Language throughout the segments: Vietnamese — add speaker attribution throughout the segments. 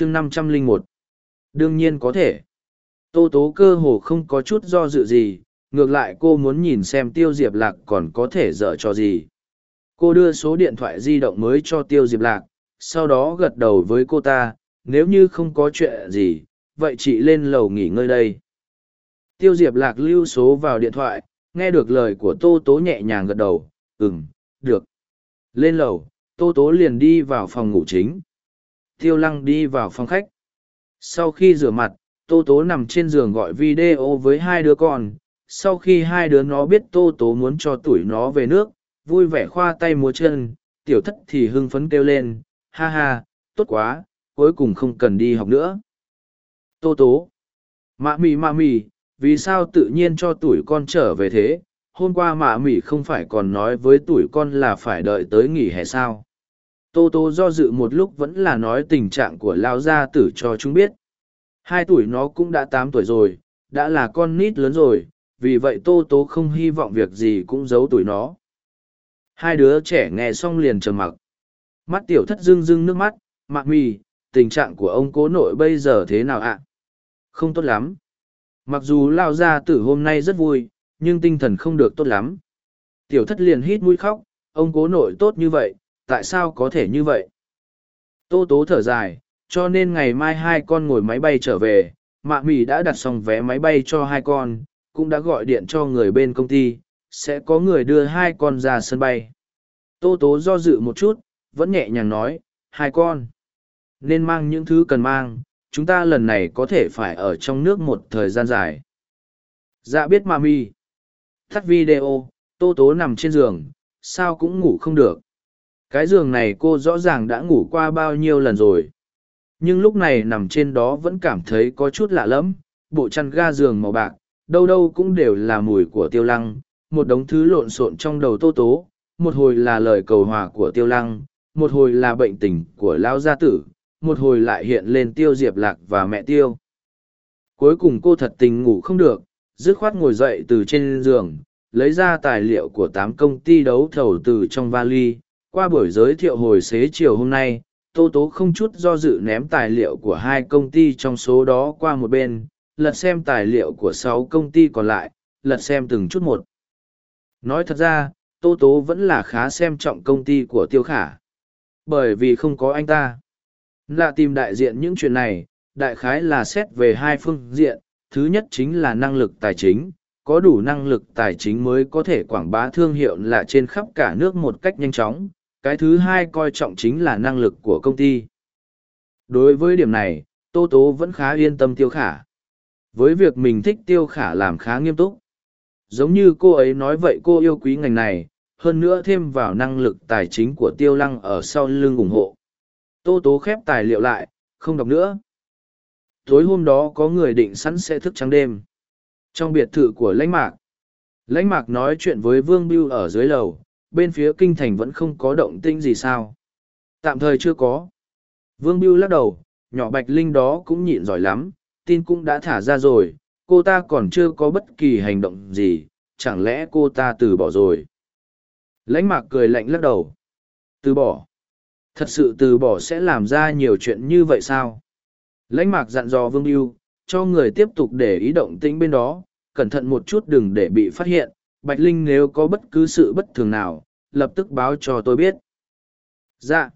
Speaker 1: chương năm trăm linh một. Đương nhiên có thể. Tô tố cơ hồ không có chút do dự gì, ngược lại cô muốn nhìn xem tiêu diệp lạc còn có thể dở cho gì. Cô đưa số điện thoại di động mới cho tiêu diệp lạc, sau đó gật đầu với cô ta, nếu như không có chuyện gì, vậy chị lên lầu nghỉ ngơi đây. Tiêu diệp lạc lưu số vào điện thoại, nghe được lời của tô tố nhẹ nhàng gật đầu, ừm, được. Lên lầu, tô tố liền đi vào phòng ngủ chính tiêu lăng đi vào phòng khách. Sau khi rửa mặt, tô tố nằm trên giường gọi video với hai đứa con. Sau khi hai đứa nó biết tô tố muốn cho tuổi nó về nước, vui vẻ khoa tay múa chân, tiểu thất thì hưng phấn kêu lên, ha ha, tốt quá, cuối cùng không cần đi học nữa. Tô tố, mạ mị mạ mị, vì sao tự nhiên cho tuổi con trở về thế? Hôm qua mạ mị không phải còn nói với tuổi con là phải đợi tới nghỉ hè sao? Tô tô do dự một lúc vẫn là nói tình trạng của lao gia tử cho chúng biết. Hai tuổi nó cũng đã tám tuổi rồi, đã là con nít lớn rồi, vì vậy tô tố không hy vọng việc gì cũng giấu tuổi nó. Hai đứa trẻ nghe xong liền trầm mặc. Mắt tiểu thất rưng rưng nước mắt, mạc mì, tình trạng của ông cố nội bây giờ thế nào ạ? Không tốt lắm. Mặc dù lao gia tử hôm nay rất vui, nhưng tinh thần không được tốt lắm. Tiểu thất liền hít mũi khóc, ông cố nội tốt như vậy tại sao có thể như vậy? Tô tố thở dài, cho nên ngày mai hai con ngồi máy bay trở về, mạ mì đã đặt xong vé máy bay cho hai con, cũng đã gọi điện cho người bên công ty, sẽ có người đưa hai con ra sân bay. Tô tố do dự một chút, vẫn nhẹ nhàng nói, hai con. Nên mang những thứ cần mang, chúng ta lần này có thể phải ở trong nước một thời gian dài. Dạ biết mà mi tắt video, tô tố nằm trên giường, sao cũng ngủ không được cái giường này cô rõ ràng đã ngủ qua bao nhiêu lần rồi. Nhưng lúc này nằm trên đó vẫn cảm thấy có chút lạ lẫm, bộ chăn ga giường màu bạc, đâu đâu cũng đều là mùi của tiêu lăng, một đống thứ lộn xộn trong đầu tô tố, một hồi là lời cầu hòa của tiêu lăng, một hồi là bệnh tình của lão gia tử, một hồi lại hiện lên tiêu diệp lạc và mẹ tiêu. Cuối cùng cô thật tình ngủ không được, dứt khoát ngồi dậy từ trên giường, lấy ra tài liệu của tám công ty đấu thầu từ trong vali qua buổi giới thiệu hồi xế chiều hôm nay, tô tố không chút do dự ném tài liệu của hai công ty trong số đó qua một bên, lật xem tài liệu của sáu công ty còn lại, lật xem từng chút một. Nói thật ra, tô tố vẫn là khá xem trọng công ty của tiêu khả. Bởi vì không có anh ta. Là tìm đại diện những chuyện này, đại khái là xét về hai phương diện. Thứ nhất chính là năng lực tài chính. Có đủ năng lực tài chính mới có thể quảng bá thương hiệu là trên khắp cả nước một cách nhanh chóng cái thứ hai coi trọng chính là năng lực của công ty. Đối với điểm này, tô tố vẫn khá yên tâm tiêu khả. Với việc mình thích tiêu khả làm khá nghiêm túc. Giống như cô ấy nói vậy cô yêu quý ngành này, hơn nữa thêm vào năng lực tài chính của tiêu lăng ở sau lưng ủng hộ. Tô tố khép tài liệu lại, không đọc nữa. Tối hôm đó có người định sẵn sẽ thức trắng đêm. Trong biệt thự của lãnh mạc. Lãnh mạc nói chuyện với vương biêu ở dưới lầu bên phía kinh thành vẫn không có động tĩnh gì sao. Tạm thời chưa có. Vương biêu lắc đầu nhỏ bạch linh đó cũng nhịn giỏi lắm tin cũng đã thả ra rồi cô ta còn chưa có bất kỳ hành động gì chẳng lẽ cô ta từ bỏ rồi? Lãnh mạc cười lạnh lắc đầu. Từ bỏ. Thật sự từ bỏ sẽ làm ra nhiều chuyện như vậy sao? Lãnh mạc dặn dò vương Biêu, cho người tiếp tục để ý động tĩnh bên đó cẩn thận một chút đừng để bị phát hiện bạch linh nếu có bất cứ sự bất thường nào, lập tức báo cho tôi biết. Dạ.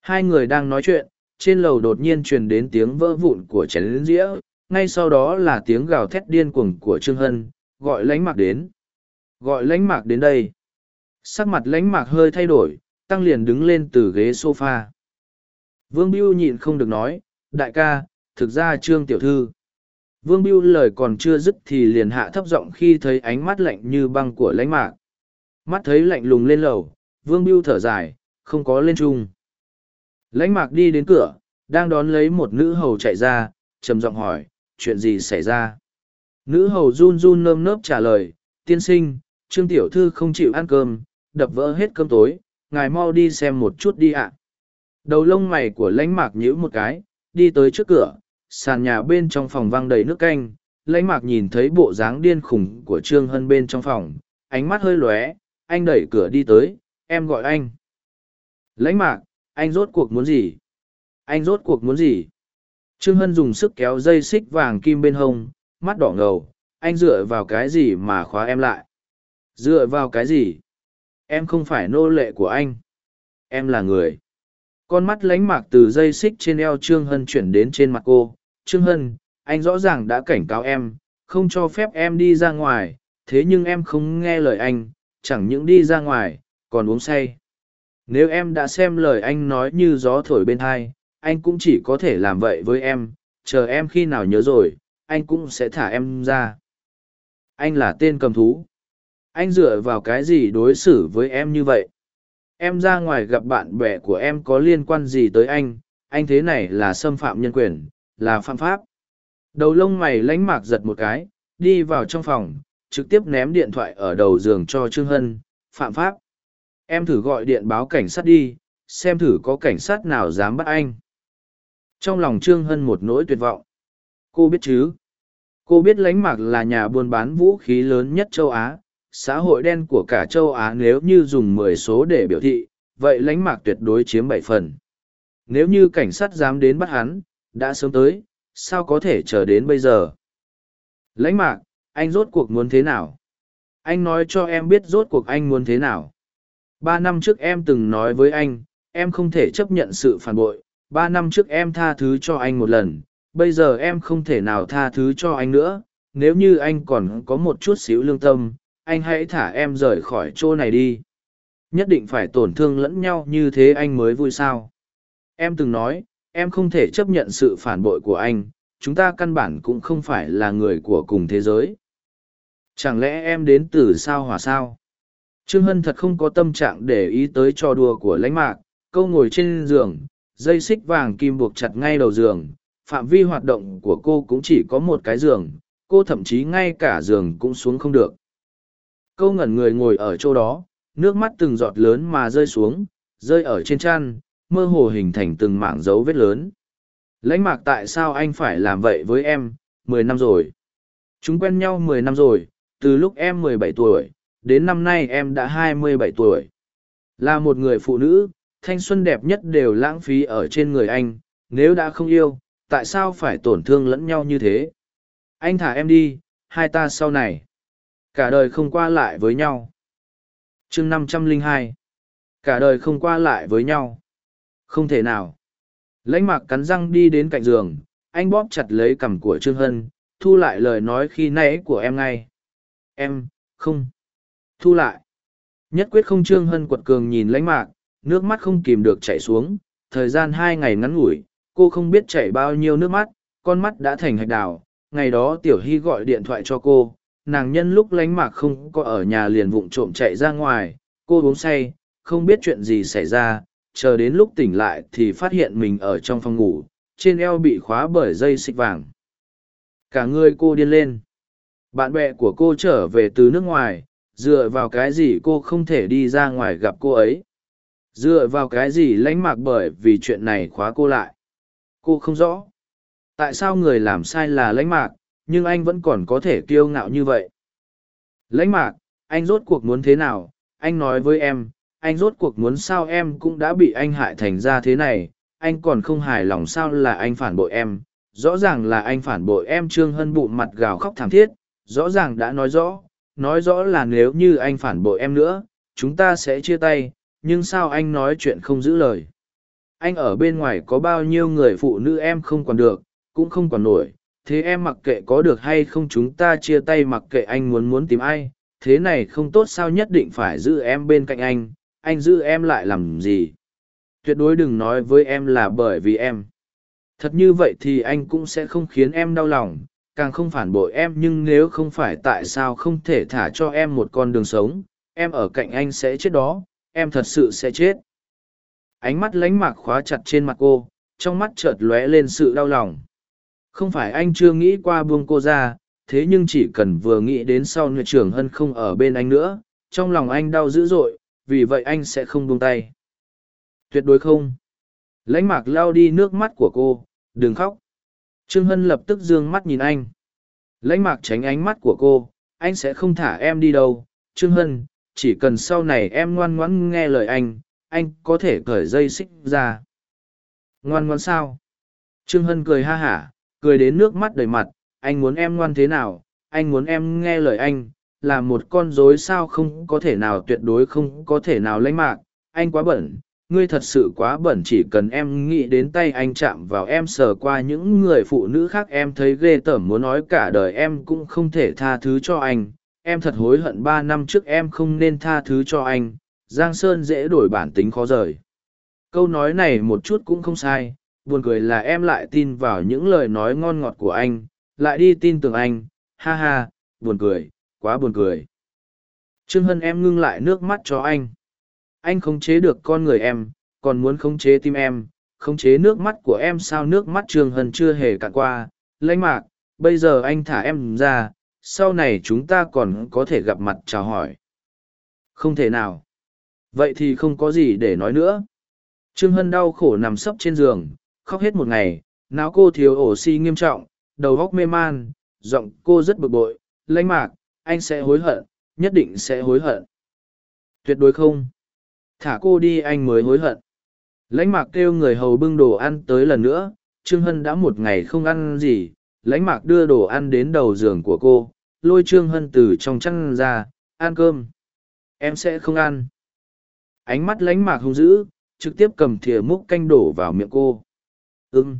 Speaker 1: Hai người đang nói chuyện, trên lầu đột nhiên truyền đến tiếng vỡ vụn của chén lính dĩa, ngay sau đó là tiếng gào thét điên cuồng của trương hân, gọi lánh mạc đến. Gọi lánh mạc đến đây. Sắc mặt lánh mạc hơi thay đổi, tăng liền đứng lên từ ghế sofa. Vương biêu nhịn không được nói, đại ca, thực ra trương tiểu thư vương biêu lời còn chưa dứt thì liền hạ thấp giọng khi thấy ánh mắt lạnh như băng của lãnh mạc. Mắt thấy lạnh lùng lên lầu, vương biêu thở dài, không có lên trung lãnh mạc đi đến cửa, đang đón lấy một nữ hầu chạy ra, trầm giọng hỏi, chuyện gì xảy ra? Nữ hầu run run nơm nớp trả lời, tiên sinh, trương tiểu thư không chịu ăn cơm, đập vỡ hết cơm tối, ngài mau đi xem một chút đi ạ. Đầu lông mày của lãnh mạc nhíu một cái, đi tới trước cửa sàn nhà bên trong phòng vang đầy nước canh lãnh mạc nhìn thấy bộ dáng điên khủng của trương hân bên trong phòng ánh mắt hơi lóe anh đẩy cửa đi tới em gọi anh lãnh mạc anh rốt cuộc muốn gì anh rốt cuộc muốn gì Trương Hân dùng sức kéo dây xích vàng kim bên hông, mắt đỏ ngầu, anh dựa vào cái gì mà khóa em lại? Dựa vào cái gì? Em không phải nô lệ của anh. Em là người. Con mắt lánh mạc từ dây xích trên eo Trương Hân chuyển đến trên mặt cô. Trương Hân, anh rõ ràng đã cảnh cáo em, không cho phép em đi ra ngoài, thế nhưng em không nghe lời anh, chẳng những đi ra ngoài, còn uống say. Nếu em đã xem lời anh nói như gió thổi bên thai, anh cũng chỉ có thể làm vậy với em, chờ em khi nào nhớ rồi, anh cũng sẽ thả em ra. Anh là tên cầm thú. Anh dựa vào cái gì đối xử với em như vậy? Em ra ngoài gặp bạn bè của em có liên quan gì tới anh, anh thế này là xâm phạm nhân quyền, là phạm pháp. Đầu lông mày lánh mạc giật một cái, đi vào trong phòng, trực tiếp ném điện thoại ở đầu giường cho Trương Hân, phạm pháp. Em thử gọi điện báo cảnh sát đi, xem thử có cảnh sát nào dám bắt anh. Trong lòng Trương Hân một nỗi tuyệt vọng. Cô biết chứ? Cô biết lánh mạc là nhà buôn bán vũ khí lớn nhất châu Á, xã hội đen của cả châu Á nếu như dùng mười số để biểu thị, vậy lánh mạc tuyệt đối chiếm bảy phần. Nếu như cảnh sát dám đến bắt hắn, đã sớm tới, sao có thể chờ đến bây giờ? Lãnh mạc, anh rốt cuộc muốn thế nào? Anh nói cho em biết rốt cuộc anh muốn thế nào? Ba năm trước em từng nói với anh, em không thể chấp nhận sự phản bội. Ba năm trước em tha thứ cho anh một lần, bây giờ em không thể nào tha thứ cho anh nữa. Nếu như anh còn có một chút xíu lương tâm, anh hãy thả em rời khỏi chỗ này đi. Nhất định phải tổn thương lẫn nhau như thế anh mới vui sao. Em từng nói, em không thể chấp nhận sự phản bội của anh, chúng ta căn bản cũng không phải là người của cùng thế giới. Chẳng lẽ em đến từ sao hỏa sao? Trương Hân thật không có tâm trạng để ý tới trò đùa của lãnh mạc, câu ngồi trên giường, dây xích vàng kim buộc chặt ngay đầu giường, phạm vi hoạt động của cô cũng chỉ có một cái giường, cô thậm chí ngay cả giường cũng xuống không được. Câu ngẩn người ngồi ở chỗ đó, nước mắt từng giọt lớn mà rơi xuống, rơi ở trên chăn, mơ hồ hình thành từng mảng dấu vết lớn. Lãnh mạc tại sao anh phải làm vậy với em, mười năm rồi. Chúng quen nhau mười năm rồi, từ lúc em mười bảy tuổi, đến năm nay em đã hai mươi bảy tuổi. Là một người phụ nữ, thanh xuân đẹp nhất đều lãng phí ở trên người anh, nếu đã không yêu, tại sao phải tổn thương lẫn nhau như thế? Anh thả em đi, hai ta sau này. Cả đời không qua lại với nhau. chương năm trăm linh hai Cả đời không qua lại với nhau. Không thể nào. Lãnh mạc cắn răng đi đến cạnh giường, anh bóp chặt lấy cằm của Trương Hân, thu lại lời nói khi nãy của em ngay. Em, không. Thu lại. Nhất quyết không Trương Hân quật cường nhìn lãnh mạc, nước mắt không kìm được chảy xuống, thời gian hai ngày ngắn ngủi, cô không biết chảy bao nhiêu nước mắt, con mắt đã thành hạch đào. Ngày đó Tiểu Hy gọi điện thoại cho cô, nàng nhân lúc lánh mạc không có ở nhà liền vụng trộm chạy ra ngoài, cô uống say, không biết chuyện gì xảy ra, chờ đến lúc tỉnh lại thì phát hiện mình ở trong phòng ngủ, trên eo bị khóa bởi dây xích vàng. Cả người cô điên lên. Bạn bè của cô trở về từ nước ngoài, dựa vào cái gì cô không thể đi ra ngoài gặp cô ấy. Dựa vào cái gì lánh mạc bởi vì chuyện này khóa cô lại. Cô không rõ. Tại sao người làm sai là lãnh mạc, nhưng anh vẫn còn có thể kiêu ngạo như vậy. Lãnh mạc, anh rốt cuộc muốn thế nào? Anh nói với em, anh rốt cuộc muốn sao em cũng đã bị anh hại thành ra thế này, anh còn không hài lòng sao là anh phản bội em. Rõ ràng là anh phản bội em Trương Hân bụng mặt gào khóc thảm thiết, rõ ràng đã nói rõ, nói rõ là nếu như anh phản bội em nữa, chúng ta sẽ chia tay, nhưng sao anh nói chuyện không giữ lời. Anh ở bên ngoài có bao nhiêu người phụ nữ em không còn được, cũng không còn nổi, thế em mặc kệ có được hay không chúng ta chia tay mặc kệ anh muốn muốn tìm ai, thế này không tốt sao nhất định phải giữ em bên cạnh anh, anh giữ em lại làm gì? Tuyệt đối đừng nói với em là bởi vì em. Thật như vậy thì anh cũng sẽ không khiến em đau lòng, càng không phản bội em, nhưng nếu không phải tại sao không thể thả cho em một con đường sống, em ở cạnh anh sẽ chết đó, em thật sự sẽ chết. Ánh mắt lánh mạc khóa chặt trên mặt cô, trong mắt chợt lóe lên sự đau lòng. Không phải anh chưa nghĩ qua buông cô ra, thế nhưng chỉ cần vừa nghĩ đến sau người trường hân không ở bên anh nữa, trong lòng anh đau dữ dội vì vậy anh sẽ không buông tay. Tuyệt đối không. Lãnh mạc lao đi nước mắt của cô đừng khóc. Trương hân lập tức d ư ơ n g mắt nhìn anh. Lãnh mạc tránh ánh mắt của cô anh sẽ không thả em đi đâu. Trương hân chỉ cần sau này em ngoan ngoãn nghe lời anh anh có thể cởi dây xích ra. Ngoan ngoãn sao? Trương Hân cười ha hả, cười đến nước mắt đầy mặt, anh muốn em ngoan thế nào, anh muốn em nghe lời anh, là một con rối sao không có thể nào tuyệt đối không có thể nào lãnh mạc, anh quá bẩn, ngươi thật sự quá bẩn chỉ cần em nghĩ đến tay anh chạm vào em sờ qua những người phụ nữ khác em thấy ghê tởm muốn nói cả đời em cũng không thể tha thứ cho anh. Em thật hối hận ba năm trước em không nên tha thứ cho anh. Giang sơn dễ đổi bản tính khó rời. Câu nói này một chút cũng không sai. Buồn cười là em lại tin vào những lời nói ngon ngọt của anh lại đi tin tưởng anh. Ha ha buồn cười quá buồn cười. Trương hân em ngưng lại nước mắt cho anh. Anh khống chế được con người em, còn muốn khống chế tim em. Khống chế nước mắt của em sao nước mắt trương hân chưa hề cạn qua. Lãnh mạc, bây giờ anh thả em ra, sau này chúng ta còn có thể gặp mặt chào hỏi. Không thể nào. Vậy thì không có gì để nói nữa. Trương hân đau khổ nằm sấp trên giường, khóc hết một ngày. Não cô thiếu oxy nghiêm trọng, đầu góc mê man, giọng cô rất bực bội. Lãnh mạc anh sẽ hối hận, nhất định sẽ hối hận. Tuyệt đối không. Thả cô đi anh mới hối hận. Lãnh mạc kêu người hầu bưng đồ ăn tới lần nữa, trương hân đã một ngày không ăn gì. Lãnh mạc đưa đồ ăn đến đầu giường của cô, lôi trương hân từ trong chăn ra, ăn cơm. Em sẽ không ăn. Ánh mắt lãnh mạc hung dữ, trực tiếp cầm thìa múc canh đổ vào miệng cô. Ưng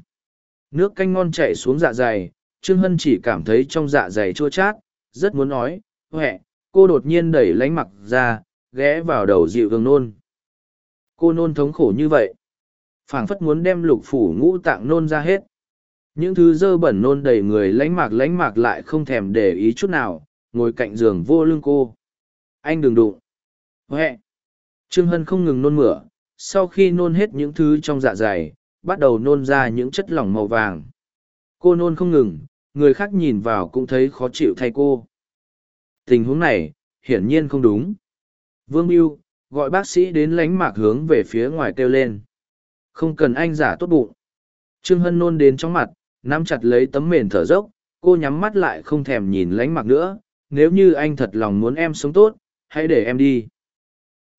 Speaker 1: nước canh ngon chảy xuống dạ dày, trương hân chỉ cảm thấy trong dạ dày chua chát rất muốn nói huệ cô đột nhiên đẩy lánh mặc ra, ghé vào đầu dịu gương nôn. Cô nôn thống khổ như vậy, phảng phất muốn đem lục phủ ngũ tạng nôn ra hết. Những thứ dơ bẩn nôn đầy người lánh mạc lánh mạc lại không thèm để ý chút nào, ngồi cạnh giường vô lưng cô. Anh đừng đụng. Huệ trương hân không ngừng nôn mửa, sau khi nôn hết những thứ trong dạ dày, bắt đầu nôn ra những chất lỏng màu vàng. Cô nôn không ngừng người khác nhìn vào cũng thấy khó chịu thay cô. Tình huống này, hiển nhiên không đúng. Vương mưu gọi bác sĩ đến lánh mạc hướng về phía ngoài kêu lên. Không cần anh giả tốt bụng. Trương hân nôn đến trong mặt, nắm chặt lấy tấm mền thở dốc, cô nhắm mắt lại không thèm nhìn lánh mạc nữa. Nếu như anh thật lòng muốn em sống tốt, hãy để em đi.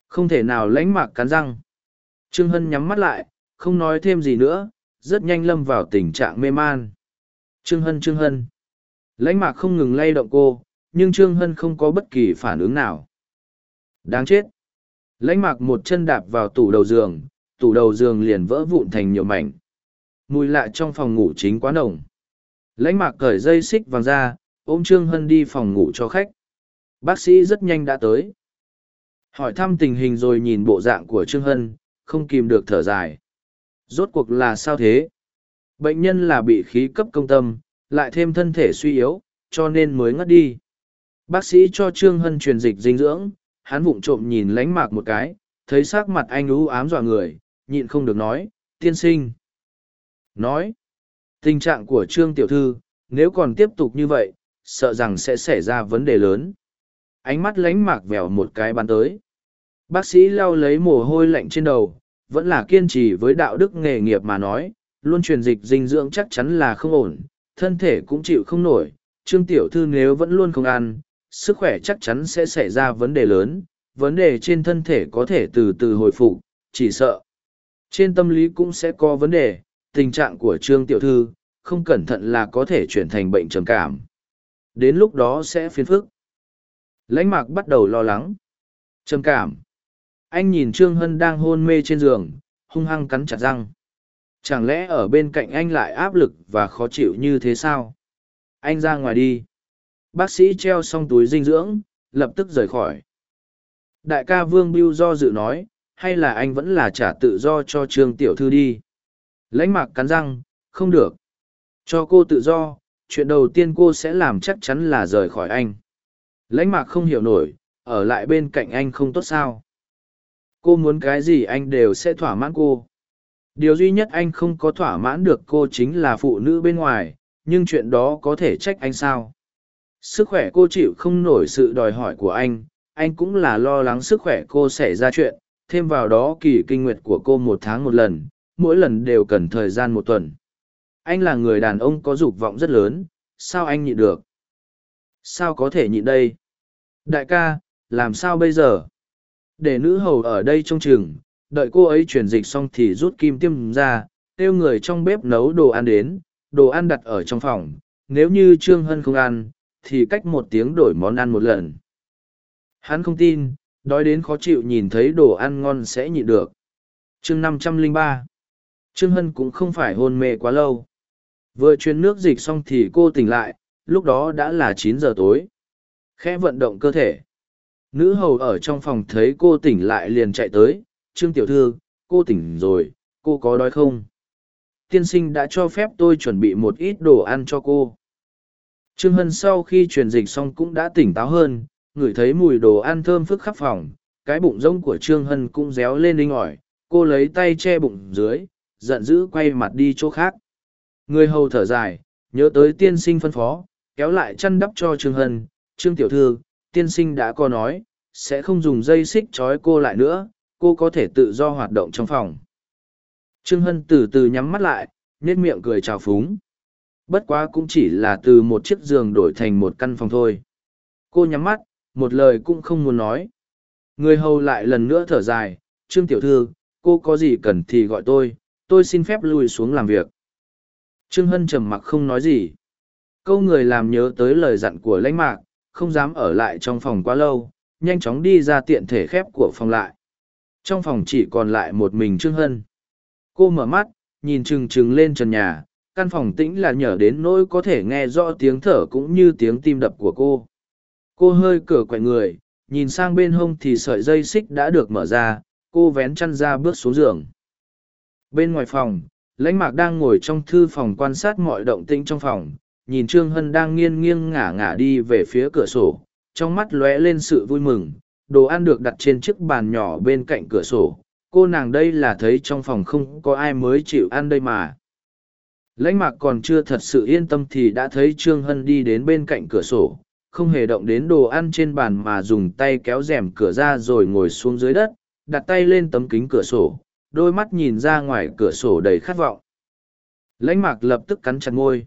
Speaker 1: Không thể nào lánh mạc cắn răng. Trương hân nhắm mắt lại, không nói thêm gì nữa, rất nhanh lâm vào tình trạng mê man trương hân trương hân. Lãnh mạc không ngừng lay động cô, nhưng trương hân không có bất kỳ phản ứng nào. Đáng chết. Lãnh mạc một chân đạp vào tủ đầu giường, tủ đầu giường liền vỡ vụn thành nhiều mảnh. Mùi lạ trong phòng ngủ chính quá nồng. Lãnh mạc cởi dây xích vàng ra, ôm trương hân đi phòng ngủ cho khách. Bác sĩ rất nhanh đã tới. Hỏi thăm tình hình rồi nhìn bộ dạng của trương hân, không kìm được thở dài. Rốt cuộc là sao thế? Bệnh nhân là bị khí cấp công tâm lại thêm thân thể suy yếu cho nên mới ngất đi. Bác sĩ cho trương hân truyền dịch dinh dưỡng hắn vụng trộm nhìn lánh mạc một cái thấy s ắ c mặt anh u ám dọa người nhịn không được nói tiên sinh. Nói tình trạng của trương tiểu thư nếu còn tiếp tục như vậy sợ rằng sẽ xảy ra vấn đề lớn. Ánh mắt lánh mạc vèo một cái bắn tới. Bác sĩ lau lấy mồ hôi lạnh trên đầu vẫn là kiên trì với đạo đức nghề nghiệp mà nói, luôn truyền dịch dinh dưỡng chắc chắn là không ổn, thân thể cũng chịu không nổi, Trương Tiểu Thư nếu vẫn luôn không ăn, sức khỏe chắc chắn sẽ xảy ra vấn đề lớn, vấn đề trên thân thể có thể từ từ hồi phục, chỉ sợ. Trên tâm lý cũng sẽ có vấn đề, tình trạng của Trương Tiểu Thư, không cẩn thận là có thể chuyển thành bệnh trầm cảm. Đến lúc đó sẽ phiền phức. Lãnh mạc bắt đầu lo lắng. Trầm cảm anh nhìn trương hân đang hôn mê trên giường hung hăng cắn chặt răng chẳng lẽ ở bên cạnh anh lại áp lực và khó chịu như thế sao? Anh ra ngoài đi. Bác sĩ treo xong túi dinh dưỡng, lập tức rời khỏi. Đại ca vương biêu do dự nói, hay là anh vẫn là trả tự do cho trương tiểu thư đi? Lãnh mạc cắn răng, không được. Cho cô tự do, chuyện đầu tiên cô sẽ làm chắc chắn là rời khỏi anh. Lãnh mạc không hiểu nổi, ở lại bên cạnh anh không tốt sao? Cô muốn cái gì anh đều sẽ thỏa mãn cô điều duy nhất anh không có thỏa mãn được cô chính là phụ nữ bên ngoài nhưng chuyện đó có thể trách anh sao? Sức khỏe cô chịu không nổi sự đòi hỏi của anh anh cũng là lo lắng sức khỏe cô xảy ra chuyện thêm vào đó kỳ kinh nguyệt của cô một tháng một lần mỗi lần đều cần thời gian một tuần. Anh là người đàn ông có dục vọng rất lớn sao anh nhịn được? Sao có thể nhịn đây? Đại ca làm sao bây giờ? Để nữ hầu ở đây trong trường, đợi cô ấy chuyển dịch xong thì rút kim tiêm ra, kêu người trong bếp nấu đồ ăn đến, đồ ăn đặt ở trong phòng, nếu như Trương Hân không ăn, thì cách một tiếng đổi món ăn một lần. Hắn không tin, đói đến khó chịu nhìn thấy đồ ăn ngon sẽ nhịn được. chương năm trăm linh ba Trương Hân cũng không phải hôn mê quá lâu. Vừa truyền nước dịch xong thì cô tỉnh lại, lúc đó đã là chín giờ tối. Khẽ vận động cơ thể. Nữ hầu ở trong phòng thấy cô tỉnh lại liền chạy tới. Trương Tiểu Thư, cô tỉnh rồi, cô có đói không? Tiên sinh đã cho phép tôi chuẩn bị một ít đồ ăn cho cô. Trương Hân sau khi truyền dịch xong cũng đã tỉnh táo hơn, ngửi thấy mùi đồ ăn thơm phức khắp phòng, cái bụng rông của Trương Hân cũng réo lên linh ỏi, cô lấy tay che bụng dưới, giận dữ quay mặt đi chỗ khác. Người hầu thở dài, nhớ tới tiên sinh phân phó, kéo lại chăn đắp cho Trương Hân, Trương Tiểu Thư, tiên sinh đã có nói, sẽ không dùng dây xích trói cô lại nữa, cô có thể tự do hoạt động trong phòng. Trương Hân từ từ nhắm mắt lại, nét miệng cười chào phúng. Bất quá cũng chỉ là từ một chiếc giường đổi thành một căn phòng thôi. Cô nhắm mắt, một lời cũng không muốn nói. Người hầu lại lần nữa thở dài, Trương Tiểu Thư, cô có gì cần thì gọi tôi, tôi xin phép lui xuống làm việc. Trương Hân trầm mặc không nói gì. Câu người làm nhớ tới lời dặn của lãnh mạc, không dám ở lại trong phòng quá lâu, nhanh chóng đi ra tiện thể khép của phòng lại. Trong phòng chỉ còn lại một mình Trương Hân. Cô mở mắt, nhìn trừng trừng lên trần nhà, căn phòng tĩnh là nhở đến nỗi có thể nghe rõ tiếng thở cũng như tiếng tim đập của cô. Cô hơi cửa quậy người, nhìn sang bên hông thì sợi dây xích đã được mở ra, cô vén chăn ra bước xuống giường. Bên ngoài phòng, lãnh mạc đang ngồi trong thư phòng quan sát mọi động tĩnh trong phòng, nhìn Trương Hân đang nghiêng nghiêng ngả ngả đi về phía cửa sổ, trong mắt lóe lên sự vui mừng, đồ ăn được đặt trên chiếc bàn nhỏ bên cạnh cửa sổ, cô nàng đây là thấy trong phòng không có ai mới chịu ăn đây mà. Lãnh mạc còn chưa thật sự yên tâm thì đã thấy trương hân đi đến bên cạnh cửa sổ. Không hề động đến đồ ăn trên bàn mà dùng tay kéo rèm cửa ra rồi ngồi xuống dưới đất đặt tay lên tấm kính cửa sổ. Đôi mắt nhìn ra ngoài cửa sổ đầy khát vọng. Lãnh mạc lập tức cắn chặt ngôi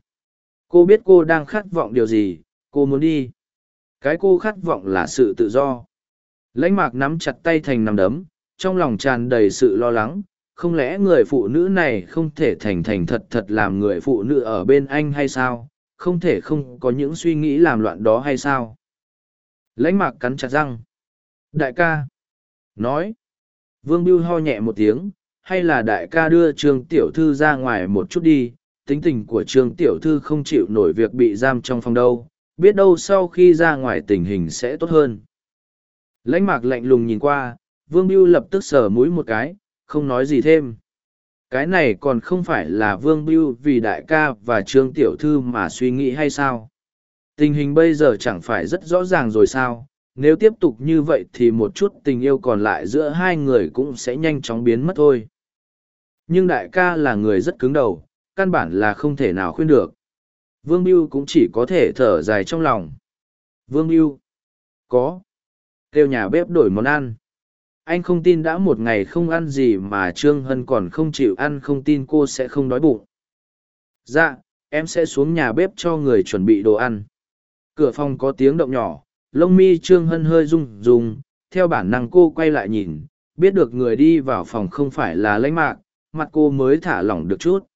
Speaker 1: cô biết cô đang khát vọng điều gì cô muốn đi. Cái cô khát vọng là sự tự do lãnh mạc nắm chặt tay thành nằm đấm, trong lòng tràn đầy sự lo lắng, không lẽ người phụ nữ này không thể thành thành thật thật làm người phụ nữ ở bên anh hay sao? Không thể không có những suy nghĩ làm loạn đó hay sao? Lãnh mạc cắn chặt răng. Đại ca. Nói. Vương biêu ho nhẹ một tiếng, hay là đại ca đưa trương tiểu thư ra ngoài một chút đi, tính tình của trương tiểu thư không chịu nổi việc bị giam trong phòng đâu, biết đâu sau khi ra ngoài tình hình sẽ tốt hơn lãnh mạc lạnh lùng nhìn qua, vương biêu lập tức sờ mũi một cái, không nói gì thêm. Cái này còn không phải là vương biêu vì đại ca và trương tiểu thư mà suy nghĩ hay sao? Tình hình bây giờ chẳng phải rất rõ ràng rồi sao? Nếu tiếp tục như vậy thì một chút tình yêu còn lại giữa hai người cũng sẽ nhanh chóng biến mất thôi. Nhưng đại ca là người rất cứng đầu, căn bản là không thể nào khuyên được. Vương biêu cũng chỉ có thể thở dài trong lòng. Vương biêu có kêu nhà bếp đổi món ăn. Anh không tin đã một ngày không ăn gì mà trương hân còn không chịu ăn không tin cô sẽ không đói bụng. Dạ em sẽ xuống nhà bếp cho người chuẩn bị đồ ăn. Cửa phòng có tiếng động nhỏ, lông mi trương hân hơi rung rung, theo bản năng cô quay lại nhìn, biết được người đi vào phòng không phải là lãnh mạc, mặt cô mới thả lỏng được chút.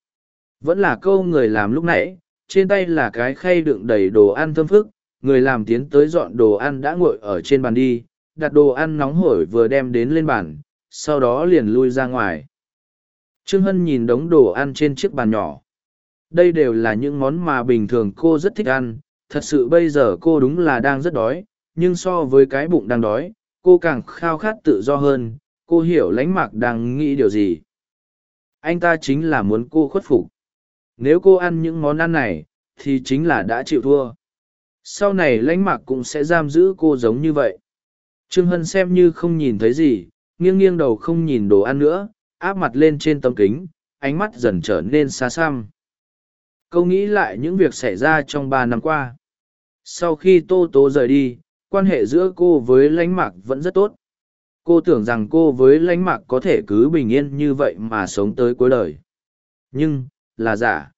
Speaker 1: Vẫn là câu người làm lúc nãy, trên tay là cái khay đựng đầy đồ ăn thơm phức người làm tiến tới dọn đồ ăn đã ngồi ở trên bàn đi đặt đồ ăn nóng hổi vừa đem đến lên bàn, sau đó liền lui ra ngoài. Trương Hân nhìn đống đồ ăn trên chiếc bàn nhỏ. Đây đều là những món mà bình thường cô rất thích ăn, thật sự bây giờ cô đúng là đang rất đói, nhưng so với cái bụng đang đói, cô càng khao khát tự do hơn, cô hiểu lánh mạc đang nghĩ điều gì. Anh ta chính là muốn cô khuất phục. Nếu cô ăn những món ăn này, thì chính là đã chịu thua. Sau này lãnh mạc cũng sẽ giam giữ cô giống như vậy. Trương Hân xem như không nhìn thấy gì, nghiêng nghiêng đầu không nhìn đồ ăn nữa, áp mặt lên trên tấm kính, ánh mắt dần trở nên xa xăm. Câu nghĩ lại những việc xảy ra trong ba năm qua. Sau khi Tô Tố rời đi, quan hệ giữa cô với lãnh mạc vẫn rất tốt. Cô tưởng rằng cô với lãnh mạc có thể cứ bình yên như vậy mà sống tới cuối đời. Nhưng, là giả.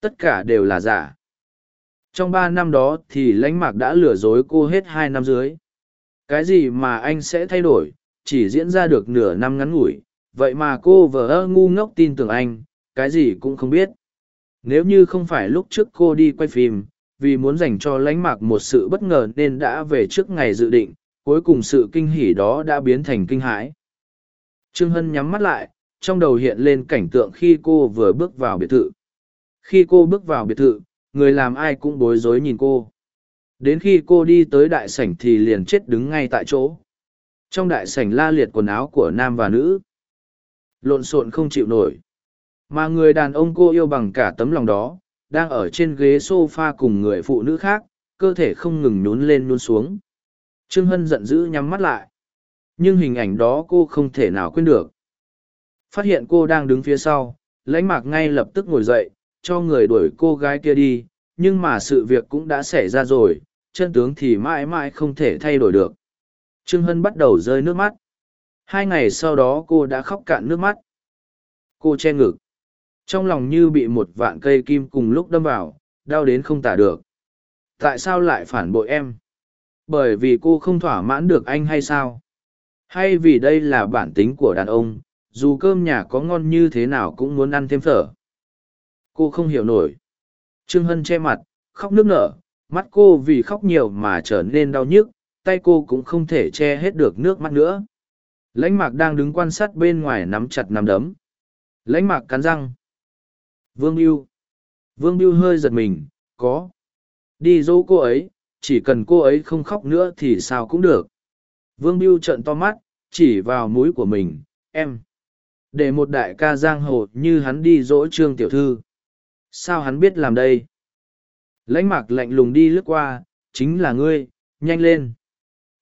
Speaker 1: Tất cả đều là giả. Trong ba năm đó thì lãnh mạc đã lừa dối cô hết hai năm dưới cái gì mà anh sẽ thay đổi chỉ diễn ra được nửa năm ngắn ngủi vậy mà cô vờ ơ ngu ngốc tin tưởng anh cái gì cũng không biết. Nếu như không phải lúc trước cô đi quay phim, vì muốn dành cho lãnh mạc một sự bất ngờ nên đã về trước ngày dự định, cuối cùng sự kinh hỉ đó đã biến thành kinh hãi. Trương Hân nhắm mắt lại, trong đầu hiện lên cảnh tượng khi cô vừa bước vào biệt thự. Khi cô bước vào biệt thự, người làm ai cũng bối rối nhìn cô. Đến khi cô đi tới đại sảnh thì liền chết đứng ngay tại chỗ. Trong đại sảnh la liệt quần áo của nam và nữ. Lộn xộn không chịu nổi. Mà người đàn ông cô yêu bằng cả tấm lòng đó, đang ở trên ghế sofa cùng người phụ nữ khác, cơ thể không ngừng nhún lên nhún xuống. Trương Hân giận dữ nhắm mắt lại. Nhưng hình ảnh đó cô không thể nào quên được. Phát hiện cô đang đứng phía sau, lãnh mạc ngay lập tức ngồi dậy, cho người đuổi cô gái kia đi, nhưng mà sự việc cũng đã xảy ra rồi, chân tướng thì mãi mãi không thể thay đổi được. Trương Hân bắt đầu rơi nước mắt. Hai ngày sau đó cô đã khóc cạn nước mắt. Cô che ngực. Trong lòng như bị một vạn cây kim cùng lúc đâm vào, đau đến không tả được. Tại sao lại phản bội em? Bởi vì cô không thỏa mãn được anh hay sao? Hay vì đây là bản tính của đàn ông, dù cơm nhà có ngon như thế nào cũng muốn ăn thêm phở. Cô không hiểu nổi. Trương Hân che mặt, khóc nước nở, mắt cô vì khóc nhiều mà trở nên đau nhức, tay cô cũng không thể che hết được nước mắt nữa. Lãnh mạc đang đứng quan sát bên ngoài nắm chặt nắm đấm. Lãnh mạc cắn răng. Vương Biêu. Vương Biêu hơi giật mình, có. Đi dỗ cô ấy, chỉ cần cô ấy không khóc nữa thì sao cũng được. Vương Biêu trợn to mắt, chỉ vào mũi của mình, em. Để một đại ca giang hồ như hắn đi dỗ trương tiểu thư. Sao hắn biết làm đây? Lãnh mạc lạnh lùng đi lướt qua, chính là ngươi, nhanh lên.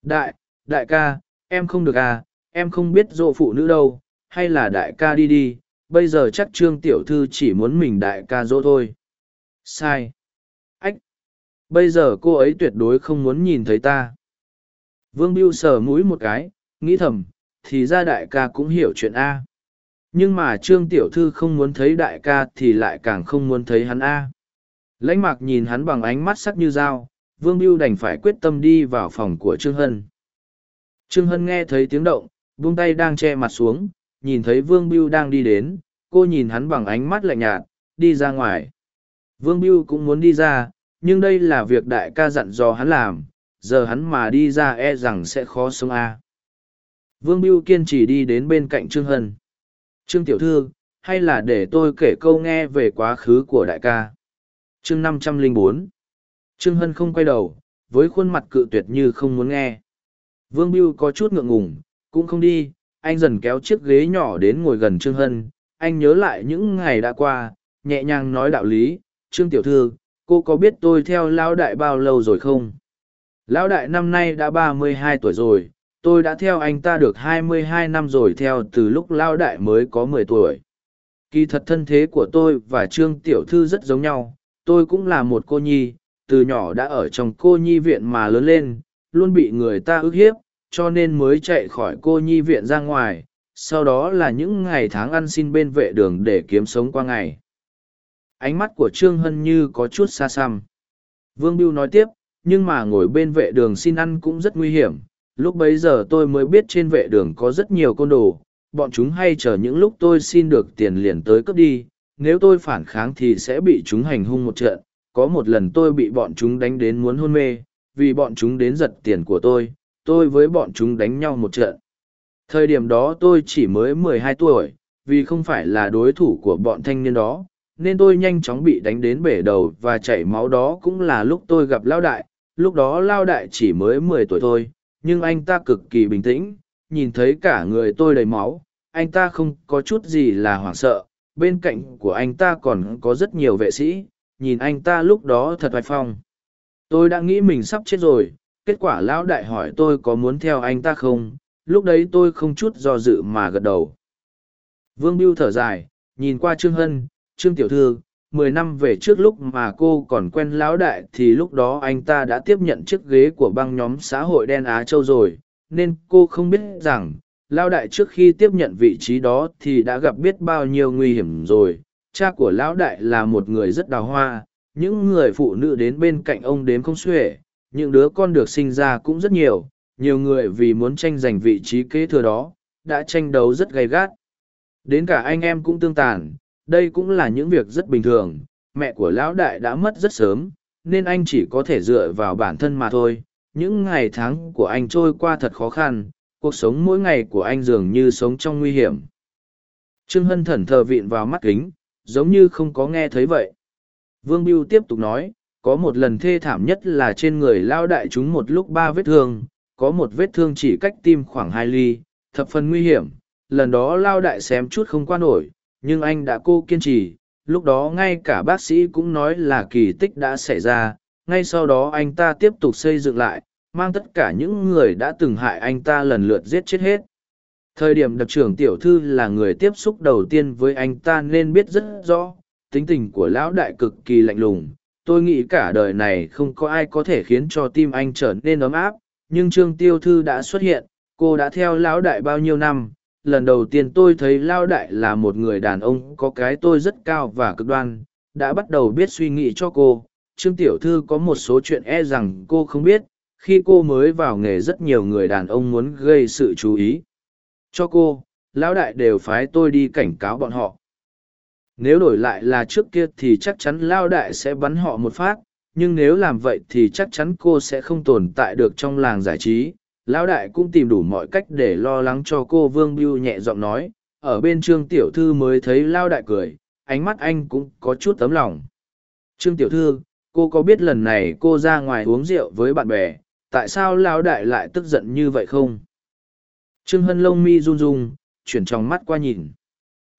Speaker 1: Đại, đại ca, em không được à, em không biết dỗ phụ nữ đâu, hay là đại ca đi đi, bây giờ chắc trương tiểu thư chỉ muốn mình đại ca dỗ thôi. Sai. Ách. Bây giờ cô ấy tuyệt đối không muốn nhìn thấy ta. Vương Biêu sờ mũi một cái, nghĩ thầm, thì ra đại ca cũng hiểu chuyện A. Nhưng mà Trương Tiểu Thư không muốn thấy đại ca thì lại càng không muốn thấy hắn A. Lãnh mạc nhìn hắn bằng ánh mắt sắc như dao, Vương mưu đành phải quyết tâm đi vào phòng của Trương Hân. Trương Hân nghe thấy tiếng động, buông tay đang che mặt xuống, nhìn thấy Vương mưu đang đi đến, cô nhìn hắn bằng ánh mắt lạnh nhạt, đi ra ngoài. Vương mưu cũng muốn đi ra, nhưng đây là việc đại ca dặn dò hắn làm, giờ hắn mà đi ra e rằng sẽ khó sống a. Vương mưu kiên trì đi đến bên cạnh Trương Hân. Trương Tiểu Thư, hay là để tôi kể câu nghe về quá khứ của đại ca. Chương năm trăm linh bốn. Trương Hân không quay đầu, với khuôn mặt cự tuyệt như không muốn nghe. Vương Biêu có chút ngượng ngùng, cũng không đi, anh dần kéo chiếc ghế nhỏ đến ngồi gần Trương Hân. Anh nhớ lại những ngày đã qua, nhẹ nhàng nói đạo lý, Trương Tiểu Thư, cô có biết tôi theo Lão Đại bao lâu rồi không? Lão Đại năm nay đã ba mươi hai tuổi rồi, tôi đã theo anh ta được hai mươi hai năm rồi theo từ lúc lao Đại mới có mười tuổi. Kỳ thật thân thế của tôi và Trương Tiểu Thư rất giống nhau, tôi cũng là một cô nhi, từ nhỏ đã ở trong cô nhi viện mà lớn lên, luôn bị người ta ức hiếp, cho nên mới chạy khỏi cô nhi viện ra ngoài, sau đó là những ngày tháng ăn xin bên vệ đường để kiếm sống qua ngày. Ánh mắt của Trương Hân như có chút xa xăm. Vương Biêu nói tiếp, nhưng mà ngồi bên vệ đường xin ăn cũng rất nguy hiểm. Lúc bấy giờ tôi mới biết trên vệ đường có rất nhiều côn đồ, bọn chúng hay chờ những lúc tôi xin được tiền liền tới cướp đi. Nếu tôi phản kháng thì sẽ bị chúng hành hung một trận. Có một lần tôi bị bọn chúng đánh đến muốn hôn mê, vì bọn chúng đến giật tiền của tôi, tôi với bọn chúng đánh nhau một trận. Thời điểm đó tôi chỉ mới mười hai tuổi, vì không phải là đối thủ của bọn thanh niên đó, nên tôi nhanh chóng bị đánh đến bể đầu và chảy máu đó cũng là lúc tôi gặp Lao Đại. Lúc đó Lao Đại chỉ mới mười tuổi thôi, nhưng anh ta cực kỳ bình tĩnh, nhìn thấy cả người tôi đầy máu, anh ta không có chút gì là hoảng sợ, bên cạnh của anh ta còn có rất nhiều vệ sĩ, nhìn anh ta lúc đó thật hoài phong. Tôi đã nghĩ mình sắp chết rồi, kết quả lão đại hỏi tôi có muốn theo anh ta không, lúc đấy tôi không chút do dự mà gật đầu. Vương Biêu thở dài, nhìn qua Trương Hân, Trương Tiểu Thư, mười năm về trước lúc mà cô còn quen lão đại thì lúc đó anh ta đã tiếp nhận chiếc ghế của băng nhóm xã hội đen Á Châu rồi, nên cô không biết rằng, lão đại trước khi tiếp nhận vị trí đó thì đã gặp biết bao nhiêu nguy hiểm rồi. Cha của lão đại là một người rất đào hoa, những người phụ nữ đến bên cạnh ông đếm không xuể, những đứa con được sinh ra cũng rất nhiều, nhiều người vì muốn tranh giành vị trí kế thừa đó, đã tranh đấu rất gay gắt. Đến cả anh em cũng tương tàn, đây cũng là những việc rất bình thường. Mẹ của lão đại đã mất rất sớm, nên anh chỉ có thể dựa vào bản thân mà thôi. Những ngày tháng của anh trôi qua thật khó khăn. Cuộc sống mỗi ngày của anh dường như sống trong nguy hiểm. Trương hân thẩn thờ vịn vào mắt kính, giống như không có nghe thấy vậy. Vương biêu tiếp tục nói, có một lần thê thảm nhất là trên người lao đại chúng một lúc ba vết thương, có một vết thương chỉ cách tim khoảng hai ly, thập phần nguy hiểm. Lần đó lao đại xém chút không qua nổi nhưng anh đã cô kiên trì. Lúc đó ngay cả bác sĩ cũng nói là kỳ tích đã xảy ra. Ngay sau đó anh ta tiếp tục xây dựng lại, mang tất cả những người đã từng hại anh ta lần lượt giết chết hết. Thời điểm đặc trưởng tiểu thư là người tiếp xúc đầu tiên với anh ta nên biết rất rõ, tính tình của lão đại cực kỳ lạnh lùng. Tôi nghĩ cả đời này không có ai có thể khiến cho tim anh trở nên ấm áp, nhưng trương tiêu thư đã xuất hiện, cô đã theo lão đại bao nhiêu năm lần đầu tiên tôi thấy lão đại là một người đàn ông có cái tôi rất cao và cực đoan, đã bắt đầu biết suy nghĩ cho cô. Trương tiểu thư có một số chuyện e rằng cô không biết, khi cô mới vào nghề rất nhiều người đàn ông muốn gây sự chú ý. Cho cô lão đại đều phái tôi đi cảnh cáo bọn họ. Nếu đổi lại là trước kia thì chắc chắn lao đại sẽ bắn họ một phát, nhưng nếu làm vậy thì chắc chắn cô sẽ không tồn tại được trong làng giải trí lão đại cũng tìm đủ mọi cách để lo lắng cho cô vương biêu nhẹ giọng nói, ở bên trương tiểu thư mới thấy lao đại cười, ánh mắt anh cũng có chút tấm lòng. Trương tiểu thư, cô có biết lần này cô ra ngoài uống rượu với bạn bè, tại sao lao đại lại tức giận như vậy không? Trương hân lông mi run run, chuyển trong mắt qua nhìn.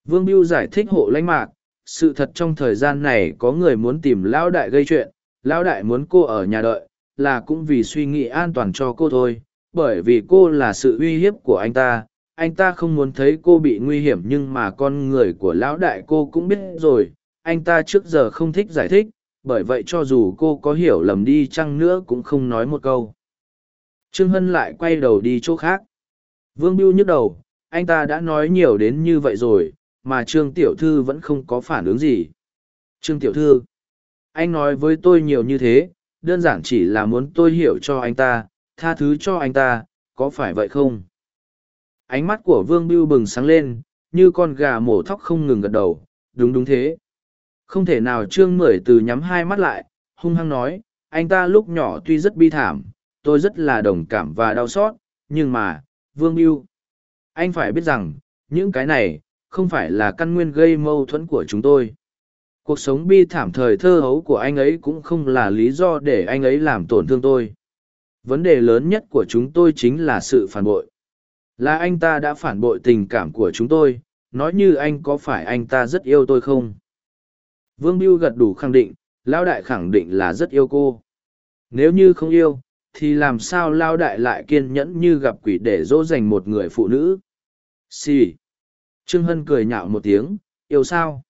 Speaker 1: Vương biêu giải thích hộ lãnh mạc, sự thật trong thời gian này có người muốn tìm lão đại gây chuyện, lão đại muốn cô ở nhà đợi, là cũng vì suy nghĩ an toàn cho cô thôi bởi vì cô là sự uy hiếp của anh ta anh ta không muốn thấy cô bị nguy hiểm nhưng mà con người của lão đại cô cũng biết rồi, anh ta trước giờ không thích giải thích, bởi vậy cho dù cô có hiểu lầm đi chăng nữa cũng không nói một câu. Trương hân lại quay đầu đi chỗ khác. Vương biêu nhức đầu, anh ta đã nói nhiều đến như vậy rồi, mà trương tiểu thư vẫn không có phản ứng gì. Trương tiểu thư, anh nói với tôi nhiều như thế, đơn giản chỉ là muốn tôi hiểu cho anh ta tha thứ cho anh ta, có phải vậy không? Ánh mắt của vương biêu bừng sáng lên, như con gà mổ thóc không ngừng gật đầu, đúng đúng thế. Không thể nào trương mười từ nhắm hai mắt lại, hung hăng nói, anh ta lúc nhỏ tuy rất bi thảm, tôi rất là đồng cảm và đau xót, nhưng mà, vương biêu anh phải biết rằng, những cái này, không phải là căn nguyên gây mâu thuẫn của chúng tôi. Cuộc sống bi thảm thời thơ hấu của anh ấy cũng không là lý do để anh ấy làm tổn thương tôi vấn đề lớn nhất của chúng tôi chính là sự phản bội. Là anh ta đã phản bội tình cảm của chúng tôi, nói như anh có phải anh ta rất yêu tôi không? Vương biêu gật đủ khẳng định lao đại khẳng định là rất yêu cô. Nếu như không yêu, thì làm sao lao đại lại kiên nhẫn như gặp quỷ để dỗ dành một người phụ nữ? Xì、sì. trương hân cười nhạo một tiếng, yêu sao?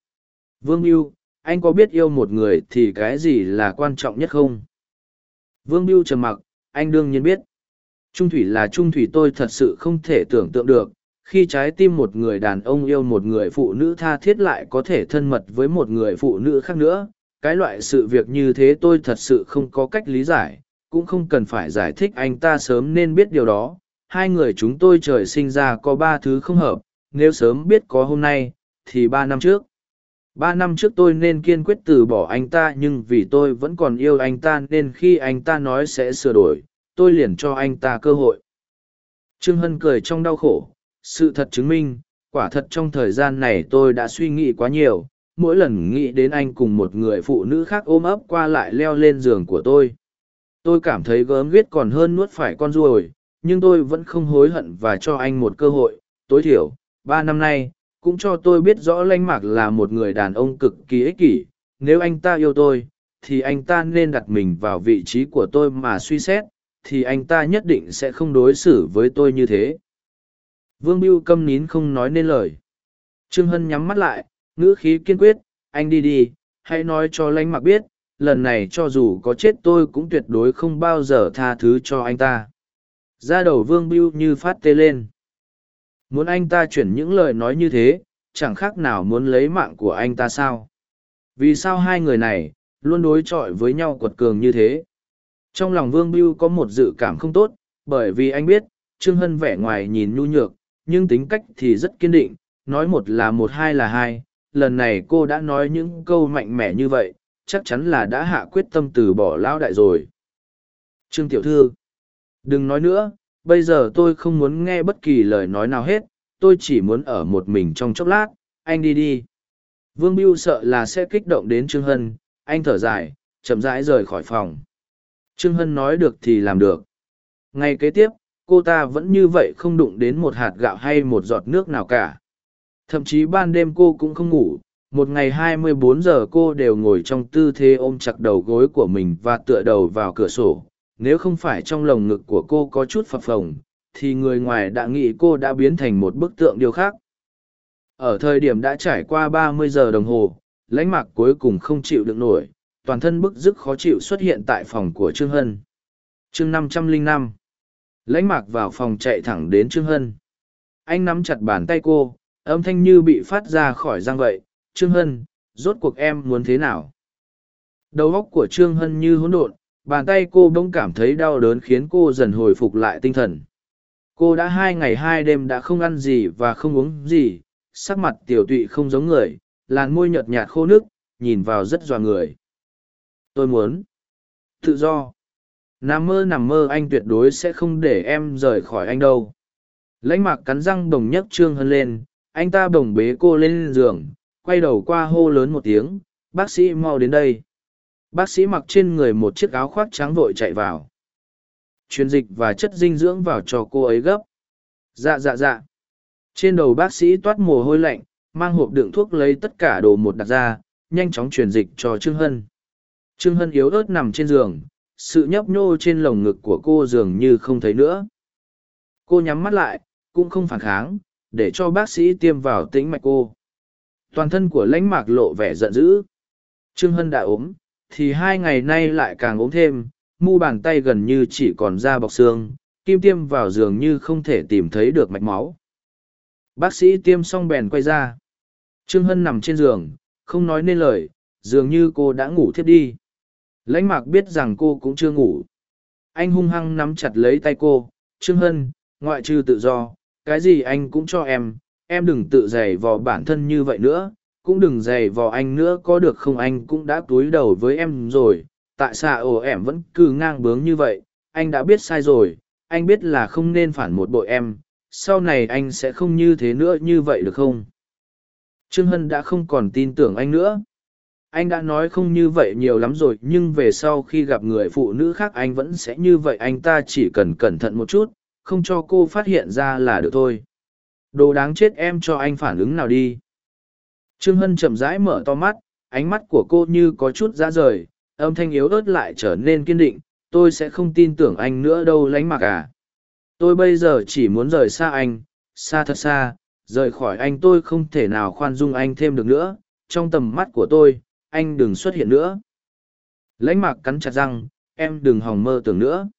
Speaker 1: Vương biêu anh có biết yêu một người thì cái gì là quan trọng nhất không? Vương biêu trầm mặc anh đương nhiên biết. Trung thủy là trung thủy tôi thật sự không thể tưởng tượng được, khi trái tim một người đàn ông yêu một người phụ nữ tha thiết lại có thể thân mật với một người phụ nữ khác nữa, cái loại sự việc như thế tôi thật sự không có cách lý giải, cũng không cần phải giải thích anh ta sớm nên biết điều đó. Hai người chúng tôi trời sinh ra có ba thứ không hợp, nếu sớm biết có hôm nay, thì ba năm trước ba năm trước tôi nên kiên quyết từ bỏ anh ta, nhưng vì tôi vẫn còn yêu anh ta nên khi anh ta nói sẽ sửa đổi, tôi liền cho anh ta cơ hội. Trương hân cười trong đau khổ, sự thật chứng minh, quả thật trong thời gian này tôi đã suy nghĩ quá nhiều, mỗi lần nghĩ đến anh cùng một người phụ nữ khác ôm ấp qua lại leo lên giường của tôi. Tôi cảm thấy gớm ghiết còn hơn nuốt phải con ruồi, nhưng tôi vẫn không hối hận và cho anh một cơ hội. Tối thiểu, ba năm nay cũng cho tôi biết rõ lanh mạc là một người đàn ông cực kỳ ích kỷ. Nếu anh ta yêu tôi, thì anh ta nên đặt mình vào vị trí của tôi mà suy xét, thì anh ta nhất định sẽ không đối xử với tôi như thế. Vương mưu câm nín không nói nên lời. Trương hân nhắm mắt lại, ngữ khí kiên quyết, anh đi đi, hãy nói cho lanh mạc biết, lần này cho dù có chết tôi cũng tuyệt đối không bao giờ tha thứ cho anh ta. Ra đầu vương mưu như phát tê lên. Muốn anh ta chuyển những lời nói như thế, chẳng khác nào muốn lấy mạng của anh ta sao? Vì sao hai người này, luôn đối chọi với nhau quật cường như thế? Trong lòng Vương Biêu có một dự cảm không tốt, bởi vì anh biết, Trương Hân vẻ ngoài nhìn nhu nhược, nhưng tính cách thì rất kiên định, nói một là một hai là hai, lần này cô đã nói những câu mạnh mẽ như vậy chắc chắn là đã hạ quyết tâm từ bỏ lão đại rồi trương tiểu thư đừng nói nữa bây giờ tôi không muốn nghe bất kỳ lời nói nào hết, tôi chỉ muốn ở một mình trong chốc lát. Anh đi đi. Vương biêu sợ là sẽ kích động đến trương hân. Anh thở dài, chậm rãi rời khỏi phòng. Trương hân nói được thì làm được. Ngay kế tiếp, cô ta vẫn như vậy không đụng đến một hạt gạo hay một giọt nước nào cả. Thậm chí ban đêm cô cũng không ngủ. Một ngày 24 giờ cô đều ngồi trong tư thế ôm chặt đầu gối của mình và tựa đầu vào cửa sổ nếu không phải trong lồng ngực của cô có chút phập phồng, thì người ngoài đã nghĩ cô đã biến thành một bức tượng điêu khác. Ở thời điểm đã trải qua 30 giờ đồng hồ, lãnh mạc cuối cùng không chịu được nổi, toàn thân bức dứt khó chịu xuất hiện tại phòng của trương hân. Chương 505 lãnh mạc vào phòng chạy thẳng đến trương hân. Anh nắm chặt bàn tay cô, âm thanh như bị phát ra khỏi răng vậy. Trương hân, rốt cuộc em muốn thế nào? Đầu óc của trương hân như hỗn độn bàn tay cô bỗng cảm thấy đau đớn khiến cô dần hồi phục lại tinh thần. Cô đã hai ngày hai đêm đã không ăn gì và không uống gì, sắc mặt tiểu tụy không giống người, làn môi nhợt nhạt khô nước, nhìn vào rất dọa người. Tôi muốn. Tự do. Nằm mơ nằm mơ anh tuyệt đối sẽ không để em rời khỏi anh đâu. Lãnh mạc cắn răng bồng nhấc trương hân lên, anh ta bồng bế cô lên giường, quay đầu qua hô lớn một tiếng, bác sĩ mau đến đây bác sĩ mặc trên người một chiếc áo khoác trắng vội chạy vào. Truyền dịch và chất dinh dưỡng vào cho cô ấy gấp. Dạ dạ dạ. Trên đầu bác sĩ toát mồ hôi lạnh, mang hộp đựng thuốc lấy tất cả đồ một đặt ra, nhanh chóng truyền dịch cho trương hân. Trương hân yếu ớt nằm trên giường, sự nhấp nhô trên lồng ngực của cô dường như không thấy nữa. Cô nhắm mắt lại, cũng không phản kháng, để cho bác sĩ tiêm vào tĩnh mạch cô. Toàn thân của lãnh mạc lộ vẻ giận dữ. Trương hân đã ốm thì hai ngày nay lại càng ốm thêm, mu bàn tay gần như chỉ còn da bọc xương, kim tiêm vào giường như không thể tìm thấy được mạch máu. Bác sĩ tiêm xong bèn quay ra. Trương hân nằm trên giường, không nói nên lời, dường như cô đã ngủ thiếp đi. Lãnh mạc biết rằng cô cũng chưa ngủ. Anh hung hăng nắm chặt lấy tay cô, trương hân, ngoại trừ tự do, cái gì anh cũng cho em em đừng tự dày vò bản thân như vậy nữa cũng đừng dày vò anh nữa, có được không anh cũng đã túi đầu với em rồi. Tại sao ồ em vẫn cứ ngang bướng như vậy, anh đã biết sai rồi, anh biết là không nên phản một bội em, sau này anh sẽ không như thế nữa như vậy được không? Trương hân đã không còn tin tưởng anh nữa. Anh đã nói không như vậy nhiều lắm rồi, nhưng về sau khi gặp người phụ nữ khác anh vẫn sẽ như vậy, anh ta chỉ cần cẩn thận một chút, không cho cô phát hiện ra là được thôi. Đồ đáng chết em cho anh phản ứng nào đi trương hân chậm rãi mở to mắt, ánh mắt của cô như có chút ra rời, âm thanh yếu ớt lại trở nên kiên định, tôi sẽ không tin tưởng anh nữa đâu lánh mặc à. Tôi bây giờ chỉ muốn rời xa anh, xa thật xa, rời khỏi anh tôi không thể nào khoan dung anh thêm được nữa, trong tầm mắt của tôi, anh đừng xuất hiện nữa. Lãnh mặc cắn chặt răng, em đừng hòng mơ tưởng nữa.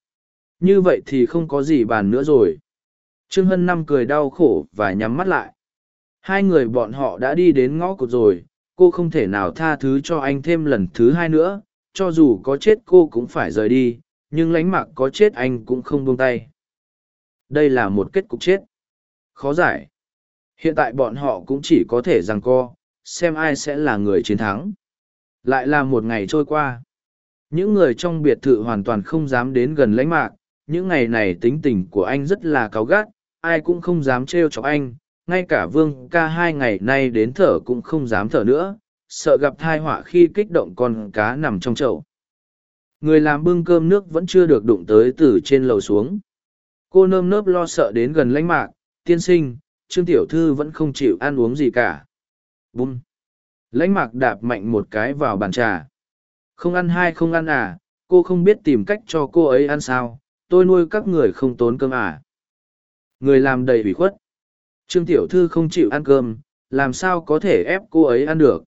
Speaker 1: Như vậy thì không có gì bàn nữa rồi. Trương hân năm cười đau khổ và nhắm mắt lại hai người bọn họ đã đi đến ngõ cụt rồi, cô không thể nào tha thứ cho anh thêm lần thứ hai nữa, cho dù có chết cô cũng phải rời đi, nhưng lánh mạc có chết anh cũng không buông tay. Đây là một kết cục chết. Khó giải. Hiện tại bọn họ cũng chỉ có thể rằng co, xem ai sẽ là người chiến thắng. Lại là một ngày trôi qua. Những người trong biệt thự hoàn toàn không dám đến gần lãnh mạc. Những ngày này tính tình của anh rất là cáu gắt, ai cũng không dám trêu chọc anh ngay cả vương ca hai ngày nay đến thở cũng không dám thở nữa, sợ gặp thai họa khi kích động con cá nằm trong chậu. Người làm bưng cơm nước vẫn chưa được đụng tới từ trên lầu xuống. Cô nơm nớp lo sợ đến gần lãnh mạc, tiên sinh, trương tiểu thư vẫn không chịu ăn uống gì cả. Bùm. Lãnh mạc đạp mạnh một cái vào bàn trà. Không ăn hai không ăn à cô không biết tìm cách cho cô ấy ăn sao, tôi nuôi các người không tốn cơm à. Người làm đầy ủy khuất trương tiểu thư không chịu ăn cơm, làm sao có thể ép cô ấy ăn được?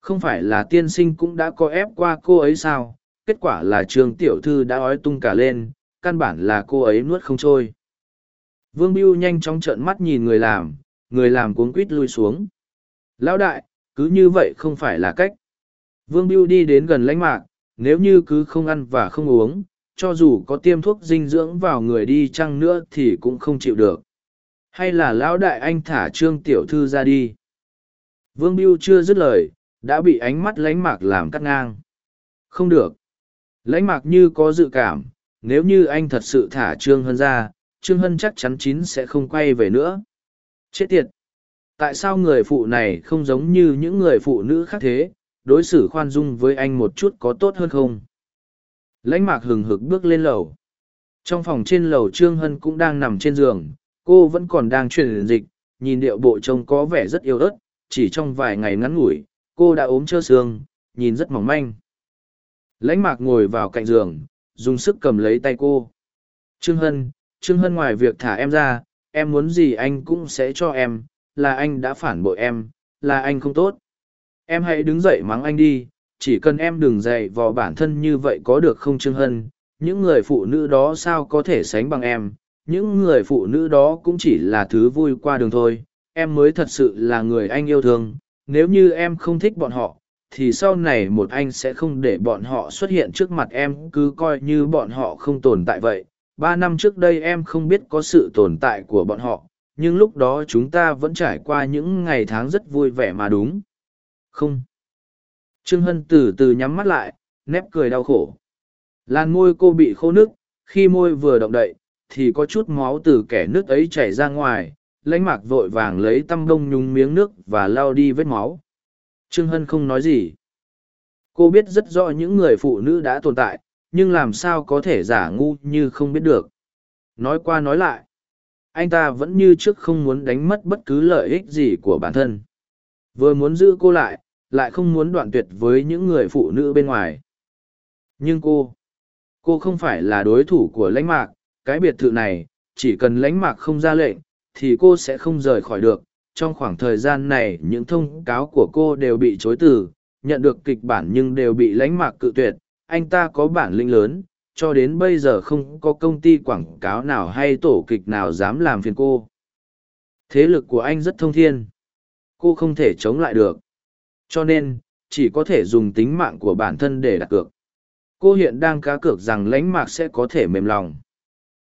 Speaker 1: Không phải là tiên sinh cũng đã có ép qua cô ấy sao? Kết quả là trương tiểu thư đã ói tung cả lên, căn bản là cô ấy nuốt không trôi. Vương biêu nhanh chóng trợn mắt nhìn người làm người làm cuống quít lui xuống. Lão đại, cứ như vậy không phải là cách. Vương biêu đi đến gần lãnh mạc, nếu như cứ không ăn và không uống, cho dù có tiêm thuốc dinh dưỡng vào người đi chăng nữa thì cũng không chịu được hay là lão đại anh thả trương tiểu thư ra đi Vương Biêu chưa dứt lời, đã bị ánh mắt lánh mạc làm cắt ngang. Không được. Lánh mạc như có dự cảm, nếu như anh thật sự thả Trương Hân ra, Trương Hân chắc chắn chín sẽ không quay về nữa. Chết tiệt! Tại sao người phụ này không giống như những người phụ nữ khác thế, đối xử khoan dung với anh một chút có tốt hơn không? Lãnh mạc hừng hực bước lên lầu. Trong phòng trên lầu Trương Hân cũng đang nằm trên giường, cô vẫn còn đang truyền dịch, nhìn điệu bộ trông có vẻ rất yếu ớt, chỉ trong vài ngày ngắn ngủi, cô đã ốm trơ xương, nhìn rất mỏng manh. Lãnh mạc ngồi vào cạnh giường, dùng sức cầm lấy tay cô. Trương Hân, Trương Hân ngoài việc thả em ra, em muốn gì anh cũng sẽ cho em, là anh đã phản bội em, là anh không tốt. Em hãy đứng dậy mắng anh đi, chỉ cần em đừng dạy vò bản thân như vậy có được không Trương Hân, những người phụ nữ đó sao có thể sánh bằng em, những người phụ nữ đó cũng chỉ là thứ vui qua đường thôi, em mới thật sự là người anh yêu thương, nếu như em không thích bọn họ, thì sau này một anh sẽ không để bọn họ xuất hiện trước mặt em. Cứ coi như bọn họ không tồn tại vậy. Ba năm trước đây em không biết có sự tồn tại của bọn họ. Nhưng lúc đó chúng ta vẫn trải qua những ngày tháng rất vui vẻ mà đúng. Không. Trương hân từ từ nhắm mắt lại nép cười đau khổ. Làn môi cô bị khô nước khi môi vừa động đậy thì có chút máu từ kẻ nước ấy chảy ra ngoài lãnh mạc vội vàng lấy tăm bông nhúng miếng nước và lao đi vết máu Trương Hân không nói gì. Cô biết rất rõ những người phụ nữ đã tồn tại, nhưng làm sao có thể giả ngu như không biết được. Nói qua nói lại, anh ta vẫn như trước không muốn đánh mất bất cứ lợi ích gì của bản thân. Vừa muốn giữ cô lại, lại không muốn đoạn tuyệt với những người phụ nữ bên ngoài. Nhưng cô, cô không phải là đối thủ của lãnh mạc, cái biệt thự này, chỉ cần lãnh mạc không ra lệnh, thì cô sẽ không rời khỏi được, trong khoảng thời gian này những thông cáo của cô đều bị chối từ nhận được kịch bản nhưng đều bị lánh mạc cự tuyệt. Anh ta có bản lĩnh lớn cho đến bây giờ không có công ty quảng cáo nào hay tổ kịch nào dám làm phiền cô. Thế lực của anh rất thông thiên. Cô không thể chống lại được. Cho nên chỉ có thể dùng tính mạng của bản thân để đặt cược. Cô hiện đang cá cược rằng lánh mạc sẽ có thể mềm lòng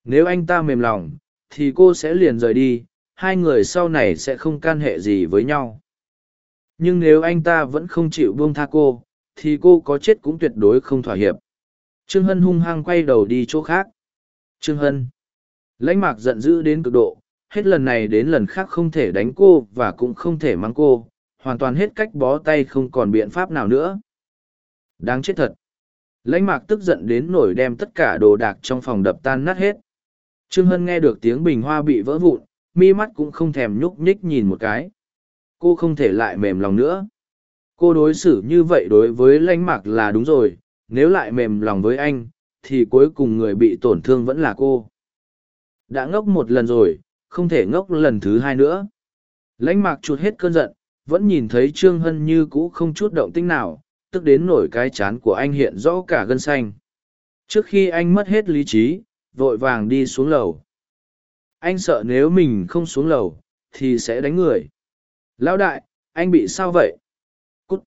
Speaker 1: nếu anh ta mềm lòng, thì cô sẽ liền rời đi, hai người sau này sẽ không can hệ gì với nhau. Nhưng nếu anh ta vẫn không chịu buông tha cô, thì cô có chết cũng tuyệt đối không thỏa hiệp. Trương hân hung hăng quay đầu đi chỗ khác. Trương hân. Lãnh mạc giận dữ đến cực độ, hết lần này đến lần khác không thể đánh cô và cũng không thể mắng cô, hoàn toàn hết cách bó tay không còn biện pháp nào nữa. Đáng chết thật. Lãnh mạc tức giận đến nổi đem tất cả đồ đạc trong phòng đập tan nát hết trương hân nghe được tiếng bình hoa bị vỡ vụn, mi mắt cũng không thèm nhúc nhích nhìn một cái. Cô không thể lại mềm lòng nữa. Cô đối xử như vậy đối với lãnh mạc là đúng rồi, nếu lại mềm lòng với anh, thì cuối cùng người bị tổn thương vẫn là cô. Đã ngốc một lần rồi, không thể ngốc lần thứ hai nữa. Lãnh mạc chuột hết cơn giận, vẫn nhìn thấy trương hân như cũ không chút động tinh nào, tức đến nổi cái chán của anh hiện rõ cả gân xanh. Trước khi anh mất hết lý trí vội vàng đi xuống lầu. Anh sợ nếu mình không xuống lầu, thì sẽ đánh người. Lão đại, anh bị sao vậy? Cút.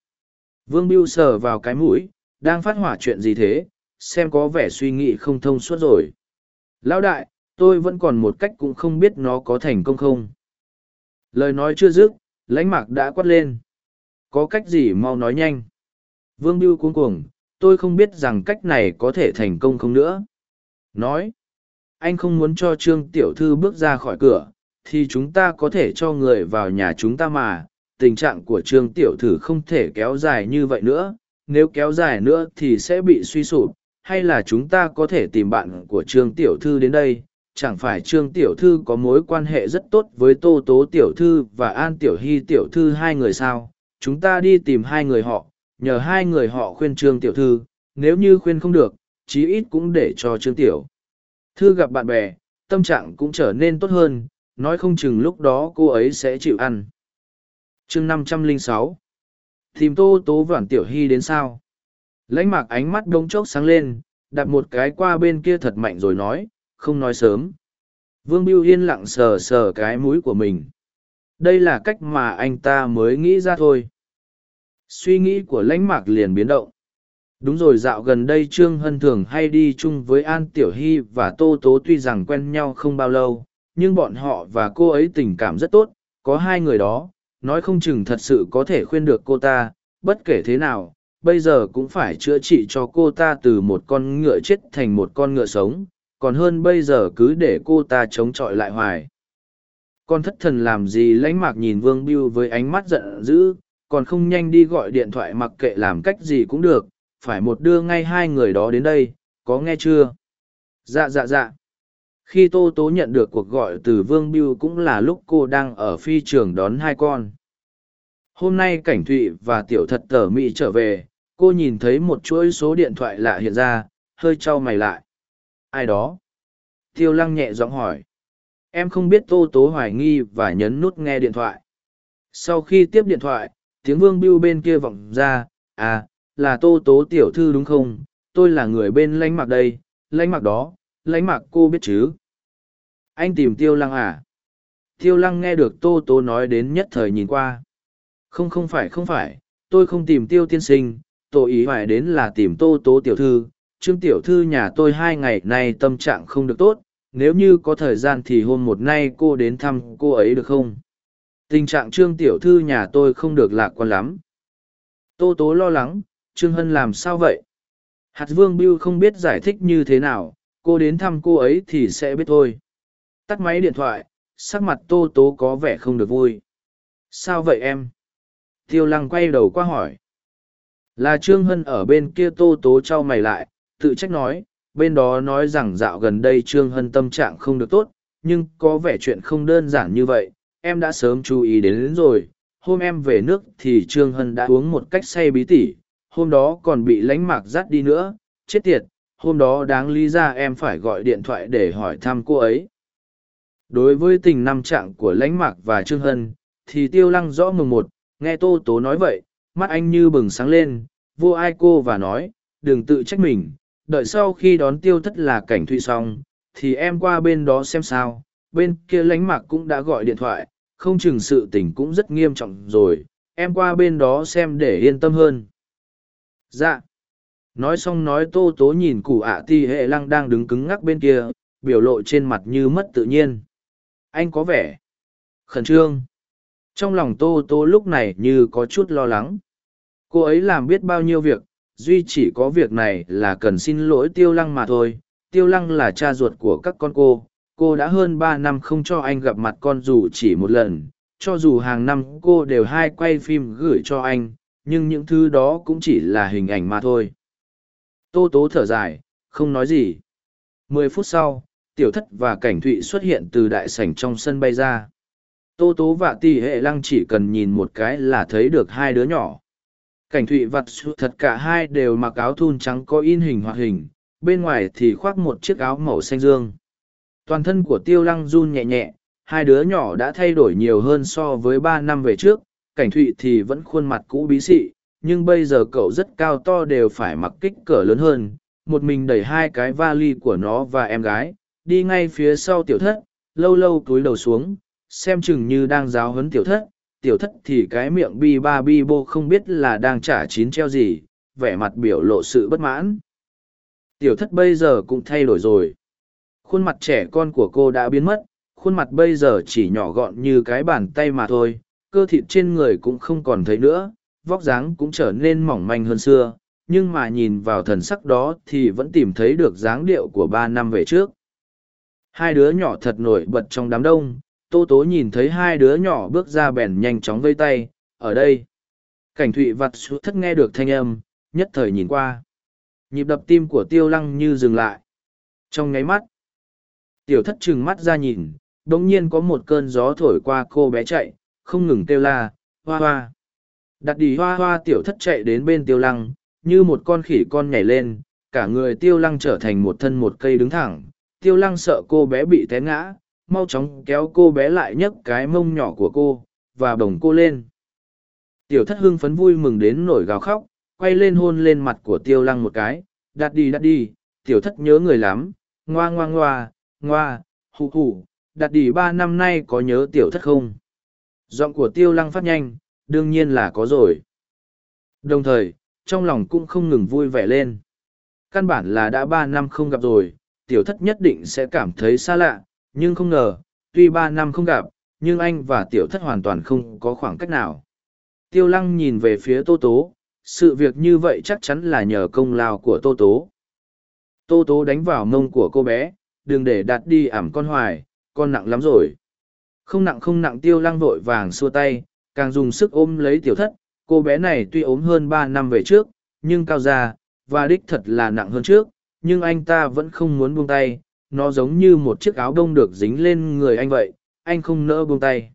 Speaker 1: Vương biêu sờ vào cái mũi, đang phát hỏa chuyện gì thế? Xem có vẻ suy nghĩ không thông suốt rồi. Lão đại, tôi vẫn còn một cách cũng không biết nó có thành công không. Lời nói chưa dứt, lãnh mạc đã quát lên. Có cách gì mau nói nhanh? Vương biêu cuống cuồng, tôi không biết rằng cách này có thể thành công không nữa nói, anh không muốn cho trương tiểu thư bước ra khỏi cửa, thì chúng ta có thể cho người vào nhà chúng ta mà. Tình trạng của trương tiểu thư không thể kéo dài như vậy nữa. Nếu kéo dài nữa thì sẽ bị suy sụp. Hay là chúng ta có thể tìm bạn của trương tiểu thư đến đây? Chẳng phải trương tiểu thư có mối quan hệ rất tốt với tô tố tiểu thư và an tiểu hy tiểu thư hai người sao? Chúng ta đi tìm hai người họ, nhờ hai người họ khuyên trương tiểu thư. Nếu như khuyên không được chí ít cũng để cho trương tiểu Thư gặp bạn bè, tâm trạng cũng trở nên tốt hơn, nói không chừng lúc đó cô ấy sẽ chịu ăn. chương năm trăm linh sáu Tìm tô tố vản tiểu hy đến sao? Lãnh mạc ánh mắt đống chốc sáng lên, đặt một cái qua bên kia thật mạnh rồi nói, không nói sớm. Vương Biêu yên lặng sờ sờ cái mũi của mình. Đây là cách mà anh ta mới nghĩ ra thôi. Suy nghĩ của lãnh mạc liền biến động. Đúng rồi dạo gần đây Trương Hân thường hay đi chung với An Tiểu Hy và Tô Tố tuy rằng quen nhau không bao lâu, nhưng bọn họ và cô ấy tình cảm rất tốt, có hai người đó, nói không chừng thật sự có thể khuyên được cô ta, bất kể thế nào, bây giờ cũng phải chữa trị cho cô ta từ một con ngựa chết thành một con ngựa sống, còn hơn bây giờ cứ để cô ta chống chọi lại hoài. Con thất thần làm gì lãnh mạc nhìn Vương Biêu với ánh mắt giận dữ, còn không nhanh đi gọi điện thoại mặc kệ làm cách gì cũng được, phải một đưa ngay hai người đó đến đây, có nghe chưa? Dạ dạ dạ. Khi Tô Tố nhận được cuộc gọi từ Vương Biêu cũng là lúc cô đang ở phi trường đón hai con. Hôm nay Cảnh Thụy và Tiểu Thật Tở Mỹ trở về, cô nhìn thấy một chuỗi số điện thoại lạ hiện ra, hơi trao mày lại. Ai đó? Tiêu Lăng nhẹ giọng hỏi. Em không biết Tô Tố hoài nghi và nhấn nút nghe điện thoại. Sau khi tiếp điện thoại, tiếng Vương Biêu bên kia vọng ra, à, là Tô Tố Tiểu Thư đúng không? Tôi là người bên lánh mặc đây, lánh mặc đó, lánh mặc cô biết chứ? Anh tìm Tiêu Lăng à? Tiêu Lăng nghe được Tô Tố nói đến nhất thời nhìn qua. Không không phải không phải, tôi không tìm Tiêu Tiên Sinh, tôi ý phải đến là tìm Tô Tố Tiểu Thư. Trương Tiểu Thư nhà tôi hai ngày nay tâm trạng không được tốt, nếu như có thời gian thì hôm một nay cô đến thăm cô ấy được không? Tình trạng Trương Tiểu Thư nhà tôi không được lạc quan lắm. Tô Tố lo lắng, Trương Hân làm sao vậy? Hạt Vương Biêu không biết giải thích như thế nào, cô đến thăm cô ấy thì sẽ biết thôi. Tắt máy điện thoại, sắc mặt Tô Tố có vẻ không được vui. Sao vậy em? Tiêu Lăng quay đầu qua hỏi. Là Trương Hân ở bên kia Tô Tố trao mày lại, tự trách nói, bên đó nói rằng dạo gần đây Trương Hân tâm trạng không được tốt, nhưng có vẻ chuyện không đơn giản như vậy, em đã sớm chú ý đến, đến rồi. Hôm em về nước thì Trương Hân đã uống một cách say bí tỉ, hôm đó còn bị lánh mạc dắt đi nữa, chết tiệt, hôm đó đáng lý ra em phải gọi điện thoại để hỏi thăm cô ấy. Đối với tình năm trạng của lãnh mạc và Trương Hân, thì tiêu lăng rõ mừng một, nghe Tô Tố nói vậy, mắt anh như bừng sáng lên, vô ai cô và nói, đừng tự trách mình, đợi sau khi đón tiêu thất là cảnh thụy xong, thì em qua bên đó xem sao, bên kia lãnh mạc cũng đã gọi điện thoại, không chừng sự tình cũng rất nghiêm trọng rồi, em qua bên đó xem để yên tâm hơn. Dạ. Nói xong nói tô tố nhìn cụ ạ à ti hệ lăng đang đứng cứng ngắc bên kia, biểu lộ trên mặt như mất tự nhiên. Anh có vẻ khẩn trương. Trong lòng tô tố lúc này như có chút lo lắng. Cô ấy làm biết bao nhiêu việc, duy chỉ có việc này là cần xin lỗi tiêu lăng mà thôi tiêu lăng là cha ruột của các con cô cô đã hơn ba năm không cho anh gặp mặt con dù chỉ một lần cho dù hàng năm cô đều hai quay phim gửi cho anh nhưng những thứ đó cũng chỉ là hình ảnh mà thôi. Tô tố thở dài, không nói gì. Mười phút sau, tiểu thất và cảnh thụy xuất hiện từ đại sảnh trong sân bay ra. Tô tố và tỷ hệ lăng chỉ cần nhìn một cái là thấy được hai đứa nhỏ. Cảnh thụy vặt thật cả hai đều mặc áo thun trắng có in hình hoạt hình, bên ngoài thì khoác một chiếc áo màu xanh dương. Toàn thân của tiêu lăng run nhẹ nhẹ, hai đứa nhỏ đã thay đổi nhiều hơn so với ba năm về trước cảnh thụy thì vẫn khuôn mặt cũ bí xị nhưng bây giờ cậu rất cao to đều phải mặc kích cỡ lớn hơn một mình đẩy hai cái vali của nó và em gái đi ngay phía sau tiểu thất lâu lâu túi đầu xuống xem chừng như đang giáo huấn tiểu thất tiểu thất thì cái miệng bi ba bi bô không biết là đang trả chín treo gì, vẻ mặt biểu lộ sự bất mãn. Tiểu thất bây giờ cũng thay đổi rồi. Khuôn mặt trẻ con của cô đã biến mất, khuôn mặt bây giờ chỉ nhỏ gọn như cái bàn tay mà thôi, cơ thịt trên người cũng không còn thấy nữa, vóc dáng cũng trở nên mỏng manh hơn xưa, nhưng mà nhìn vào thần sắc đó thì vẫn tìm thấy được dáng điệu của ba năm về trước. Hai đứa nhỏ thật nổi bật trong đám đông, Tô tố nhìn thấy hai đứa nhỏ bước ra bèn nhanh chóng vây tay, ở đây. Cảnh thụy vặt xuống thất nghe được thanh âm, nhất thời nhìn qua. Nhịp đập tim của tiêu lăng như dừng lại. Trong ngáy mắt, tiểu thất trừng mắt ra nhìn, đồng nhiên có một cơn gió thổi qua cô bé chạy, không ngừng kêu la, hoa hoa. Đặt đi hoa hoa tiểu thất chạy đến bên tiêu lăng, như một con khỉ con nhảy lên, cả người tiêu lăng trở thành một thân một cây đứng thẳng. Tiêu lăng sợ cô bé bị té ngã, mau chóng kéo cô bé lại nhấc cái mông nhỏ của cô và bồng cô lên. Tiểu thất hưng phấn vui mừng đến nổi gào khóc quay lên hôn lên mặt của tiêu lăng một cái. Đặt đi đặt đi tiểu thất nhớ người lắm. Ngoa ngoa ngoa ngoa hụ hụ. Đặt đi ba năm nay có nhớ tiểu thất không? Giọng của tiêu lăng phát nhanh đương nhiên là có rồi đồng thời trong lòng cũng không ngừng vui vẻ lên căn bản là đã ba năm không gặp rồi tiểu thất nhất định sẽ cảm thấy xa lạ nhưng không ngờ, tuy ba năm không gặp, nhưng anh và tiểu thất hoàn toàn không có khoảng cách nào. Tiêu lăng nhìn về phía Tô Tố, sự việc như vậy chắc chắn là nhờ công lao của Tô Tố. Tô Tố đánh vào mông của cô bé, đừng để đặt đi ảm con hoài, con nặng lắm rồi. Không nặng không nặng tiêu lăng vội vàng xua tay, càng dùng sức ôm lấy tiểu thất, cô bé này tuy ốm hơn ba năm về trước, nhưng cao già, và đích thật là nặng hơn trước, nhưng anh ta vẫn không muốn buông tay, nó giống như một chiếc áo đông được dính lên người anh vậy, anh không nỡ buông tay.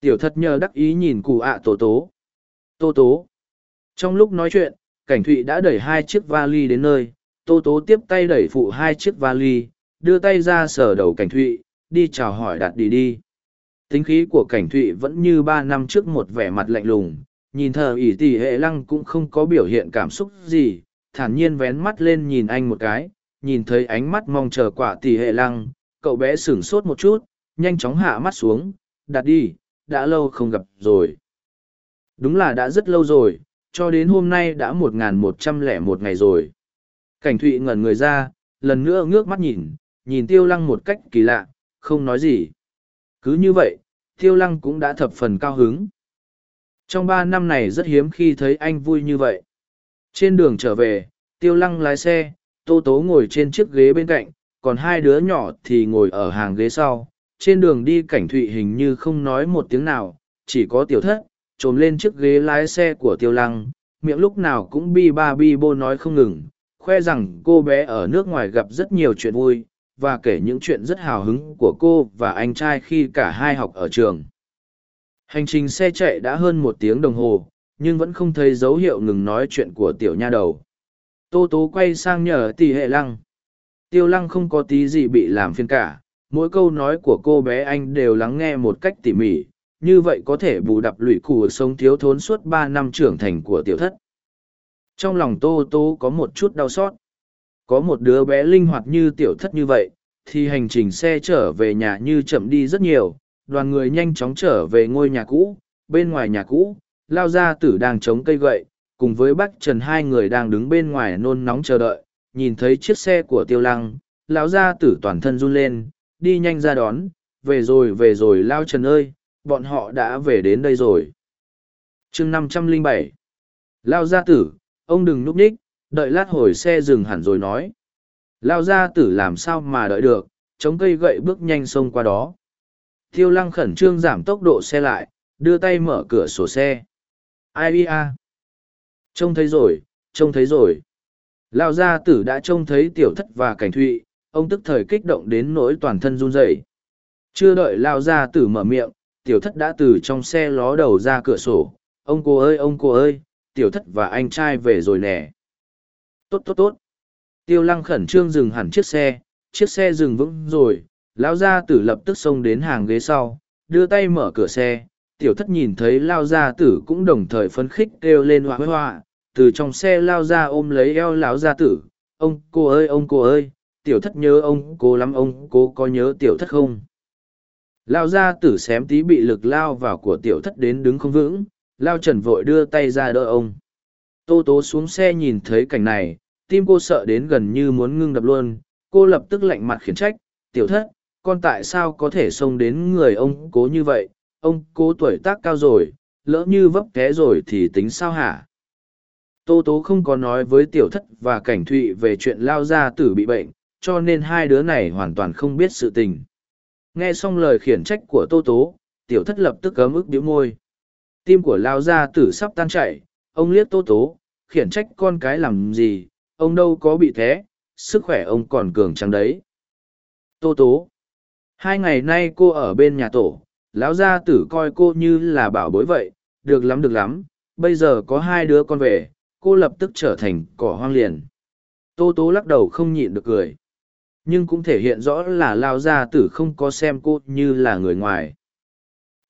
Speaker 1: Tiểu thất nhờ đắc ý nhìn cụ ạ tổ tố. Tô tố. Trong lúc nói chuyện, cảnh thụy đã đẩy hai chiếc vali đến nơi, tô tố tiếp tay đẩy phụ hai chiếc vali, đưa tay ra sở đầu cảnh thụy, đi chào hỏi đạt đi đi. Tính khí của cảnh thụy vẫn như ba năm trước một vẻ mặt lạnh lùng, nhìn thờ ỷ tỷ hệ lăng cũng không có biểu hiện cảm xúc gì, thản nhiên vén mắt lên nhìn anh một cái, nhìn thấy ánh mắt mong chờ quả tỷ hệ lăng, cậu bé sửng sốt một chút, nhanh chóng hạ mắt xuống, đặt đi, đã lâu không gặp rồi. Đúng là đã rất lâu rồi, cho đến hôm nay đã một một trăm lẻ một ngày rồi. Cảnh thụy ngẩn người ra, lần nữa ngước mắt nhìn, nhìn tiêu lăng một cách kỳ lạ, không nói gì. Cứ như vậy, tiêu lăng cũng đã thập phần cao hứng. Trong ba năm này rất hiếm khi thấy anh vui như vậy. Trên đường trở về, tiêu lăng lái xe, tô tố ngồi trên chiếc ghế bên cạnh, còn hai đứa nhỏ thì ngồi ở hàng ghế sau. Trên đường đi cảnh thụy hình như không nói một tiếng nào, chỉ có tiểu thất, trồm lên chiếc ghế lái xe của tiêu lăng, miệng lúc nào cũng bi ba bi bô nói không ngừng, khoe rằng cô bé ở nước ngoài gặp rất nhiều chuyện vui, và kể những chuyện rất hào hứng của cô và anh trai khi cả hai học ở trường. Hành trình xe chạy đã hơn một tiếng đồng hồ, nhưng vẫn không thấy dấu hiệu ngừng nói chuyện của tiểu nha đầu. Tô tố quay sang nhờ tỷ hệ lăng. Tiêu lăng không có tí gì bị làm phiền cả, mỗi câu nói của cô bé anh đều lắng nghe một cách tỉ mỉ, như vậy có thể bù đắp lụy củ sống thiếu thốn suốt ba năm trưởng thành của tiểu thất. Trong lòng tô tố có một chút đau xót. Có một đứa bé linh hoạt như tiểu thất như vậy, thì hành trình xe trở về nhà như chậm đi rất nhiều, đoàn người nhanh chóng trở về ngôi nhà cũ, bên ngoài nhà cũ, lao gia tử đang chống cây gậy, cùng với bác Trần hai người đang đứng bên ngoài nôn nóng chờ đợi, nhìn thấy chiếc xe của tiêu lăng, lão gia tử toàn thân run lên, đi nhanh ra đón, về rồi về rồi lao Trần ơi, bọn họ đã về đến đây rồi. chương năm trăm linh bảy. Lao gia tử, ông đừng núp ních, đợi lát hồi xe dừng hẳn rồi nói. Lao gia tử làm sao mà đợi được, chống cây gậy bước nhanh xông qua đó. Tiêu lăng khẩn trương giảm tốc độ xe lại, đưa tay mở cửa sổ xe. Ai bia? Trông thấy rồi, trông thấy rồi. Lao gia tử đã trông thấy tiểu thất và cảnh thụy, ông tức thời kích động đến nỗi toàn thân run rẩy. Chưa đợi Lao gia tử mở miệng, tiểu thất đã từ trong xe ló đầu ra cửa sổ. Ông cô ơi ông cô ơi, tiểu thất và anh trai về rồi nè. Tốt tốt tốt. Tiêu lăng khẩn trương dừng hẳn chiếc xe, chiếc xe dừng vững rồi, lão gia tử lập tức xông đến hàng ghế sau, đưa tay mở cửa xe, tiểu thất nhìn thấy lao gia tử cũng đồng thời phấn khích kêu lên hoa hoa, từ trong xe lao ra ôm lấy eo lão gia tử, ông cô ơi ông cô ơi, tiểu thất nhớ ông cô lắm ông cô có nhớ tiểu thất không? Lao gia tử xém tí bị lực lao vào của tiểu thất đến đứng không vững, lao trần vội đưa tay ra đỡ ông. Tô tố xuống xe nhìn thấy cảnh này, tim cô sợ đến gần như muốn ngưng đập luôn, cô lập tức lạnh mặt khiển trách, tiểu thất, con tại sao có thể xông đến người ông cố như vậy, ông cố tuổi tác cao rồi, lỡ như vấp té rồi thì tính sao hả? Tô Tố không có nói với tiểu thất và cảnh thụy về chuyện lao gia tử bị bệnh, cho nên hai đứa này hoàn toàn không biết sự tình. Nghe xong lời khiển trách của Tô Tố, tiểu thất lập tức cấm ức điếu môi. Tim của lao gia tử sắp tan chảy, ông liếc Tô Tố, khiển trách con cái làm gì, ông đâu có bị thế, sức khỏe ông còn cường trắng đấy. Tô Tố Hai ngày nay cô ở bên nhà tổ, lão gia tử coi cô như là bảo bối vậy, được lắm được lắm, bây giờ có hai đứa con về, cô lập tức trở thành cỏ hoang liền. Tô tố lắc đầu không nhịn được cười. Nhưng cũng thể hiện rõ là lao gia tử không có xem cô như là người ngoài.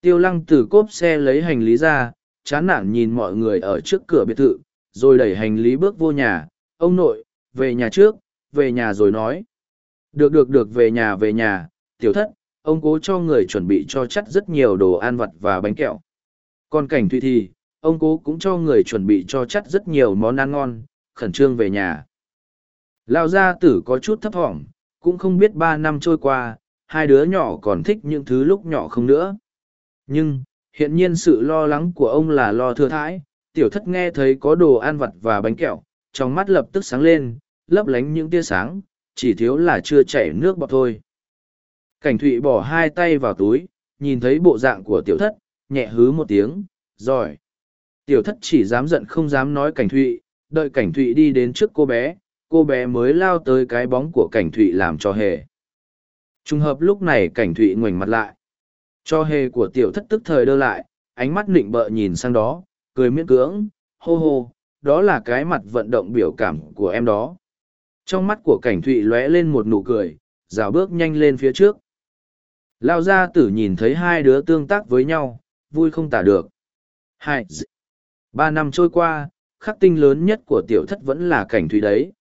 Speaker 1: Tiêu lăng từ cốp xe lấy hành lý ra, chán nản nhìn mọi người ở trước cửa biệt thự, rồi đẩy hành lý bước vô nhà. Ông nội, về nhà trước, về nhà rồi nói. Được được được về nhà về nhà, tiểu thất, ông cố cho người chuẩn bị cho chắt rất nhiều đồ ăn vặt và bánh kẹo. Còn cảnh thụy thì, ông cố cũng cho người chuẩn bị cho chắt rất nhiều món ăn ngon, khẩn trương về nhà. Lao gia tử có chút thấp thỏm, cũng không biết ba năm trôi qua, hai đứa nhỏ còn thích những thứ lúc nhỏ không nữa. Nhưng, hiện nhiên sự lo lắng của ông là lo thừa thãi, tiểu thất nghe thấy có đồ ăn vặt và bánh kẹo, trong mắt lập tức sáng lên, lấp lánh những tia sáng, chỉ thiếu là chưa chảy nước bọt thôi. Cảnh thụy bỏ hai tay vào túi, nhìn thấy bộ dạng của tiểu thất, nhẹ hứ một tiếng, giỏi. Tiểu thất chỉ dám giận không dám nói cảnh thụy, đợi cảnh thụy đi đến trước cô bé, cô bé mới lao tới cái bóng của cảnh thụy làm cho hề. Trùng hợp lúc này cảnh thụy ngoảnh mặt lại. Cho hề của tiểu thất tức thời đơ lại, ánh mắt nịnh bợ nhìn sang đó, cười miễn cưỡng, hô hô, đó là cái mặt vận động biểu cảm của em đó. Trong mắt của cảnh thụy lóe lên một nụ cười, rào bước nhanh lên phía trước. Lao gia tử nhìn thấy hai đứa tương tác với nhau, vui không tả được. Hai. Ba năm trôi qua, khắc tinh lớn nhất của tiểu thất vẫn là cảnh thụy đấy.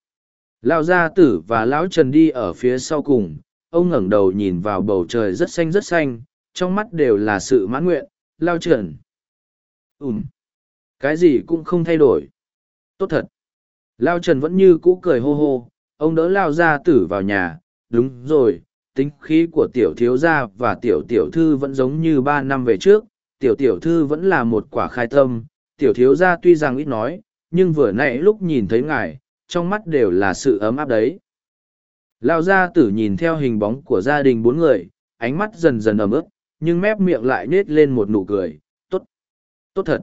Speaker 1: Lao gia tử và lão trần đi ở phía sau cùng, ông ngẩng đầu nhìn vào bầu trời rất xanh rất xanh, trong mắt đều là sự mãn nguyện, Lao trần. Ừm. Cái gì cũng không thay đổi. Tốt thật. Lao trần vẫn như cũ cười hô hô, ông đỡ Lao gia tử vào nhà, đúng rồi, tính khí của tiểu thiếu gia và tiểu tiểu thư vẫn giống như ba năm về trước, tiểu tiểu thư vẫn là một quả khai tâm, tiểu thiếu gia tuy rằng ít nói, nhưng vừa nãy lúc nhìn thấy ngài, trong mắt đều là sự ấm áp đấy. Lao gia tử nhìn theo hình bóng của gia đình bốn người, ánh mắt dần dần ấm ức, nhưng mép miệng lại nết lên một nụ cười, tốt, tốt thật.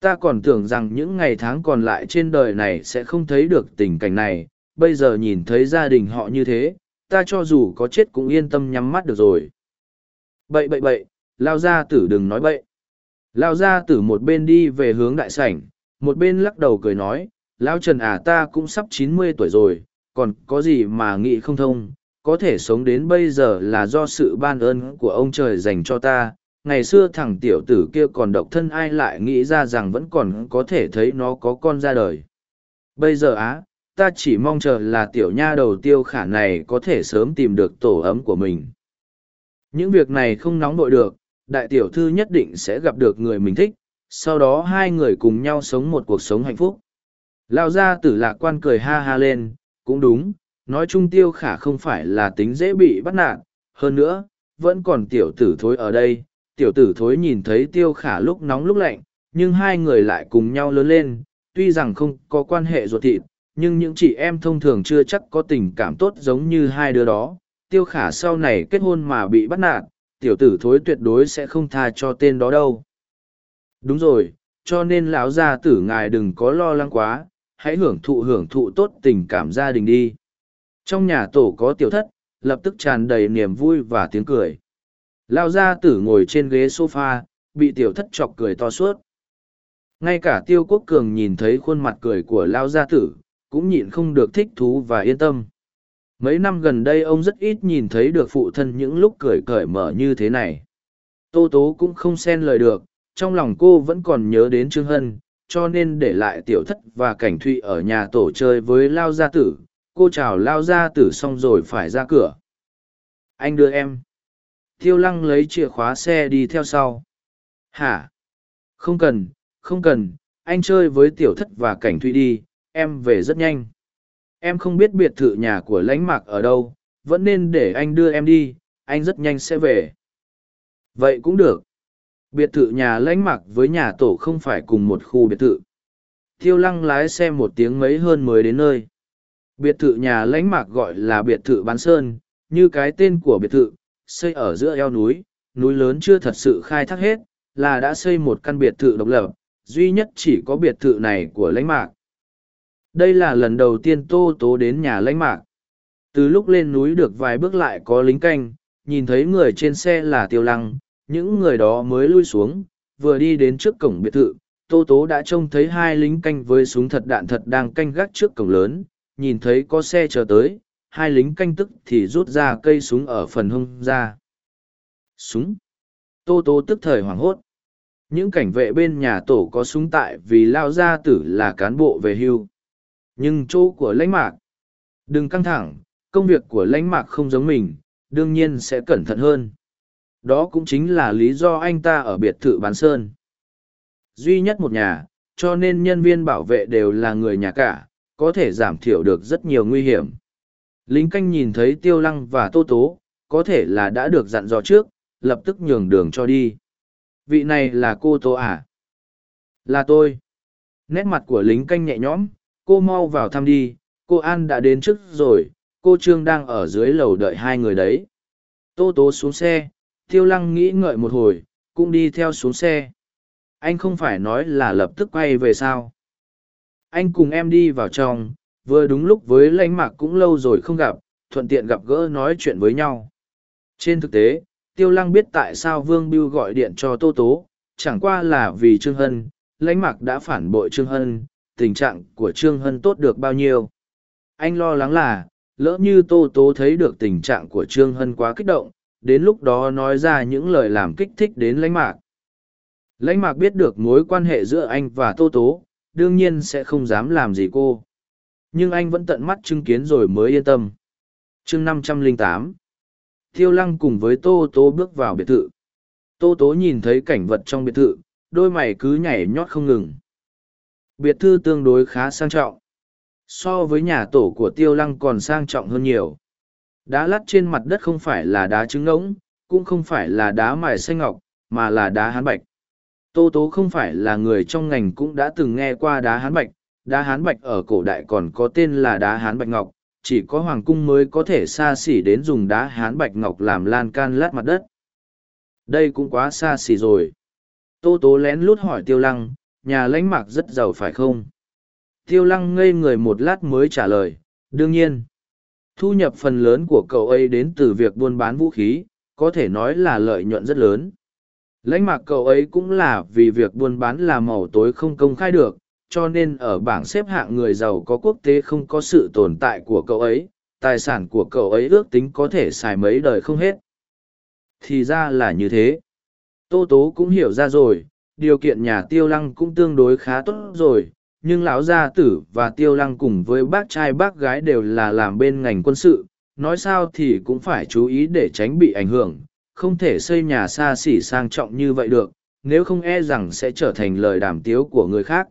Speaker 1: Ta còn tưởng rằng những ngày tháng còn lại trên đời này sẽ không thấy được tình cảnh này, bây giờ nhìn thấy gia đình họ như thế, ta cho dù có chết cũng yên tâm nhắm mắt được rồi. Bậy bậy bậy, lao gia tử đừng nói bậy. Lao gia tử một bên đi về hướng đại sảnh, một bên lắc đầu cười nói, Lao Trần à ta cũng sắp chín mươi tuổi rồi, còn có gì mà nghĩ không thông, có thể sống đến bây giờ là do sự ban ơn của ông trời dành cho ta. Ngày xưa thằng tiểu tử kia còn độc thân ai lại nghĩ ra rằng vẫn còn có thể thấy nó có con ra đời. Bây giờ á, ta chỉ mong chờ là tiểu nha đầu tiêu khả này có thể sớm tìm được tổ ấm của mình. Những việc này không nóng nội được, đại tiểu thư nhất định sẽ gặp được người mình thích, sau đó hai người cùng nhau sống một cuộc sống hạnh phúc. Lao ra tử lạc quan cười ha ha lên, cũng đúng, nói chung tiêu khả không phải là tính dễ bị bắt nạt, hơn nữa, vẫn còn tiểu tử thối ở đây. Tiểu tử thối nhìn thấy tiêu khả lúc nóng lúc lạnh, nhưng hai người lại cùng nhau lớn lên, tuy rằng không có quan hệ ruột thịt, nhưng những chị em thông thường chưa chắc có tình cảm tốt giống như hai đứa đó. Tiêu khả sau này kết hôn mà bị bắt nạt, tiểu tử thối tuyệt đối sẽ không tha cho tên đó đâu. Đúng rồi, cho nên lão gia tử ngài đừng có lo lắng quá, hãy hưởng thụ hưởng thụ tốt tình cảm gia đình đi. Trong nhà tổ có tiểu thất, lập tức tràn đầy niềm vui và tiếng cười. Lao gia tử ngồi trên ghế sofa, bị tiểu thất chọc cười to suốt. Ngay cả tiêu quốc cường nhìn thấy khuôn mặt cười của Lao gia tử, cũng nhịn không được thích thú và yên tâm. Mấy năm gần đây ông rất ít nhìn thấy được phụ thân những lúc cười cởi mở như thế này. Tô Tố cũng không xen lời được, trong lòng cô vẫn còn nhớ đến Trương Hân, cho nên để lại tiểu thất và cảnh thụy ở nhà tổ chơi với Lao Gia Tử. Cô chào Lao Gia Tử xong rồi phải ra cửa. Anh đưa em. Tiêu lăng lấy chìa khóa xe đi theo sau. Hả? Không cần, không cần, anh chơi với tiểu thất và cảnh thụy đi, em về rất nhanh. Em không biết biệt thự nhà của lãnh mạc ở đâu vẫn nên để anh đưa em đi anh rất nhanh sẽ về. Vậy cũng được. Biệt thự nhà lãnh mạc với nhà tổ không phải cùng một khu biệt thự. Tiêu lăng lái xe một tiếng mấy hơn mới đến nơi. Biệt thự nhà lãnh mạc gọi là biệt thự bán sơn như cái tên của biệt thự xây ở giữa eo núi núi lớn chưa thật sự khai thác hết, là đã xây một căn biệt thự độc lập, duy nhất chỉ có biệt thự này của lãnh mạc. Đây là lần đầu tiên tô tố đến nhà lãnh mạc. Từ lúc lên núi được vài bước lại có lính canh, nhìn thấy người trên xe là tiêu lăng, những người đó mới lui xuống, vừa đi đến trước cổng biệt thự, tô tố đã trông thấy hai lính canh với súng thật đạn thật đang canh gác trước cổng lớn, nhìn thấy có xe chờ tới hai lính canh tức thì rút ra cây súng ở phần hông ra. Súng. Tô tô tức thời hoảng hốt. Những cảnh vệ bên nhà tổ có súng tại vì lao gia tử là cán bộ về hưu. Nhưng chỗ của lãnh mạc. Đừng căng thẳng, công việc của lãnh mạc không giống mình, đương nhiên sẽ cẩn thận hơn. Đó cũng chính là lý do anh ta ở biệt thự bán sơn. Duy nhất một nhà, cho nên nhân viên bảo vệ đều là người nhà cả, có thể giảm thiểu được rất nhiều nguy hiểm lính canh nhìn thấy tiêu lăng và tô tố có thể là đã được dặn dò trước, lập tức nhường đường cho đi. Vị này là cô Tô à? Là tôi. Nét mặt của lính canh nhẹ nhõm, cô mau vào thăm đi, cô An đã đến trước rồi, cô Trương đang ở dưới lầu đợi hai người đấy. Tô Tố xuống xe, Tiêu Lăng nghĩ ngợi một hồi, cũng đi theo xuống xe. Anh không phải nói là lập tức quay về sao. Anh cùng em đi vào trong, vừa đúng lúc với lãnh mạc cũng lâu rồi không gặp, thuận tiện gặp gỡ nói chuyện với nhau. Trên thực tế, Tiêu Lăng biết tại sao Vương Biêu gọi điện cho Tô Tố, chẳng qua là vì Trương Hân, lãnh mạc đã phản bội Trương Hân, tình trạng của Trương Hân tốt được bao nhiêu. Anh lo lắng là, lỡ như Tô Tố thấy được tình trạng của Trương Hân quá kích động, đến lúc đó nói ra những lời làm kích thích đến lãnh mạc. Lãnh mạc biết được mối quan hệ giữa anh và Tô Tố, đương nhiên sẽ không dám làm gì cô. Nhưng anh vẫn tận mắt chứng kiến rồi mới yên tâm. chương năm trăm linh tám Tiêu Lăng cùng với Tô Tố bước vào biệt thự. Tô Tố nhìn thấy cảnh vật trong biệt thự, đôi mày cứ nhảy nhót không ngừng. Biệt thư tương đối khá sang trọng. So với nhà tổ của Tiêu Lăng còn sang trọng hơn nhiều. Đá lắt trên mặt đất không phải là đá trứng ngỗng, cũng không phải là đá mài xanh ngọc, mà là đá hán bạch. Tô Tố không phải là người trong ngành cũng đã từng nghe qua đá hán bạch, đá hán bạch ở cổ đại còn có tên là đá hán bạch ngọc, chỉ có hoàng cung mới có thể xa xỉ đến dùng đá hán bạch ngọc làm lan can lát mặt đất. Đây cũng quá xa xỉ rồi. Tô Tố lén lút hỏi Tiêu Lăng, nhà lãnh mạc rất giàu phải không? Tiêu Lăng ngây người một lát mới trả lời, đương nhiên. Thu nhập phần lớn của cậu ấy đến từ việc buôn bán vũ khí, có thể nói là lợi nhuận rất lớn. Lãnh mạc cậu ấy cũng là vì việc buôn bán là màu tối không công khai được, cho nên ở bảng xếp hạng người giàu có quốc tế không có sự tồn tại của cậu ấy, tài sản của cậu ấy ước tính có thể xài mấy đời không hết. Thì ra là như thế. Tô Tố cũng hiểu ra rồi, điều kiện nhà tiêu lăng cũng tương đối khá tốt rồi, nhưng lão gia tử và tiêu lăng cùng với bác trai bác gái đều là làm bên ngành quân sự, nói sao thì cũng phải chú ý để tránh bị ảnh hưởng, không thể xây nhà xa xỉ sang trọng như vậy được, nếu không e rằng sẽ trở thành lời đàm tiếu của người khác.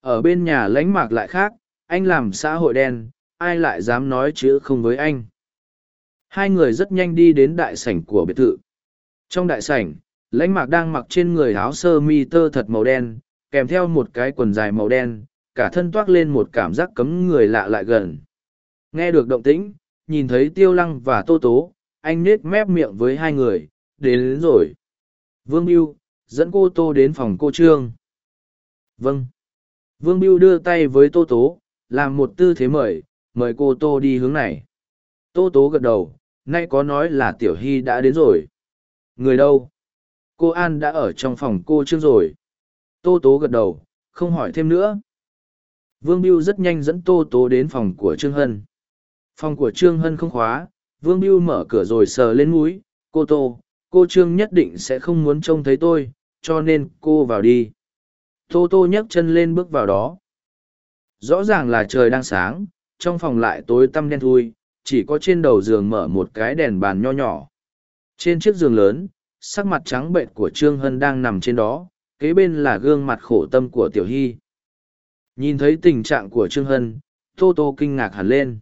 Speaker 1: Ở bên nhà lãnh mạc lại khác, anh làm xã hội đen, ai lại dám nói chữ không với anh. Hai người rất nhanh đi đến đại sảnh của biệt thự. Trong đại sảnh, lãnh mạc đang mặc trên người áo sơ mi tơ thật màu đen, kèm theo một cái quần dài màu đen, cả thân toát lên một cảm giác cấm người lạ lại gần. Nghe được động tĩnh, nhìn thấy tiêu lăng và tô tố, anh nết mép miệng với hai người, đến, đến rồi. Vương Yêu, dẫn cô Tô đến phòng cô Trương. Vâng. Vương Biêu đưa tay với Tô Tố, làm một tư thế mời, mời cô Tô đi hướng này. Tô Tố gật đầu, nay có nói là Tiểu Hy đã đến rồi. Người đâu? Cô An đã ở trong phòng cô trước rồi. Tô Tố gật đầu, không hỏi thêm nữa. Vương Biêu rất nhanh dẫn Tô Tố đến phòng của Trương Hân. Phòng của Trương Hân không khóa, Vương Biêu mở cửa rồi sờ lên mũi, cô Tô, cô Trương nhất định sẽ không muốn trông thấy tôi, cho nên cô vào đi. Tô Tô nhấc chân lên bước vào đó. Rõ ràng là trời đang sáng, trong phòng lại tối tăm đen thui, chỉ có trên đầu giường mở một cái đèn bàn nho nhỏ. Trên chiếc giường lớn, sắc mặt trắng bệnh của Trương Hân đang nằm trên đó, kế bên là gương mặt khổ tâm của Tiểu Hy. Nhìn thấy tình trạng của Trương Hân, Tô Tô kinh ngạc hẳn lên.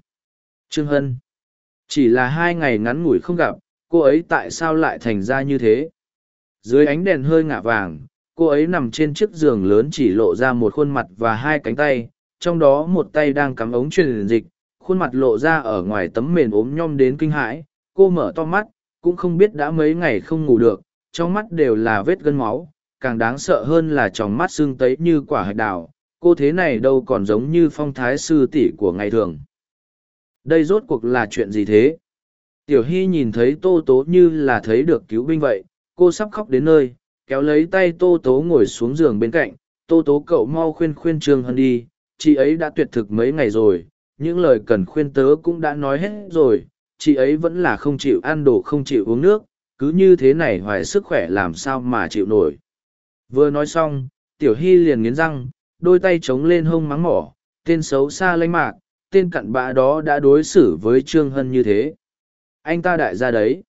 Speaker 1: Trương Hân. Chỉ là hai ngày ngắn ngủi không gặp, cô ấy tại sao lại thành ra như thế? Dưới ánh đèn hơi ngả vàng, cô ấy nằm trên chiếc giường lớn chỉ lộ ra một khuôn mặt và hai cánh tay, trong đó một tay đang cắm ống truyền dịch, khuôn mặt lộ ra ở ngoài tấm mền ốm nhom đến kinh hãi. Cô mở to mắt, cũng không biết đã mấy ngày không ngủ được, trong mắt đều là vết gân máu, càng đáng sợ hơn là tròng mắt xương tấy như quả hạch đào. Cô thế này đâu còn giống như phong thái sư tỷ của ngày thường đây rốt cuộc là chuyện gì thế tiểu hy nhìn thấy tô tố như là thấy được cứu binh vậy cô sắp khóc đến nơi kéo lấy tay tô tố ngồi xuống giường bên cạnh tô tố cậu mau khuyên khuyên trương hân đi, chị ấy đã tuyệt thực mấy ngày rồi, những lời cần khuyên tớ cũng đã nói hết rồi, chị ấy vẫn là không chịu ăn đồ không chịu uống nước, cứ như thế này hoài sức khỏe làm sao mà chịu nổi vừa nói xong, tiểu hy liền nghiến răng, đôi tay chống lên hông mắng mỏ, tên xấu xa lanh mạc, tên cặn bã đó đã đối xử với Trương Hân như thế. Anh ta đại gia đấy.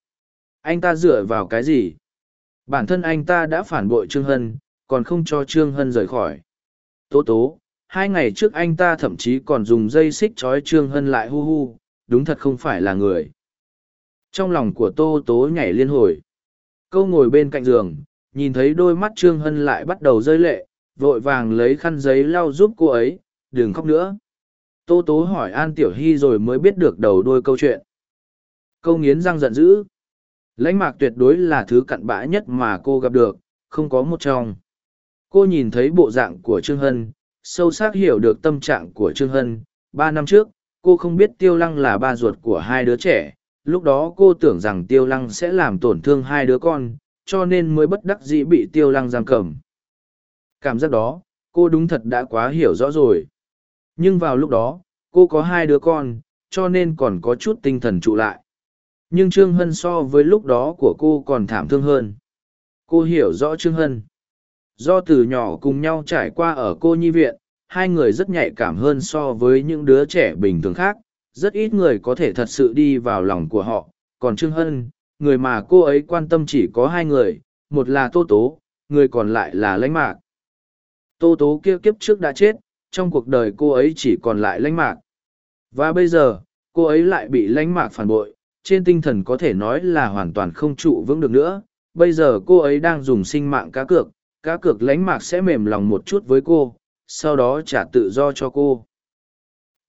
Speaker 1: Anh ta dựa vào cái gì? Bản thân anh ta đã phản bội Trương Hân, còn không cho Trương Hân rời khỏi. Tố tố, hai ngày trước anh ta thậm chí còn dùng dây xích trói Trương Hân lại hu hu, đúng thật không phải là người. trong lòng của tô tố nhảy liên hồi câu ngồi bên cạnh giường nhìn thấy đôi mắt trương hân lại bắt đầu rơi lệ vội vàng lấy khăn giấy lau giúp cô ấy đừng khóc nữa tô tố hỏi an tiểu hy rồi mới biết được đầu đôi câu chuyện câu nghiến răng giận dữ lãnh mạc tuyệt đối là thứ cặn bã nhất mà cô gặp được, không có một trong. Cô nhìn thấy bộ dạng của trương hân, sâu sắc hiểu được tâm trạng của trương hân. Ba năm trước, cô không biết tiêu lăng là ba ruột của hai đứa trẻ. Lúc đó cô tưởng rằng tiêu lăng sẽ làm tổn thương hai đứa con, cho nên mới bất đắc dĩ bị tiêu lăng giam cầm. Cảm giác đó, cô đúng thật đã quá hiểu rõ rồi. Nhưng vào lúc đó, cô có hai đứa con, cho nên còn có chút tinh thần trụ lại nhưng trương hân so với lúc đó của cô còn thảm thương hơn. Cô hiểu rõ trương hân. Do từ nhỏ cùng nhau trải qua ở cô nhi viện, hai người rất nhạy cảm hơn so với những đứa trẻ bình thường khác, rất ít người có thể thật sự đi vào lòng của họ. Còn trương hân, người mà cô ấy quan tâm chỉ có hai người, một là tô tố, người còn lại là lãnh mạc. Tô tố kia kiếp trước đã chết, trong cuộc đời cô ấy chỉ còn lại lãnh mạc. Và bây giờ, cô ấy lại bị lãnh mạc phản bội trên tinh thần có thể nói là hoàn toàn không trụ vững được nữa. Bây giờ cô ấy đang dùng sinh mạng cá cược cá cược lánh mạc sẽ mềm lòng một chút với cô, sau đó trả tự do cho cô.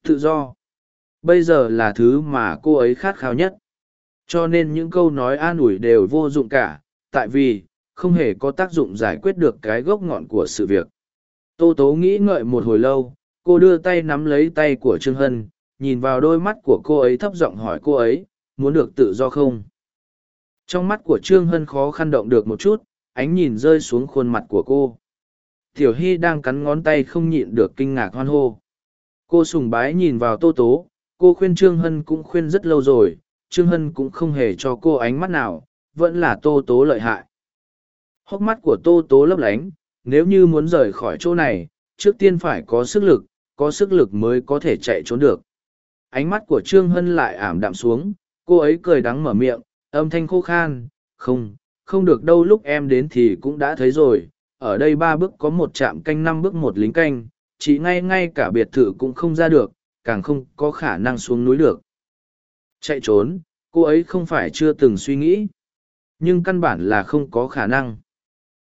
Speaker 1: Tự do. Bây giờ là thứ mà cô ấy khát khao nhất. Cho nên những câu nói an ủi đều vô dụng cả, tại vì, không hề có tác dụng giải quyết được cái gốc ngọn của sự việc. Tô tố nghĩ ngợi một hồi lâu, cô đưa tay nắm lấy tay của trương hân, nhìn vào đôi mắt của cô ấy thấp giọng hỏi cô ấy muốn được tự do không? Trong mắt của trương hân khó khăn động được một chút, ánh nhìn rơi xuống khuôn mặt của cô. Tiểu hy đang cắn ngón tay không nhịn được kinh ngạc hoan hô. Cô sùng bái nhìn vào tô tố, cô khuyên trương hân cũng khuyên rất lâu rồi, trương hân cũng không hề cho cô ánh mắt nào, vẫn là tô tố lợi hại. Hốc mắt của tô tố lấp lánh, nếu như muốn rời khỏi chỗ này, trước tiên phải có sức lực, có sức lực mới có thể chạy trốn được. Ánh mắt của trương hân lại ảm đạm xuống cô ấy cười đắng mở miệng, âm thanh khô khan, không không được đâu, lúc em đến thì cũng đã thấy rồi. Ở đây ba bước có một trạm canh, năm bước một lính canh. Chỉ ngay ngay cả biệt thự cũng không ra được, càng không có khả năng xuống núi được. Chạy trốn, cô ấy không phải chưa từng suy nghĩ, nhưng căn bản là không có khả năng.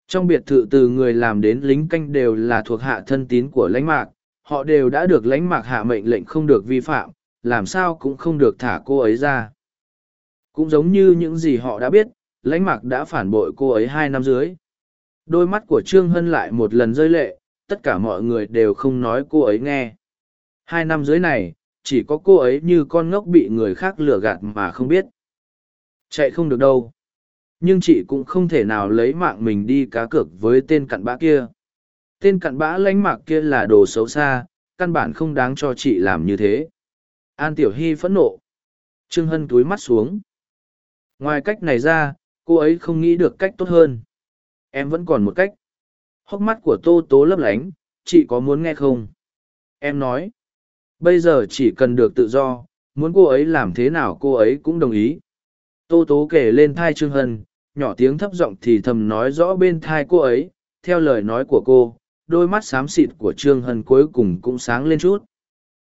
Speaker 1: Trong biệt thự từ người làm đến lính canh đều là thuộc hạ thân tín của lãnh mạc. Họ đều đã được lãnh mạc hạ mệnh lệnh không được vi phạm, làm sao cũng không được thả cô ấy ra cũng giống như những gì họ đã biết, lãnh mạc đã phản bội cô ấy hai năm dưới. Đôi mắt của trương hân lại một lần rơi lệ, tất cả mọi người đều không nói cô ấy nghe. Hai năm dưới này, chỉ có cô ấy như con ngốc bị người khác lừa gạt mà không biết. Chạy không được đâu. Nhưng chị cũng không thể nào lấy mạng mình đi cá cược với tên cặn bã kia. Tên cặn bã lãnh mạc kia là đồ xấu xa, căn bản không đáng cho chị làm như thế. An tiểu hy phẫn nộ. Trương hân túi mắt xuống ngoài cách này ra, cô ấy không nghĩ được cách tốt hơn. Em vẫn còn một cách. Hốc mắt của tô tố lấp lánh, chị có muốn nghe không? Em nói. Bây giờ chỉ cần được tự do, muốn cô ấy làm thế nào cô ấy cũng đồng ý. Tô tố kể lên thai trương hân, nhỏ tiếng thấp giọng thì thầm nói rõ bên thai cô ấy. Theo lời nói của cô, đôi mắt xám xịt của trương hân cuối cùng cũng sáng lên chút.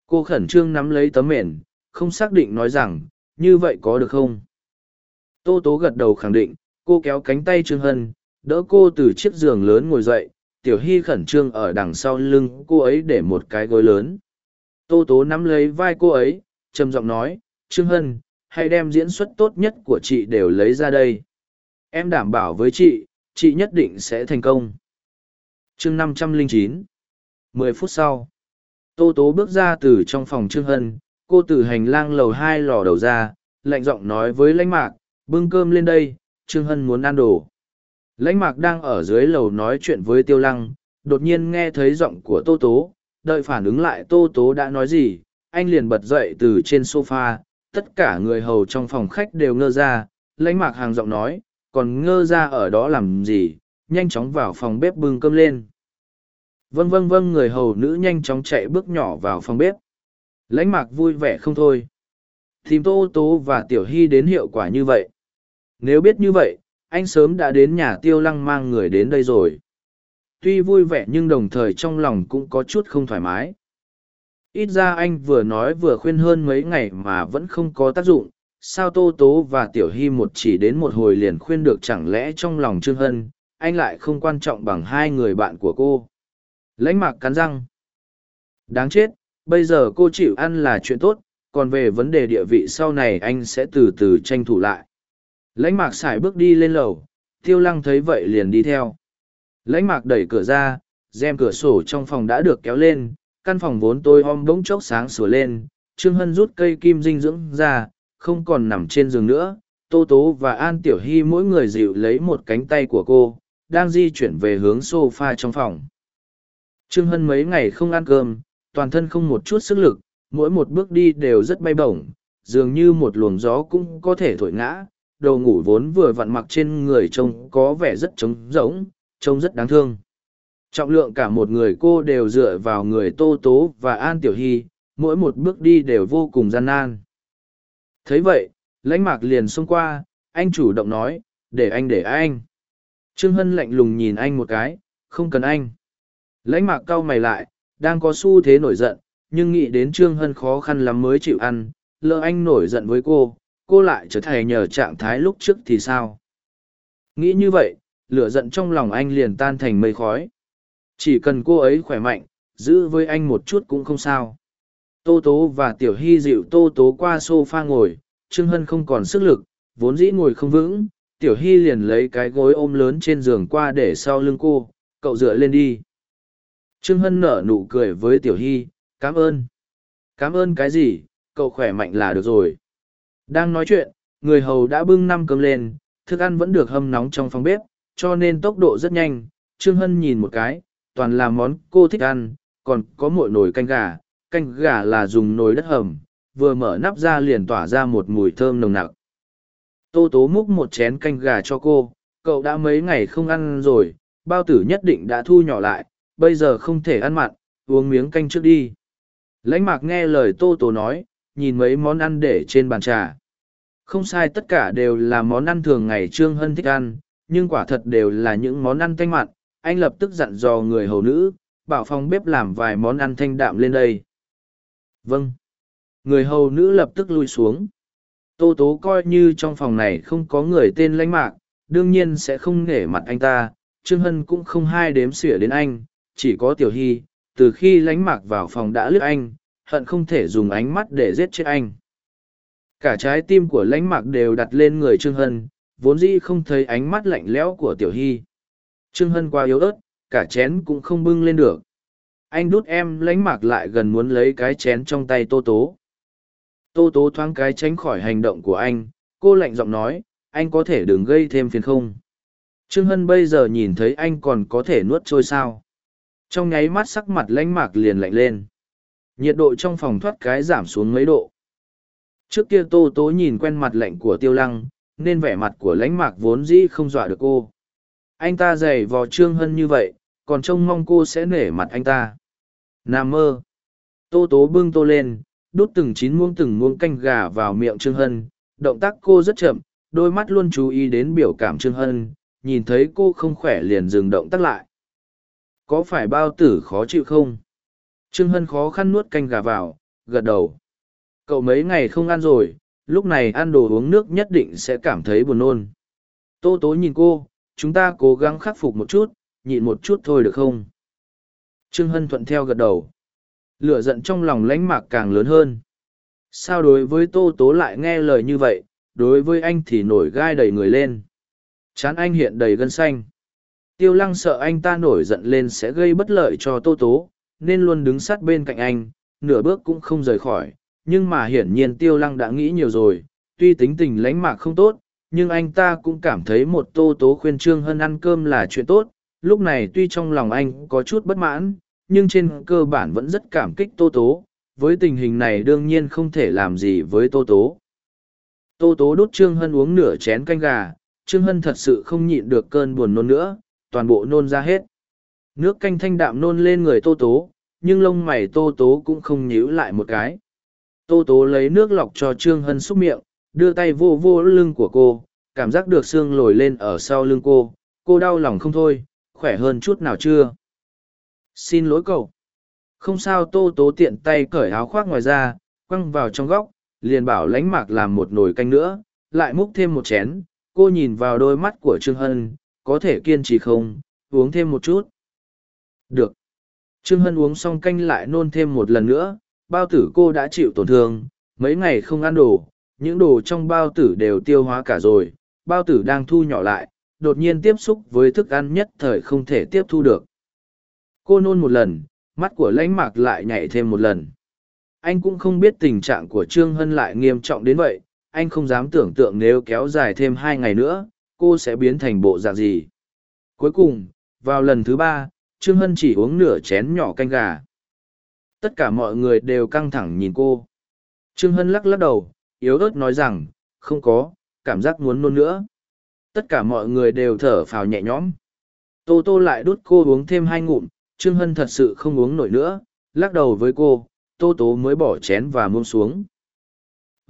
Speaker 1: Cô khẩn trương nắm lấy tấm mền, không xác định nói rằng, như vậy có được không? Tô tố gật đầu khẳng định, cô kéo cánh tay trương hân, đỡ cô từ chiếc giường lớn ngồi dậy, tiểu hy khẩn trương ở đằng sau lưng cô ấy để một cái gối lớn. Tô tố nắm lấy vai cô ấy, trầm giọng nói, trương hân, hãy đem diễn xuất tốt nhất của chị đều lấy ra đây. Em đảm bảo với chị chị nhất định sẽ thành công. Chương năm trăm lẻ chín. Mười phút sau. Tô tố bước ra từ trong phòng trương hân, cô từ hành lang lầu hai lò đầu ra, lạnh giọng nói với lãnh mạc bưng cơm lên đây, trương hân muốn ăn đồ. Lãnh mạc đang ở dưới lầu nói chuyện với tiêu lăng, đột nhiên nghe thấy giọng của tô tố, đợi phản ứng lại tô tố đã nói gì, anh liền bật dậy từ trên sofa, tất cả người hầu trong phòng khách đều ngơ ra, lãnh mạc hàng giọng nói, còn ngơ ra ở đó làm gì, nhanh chóng vào phòng bếp bưng cơm lên. Vâng vâng vâng người hầu nữ nhanh chóng chạy bước nhỏ vào phòng bếp. Lãnh mạc vui vẻ không thôi. Tìm tô tố và tiểu hy đến hiệu quả như vậy nếu biết như vậy, anh sớm đã đến nhà tiêu lăng mang người đến đây rồi. Tuy vui vẻ nhưng đồng thời trong lòng cũng có chút không thoải mái. Ít ra anh vừa nói vừa khuyên hơn mấy ngày mà vẫn không có tác dụng. Sao tô tố và tiểu hy một chỉ đến một hồi liền khuyên được chẳng lẽ trong lòng trương hân, anh lại không quan trọng bằng hai người bạn của cô? Lãnh mạc cắn răng. Đáng chết, bây giờ cô chịu ăn là chuyện tốt, còn về vấn đề địa vị sau này anh sẽ từ từ tranh thủ lại lãnh mạc sải bước đi lên lầu, tiêu lăng thấy vậy liền đi theo. Lãnh mạc đẩy cửa ra, rèm cửa sổ trong phòng đã được kéo lên, căn phòng vốn tôi om bỗng chốc sáng sủa lên, trương hân rút cây kim dinh dưỡng ra, không còn nằm trên giường nữa. Tô tố và an tiểu hy mỗi người dịu lấy một cánh tay của cô, đang di chuyển về hướng s o f a trong phòng. Trương hân mấy ngày không ăn cơm, toàn thân không một chút sức lực, mỗi một bước đi đều rất bay bổng, dường như một luồng gió cũng có thể thổi ngã đồ ngủ vốn vừa vặn mặc trên người trông có vẻ rất trống rỗng, trông rất đáng thương. Trọng lượng cả một người cô đều dựa vào người tô tố và an tiểu hy, mỗi một bước đi đều vô cùng gian nan. Thấy vậy, lãnh mạc liền xông qua, anh chủ động nói, để anh để anh. Trương hân lạnh lùng nhìn anh một cái, không cần anh. Lãnh mạc cau mày lại, đang có xu thế nổi giận, nhưng nghĩ đến trương hân khó khăn lắm mới chịu ăn, lỡ anh nổi giận với cô cô lại trở thành nhờ trạng thái lúc trước thì sao? Nghĩ như vậy, lửa giận trong lòng anh liền tan thành mây khói. Chỉ cần cô ấy khỏe mạnh, giữ với anh một chút cũng không sao. Tô tố và tiểu hy dịu tô tố qua s o f a ngồi, trương hân không còn sức lực, vốn dĩ ngồi không vững, tiểu hy liền lấy cái gối ôm lớn trên giường qua để sau lưng cô, cậu dựa lên đi. Trương hân nở nụ cười với tiểu hy, cảm ơn. Cảm ơn cái gì? Cậu khỏe mạnh là được rồi đang nói chuyện, người hầu đã bưng năm cơm lên, thức ăn vẫn được hâm nóng trong phòng bếp, cho nên tốc độ rất nhanh. Trương hân nhìn một cái, toàn là món cô thích ăn, còn có mỗi nồi canh gà. Canh gà là dùng nồi đất hầm, vừa mở nắp ra liền tỏa ra một mùi thơm nồng nặc. Tô tố múc một chén canh gà cho cô, cậu đã mấy ngày không ăn rồi, bao tử nhất định đã thu nhỏ lại, bây giờ không thể ăn mặn, uống miếng canh trước đi. Lãnh mạc nghe lời tô tố nói, nhìn mấy món ăn để trên bàn trà không sai, tất cả đều là món ăn thường ngày trương hân thích ăn, nhưng quả thật đều là những món ăn thanh mặn. Anh lập tức dặn dò người hầu nữ, bảo phòng bếp làm vài món ăn thanh đạm lên đây. Vâng. Người hầu nữ lập tức lui xuống. Tô tố coi như trong phòng này không có người tên lãnh mạc, đương nhiên sẽ không nể mặt anh ta. Trương hân cũng không hai đếm xỉa đến anh, chỉ có tiểu hy, từ khi lánh mạc vào phòng đã lướt anh, hận không thể dùng ánh mắt để giết chết anh cả trái tim của lãnh mạc đều đặt lên người trương hân, vốn dĩ không thấy ánh mắt lạnh lẽo của tiểu hy. Trương hân quá yếu ớt, cả chén cũng không bưng lên được. Anh đút em, lãnh mạc lại gần muốn lấy cái chén trong tay tô tố. Tô tố thoáng cái tránh khỏi hành động của anh, cô lạnh giọng nói, anh có thể đừng gây thêm phiền không? Trương hân bây giờ nhìn thấy anh còn có thể nuốt trôi sao? Trong nháy mắt sắc mặt lãnh mạc liền lạnh lên. Nhiệt độ trong phòng thoát cái giảm xuống mấy độ trước kia tô tố nhìn quen mặt lạnh của tiêu lăng, nên vẻ mặt của lãnh mạc vốn dĩ không dọa được cô. Anh ta dày vò trương hân như vậy, còn trông mong cô sẽ nể mặt anh ta. Nam mơ. Tô tố bưng tô lên, đút từng chín muông từng muông canh gà vào miệng trương hân. Động tác cô rất chậm, đôi mắt luôn chú ý đến biểu cảm trương hân, nhìn thấy cô không khỏe liền dừng động tác lại. Có phải bao tử khó chịu không? Trương hân khó khăn nuốt canh gà vào, gật đầu cậu mấy ngày không ăn rồi, lúc này ăn đồ uống nước nhất định sẽ cảm thấy buồn nôn. Tô tố nhìn cô, chúng ta cố gắng khắc phục một chút, nhịn một chút thôi được không? Trương hân thuận theo gật đầu. Lửa giận trong lòng lãnh mạc càng lớn hơn. Sao đối với tô tố lại nghe lời như vậy, đối với anh thì nổi gai đầy người lên. Chán anh hiện đầy gân xanh. Tiêu lăng sợ anh ta nổi giận lên sẽ gây bất lợi cho tô tố, nên luôn đứng sát bên cạnh anh, nửa bước cũng không rời khỏi nhưng mà hiển nhiên tiêu lăng đã nghĩ nhiều rồi tuy tính tình lánh mạc không tốt nhưng anh ta cũng cảm thấy một tô tố khuyên trương hân ăn cơm là chuyện tốt lúc này tuy trong lòng anh có chút bất mãn nhưng trên cơ bản vẫn rất cảm kích tô tố với tình hình này đương nhiên không thể làm gì với tô tố tô tố đốt trương hân uống nửa chén canh gà trương hân thật sự không nhịn được cơn buồn nôn nữa toàn bộ nôn ra hết. Nước canh thanh đạm nôn lên người tô tố, nhưng lông mày tô tố cũng không nhíu lại một cái. Tô tố lấy nước lọc cho Trương Hân xúc miệng, đưa tay vô vô lưng của cô, cảm giác được xương lồi lên ở sau lưng cô, cô đau lòng không thôi, khỏe hơn chút nào chưa? Xin lỗi cậu. Không sao tô tố tiện tay cởi áo khoác ngoài ra, quăng vào trong góc, liền bảo lánh mạc làm một nồi canh nữa, lại múc thêm một chén, cô nhìn vào đôi mắt của Trương Hân, có thể kiên trì không, uống thêm một chút. Được. Trương Hân uống xong canh lại nôn thêm một lần nữa, bao tử cô đã chịu tổn thương, mấy ngày không ăn đồ, những đồ trong bao tử đều tiêu hóa cả rồi, bao tử đang thu nhỏ lại, đột nhiên tiếp xúc với thức ăn nhất thời không thể tiếp thu được. Cô nôn một lần, mắt của lãnh mạc lại nhảy thêm một lần. Anh cũng không biết tình trạng của Trương Hân lại nghiêm trọng đến vậy, anh không dám tưởng tượng nếu kéo dài thêm hai ngày nữa, cô sẽ biến thành bộ dạng gì. Cuối cùng, vào lần thứ ba, Trương Hân chỉ uống nửa chén nhỏ canh gà. Tất cả mọi người đều căng thẳng nhìn cô. Trương Hân lắc lắc đầu, yếu ớt nói rằng, không có, cảm giác muốn nôn nữa. Tất cả mọi người đều thở phào nhẹ nhõm. Tô Tô lại đút cô uống thêm hai ngụm, Trương Hân thật sự không uống nổi nữa, lắc đầu với cô, Tô Tố mới bỏ chén và muông xuống.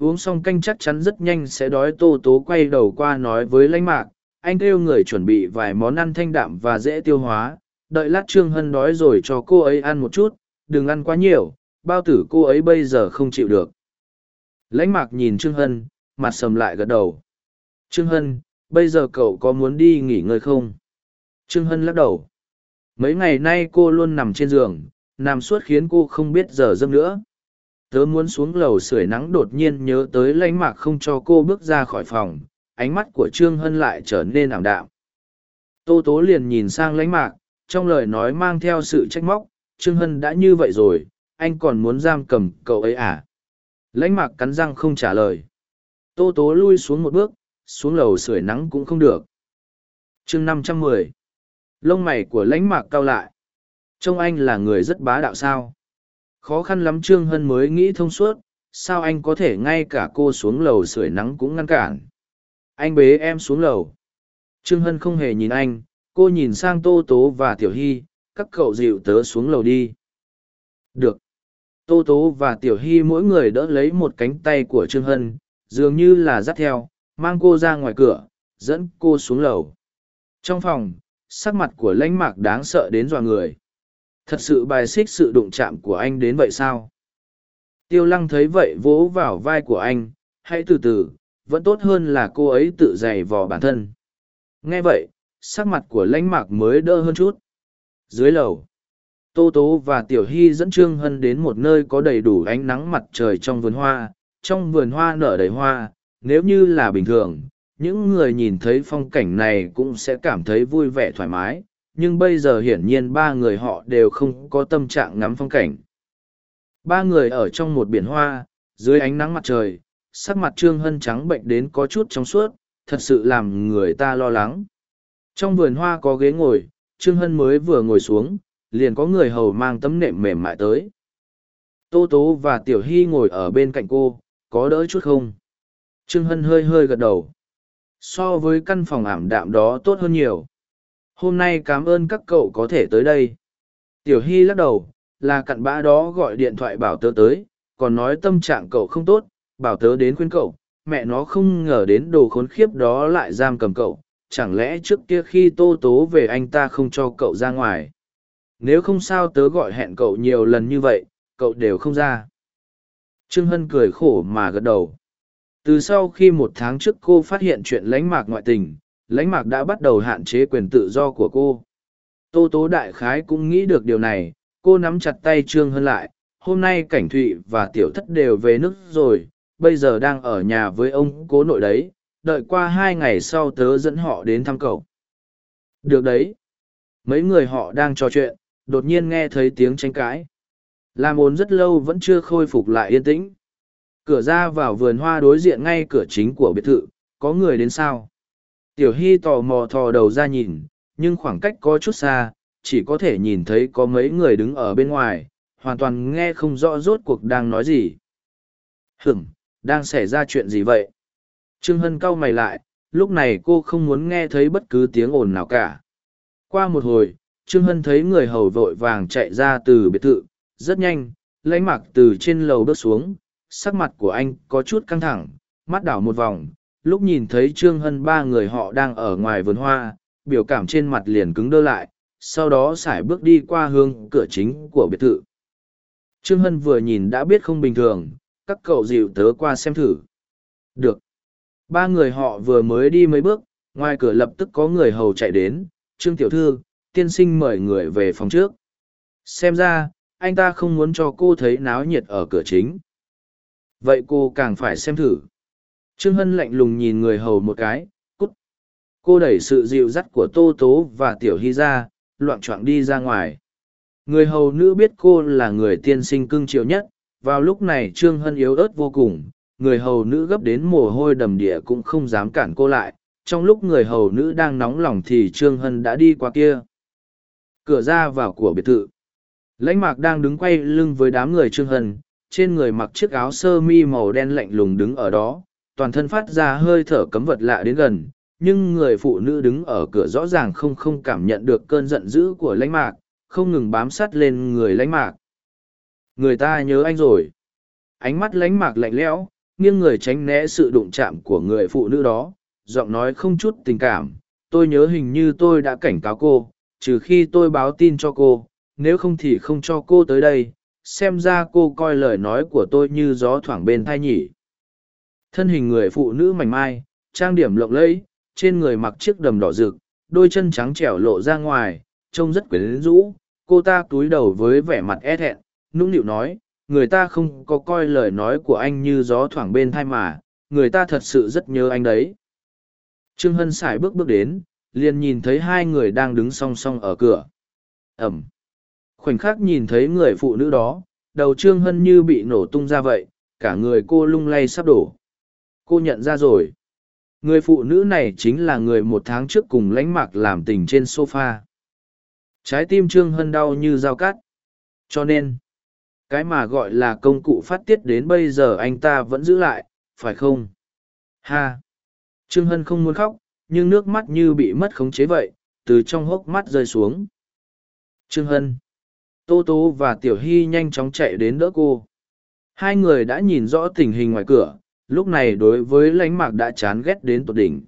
Speaker 1: Uống xong canh chắc chắn rất nhanh sẽ đói Tô Tố quay đầu qua nói với lãnh mạc, anh kêu người chuẩn bị vài món ăn thanh đạm và dễ tiêu hóa, đợi lát Trương Hân đói rồi cho cô ấy ăn một chút, đừng ăn quá nhiều, bao tử cô ấy bây giờ không chịu được. Lãnh mạc nhìn Trương Hân, mặt sầm lại gật đầu. Trương Hân, bây giờ cậu có muốn đi nghỉ ngơi không? Trương Hân lắc đầu. Mấy ngày nay cô luôn nằm trên giường, nằm suốt khiến cô không biết giờ giấc nữa. Tớ muốn xuống lầu sưởi nắng đột nhiên nhớ tới lãnh mạc không cho cô bước ra khỏi phòng, ánh mắt của Trương Hân lại trở nên ảm đạm. Tô Tố liền nhìn sang lãnh mạc, trong lời nói mang theo sự trách móc, Trương Hân đã như vậy rồi, anh còn muốn giam cầm cậu ấy à? Lãnh mạc cắn răng không trả lời. Tô Tố lui xuống một bước, xuống lầu sưởi nắng cũng không được. chương năm trăm mười lông mày của lãnh mạc cao lại trông anh là người rất bá đạo sao khó khăn lắm trương hân mới nghĩ thông suốt sao anh có thể ngay cả cô xuống lầu sưởi nắng cũng ngăn cản anh bế em xuống lầu trương hân không hề nhìn anh cô nhìn sang tô tố và tiểu hy các cậu dịu tớ xuống lầu đi. Được. Tô tố và tiểu hy mỗi người đỡ lấy một cánh tay của trương hân, dường như là dắt theo, mang cô ra ngoài cửa, dẫn cô xuống lầu. Trong phòng, sắc mặt của lãnh mạc đáng sợ đến dọa người. Thật sự bài xích sự đụng chạm của anh đến vậy sao? Tiêu lăng thấy vậy vỗ vào vai của anh, hãy từ từ, vẫn tốt hơn là cô ấy tự giày vò bản thân. Nghe vậy, sắc mặt của lãnh mạc mới đỡ hơn chút dưới lầu. Tô tố và tiểu hy dẫn trương hân đến một nơi có đầy đủ ánh nắng mặt trời trong vườn hoa. Trong vườn hoa nở đầy hoa. Nếu như là bình thường, những người nhìn thấy phong cảnh này cũng sẽ cảm thấy vui vẻ thoải mái. Nhưng bây giờ hiển nhiên ba người họ đều không có tâm trạng ngắm phong cảnh. Ba người ở trong một biển hoa, dưới ánh nắng mặt trời, sắc mặt trương hân trắng bệnh đến có chút trong suốt, thật sự làm người ta lo lắng. Trong vườn hoa có ghế ngồi trương hân mới vừa ngồi xuống, liền có người hầu mang tấm nệm mềm mại tới. Tô tố và tiểu hy ngồi ở bên cạnh cô, có đỡ chút không? Trương hân hơi hơi gật đầu. So với căn phòng ảm đạm đó tốt hơn nhiều. Hôm nay cảm ơn các cậu có thể tới đây. Tiểu hy lắc đầu, là cặn bã đó gọi điện thoại bảo tớ tới, còn nói tâm trạng cậu không tốt, bảo tớ đến khuyên cậu, mẹ nó không ngờ đến đồ khốn khiếp đó lại giam cầm cậu chẳng lẽ trước kia khi tô tố về anh ta không cho cậu ra ngoài? Nếu không sao tớ gọi hẹn cậu nhiều lần như vậy, cậu đều không ra. Trương hân cười khổ mà gật đầu. Từ sau khi một tháng trước cô phát hiện chuyện lánh mạc ngoại tình lánh mạc đã bắt đầu hạn chế quyền tự do của cô. Tô tố đại khái cũng nghĩ được điều này, cô nắm chặt tay trương hân lại, hôm nay cảnh thụy và tiểu thất đều về nước rồi, bây giờ đang ở nhà với ông cố nội đấy đợi qua hai ngày sau tớ dẫn họ đến thăm cậu. Được đấy. Mấy người họ đang trò chuyện, đột nhiên nghe thấy tiếng tranh cãi. Làm ồn rất lâu vẫn chưa khôi phục lại yên tĩnh. Cửa ra vào vườn hoa đối diện ngay cửa chính của biệt thự, có người đến sao? Tiểu hy tò mò thò đầu ra nhìn, nhưng khoảng cách có chút xa, chỉ có thể nhìn thấy có mấy người đứng ở bên ngoài, hoàn toàn nghe không rõ rốt cuộc đang nói gì. Hửng đang xảy ra chuyện gì vậy? Trương hân cau mày lại lúc này cô không muốn nghe thấy bất cứ tiếng ồn nào cả. Qua một hồi trương hân thấy người hầu vội vàng chạy ra từ biệt thự rất nhanh lãnh mặc từ trên lầu bước xuống sắc mặt của anh có chút căng thẳng, mắt đảo một vòng, lúc nhìn thấy Trương Hân ba người họ đang ở ngoài vườn hoa, biểu cảm trên mặt liền cứng đơ lại, sau đó sải bước đi qua hướng cửa chính của biệt thự. Trương Hân vừa nhìn đã biết không bình thường, các cậu dịu tớ qua xem thử. Được ba người họ vừa mới đi mấy bước, ngoài cửa lập tức có người hầu chạy đến, trương tiểu thư, tiên sinh mời người về phòng trước. Xem ra, anh ta không muốn cho cô thấy náo nhiệt ở cửa chính. Vậy cô càng phải xem thử. Trương hân lạnh lùng nhìn người hầu một cái, cút. Cô đẩy sự dịu dắt của tô tố và tiểu hy ra, loạn choạng đi ra ngoài. Người hầu nữ biết cô là người tiên sinh cưng chiều nhất, vào lúc này trương hân yếu ớt vô cùng người hầu nữ gấp đến mồ hôi đầm địa cũng không dám cản cô lại, trong lúc người hầu nữ đang nóng lòng thì trương hân đã đi qua kia. Cửa ra vào của biệt thự. Lãnh mạc đang đứng quay lưng với đám người trương hân, trên người mặc chiếc áo sơ mi màu đen lạnh lùng đứng ở đó, toàn thân phát ra hơi thở cấm vật lạ đến gần, nhưng người phụ nữ đứng ở cửa rõ ràng không không cảm nhận được cơn giận dữ của lãnh mạc, không ngừng bám sát lên người lãnh mạc. Người ta nhớ anh rồi. Ánh mắt lãnh mạc lạnh lẽo nghiêng người tránh né sự đụng chạm của người phụ nữ đó, giọng nói không chút tình cảm, tôi nhớ hình như tôi đã cảnh cáo cô, trừ khi tôi báo tin cho cô, nếu không thì không cho cô tới đây, xem ra cô coi lời nói của tôi như gió thoảng bên thai nhỉ. Thân hình người phụ nữ mảnh mai, trang điểm lộng lẫy, trên người mặc chiếc đầm đỏ rực, đôi chân trắng trẻo lộ ra ngoài, trông rất quyến rũ. Cô ta túi đầu với vẻ mặt e thẹn, nũng nịu nói người ta không có coi lời nói của anh như gió thoảng bên thai mà, người ta thật sự rất nhớ anh đấy. Trương hân sải bước bước đến, liền nhìn thấy hai người đang đứng song song ở cửa. Ẩm. Khoảnh khắc nhìn thấy người phụ nữ đó, đầu trương hân như bị nổ tung ra vậy, cả người cô lung lay sắp đổ. Cô nhận ra rồi. Người phụ nữ này chính là người một tháng trước cùng lánh mạc làm tình trên sofa. Trái tim trương hân đau như dao cắt. Cho nên cái mà gọi là công cụ phát tiết đến bây giờ anh ta vẫn giữ lại, phải không? Ha! Trương hân không muốn khóc, nhưng nước mắt như bị mất khống chế vậy, từ trong hốc mắt rơi xuống. Trương hân! Tô tô và tiểu hy nhanh chóng chạy đến đỡ cô. Hai người đã nhìn rõ tình hình ngoài cửa, lúc này đối với lánh mạc đã chán ghét đến tột đỉnh.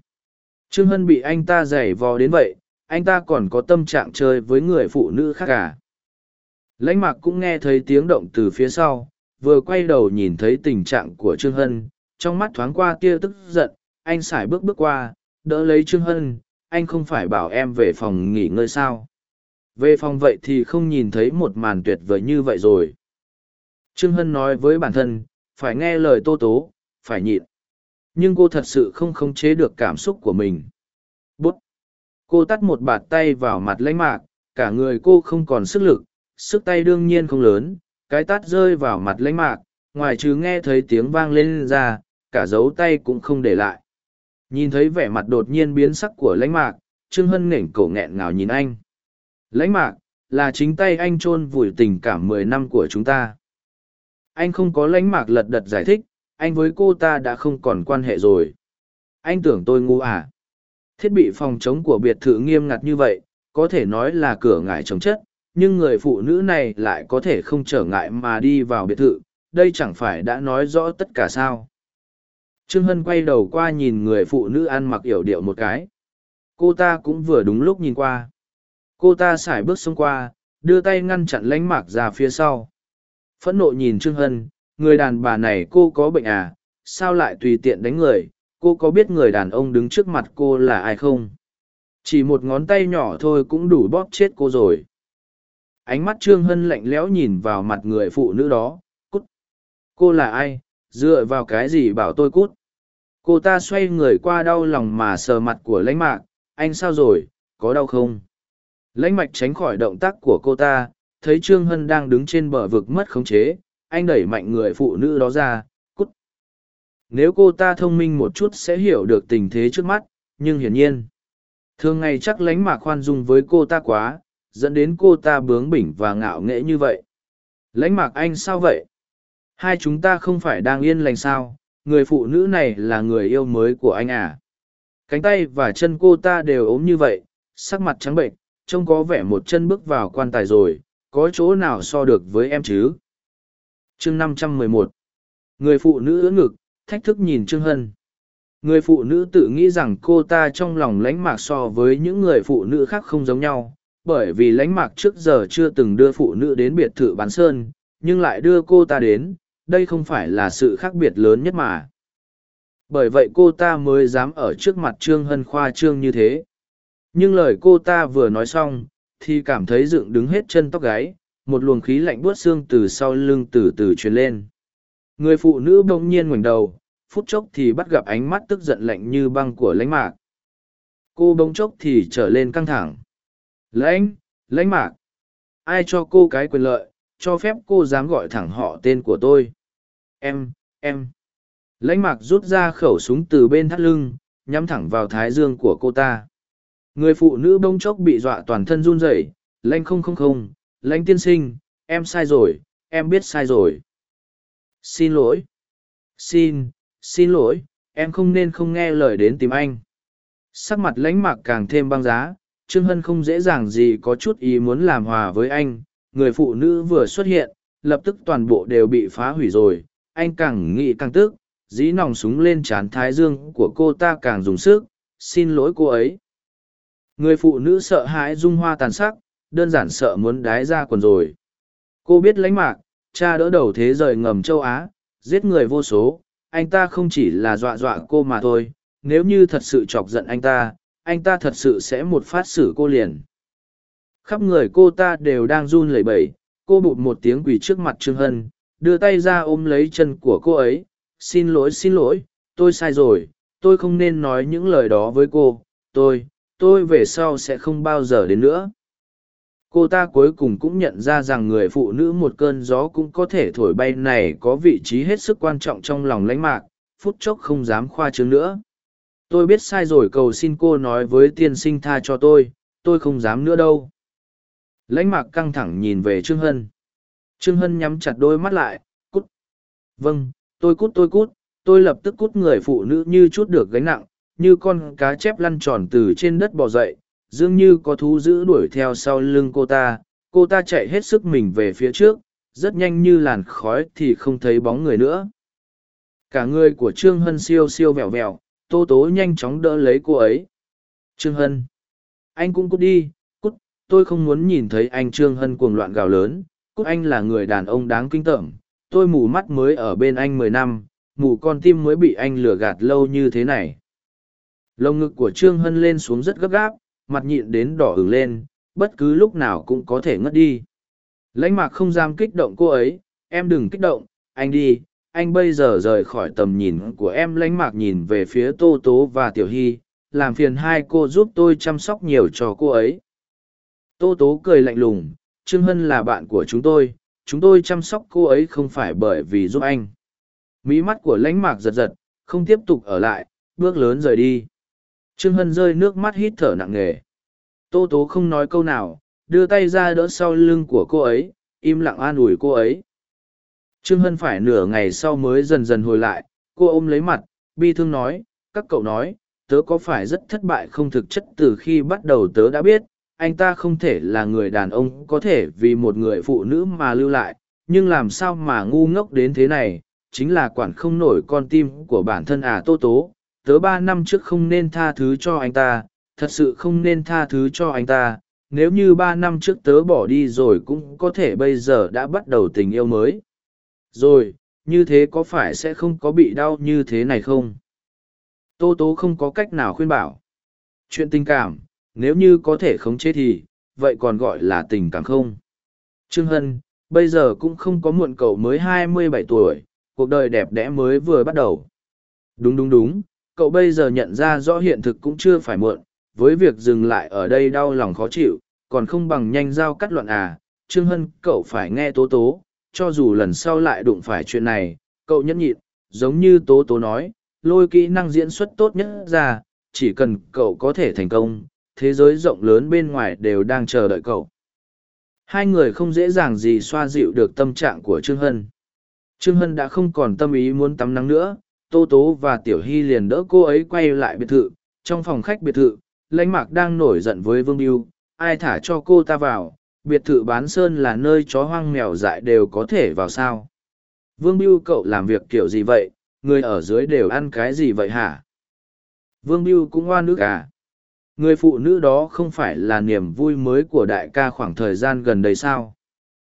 Speaker 1: Trương hân bị anh ta giày vò đến vậy, anh ta còn có tâm trạng chơi với người phụ nữ khác cả lãnh mạc cũng nghe thấy tiếng động từ phía sau, vừa quay đầu nhìn thấy tình trạng của trương hân, trong mắt thoáng qua tia tức giận, anh sải bước bước qua, đỡ lấy trương hân, anh không phải bảo em về phòng nghỉ ngơi sao? Về phòng vậy thì không nhìn thấy một màn tuyệt vời như vậy rồi. Trương hân nói với bản thân, phải nghe lời tô tố, phải nhịn. Nhưng cô thật sự không khống chế được cảm xúc của mình. Bút. Cô tắt một bạt tay vào mặt lãnh mạc, cả người cô không còn sức lực sức tay đương nhiên không lớn, cái tát rơi vào mặt lãnh mạc, ngoài trừ nghe thấy tiếng vang lên ra, cả dấu tay cũng không để lại. Nhìn thấy vẻ mặt đột nhiên biến sắc của lãnh mạc, trương hân nghển cổ nghẹn ngào nhìn anh. Lãnh mạc, là chính tay anh t r ô n vùi tình cảm mười năm của chúng ta. Anh không có lãnh mạc lật đật giải thích, anh với cô ta đã không còn quan hệ rồi. Anh tưởng tôi ngu à? Thiết bị phòng chống của biệt thự nghiêm ngặt như vậy, có thể nói là cửa ngải chống chất nhưng người phụ nữ này lại có thể không trở ngại mà đi vào biệt thự đây chẳng phải đã nói rõ tất cả sao Trương Hân quay đầu qua nhìn người phụ nữ ăn mặc yểu điệu một cái. Cô ta cũng vừa đúng lúc nhìn qua. Cô ta sải bước xông qua, đưa tay ngăn chặn lánh mạc ra phía sau. Phẫn nộ nhìn Trương Hân, người đàn bà này cô có bệnh à, sao lại tùy tiện đánh người, cô có biết người đàn ông đứng trước mặt cô là ai không? Chỉ một ngón tay nhỏ thôi cũng đủ bóp chết cô rồi. Ánh mắt Trương Hân lạnh lẽo nhìn vào mặt người phụ nữ đó, cút. Cô là ai, dựa vào cái gì bảo tôi cút? cô ta xoay người qua đau lòng mà sờ mặt của lãnh mạc anh sao rồi có đau không lãnh mạch tránh khỏi động tác của cô ta thấy trương hân đang đứng trên bờ vực mất khống chế anh đẩy mạnh người phụ nữ đó ra cút nếu cô ta thông minh một chút sẽ hiểu được tình thế trước mắt nhưng hiển nhiên thường ngày chắc lánh mạc khoan dung với cô ta quá dẫn đến cô ta bướng bỉnh và ngạo nghễ như vậy lãnh mạc anh sao vậy hai chúng ta không phải đang yên lành sao người phụ nữ này là người yêu mới của anh à. Cánh tay và chân cô ta đều ốm như vậy, sắc mặt trắng bệnh, trông có vẻ một chân bước vào quan tài rồi, có chỗ nào so được với em chứ? chương năm trăm mười một Người phụ nữ ưỡn ngực, thách thức nhìn Trương Hân. Người phụ nữ tự nghĩ rằng cô ta trong lòng lánh mạc so với những người phụ nữ khác không giống nhau, bởi vì lánh mạc trước giờ chưa từng đưa phụ nữ đến biệt thự bán sơn, nhưng lại đưa cô ta đến, đây không phải là sự khác biệt lớn nhất mà. Bởi vậy cô ta mới dám ở trước mặt trương hân khoa trương như thế. Nhưng lời cô ta vừa nói xong thì cảm thấy dựng đứng hết chân tóc gáy một luồng khí lạnh buốt xương từ sau lưng từ từ truyền lên. Người phụ nữ bỗng nhiên ngoảnh đầu phút chốc thì bắt gặp ánh mắt tức giận lạnh như băng của lãnh mạc. Cô bỗng chốc thì trở lên căng thẳng lãnh lãnh mạc. Ai cho cô cái quyền lợi, cho phép cô dám gọi thẳng họ tên của tôi? Em em. Lãnh mạc rút ra khẩu súng từ bên thắt lưng, nhắm thẳng vào thái dương của cô ta. Người phụ nữ bông chốc bị dọa toàn thân run rẩy. Lãnh không không không, lãnh tiên sinh, em sai rồi, em biết sai rồi. Xin lỗi. Xin xin lỗi, em không nên không nghe lời đến tìm anh. Sắc mặt lãnh mạc càng thêm băng giá trương hân không dễ dàng gì có chút ý muốn làm hòa với anh. Người phụ nữ vừa xuất hiện, lập tức toàn bộ đều bị phá hủy rồi. Anh càng nghĩ càng tức, dí nòng súng lên trán thái dương của cô ta càng dùng sức. Xin lỗi cô ấy. Người phụ nữ sợ hãi dung hoa tàn sắc, đơn giản sợ muốn đái ra quần rồi. Cô biết lãnh mạc, cha đỡ đầu thế rời ngầm châu á, giết người vô số. Anh ta không chỉ là dọa dọa cô mà thôi. Nếu như thật sự chọc giận anh ta anh ta thật sự sẽ một phát xử cô liền. Khắp người cô ta đều đang run lẩy bẩy, cô bụt một tiếng quỳ trước mặt trương hân, đưa tay ra ôm lấy chân của cô ấy, xin lỗi xin lỗi, tôi sai rồi, tôi không nên nói những lời đó với cô, tôi tôi về sau sẽ không bao giờ đến nữa. Cô ta cuối cùng cũng nhận ra rằng người phụ nữ một cơn gió cũng có thể thổi bay này có vị trí hết sức quan trọng trong lòng lãnh mạc, phút chốc không dám khoa trương nữa tôi biết sai rồi, cầu xin cô nói với tiên sinh tha cho tôi tôi không dám nữa đâu. Lãnh mạc căng thẳng nhìn về trương hân. Trương hân nhắm chặt đôi mắt lại, cút. Vâng tôi cút tôi cút. Tôi lập tức cút người phụ nữ như chút được gánh nặng, như con cá chép lăn tròn từ trên đất bò dậy. Dường như có thú dữ đuổi theo sau lưng cô ta. Cô ta chạy hết sức mình về phía trước, rất nhanh như làn khói thì không thấy bóng người nữa. Cả người của trương hân siêu siêu vẹo vẹo tô tố nhanh chóng đỡ lấy cô ấy. Trương hân. Anh cũng cút đi, cút. Tôi không muốn nhìn thấy anh trương hân cuồng loạn gào lớn. Cút anh là người đàn ông đáng kinh tởm. Tôi mù mắt mới ở bên anh mười năm. Mù con tim mới bị anh lừa gạt lâu như thế này. Lồng ngực của trương hân lên xuống rất gấp gáp, mặt nhịn đến đỏ ửng lên, bất cứ lúc nào cũng có thể ngất đi. Lãnh mạc không dám kích động cô ấy. Em đừng kích động, anh đi anh bây giờ rời khỏi tầm nhìn của em lãnh mạc nhìn về phía tô tố và tiểu hy, làm phiền hai cô giúp tôi chăm sóc nhiều cho cô ấy. Tô tố cười lạnh lùng, trương hân là bạn của chúng tôi chúng tôi chăm sóc cô ấy không phải bởi vì giúp anh. Mỹ mắt của lãnh mạc giật giật, không tiếp tục ở lại, bước lớn rời đi. Trương hân rơi nước mắt hít thở nặng nề. Tô tố không nói câu nào, đưa tay ra đỡ sau lưng của cô ấy, im lặng an ủi cô ấy trương hân phải nửa ngày sau mới dần dần hồi lại, cô ôm lấy mặt, bi thương nói, các cậu nói, tớ có phải rất thất bại không thực chất từ khi bắt đầu tớ đã biết, anh ta không thể là người đàn ông có thể vì một người phụ nữ mà lưu lại, nhưng làm sao mà ngu ngốc đến thế này, chính là quản không nổi con tim của bản thân à tô tố, tớ ba năm trước không nên tha thứ cho anh ta, thật sự không nên tha thứ cho anh ta, nếu như ba năm trước tớ bỏ đi rồi cũng có thể bây giờ đã bắt đầu tình yêu mới rồi, như thế có phải sẽ không có bị đau như thế này không? Tô tố không có cách nào khuyên bảo. Chuyện tình cảm, nếu như có thể khống chế thì, vậy còn gọi là tình cảm không? Trương hân, bây giờ cũng không có muộn cậu mới hai mươi bảy tuổi, cuộc đời đẹp đẽ mới vừa bắt đầu. Đúng đúng đúng, cậu bây giờ nhận ra rõ hiện thực cũng chưa phải muộn, với việc dừng lại ở đây đau lòng khó chịu, còn không bằng nhanh giao cắt loạn à. Trương hân, cậu phải nghe tố tố cho dù lần sau lại đụng phải chuyện này, cậu nhẫn nhịn, giống như tố tố nói, lôi kỹ năng diễn xuất tốt nhất ra, chỉ cần cậu có thể thành công, thế giới rộng lớn bên ngoài đều đang chờ đợi cậu. Hai người không dễ dàng gì xoa dịu được tâm trạng của trương hân. Trương hân đã không còn tâm ý muốn tắm nắng nữa tô tố và tiểu hy liền đỡ cô ấy quay lại biệt thự. Trong phòng khách biệt thự, lãnh mạc đang nổi giận với vương biêu, ai thả cho cô ta vào biệt thự bán sơn là nơi chó hoang mèo dại đều có thể vào sao. Vương biêu cậu làm việc kiểu gì vậy? Người ở dưới đều ăn cái gì vậy hả? Vương biêu cũng oan nước à. Người phụ nữ đó không phải là niềm vui mới của đại ca khoảng thời gian gần đây sao?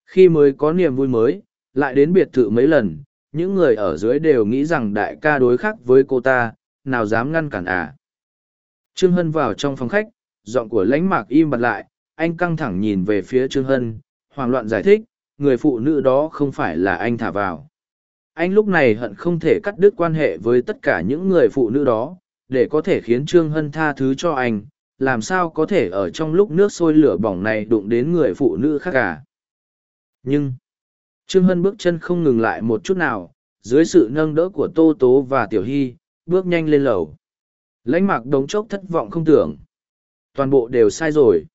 Speaker 1: Khi mới có niềm vui mới, lại đến biệt thự mấy lần, những người ở dưới đều nghĩ rằng đại ca đối khác với cô ta, nào dám ngăn cản à. Trương hân vào trong phòng khách, giọng của lãnh mạc im bặt lại anh căng thẳng nhìn về phía trương hân, hoảng loạn giải thích, người phụ nữ đó không phải là anh thả vào. Anh lúc này hận không thể cắt đứt quan hệ với tất cả những người phụ nữ đó, để có thể khiến trương hân tha thứ cho anh, làm sao có thể ở trong lúc nước sôi lửa bỏng này đụng đến người phụ nữ khác cả. Nhưng, trương hân bước chân không ngừng lại một chút nào, dưới sự nâng đỡ của tô tố và tiểu hy, bước nhanh lên lầu. Lãnh mạc đống chốc thất vọng không tưởng. Toàn bộ đều sai rồi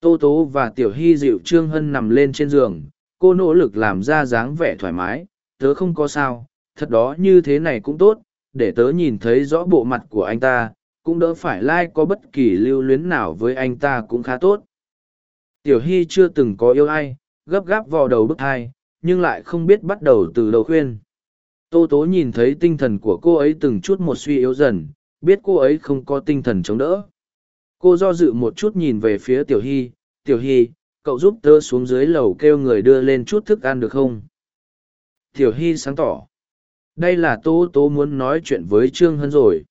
Speaker 1: tô tố và tiểu hy dịu trương hân nằm lên trên giường, cô nỗ lực làm ra dáng vẻ thoải mái, tớ không có sao, thật đó như thế này cũng tốt, để tớ nhìn thấy rõ bộ mặt của anh ta, cũng đỡ phải lai、like、có bất kỳ lưu luyến nào với anh ta cũng khá tốt. Tiểu hy chưa từng có yêu ai, gấp gáp vào đầu bức thai, nhưng lại không biết bắt đầu từ đầu khuyên. Tô tố nhìn thấy tinh thần của cô ấy từng chút một suy yếu dần, biết cô ấy không có tinh thần chống đỡ cô do dự một chút nhìn về phía tiểu hy. Tiểu hy, cậu giúp tớ xuống dưới lầu kêu người đưa lên chút thức ăn được không? Tiểu hy sáng tỏ. Đây là tố tố muốn nói chuyện với trương hân rồi.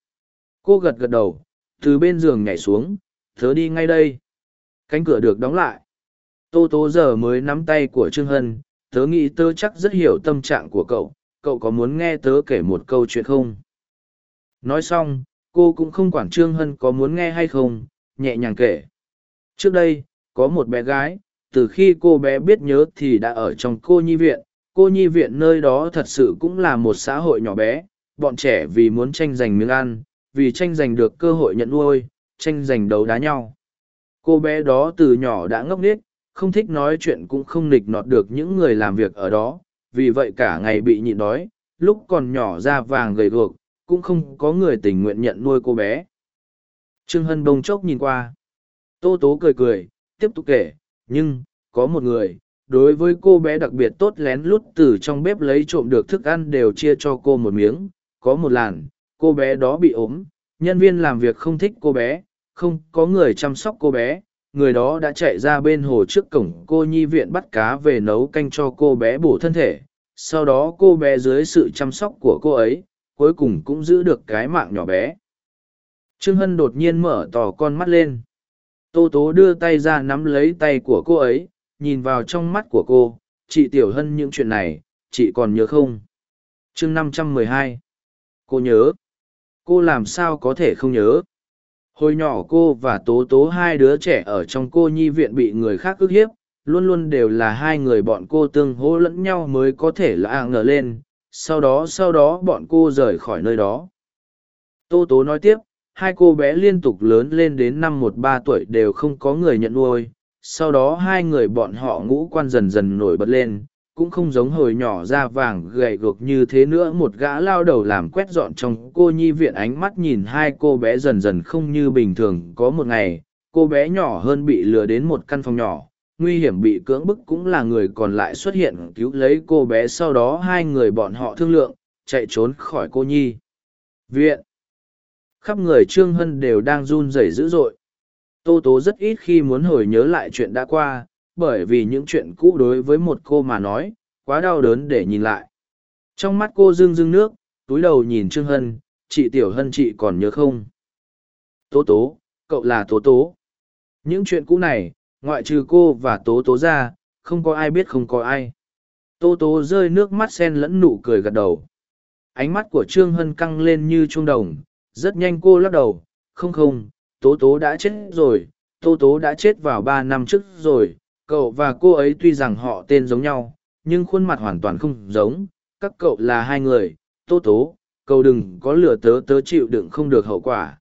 Speaker 1: Cô gật gật đầu, từ bên giường nhảy xuống. Thớ đi ngay đây. Cánh cửa được đóng lại. Tô tố giờ mới nắm tay của trương hân. Tớ nghĩ tớ chắc rất hiểu tâm trạng của cậu. Cậu có muốn nghe tớ kể một câu chuyện không? Nói xong, cô cũng không quản trương hân có muốn nghe hay không nhẹ nhàng kể. Trước đây, có một bé gái, từ khi cô bé biết nhớ thì đã ở trong cô nhi viện. Cô nhi viện nơi đó thật sự cũng là một xã hội nhỏ bé. Bọn trẻ vì muốn tranh giành miếng ăn, vì tranh giành được cơ hội nhận nuôi, tranh giành đấu đá nhau. Cô bé đó từ nhỏ đã ngốc nghếch, không thích nói chuyện cũng không nịch nọt được những người làm việc ở đó. Vì vậy cả ngày bị nhịn đói, lúc còn nhỏ da vàng gầy guộc, cũng không có người tình nguyện nhận nuôi cô bé trương hân bông chốc nhìn qua. Tô tố cười cười, tiếp tục kể, nhưng, có một người, đối với cô bé đặc biệt tốt lén lút từ trong bếp lấy trộm được thức ăn đều chia cho cô một miếng, có một làn, cô bé đó bị ốm, nhân viên làm việc không thích cô bé, không có người chăm sóc cô bé, người đó đã chạy ra bên hồ trước cổng cô nhi viện bắt cá về nấu canh cho cô bé bổ thân thể, sau đó cô bé dưới sự chăm sóc của cô ấy, cuối cùng cũng giữ được cái mạng nhỏ bé trương hân đột nhiên mở tỏ con mắt lên. Tô tố đưa tay ra nắm lấy tay của cô ấy, nhìn vào trong mắt của cô, chị tiểu hân, những chuyện này, chị còn nhớ không? Chương năm trăm mười hai. Cô nhớ. Cô làm sao có thể không nhớ? Hồi nhỏ cô và tố tố, hai đứa trẻ ở trong cô nhi viện bị người khác ức hiếp, luôn luôn đều là hai người bọn cô tương hỗ lẫn nhau mới có thể lạ à ngờ lên. Sau đó sau đó bọn cô rời khỏi nơi đó. Tô tố nói tiếp hai cô bé liên tục lớn lên đến năm một ba tuổi đều không có người nhận nuôi. Sau đó hai người bọn họ ngũ quan dần dần nổi bật lên, cũng không giống hồi nhỏ da vàng gầy gộc như thế nữa. Một gã lao đầu làm quét dọn trong cô nhi viện ánh mắt nhìn hai cô bé dần dần không như bình thường. Có một ngày, cô bé nhỏ hơn bị lừa đến một căn phòng nhỏ. Nguy hiểm bị cưỡng bức cũng là người còn lại xuất hiện cứu lấy cô bé. Sau đó hai người bọn họ thương lượng, chạy trốn khỏi cô nhi viện khắp người trương hân đều đang run rẩy dữ dội. Tô tố rất ít khi muốn hồi nhớ lại chuyện đã qua, bởi vì những chuyện cũ đối với một cô mà nói, quá đau đớn để nhìn lại. Trong mắt cô rưng rưng nước, túi đầu nhìn trương hân, chị tiểu hân chị còn nhớ không? Tố tố, cậu là tố tố. Những chuyện cũ này, ngoại trừ cô và tố tố ra, không có ai biết không có ai. Tố tố rơi nước mắt sen lẫn nụ cười gật đầu. Ánh mắt của trương hân căng lên như chuông đồng rất nhanh cô lắc đầu, không không, tố tố đã chết rồi, tố tố đã chết vào ba năm trước rồi, cậu và cô ấy tuy rằng họ tên giống nhau, nhưng khuôn mặt hoàn toàn không giống, các cậu là hai người, tố tố, cậu đừng có lừa tớ tớ chịu đựng không được hậu quả.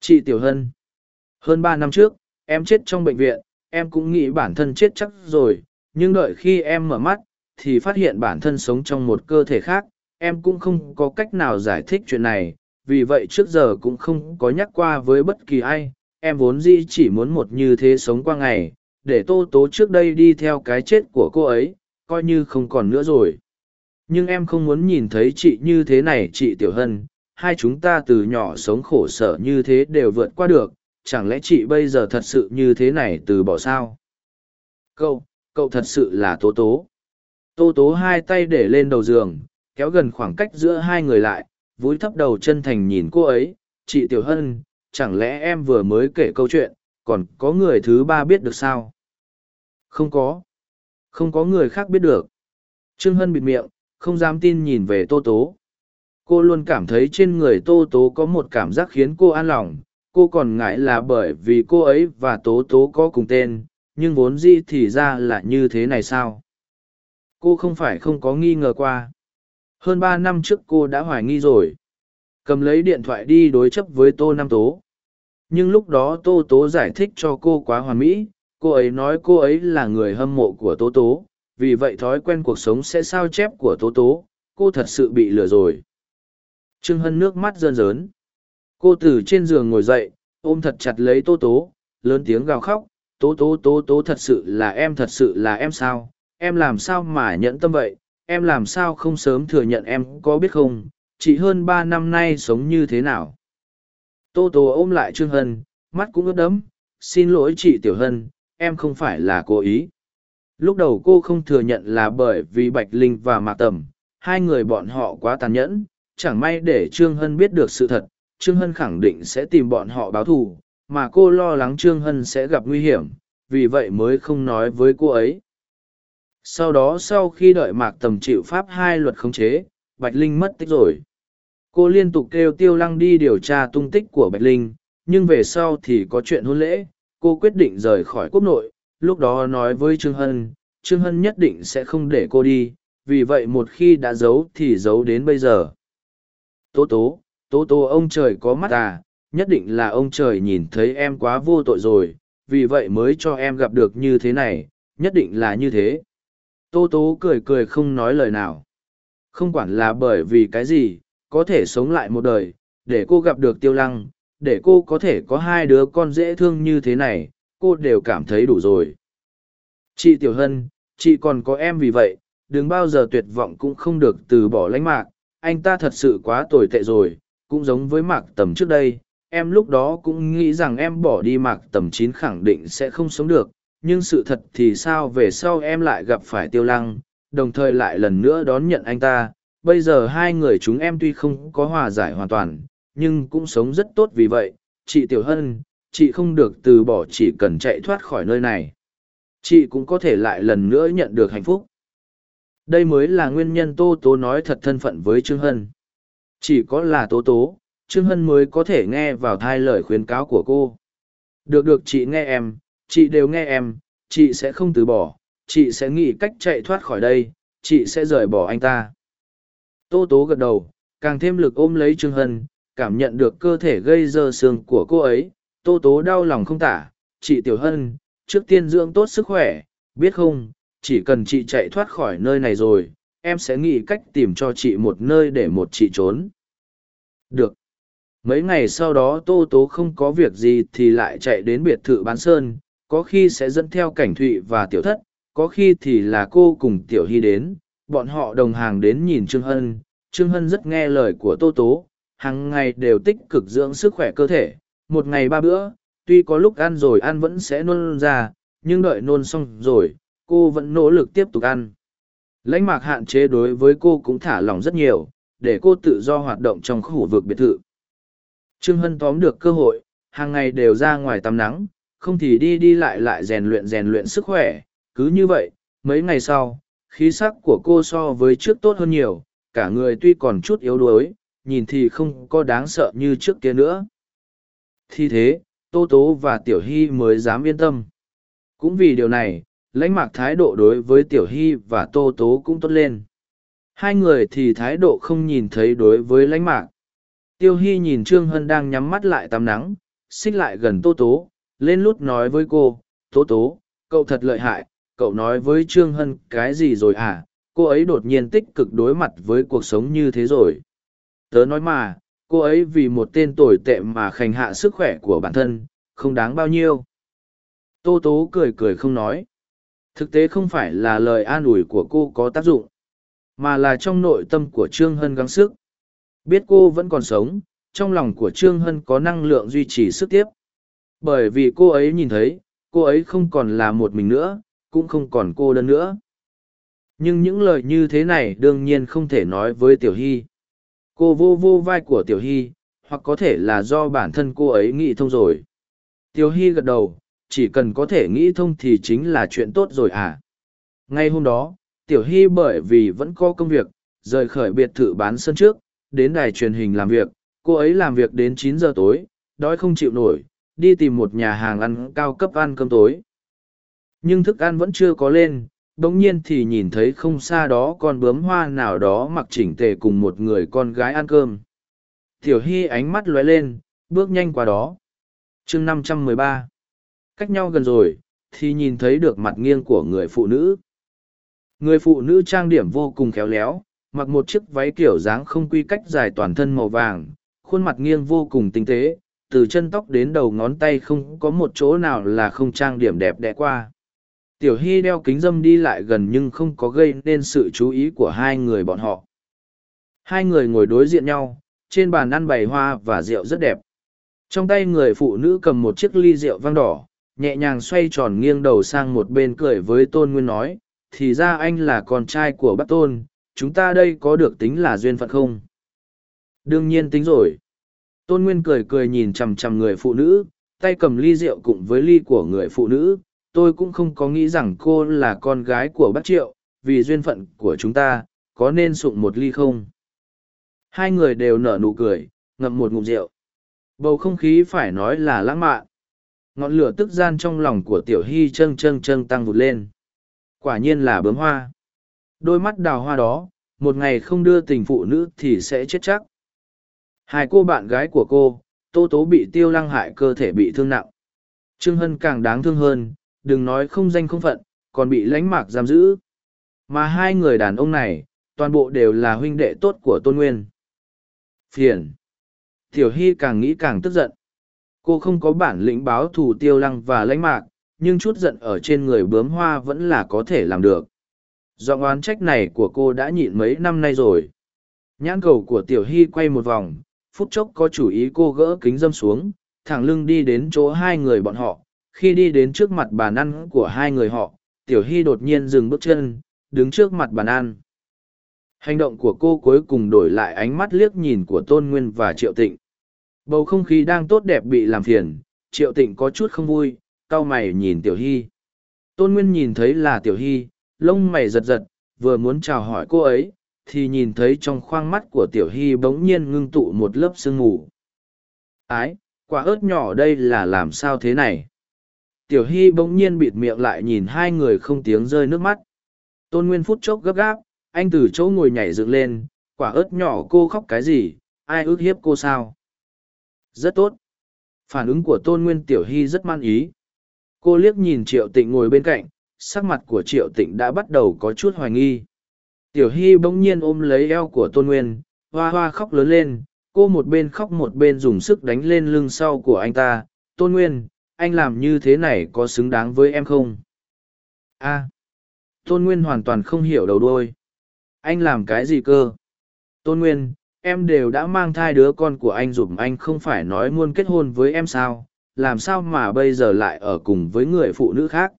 Speaker 1: Chị tiểu hân, hơn ba năm trước, em chết trong bệnh viện, em cũng nghĩ bản thân chết chắc rồi, nhưng đợi khi em mở mắt, thì phát hiện bản thân sống trong một cơ thể khác, em cũng không có cách nào giải thích chuyện này vì vậy trước giờ cũng không có nhắc qua với bất kỳ ai em vốn dĩ chỉ muốn một như thế sống qua ngày để tô tố trước đây đi theo cái chết của cô ấy coi như không còn nữa rồi. Nhưng em không muốn nhìn thấy chị như thế này chị tiểu hân hai chúng ta từ nhỏ sống khổ sở như thế đều vượt qua được chẳng lẽ chị bây giờ thật sự như thế này từ bỏ sao? Cậu cậu thật sự là tố tố. Tô tố hai tay để lên đầu giường kéo gần khoảng cách giữa hai người lại, vúi thấp đầu chân thành nhìn cô ấy, chị Tiểu Hân, chẳng lẽ em vừa mới kể câu chuyện, còn có người thứ ba biết được sao? Không có. Không có người khác biết được. Trương Hân bịt miệng, không dám tin nhìn về Tô Tố. Cô luôn cảm thấy trên người Tô Tố có một cảm giác khiến cô an lòng. Cô còn ngại là bởi vì cô ấy và Tố Tố có cùng tên, nhưng vốn dĩ thì ra là như thế này sao? Cô không phải không có nghi ngờ qua. Hơn ba năm trước cô đã hoài nghi rồi. Cầm lấy điện thoại đi đối chấp với Tô Nam Tố. Nhưng lúc đó Tô Tố giải thích cho cô quá hoàn mỹ, cô ấy nói cô ấy là người hâm mộ của Tố Tố, vì vậy thói quen cuộc sống sẽ sao chép của Tố Tố, cô thật sự bị lừa rồi. Trương Hân nước mắt rơn rớn. Cô từ trên giường ngồi dậy, ôm thật chặt lấy Tố Tố, lớn tiếng gào khóc, Tố Tố Tố Tố thật sự là em thật sự là em sao, em làm sao mà nhẫn tâm vậy, em làm sao không sớm thừa nhận em có biết không, chị hơn ba năm nay sống như thế nào. Tô Tố ôm lại Trương Hân, mắt cũng ướt đẫm, xin lỗi chị Tiểu Hân, em không phải là cố ý. Lúc đầu cô không thừa nhận là bởi vì Bạch Linh và Mạc Tầm, hai người bọn họ quá tàn nhẫn, chẳng may để Trương Hân biết được sự thật, Trương Hân khẳng định sẽ tìm bọn họ báo thù, mà cô lo lắng Trương Hân sẽ gặp nguy hiểm, vì vậy mới không nói với cô ấy. Sau đó sau khi đợi Mạc Tầm chịu pháp hai luật khống chế, Bạch Linh mất tích rồi. Cô liên tục kêu Tiêu Lăng đi điều tra tung tích của Bạch Linh, nhưng về sau thì có chuyện hôn lễ, cô quyết định rời khỏi quốc nội, lúc đó nói với Trương Hân, Trương Hân nhất định sẽ không để cô đi, vì vậy một khi đã giấu thì giấu đến bây giờ. Tố tố, tố tố ông trời có mắt à, nhất định là ông trời nhìn thấy em quá vô tội rồi, vì vậy mới cho em gặp được như thế này, nhất định là như thế. Tô tố cười cười không nói lời nào. Không quản là bởi vì cái gì, có thể sống lại một đời, để cô gặp được tiêu lăng, để cô có thể có hai đứa con dễ thương như thế này, cô đều cảm thấy đủ rồi. Chị Tiểu Hân, chị còn có em vì vậy, đừng bao giờ tuyệt vọng cũng không được từ bỏ lãnh mạc, anh ta thật sự quá tồi tệ rồi, cũng giống với mạc tầm trước đây, em lúc đó cũng nghĩ rằng em bỏ đi mạc tầm chín khẳng định sẽ không sống được, nhưng sự thật thì sao về sau em lại gặp phải tiêu lăng, đồng thời lại lần nữa đón nhận anh ta, bây giờ hai người chúng em tuy không có hòa giải hoàn toàn, nhưng cũng sống rất tốt vì vậy, chị Tiểu Hân, chị không được từ bỏ chỉ cần chạy thoát khỏi nơi này. Chị cũng có thể lại lần nữa nhận được hạnh phúc. Đây mới là nguyên nhân Tô Tố nói thật thân phận với Trương Hân. Chỉ có là Tố Tố, Trương Hân mới có thể nghe vào thai lời khuyến cáo của cô. Được được chị nghe em, chị đều nghe em, chị sẽ không từ bỏ, chị sẽ nghĩ cách chạy thoát khỏi đây, chị sẽ rời bỏ anh ta. Tô Tố gật đầu, càng thêm lực ôm lấy Trương Hân, cảm nhận được cơ thể gây dơ xương của cô ấy. Tô Tố đau lòng không tả, chị Tiểu Hân, trước tiên dưỡng tốt sức khỏe, biết không, chỉ cần chị chạy thoát khỏi nơi này rồi, em sẽ nghĩ cách tìm cho chị một nơi để một chị trốn. Được. Mấy ngày sau đó Tô Tố không có việc gì thì lại chạy đến biệt thự bán sơn, có khi sẽ dẫn theo cảnh thụy và tiểu thất, có khi thì là cô cùng tiểu hy đến, bọn họ đồng hàng đến nhìn Trương Hân. Trương Hân rất nghe lời của Tô Tố, hàng ngày đều tích cực dưỡng sức khỏe cơ thể, một ngày ba bữa, tuy có lúc ăn rồi ăn vẫn sẽ nôn ra, nhưng đợi nôn xong rồi, cô vẫn nỗ lực tiếp tục ăn. Lãnh mạc hạn chế đối với cô cũng thả lỏng rất nhiều, để cô tự do hoạt động trong khu vực biệt thự. Trương Hân tóm được cơ hội, hàng ngày đều ra ngoài tắm nắng, không thì đi đi lại lại rèn luyện rèn luyện sức khỏe. Cứ như vậy, mấy ngày sau, khí sắc của cô so với trước tốt hơn nhiều, cả người tuy còn chút yếu đuối, nhìn thì không có đáng sợ như trước kia nữa. Thì thế, Tô Tố và Tiểu Hy mới dám yên tâm. Cũng vì điều này, lãnh mạc thái độ đối với Tiểu Hy và Tô Tố cũng tốt lên. Hai người thì thái độ không nhìn thấy đối với lãnh mạc. Tiêu Hy nhìn Trương Hân đang nhắm mắt lại tắm nắng, xích lại gần Tô Tố, lên lút nói với cô, Tố Tố, cậu thật lợi hại, cậu nói với Trương Hân cái gì rồi à, cô ấy đột nhiên tích cực đối mặt với cuộc sống như thế rồi. Tớ nói mà, cô ấy vì một tên tồi tệ mà khành hạ sức khỏe của bản thân, không đáng bao nhiêu. Tô Tố cười cười không nói. Thực tế không phải là lời an ủi của cô có tác dụng, mà là trong nội tâm của Trương Hân gắng sức. Biết cô vẫn còn sống, trong lòng của Trương Hân có năng lượng duy trì sức tiếp. Bởi vì cô ấy nhìn thấy, cô ấy không còn là một mình nữa, cũng không còn cô đơn nữa. nhưng những lời như thế này đương nhiên không thể nói với tiểu hy. Cô vô vô vai của tiểu hy hoặc có thể là do bản thân cô ấy nghĩ thông rồi. Tiểu hy gật đầu chỉ cần có thể nghĩ thông thì chính là chuyện tốt rồi à. Ngay hôm đó tiểu hy bởi vì vẫn có công việc rời khởi biệt thự bán sân trước đến đài truyền hình làm việc cô ấy làm việc đến chín giờ tối đói không chịu nổi đi tìm một nhà hàng ăn cao cấp ăn cơm tối. Nhưng thức ăn vẫn chưa có lên bỗng nhiên thì nhìn thấy không xa đó con bướm hoa nào đó mặc chỉnh tề cùng một người con gái ăn cơm. Tiểu hy ánh mắt lóe lên, bước nhanh qua đó. Chương năm trăm mười ba. Cách nhau gần rồi, thì nhìn thấy được mặt nghiêng của người phụ nữ. Người phụ nữ trang điểm vô cùng khéo léo, mặc một chiếc váy kiểu dáng không quy cách dài toàn thân màu vàng, khuôn mặt nghiêng vô cùng tinh tế từ chân tóc đến đầu ngón tay không có một chỗ nào là không trang điểm đẹp đẽ qua. Tiểu hy đeo kính dâm đi lại gần nhưng không có gây nên sự chú ý của hai người bọn họ. Hai người ngồi đối diện nhau, trên bàn ăn bày hoa và rượu rất đẹp. Trong tay người phụ nữ cầm một chiếc ly rượu vang đỏ, nhẹ nhàng xoay tròn nghiêng đầu sang một bên cười với tôn nguyên nói, thì ra anh là con trai của bác tôn, chúng ta đây có được tính là duyên phận không? Đương nhiên tính rồi tôn nguyên cười cười nhìn chằm chằm người phụ nữ, tay cầm ly rượu cùng với ly của người phụ nữ. Tôi cũng không có nghĩ rằng cô là con gái của bác triệu, vì duyên phận của chúng ta, có nên sụng một ly không? Hai người đều nở nụ cười, ngậm một ngụm rượu. Bầu không khí phải nói là lãng mạn. Ngọn lửa tức gian trong lòng của tiểu hy trâng trâng trâng tăng vụt lên. Quả nhiên là bướm hoa. Đôi mắt đào hoa đó, một ngày không đưa tình phụ nữ thì sẽ chết chắc hai cô bạn gái của cô, tô tố bị tiêu lăng hại cơ thể bị thương nặng. Trương hân càng đáng thương hơn, đừng nói không danh không phận, còn bị lánh mạc giam giữ. Mà hai người đàn ông này, toàn bộ đều là huynh đệ tốt của tôn nguyên. Phiền. Tiểu hy càng nghĩ càng tức giận. Cô không có bản lĩnh báo thù tiêu lăng và lãnh mạc, nhưng chút giận ở trên người bướm hoa vẫn là có thể làm được. Giọng oán trách này của cô đã nhịn mấy năm nay rồi. Nhãn cầu của tiểu hy quay một vòng phút chốc có chủ ý cô gỡ kính dâm xuống, thẳng lưng đi đến chỗ hai người bọn họ. Khi đi đến trước mặt bàn ăn của hai người họ, tiểu hy đột nhiên dừng bước chân, đứng trước mặt bàn ăn. Hành động của cô cuối cùng đổi lại ánh mắt liếc nhìn của tôn nguyên và triệu tịnh. Bầu không khí đang tốt đẹp bị làm phiền, triệu tịnh có chút không vui, cau mày nhìn tiểu hy. Tôn nguyên nhìn thấy là tiểu hy, lông mày giật giật, vừa muốn chào hỏi cô ấy thì nhìn thấy trong khoang mắt của tiểu hy bỗng nhiên ngưng tụ một lớp sương mù. Ái, quả ớt nhỏ đây là làm sao thế này? Tiểu hy bỗng nhiên bịt miệng lại nhìn hai người không tiếng rơi nước mắt. Tôn nguyên phút chốc gấp gáp, anh từ chỗ ngồi nhảy dựng lên, quả ớt nhỏ cô khóc cái gì, ai ước hiếp cô sao? Rất tốt. Phản ứng của tôn nguyên tiểu hy rất man ý. Cô liếc nhìn triệu tịnh ngồi bên cạnh, sắc mặt của triệu tịnh đã bắt đầu có chút hoài nghi tiểu hy bỗng nhiên ôm lấy eo của tôn nguyên, hoa hoa khóc lớn lên, cô một bên khóc một bên dùng sức đánh lên lưng sau của anh ta. Tôn nguyên, anh làm như thế này có xứng đáng với em không? A. Tôn nguyên hoàn toàn không hiểu đầu đôi anh làm cái gì cơ? Tôn nguyên, em đều đã mang thai đứa con của anh giùm anh không phải nói muốn kết hôn với em sao? Làm sao mà bây giờ lại ở cùng với người phụ nữ khác?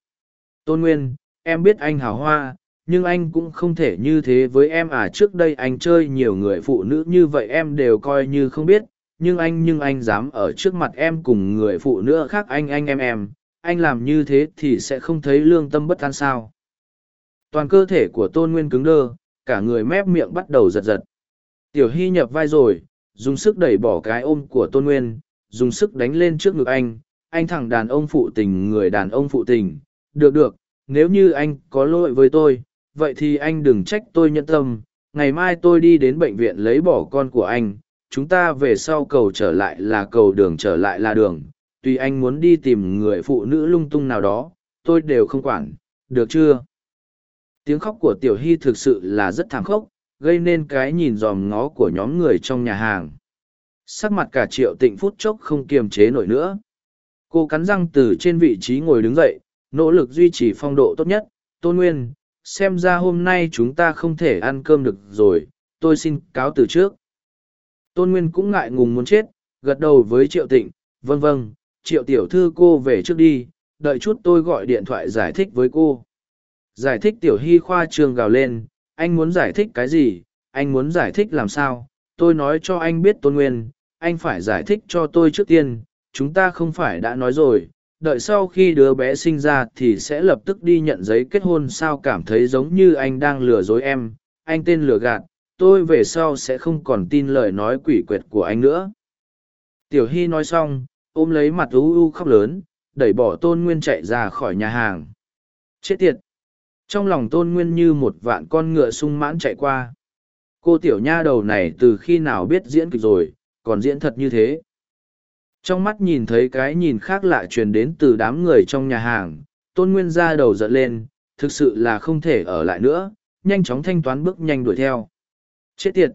Speaker 1: Tôn nguyên, em biết anh hào hoa nhưng anh cũng không thể như thế với em à trước đây anh chơi nhiều người phụ nữ như vậy em đều coi như không biết, nhưng anh nhưng anh dám ở trước mặt em cùng người phụ nữ khác anh anh, em em, anh làm như thế thì sẽ không thấy lương tâm bất an sao. Toàn cơ thể của tôn nguyên cứng đơ, cả người mép miệng bắt đầu giật giật. Tiểu hy nhập vai rồi, dùng sức đẩy bỏ cái ôm của tôn nguyên, dùng sức đánh lên trước ngực anh. Anh thẳng đàn ông phụ tình, người đàn ông phụ tình. Được được, nếu như anh có lỗi với tôi vậy thì anh đừng trách tôi nhẫn tâm, ngày mai tôi đi đến bệnh viện lấy bỏ con của anh, chúng ta về sau cầu trở lại là cầu đường trở lại là đường, tùy anh muốn đi tìm người phụ nữ lung tung nào đó, tôi đều không quản, được chưa? Tiếng khóc của tiểu hy thực sự là rất thảm khốc, gây nên cái nhìn dòm ngó của nhóm người trong nhà hàng. Sắc mặt cả triệu tịnh phút chốc không kiềm chế nổi nữa. Cô cắn răng từ trên vị trí ngồi đứng dậy, nỗ lực duy trì phong độ tốt nhất. Tôn nguyên xem ra hôm nay chúng ta không thể ăn cơm được rồi tôi xin cáo từ trước. Tôn nguyên cũng ngại ngùng muốn chết gật đầu với triệu tịnh vâng vâng triệu tiểu thư cô về trước đi đợi chút tôi gọi điện thoại giải thích với cô. Giải thích tiểu hy khoa trường gào lên, anh muốn giải thích cái gì, anh muốn giải thích làm sao, tôi nói cho anh biết tôn nguyên, anh phải giải thích cho tôi trước tiên, chúng ta không phải đã nói rồi, đợi sau khi đứa bé sinh ra thì sẽ lập tức đi nhận giấy kết hôn sao cảm thấy giống như anh đang lừa dối em, anh tên lừa gạt, tôi về sau sẽ không còn tin lời nói quỷ quyệt của anh nữa. Tiểu Hy nói xong, ôm lấy mặt u u khóc lớn, đẩy bỏ tôn nguyên chạy ra khỏi nhà hàng. Chết tiệt! Trong lòng tôn nguyên như một vạn con ngựa sung mãn chạy qua. Cô tiểu nha đầu này từ khi nào biết diễn kịch rồi, còn diễn thật như thế. Trong mắt nhìn thấy cái nhìn khác lạ truyền đến từ đám người trong nhà hàng, tôn nguyên ra đầu giận lên, thực sự là không thể ở lại nữa, nhanh chóng thanh toán bước nhanh đuổi theo. Chết tiệt!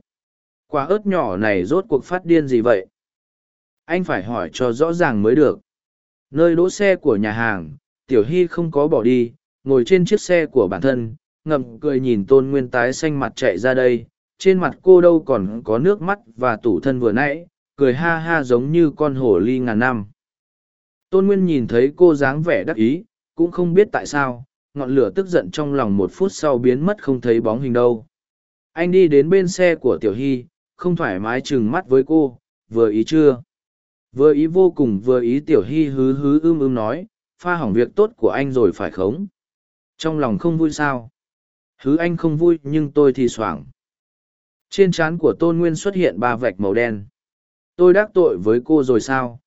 Speaker 1: Quả ớt nhỏ này rốt cuộc phát điên gì vậy? Anh phải hỏi cho rõ ràng mới được. Nơi đỗ xe của nhà hàng, Tiểu Hy không có bỏ đi, ngồi trên chiếc xe của bản thân, ngậm cười nhìn tôn nguyên tái xanh mặt chạy ra đây. Trên mặt cô đâu còn có nước mắt và tủ thân vừa nãy, cười ha ha giống như con hổ ly ngàn năm. Tôn Nguyên nhìn thấy cô dáng vẻ đắc ý, cũng không biết tại sao, ngọn lửa tức giận trong lòng một phút sau biến mất không thấy bóng hình đâu. Anh đi đến bên xe của Tiểu Hy, không thoải mái chừng mắt với cô, vừa ý chưa? Vừa ý vô cùng vừa ý Tiểu Hy hứ hứ ưm ưm nói, pha hỏng việc tốt của anh rồi phải không? Trong lòng không vui sao? Hứ anh không vui nhưng tôi thì soảng. Trên trán của Tôn Nguyên xuất hiện ba vạch màu đen. Tôi đắc tội với cô rồi sao?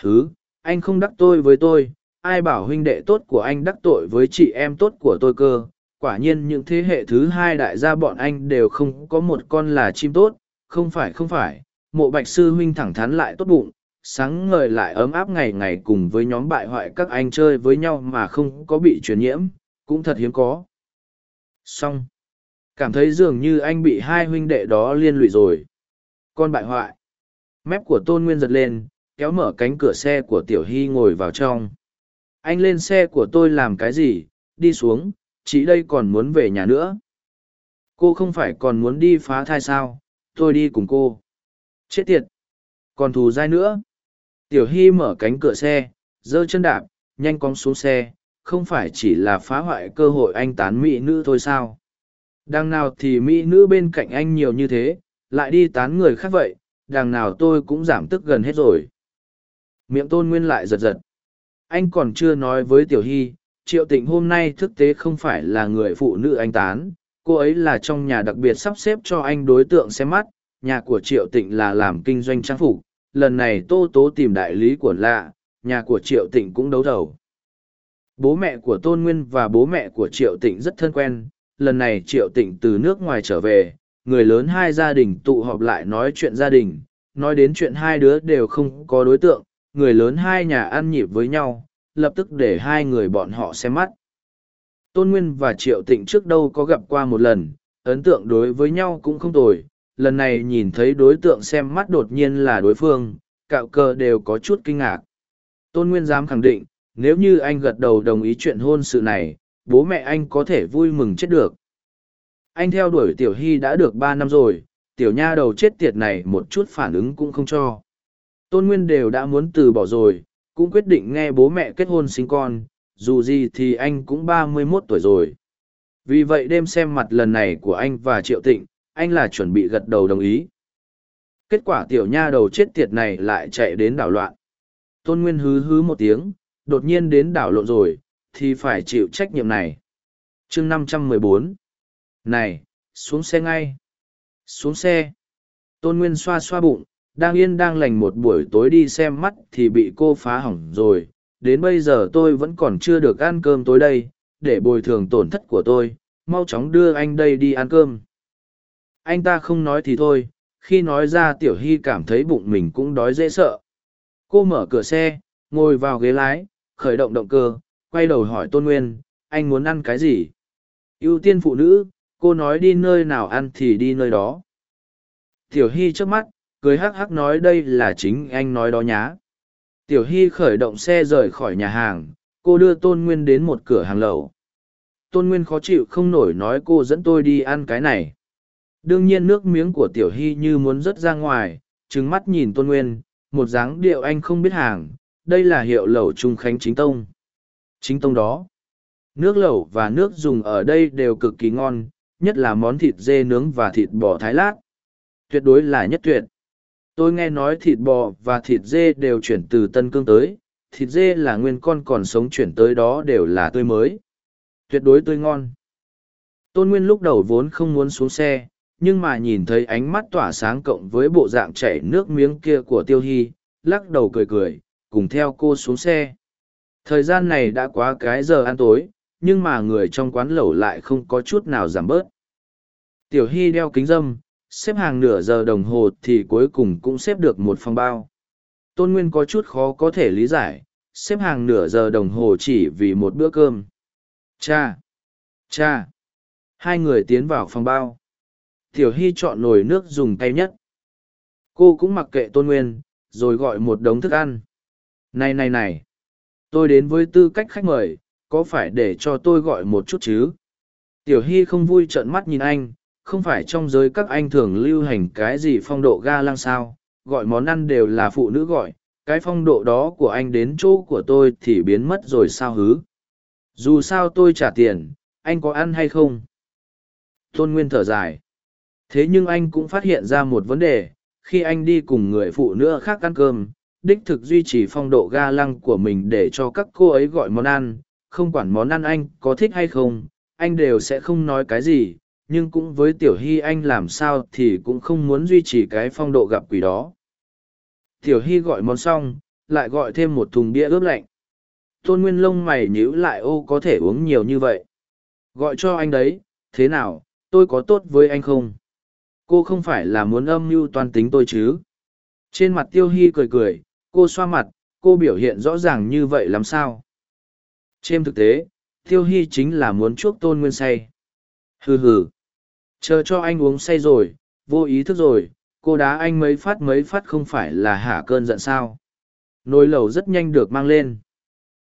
Speaker 1: Hứ, anh không đắc tội với tôi, ai bảo huynh đệ tốt của anh đắc tội với chị em tốt của tôi cơ? Quả nhiên những thế hệ thứ hai đại gia bọn anh đều không có một con là chim tốt. Không phải không phải mộ bạch sư huynh thẳng thắn lại tốt bụng sáng ngời lại ấm áp ngày ngày cùng với nhóm bại hoại các anh chơi với nhau mà không có bị truyền nhiễm cũng thật hiếm có. Xong cảm thấy dường như anh bị hai huynh đệ đó liên lụy rồi. Con bại hoại mép của tôn nguyên giật lên, kéo mở cánh cửa xe của tiểu hy ngồi vào trong. Anh lên xe của tôi làm cái gì? Đi xuống, chị đây còn muốn về nhà nữa. Cô không phải còn muốn đi phá thai sao? Tôi đi cùng cô. Chết tiệt! Còn thù dai nữa. Tiểu hy mở cánh cửa xe, giơ chân đạp, nhanh cong xuống xe. Không phải chỉ là phá hoại cơ hội anh tán mỹ nữ thôi sao? Đằng nào thì mỹ nữ bên cạnh anh nhiều như thế, lại đi tán người khác vậy? Đằng nào tôi cũng giảm tức gần hết rồi. Miệng tôn nguyên lại giật giật. Anh còn chưa nói với tiểu hy, triệu tịnh hôm nay thực tế không phải là người phụ nữ anh tán. Cô ấy là trong nhà đặc biệt sắp xếp cho anh đối tượng xem mắt. Nhà của triệu tịnh là làm kinh doanh trang phục. Lần này tô tố tìm đại lý của lạ, nhà của triệu tịnh cũng đấu đầu bố mẹ của tôn nguyên và bố mẹ của triệu tịnh rất thân quen. Lần này triệu tịnh từ nước ngoài trở về người lớn hai gia đình tụ họp lại nói chuyện gia đình nói đến chuyện hai đứa đều không có đối tượng người lớn hai nhà ăn nhịp với nhau, lập tức để hai người bọn họ xem mắt. Tôn Nguyên và Triệu Tịnh trước đâu có gặp qua một lần, ấn tượng đối với nhau cũng không tồi, lần này nhìn thấy đối tượng xem mắt đột nhiên là đối phương, cạo cờ đều có chút kinh ngạc. Tôn Nguyên dám khẳng định, nếu như anh gật đầu đồng ý chuyện hôn sự này, bố mẹ anh có thể vui mừng chết được. Anh theo đuổi Tiểu Hy đã được ba năm rồi, Tiểu Nha đầu chết tiệt này một chút phản ứng cũng không cho. Tôn Nguyên đều đã muốn từ bỏ rồi, cũng quyết định nghe bố mẹ kết hôn sinh con, dù gì thì anh cũng ba mươi mốt tuổi rồi. Vì vậy đêm xem mặt lần này của anh và Triệu Tịnh, anh là chuẩn bị gật đầu đồng ý. Kết quả tiểu nha đầu chết tiệt này lại chạy đến đảo loạn. Tôn Nguyên hứ hứ một tiếng, đột nhiên đến đảo lộn rồi, thì phải chịu trách nhiệm này. chương năm trăm mười bốn này, xuống xe ngay. Xuống xe. Tôn Nguyên xoa xoa bụng, đang yên đang lành một buổi tối đi xem mắt thì bị cô phá hỏng rồi đến bây giờ tôi vẫn còn chưa được ăn cơm tối đây để bồi thường tổn thất của tôi mau chóng đưa anh đây đi ăn cơm anh ta không nói thì thôi khi nói ra tiểu hy cảm thấy bụng mình cũng đói dễ sợ cô mở cửa xe ngồi vào ghế lái khởi động động cơ quay đầu hỏi tôn nguyên anh muốn ăn cái gì ưu tiên phụ nữ cô nói đi nơi nào ăn thì đi nơi đó tiểu hy trước mắt cười hắc hắc nói đây là chính anh nói đó nhá. Tiểu Hy khởi động xe rời khỏi nhà hàng, cô đưa Tôn Nguyên đến một cửa hàng lẩu. Tôn Nguyên khó chịu không nổi nói cô dẫn tôi đi ăn cái này. Đương nhiên nước miếng của Tiểu Hy như muốn rớt ra ngoài, trừng mắt nhìn Tôn Nguyên, một dáng điệu anh không biết hàng, đây là hiệu lẩu Trung Khánh Chính Tông. Chính Tông đó. Nước lẩu và nước dùng ở đây đều cực kỳ ngon, nhất là món thịt dê nướng và thịt bò thái lát. Tuyệt đối là nhất tuyệt. Tôi nghe nói thịt bò và thịt dê đều chuyển từ Tân Cương tới, thịt dê là nguyên con còn sống chuyển tới đó đều là tươi mới. Tuyệt đối tươi ngon. Tôn Nguyên lúc đầu vốn không muốn xuống xe, nhưng mà nhìn thấy ánh mắt tỏa sáng cộng với bộ dạng chảy nước miếng kia của Tiêu Hy, lắc đầu cười cười, cùng theo cô xuống xe. Thời gian này đã quá cái giờ ăn tối, nhưng mà người trong quán lẩu lại không có chút nào giảm bớt. Tiểu Hy đeo kính dâm, xếp hàng nửa giờ đồng hồ thì cuối cùng cũng xếp được một phòng bao. Tôn Nguyên có chút khó có thể lý giải, xếp hàng nửa giờ đồng hồ chỉ vì một bữa cơm. Cha! Cha! Hai người tiến vào phòng bao. Tiểu Hy chọn nồi nước dùng tay nhất. Cô cũng mặc kệ Tôn Nguyên, rồi gọi một đống thức ăn. Này này này! Tôi đến với tư cách khách mời, có phải để cho tôi gọi một chút chứ? Tiểu Hy không vui trợn mắt nhìn anh, không phải trong giới các anh thường lưu hành cái gì phong độ ga lăng sao, gọi món ăn đều là phụ nữ gọi, cái phong độ đó của anh đến chỗ của tôi thì biến mất rồi sao hứ. Dù sao tôi trả tiền, anh có ăn hay không? Tôn Nguyên thở dài. Thế nhưng anh cũng phát hiện ra một vấn đề, khi anh đi cùng người phụ nữ khác ăn cơm, đích thực duy trì phong độ ga lăng của mình để cho các cô ấy gọi món ăn, không quản món ăn anh có thích hay không, anh đều sẽ không nói cái gì, nhưng cũng với tiểu hy anh làm sao thì cũng không muốn duy trì cái phong độ gặp quỷ đó. Tiểu hy gọi món xong lại gọi thêm một thùng bia ướp lạnh. Tôn nguyên lông mày nhíu lại ô có thể uống nhiều như vậy? Gọi cho anh đấy thế nào tôi có tốt với anh không? Cô không phải là muốn âm mưu toan tính tôi chứ? Trên mặt tiêu hy cười cười cô xoa mặt cô biểu hiện rõ ràng như vậy làm sao? Trên thực tế, tiêu hy chính là muốn chuốc tôn nguyên say. Hừ hừ. Chờ cho anh uống say rồi, vô ý thức rồi, cô đá anh mấy phát mấy phát không phải là hả cơn giận sao? Nồi lẩu rất nhanh được mang lên.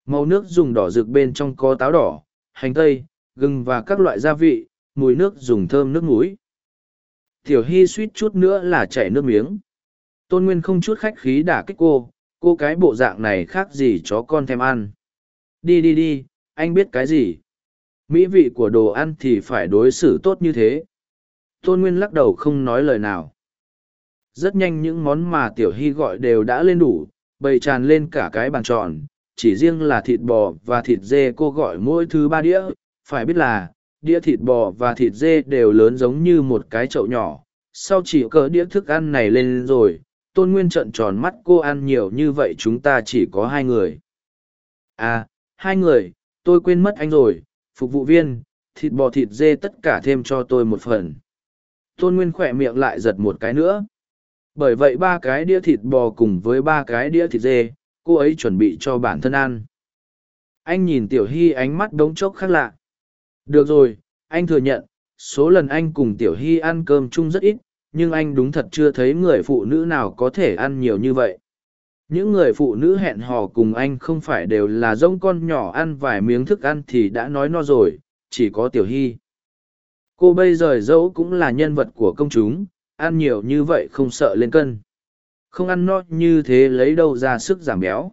Speaker 1: Màu nước dùng đỏ rực bên trong có táo đỏ, hành tây, gừng và các loại gia vị, mùi nước dùng thơm nước muối. tiểu hy suýt chút nữa là chảy nước miếng. Tôn nguyên không chút khách khí đả kích cô cô cái bộ dạng này khác gì chó con thèm ăn đi đi đi, anh biết cái gì? Mỹ vị của đồ ăn thì phải đối xử tốt như thế. Tôn nguyên lắc đầu không nói lời nào. Rất nhanh những món mà tiểu hy gọi đều đã lên đủ bầy tràn lên cả cái bàn tròn. Chỉ riêng là thịt bò và thịt dê cô gọi mỗi thứ ba đĩa. Phải biết là, đĩa thịt bò và thịt dê đều lớn giống như một cái chậu nhỏ. Sau chỉ cỡ đĩa thức ăn này lên rồi, tôn nguyên trợn tròn mắt, cô ăn nhiều như vậy chúng ta chỉ có hai người. À hai người, tôi quên mất anh rồi, phục vụ viên, thịt bò thịt dê tất cả thêm cho tôi một phần. Tôn nguyên khỏe miệng lại giật một cái nữa. Bởi vậy ba cái đĩa thịt bò cùng với ba cái đĩa thịt dê, cô ấy chuẩn bị cho bản thân ăn. Anh nhìn tiểu hy ánh mắt đống chốc khác lạ. Được rồi, anh thừa nhận, số lần anh cùng tiểu hy ăn cơm chung rất ít, nhưng anh đúng thật chưa thấy người phụ nữ nào có thể ăn nhiều như vậy những người phụ nữ hẹn hò cùng anh không phải đều là rông con nhỏ ăn vài miếng thức ăn thì đã nói no rồi, chỉ có tiểu hy. Cô bây giờ dẫu cũng là nhân vật của công chúng, ăn nhiều như vậy không sợ lên cân. Không ăn no như thế lấy đâu ra sức giảm béo.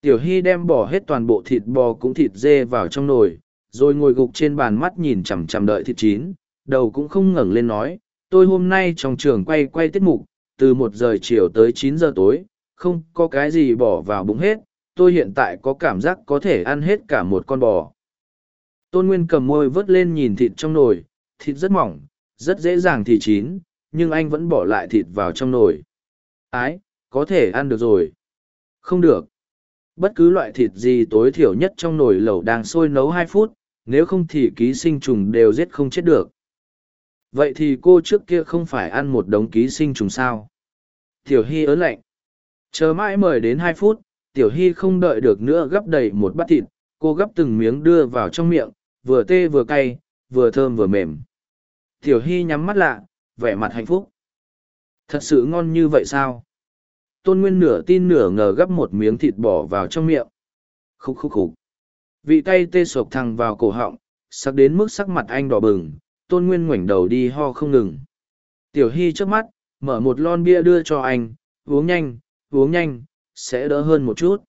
Speaker 1: Tiểu hy đem bỏ hết toàn bộ thịt bò cũng thịt dê vào trong nồi, rồi ngồi gục trên bàn mắt nhìn chằm chằm đợi thịt chín, đầu cũng không ngẩng lên nói, tôi hôm nay trong trường quay quay tiết mục, từ một giờ chiều tới chín giờ tối không có cái gì bỏ vào bụng hết, tôi hiện tại có cảm giác có thể ăn hết cả một con bò. Tôn nguyên cầm môi vớt lên nhìn thịt trong nồi, thịt rất mỏng, rất dễ dàng thì chín, nhưng anh vẫn bỏ lại thịt vào trong nồi. Ái, có thể ăn được rồi. Không được. Bất cứ loại thịt gì tối thiểu nhất trong nồi lẩu đang sôi nấu hai phút, nếu không thì ký sinh trùng đều giết không chết được. Vậy thì cô trước kia không phải ăn một đống ký sinh trùng sao? Tiểu hy ớn lạnh chờ mãi mời đến hai phút, tiểu hy không đợi được nữa gấp đầy một bát thịt, cô gấp từng miếng đưa vào trong miệng, vừa tê vừa cay, vừa thơm vừa mềm. Tiểu hy nhắm mắt lạ vẻ mặt hạnh phúc. Thật sự ngon như vậy sao? Tôn nguyên nửa tin nửa ngờ gấp một miếng thịt bỏ vào trong miệng. Khúc khúc khúc vị cay tê sộc thẳng vào cổ họng, sắc đến mức sắc mặt anh đỏ bừng, tôn nguyên ngoảnh đầu đi ho không ngừng. Tiểu hy trước mắt, mở một lon bia đưa cho anh, uống nhanh uống nhanh sẽ đỡ hơn một chút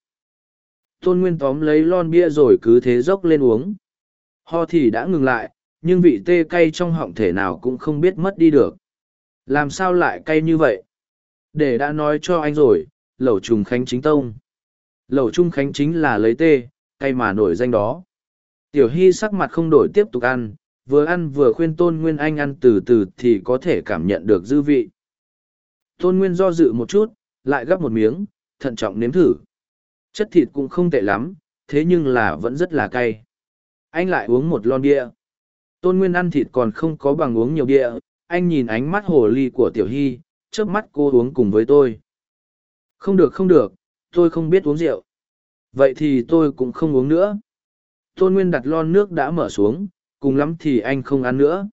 Speaker 1: tôn nguyên tóm lấy lon bia rồi cứ thế dốc lên uống Ho thì đã ngừng lại, nhưng vị tê cay trong họng thể nào cũng không biết mất đi được. Làm sao lại cay như vậy? Để đã nói cho anh rồi, lẩu trùng khánh chính tông. Lẩu trung khánh chính là lấy tê, cay mà nổi danh đó. Tiểu Hy sắc mặt không đổi tiếp tục ăn, vừa ăn vừa khuyên Tôn Nguyên Anh ăn từ từ thì có thể cảm nhận được dư vị. Tôn Nguyên do dự một chút, lại gắp một miếng, thận trọng nếm thử. Chất thịt cũng không tệ lắm, thế nhưng là vẫn rất là cay. Anh lại uống một lon bia. Tôn Nguyên ăn thịt còn không có bằng uống nhiều bia, anh nhìn ánh mắt hồ ly của Tiểu Hy, chớp mắt cô uống cùng với tôi. Không được không được, tôi không biết uống rượu. Vậy thì tôi cũng không uống nữa. Tôn Nguyên đặt lon nước đã mở xuống, cùng lắm thì anh không ăn nữa.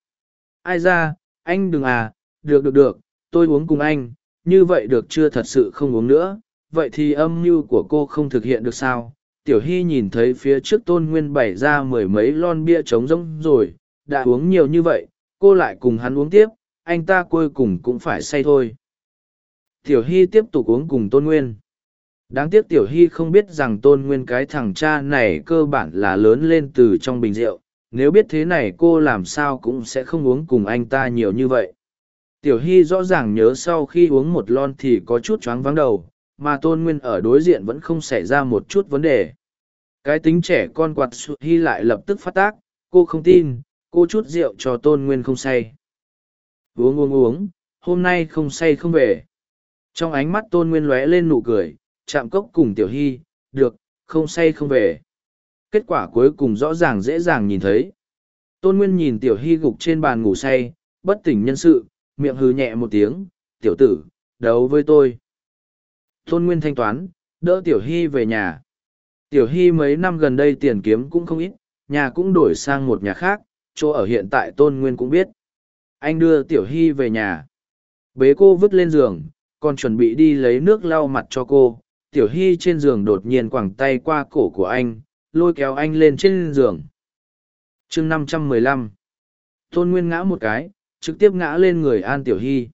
Speaker 1: Ai ra, anh đừng à, được được được, tôi uống cùng anh, như vậy được chưa thật sự không uống nữa, vậy thì âm mưu của cô không thực hiện được sao? Tiểu Hy nhìn thấy phía trước Tôn Nguyên bày ra mười mấy lon bia trống rỗng rồi, đã uống nhiều như vậy, cô lại cùng hắn uống tiếp, anh ta cuối cùng cũng phải say thôi. Tiểu Hy tiếp tục uống cùng Tôn Nguyên. Đáng tiếc Tiểu Hy không biết rằng Tôn Nguyên cái thằng cha này cơ bản là lớn lên từ trong bình rượu, nếu biết thế này cô làm sao cũng sẽ không uống cùng anh ta nhiều như vậy. Tiểu Hy rõ ràng nhớ sau khi uống một lon thì có chút choáng vắng đầu, mà Tôn Nguyên ở đối diện vẫn không xảy ra một chút vấn đề. Cái tính trẻ con quạt sụt Hy lại lập tức phát tác, cô không tin, cô chút rượu cho Tôn Nguyên không say. Uống uống uống, hôm nay không say không về. Trong ánh mắt Tôn Nguyên lóe lên nụ cười, chạm cốc cùng Tiểu Hy, được, không say không về. Kết quả cuối cùng rõ ràng dễ dàng nhìn thấy. Tôn Nguyên nhìn Tiểu Hy gục trên bàn ngủ say, bất tỉnh nhân sự, miệng hư nhẹ một tiếng, tiểu tử, đấu với tôi. Tôn Nguyên thanh toán, đỡ Tiểu Hy về nhà. Tiểu Hy mấy năm gần đây tiền kiếm cũng không ít, nhà cũng đổi sang một nhà khác, chỗ ở hiện tại Tôn Nguyên cũng biết. Anh đưa Tiểu Hy về nhà. Bế cô vứt lên giường, còn chuẩn bị đi lấy nước lau mặt cho cô. Tiểu Hy trên giường đột nhiên quẳng tay qua cổ của anh, lôi kéo anh lên trên giường. chương năm trăm mười lăm Tôn Nguyên ngã một cái, trực tiếp ngã lên người An Tiểu Hy.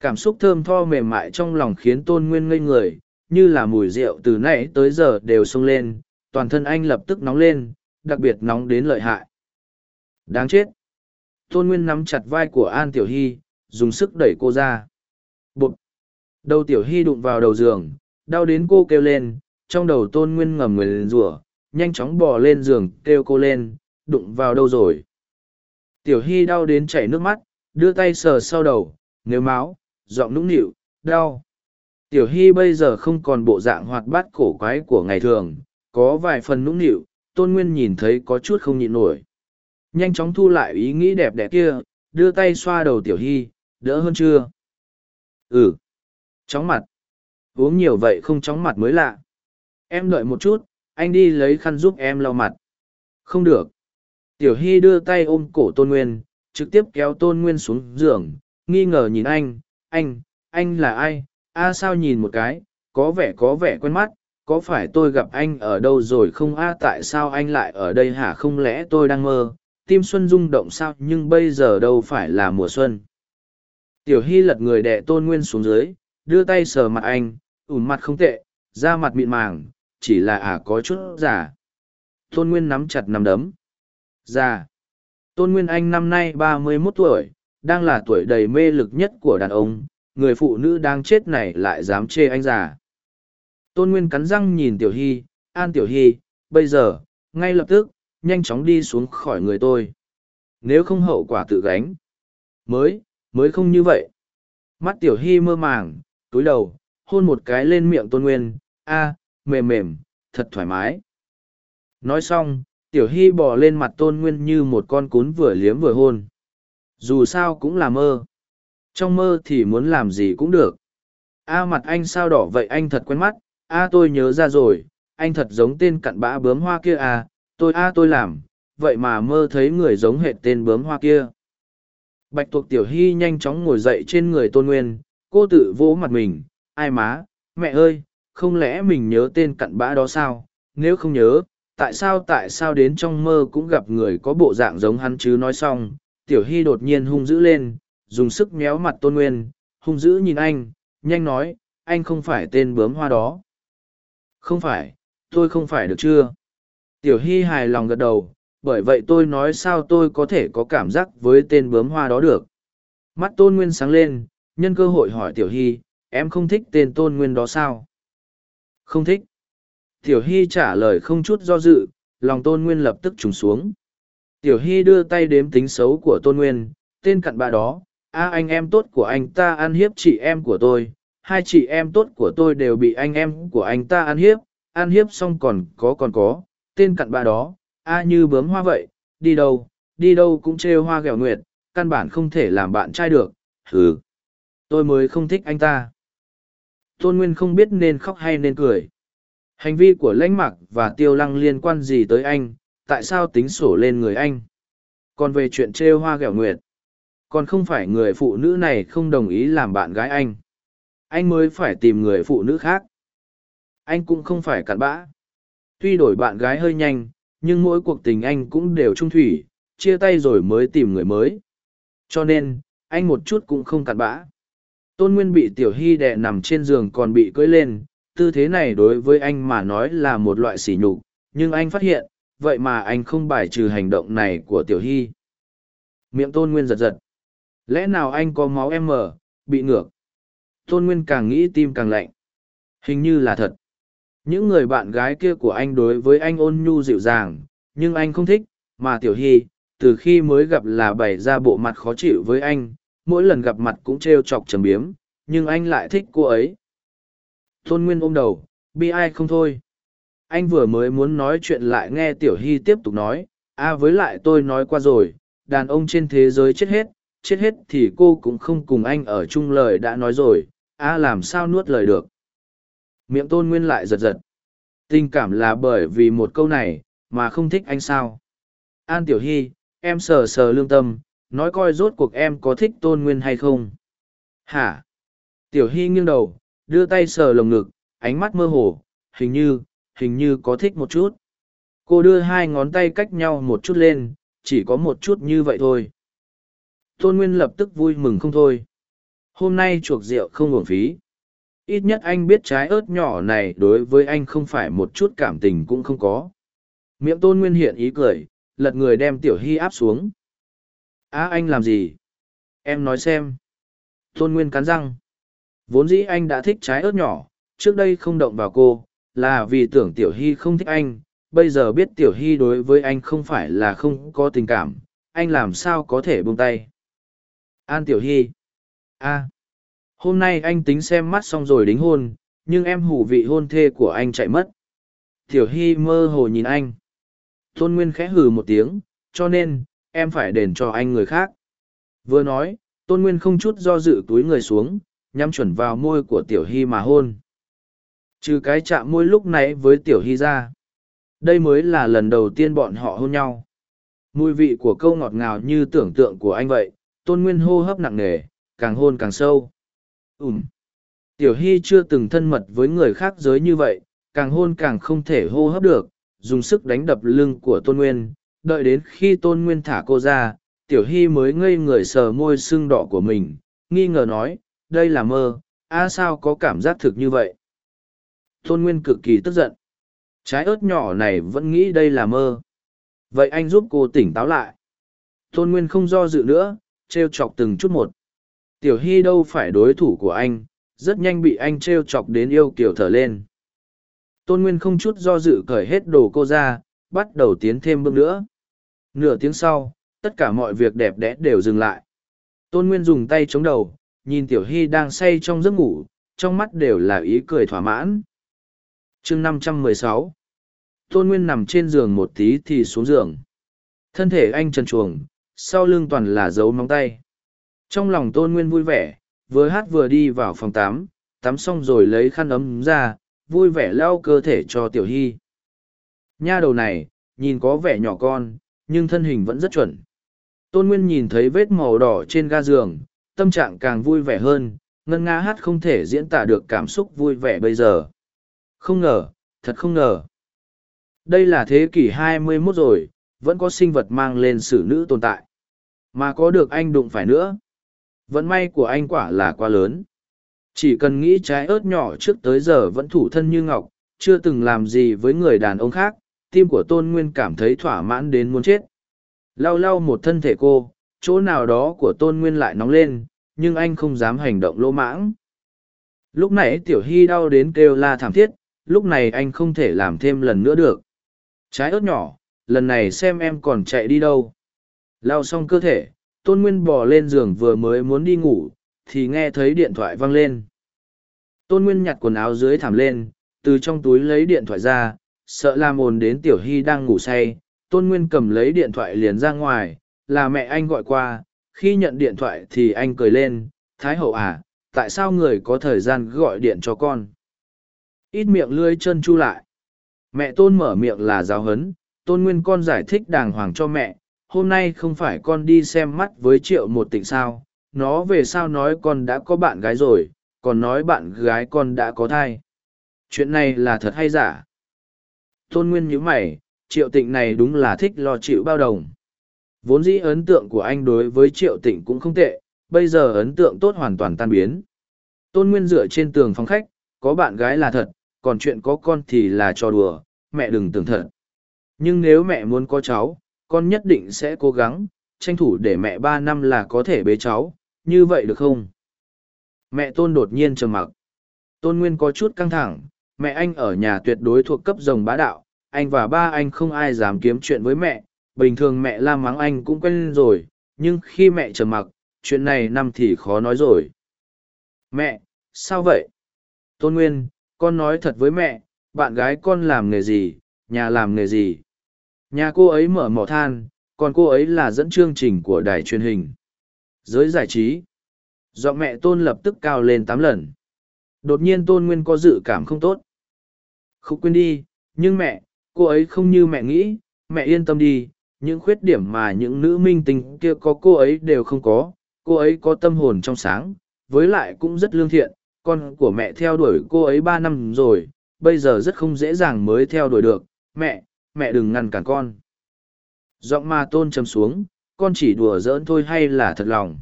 Speaker 1: Cảm xúc thơm tho mềm mại trong lòng khiến Tôn Nguyên ngây người, như là mùi rượu từ nãy tới giờ đều xông lên, toàn thân anh lập tức nóng lên, đặc biệt nóng đến lợi hại. Đáng chết! Tôn Nguyên nắm chặt vai của An Tiểu Hy, dùng sức đẩy cô ra. Bụt! Đầu Tiểu Hy đụng vào đầu giường, đau đến cô kêu lên, trong đầu Tôn Nguyên ngầm người lên rủa nhanh chóng bò lên giường kêu cô lên, đụng vào đâu rồi. Tiểu Hy đau đến chảy nước mắt, đưa tay sờ sau đầu, nếu máu, giọng nũng nịu, đau. Tiểu Hy bây giờ không còn bộ dạng hoạt bát cổ quái của ngày thường, có vài phần nũng nịu, Tôn Nguyên nhìn thấy có chút không nhịn nổi. Nhanh chóng thu lại ý nghĩ đẹp đẽ kia, đưa tay xoa đầu Tiểu Hy, đỡ hơn chưa? Ừ. Chóng mặt. Uống nhiều vậy không chóng mặt mới lạ. Em đợi một chút, anh đi lấy khăn giúp em lau mặt. Không được. Tiểu Hy đưa tay ôm cổ Tôn Nguyên, trực tiếp kéo Tôn Nguyên xuống giường, nghi ngờ nhìn anh, anh, anh là ai, a sao nhìn một cái, có vẻ có vẻ quen mắt, có phải tôi gặp anh ở đâu rồi không a tại sao anh lại ở đây hả không lẽ tôi đang mơ, tim xuân rung động sao nhưng bây giờ đâu phải là mùa xuân. Tiểu Hy lật người đẻ Tôn Nguyên xuống dưới, đưa tay sờ mặt anh, ủn mặt không tệ, da mặt mịn màng, chỉ là à có chút giả. Tôn Nguyên nắm chặt nắm đấm. Già. Tôn Nguyên Anh năm nay ba mươi 31 tuổi, đang là tuổi đầy mê lực nhất của đàn ông, người phụ nữ đang chết này lại dám chê anh già. Tôn Nguyên cắn răng nhìn Tiểu Hy, An Tiểu Hy, bây giờ, ngay lập tức, nhanh chóng đi xuống khỏi người tôi. Nếu không hậu quả tự gánh. Mới, mới không như vậy. Mắt Tiểu Hy mơ màng, túi đầu, hôn một cái lên miệng Tôn Nguyên, a mềm mềm, thật thoải mái. Nói xong, Tiểu Hy bò lên mặt Tôn Nguyên như một con cún vừa liếm vừa hôn. Dù sao cũng là mơ. Trong mơ thì muốn làm gì cũng được. A mặt anh sao đỏ vậy anh thật quen mắt, A tôi nhớ ra rồi, anh thật giống tên cặn bã bướm hoa kia à, tôi A tôi làm, vậy mà mơ thấy người giống hệt tên bướm hoa kia. Bạch tuộc tiểu hy nhanh chóng ngồi dậy trên người tôn nguyên, cô tự vỗ mặt mình, ai má, mẹ ơi, không lẽ mình nhớ tên cặn bã đó sao, nếu không nhớ, tại sao tại sao đến trong mơ cũng gặp người có bộ dạng giống hắn chứ nói xong, tiểu hy đột nhiên hung dữ lên, dùng sức méo mặt tôn nguyên, hung dữ nhìn anh, nhanh nói, anh không phải tên bướm hoa đó. Không phải, tôi không phải được chưa? Tiểu hy hài lòng gật đầu, bởi vậy tôi nói sao tôi có thể có cảm giác với tên bướm hoa đó được mắt tôn nguyên sáng lên nhân cơ hội hỏi tiểu hy em không thích tên tôn nguyên đó sao không thích tiểu hy trả lời không chút do dự, lòng tôn nguyên lập tức trùng xuống. Tiểu hy đưa tay đếm tính xấu của tôn nguyên, tên cặn bạ đó, a, anh em tốt của anh ta ăn hiếp chị em của tôi, hai chị em tốt của tôi đều bị anh em của anh ta ăn hiếp ăn hiếp xong còn có còn có, tên cặn bạ đó, a như bướm hoa vậy, đi đâu đi đâu cũng trêu hoa ghẹo nguyệt, căn bản không thể làm bạn trai được, hừ, tôi mới không thích anh ta. Tôn nguyên không biết nên khóc hay nên cười hành vi của lãnh mặc và tiêu lăng liên quan gì tới anh? Tại sao tính sổ lên người anh? Còn về chuyện trêu hoa ghẹo nguyệt, còn không phải người phụ nữ này không đồng ý làm bạn gái anh. Anh mới phải tìm người phụ nữ khác. Anh cũng không phải cặn bã. Tuy đổi bạn gái hơi nhanh, nhưng mỗi cuộc tình anh cũng đều trung thủy, chia tay rồi mới tìm người mới. Cho nên, anh một chút cũng không cặn bã. Tôn nguyên bị tiểu hy đè nằm trên giường còn bị cưỡi lên tư thế này đối với anh mà nói là một loại sỉ nhục, nhưng anh phát hiện, vậy mà anh không bài trừ hành động này của tiểu hy. Miệng tôn nguyên giật giật. Lẽ nào anh có máu em mở bị ngược? Tôn nguyên càng nghĩ tim càng lạnh. Hình như là thật. Những người bạn gái kia của anh đối với anh ôn nhu dịu dàng, nhưng anh không thích, mà tiểu hy, từ khi mới gặp là bày ra bộ mặt khó chịu với anh, mỗi lần gặp mặt cũng t r e o chọc trầm biếm, nhưng anh lại thích cô ấy tôn nguyên ôm đầu, bi ai không thôi? Anh vừa mới muốn nói chuyện lại nghe tiểu hy tiếp tục nói, a, với lại tôi nói qua rồi, đàn ông trên thế giới chết hết chết hết thì cô cũng không cùng anh ở chung lời đã nói rồi, a, làm sao nuốt lời được? Miệng tôn nguyên lại giật giật. Tình cảm là bởi vì một câu này, mà không thích anh sao? An tiểu hy, em sờ sờ lương tâm, nói coi rốt cuộc em có thích tôn nguyên hay không? Hả? Tiểu hy nghiêng đầu đưa tay sờ lồng ngực, ánh mắt mơ hồ, hình như hình như có thích một chút. Cô đưa hai ngón tay cách nhau một chút lên, chỉ có một chút như vậy thôi. Tôn nguyên lập tức vui mừng không thôi. Hôm nay chuộc rượu không uổng phí. Ít nhất anh biết trái ớt nhỏ này đối với anh không phải một chút cảm tình cũng không có. Miệng tôn nguyên hiện ý cười, lật người đem tiểu hy áp xuống. Á, anh làm gì? Em nói xem. Tôn nguyên cắn răng vốn dĩ anh đã thích trái ớt nhỏ trước đây không động vào cô là vì tưởng tiểu hy không thích anh bây giờ biết tiểu hy đối với anh không phải là không có tình cảm anh làm sao có thể buông tay An Tiểu Hy. a hôm nay anh tính xem mắt xong rồi đính hôn, nhưng em hủ vị hôn thê của anh chạy mất. Tiểu Hy mơ hồ nhìn anh. Tôn Nguyên khẽ hừ một tiếng, cho nên, em phải đền cho anh người khác. Vừa nói, Tôn Nguyên không chút do dự túi người xuống, nhắm chuẩn vào môi của Tiểu Hy mà hôn. Trừ cái chạm môi lúc nãy với Tiểu Hy ra. Đây mới là lần đầu tiên bọn họ hôn nhau. Mùi vị của câu ngọt ngào như tưởng tượng của anh vậy, tôn nguyên hô hấp nặng nề càng hôn càng sâu ùm tiểu hy chưa từng thân mật với người khác giới như vậy càng hôn càng không thể hô hấp được dùng sức đánh đập lưng của tôn nguyên đợi đến khi tôn nguyên thả cô ra tiểu hy mới ngây người sờ môi sưng đỏ của mình nghi ngờ nói đây là mơ a sao có cảm giác thực như vậy tôn nguyên cực kỳ tức giận trái ớt nhỏ này vẫn nghĩ đây là mơ vậy anh giúp cô tỉnh táo lại tôn nguyên không do dự nữa treo chọc từng chút một. Tiểu Hy đâu phải đối thủ của anh, rất nhanh bị anh treo chọc đến yêu kiểu thở lên. Tôn Nguyên không chút do dự cởi hết đồ cô ra, bắt đầu tiến thêm bước nữa. Nửa tiếng sau, tất cả mọi việc đẹp đẽ đều dừng lại. Tôn Nguyên dùng tay chống đầu, nhìn Tiểu Hy đang say trong giấc ngủ, trong mắt đều là ý cười thỏa mãn. chương năm trăm mười sáu Tôn Nguyên nằm trên giường một tí thì xuống giường. Thân thể anh trần chuồng, sau lưng toàn là dấu móng tay. Trong lòng tôn nguyên vui vẻ, vừa hát vừa đi vào phòng tắm, tắm xong rồi lấy khăn ấm ra, vui vẻ lau cơ thể cho tiểu hy. Nha đầu này, nhìn có vẻ nhỏ con, nhưng thân hình vẫn rất chuẩn. Tôn Nguyên nhìn thấy vết màu đỏ trên ga giường, tâm trạng càng vui vẻ hơn, ngân nga hát không thể diễn tả được cảm xúc vui vẻ bây giờ. Không ngờ, thật không ngờ. Đây là thế kỷ 21 rồi, vẫn có sinh vật mang lên sử nữ tồn tại. Mà có được anh đụng phải nữa. Vận may của anh quả là quá lớn. Chỉ cần nghĩ trái ớt nhỏ trước tới giờ vẫn thủ thân như ngọc, chưa từng làm gì với người đàn ông khác, tim của tôn nguyên cảm thấy thỏa mãn đến muốn chết lau lau một thân thể cô chỗ nào đó của tôn nguyên lại nóng lên, nhưng anh không dám hành động lỗ mãng. Lúc này tiểu hy đau đến kêu la thảm thiết, lúc này anh không thể làm thêm lần nữa được. Trái ớt nhỏ, lần này xem em còn chạy đi đâu. Lao xong cơ thể, tôn nguyên bò lên giường vừa mới muốn đi ngủ, thì nghe thấy điện thoại văng lên. Tôn nguyên nhặt quần áo dưới thảm lên, từ trong túi lấy điện thoại ra, sợ làm ồn đến tiểu hy đang ngủ say, tôn nguyên cầm lấy điện thoại liền ra ngoài là mẹ anh gọi qua, khi nhận điện thoại thì anh cười lên, thái hậu à tại sao người có thời gian gọi điện cho con? Ít miệng lươi chân chu lại. Mẹ tôn mở miệng là giáo hấn, tôn nguyên con giải thích đàng hoàng cho mẹ, hôm nay không phải con đi xem mắt với triệu một tỉnh sao, nó về sao nói con đã có bạn gái rồi, còn nói bạn gái con đã có thai. Chuyện này là thật hay giả? Tôn nguyên nhíu mày, triệu tịnh này đúng là thích lo chịu bao đồng vốn dĩ ấn tượng của anh đối với triệu tịnh cũng không tệ, bây giờ ấn tượng tốt hoàn toàn tan biến. Tôn nguyên dựa trên tường phòng khách, có bạn gái là thật, còn chuyện có con thì là trò đùa, mẹ đừng tưởng thật. Nhưng nếu mẹ muốn có cháu, con nhất định sẽ cố gắng, tranh thủ để mẹ ba năm là có thể bế cháu, như vậy được không? Mẹ tôn đột nhiên trầm mặc. Tôn nguyên có chút căng thẳng, mẹ anh ở nhà tuyệt đối thuộc cấp rồng bá đạo, anh và ba anh không ai dám kiếm chuyện với mẹ bình thường mẹ la mắng anh cũng quen rồi, nhưng khi mẹ trầm mặc, chuyện này năm thì khó nói rồi. Mẹ, sao vậy? Tôn nguyên, con nói thật với mẹ, bạn gái con làm nghề gì, nhà làm nghề gì? Nhà cô ấy mở mỏ than, còn cô ấy là dẫn chương trình của đài truyền hình. Giới giải trí. Giọng mẹ tôn lập tức cao lên tám lần. Đột nhiên tôn nguyên có dự cảm không tốt. Không quên đi, nhưng mẹ, cô ấy không như mẹ nghĩ, mẹ yên tâm đi những khuyết điểm mà những nữ minh tinh kia có, cô ấy đều không có. Cô ấy có tâm hồn trong sáng, với lại cũng rất lương thiện. Con của mẹ theo đuổi cô ấy ba năm rồi, bây giờ rất không dễ dàng mới theo đuổi được. Mẹ mẹ đừng ngăn cản con. Giọng ma tôn châm xuống, con chỉ đùa giỡn thôi hay là thật lòng?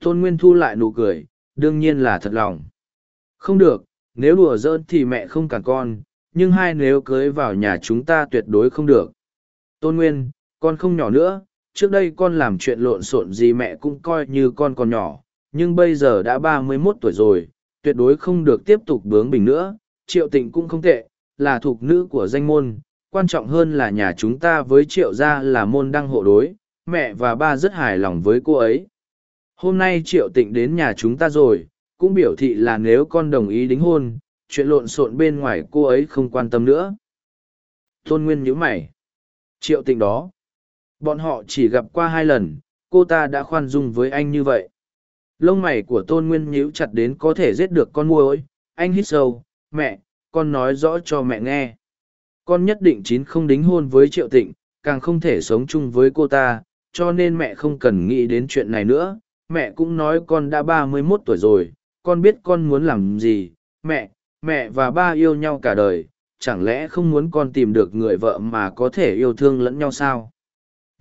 Speaker 1: Tôn nguyên thu lại nụ cười, đương nhiên là thật lòng. Không được, nếu đùa giỡn thì mẹ không cản con, nhưng hai nếu cưới vào nhà chúng ta tuyệt đối không được. Tôn nguyên con không nhỏ nữa, trước đây con làm chuyện lộn xộn gì mẹ cũng coi như con còn nhỏ, nhưng bây giờ đã ba mươi mốt tuổi rồi, tuyệt đối không được tiếp tục bướng bỉnh nữa, triệu tịnh cũng không tệ, là thuộc nữ của danh môn, quan trọng hơn là nhà chúng ta với triệu gia là môn đăng hộ đối, mẹ và ba rất hài lòng với cô ấy. Hôm nay triệu tịnh đến nhà chúng ta rồi, cũng biểu thị là nếu con đồng ý đính hôn, chuyện lộn xộn bên ngoài cô ấy không quan tâm nữa. Tôn nguyên nhíu mày. Triệu tịnh đó bọn họ chỉ gặp qua hai lần cô ta đã khoan dung với anh như vậy. Lông mày của tôn nguyên nhíu chặt đến có thể giết được con muối, anh hít sâu mẹ con nói rõ cho mẹ nghe. Con nhất định chín không đính hôn với triệu tịnh càng không thể sống chung với cô ta cho nên mẹ không cần nghĩ đến chuyện này nữa. Mẹ cũng nói con đã ba mươi mốt tuổi rồi con biết con muốn làm gì. Mẹ mẹ và ba yêu nhau cả đời chẳng lẽ không muốn con tìm được người vợ mà có thể yêu thương lẫn nhau sao?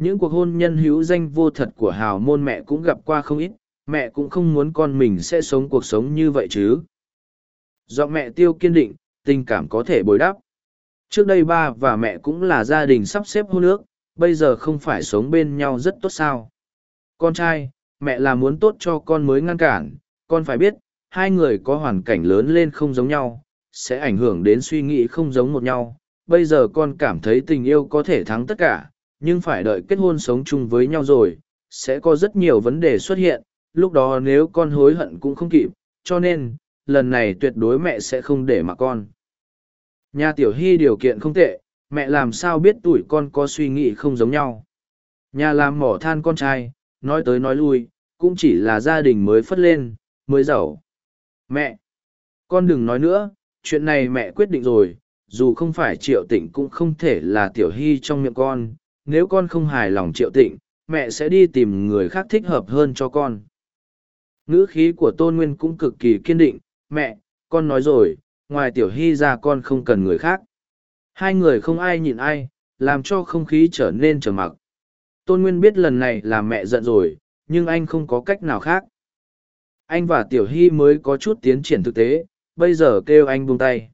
Speaker 1: Những cuộc hôn nhân hữu danh vô thật của hào môn mẹ cũng gặp qua không ít, mẹ cũng không muốn con mình sẽ sống cuộc sống như vậy chứ. Do mẹ tiêu kiên định, tình cảm có thể bồi đắp. Trước đây ba và mẹ cũng là gia đình sắp xếp hôn ước, bây giờ không phải sống bên nhau rất tốt sao. Con trai, mẹ là muốn tốt cho con mới ngăn cản, con phải biết, hai người có hoàn cảnh lớn lên không giống nhau, sẽ ảnh hưởng đến suy nghĩ không giống một nhau. Bây giờ con cảm thấy tình yêu có thể thắng tất cả nhưng phải đợi kết hôn sống chung với nhau rồi, sẽ có rất nhiều vấn đề xuất hiện, lúc đó nếu con hối hận cũng không kịp, cho nên, lần này tuyệt đối mẹ sẽ không để mặc con. Nhà tiểu hy điều kiện không tệ, mẹ làm sao biết tuổi con có suy nghĩ không giống nhau. Nhà làm mỏ than con trai, nói tới nói lui, cũng chỉ là gia đình mới phất lên, mới giàu. Mẹ, con đừng nói nữa, chuyện này mẹ quyết định rồi, dù không phải triệu tịnh cũng không thể là tiểu hy trong miệng con nếu con không hài lòng triệu tịnh, mẹ sẽ đi tìm người khác thích hợp hơn cho con. Ngữ khí của tôn nguyên cũng cực kỳ kiên định, mẹ, con nói rồi, ngoài tiểu hy ra con không cần người khác. Hai người không ai nhìn ai, làm cho không khí trở nên trở mặc. Tôn nguyên biết lần này là mẹ giận rồi, nhưng anh không có cách nào khác. Anh và tiểu hy mới có chút tiến triển thực tế, bây giờ kêu anh buông tay.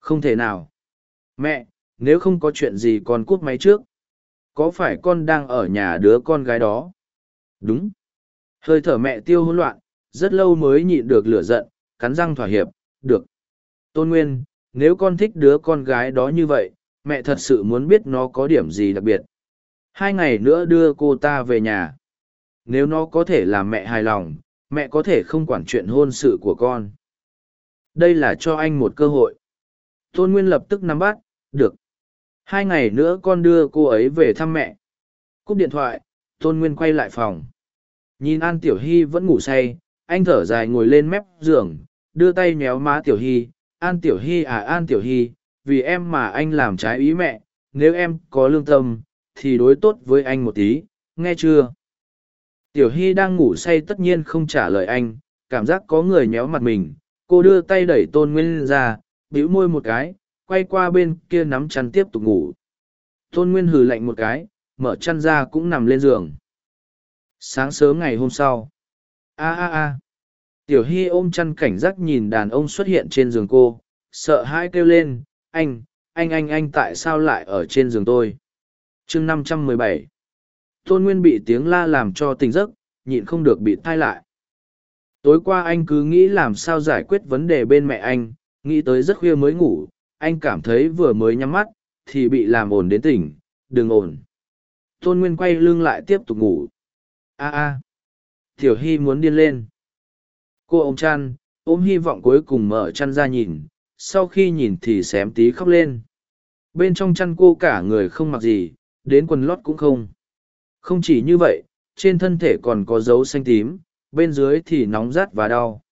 Speaker 1: Không thể nào. Mẹ, nếu không có chuyện gì con cút máy trước có phải con đang ở nhà đứa con gái đó? Đúng. Hơi thở mẹ tiêu hỗn loạn, rất lâu mới nhịn được lửa giận, cắn răng thỏa hiệp, được. Tôn nguyên, nếu con thích đứa con gái đó như vậy, mẹ thật sự muốn biết nó có điểm gì đặc biệt. Hai ngày nữa đưa cô ta về nhà. Nếu nó có thể làm mẹ hài lòng, mẹ có thể không quản chuyện hôn sự của con. Đây là cho anh một cơ hội. Tôn nguyên lập tức nắm bắt, được hai ngày nữa con đưa cô ấy về thăm mẹ. Cúp điện thoại, tôn nguyên quay lại phòng. Nhìn an tiểu hy vẫn ngủ say, anh thở dài ngồi lên mép giường, đưa tay nhéo má tiểu hy. An tiểu hy à an tiểu hy, vì em mà anh làm trái ý mẹ, nếu em có lương tâm, thì đối tốt với anh một tí, nghe chưa? Tiểu hy đang ngủ say tất nhiên không trả lời anh, cảm giác có người nhéo mặt mình. Cô đưa tay đẩy tôn nguyên ra, bĩu môi một cái quay qua bên kia nắm chăn tiếp tục ngủ. Tôn nguyên hừ lạnh một cái, mở chăn ra cũng nằm lên giường. Sáng sớm ngày hôm sau. A a a. Tiểu hy ôm chăn cảnh giác nhìn đàn ông xuất hiện trên giường cô, sợ hãi kêu lên, anh anh anh anh tại sao lại ở trên giường tôi? Chương năm trăm mười bảy. Tôn nguyên bị tiếng la làm cho tỉnh giấc, nhịn không được bị thai lại. Tối qua anh cứ nghĩ làm sao giải quyết vấn đề bên mẹ anh, nghĩ tới rất khuya mới ngủ anh cảm thấy vừa mới nhắm mắt, thì bị làm ồn đến tỉnh, đừng ồn. Tôn nguyên quay lưng lại tiếp tục ngủ. A a. Tiểu hy muốn điên lên. Cô ôm chăn ôm hy vọng cuối cùng mở chăn ra nhìn, sau khi nhìn thì xém tí khóc lên. Bên trong chăn cô cả người không mặc gì, đến quần lót cũng không. Không chỉ như vậy, trên thân thể còn có dấu xanh tím, bên dưới thì nóng rát và đau.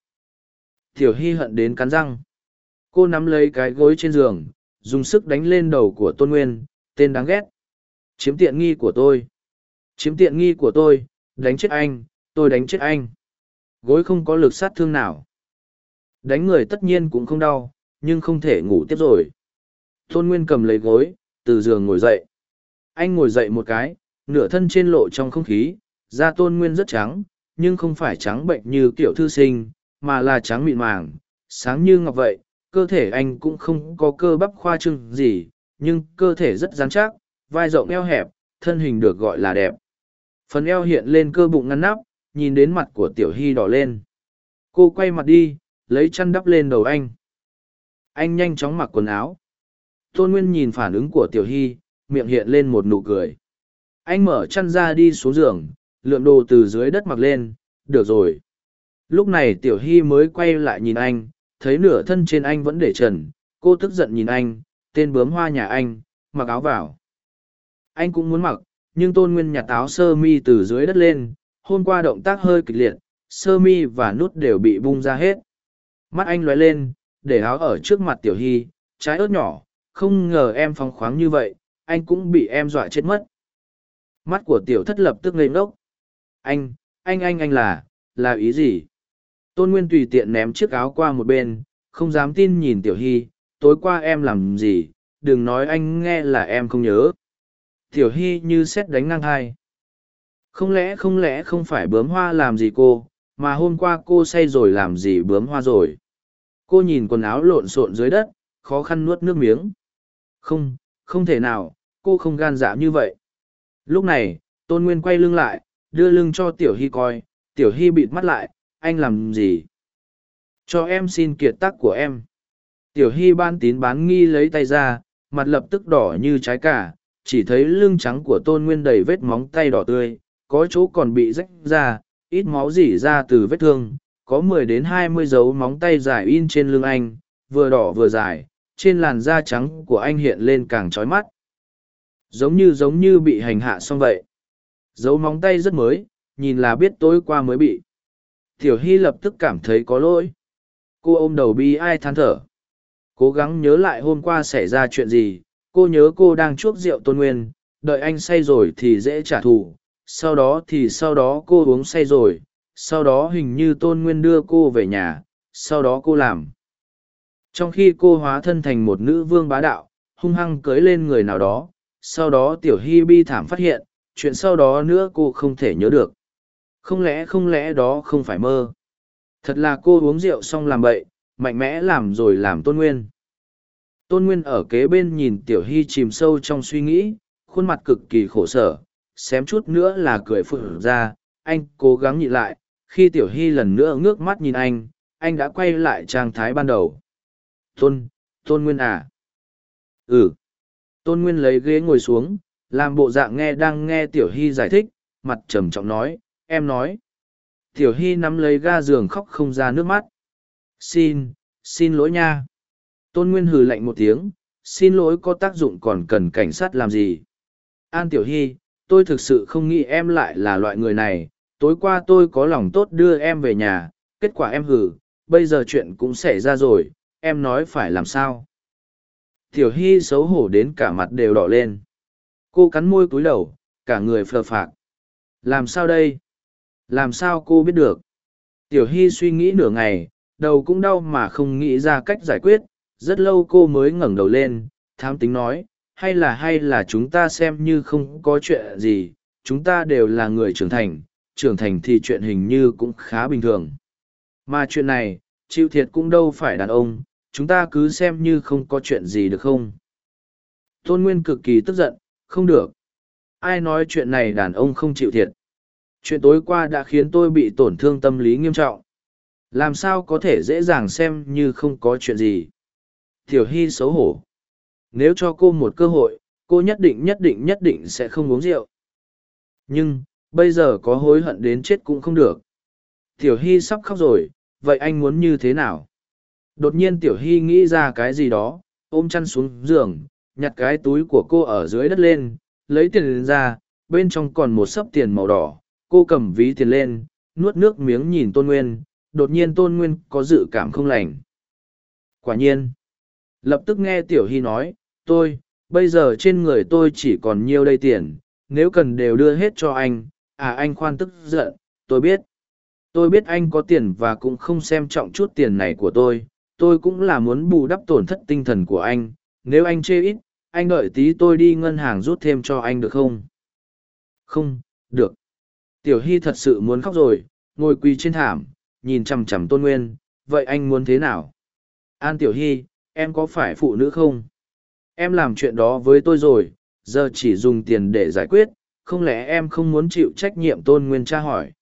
Speaker 1: Tiểu hy hận đến cắn răng cô nắm lấy cái gối trên giường, dùng sức đánh lên đầu của tôn nguyên, tên đáng ghét. Chiếm tiện nghi của tôi. Chiếm tiện nghi của tôi, đánh chết anh, tôi đánh chết anh. Gối không có lực sát thương nào. Đánh người tất nhiên cũng không đau, nhưng không thể ngủ tiếp rồi. Tôn nguyên cầm lấy gối, từ giường ngồi dậy. Anh ngồi dậy một cái, nửa thân trên lộ trong không khí, da tôn nguyên rất trắng, nhưng không phải trắng bệnh như kiểu thư sinh, mà là trắng mịn màng, sáng như ngọc vậy cơ thể anh cũng không có cơ bắp khoa trương gì, nhưng cơ thể rất dán chắc, vai rộng eo hẹp, thân hình được gọi là đẹp. Phần eo hiện lên cơ bụng ngăn nắp, nhìn đến mặt của tiểu hy đỏ lên. Cô quay mặt đi, lấy chăn đắp lên đầu anh. Anh nhanh chóng mặc quần áo. Tôn nguyên nhìn phản ứng của tiểu hy, miệng hiện lên một nụ cười. Anh mở chăn ra đi xuống giường, lượm đồ từ dưới đất mặc lên, được rồi. Lúc này tiểu hy mới quay lại nhìn anh thấy nửa thân trên anh vẫn để trần, cô tức giận nhìn anh, tên bướm hoa nhà anh, mặc áo vào. Anh cũng muốn mặc, nhưng tôn nguyên nhặt áo sơ mi từ dưới đất lên, hôm qua động tác hơi kịch liệt, sơ mi và nút đều bị bung ra hết. Mắt anh lóe lên, để áo ở trước mặt tiểu hy, trái ớt nhỏ, không ngờ em phóng khoáng như vậy, anh cũng bị em dọa chết mất. Mắt của tiểu thất lập tức ngây ngốc. Anh anh anh anh là là ý gì? Tôn nguyên tùy tiện ném chiếc áo qua một bên, không dám tin nhìn tiểu hy, tối qua em làm gì? Đừng nói anh nghe là em không nhớ. Tiểu hy như xét đánh ngang hai. Không lẽ không lẽ không phải bướm hoa làm gì cô? Mà hôm qua cô say rồi làm gì bướm hoa rồi? Cô nhìn quần áo lộn xộn dưới đất, khó khăn nuốt nước miếng. Không không thể nào, cô không gan dạ như vậy. Lúc này, tôn nguyên quay lưng lại, đưa lưng cho tiểu hy coi, tiểu hy bịt mắt lại anh làm gì? Cho em xin kiệt tác của em. Tiểu hy ban tín bán nghi lấy tay ra, mặt lập tức đỏ như trái cả, chỉ thấy lưng trắng của tôn nguyên đầy vết móng tay đỏ tươi, có chỗ còn bị rách ra, ít máu dỉ ra từ vết thương, có mười đến hai mươi dấu móng tay dài in trên lưng anh, vừa đỏ vừa dài, trên làn da trắng của anh hiện lên càng trói mắt. Giống như giống như bị hành hạ xong vậy. Dấu móng tay rất mới, nhìn là biết tối qua mới bị tiểu hy lập tức cảm thấy có lỗi. Cô ôm đầu bi ai than thở. Cố gắng nhớ lại hôm qua xảy ra chuyện gì, cô nhớ cô đang chuốc rượu tôn nguyên, đợi anh say rồi thì dễ trả thù, sau đó thì sau đó cô uống say rồi, sau đó hình như tôn nguyên đưa cô về nhà, sau đó cô làm. Trong khi cô hóa thân thành một nữ vương bá đạo, hung hăng cưới lên người nào đó, sau đó tiểu hy bi thảm phát hiện, chuyện sau đó nữa cô không thể nhớ được không lẽ không lẽ đó không phải mơ thật là cô uống rượu xong làm bậy mạnh mẽ làm rồi làm tôn nguyên Tôn Nguyên ở kế bên nhìn Tiểu Hy chìm sâu trong suy nghĩ, khuôn mặt cực kỳ khổ sở, xém chút nữa là cười phụt ra, anh cố gắng nhịn lại, khi Tiểu Hy lần nữa ngước mắt nhìn anh, anh đã quay lại trạng thái ban đầu. Tôn, Tôn Nguyên à? Ừ. Tôn Nguyên lấy ghế ngồi xuống, làm bộ dạng nghe đang nghe Tiểu Hy giải thích, mặt trầm trọng nói, em nói. Tiểu Hy nắm lấy ga giường khóc không ra nước mắt. Xin, xin lỗi nha. Tôn Nguyên hừ lạnh một tiếng, xin lỗi có tác dụng còn cần cảnh sát làm gì. An Tiểu Hy, tôi thực sự không nghĩ em lại là loại người này. Tối qua tôi có lòng tốt đưa em về nhà, kết quả em hử, bây giờ chuyện cũng xảy ra rồi, em nói phải làm sao. Tiểu Hy xấu hổ đến cả mặt đều đỏ lên. Cô cắn môi cúi đầu, cả người phờ phạc. Làm sao đây? Làm sao cô biết được? Tiểu Hy suy nghĩ nửa ngày, đầu cũng đau mà không nghĩ ra cách giải quyết. Rất lâu cô mới ngẩng đầu lên, thám tính nói, hay là hay là chúng ta xem như không có chuyện gì, chúng ta đều là người trưởng thành, trưởng thành thì chuyện hình như cũng khá bình thường. Mà chuyện này, chịu thiệt cũng đâu phải đàn ông, chúng ta cứ xem như không có chuyện gì được không? Tôn Nguyên cực kỳ tức giận, không được. Ai nói chuyện này đàn ông không chịu thiệt? Chuyện tối qua đã khiến tôi bị tổn thương tâm lý nghiêm trọng. Làm sao có thể dễ dàng xem như không có chuyện gì? Tiểu Hy xấu hổ. Nếu cho cô một cơ hội, cô nhất định nhất định nhất định sẽ không uống rượu. Nhưng, bây giờ có hối hận đến chết cũng không được. Tiểu Hy sắp khóc rồi, vậy anh muốn như thế nào? Đột nhiên Tiểu Hy nghĩ ra cái gì đó, ôm chăn xuống giường, nhặt cái túi của cô ở dưới đất lên, lấy tiền lên ra, bên trong còn một sấp tiền màu đỏ. Cô cầm ví tiền lên, nuốt nước miếng nhìn Tôn Nguyên, đột nhiên Tôn Nguyên có dự cảm không lành. Quả nhiên, lập tức nghe Tiểu Hy nói, tôi, bây giờ trên người tôi chỉ còn nhiêu đây tiền, nếu cần đều đưa hết cho anh, à anh khoan tức giận, tôi biết. Tôi biết anh có tiền và cũng không xem trọng chút tiền này của tôi, tôi cũng là muốn bù đắp tổn thất tinh thần của anh, nếu anh chê ít, anh đợi tí tôi đi ngân hàng rút thêm cho anh được không? Không, được. Tiểu Hy thật sự muốn khóc rồi, ngồi quỳ trên thảm, nhìn chằm chằm Tôn Nguyên, vậy anh muốn thế nào? An Tiểu Hy, em có phải phụ nữ không? Em làm chuyện đó với tôi rồi, giờ chỉ dùng tiền để giải quyết, không lẽ em không muốn chịu trách nhiệm Tôn Nguyên tra hỏi?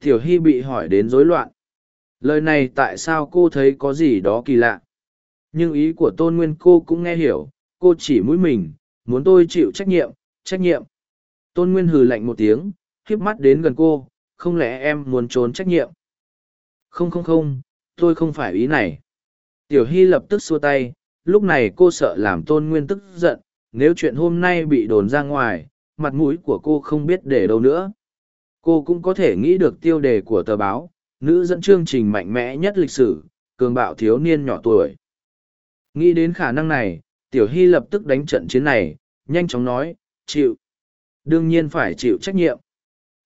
Speaker 1: Tiểu Hy bị hỏi đến rối loạn. Lời này tại sao cô thấy có gì đó kỳ lạ? Nhưng ý của Tôn Nguyên cô cũng nghe hiểu, cô chỉ mũi mình, muốn tôi chịu trách nhiệm, trách nhiệm. Tôn Nguyên hừ lạnh một tiếng, khiếp mắt đến gần cô, không lẽ em muốn trốn trách nhiệm? Không không không, tôi không phải ý này. Tiểu Hy lập tức xua tay, lúc này cô sợ làm Tôn Nguyên tức giận, nếu chuyện hôm nay bị đồn ra ngoài, mặt mũi của cô không biết để đâu nữa. Cô cũng có thể nghĩ được tiêu đề của tờ báo, nữ dẫn chương trình mạnh mẽ nhất lịch sử, cường bạo thiếu niên nhỏ tuổi. Nghĩ đến khả năng này, Tiểu Hy lập tức đánh trận chiến này, nhanh chóng nói, chịu. Đương nhiên phải chịu trách nhiệm.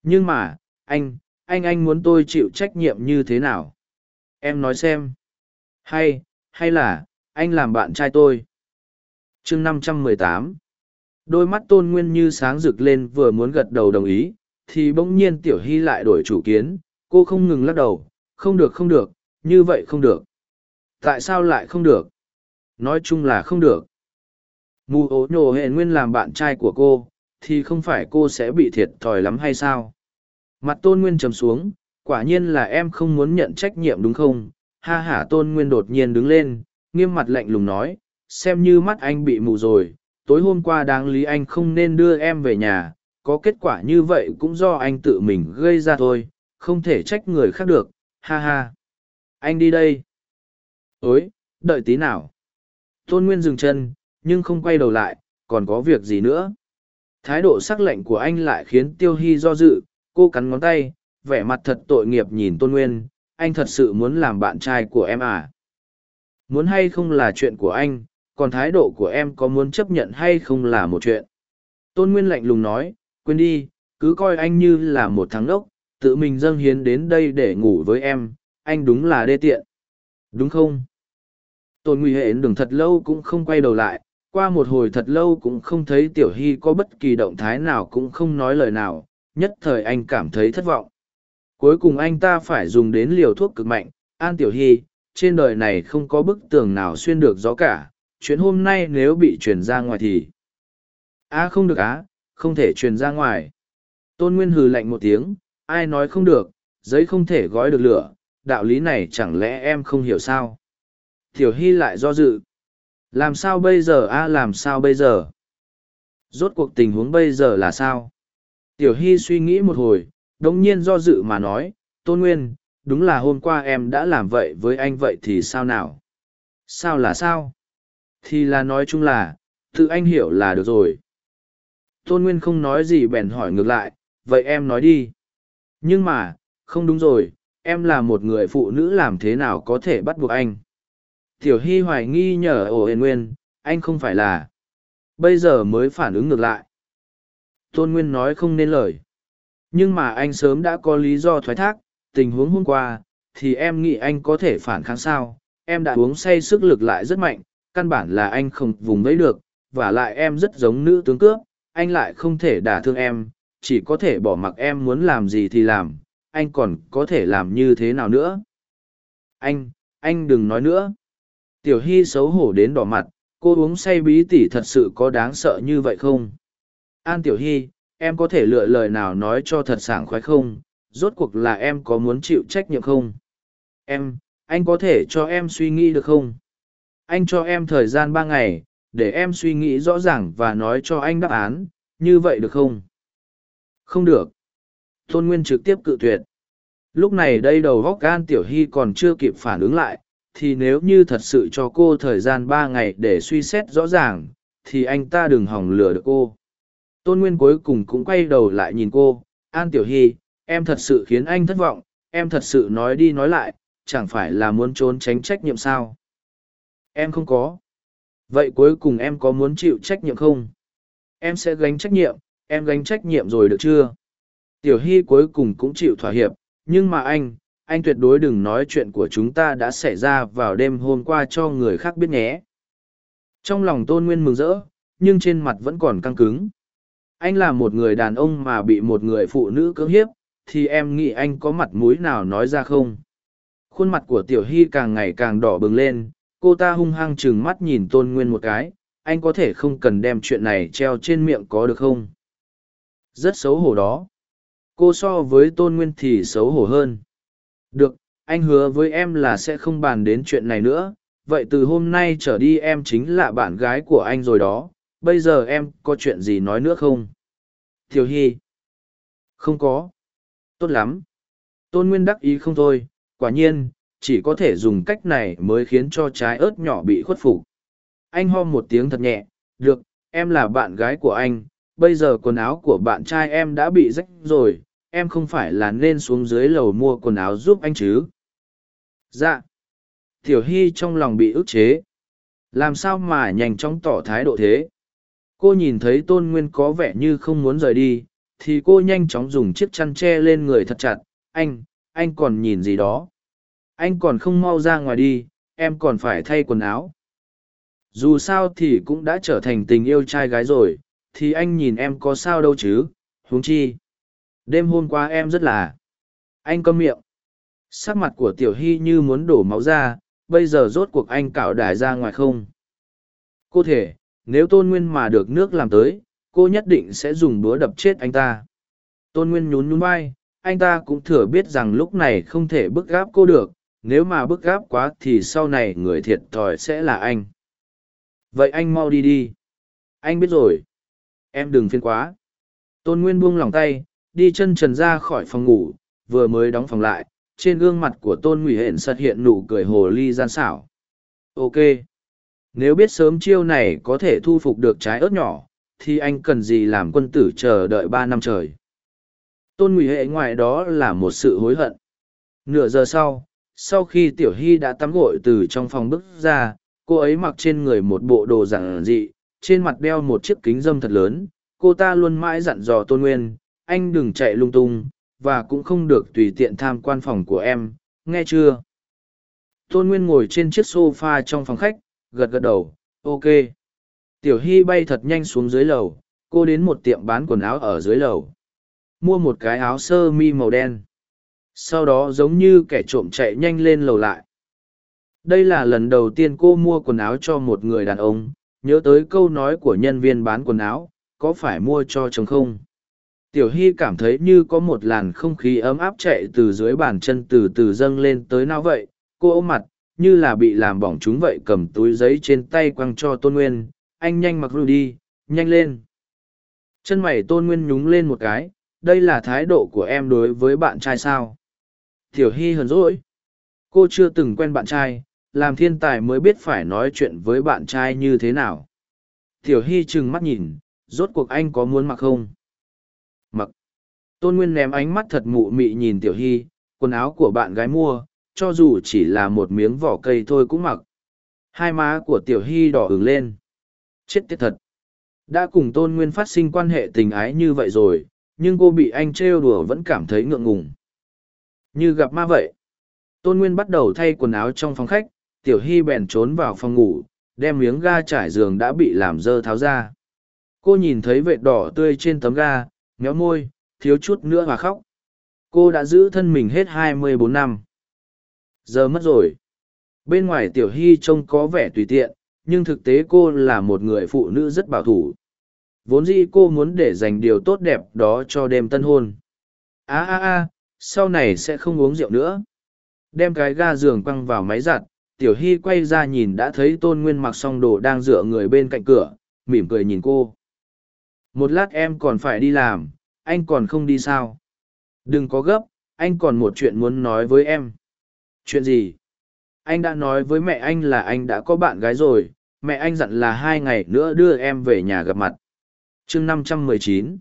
Speaker 1: Nhưng mà, anh, anh anh muốn tôi chịu trách nhiệm như thế nào? Em nói xem. Hay, hay là, anh làm bạn trai tôi? chương năm trăm mười tám Đôi mắt tôn nguyên như sáng rực lên vừa muốn gật đầu đồng ý, thì bỗng nhiên Tiểu Hy lại đổi chủ kiến, cô không ngừng lắc đầu, không được không được, như vậy không được. Tại sao lại không được? Nói chung là không được. Mù ố nhổ hệ nguyên làm bạn trai của cô, thì không phải cô sẽ bị thiệt thòi lắm hay sao? Mặt tôn nguyên trầm xuống, quả nhiên là em không muốn nhận trách nhiệm đúng không? Ha ha tôn nguyên đột nhiên đứng lên, nghiêm mặt lạnh lùng nói, xem như mắt anh bị mù rồi, tối hôm qua đáng lý anh không nên đưa em về nhà, có kết quả như vậy cũng do anh tự mình gây ra thôi, không thể trách người khác được, ha ha. Anh đi đây. Ối, đợi tí nào. Tôn Nguyên dừng chân, nhưng không quay đầu lại, còn có việc gì nữa. Thái độ sắc lệnh của anh lại khiến Tiêu Hy do dự, cô cắn ngón tay, vẻ mặt thật tội nghiệp nhìn Tôn Nguyên, anh thật sự muốn làm bạn trai của em à? Muốn hay không là chuyện của anh, còn thái độ của em có muốn chấp nhận hay không là một chuyện. Tôn Nguyên lạnh lùng nói, quên đi, cứ coi anh như là một thằng ốc tự mình dâng hiến đến đây để ngủ với em, anh đúng là đê tiện. Đúng không? Tôn Nguy Hệ đường thật lâu cũng không quay đầu lại, qua một hồi thật lâu cũng không thấy Tiểu Hy có bất kỳ động thái nào cũng không nói lời nào, nhất thời anh cảm thấy thất vọng. Cuối cùng anh ta phải dùng đến liều thuốc cực mạnh, An Tiểu Hy, trên đời này không có bức tường nào xuyên được gió cả, chuyện hôm nay nếu bị truyền ra ngoài thì. Á không được á không thể truyền ra ngoài. Tôn nguyên hừ lạnh một tiếng ai nói không được giấy không thể gói được lửa đạo lý này chẳng lẽ em không hiểu sao? Tiểu hy lại do dự. Làm sao bây giờ a làm sao bây giờ? Rốt cuộc tình huống bây giờ là sao? Tiểu hy suy nghĩ một hồi đồng nhiên do dự mà nói, tôn nguyên, đúng là hôm qua em đã làm vậy với anh vậy thì sao nào? Sao là sao? Thì là nói chung là, tự anh hiểu là được rồi. Tôn nguyên không nói gì bèn hỏi ngược lại, vậy em nói đi. Nhưng mà, không đúng rồi, em là một người phụ nữ làm thế nào có thể bắt buộc anh? Tiểu hy hoài nghi nhờ ổ hền nguyên, anh không phải là. Bây giờ mới phản ứng ngược lại tôn nguyên nói không nên lời. Nhưng mà anh sớm đã có lý do thoái thác tình huống hôm qua thì em nghĩ anh có thể phản kháng sao? Em đã uống say sức lực lại rất mạnh căn bản là anh không vùng vẫy được và lại em rất giống nữ tướng cướp anh lại không thể đả thương em chỉ có thể bỏ mặc em muốn làm gì thì làm anh còn có thể làm như thế nào nữa? Anh anh đừng nói nữa. Tiểu Hy xấu hổ đến đỏ mặt, cô uống say bí tỉ thật sự có đáng sợ như vậy không? An Tiểu Hy, em có thể lựa lời nào nói cho thật sảng khoái không? Rốt cuộc là em có muốn chịu trách nhiệm không? Em, anh có thể cho em suy nghĩ được không? Anh cho em thời gian ba ngày, để em suy nghĩ rõ ràng và nói cho anh đáp án, như vậy được không? Không được. Tôn Nguyên trực tiếp cự tuyệt. Lúc này đây đầu góc An Tiểu Hy còn chưa kịp phản ứng lại, thì nếu như thật sự cho cô thời gian ba ngày để suy xét rõ ràng thì anh ta đừng hỏng lừa được cô tôn nguyên cuối cùng cũng quay đầu lại nhìn cô, an tiểu hy, em thật sự khiến anh thất vọng, em thật sự nói đi nói lại, chẳng phải là muốn trốn tránh trách nhiệm sao? Em không có. Vậy cuối cùng em có muốn chịu trách nhiệm không? Em sẽ gánh trách nhiệm, em gánh trách nhiệm rồi được chưa? Tiểu hy cuối cùng cũng chịu thỏa hiệp, nhưng mà anh anh tuyệt đối đừng nói chuyện của chúng ta đã xảy ra vào đêm hôm qua cho người khác biết nhé. Trong lòng tôn nguyên mừng rỡ, nhưng trên mặt vẫn còn căng cứng anh là một người đàn ông mà bị một người phụ nữ cưỡng hiếp thì em nghĩ anh có mặt mũi nào nói ra không? Khuôn mặt của tiểu hy càng ngày càng đỏ bừng lên cô ta hung hăng chừng mắt nhìn tôn nguyên một cái anh có thể không cần đem chuyện này treo trên miệng có được không? Rất xấu hổ đó. Cô so với tôn nguyên thì xấu hổ hơn. Được, anh hứa với em là sẽ không bàn đến chuyện này nữa, vậy từ hôm nay trở đi em chính là bạn gái của anh rồi đó, bây giờ em có chuyện gì nói nữa không? Tiểu Hy. Không có. Tốt lắm. Tôn Nguyên đắc ý không thôi, quả nhiên, chỉ có thể dùng cách này mới khiến cho trái ớt nhỏ bị khuất phục. Anh ho một tiếng thật nhẹ, được, em là bạn gái của anh, bây giờ quần áo của bạn trai em đã bị rách rồi, em không phải là nên xuống dưới lầu mua quần áo giúp anh chứ? Dạ. Tiểu hy trong lòng bị ức chế. Làm sao mà nhanh chóng tỏ thái độ thế? Cô nhìn thấy tôn nguyên có vẻ như không muốn rời đi, thì cô nhanh chóng dùng chiếc chăn tre lên người thật chặt. Anh anh còn nhìn gì đó? Anh còn không mau ra ngoài đi, em còn phải thay quần áo. Dù sao thì cũng đã trở thành tình yêu trai gái rồi, thì anh nhìn em có sao đâu chứ, huống chi. Đêm hôm qua em rất là anh câm miệng. Sắc mặt của tiểu hy như muốn đổ máu ra, bây giờ rốt cuộc anh cạo đài ra ngoài không? Cô thể nếu tôn nguyên mà được nước làm tới, cô nhất định sẽ dùng búa đập chết anh ta. Tôn nguyên nhún nhún vai, anh ta cũng thừa biết rằng lúc này không thể bức gáp cô được, nếu mà bức gáp quá thì sau này người thiệt thòi sẽ là anh. Vậy anh mau đi đi. Anh biết rồi. Em đừng phiên quá. Tôn nguyên buông lòng tay, đi chân trần ra khỏi phòng ngủ, vừa mới đóng phòng lại, trên gương mặt của tôn ngụy hển xuất hiện nụ cười hồ ly gian xảo. Ok nếu biết sớm chiêu này có thể thu phục được trái ớt nhỏ, thì anh cần gì làm quân tử chờ đợi ba năm trời? Tôn ngụy hệ ngoài đó là một sự hối hận. Nửa giờ sau sau khi tiểu hy đã tắm gội từ trong phòng bước ra, cô ấy mặc trên người một bộ đồ giản dị, trên mặt đeo một chiếc kính dâm thật lớn. Cô ta luôn mãi dặn dò tôn nguyên, anh đừng chạy lung tung, và cũng không được tùy tiện tham quan phòng của em, nghe chưa? Tôn nguyên ngồi trên chiếc sofa trong phòng khách gật gật đầu, ok. Tiểu hy bay thật nhanh xuống dưới lầu, cô đến một tiệm bán quần áo ở dưới lầu. Mua một cái áo sơ mi màu đen. Sau đó giống như kẻ trộm chạy nhanh lên lầu lại. Đây là lần đầu tiên cô mua quần áo cho một người đàn ông. Nhớ tới câu nói của nhân viên bán quần áo, có phải mua cho chồng không? Tiểu hy cảm thấy như có một làn không khí ấm áp chạy từ dưới bàn chân từ từ dâng lên tới nào vậy. Cô ôm mặt như là bị làm bỏng chúng vậy cầm túi giấy trên tay quăng cho tôn nguyên. Anh nhanh mặc rồi đi, nhanh lên. Chân mày tôn nguyên nhúng lên một cái, đây là thái độ của em đối với bạn trai sao? Tiểu hy hờn rỗi cô chưa từng quen bạn trai, làm thiên tài mới biết phải nói chuyện với bạn trai như thế nào. Tiểu hy trừng mắt nhìn, rốt cuộc anh có muốn mặc không? Mặc. Tôn nguyên ném ánh mắt thật mụ mị nhìn tiểu hy, quần áo của bạn gái mua cho dù chỉ là một miếng vỏ cây thôi cũng mặc. Hai má của tiểu hy đỏ ửng lên. Chết tiết thật. Đã cùng tôn nguyên phát sinh quan hệ tình ái như vậy rồi, nhưng cô bị anh trêu đùa vẫn cảm thấy ngượng ngùng. Như gặp ma vậy. Tôn nguyên bắt đầu thay quần áo trong phòng khách, tiểu hy bèn trốn vào phòng ngủ, đem miếng ga trải giường đã bị làm dơ tháo ra. Cô nhìn thấy vệt đỏ tươi trên tấm ga, méo môi, thiếu chút nữa mà khóc. Cô đã giữ thân mình hết hai mươi bốn năm giờ mất rồi. Bên ngoài tiểu hy trông có vẻ tùy tiện, nhưng thực tế cô là một người phụ nữ rất bảo thủ. Vốn dĩ cô muốn để dành điều tốt đẹp đó cho đêm tân hôn. A a a, sau này sẽ không uống rượu nữa. Đem cái ga giường quăng vào máy giặt, tiểu hy quay ra nhìn đã thấy tôn nguyên mặc xong đồ đang dựa người bên cạnh cửa, mỉm cười nhìn cô. Một lát em còn phải đi làm, anh còn không đi sao? Đừng có gấp, anh còn một chuyện muốn nói với em chuyện gì? Anh đã nói với mẹ anh là anh đã có bạn gái rồi. Mẹ anh dặn là hai ngày nữa đưa em về nhà gặp mặt. Chương năm trăm mười chín.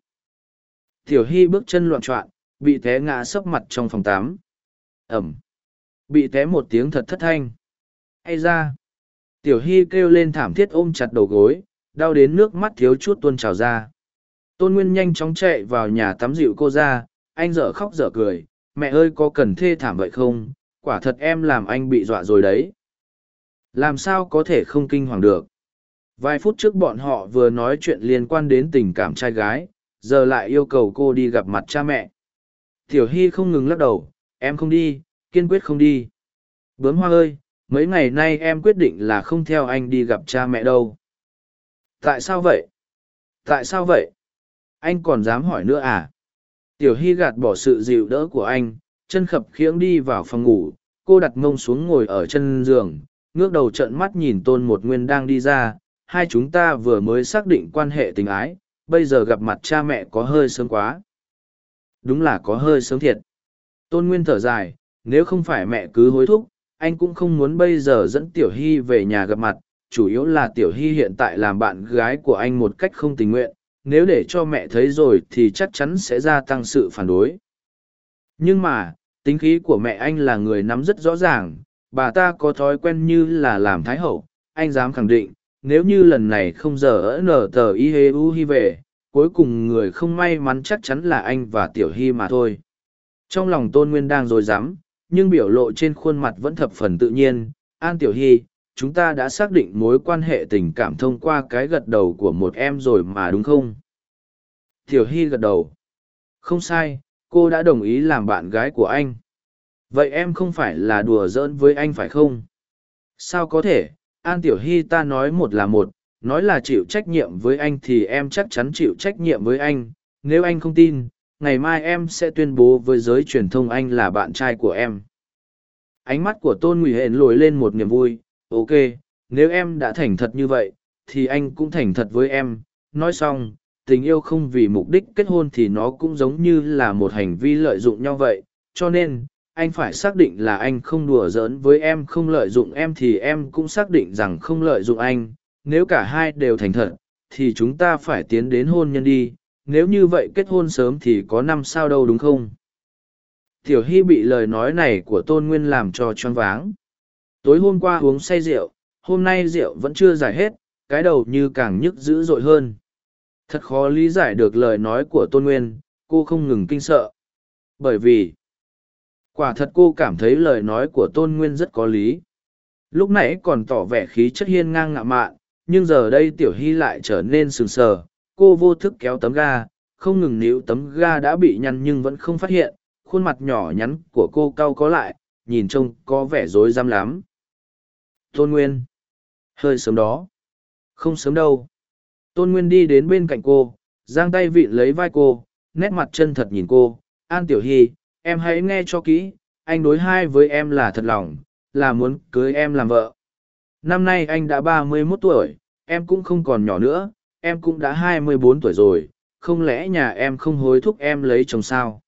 Speaker 1: Tiểu hy bước chân loạn trọn bị té ngã sấp mặt trong phòng tám ẩm. Bị té một tiếng thật thất thanh. Hay ra. Tiểu hy kêu lên thảm thiết ôm chặt đầu gối, đau đến nước mắt thiếu chút tuôn trào ra. Tôn nguyên nhanh chóng chạy vào nhà tắm dịu cô ra. Anh dở khóc dở cười. Mẹ ơi, có cần thê thảm vậy không? Quả thật em làm anh bị dọa rồi đấy. Làm sao có thể không kinh hoàng được? Vài phút trước bọn họ vừa nói chuyện liên quan đến tình cảm trai gái, giờ lại yêu cầu cô đi gặp mặt cha mẹ. Tiểu hy không ngừng lắc đầu, em không đi, kiên quyết không đi. Bướm hoa ơi, mấy ngày nay em quyết định là không theo anh đi gặp cha mẹ đâu. Tại sao vậy? Tại sao vậy? Anh còn dám hỏi nữa à? Tiểu hy gạt bỏ sự dịu đỡ của anh chân khập khiễng đi vào phòng ngủ, cô đặt mông xuống ngồi ở chân giường, ngước đầu trợn mắt nhìn tôn một nguyên đang đi ra, hai chúng ta vừa mới xác định quan hệ tình ái, bây giờ gặp mặt cha mẹ có hơi sớm quá. Đúng là có hơi sớm thiệt. Tôn nguyên thở dài, nếu không phải mẹ cứ hối thúc, anh cũng không muốn bây giờ dẫn tiểu hy về nhà gặp mặt, chủ yếu là tiểu hy hiện tại làm bạn gái của anh một cách không tình nguyện, nếu để cho mẹ thấy rồi thì chắc chắn sẽ gia tăng sự phản đối nhưng mà, tính khí của mẹ anh là người nắm rất rõ ràng, bà ta có thói quen như là làm thái hậu, anh dám khẳng định, nếu như lần này không giờ ở nở tờ y hê u hi về, cuối cùng người không may mắn chắc chắn là anh và tiểu hy mà thôi. Trong lòng tôn nguyên đang rồi dám nhưng biểu lộ trên khuôn mặt vẫn thập phần tự nhiên, an tiểu hy chúng ta đã xác định mối quan hệ tình cảm thông qua cái gật đầu của một em rồi mà đúng không? Tiểu hy gật đầu. Không sai cô đã đồng ý làm bạn gái của anh. Vậy em không phải là đùa giỡn với anh phải không? Sao có thể? An tiểu hy ta nói một là một, nói là chịu trách nhiệm với anh thì em chắc chắn chịu trách nhiệm với anh. Nếu anh không tin, ngày mai em sẽ tuyên bố với giới truyền thông anh là bạn trai của em. Ánh mắt của tôn Ngụy hển lồi lên một niềm vui. Ok, nếu em đã thành thật như vậy, thì anh cũng thành thật với em. Nói xong tình yêu không vì mục đích kết hôn thì nó cũng giống như là một hành vi lợi dụng nhau vậy. Cho nên, anh phải xác định là anh không đùa giỡn với em, không lợi dụng em thì em cũng xác định rằng không lợi dụng anh. Nếu cả hai đều thành thật, thì chúng ta phải tiến đến hôn nhân đi. Nếu như vậy kết hôn sớm thì có năm sao đâu đúng không? Tiểu hy bị lời nói này của tôn nguyên làm cho choáng váng. Tối hôm qua uống say rượu, hôm nay rượu vẫn chưa giải hết, cái đầu như càng nhức dữ dội hơn thật khó lý giải được lời nói của tôn nguyên, cô không ngừng kinh sợ bởi vì, quả thật cô cảm thấy lời nói của tôn nguyên rất có lý lúc nãy còn tỏ vẻ khí chất hiên ngang ngạo mạn, nhưng giờ đây tiểu hy lại trở nên sừng sờ cô vô thức kéo tấm ga, không ngừng níu tấm ga đã bị nhăn nhưng vẫn không phát hiện khuôn mặt nhỏ nhắn của cô cau có lại, nhìn trông có vẻ rối rắm lắm Tôn Nguyên. Hơi sớm đó. Không sớm đâu. Tôn Nguyên đi đến bên cạnh cô, giang tay vịn lấy vai cô, nét mặt chân thật nhìn cô. An Tiểu Hy, em hãy nghe cho kỹ, anh đối hai với em là thật lòng, là muốn cưới em làm vợ. Năm nay anh đã ba mươi 31 tuổi, em cũng không còn nhỏ nữa, em cũng đã hai mươi bốn tuổi rồi, không lẽ nhà em không hối thúc em lấy chồng sao?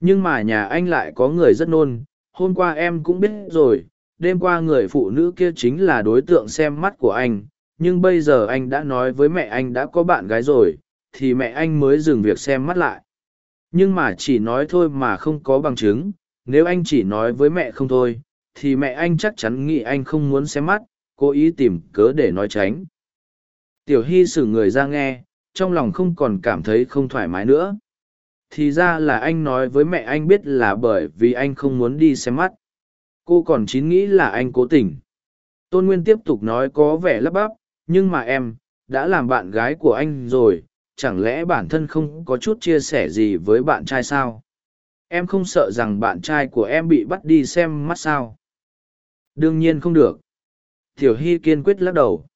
Speaker 1: Nhưng mà nhà anh lại có người rất nôn, hôm qua em cũng biết rồi, đêm qua người phụ nữ kia chính là đối tượng xem mắt của anh, nhưng bây giờ anh đã nói với mẹ anh đã có bạn gái rồi, thì mẹ anh mới dừng việc xem mắt lại. Nhưng mà chỉ nói thôi mà không có bằng chứng, nếu anh chỉ nói với mẹ không thôi, thì mẹ anh chắc chắn nghĩ anh không muốn xem mắt, cố ý tìm cớ để nói tránh. Tiểu Hy xử người ra nghe, trong lòng không còn cảm thấy không thoải mái nữa. Thì ra là anh nói với mẹ anh biết là bởi vì anh không muốn đi xem mắt. Cô còn chín nghĩ là anh cố tình. Tôn Nguyên tiếp tục nói có vẻ lắp bắp, nhưng mà em, đã làm bạn gái của anh rồi, chẳng lẽ bản thân không có chút chia sẻ gì với bạn trai sao? Em không sợ rằng bạn trai của em bị bắt đi xem mắt sao? Đương nhiên không được. Tiểu Hy kiên quyết lắc đầu.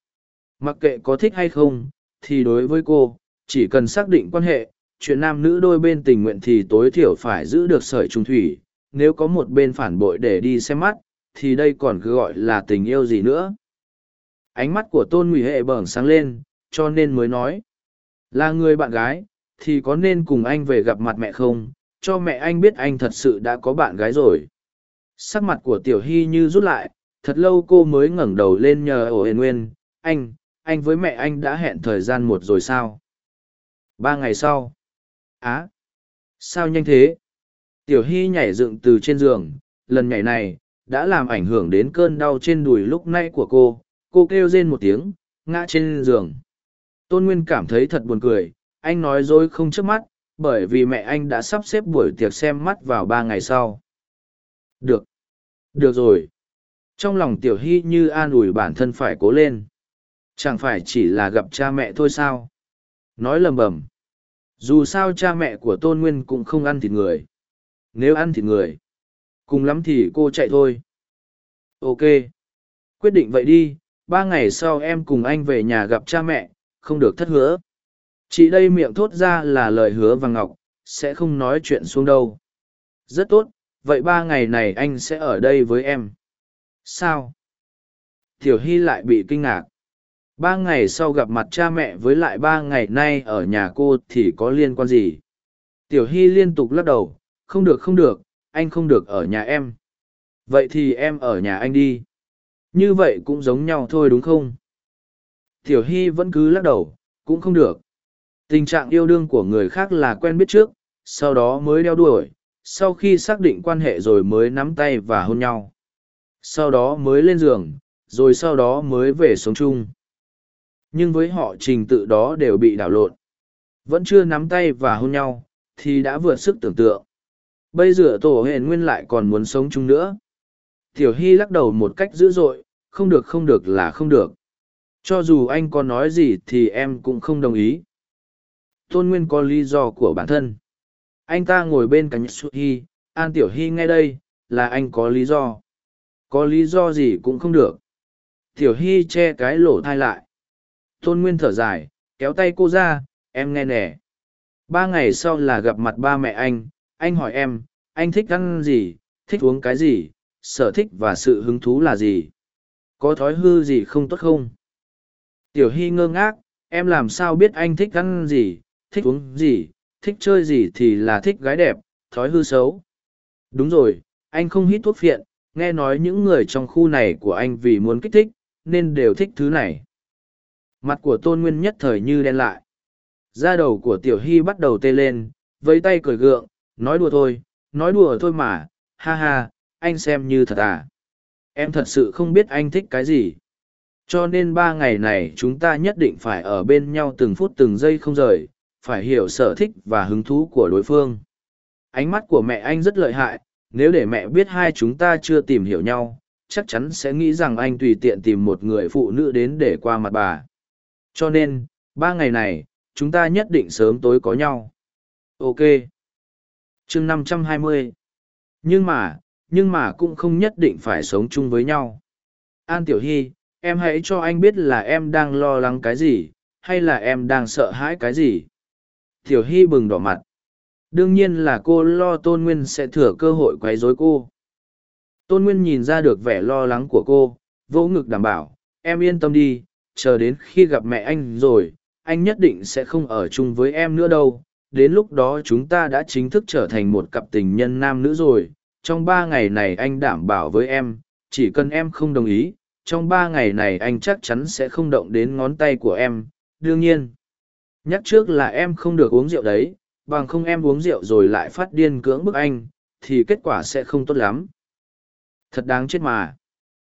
Speaker 1: Mặc kệ có thích hay không, thì đối với cô, chỉ cần xác định quan hệ, chuyện nam nữ đôi bên tình nguyện thì tối thiểu phải giữ được sợi trung thủy. Nếu có một bên phản bội để đi xem mắt, thì đây còn cứ gọi là tình yêu gì nữa. Ánh mắt của tôn ngụy hệ bởng sáng lên, cho nên mới nói. Là người bạn gái, thì có nên cùng anh về gặp mặt mẹ không, cho mẹ anh biết anh thật sự đã có bạn gái rồi. Sắc mặt của Tiểu Hy như rút lại, thật lâu cô mới ngẩng đầu lên nhờ ổ hề nguyên, anh, anh với mẹ anh đã hẹn thời gian một rồi sao? Ba ngày sau. Á, sao nhanh thế? Tiểu Hy nhảy dựng từ trên giường, lần nhảy này, đã làm ảnh hưởng đến cơn đau trên đùi lúc nãy của cô. Cô kêu rên một tiếng, ngã trên giường. Tôn Nguyên cảm thấy thật buồn cười, anh nói dối không trước mắt, bởi vì mẹ anh đã sắp xếp buổi tiệc xem mắt vào ba ngày sau. Được. Được rồi. Trong lòng Tiểu Hy như an ủi bản thân phải cố lên. Chẳng phải chỉ là gặp cha mẹ thôi sao? Nói lầm bầm. Dù sao cha mẹ của Tôn Nguyên cũng không ăn thịt người. Nếu ăn thịt người, cùng lắm thì cô chạy thôi. Ok. Quyết định vậy đi, ba ngày sau em cùng anh về nhà gặp cha mẹ, không được thất hứa. Chị đây miệng thốt ra là lời hứa và ngọc, sẽ không nói chuyện xuống đâu. Rất tốt, vậy ba ngày này anh sẽ ở đây với em. Sao? Tiểu Hy lại bị kinh ngạc. Ba ngày sau gặp mặt cha mẹ với lại ba ngày nay ở nhà cô thì có liên quan gì? Tiểu Hy liên tục lắc đầu, không được không được, anh không được ở nhà em. Vậy thì em ở nhà anh đi. Như vậy cũng giống nhau thôi đúng không? Tiểu Hy vẫn cứ lắc đầu, cũng không được. Tình trạng yêu đương của người khác là quen biết trước, sau đó mới đeo đuổi, sau khi xác định quan hệ rồi mới nắm tay và hôn nhau. Sau đó mới lên giường, rồi sau đó mới về sống chung. Nhưng với họ trình tự đó đều bị đảo lộn. Vẫn chưa nắm tay và hôn nhau, thì đã vượt sức tưởng tượng. Bây giờ tổ hền nguyên lại còn muốn sống chung nữa. Tiểu Hy lắc đầu một cách dữ dội, không được không được là không được. Cho dù anh có nói gì thì em cũng không đồng ý. Tôn Nguyên có lý do của bản thân. Anh ta ngồi bên cạnh Su Hy, An Tiểu Hy nghe đây, là anh có lý do. Có lý do gì cũng không được. Tiểu Hy che cái lỗ thai lại. Tôn Nguyên thở dài, kéo tay cô ra, em nghe nè. Ba ngày sau là gặp mặt ba mẹ anh, anh hỏi em, anh thích ăn gì, thích uống cái gì, sở thích và sự hứng thú là gì. Có thói hư gì không tốt không? Tiểu Hy ngơ ngác, em làm sao biết anh thích ăn gì, thích uống gì, thích chơi gì thì là thích gái đẹp, thói hư xấu. Đúng rồi, anh không hít thuốc phiện, nghe nói những người trong khu này của anh vì muốn kích thích, nên đều thích thứ này. Mặt của Tôn Nguyên nhất thời như đen lại. Da đầu của Tiểu Hy bắt đầu tê lên, với tay cười gượng, nói đùa thôi, nói đùa thôi mà, ha ha, anh xem như thật à. Em thật sự không biết anh thích cái gì. Cho nên ba ngày này chúng ta nhất định phải ở bên nhau từng phút từng giây không rời, phải hiểu sở thích và hứng thú của đối phương. Ánh mắt của mẹ anh rất lợi hại, nếu để mẹ biết hai chúng ta chưa tìm hiểu nhau, chắc chắn sẽ nghĩ rằng anh tùy tiện tìm một người phụ nữ đến để qua mặt bà. Cho nên, ba ngày này, chúng ta nhất định sớm tối có nhau. Ok. Chương năm trăm hai mươi. Nhưng mà nhưng mà cũng không nhất định phải sống chung với nhau An Tiểu Hy, em hãy cho anh biết là em đang lo lắng cái gì, hay là em đang sợ hãi cái gì. Tiểu Hy bừng đỏ mặt. Đương nhiên là cô lo Tôn Nguyên sẽ thừa cơ hội quấy rối cô. Tôn Nguyên nhìn ra được vẻ lo lắng của cô, vỗ ngực đảm bảo, em yên tâm đi, chờ đến khi gặp mẹ anh rồi, anh nhất định sẽ không ở chung với em nữa đâu. Đến lúc đó chúng ta đã chính thức trở thành một cặp tình nhân nam nữ rồi. Trong ba ngày này anh đảm bảo với em, chỉ cần em không đồng ý, trong ba ngày này anh chắc chắn sẽ không động đến ngón tay của em. Đương nhiên, nhắc trước là em không được uống rượu đấy, bằng không em uống rượu rồi lại phát điên cưỡng bức anh, thì kết quả sẽ không tốt lắm. Thật đáng chết mà.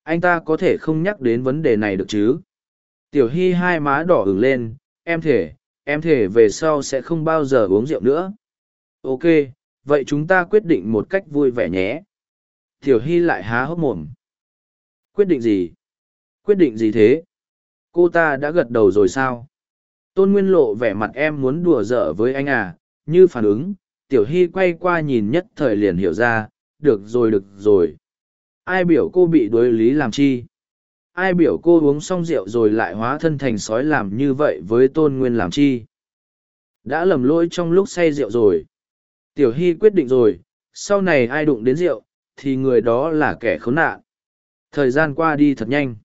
Speaker 1: Anh ta có thể không nhắc đến vấn đề này được chứ. Tiểu Hy hai má đỏ ửng lên, em thể, em thể về sau sẽ không bao giờ uống rượu nữa. Ok, vậy chúng ta quyết định một cách vui vẻ nhé. Tiểu Hy lại há hốc mồm. Quyết định gì? Quyết định gì thế? Cô ta đã gật đầu rồi sao? Tôn Nguyên lộ vẻ mặt em muốn đùa dở với anh à, như phản ứng, Tiểu Hy quay qua nhìn nhất thời liền hiểu ra, được rồi được rồi. Ai biểu cô bị đối lý làm chi? ai biểu cô uống xong rượu rồi lại hóa thân thành sói làm như vậy với tôn nguyên làm chi đã lầm lỗi trong lúc say rượu rồi tiểu hy quyết định rồi, sau này ai đụng đến rượu, thì người đó là kẻ khốn nạn. Thời gian qua đi thật nhanh.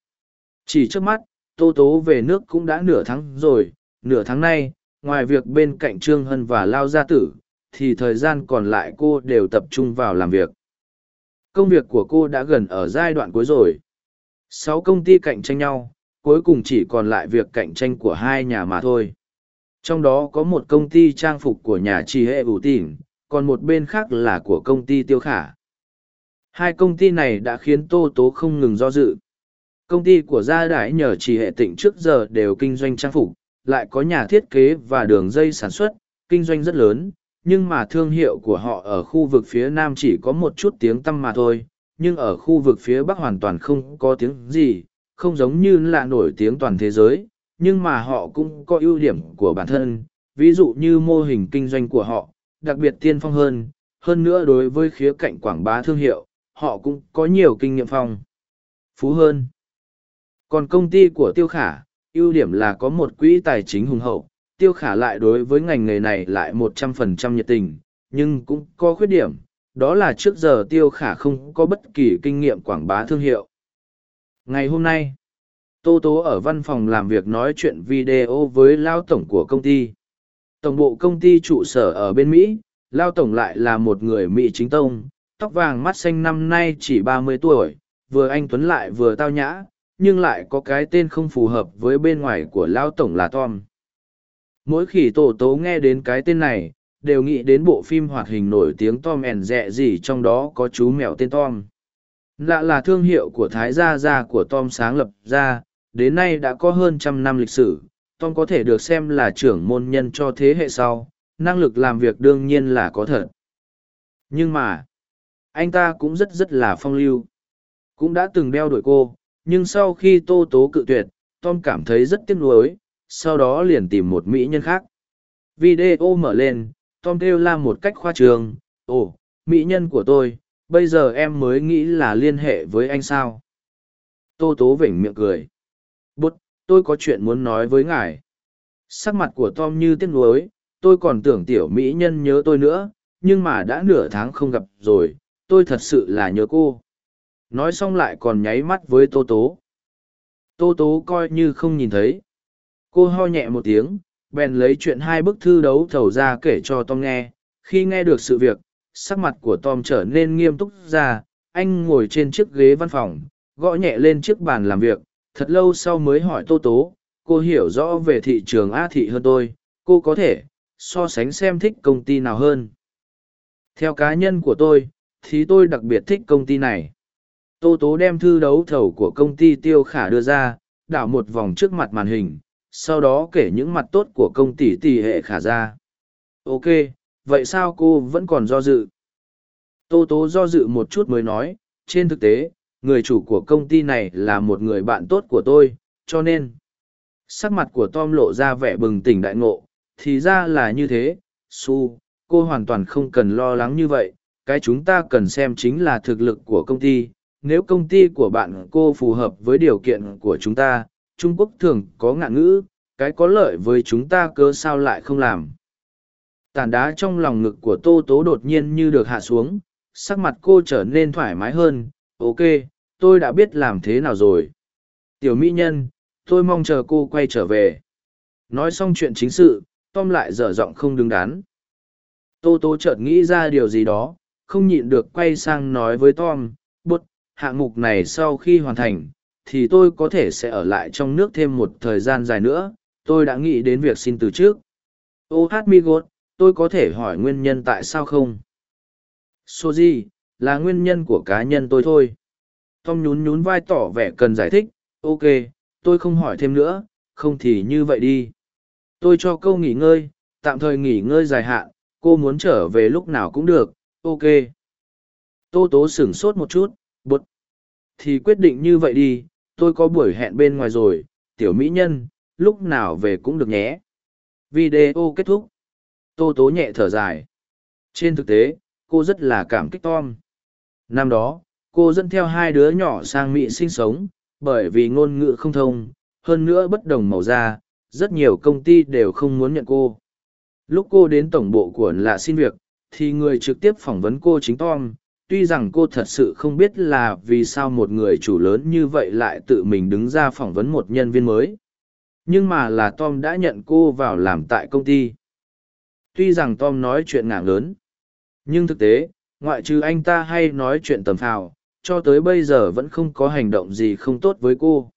Speaker 1: Chỉ trước mắt, tô tố về nước cũng đã nửa tháng rồi, nửa tháng nay, ngoài việc bên cạnh trương hân và lao gia tử, thì thời gian còn lại cô đều tập trung vào làm việc. Công việc của cô đã gần ở giai đoạn cuối rồi. Sáu công ty cạnh tranh nhau, cuối cùng chỉ còn lại việc cạnh tranh của hai nhà mà thôi. Trong đó có một công ty trang phục của nhà trì hệ ủ tỉn còn một bên khác là của công ty tiêu khả. Hai công ty này đã khiến tô tố không ngừng do dự. Công ty của gia đái nhờ chỉ hệ tịnh trước giờ đều kinh doanh trang phục lại có nhà thiết kế và đường dây sản xuất kinh doanh rất lớn nhưng mà thương hiệu của họ ở khu vực phía nam chỉ có một chút tiếng tăm mà thôi nhưng ở khu vực phía bắc hoàn toàn không có tiếng gì, không giống như là nổi tiếng toàn thế giới, nhưng mà họ cũng có ưu điểm của bản thân, ví dụ như mô hình kinh doanh của họ, đặc biệt tiên phong hơn, hơn nữa đối với khía cạnh quảng bá thương hiệu, họ cũng có nhiều kinh nghiệm phong. Phú hơn. Còn công ty của Tiêu Khả, ưu điểm là có một quỹ tài chính hùng hậu, Tiêu Khả lại đối với ngành nghề này lại một trăm phần trăm nhiệt tình, nhưng cũng có khuyết điểm, đó là trước giờ tiêu khả không có bất kỳ kinh nghiệm quảng bá thương hiệu. Ngày hôm nay tô tố ở văn phòng làm việc nói chuyện video với lao tổng của công ty tổng bộ công ty trụ sở ở bên mỹ lao tổng lại là một người mỹ chính tông tóc vàng mắt xanh năm nay chỉ ba mươi tuổi vừa anh tuấn lại vừa tao nhã nhưng lại có cái tên không phù hợp với bên ngoài của lao tổng là tom mỗi khi tổ tố nghe đến cái tên này đều nghĩ đến bộ phim hoạt hình nổi tiếng Tom and Dẹ gì trong đó có chú mèo tên Tom. Lạ là thương hiệu của Thái Gia Gia của Tom sáng lập ra, đến nay đã có hơn trăm năm lịch sử. Tom có thể được xem là trưởng môn nhân cho thế hệ sau, năng lực làm việc đương nhiên là có thật. Nhưng mà, anh ta cũng rất rất là phong lưu. Cũng đã từng đeo đuổi cô, nhưng sau khi tô tố cự tuyệt, Tom cảm thấy rất tiếc nuối, sau đó liền tìm một mỹ nhân khác. Video mở lên, Tom kêu la một cách khoa trường, ồ, mỹ nhân của tôi, bây giờ em mới nghĩ là liên hệ với anh sao. Tô tố vểnh miệng cười. Tôi có chuyện muốn nói với ngài. Sắc mặt của Tom như tiếc nuối, tôi còn tưởng tiểu mỹ nhân nhớ tôi nữa, nhưng mà đã nửa tháng không gặp rồi, tôi thật sự là nhớ cô. Nói xong lại còn nháy mắt với Tô Tố. Tô Tố coi như không nhìn thấy. Cô ho nhẹ một tiếng, bèn lấy chuyện hai bức thư đấu thầu ra kể cho tom nghe khi nghe được sự việc sắc mặt của tom trở nên nghiêm túc ra anh ngồi trên chiếc ghế văn phòng gõ nhẹ lên chiếc bàn làm việc thật lâu sau mới hỏi tô tố, cô hiểu rõ về thị trường a thị hơn tôi, cô có thể so sánh xem thích công ty nào hơn? Theo cá nhân của tôi, thì tôi đặc biệt thích công ty này. Tô tố đem thư đấu thầu của công ty tiêu khả đưa ra, đảo một vòng trước mặt màn hình, sau đó kể những mặt tốt của công ty tỷ hệ khả ra. Ok, vậy sao cô vẫn còn do dự? Tô tố do dự một chút mới nói, trên thực tế người chủ của công ty này là một người bạn tốt của tôi, cho nên, sắc mặt của tom lộ ra vẻ bừng tỉnh đại ngộ. Thì ra là như thế, su, cô hoàn toàn không cần lo lắng như vậy. Cái chúng ta cần xem chính là thực lực của công ty. Nếu công ty của bạn cô phù hợp với điều kiện của chúng ta, trung quốc thường có ngạn ngữ, cái có lợi với chúng ta cớ sao lại không làm? Tàn đá trong lòng ngực của tô tố đột nhiên như được hạ xuống, sắc mặt cô trở nên thoải mái hơn. Ok tôi đã biết làm thế nào rồi. Tiểu mỹ nhân, tôi mong chờ cô quay trở về. Nói xong chuyện chính sự, tom lại dở giọng không đứng đắn. Tô tố chợt nghĩ ra điều gì đó, không nhịn được quay sang nói với tom, bút, hạng mục này sau khi hoàn thành, thì tôi có thể sẽ ở lại trong nước thêm một thời gian dài nữa. Tôi đã nghĩ đến việc xin từ trước. Ô hát mi gốt tôi có thể hỏi nguyên nhân tại sao không? Số gì là nguyên nhân của cá nhân tôi thôi tom nhún nhún vai tỏ vẻ cần giải thích, ok, tôi không hỏi thêm nữa, không thì như vậy đi. Tôi cho câu nghỉ ngơi, tạm thời nghỉ ngơi dài hạn, cô muốn trở về lúc nào cũng được, ok. Tô tố sửng sốt một chút, bụt. thì quyết định như vậy đi, tôi có buổi hẹn bên ngoài rồi, tiểu mỹ nhân, lúc nào về cũng được nhé. Video kết thúc. Tô tố nhẹ thở dài. Trên thực tế, cô rất là cảm kích tom. Năm đó cô dẫn theo hai đứa nhỏ sang mỹ sinh sống, bởi vì ngôn ngữ không thông, hơn nữa bất đồng màu da, rất nhiều công ty đều không muốn nhận cô. Lúc cô đến tổng bộ của lạ xin việc, thì người trực tiếp phỏng vấn cô chính tom, tuy rằng cô thật sự không biết là vì sao một người chủ lớn như vậy lại tự mình đứng ra phỏng vấn một nhân viên mới. Nhưng mà là tom đã nhận cô vào làm tại công ty. Tuy rằng tom nói chuyện ngảng lớn, nhưng thực tế, ngoại trừ anh ta hay nói chuyện tầm phào cho tới bây giờ vẫn không có hành động gì không tốt với cô.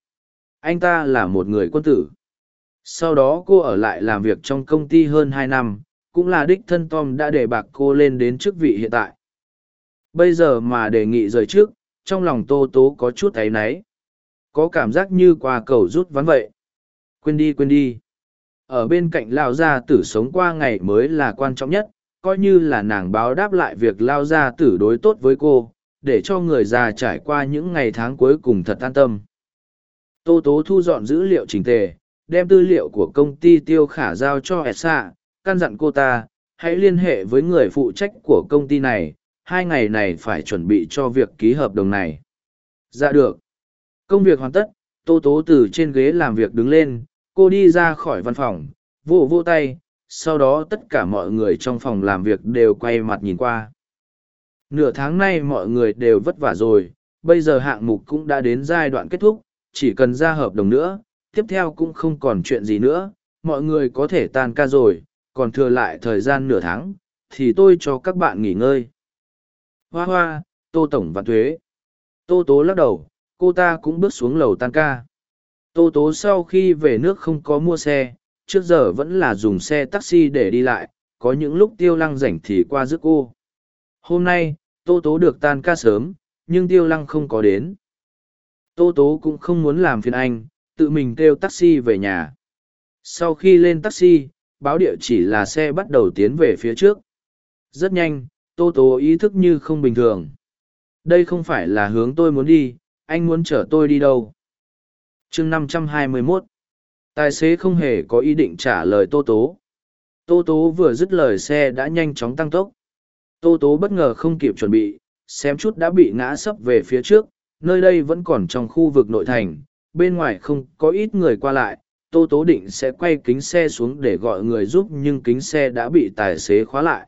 Speaker 1: Anh ta là một người quân tử. Sau đó cô ở lại làm việc trong công ty hơn hai năm, cũng là đích thân tom đã để bạc cô lên đến chức vị hiện tại. Bây giờ mà đề nghị rời trước trong lòng tô tố có chút áy náy. Có cảm giác như qua cầu rút ván vậy. Quên đi quên đi. Ở bên cạnh lao gia tử sống qua ngày mới là quan trọng nhất, coi như là nàng báo đáp lại việc lao gia tử đối tốt với cô để cho người già trải qua những ngày tháng cuối cùng thật an tâm. Tô tố thu dọn dữ liệu trình tề, đem tư liệu của công ty tiêu khả giao cho esa căn dặn cô ta, hãy liên hệ với người phụ trách của công ty này, hai ngày này phải chuẩn bị cho việc ký hợp đồng này. Dạ được. Công việc hoàn tất, tô tố từ trên ghế làm việc đứng lên, cô đi ra khỏi văn phòng, vỗ vỗ tay, sau đó tất cả mọi người trong phòng làm việc đều quay mặt nhìn qua nửa tháng nay mọi người đều vất vả rồi, bây giờ hạng mục cũng đã đến giai đoạn kết thúc, chỉ cần ra hợp đồng nữa, tiếp theo cũng không còn chuyện gì nữa, mọi người có thể tan ca rồi, còn thừa lại thời gian nửa tháng, thì tôi cho các bạn nghỉ ngơi. Hoa hoa, tô tổng và thuế. Tô tố lắc đầu, cô ta cũng bước xuống lầu tan ca. Tô tố sau khi về nước không có mua xe, trước giờ vẫn là dùng xe taxi để đi lại, có những lúc tiêu lăng rảnh thì qua rước cô hôm nay, tô tố được tan ca sớm, nhưng tiêu lăng không có đến. Tô tố cũng không muốn làm phiền anh, tự mình kêu taxi về nhà. Sau khi lên taxi, báo địa chỉ là xe bắt đầu tiến về phía trước. Rất nhanh, tô tố ý thức như không bình thường. Đây không phải là hướng tôi muốn đi, anh muốn chở tôi đi đâu? Chương năm trăm hai mươi 521 tài xế không hề có ý định trả lời tô tố. Tô tố vừa dứt lời xe đã nhanh chóng tăng tốc tô tố bất ngờ không kịp chuẩn bị, xem chút đã bị ngã sấp về phía trước, nơi đây vẫn còn trong khu vực nội thành, bên ngoài không có ít người qua lại, tô tố định sẽ quay kính xe xuống để gọi người giúp nhưng kính xe đã bị tài xế khóa lại.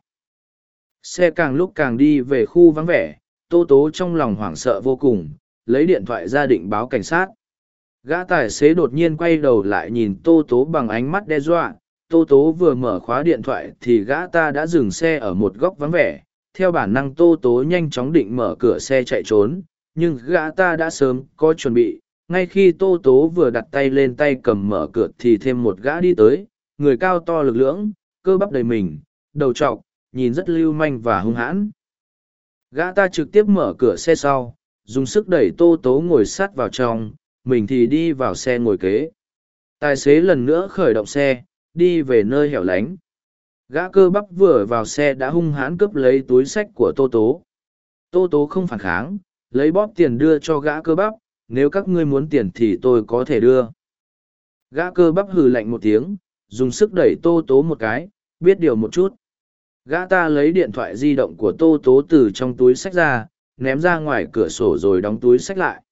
Speaker 1: Xe càng lúc càng đi về khu vắng vẻ, tô tố trong lòng hoảng sợ vô cùng, lấy điện thoại ra định báo cảnh sát. Gã tài xế đột nhiên quay đầu lại nhìn tô tố bằng ánh mắt đe dọa tô tố vừa mở khóa điện thoại thì gã ta đã dừng xe ở một góc vắng vẻ. Theo bản năng tô tố nhanh chóng định mở cửa xe chạy trốn, nhưng gã ta đã sớm có chuẩn bị. Ngay khi tô tố vừa đặt tay lên tay cầm mở cửa thì thêm một gã đi tới, người cao to lực lưỡng, cơ bắp đầy mình, đầu t r ọ c nhìn rất lưu manh và hung hãn. Gã ta trực tiếp mở cửa xe sau, dùng sức đẩy tô tố ngồi sát vào trong, mình thì đi vào xe ngồi kế. Tài xế lần nữa khởi động xe đi về nơi hẻo lánh gã cơ bắp vừa vào xe đã hung hãn cướp lấy túi sách của tô tố tô tố không phản kháng lấy bóp tiền đưa cho gã cơ bắp nếu các ngươi muốn tiền thì tôi có thể đưa gã cơ bắp hừ lạnh một tiếng dùng sức đẩy tô tố một cái biết điều một chút gã ta lấy điện thoại di động của tô tố từ trong túi sách ra ném ra ngoài cửa sổ rồi đóng túi sách lại.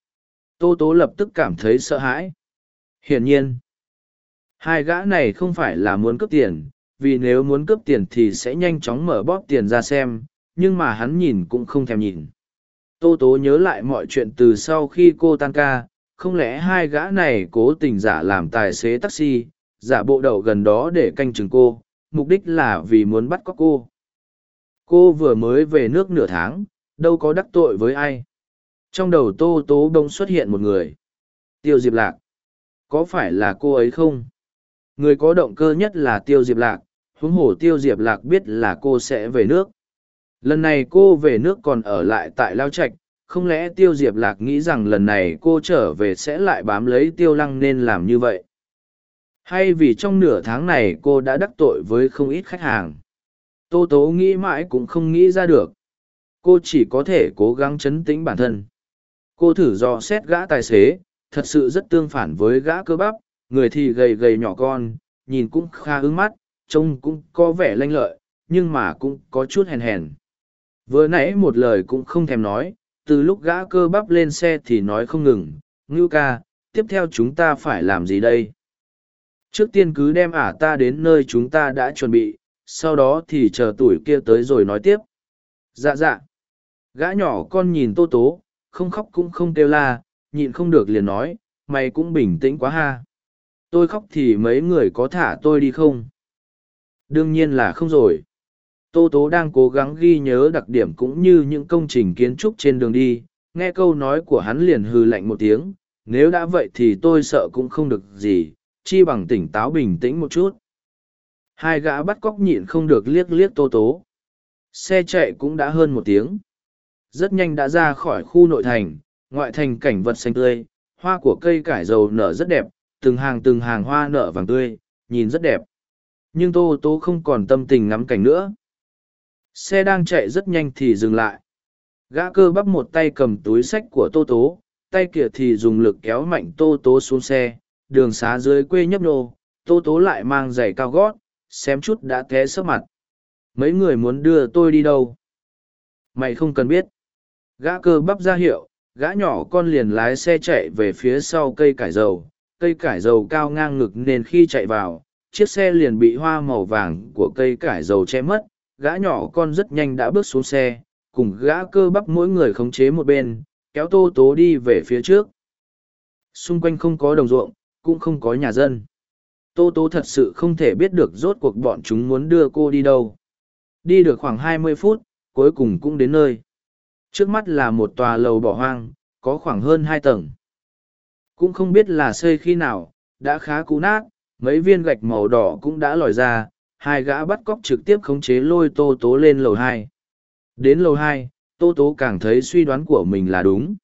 Speaker 1: Tô tố lập tức cảm thấy sợ hãi. Hiển nhiên, hai gã này không phải là muốn cướp tiền, vì nếu muốn cướp tiền thì sẽ nhanh chóng mở bóp tiền ra xem, nhưng mà hắn nhìn cũng không thèm nhìn. Tô tố nhớ lại mọi chuyện từ sau khi cô tan ca, không lẽ hai gã này cố tình giả làm tài xế taxi, giả bộ đậu gần đó để canh chừng cô, mục đích là vì muốn bắt cóc cô. Cô vừa mới về nước nửa tháng, đâu có đắc tội với ai. Trong đầu tô tố đông xuất hiện một người. Tiêu Diệp Lạc. Có phải là cô ấy không? Người có động cơ nhất là Tiêu Diệp Lạc, huống hồ Tiêu Diệp Lạc biết là cô sẽ về nước. Lần này cô về nước còn ở lại tại Lao Trạch, không lẽ Tiêu Diệp Lạc nghĩ rằng lần này cô trở về sẽ lại bám lấy Tiêu Lăng nên làm như vậy? Hay vì trong nửa tháng này cô đã đắc tội với không ít khách hàng? Tô Tố nghĩ mãi cũng không nghĩ ra được. Cô chỉ có thể cố gắng chấn tĩnh bản thân. Cô thử dò xét gã tài xế, thật sự rất tương phản với gã cơ bắp, người thì gầy gầy nhỏ con, nhìn cũng khá ứng mắt, trông cũng có vẻ lanh lợi, nhưng mà cũng có chút hèn hèn. Vừa nãy một lời cũng không thèm nói, từ lúc gã cơ bắp lên xe thì nói không ngừng, ngưu ca, tiếp theo chúng ta phải làm gì đây? Trước tiên cứ đem ả ta đến nơi chúng ta đã chuẩn bị, sau đó thì chờ tuổi kia tới rồi nói tiếp. Dạ dạ. Gã nhỏ con nhìn tô tố, không khóc cũng không kêu la, nhịn không được liền nói, mày cũng bình tĩnh quá ha. Tôi khóc thì mấy người có thả tôi đi không? Đương nhiên là không rồi. Tô Tố đang cố gắng ghi nhớ đặc điểm cũng như những công trình kiến trúc trên đường đi, nghe câu nói của hắn liền hư lạnh một tiếng, nếu đã vậy thì tôi sợ cũng không được gì, chi bằng tỉnh táo bình tĩnh một chút. Hai gã bắt cóc nhịn không được liếc liếc Tô Tố. Xe chạy cũng đã hơn một tiếng. Rất nhanh đã ra khỏi khu nội thành, ngoại thành cảnh vật xanh tươi, hoa của cây cải dầu nở rất đẹp, từng hàng từng hàng hoa nở vàng tươi, nhìn rất đẹp. Nhưng Tô Tố không còn tâm tình ngắm cảnh nữa. Xe đang chạy rất nhanh thì dừng lại. Gã cơ bắp một tay cầm túi sách của tô tố tay kia thì dùng lực kéo mạnh tô tố xuống xe đường xá dưới quê nhấp nô tô tố lại mang giày cao gót xém chút đã té sấp mặt. Mấy người muốn đưa tôi đi đâu? Mày không cần biết. Gã cơ bắp ra hiệu gã nhỏ con liền lái xe chạy về phía sau cây cải dầu cây cải dầu cao ngang ngực nên khi chạy vào chiếc xe liền bị hoa màu vàng của cây cải dầu che mất gã nhỏ con rất nhanh đã bước xuống xe, cùng gã cơ bắp mỗi người khống chế một bên, kéo tô tố đi về phía trước. Xung quanh không có đồng ruộng, cũng không có nhà dân. Tô tố thật sự không thể biết được rốt cuộc bọn chúng muốn đưa cô đi đâu. Đi được khoảng hai mươi phút, cuối cùng cũng đến nơi. Trước mắt là một tòa lầu bỏ hoang, có khoảng hơn hai tầng. Cũng không biết là xây khi nào, đã khá cũ nát, mấy viên gạch màu đỏ cũng đã lòi ra, hai gã bắt cóc trực tiếp khống chế lôi tô tố lên lầu hai. Đến lầu hai tô tố càng thấy suy đoán của mình là đúng.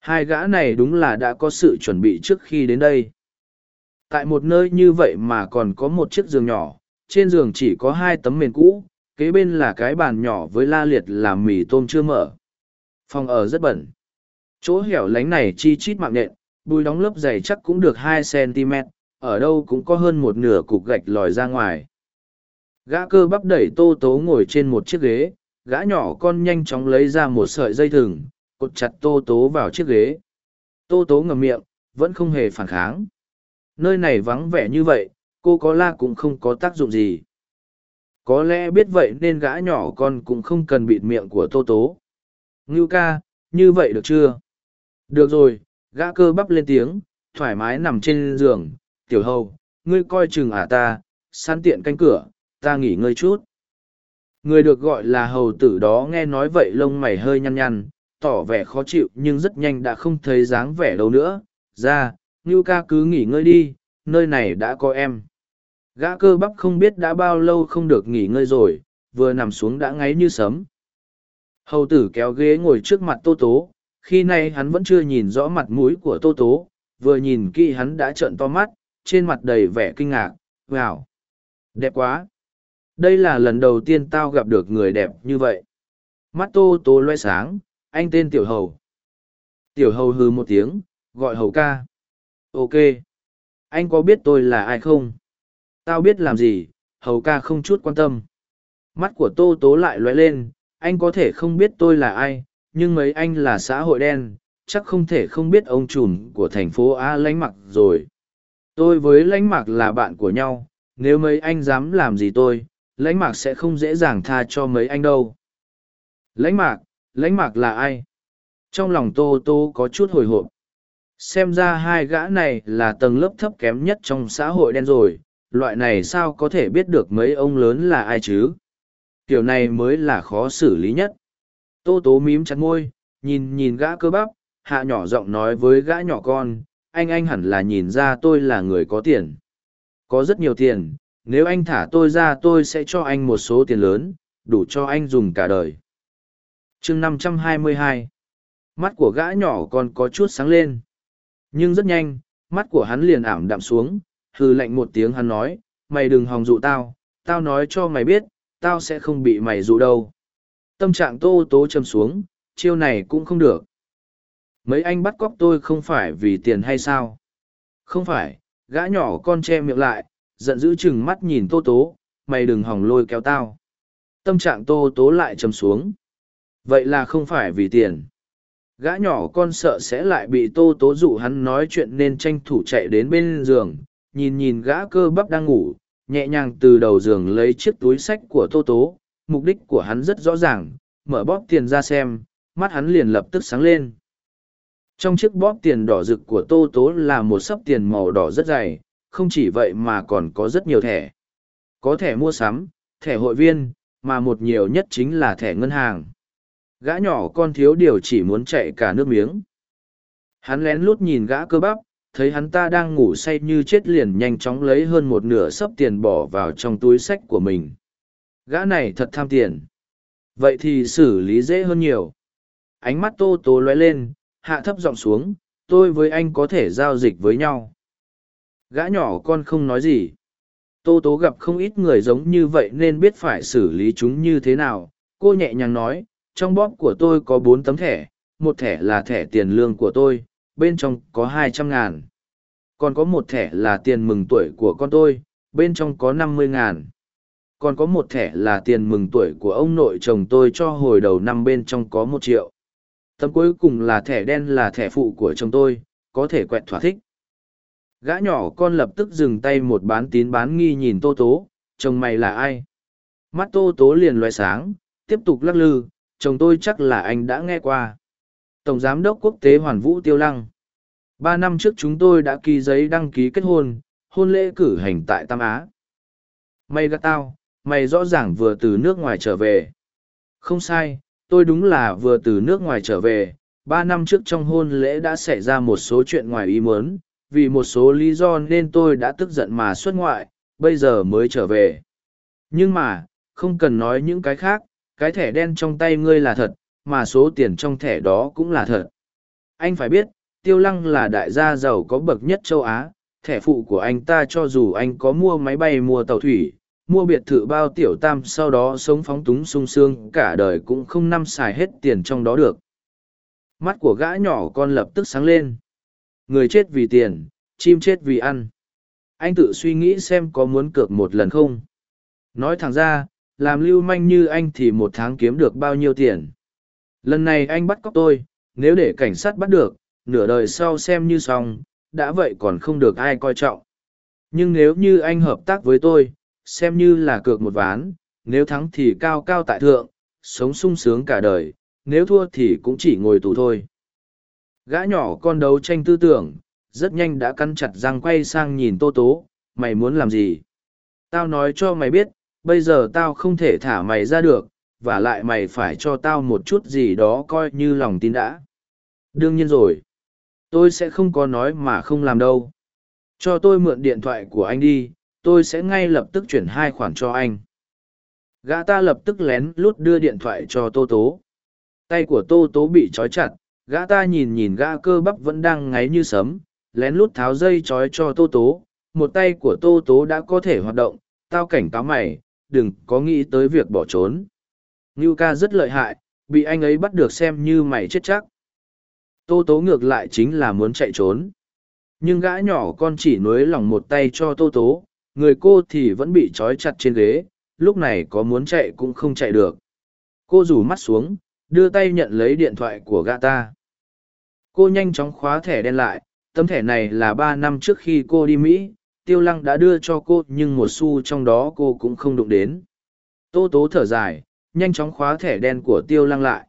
Speaker 1: Hai gã này đúng là đã có sự chuẩn bị trước khi đến đây. Tại một nơi như vậy mà còn có một chiếc giường nhỏ trên giường chỉ có hai tấm mền cũ kế bên là cái bàn nhỏ với la liệt làm mì tôm chưa mở. Phòng ở rất bẩn. Chỗ hẻo lánh này chi chít mạng nện bùi đóng lớp dày chắc cũng được hai cm ở đâu cũng có hơn một nửa cục gạch lòi ra ngoài Gã cơ bắp đẩy tô tố ngồi trên một chiếc ghế, gã nhỏ con nhanh chóng lấy ra một sợi dây thừng, cột chặt tô tố vào chiếc ghế. Tô tố ngầm miệng, vẫn không hề phản kháng. Nơi này vắng vẻ như vậy, cô có la cũng không có tác dụng gì. Có lẽ biết vậy nên gã nhỏ con cũng không cần bịt miệng của tô tố. Ngưu ca, như vậy được chưa? Được rồi, gã cơ bắp lên tiếng, thoải mái nằm trên giường. Tiểu hầu, ngươi coi chừng ả ta, săn tiện canh cửa, ta nghỉ ngơi chút. Người được gọi là hầu tử đó nghe nói vậy lông mày hơi nhăn nhăn, tỏ vẻ khó chịu nhưng rất nhanh đã không thấy dáng vẻ đâu nữa. Ra, Ngưu ca cứ nghỉ ngơi đi, nơi này đã có em. Gã cơ bắp không biết đã bao lâu không được nghỉ ngơi rồi, vừa nằm xuống đã ngáy như sấm. Hầu tử kéo ghế ngồi trước mặt Tô Tố, khi này hắn vẫn chưa nhìn rõ mặt mũi của Tô Tố, vừa nhìn kỹ hắn đã trợn to mắt, trên mặt đầy vẻ kinh ngạc, wow, đẹp quá. Đây là lần đầu tiên tao gặp được người đẹp như vậy. Mắt tô tố loe sáng anh tên tiểu hầu. Tiểu hầu hừ một tiếng gọi hầu ca. Ok anh có biết tôi là ai không? Tao biết làm gì hầu ca không chút quan tâm. Mắt của tô tố lại loe lên anh có thể không biết tôi là ai nhưng mấy anh là xã hội đen, chắc không thể không biết ông trùm của thành phố A lãnh mặc rồi. Tôi với lãnh mặc là bạn của nhau, nếu mấy anh dám làm gì tôi, lãnh mạc sẽ không dễ dàng tha cho mấy anh đâu. Lãnh mạc, lãnh mạc là ai? Trong lòng tô tô có chút hồi hộp. Xem ra hai gã này là tầng lớp thấp kém nhất trong xã hội đen rồi, loại này sao có thể biết được mấy ông lớn là ai chứ? Kiểu này mới là khó xử lý nhất. Tô tố mím chặt ngôi, nhìn nhìn gã cơ bắp, hạ nhỏ giọng nói với gã nhỏ con, anh anh hẳn là nhìn ra tôi là người có tiền. Có rất nhiều tiền, nếu anh thả tôi ra tôi sẽ cho anh một số tiền lớn, đủ cho anh dùng cả đời. chương năm trăm hai mươi hai, mắt của gã nhỏ còn có chút sáng lên. Nhưng rất nhanh, mắt của hắn liền ảm đạm xuống, hừ lạnh một tiếng hắn nói, mày đừng hòng dụ tao, tao nói cho mày biết, tao sẽ không bị mày dụ đâu. Tâm trạng tô tố châm xuống, chiêu này cũng không được. Mấy anh bắt cóc tôi không phải vì tiền hay sao? Không phải, gã nhỏ con che miệng lại, giận dữ chừng mắt nhìn tô tố, mày đừng hòng lôi kéo tao. Tâm trạng tô tố lại châm xuống. Vậy là không phải vì tiền. Gã nhỏ con sợ sẽ lại bị tô tố dụ hắn nói chuyện nên tranh thủ chạy đến bên giường, nhìn nhìn gã cơ bắp đang ngủ, nhẹ nhàng từ đầu giường lấy chiếc túi sách của tô tố. Mục đích của hắn rất rõ ràng, mở bóp tiền ra xem, mắt hắn liền lập tức sáng lên. Trong chiếc bóp tiền đỏ rực của tô tố là một sấp tiền màu đỏ rất dày, không chỉ vậy mà còn có rất nhiều thẻ. Có thẻ mua sắm, thẻ hội viên, mà một nhiều nhất chính là thẻ ngân hàng. Gã nhỏ con thiếu điều chỉ muốn chạy cả nước miếng. Hắn lén lút nhìn gã cơ bắp, thấy hắn ta đang ngủ say như chết liền nhanh chóng lấy hơn một nửa sấp tiền bỏ vào trong túi sách của mình. Gã này thật tham tiền. Vậy thì xử lý dễ hơn nhiều. Ánh mắt tô tố lóe lên, hạ thấp giọng xuống, tôi với anh có thể giao dịch với nhau. Gã nhỏ con không nói gì. Tô tố gặp không ít người giống như vậy nên biết phải xử lý chúng như thế nào. Cô nhẹ nhàng nói trong bóp của tôi có bốn tấm thẻ một thẻ là thẻ tiền lương của tôi bên trong có hai trăm ngàn. Còn có một thẻ là tiền mừng tuổi của con tôi bên trong có năm mươi ngàn còn có một thẻ là tiền mừng tuổi của ông nội chồng tôi cho hồi đầu năm bên trong có một triệu. Tấm cuối cùng là thẻ đen là thẻ phụ của chồng tôi, có thể quẹt thỏa thích. Gã nhỏ con lập tức dừng tay một bán tín bán nghi nhìn tô tố, chồng mày là ai? Mắt tô tố liền loay sáng, tiếp tục lắc lư, chồng tôi chắc là anh đã nghe qua. Tổng giám đốc quốc tế hoàn vũ tiêu lăng. Ba năm trước chúng tôi đã ký giấy đăng ký kết hôn hôn lễ cử hành tại tam á. Mày gắt tao mày rõ ràng vừa từ nước ngoài trở về. Không sai, tôi đúng là vừa từ nước ngoài trở về. Ba năm trước trong hôn lễ đã xảy ra một số chuyện ngoài ý muốn, vì một số lý do nên tôi đã tức giận mà xuất ngoại, bây giờ mới trở về. Nhưng mà, không cần nói những cái khác, cái thẻ đen trong tay ngươi là thật, mà số tiền trong thẻ đó cũng là thật. Anh phải biết, tiêu lăng là đại gia giàu có bậc nhất châu á, thẻ phụ của anh ta cho dù anh có mua máy bay, mua tàu thủy mua biệt thự bao tiểu tam sau đó sống phóng túng sung sương cả đời cũng không năm xài hết tiền trong đó được mắt của gã nhỏ con lập tức sáng lên người chết vì tiền, chim chết vì ăn. Anh tự suy nghĩ xem có muốn cược một lần không. Nói thẳng ra, làm lưu manh như anh thì một tháng kiếm được bao nhiêu tiền. Lần này anh bắt cóc tôi, nếu để cảnh sát bắt được, nửa đời sau xem như xong, đã vậy còn không được ai coi trọng. Nhưng nếu như anh hợp tác với tôi, xem như là cược một ván, nếu thắng thì cao cao tại thượng, sống sung sướng cả đời, nếu thua thì cũng chỉ ngồi tù thôi. Gã nhỏ con đấu tranh tư tưởng, rất nhanh đã căn chặt răng quay sang nhìn tô tố, mày muốn làm gì? Tao nói cho mày biết, bây giờ tao không thể thả mày ra được, và lại mày phải cho tao một chút gì đó coi như lòng tin đã. Đương nhiên rồi. Tôi sẽ không có nói mà không làm đâu. Cho tôi mượn điện thoại của anh đi, tôi sẽ ngay lập tức chuyển hai khoản cho anh. Gã ta lập tức lén lút đưa điện thoại cho Tô Tố. Tay của Tô Tố bị trói chặt, gã ta nhìn nhìn gã cơ bắp vẫn đang ngáy như sấm lén lút tháo dây trói cho tô tố một tay của tô tố đã có thể hoạt động tao cảnh cáo mày đừng có nghĩ tới việc bỏ trốn ngưu ca rất lợi hại bị anh ấy bắt được xem như mày chết chắc tô tố ngược lại chính là muốn chạy trốn nhưng gã nhỏ con chỉ nối lòng một tay cho tô tố người cô thì vẫn bị trói chặt trên ghế, lúc này có muốn chạy cũng không chạy được. Cô rủ mắt xuống, đưa tay nhận lấy điện thoại của gã ta. Cô nhanh chóng khóa thẻ đen lại, tấm thẻ này là ba năm trước khi cô đi mỹ, tiêu lăng đã đưa cho cô, nhưng một xu trong đó cô cũng không đụng đến. Tô tố thở dài, nhanh chóng khóa thẻ đen của tiêu lăng lại.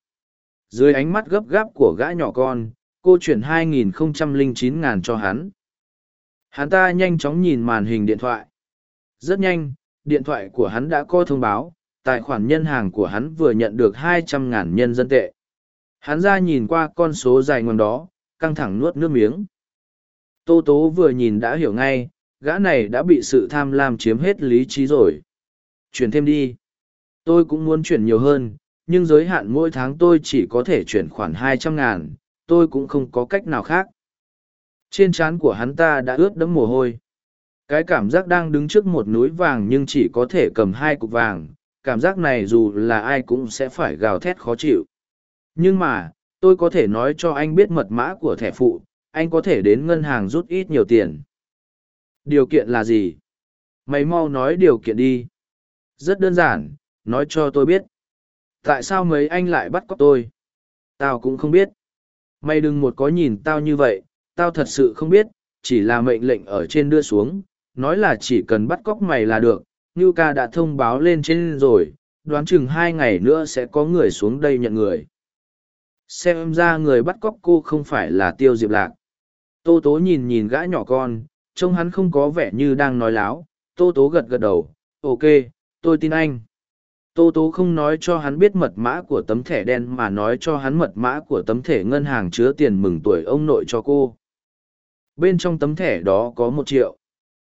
Speaker 1: Dưới ánh mắt gấp gáp của gã nhỏ con, cô chuyển 2.009 ngàn cho hắn. Hắn ta nhanh chóng nhìn màn hình điện thoại rất nhanh, điện thoại của hắn đã có thông báo, tài khoản nhân hàng của hắn vừa nhận được 200 ngàn nhân dân tệ. Hắn ra nhìn qua con số dài ngoằng đó, căng thẳng nuốt nước miếng. Tô tố vừa nhìn đã hiểu ngay, gã này đã bị sự tham lam chiếm hết lý trí rồi. Chuyển thêm đi. Tôi cũng muốn chuyển nhiều hơn, nhưng giới hạn mỗi tháng tôi chỉ có thể chuyển khoản hai trăm ngàn, tôi cũng không có cách nào khác. Trên trán của hắn ta đã ướt đẫm mồ hôi cái cảm giác đang đứng trước một núi vàng nhưng chỉ có thể cầm hai cục vàng, cảm giác này dù là ai cũng sẽ phải gào thét khó chịu. Nhưng mà, tôi có thể nói cho anh biết mật mã của thẻ phụ, anh có thể đến ngân hàng rút ít nhiều tiền. Điều kiện là gì? Mày mau nói điều kiện đi. Rất đơn giản, nói cho tôi biết. Tại sao mấy anh lại bắt cóc tôi? Tao cũng không biết. Mày đừng một có nhìn tao như vậy, tao thật sự không biết, chỉ là mệnh lệnh ở trên đưa xuống nói là chỉ cần bắt cóc mày là được, ngưu ca đã thông báo lên trên rồi, đoán chừng hai ngày nữa sẽ có người xuống đây nhận người. Xem ra người bắt cóc cô không phải là tiêu diệp lạc. Tô tố nhìn nhìn gã nhỏ con, trông hắn không có vẻ như đang nói láo. Tô tố gật gật đầu, ok, tôi tin anh. Tô tố không nói cho hắn biết mật mã của tấm thẻ đen mà nói cho hắn mật mã của tấm thẻ ngân hàng chứa tiền mừng tuổi ông nội cho cô. Bên trong tấm thẻ đó có một triệu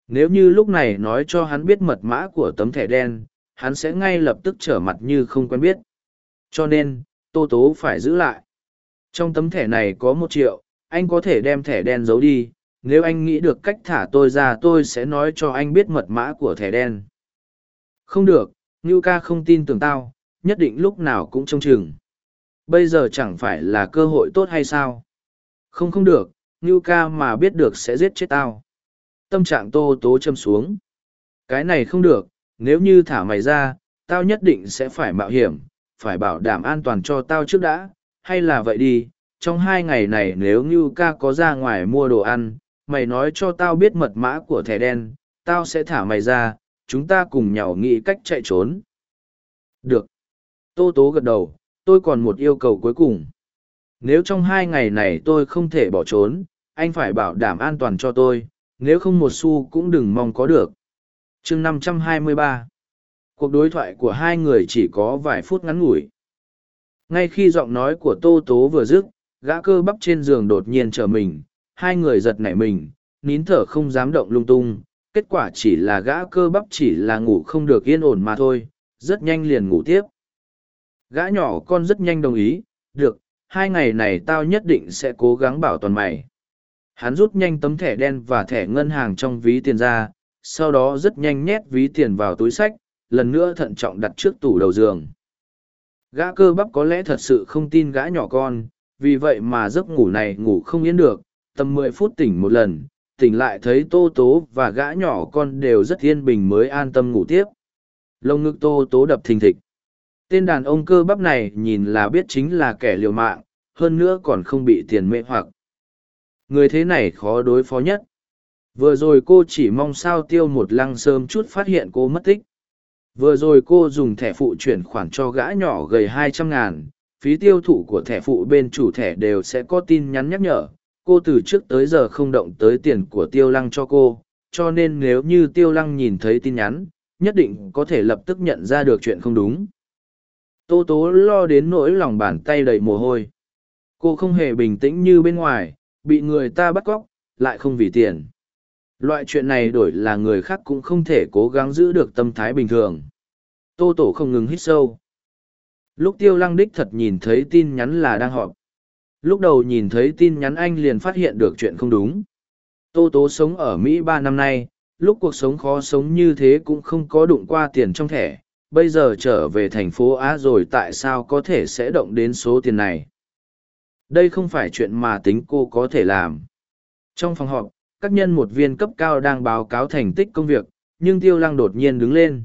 Speaker 1: nếu như lúc này nói cho hắn biết mật mã của tấm thẻ đen, hắn sẽ ngay lập tức trở mặt như không quen biết. Cho nên, tô tố phải giữ lại. Trong tấm thẻ này có một triệu, anh có thể đem thẻ đen giấu đi. Nếu anh nghĩ được cách thả tôi ra, tôi sẽ nói cho anh biết mật mã của thẻ đen. Không được, ngưu ca không tin tưởng tao, nhất định lúc nào cũng trông chừng. Bây giờ chẳng phải là cơ hội tốt hay sao? Không không được, ngưu ca mà biết được sẽ giết chết tao tâm trạng tô tố châm xuống. Cái này không được, nếu như thả mày ra, tao nhất định sẽ phải mạo hiểm, phải bảo đảm an toàn cho tao trước đã. Hay là vậy đi, trong hai ngày này nếu như ca có ra ngoài mua đồ ăn, mày nói cho tao biết mật mã của thẻ đen, tao sẽ thả mày ra, chúng ta cùng nhau nghĩ cách chạy trốn. Được. Tô tố gật đầu, tôi còn một yêu cầu cuối cùng. Nếu trong hai ngày này tôi không thể bỏ trốn, anh phải bảo đảm an toàn cho tôi nếu không một xu cũng đừng mong có được. Chương 523 cuộc đối thoại của hai người chỉ có vài phút ngắn ngủi. Ngay khi giọng nói của tô tố vừa dứt, gã cơ bắp trên giường đột nhiên trở mình, hai người giật nảy mình, nín thở không dám động lung tung, kết quả chỉ là gã cơ bắp chỉ là ngủ không được yên ổn mà thôi, rất nhanh liền ngủ tiếp. Gã nhỏ con rất nhanh đồng ý, được, hai ngày này tao nhất định sẽ cố gắng bảo toàn mày hắn rút nhanh tấm thẻ đen và thẻ ngân hàng trong ví tiền ra, sau đó rất nhanh nhét ví tiền vào túi sách, lần nữa thận trọng đặt trước tủ đầu giường. Gã cơ bắp có lẽ thật sự không tin gã nhỏ con, vì vậy mà giấc ngủ này ngủ không yên được, tầm mười phút tỉnh một lần, tỉnh lại thấy tô tố và gã nhỏ con đều rất yên bình mới an tâm ngủ tiếp. Lông ngực tô tố đập thình thịch. Tên đàn ông cơ bắp này nhìn là biết chính là kẻ liều mạng, hơn nữa còn không bị tiền mê hoặc người thế này khó đối phó nhất. Vừa rồi cô chỉ mong sao tiêu một lăng sớm chút phát hiện cô mất tích. Vừa rồi cô dùng thẻ phụ chuyển khoản cho gã nhỏ gầy hai trăm ngàn, phí tiêu thụ của thẻ phụ bên chủ thẻ đều sẽ có tin nhắn nhắc nhở. Cô từ trước tới giờ không động tới tiền của tiêu lăng cho cô, cho nên nếu như tiêu lăng nhìn thấy tin nhắn, nhất định có thể lập tức nhận ra được chuyện không đúng. Tô tố lo đến nỗi lòng bàn tay đầy mồ hôi. Cô không hề bình tĩnh như bên ngoài bị người ta bắt cóc, lại không vì tiền. Loại chuyện này đổi là người khác cũng không thể cố gắng giữ được tâm thái bình thường. Tô tổ không ngừng hít sâu. Lúc tiêu lăng đích thật nhìn thấy tin nhắn là đang họp. Lúc đầu nhìn thấy tin nhắn anh liền phát hiện được chuyện không đúng. Tô tố sống ở mỹ ba năm nay, lúc cuộc sống khó sống như thế cũng không có đụng qua tiền trong thẻ. Bây giờ trở về thành phố á rồi tại sao có thể sẽ động đến số tiền này? Đây không phải chuyện mà tính cô có thể làm trong phòng họp các nhân một viên cấp cao đang báo cáo thành tích công việc nhưng tiêu lăng đột nhiên đứng lên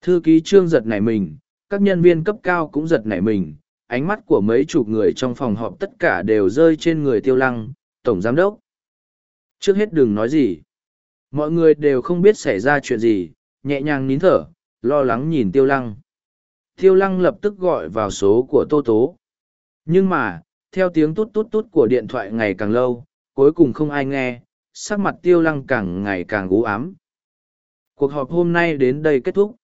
Speaker 1: thư ký trương giật nảy mình các nhân viên cấp cao cũng giật nảy mình ánh mắt của mấy chục người trong phòng họp tất cả đều rơi trên người tiêu lăng, tổng giám đốc. Trước hết đừng nói gì. Mọi người đều không biết xảy ra chuyện gì, nhẹ nhàng nín thở, lo lắng nhìn tiêu lăng. Tiêu lăng lập tức gọi vào số của Tô Tố. Nhưng mà, theo tiếng tút tút tút của điện thoại ngày càng lâu, cuối cùng không ai nghe, sắc mặt tiêu lăng càng ngày càng u ám. Cuộc họp hôm nay đến đây kết thúc.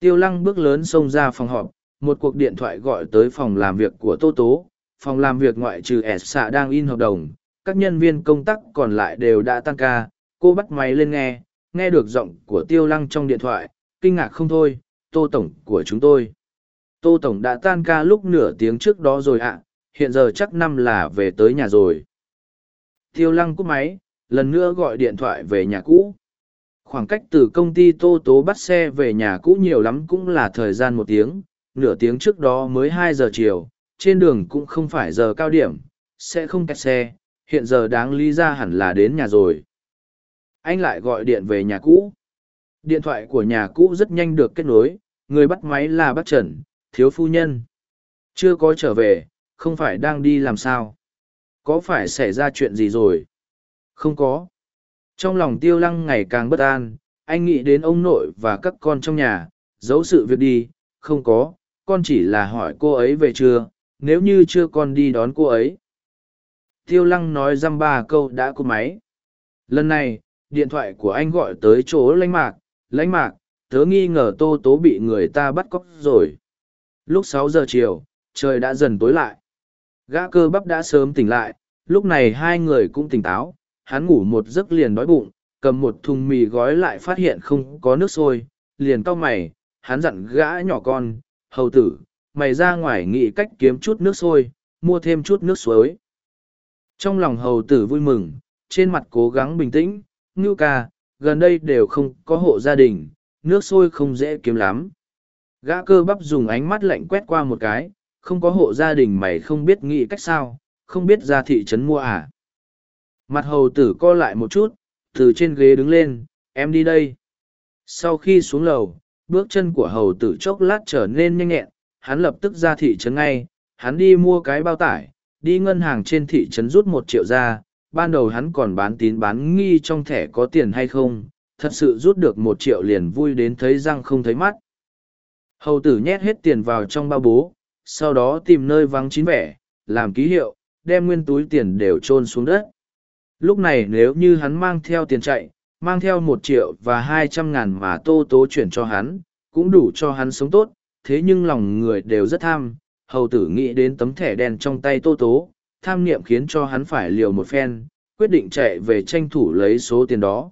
Speaker 1: Tiêu lăng bước lớn xông ra phòng họp, một cuộc điện thoại gọi tới phòng làm việc của Tô Tố. Phòng làm việc ngoại trừ S xạ đang in hợp đồng, các nhân viên công tác còn lại đều đã tăng ca. Cô bắt máy lên nghe, nghe được giọng của Tiêu Lăng trong điện thoại, kinh ngạc không thôi, Tô Tổng của chúng tôi. Tô Tổng đã tan ca lúc nửa tiếng trước đó rồi ạ, hiện giờ chắc năm là về tới nhà rồi. Tiêu Lăng cúp máy, lần nữa gọi điện thoại về nhà cũ. Khoảng cách từ công ty tô tố bắt xe về nhà cũ nhiều lắm cũng là thời gian một tiếng nửa tiếng trước đó mới hai giờ chiều trên đường cũng không phải giờ cao điểm sẽ không kẹt xe hiện giờ đáng lý ra hẳn là đến nhà rồi. Anh lại gọi điện về nhà cũ. Điện thoại của nhà cũ rất nhanh được kết nối người bắt máy là bác trần thiếu phu nhân. Chưa có trở về không phải đang đi làm sao có phải xảy ra chuyện gì rồi không có trong lòng tiêu lăng ngày càng bất an, anh nghĩ đến ông nội và các con trong nhà, giấu sự việc đi, không có, con chỉ là hỏi cô ấy về chưa, nếu như chưa con đi đón cô ấy. Tiêu lăng nói dăm ba câu đã cô máy. Lần này, điện thoại của anh gọi tới chỗ lãnh mạc, lãnh mạc, tớ nghi ngờ tô tố bị người ta bắt cóc rồi. Lúc sáu giờ chiều, trời đã dần tối lại. Gã cơ bắp đã sớm tỉnh lại, lúc này hai người cũng tỉnh táo, hắn ngủ một giấc liền đói bụng, cầm một thùng mì gói lại phát hiện không có nước sôi, liền cau mày, hắn dặn gã nhỏ con, hầu tử, mày ra ngoài nghĩ cách kiếm chút nước sôi, mua thêm chút nước suối. Trong lòng hầu tử vui mừng, trên mặt cố gắng bình tĩnh, ngưu ca, gần đây đều không có hộ gia đình, nước sôi không dễ kiếm lắm. Gã cơ bắp dùng ánh mắt lạnh quét qua một cái, không có hộ gia đình mày không biết nghĩ cách sao, không biết ra thị trấn mua à. Mặt hầu tử co lại một chút, từ trên ghế đứng lên, em đi đây. Sau khi xuống lầu, bước chân của hầu tử chốc lát trở nên nhanh nhẹn, hắn lập tức ra thị trấn ngay, hắn đi mua cái bao tải, đi ngân hàng trên thị trấn rút một triệu ra, ban đầu hắn còn bán tín bán nghi trong thẻ có tiền hay không, thật sự rút được một triệu liền vui đến thấy răng không thấy mắt. Hầu tử nhét hết tiền vào trong bao bố, sau đó tìm nơi vắng chín vẻ, làm ký hiệu, đem nguyên túi tiền đều chôn xuống đất. Lúc này nếu như hắn mang theo tiền chạy, mang theo một triệu và hai trăm ngàn mà tô tố chuyển cho hắn, cũng đủ cho hắn sống tốt, thế nhưng lòng người đều rất tham, hầu tử nghĩ đến tấm thẻ đen trong tay tô tố, tham niệm khiến cho hắn phải liều một phen, quyết định chạy về tranh thủ lấy số tiền đó.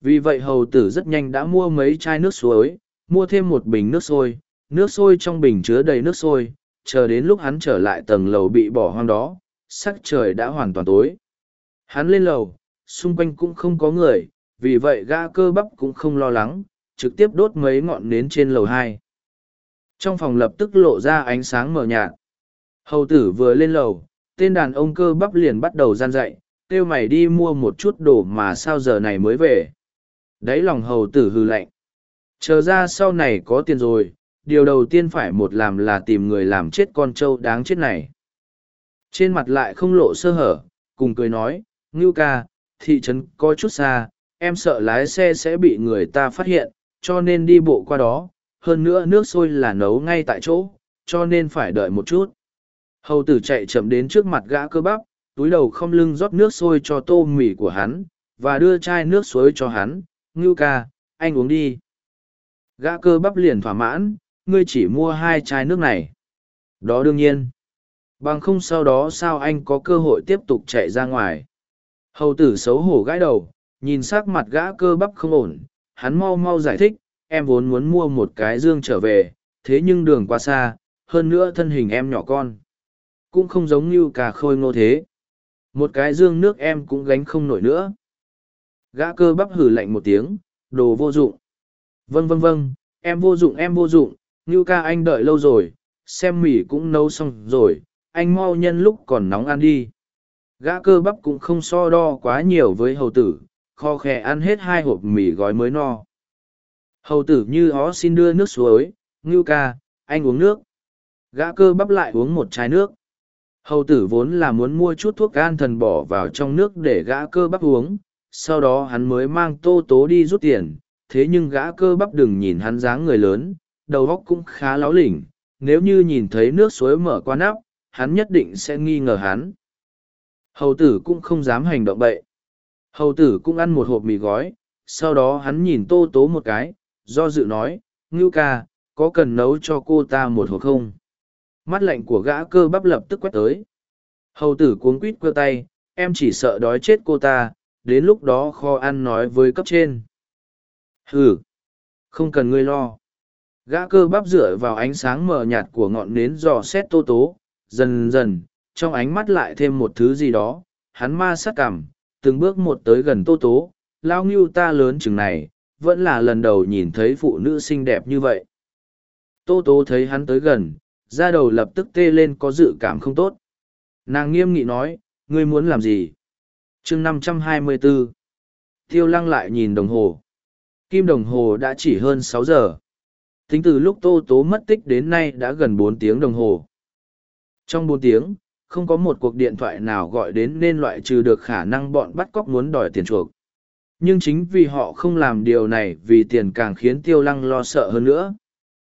Speaker 1: Vì vậy hầu tử rất nhanh đã mua mấy chai nước suối, mua thêm một bình nước sôi, nước sôi trong bình chứa đầy nước sôi, chờ đến lúc hắn trở lại tầng lầu bị bỏ hoang đó, sắc trời đã hoàn toàn tối. Hắn lên lầu, xung quanh cũng không có người, vì vậy gã cơ bắp cũng không lo lắng, trực tiếp đốt mấy ngọn nến trên lầu hai. Trong phòng lập tức lộ ra ánh sáng mờ nhạt. Hầu tử vừa lên lầu, tên đàn ông cơ bắp liền bắt đầu gian dậy, kêu mày đi mua một chút đồ mà sao giờ này mới về. Đấy lòng hầu tử hư lạnh. Chờ ra sau này có tiền rồi, điều đầu tiên phải một làm là tìm người làm chết con trâu đáng chết này. Trên mặt lại không lộ sơ hở, cùng cười nói, Ngưu ca, thị trấn có chút xa, em sợ lái xe sẽ bị người ta phát hiện, cho nên đi bộ qua đó. Hơn nữa nước sôi là nấu ngay tại chỗ, cho nên phải đợi một chút. Hầu tử chạy chậm đến trước mặt gã cơ bắp, túi đầu không lưng rót nước sôi cho tô mì của hắn, và đưa chai nước suối cho hắn. Ngưu ca, anh uống đi. Gã cơ bắp liền thỏa mãn, ngươi chỉ mua hai chai nước này. Đó đương nhiên. Bằng không sau đó sao anh có cơ hội tiếp tục chạy ra ngoài. Hầu tử xấu hổ gãi đầu, nhìn sắc mặt gã cơ bắp không ổn, hắn mau mau giải thích, em vốn muốn mua một cái dương trở về, thế nhưng đường quá xa, hơn nữa thân hình em nhỏ con. Cũng không giống như cả khôi ngô thế. Một cái dương nước em cũng gánh không nổi nữa. Gã cơ bắp hử lạnh một tiếng, đồ vô dụng. Vâng vâng vâng, em vô dụng em vô dụng, Ngưu ca anh đợi lâu rồi, xem mì cũng nấu xong rồi, anh mau nhân lúc còn nóng ăn đi. Gã cơ bắp cũng không so đo quá nhiều với hầu tử, kho khẽ ăn hết hai hộp mì gói mới no. Hầu tử như ó xin đưa nước suối, ngưu ca, anh uống nước. Gã cơ bắp lại uống một chai nước. Hầu tử vốn là muốn mua chút thuốc gan thần bỏ vào trong nước để gã cơ bắp uống, sau đó hắn mới mang tô tố đi rút tiền, thế nhưng gã cơ bắp đừng nhìn hắn dáng người lớn, đầu óc cũng khá láo lỉnh, nếu như nhìn thấy nước suối mở qua nắp, hắn nhất định sẽ nghi ngờ hắn. Hầu tử cũng không dám hành động bậy. Hầu tử cũng ăn một hộp mì gói, sau đó hắn nhìn tô tố một cái, do dự nói, ngưu ca, có cần nấu cho cô ta một hộp không? Mắt lạnh của gã cơ bắp lập tức quét tới. Hầu tử cuống quít cơ tay, em chỉ sợ đói chết cô ta, đến lúc đó kho ăn nói với cấp trên. Hừ, không cần ngươi lo. Gã cơ bắp dựa vào ánh sáng mờ nhạt của ngọn nến dò xét tô tố, dần dần, trong ánh mắt lại thêm một thứ gì đó, hắn ma sát cảm, từng bước một tới gần tô tố, lao ngưu ta lớn chừng này, vẫn là lần đầu nhìn thấy phụ nữ xinh đẹp như vậy. Tô tố thấy hắn tới gần, da đầu lập tức tê lên có dự cảm không tốt. Nàng nghiêm nghị nói, ngươi muốn làm gì? chương năm trăm hai mươi 524. Tiêu lăng lại nhìn đồng hồ. Kim đồng hồ đã chỉ hơn sáu giờ. Tính từ lúc tô tố mất tích đến nay đã gần bốn tiếng đồng hồ. Trong bốn tiếng, không có một cuộc điện thoại nào gọi đến nên loại trừ được khả năng bọn bắt cóc muốn đòi tiền chuộc. Nhưng chính vì họ không làm điều này vì tiền càng khiến tiêu lăng lo sợ hơn nữa.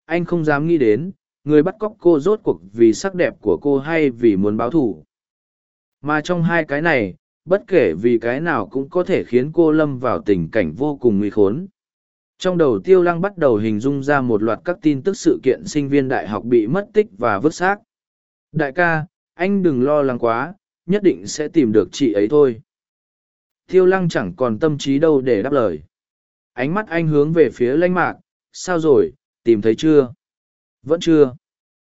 Speaker 1: Anh không dám nghĩ đến, người bắt cóc cô rốt cuộc vì sắc đẹp của cô hay vì muốn báo thù. Mà trong hai cái này, bất kể vì cái nào cũng có thể khiến cô lâm vào tình cảnh vô cùng nguy khốn. Trong đầu tiêu lăng bắt đầu hình dung ra một loạt các tin tức sự kiện sinh viên đại học bị mất tích và vứt xác. Đại ca, anh đừng lo lắng quá, nhất định sẽ tìm được chị ấy thôi. Tiêu lăng chẳng còn tâm trí đâu để đáp lời. Ánh mắt anh hướng về phía lãnh mạc, sao rồi, tìm thấy chưa? Vẫn chưa.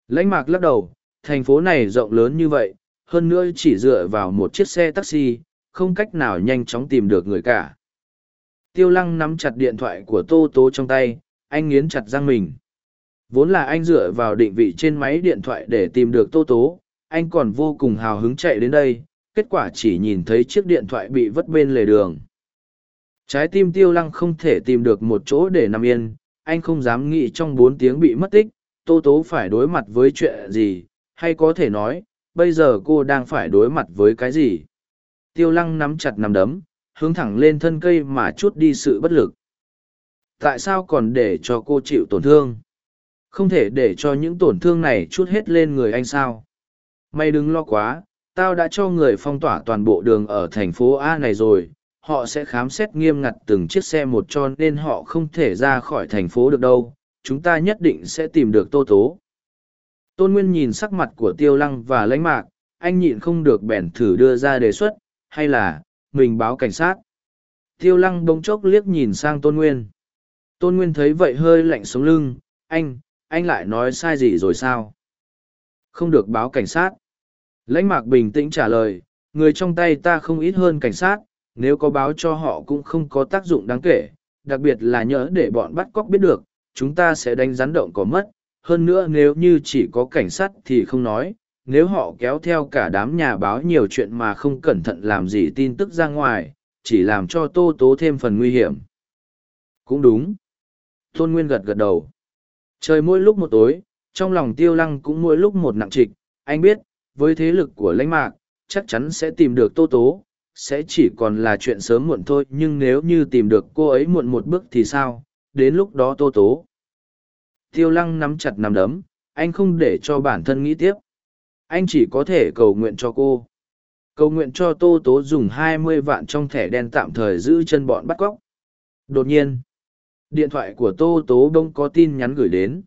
Speaker 1: Lãnh mạc lắc đầu, thành phố này rộng lớn như vậy, hơn nữa chỉ dựa vào một chiếc xe taxi, không cách nào nhanh chóng tìm được người cả. Tiêu lăng nắm chặt điện thoại của Tô Tố trong tay, anh nghiến chặt răng mình. Vốn là anh dựa vào định vị trên máy điện thoại để tìm được Tô Tố, anh còn vô cùng hào hứng chạy đến đây, kết quả chỉ nhìn thấy chiếc điện thoại bị vứt bên lề đường. Trái tim tiêu lăng không thể tìm được một chỗ để nằm yên, anh không dám nghĩ trong bốn tiếng bị mất tích, Tô Tố phải đối mặt với chuyện gì, hay có thể nói, bây giờ cô đang phải đối mặt với cái gì. Tiêu lăng nắm chặt nằm đấm, hướng thẳng lên thân cây mà chút đi sự bất lực. Tại sao còn để cho cô chịu tổn thương? Không thể để cho những tổn thương này chút hết lên người anh sao? Mày đừng lo quá, tao đã cho người phong tỏa toàn bộ đường ở thành phố A này rồi. Họ sẽ khám xét nghiêm ngặt từng chiếc xe một cho nên họ không thể ra khỏi thành phố được đâu. Chúng ta nhất định sẽ tìm được tô tố. Tôn Nguyên nhìn sắc mặt của Tiêu Lăng và lãnh mạc, anh nhịn không được bèn thử đưa ra đề xuất, hay là, mình báo cảnh sát. Tiêu Lăng bỗng chốc liếc nhìn sang Tôn Nguyên. Tôn Nguyên thấy vậy hơi lạnh sống lưng, anh, anh lại nói sai gì rồi sao? Không được báo cảnh sát. Lãnh mạc bình tĩnh trả lời, người trong tay ta không ít hơn cảnh sát, nếu có báo cho họ cũng không có tác dụng đáng kể, đặc biệt là nhớ để bọn bắt cóc biết được, chúng ta sẽ đánh rắn động có mất, hơn nữa nếu như chỉ có cảnh sát thì không nói nếu họ kéo theo cả đám nhà báo nhiều chuyện mà không cẩn thận làm gì tin tức ra ngoài chỉ làm cho tô tố thêm phần nguy hiểm. Cũng đúng. Tôn nguyên gật gật đầu. Trời mỗi lúc một tối trong lòng tiêu lăng cũng mỗi lúc một nặng trịch. Anh biết với thế lực của lãnh mạc chắc chắn sẽ tìm được tô tố. Sẽ chỉ còn là chuyện sớm muộn thôi nhưng nếu như tìm được cô ấy muộn một bước thì sao? Đến lúc đó tô tố. Tiêu lăng nắm chặt nắm đấm, anh không để cho bản thân nghĩ tiếp. Anh chỉ có thể cầu nguyện cho cô. Cầu nguyện cho Tô Tố dùng hai mươi vạn trong thẻ đen tạm thời giữ chân bọn bắt cóc. Đột nhiên, điện thoại của Tô Tố đông có tin nhắn gửi đến.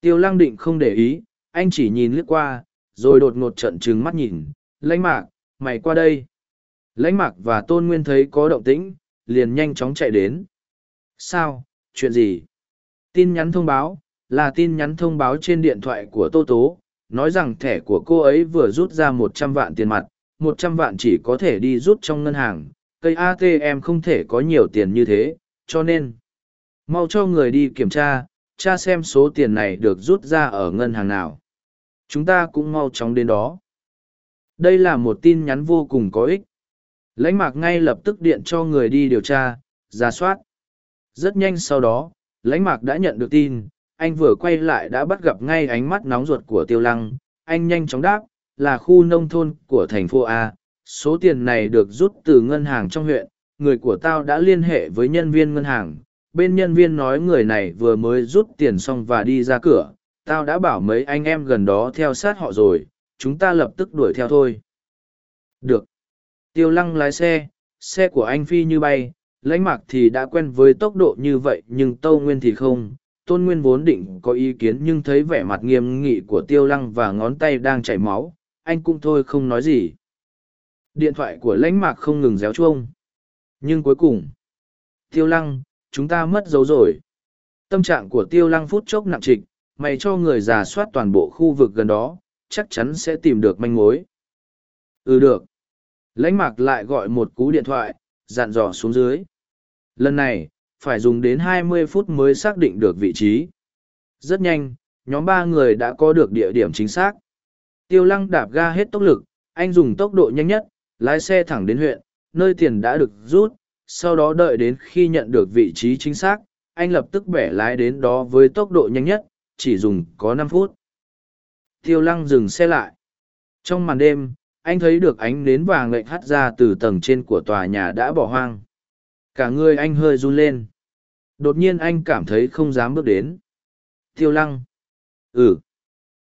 Speaker 1: Tiêu lăng định không để ý, anh chỉ nhìn lướt qua, rồi đột ngột trận trừng mắt nhìn. Lãnh mạc, mày qua đây. Lãnh mạc và Tôn Nguyên thấy có động tĩnh, liền nhanh chóng chạy đến. Sao, chuyện gì? Tin nhắn thông báo, là tin nhắn thông báo trên điện thoại của Tô Tố, nói rằng thẻ của cô ấy vừa rút ra một trăm vạn tiền mặt, một trăm vạn chỉ có thể đi rút trong ngân hàng, cây ATM không thể có nhiều tiền như thế, cho nên mau cho người đi kiểm tra, tra xem số tiền này được rút ra ở ngân hàng nào. Chúng ta cũng mau chóng đến đó. Đây là một tin nhắn vô cùng có ích. Lãnh mạc ngay lập tức điện cho người đi điều tra, ra soát. Rất nhanh sau đó, lãnh mạc đã nhận được tin anh vừa quay lại đã bắt gặp ngay ánh mắt nóng ruột của tiêu lăng. Anh nhanh chóng đáp, là khu nông thôn của thành phố a. Số tiền này được rút từ ngân hàng trong huyện. Người của tao đã liên hệ với nhân viên ngân hàng. Bên nhân viên nói người này vừa mới rút tiền xong và đi ra cửa. Tao đã bảo mấy anh em gần đó theo sát họ rồi. Chúng ta lập tức đuổi theo thôi. Được. Tiêu lăng lái xe. Xe của anh phi như bay. Lãnh mạc thì đã quen với tốc độ như vậy, nhưng tâu nguyên thì không tôn nguyên vốn định có ý kiến nhưng thấy vẻ mặt nghiêm nghị của tiêu lăng và ngón tay đang chảy máu, anh cũng thôi không nói gì. Điện thoại của lãnh mạc không ngừng réo chuông. Nhưng cuối cùng, tiêu lăng, chúng ta mất dấu rồi. Tâm trạng của tiêu lăng phút chốc nặng trịch, mày cho người giả soát toàn bộ khu vực gần đó, chắc chắn sẽ tìm được manh mối. Ừ được. Lãnh mạc lại gọi một cú điện thoại, dặn dò xuống dưới. Lần này phải dùng đến 20 phút mới xác định được vị trí. Rất nhanh, nhóm ba người đã có được địa điểm chính xác. Tiêu lăng đạp ga hết tốc lực, anh dùng tốc độ nhanh nhất, lái xe thẳng đến huyện, nơi tiền đã được rút, sau đó đợi đến khi nhận được vị trí chính xác, anh lập tức bẻ lái đến đó với tốc độ nhanh nhất, chỉ dùng có năm phút. Tiêu lăng dừng xe lại. Trong màn đêm, anh thấy được ánh nến vàng lệnh hắt ra từ tầng trên của tòa nhà đã bỏ hoang. Cả người anh hơi run lên đột nhiên anh cảm thấy không dám bước đến. Tiêu lăng. Ừ.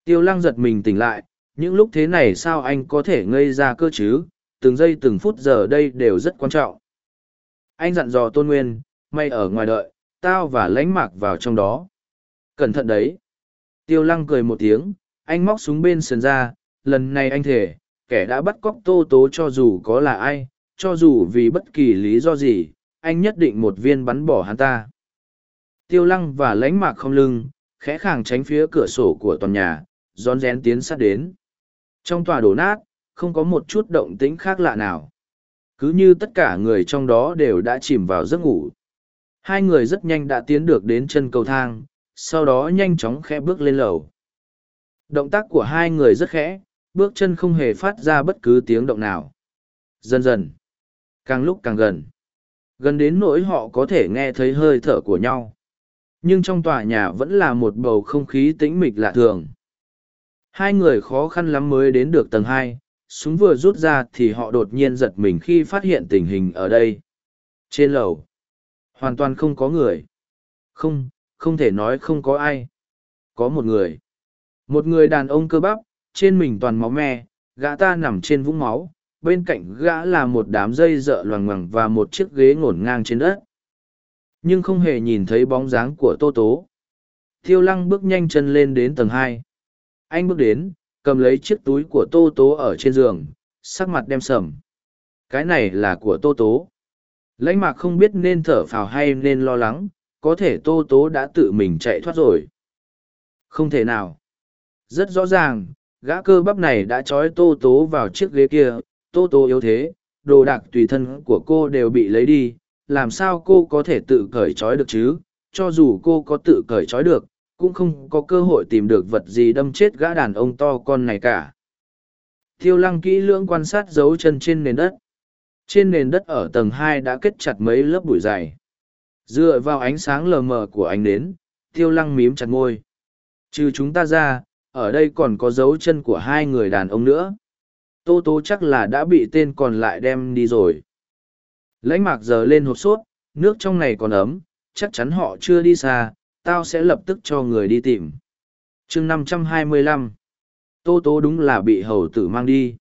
Speaker 1: Tiêu lăng giật mình tỉnh lại, những lúc thế này sao anh có thể ngây ra cơ chứ? Từng giây từng phút giờ đây đều rất quan trọng. Anh dặn dò tôn nguyên, mày ở ngoài đợi, tao và lánh mạc vào trong đó. Cẩn thận đấy. Tiêu lăng cười một tiếng, anh móc súng bên sườn ra, lần này anh thể kẻ đã bắt cóc tô tố cho dù có là ai, cho dù vì bất kỳ lý do gì, anh nhất định một viên bắn bỏ hắn ta tiêu lăng và lánh mạc không lưng, khẽ khàng tránh phía cửa sổ của toàn nhà, rón rén tiến sát đến. Trong tòa đổ nát, không có một chút động tĩnh khác lạ nào. Cứ như tất cả người trong đó đều đã chìm vào giấc ngủ. Hai người rất nhanh đã tiến được đến chân cầu thang, sau đó nhanh chóng khẽ bước lên lầu. Động tác của hai người rất khẽ, bước chân không hề phát ra bất cứ tiếng động nào. Dần dần, càng lúc càng gần. Gần đến nỗi họ có thể nghe thấy hơi thở của nhau nhưng trong tòa nhà vẫn là một bầu không khí tĩnh mịch lạ thường. Hai người khó khăn lắm mới đến được tầng hai, súng vừa rút ra thì họ đột nhiên giật mình khi phát hiện tình hình ở đây. Trên lầu, hoàn toàn không có người. Không không thể nói không có ai. Có một người. Một người đàn ông cơ bắp, trên mình toàn máu me, gã ta nằm trên vũng máu, bên cạnh gã là một đám dây dợ loằng ngoằng và một chiếc ghế ngổn ngang trên đất nhưng không hề nhìn thấy bóng dáng của tô tố. Tiêu lăng bước nhanh chân lên đến tầng hai. Anh bước đến, cầm lấy chiếc túi của tô tố ở trên giường, sắc mặt đem sầm. Cái này là của tô tố. Lãnh mạc không biết nên thở phào hay nên lo lắng, có thể tô tố đã tự mình chạy thoát rồi. Không thể nào. Rất rõ ràng, gã cơ bắp này đã trói tô tố vào chiếc ghế kia, tô tố yếu thế, đồ đạc tùy thân của cô đều bị lấy đi làm sao cô có thể tự cởi trói được chứ? Cho dù cô có tự cởi trói được, cũng không có cơ hội tìm được vật gì đâm chết gã đàn ông to con này cả. Thiêu lăng kỹ lưỡng quan sát dấu chân trên nền đất. Trên nền đất ở tầng hai đã kết chặt mấy lớp bụi dày. Dựa vào ánh sáng lờ mờ của ánh nến tiêu lăng mím chặt ngôi trừ chúng ta ra, ở đây còn có dấu chân của hai người đàn ông nữa. Tô tố chắc là đã bị tên còn lại đem đi rồi lãnh mạc giờ lên hộp sốt, nước trong này còn ấm, chắc chắn họ chưa đi xa, tao sẽ lập tức cho người đi tìm. Chương năm trăm hai mươi lăm. Tô tố đúng là bị hầu tử mang đi.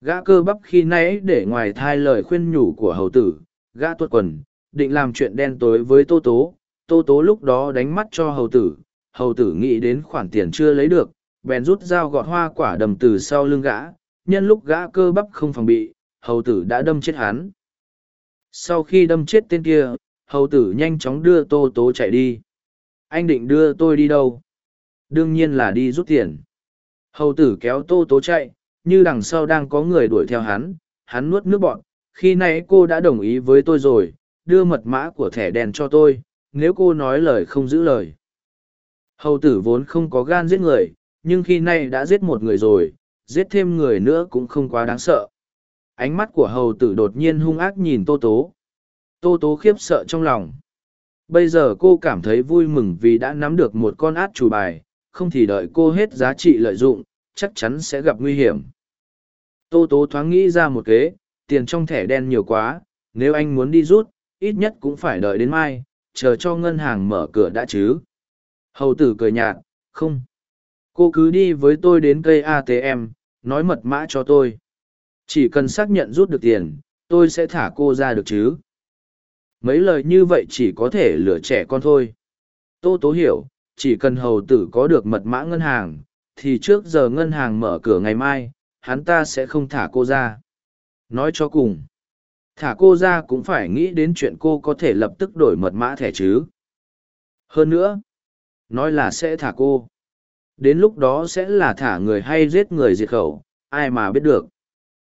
Speaker 1: Gã cơ bắp khi nãy để ngoài thai lời khuyên nhủ của hầu tử, gã tuột quần, định làm chuyện đen tối với tô tố. Tô tố lúc đó đánh mắt cho hầu tử hầu tử nghĩ đến khoản tiền chưa lấy được, bèn rút dao gọt hoa quả đầm từ sau lưng gã. Nhân lúc gã cơ bắp không phòng bị, hầu tử đã đâm chết hắn sau khi đâm chết tên kia, hầu tử nhanh chóng đưa tô tố chạy đi. Anh định đưa tôi đi đâu? Đương nhiên là đi rút tiền. Hầu tử kéo tô tố chạy, như đằng sau đang có người đuổi theo hắn hắn nuốt nước bọn khi nãy cô đã đồng ý với tôi rồi, đưa mật mã của thẻ đèn cho tôi, nếu cô nói lời không giữ lời. Hầu tử vốn không có gan giết người, nhưng khi nay đã giết một người rồi, giết thêm người nữa cũng không quá đáng sợ ánh mắt của hầu tử đột nhiên hung ác nhìn tô tố. Tô tố khiếp sợ trong lòng. Bây giờ cô cảm thấy vui mừng vì đã nắm được một con át chủ bài, không thì đợi cô hết giá trị lợi dụng, chắc chắn sẽ gặp nguy hiểm. Tô tố thoáng nghĩ ra một kế, tiền trong thẻ đen nhiều quá, nếu anh muốn đi rút, ít nhất cũng phải đợi đến mai, chờ cho ngân hàng mở cửa đã chứ. Hầu tử cười nhạt, không. Cô cứ đi với tôi đến cây atm nói mật mã cho tôi chỉ cần xác nhận rút được tiền, tôi sẽ thả cô ra được chứ? Mấy lời như vậy chỉ có thể lừa trẻ con thôi. Tô tố hiểu, chỉ cần hầu tử có được mật mã ngân hàng, thì trước giờ ngân hàng mở cửa ngày mai, hắn ta sẽ không thả cô ra. Nói cho cùng, thả cô ra cũng phải nghĩ đến chuyện cô có thể lập tức đổi mật mã thẻ chứ. Hơn nữa, nói là sẽ thả cô. Đến lúc đó sẽ là thả người hay giết người diệt khẩu, ai mà biết được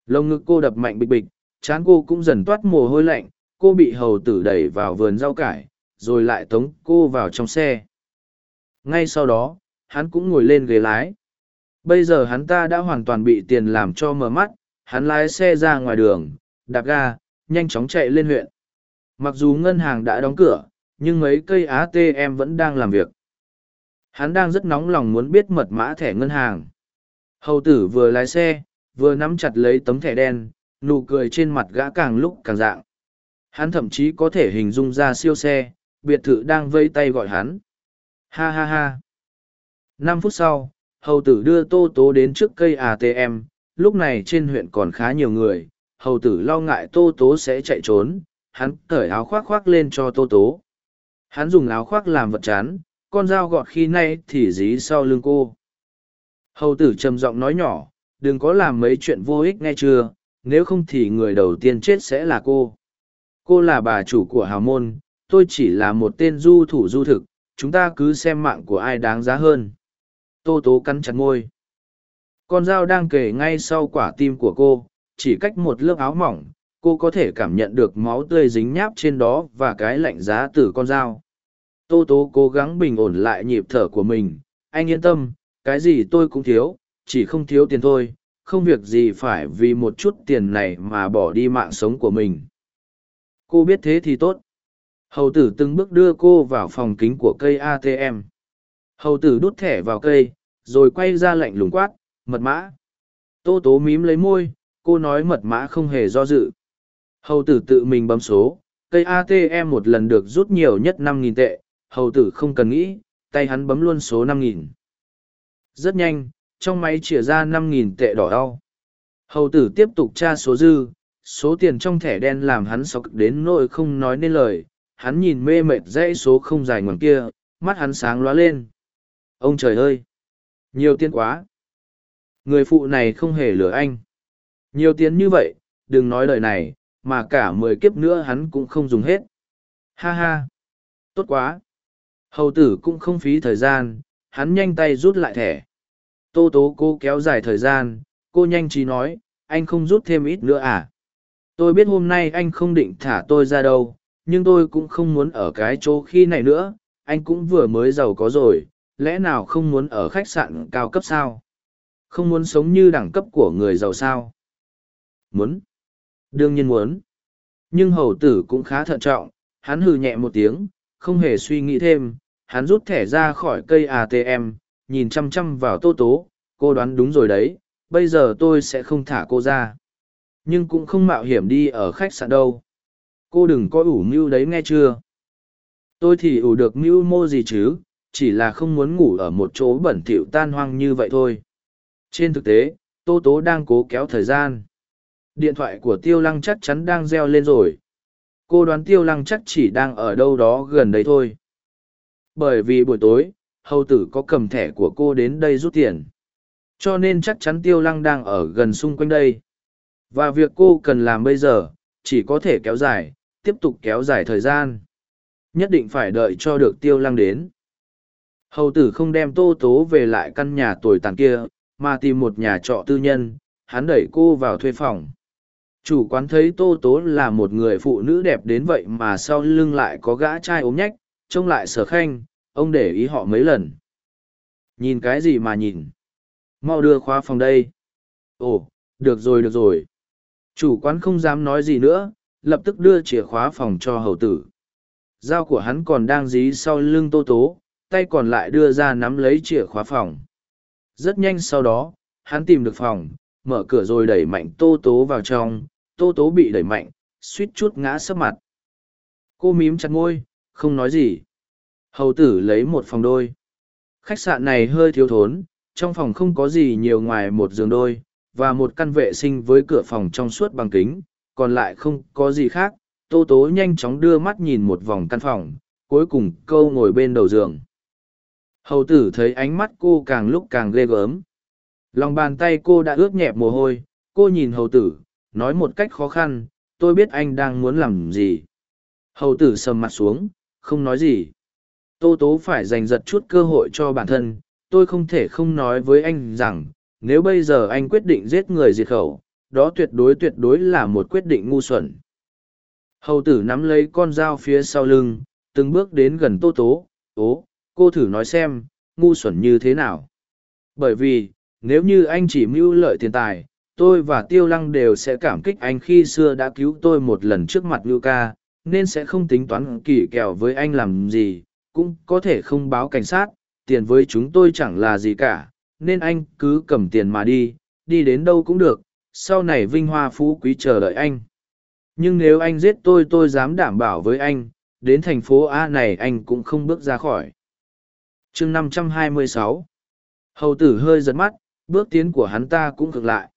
Speaker 1: lồng ngực cô đập mạnh bịch bịch chán cô cũng dần toát mồ hôi lạnh, cô bị hầu tử đẩy vào vườn rau cải, rồi lại tống cô vào trong xe. Ngay sau đó, hắn cũng ngồi lên ghế lái. Bây giờ hắn ta đã hoàn toàn bị tiền làm cho mờ mắt, hắn lái xe ra ngoài đường, đạp ga, nhanh chóng chạy lên huyện. Mặc dù ngân hàng đã đóng cửa, nhưng mấy cây atm vẫn đang làm việc. Hắn đang rất nóng lòng muốn biết mật mã thẻ ngân hàng. Hầu tử vừa lái xe vừa nắm chặt lấy tấm thẻ đen, nụ cười trên mặt gã càng lúc càng dạng. Hắn thậm chí có thể hình dung ra siêu xe, biệt thự đang vây tay gọi hắn. Ha ha ha. Năm phút sau, hầu tử đưa tô tố đến trước cây atm lúc này trên huyện còn khá nhiều người, hầu tử lo ngại tô tố sẽ chạy trốn, hắn cởi áo khoác khoác lên cho tô tố. Hắn dùng áo khoác làm vật chán, con dao gọt khi nay thì dí sau lưng cô. Hầu tử trầm giọng nói nhỏ đừng có làm mấy chuyện vô ích nghe chưa, nếu không thì người đầu tiên chết sẽ là cô. Cô là bà chủ của hào môn, tôi chỉ là một tên du thủ du thực, chúng ta cứ xem mạng của ai đáng giá hơn. Tô tố cắn chặt ngôi con dao đang kề ngay sau quả tim của cô, chỉ cách một lớp áo mỏng, cô có thể cảm nhận được máu tươi dính nháp trên đó và cái lạnh giá từ con dao. Tô tố cố gắng bình ổn lại nhịp thở của mình, anh yên tâm, cái gì tôi cũng thiếu chỉ không thiếu tiền thôi, không việc gì phải vì một chút tiền này mà bỏ đi mạng sống của mình. Cô biết thế thì tốt. Hầu tử từng bước đưa cô vào phòng kính của cây atm hầu tử đút thẻ vào cây, rồi quay ra lạnh lùng quát, mật mã. Tô tố mím lấy môi, cô nói mật mã không hề do dự. Hầu tử tự mình bấm số, cây atm một lần được rút nhiều nhất năm nghìn tệ, hầu tử không cần nghĩ, tay hắn bấm luôn số năm nghìn. Rất nhanh trong máy chìa ra năm nghìn tệ đỏ đau. Hầu tử tiếp tục tra số dư, số tiền trong thẻ đen làm hắn sọc đến nỗi không nói nên lời, hắn nhìn mê mệt dãy số không dài ngoằng kia, mắt hắn sáng lóa lên. Ông trời ơi! Nhiều tiền quá! Người phụ này không hề lừa anh. Nhiều tiền như vậy, đừng nói lời này, mà cả mười kiếp nữa hắn cũng không dùng hết. Ha ha! Tốt quá! Hầu tử cũng không phí thời gian, hắn nhanh tay rút lại thẻ tô tố cô kéo dài thời gian, cô nhanh trí nói, anh không rút thêm ít nữa à? Tôi biết hôm nay anh không định thả tôi ra đâu, nhưng tôi cũng không muốn ở cái chỗ khi này nữa, anh cũng vừa mới giàu có rồi, lẽ nào không muốn ở khách sạn cao cấp sao? Không muốn sống như đẳng cấp của người giàu sao? Muốn. Đương nhiên muốn. Nhưng hầu tử cũng khá thận trọng, hắn hừ nhẹ một tiếng, không hề suy nghĩ thêm, hắn rút thẻ ra khỏi cây atm nhìn chăm chăm vào tô tố, cô đoán đúng rồi đấy, bây giờ tôi sẽ không thả cô ra. Nhưng cũng không mạo hiểm đi ở khách sạn đâu. Cô đừng có ủ mưu đấy nghe chưa? Tôi thì ủ được mưu mô gì chứ, chỉ là không muốn ngủ ở một chỗ bẩn thỉu tan hoang như vậy thôi. Trên thực tế, tô tố đang cố kéo thời gian. Điện thoại của tiêu lăng chắc chắn đang reo lên rồi. Cô đoán tiêu lăng chắc chỉ đang ở đâu đó gần đây thôi. Bởi vì buổi tối hầu tử có cầm thẻ của cô đến đây rút tiền. Cho nên chắc chắn tiêu lăng đang ở gần xung quanh đây. Và việc cô cần làm bây giờ, chỉ có thể kéo dài, tiếp tục kéo dài thời gian. Nhất định phải đợi cho được tiêu lăng đến. Hầu tử không đem tô tố về lại căn nhà tồi tàn kia, mà tìm một nhà trọ tư nhân, hắn đẩy cô vào thuê phòng. Chủ quán thấy tô tố là một người phụ nữ đẹp đến vậy mà sau lưng lại có gã trai ốm nhách, trông lại sở khanh ông để ý họ mấy lần. Nhìn cái gì mà nhìn? Mau đưa khóa phòng đây. Ồ, được rồi được rồi. Chủ quán không dám nói gì nữa, lập tức đưa chìa khóa phòng cho hầu tử. Dao của hắn còn đang dí sau lưng tô tố, tay còn lại đưa ra nắm lấy chìa khóa phòng. Rất nhanh sau đó, hắn tìm được phòng, mở cửa rồi đẩy mạnh tô tố vào trong. Tô tố bị đẩy mạnh, suýt chút ngã sấp mặt. Cô mím chặt ngôi không nói gì hầu tử lấy một phòng đôi. Khách sạn này hơi thiếu thốn, trong phòng không có gì nhiều ngoài một giường đôi, và một căn vệ sinh với cửa phòng trong suốt bằng kính, còn lại không có gì khác. Tô tố nhanh chóng đưa mắt nhìn một vòng căn phòng, cuối cùng câu ngồi bên đầu giường. Hầu tử thấy ánh mắt cô càng lúc càng ghê gớm. Lòng bàn tay cô đã ướt nhẹp mồ hôi, cô nhìn hầu tử, nói một cách khó khăn, tôi biết anh đang muốn làm gì. Hầu tử sầm mặt xuống, không nói gì tô tố phải giành giật chút cơ hội cho bản thân, tôi không thể không nói với anh rằng, nếu bây giờ anh quyết định giết người diệt khẩu, đó tuyệt đối tuyệt đối là một quyết định ngu xuẩn. Hầu tử nắm lấy con dao phía sau lưng, từng bước đến gần tô tố, ố, cô thử nói xem, ngu xuẩn như thế nào? Bởi vì, nếu như anh chỉ mưu lợi tiền tài, tôi và tiêu lăng đều sẽ cảm kích anh khi xưa đã cứu tôi một lần trước mặt ngưu ca, nên sẽ không tính toán kỳ kèo với anh làm gì cũng có thể không báo cảnh sát, tiền với chúng tôi chẳng là gì cả, nên anh cứ cầm tiền mà đi đi đến đâu cũng được, sau này vinh hoa phú quý chờ đợi anh. Nhưng nếu anh giết tôi tôi dám đảm bảo với anh, đến thành phố a này anh cũng không bước ra khỏi. Chương 526 hầu tử hơi giật mắt, bước tiến của hắn ta cũng cực lại.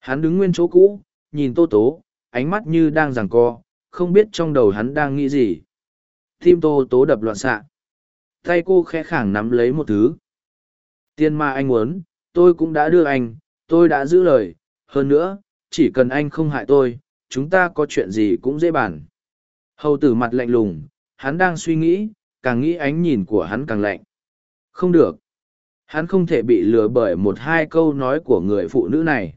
Speaker 1: Hắn đứng nguyên chỗ cũ, nhìn tô tố, ánh mắt như đang giằng co, không biết trong đầu hắn đang nghĩ gì tim tô tố đập loạn xạ. Tay cô khẽ khàng nắm lấy một thứ. Tiền mà anh muốn, tôi cũng đã đưa anh, tôi đã giữ lời. Hơn nữa, chỉ cần anh không hại tôi, chúng ta có chuyện gì cũng dễ bàn. Hầu tử mặt lạnh lùng, hắn đang suy nghĩ, càng nghĩ ánh nhìn của hắn càng lạnh. Không được. Hắn không thể bị lừa bởi một hai câu nói của người phụ nữ này.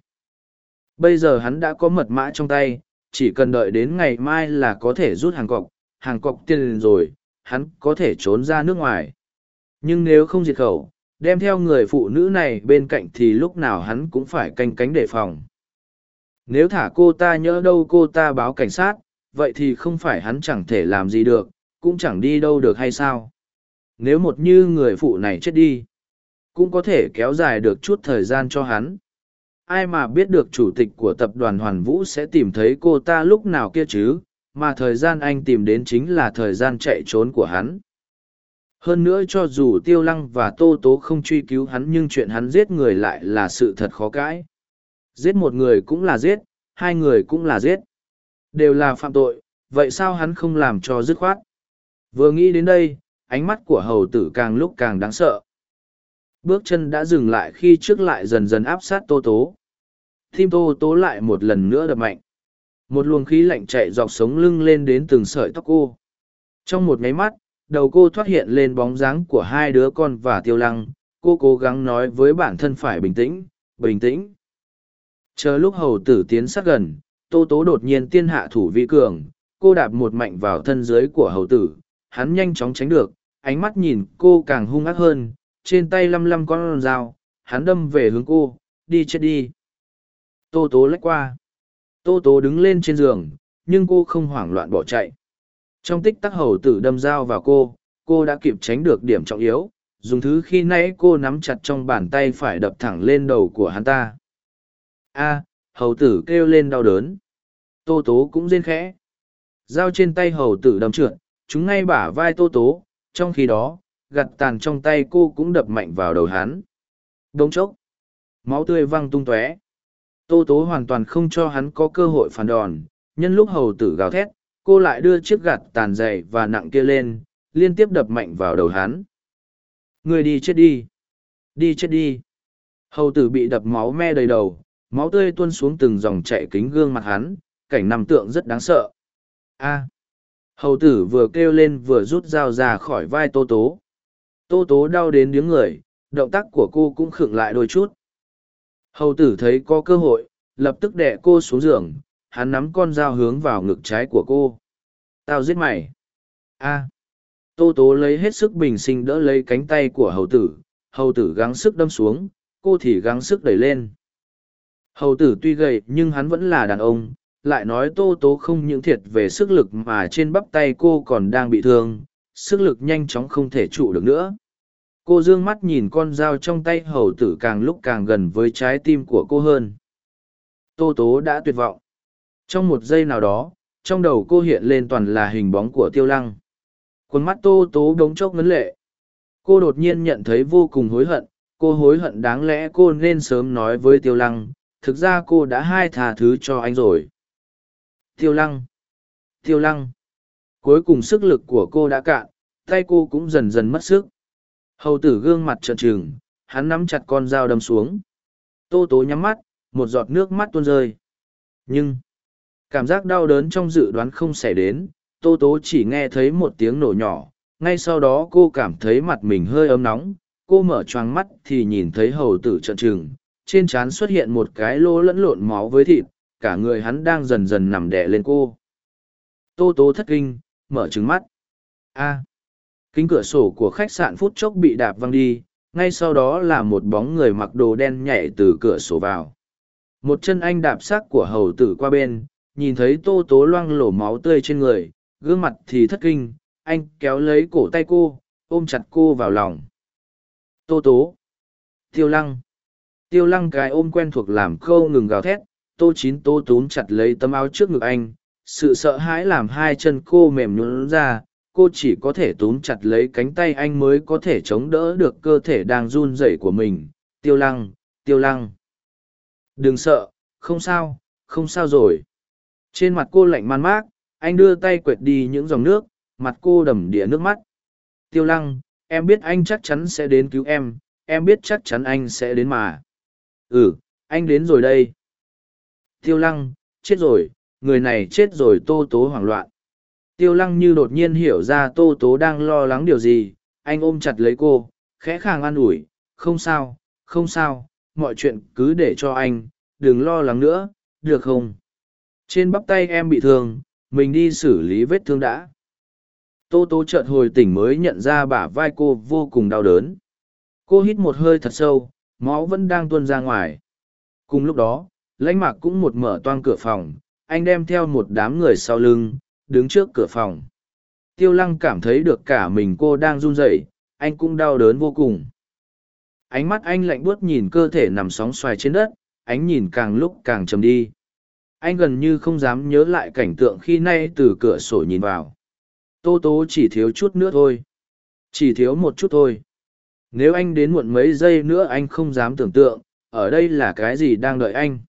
Speaker 1: Bây giờ hắn đã có mật mã trong tay, chỉ cần đợi đến ngày mai là có thể rút hàng cọc hàng cọc tiền rồi, hắn có thể trốn ra nước ngoài. Nhưng nếu không diệt khẩu, đem theo người phụ nữ này bên cạnh thì lúc nào hắn cũng phải canh cánh đề phòng. Nếu thả cô ta nhỡ đâu cô ta báo cảnh sát, vậy thì không phải hắn chẳng thể làm gì được, cũng chẳng đi đâu được hay sao? Nếu một như người phụ này chết đi, cũng có thể kéo dài được chút thời gian cho hắn. Ai mà biết được chủ tịch của tập đoàn hoàn vũ sẽ tìm thấy cô ta lúc nào kia chứ? Mà thời gian anh tìm đến chính là thời gian chạy trốn của hắn. Hơn nữa cho dù tiêu lăng và tô tố không truy cứu hắn nhưng chuyện hắn giết người lại là sự thật khó cãi. Giết một người cũng là giết, hai người cũng là giết. Đều là phạm tội, vậy sao hắn không làm cho dứt khoát? Vừa nghĩ đến đây, ánh mắt của hầu tử càng lúc càng đáng sợ. Bước chân đã dừng lại khi trước lại dần dần áp sát tô tố. Tim tô tố lại một lần nữa đập mạnh một luồng khí lạnh chạy dọc sống lưng lên đến từng sợi tóc cô. Trong một nháy mắt, đầu cô thoát hiện lên bóng dáng của hai đứa con và tiêu lăng, cô cố gắng nói với bản thân phải bình tĩnh bình tĩnh. Chờ lúc hầu tử tiến sát gần, tô tố đột nhiên tiên hạ thủ vi cường, cô đạp một mạnh vào thân dưới của hầu tử, hắn nhanh chóng tránh được, ánh mắt nhìn cô càng hung ác hơn, trên tay lăm lăm con dao, hắn đâm về hướng cô, đi chết đi. Tô tố lách qua tô tố đứng lên trên giường, nhưng cô không hoảng loạn bỏ chạy. Trong tích tắc hầu tử đâm dao vào cô cô đã kịp tránh được điểm trọng yếu, dùng thứ khi nãy cô nắm chặt trong bàn tay phải đập thẳng lên đầu của hắn ta. A, hầu tử kêu lên đau đớn. Tô tố cũng rên khẽ. Dao trên tay hầu tử đâm trượt, chúng ngay bả vai tô tố, trong khi đó, gặt tàn trong tay cô cũng đập mạnh vào đầu hắn. Đống chốc, máu tươi văng tung tóe tô tố hoàn toàn không cho hắn có cơ hội phản đòn. Nhân lúc hầu tử gào thét, cô lại đưa chiếc gạt tàn dày và nặng kia lên, liên tiếp đập mạnh vào đầu hắn. Người đi chết đi. Đi chết đi. Hầu tử bị đập máu me đầy đầu, máu tươi tuôn xuống từng dòng chạy kính gương mặt hắn, cảnh nằm tượng rất đáng sợ. A. Hầu tử vừa kêu lên vừa rút dao ra khỏi vai tô tố. Tô tố đau đến điếng người, động tác của cô cũng khựng lại đôi chút hầu tử thấy có cơ hội, lập tức đẻ cô xuống giường, hắn nắm con dao hướng vào ngực trái của cô. Tao giết mày. A. Tô tố lấy hết sức bình sinh đỡ lấy cánh tay của hầu tử hầu tử gắng sức đâm xuống, cô thì gắng sức đẩy lên. Hầu tử tuy gầy nhưng hắn vẫn là đàn ông, lại nói tô tố không những thiệt về sức lực mà trên bắp tay cô còn đang bị thương, sức lực nhanh chóng không thể trụ được nữa cô d ư ơ n g mắt nhìn con dao trong tay hầu tử càng lúc càng gần với trái tim của cô hơn. Tô tố đã tuyệt vọng. Trong một giây nào đó, trong đầu cô hiện lên toàn là hình bóng của tiêu lăng. Khuôn mắt tô tố đống chốc ngấn lệ. Cô đột nhiên nhận thấy vô cùng hối hận, cô hối hận đáng lẽ cô nên sớm nói với tiêu lăng, thực ra cô đã hai thà thứ cho anh rồi. Tiêu lăng tiêu lăng, cuối cùng sức lực của cô đã cạn, tay cô cũng dần dần mất sức hầu tử gương mặt trợn trừng, hắn nắm chặt con dao đâm xuống. Tô tố nhắm mắt, một giọt nước mắt tuôn rơi. Nhưng, cảm giác đau đớn trong dự đoán không xảy đến, tô tố chỉ nghe thấy một tiếng nổ nhỏ. Ngay sau đó cô cảm thấy mặt mình hơi ấm nóng. Cô mở choáng mắt thì nhìn thấy hầu tử trợn trừng. Trên trán xuất hiện một cái lô lẫn lộn máu với thịt, cả người hắn đang dần dần nằm đè lên cô. Tô tố thất kinh, mở trứng mắt. A! Kính cửa sổ của khách sạn phút chốc bị đạp văng đi, ngay sau đó là một bóng người mặc đồ đen nhảy từ cửa sổ vào. Một chân anh đạp xác của hầu tử qua bên, nhìn thấy tô tố loang lổ máu tươi trên người, gương mặt thì thất kinh, anh kéo lấy cổ tay cô, ôm chặt cô vào lòng. Tô tố, tiêu lăng. Tiêu lăng cái ôm quen thuộc làm khâu ngừng gào thét, tô chín tô túm chặt lấy tấm áo trước ngực anh, sự sợ hãi làm hai chân cô mềm nhún ra cô chỉ có thể túm chặt lấy cánh tay anh mới có thể chống đỡ được cơ thể đang run rẩy của mình. Tiêu lăng tiêu lăng. Đừng sợ, không sao không sao rồi. Trên mặt cô lạnh man mác, anh đưa tay quệt đi những dòng nước, mặt cô đầm đìa nước mắt. Tiêu lăng, em biết anh chắc chắn sẽ đến cứu em em biết chắc chắn anh sẽ đến mà. Ừ anh đến rồi đây. Tiêu lăng, chết rồi, người này chết rồi tô tố hoảng loạn tiêu lăng như đột nhiên hiểu ra tô tố đang lo lắng điều gì, anh ôm chặt lấy cô, khẽ khàng an ủi, không sao không sao, mọi chuyện cứ để cho anh, đừng lo lắng nữa, được không? Trên bắp tay em bị thương, mình đi xử lý vết thương đã. Tô tố chợt hồi tỉnh mới nhận ra bả vai cô vô cùng đau đớn. Cô hít một hơi thật sâu, máu vẫn đang tuôn ra ngoài. Cùng lúc đó, lãnh mạc cũng một mở toang cửa phòng, anh đem theo một đám người sau lưng đứng trước cửa phòng. Tiêu lăng cảm thấy được cả mình cô đang run rẩy, anh cũng đau đớn vô cùng. Ánh mắt anh lạnh buốt nhìn cơ thể nằm sóng xoài trên đất, ánh nhìn càng lúc càng chầm đi. Anh gần như không dám nhớ lại cảnh tượng khi nay từ cửa sổ nhìn vào. Tô tố chỉ thiếu chút nữa thôi. Chỉ thiếu một chút thôi. Nếu anh đến muộn mấy giây nữa anh không dám tưởng tượng, ở đây là cái gì đang đợi anh.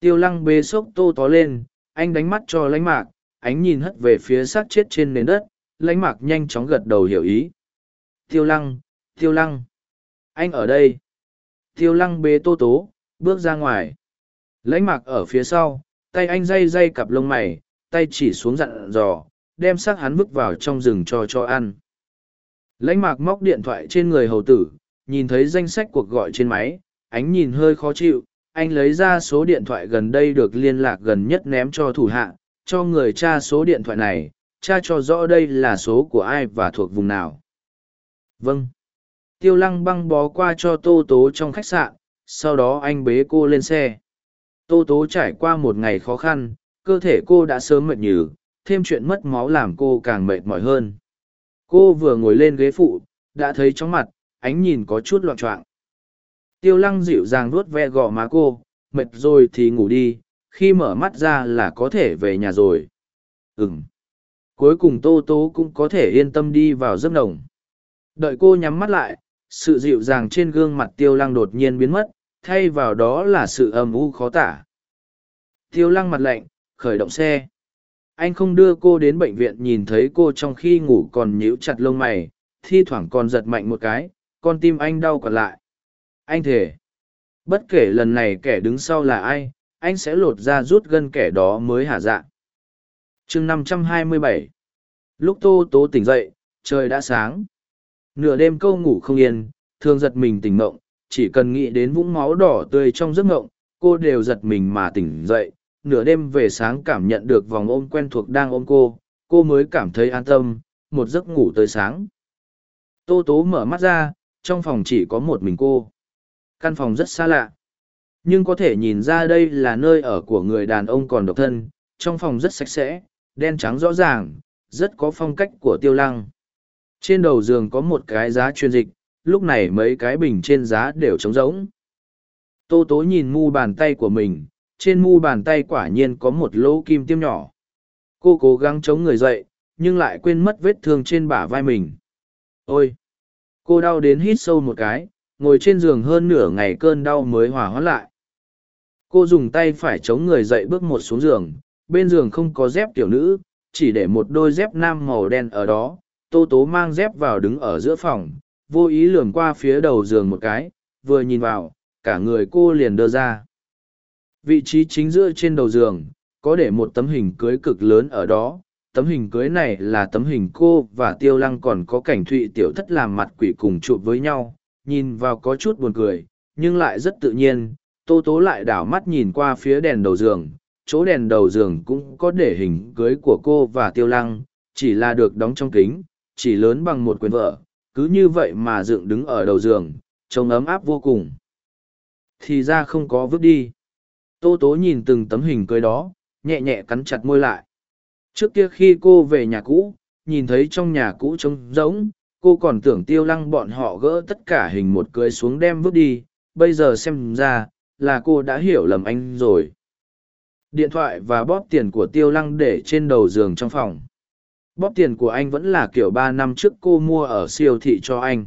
Speaker 1: Tiêu lăng bê sốc tô tó lên, anh đánh mắt cho lánh mạc ánh nhìn hất về phía xác chết trên nền đất, lãnh mạc nhanh chóng gật đầu hiểu ý. Tiêu lăng tiêu lăng. Anh ở đây. Tiêu lăng bê tô tố, bước ra ngoài. Lãnh mạc ở phía sau, tay anh day day cặp lông mày, tay chỉ xuống dặn dò, đem xác hắn vứt vào trong rừng cho cho ăn. Lãnh mạc móc điện thoại trên người hầu tử, nhìn thấy danh sách cuộc gọi trên máy, ánh nhìn hơi khó chịu, anh lấy ra số điện thoại gần đây được liên lạc gần nhất ném cho thủ hạ cho người cha số điện thoại này cha cho rõ đây là số của ai và thuộc vùng nào. Vâng. Tiêu lăng băng bó qua cho tô tố trong khách sạn, sau đó anh bế cô lên xe. Tô tố trải qua một ngày khó khăn, cơ thể cô đã sớm mệt nhừ, thêm chuyện mất máu làm cô càng mệt mỏi hơn. Cô vừa ngồi lên ghế phụ, đã thấy chóng mặt, ánh nhìn có chút loạn choạng. Tiêu lăng dịu dàng nuốt ve gò má cô, mệt rồi thì ngủ đi khi mở mắt ra là có thể về nhà rồi Ừm. cuối cùng tô tố cũng có thể yên tâm đi vào giấc nồng đợi cô nhắm mắt lại, sự dịu dàng trên gương mặt tiêu lăng đột nhiên biến mất, thay vào đó là sự âm u khó tả tiêu lăng mặt lạnh, khởi động xe anh không đưa cô đến bệnh viện nhìn thấy cô trong khi ngủ còn nhíu chặt lông mày, thi thoảng còn giật mạnh một cái, con tim anh đau còn lại anh thề. bất kể lần này kẻ đứng sau là ai anh sẽ lột ra rút gân kẻ đó mới hả dạ? Chương năm trăm hai mươi bảy. Lúc tô tố tỉnh dậy, trời đã sáng. Nửa đêm câu ngủ không yên, thường giật mình tỉnh mộng chỉ cần nghĩ đến vũng máu đỏ tươi trong giấc mộng cô đều giật mình mà tỉnh dậy. Nửa đêm về sáng cảm nhận được vòng ôm quen thuộc đang ôm cô cô mới cảm thấy an tâm, một giấc ngủ tới sáng. Tô tố mở mắt ra, trong phòng chỉ có một mình cô. Căn phòng rất xa lạ nhưng có thể nhìn ra đây là nơi ở của người đàn ông còn độc thân, trong phòng rất sạch sẽ, đen trắng rõ ràng, rất có phong cách của tiêu lăng. Trên đầu giường có một cái giá chuyên dịch, lúc này mấy cái bình trên giá đều trống rỗng. Tô tố nhìn mu bàn tay của mình, trên mu bàn tay quả nhiên có một lỗ kim tiêm nhỏ. Cô cố gắng chống người dậy, nhưng lại quên mất vết thương trên bả vai mình. Ôi! Cô đau đến hít sâu một cái, ngồi trên giường hơn nửa ngày cơn đau mới hòa hoãn lại cô dùng tay phải chống người dậy bước một xuống giường. Bên giường không có dép tiểu nữ, chỉ để một đôi dép nam màu đen ở đó. Tô tố mang dép vào đứng ở giữa phòng, vô ý lườm qua phía đầu giường một cái, vừa nhìn vào, cả người cô liền đơ ra. Vị trí chính giữa trên đầu giường, có để một tấm hình cưới cực lớn ở đó. Tấm hình cưới này là tấm hình cô và tiêu lăng còn có cảnh thụy tiểu thất làm mặt quỷ cùng chụp với nhau. Nhìn vào có chút buồn cười, nhưng lại rất tự nhiên tô tố lại đảo mắt nhìn qua phía đèn đầu giường, chỗ đèn đầu giường cũng có để hình cưới của cô và tiêu lăng, chỉ là được đóng trong kính, chỉ lớn bằng một quyền vợ, cứ như vậy mà dựng đứng ở đầu giường, trông ấm áp vô cùng. Thì ra không có vứt đi. Tô tố nhìn từng tấm hình cưới đó, nhẹ nhẹ cắn chặt môi lại. Trước kia khi cô về nhà cũ, nhìn thấy trong nhà cũ trống rỗng, cô còn tưởng tiêu lăng bọn họ gỡ tất cả hình một cưới xuống đem vứt đi, bây giờ xem ra là cô đã hiểu lầm anh rồi. Điện thoại và bóp tiền của tiêu lăng để trên đầu giường trong phòng. Bóp tiền của anh vẫn là kiểu ba năm trước cô mua ở siêu thị cho anh.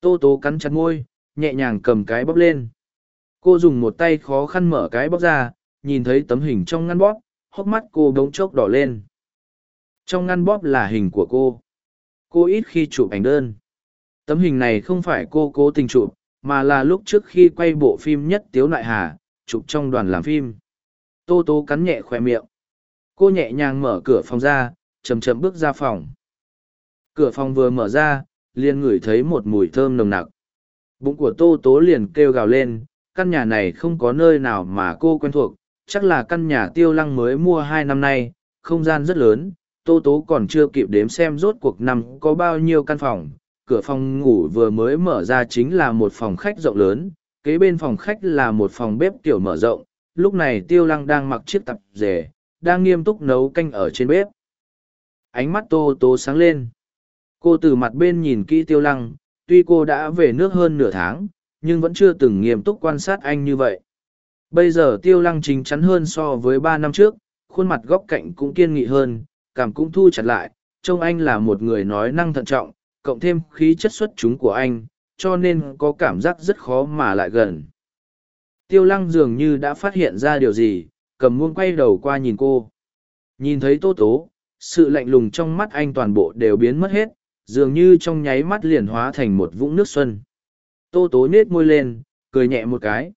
Speaker 1: Tô tố cắn chặt môi, nhẹ nhàng cầm cái bóp lên. Cô dùng một tay khó khăn mở cái bóp ra, nhìn thấy tấm hình trong ngăn bóp, hốc mắt cô bỗng chốc đỏ lên. Trong ngăn bóp là hình của cô. Cô ít khi chụp ảnh đơn. Tấm hình này không phải cô cố tình chụp mà là lúc trước khi quay bộ phim nhất tiếu nại hà, chụp trong đoàn làm phim. Tô tố cắn nhẹ khoe miệng. Cô nhẹ nhàng mở cửa phòng ra chầm chậm bước ra phòng. Cửa phòng vừa mở ra, liền ngửi thấy một mùi thơm nồng nặc. Bụng của tô tố liền kêu gào lên, căn nhà này không có nơi nào mà cô quen thuộc, chắc là căn nhà tiêu lăng mới mua hai năm nay, không gian rất lớn, tô tố còn chưa kịp đếm xem rốt cuộc năm có bao nhiêu căn phòng cửa phòng ngủ vừa mới mở ra chính là một phòng khách rộng lớn, kế bên phòng khách là một phòng bếp kiểu mở rộng, lúc này tiêu lăng đang mặc chiếc tập rể, đang nghiêm túc nấu canh ở trên bếp. Ánh mắt tô tô sáng lên. Cô từ mặt bên nhìn kỹ tiêu lăng, tuy cô đã về nước hơn nửa tháng, nhưng vẫn chưa từng nghiêm túc quan sát anh như vậy. Bây giờ tiêu lăng chính chắn hơn so với ba năm trước, khuôn mặt góc cạnh cũng kiên nghị hơn, cảm cũng thu chặt lại, trông anh là một người nói năng thận trọng cộng thêm khí chất xuất chúng của anh, cho nên có cảm giác rất khó mà lại gần. Tiêu lăng dường như đã phát hiện ra điều gì, cầm muôn quay đầu qua nhìn cô. Nhìn thấy tô tố, sự lạnh lùng trong mắt anh toàn bộ đều biến mất hết, dường như trong nháy mắt liền hóa thành một vũng nước xuân. Tô tố nết môi lên, cười nhẹ một cái.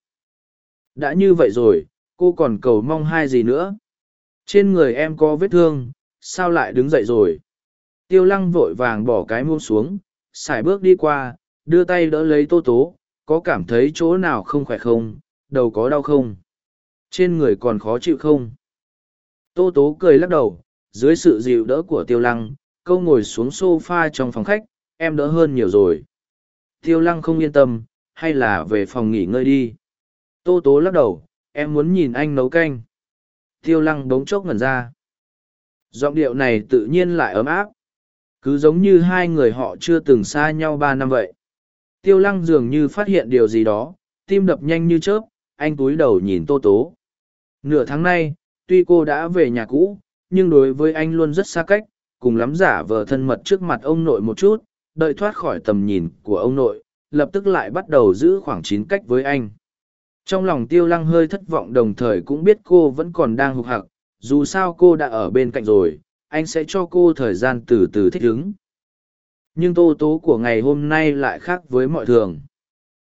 Speaker 1: Đã như vậy rồi, cô còn cầu mong hai gì nữa? Trên người em có vết thương, sao lại đứng dậy rồi? Tiêu lăng vội vàng bỏ cái muông xuống x i bước đi qua, đưa tay đỡ lấy tô tố, có cảm thấy chỗ nào không khỏe không, đầu có đau không? Trên người còn khó chịu không? Tô tố cười lắc đầu, dưới sự dịu đỡ của tiêu lăng, câu ngồi xuống s o f a trong phòng khách, em đỡ hơn nhiều rồi. Tiêu lăng không yên tâm, hay là về phòng nghỉ ngơi đi? Tô tố lắc đầu, em muốn nhìn anh nấu canh. Tiêu lăng bỗng chốc ngẩn ra. Giọng điệu này tự nhiên lại ấm áp cứ giống như hai người họ chưa từng xa nhau ba năm vậy. Tiêu lăng dường như phát hiện điều gì đó, tim đập nhanh như chớp, anh túi đầu nhìn tô tố. Nửa tháng nay, tuy cô đã về nhà cũ, nhưng đối với anh luôn rất xa cách, cùng lắm giả vờ thân mật trước mặt ông nội một chút, đợi thoát khỏi tầm nhìn của ông nội, lập tức lại bắt đầu giữ khoảng chín cách với anh. Trong lòng tiêu lăng hơi thất vọng đồng thời cũng biết cô vẫn còn đang hụt hặc, dù sao cô đã ở bên cạnh rồi anh sẽ cho cô thời gian từ từ thích ứng. Nhưng tô tố của ngày hôm nay lại khác với mọi thường.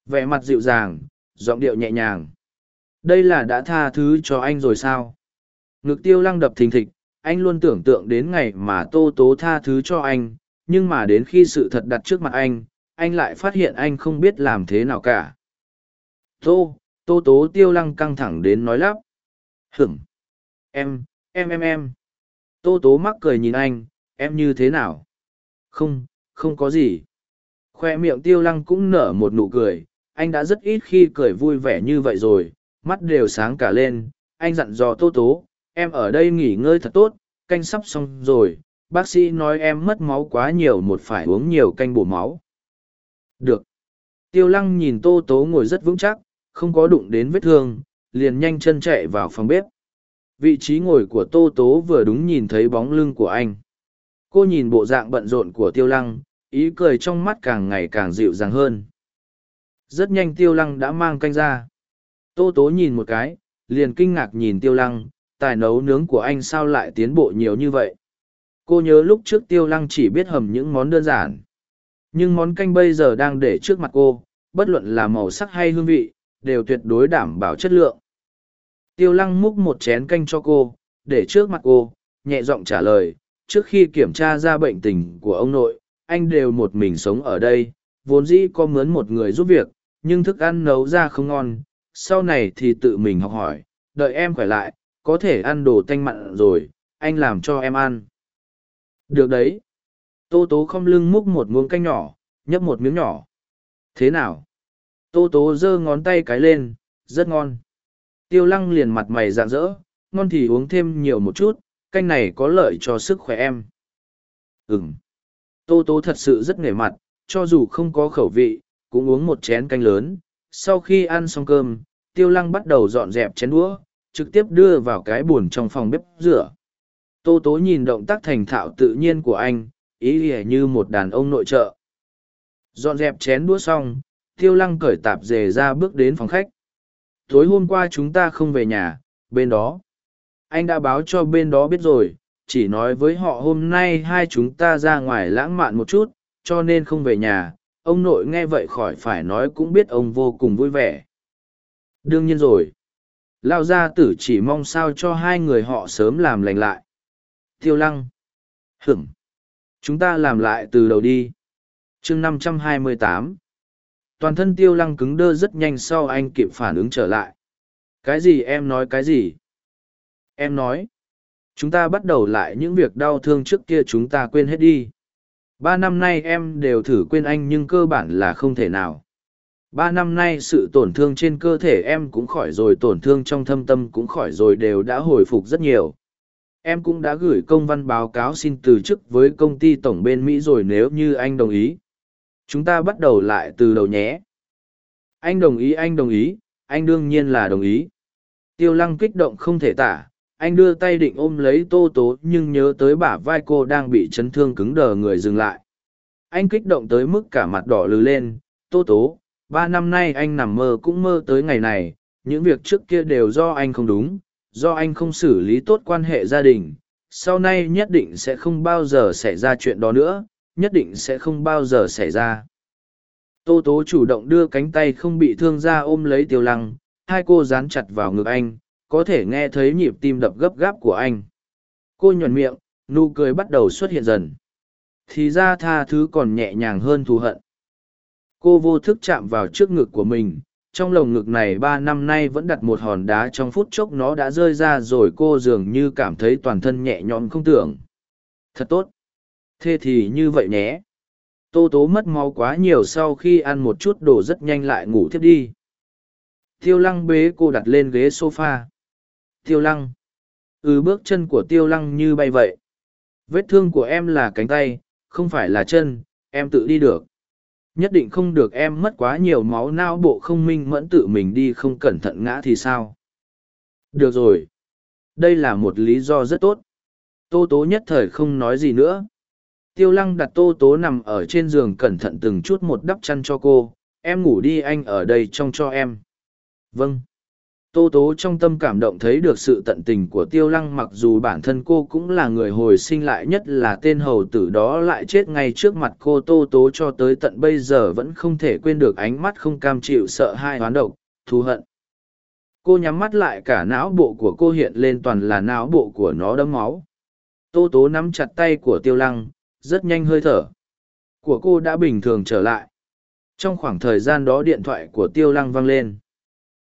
Speaker 1: Vẻ mặt dịu dàng, giọng điệu nhẹ nhàng. Đây là đã tha thứ cho anh rồi sao? Ngực tiêu lăng đập thình thịch, anh luôn tưởng tượng đến ngày mà tô tố tha thứ cho anh, nhưng mà đến khi sự thật đặt trước mặt anh anh lại phát hiện anh không biết làm thế nào cả. Tô tô tố tiêu lăng căng thẳng đến nói lắp. Hửng em em em em tô tố mắc cười nhìn anh, em như thế nào? Không không có gì. Khoe miệng tiêu lăng cũng nở một nụ cười, anh đã rất ít khi cười vui vẻ như vậy rồi, mắt đều sáng cả lên, anh dặn dò tô tố, em ở đây nghỉ ngơi thật tốt, canh sắp xong rồi, bác sĩ nói em mất máu quá nhiều một phải uống nhiều canh bổ máu. Được. Tiêu lăng nhìn tô tố ngồi rất vững chắc, không có đụng đến vết thương, liền nhanh chân chạy vào phòng bếp vị trí ngồi của tô tố vừa đúng nhìn thấy bóng lưng của anh. Cô nhìn bộ dạng bận rộn của tiêu lăng, ý cười trong mắt càng ngày càng dịu dàng hơn. Rất nhanh tiêu lăng đã mang canh ra. Tô tố nhìn một cái, liền kinh ngạc nhìn tiêu lăng, tài nấu nướng của anh sao lại tiến bộ nhiều như vậy? Cô nhớ lúc trước tiêu lăng chỉ biết hầm những món đơn giản. Nhưng món canh bây giờ đang để trước mặt cô, bất luận là màu sắc hay hương vị, đều tuyệt đối đảm bảo chất lượng tiêu lăng múc một chén canh cho cô, để trước mặt cô, nhẹ giọng trả lời, trước khi kiểm tra ra bệnh tình của ông nội, anh đều một mình sống ở đây, vốn dĩ có mướn một người giúp việc, nhưng thức ăn nấu ra không ngon, sau này thì tự mình học hỏi, đợi em khỏe lại, có thể ăn đồ tanh mặn rồi, anh làm cho em ăn. Được đấy. Tô tố không lưng múc một muỗng canh nhỏ, nhấp một miếng nhỏ. Thế nào? Tô tố giơ ngón tay cái lên, rất ngon tiêu lăng liền mặt mày rạng rỡ, ngon thì uống thêm nhiều một chút, canh này có lợi cho sức khỏe em. Ừng tô tố thật sự rất nghề mặt, cho dù không có khẩu vị, cũng uống một chén canh lớn. Sau khi ăn xong cơm, tiêu lăng bắt đầu dọn dẹp chén đũa, trực tiếp đưa vào cái b trong phòng bếp rửa. Tô tố nhìn động tác thành thạo tự nhiên của anh, ý ỉa như một đàn ông nội trợ. Dọn dẹp chén đũa xong, tiêu lăng cởi tạp dề ra bước đến phòng khách tối hôm qua chúng ta không về nhà, bên đó. Anh đã báo cho bên đó biết rồi, chỉ nói với họ hôm nay hai chúng ta ra ngoài lãng mạn một chút, cho nên không về nhà. Ông nội nghe vậy khỏi phải nói cũng biết ông vô cùng vui vẻ. Đương nhiên rồi. Lao gia tử chỉ mong sao cho hai người họ sớm làm lành lại. Tiêu lăng. Hửng chúng ta làm lại từ đầu đi. Chương năm trăm hai mươi tám toàn thân tiêu lăng cứng đơ rất nhanh sau anh kịp phản ứng trở lại. Cái gì em nói cái gì? Em nói, chúng ta bắt đầu lại những việc đau thương trước kia chúng ta quên hết đi. Ba năm nay em đều thử quên anh nhưng cơ bản là không thể nào. Ba năm nay sự tổn thương trên cơ thể em cũng khỏi rồi, tổn thương trong thâm tâm cũng khỏi rồi, đều đã hồi phục rất nhiều. Em cũng đã gửi công văn báo cáo xin từ chức với công ty tổng bên mỹ rồi, nếu như anh đồng ý chúng ta bắt đầu lại từ đầu nhé. Anh đồng ý, anh đồng ý, anh đương nhiên là đồng ý. Tiêu lăng kích động không thể tả, anh đưa tay định ôm lấy tô tố nhưng nhớ tới bả vai cô đang bị chấn thương cứng đờ người dừng lại. Anh kích động tới mức cả mặt đỏ lừ lên, tô tố, ba năm nay anh nằm mơ cũng mơ tới ngày này, những việc trước kia đều do anh không đúng, do anh không xử lý tốt quan hệ gia đình, sau này nhất định sẽ không bao giờ xảy ra chuyện đó nữa nhất định sẽ không bao giờ xảy ra. Tô tố chủ động đưa cánh tay không bị thương ra ôm lấy tiêu lăng, hai cô dán chặt vào ngực anh, có thể nghe thấy nhịp tim đập gấp gáp của anh. Cô nhuần miệng, nụ cười bắt đầu xuất hiện dần. Thì ra tha thứ còn nhẹ nhàng hơn thù hận. Cô vô thức chạm vào trước ngực của mình, trong lồng ngực này ba năm nay vẫn đặt một hòn đá trong phút chốc nó đã rơi ra rồi cô dường như cảm thấy toàn thân nhẹ nhõm không tưởng. Thật tốt thế thì như vậy nhé. Tô tố mất máu quá nhiều sau khi ăn một chút đồ rất nhanh lại ngủ thiếp đi. Tiêu lăng bế cô đặt lên ghế s o f a tiêu lăng. Ừ bước chân của tiêu lăng như bay vậy. Vết thương của em là cánh tay, không phải là chân, em tự đi được. Nhất định không được em mất quá nhiều máu não bộ không minh mẫn tự mình đi không cẩn thận ngã thì sao? Được rồi. Đây là một lý do rất tốt. Tô tố nhất thời không nói gì nữa tiêu lăng đặt tô tố nằm ở trên giường cẩn thận từng chút một đắp chăn cho cô. Em ngủ đi, anh ở đây trông cho em. Vâng. Tô tố trong tâm cảm động thấy được sự tận tình của tiêu lăng, mặc dù bản thân cô cũng là người hồi sinh lại nhất là tên hầu tử đó lại chết ngay trước mặt cô. Tô tố cho tới tận bây giờ vẫn không thể quên được ánh mắt không cam chịu, sợ hai oán độc, thù hận. Cô nhắm mắt lại, cả não bộ của cô hiện lên toàn là não bộ của nó đẫm máu. Tô tố nắm chặt tay của tiêu lăng rất nhanh hơi thở. Của cô đã bình thường trở lại. Trong khoảng thời gian đó điện thoại của tiêu lăng vang lên.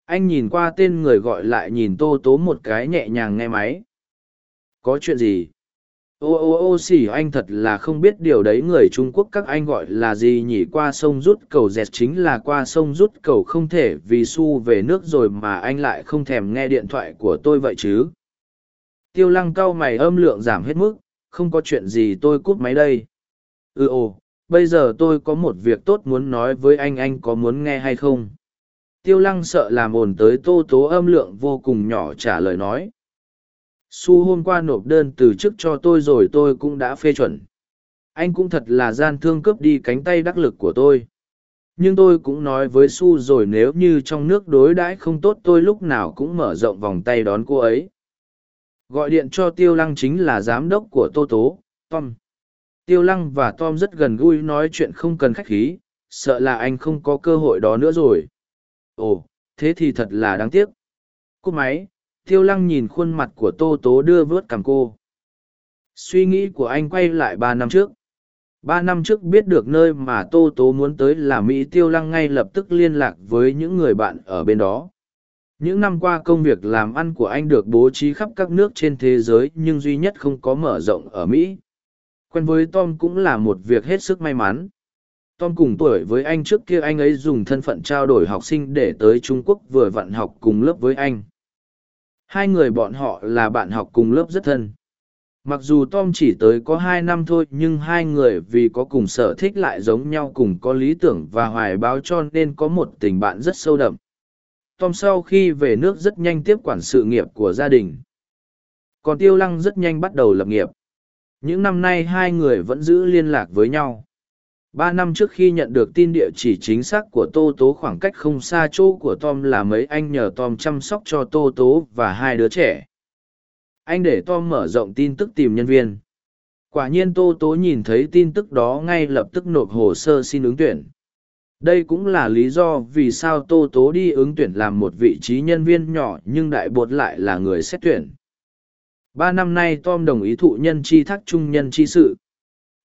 Speaker 1: Anh nhìn qua tên người gọi lại nhìn tô tố một cái nhẹ nhàng nghe máy. Có chuyện gì? Ô ô ô, xỉ, anh thật là không biết điều đấy. Người trung quốc các anh gọi là gì? Nhỉ, qua sông rút cầu dẹt chính là qua sông rút cầu không thể vì su về nước rồi mà anh lại không thèm nghe điện thoại của tôi vậy chứ? Tiêu lăng cau mày âm lượng giảm hết mức không có chuyện gì tôi cúp máy đây. Ừ ồ, bây giờ tôi có một việc tốt muốn nói với anh anh có muốn nghe hay không? Tiêu lăng sợ làm ồn tới tô tố âm lượng vô cùng nhỏ trả lời nói. Su hôm qua nộp đơn từ chức cho tôi rồi tôi cũng đã phê chuẩn. Anh cũng thật là gian thương cướp đi cánh tay đắc lực của tôi. Nhưng tôi cũng nói với su rồi nếu như trong nước đối đãi không tốt tôi lúc nào cũng mở rộng vòng tay đón cô ấy gọi điện cho tiêu lăng chính là giám đốc của tô tố, tom. Tiêu lăng và tom rất gần gũi nói chuyện không cần khách khí, sợ là anh không có cơ hội đó nữa rồi. Ồ, thế thì thật là đáng tiếc. Cúp máy, tiêu lăng nhìn khuôn mặt của tô tố đưa vớt cằm cô. Suy nghĩ của anh quay lại ba năm trước. Ba năm trước biết được nơi mà tô tố muốn tới là mỹ tiêu lăng ngay lập tức liên lạc với những người bạn ở bên đó những năm qua công việc làm ăn của anh được bố trí khắp các nước trên thế giới nhưng duy nhất không có mở rộng ở mỹ. Quen với tom cũng là một việc hết sức may mắn. Tom cùng tuổi với anh trước kia anh ấy dùng thân phận trao đổi học sinh để tới trung quốc vừa vặn học cùng lớp với anh. Hai người bọn họ là bạn học cùng lớp rất thân. Mặc dù tom chỉ tới có hai năm thôi nhưng hai người vì có cùng sở thích lại giống nhau cùng có lý tưởng và hoài báo cho nên có một tình bạn rất sâu đậm tom sau khi về nước rất nhanh tiếp quản sự nghiệp của gia đình. Còn tiêu lăng rất nhanh bắt đầu lập nghiệp. Những năm nay hai người vẫn giữ liên lạc với nhau. Ba năm trước khi nhận được tin địa chỉ chính xác của tô tố khoảng cách không xa chỗ của tom là mấy anh nhờ tom chăm sóc cho tô tố và hai đứa trẻ. Anh để tom mở rộng tin tức tìm nhân viên. Quả nhiên tô tố nhìn thấy tin tức đó ngay lập tức nộp hồ sơ xin ứng tuyển đây cũng là lý do vì sao tô tố đi ứng tuyển làm một vị trí nhân viên nhỏ nhưng đại bột lại là người xét tuyển. Ba năm nay tom đồng ý thụ nhân chi thác trung nhân chi sự.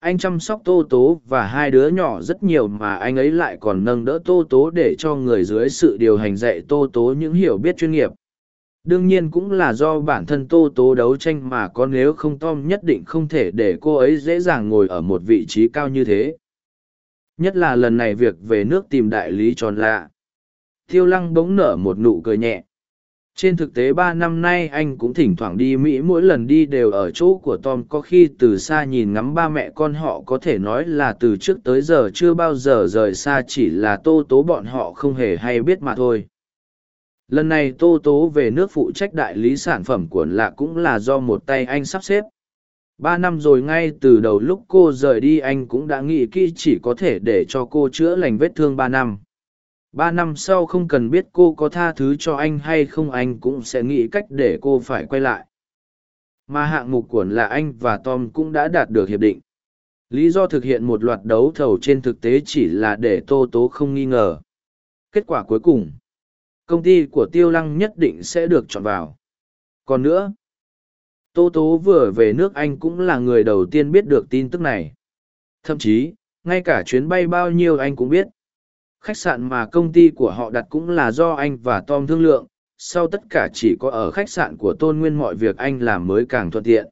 Speaker 1: Anh chăm sóc tô tố và hai đứa nhỏ rất nhiều mà anh ấy lại còn nâng đỡ tô tố để cho người dưới sự điều hành dạy tô tố những hiểu biết chuyên nghiệp. Đương nhiên cũng là do bản thân tô tố đấu tranh mà có nếu không tom nhất định không thể để cô ấy dễ dàng ngồi ở một vị trí cao như thế nhất là lần này việc về nước tìm đại lý tròn lạ. Tiêu lăng bỗng nở một nụ cười nhẹ. Trên thực tế ba năm nay anh cũng thỉnh thoảng đi mỹ, mỗi lần đi đều ở chỗ của tom, có khi từ xa nhìn ngắm ba mẹ con họ, có thể nói là từ trước tới giờ chưa bao giờ rời xa, chỉ là tô tố bọn họ không hề hay biết mà thôi. Lần này tô tố về nước phụ trách đại lý sản phẩm của lạ cũng là do một tay anh sắp xếp ba năm rồi ngay từ đầu lúc cô rời đi anh cũng đã nghĩ kỹ chỉ có thể để cho cô chữa lành vết thương ba năm. Ba năm sau không cần biết cô có tha thứ cho anh hay không anh cũng sẽ nghĩ cách để cô phải quay lại. Mà hạng mục của là anh và tom cũng đã đạt được hiệp định. Lý do thực hiện một loạt đấu thầu trên thực tế chỉ là để tô tố không nghi ngờ. Kết quả cuối cùng, công ty của tiêu lăng nhất định sẽ được chọn vào. Còn nữa tô tố vừa về nước anh cũng là người đầu tiên biết được tin tức này. Thậm chí, ngay cả chuyến bay bao nhiêu anh cũng biết. Khách sạn mà công ty của họ đặt cũng là do anh và tom thương lượng, sau tất cả chỉ có ở khách sạn của tôn nguyên mọi việc anh làm mới càng thuận tiện.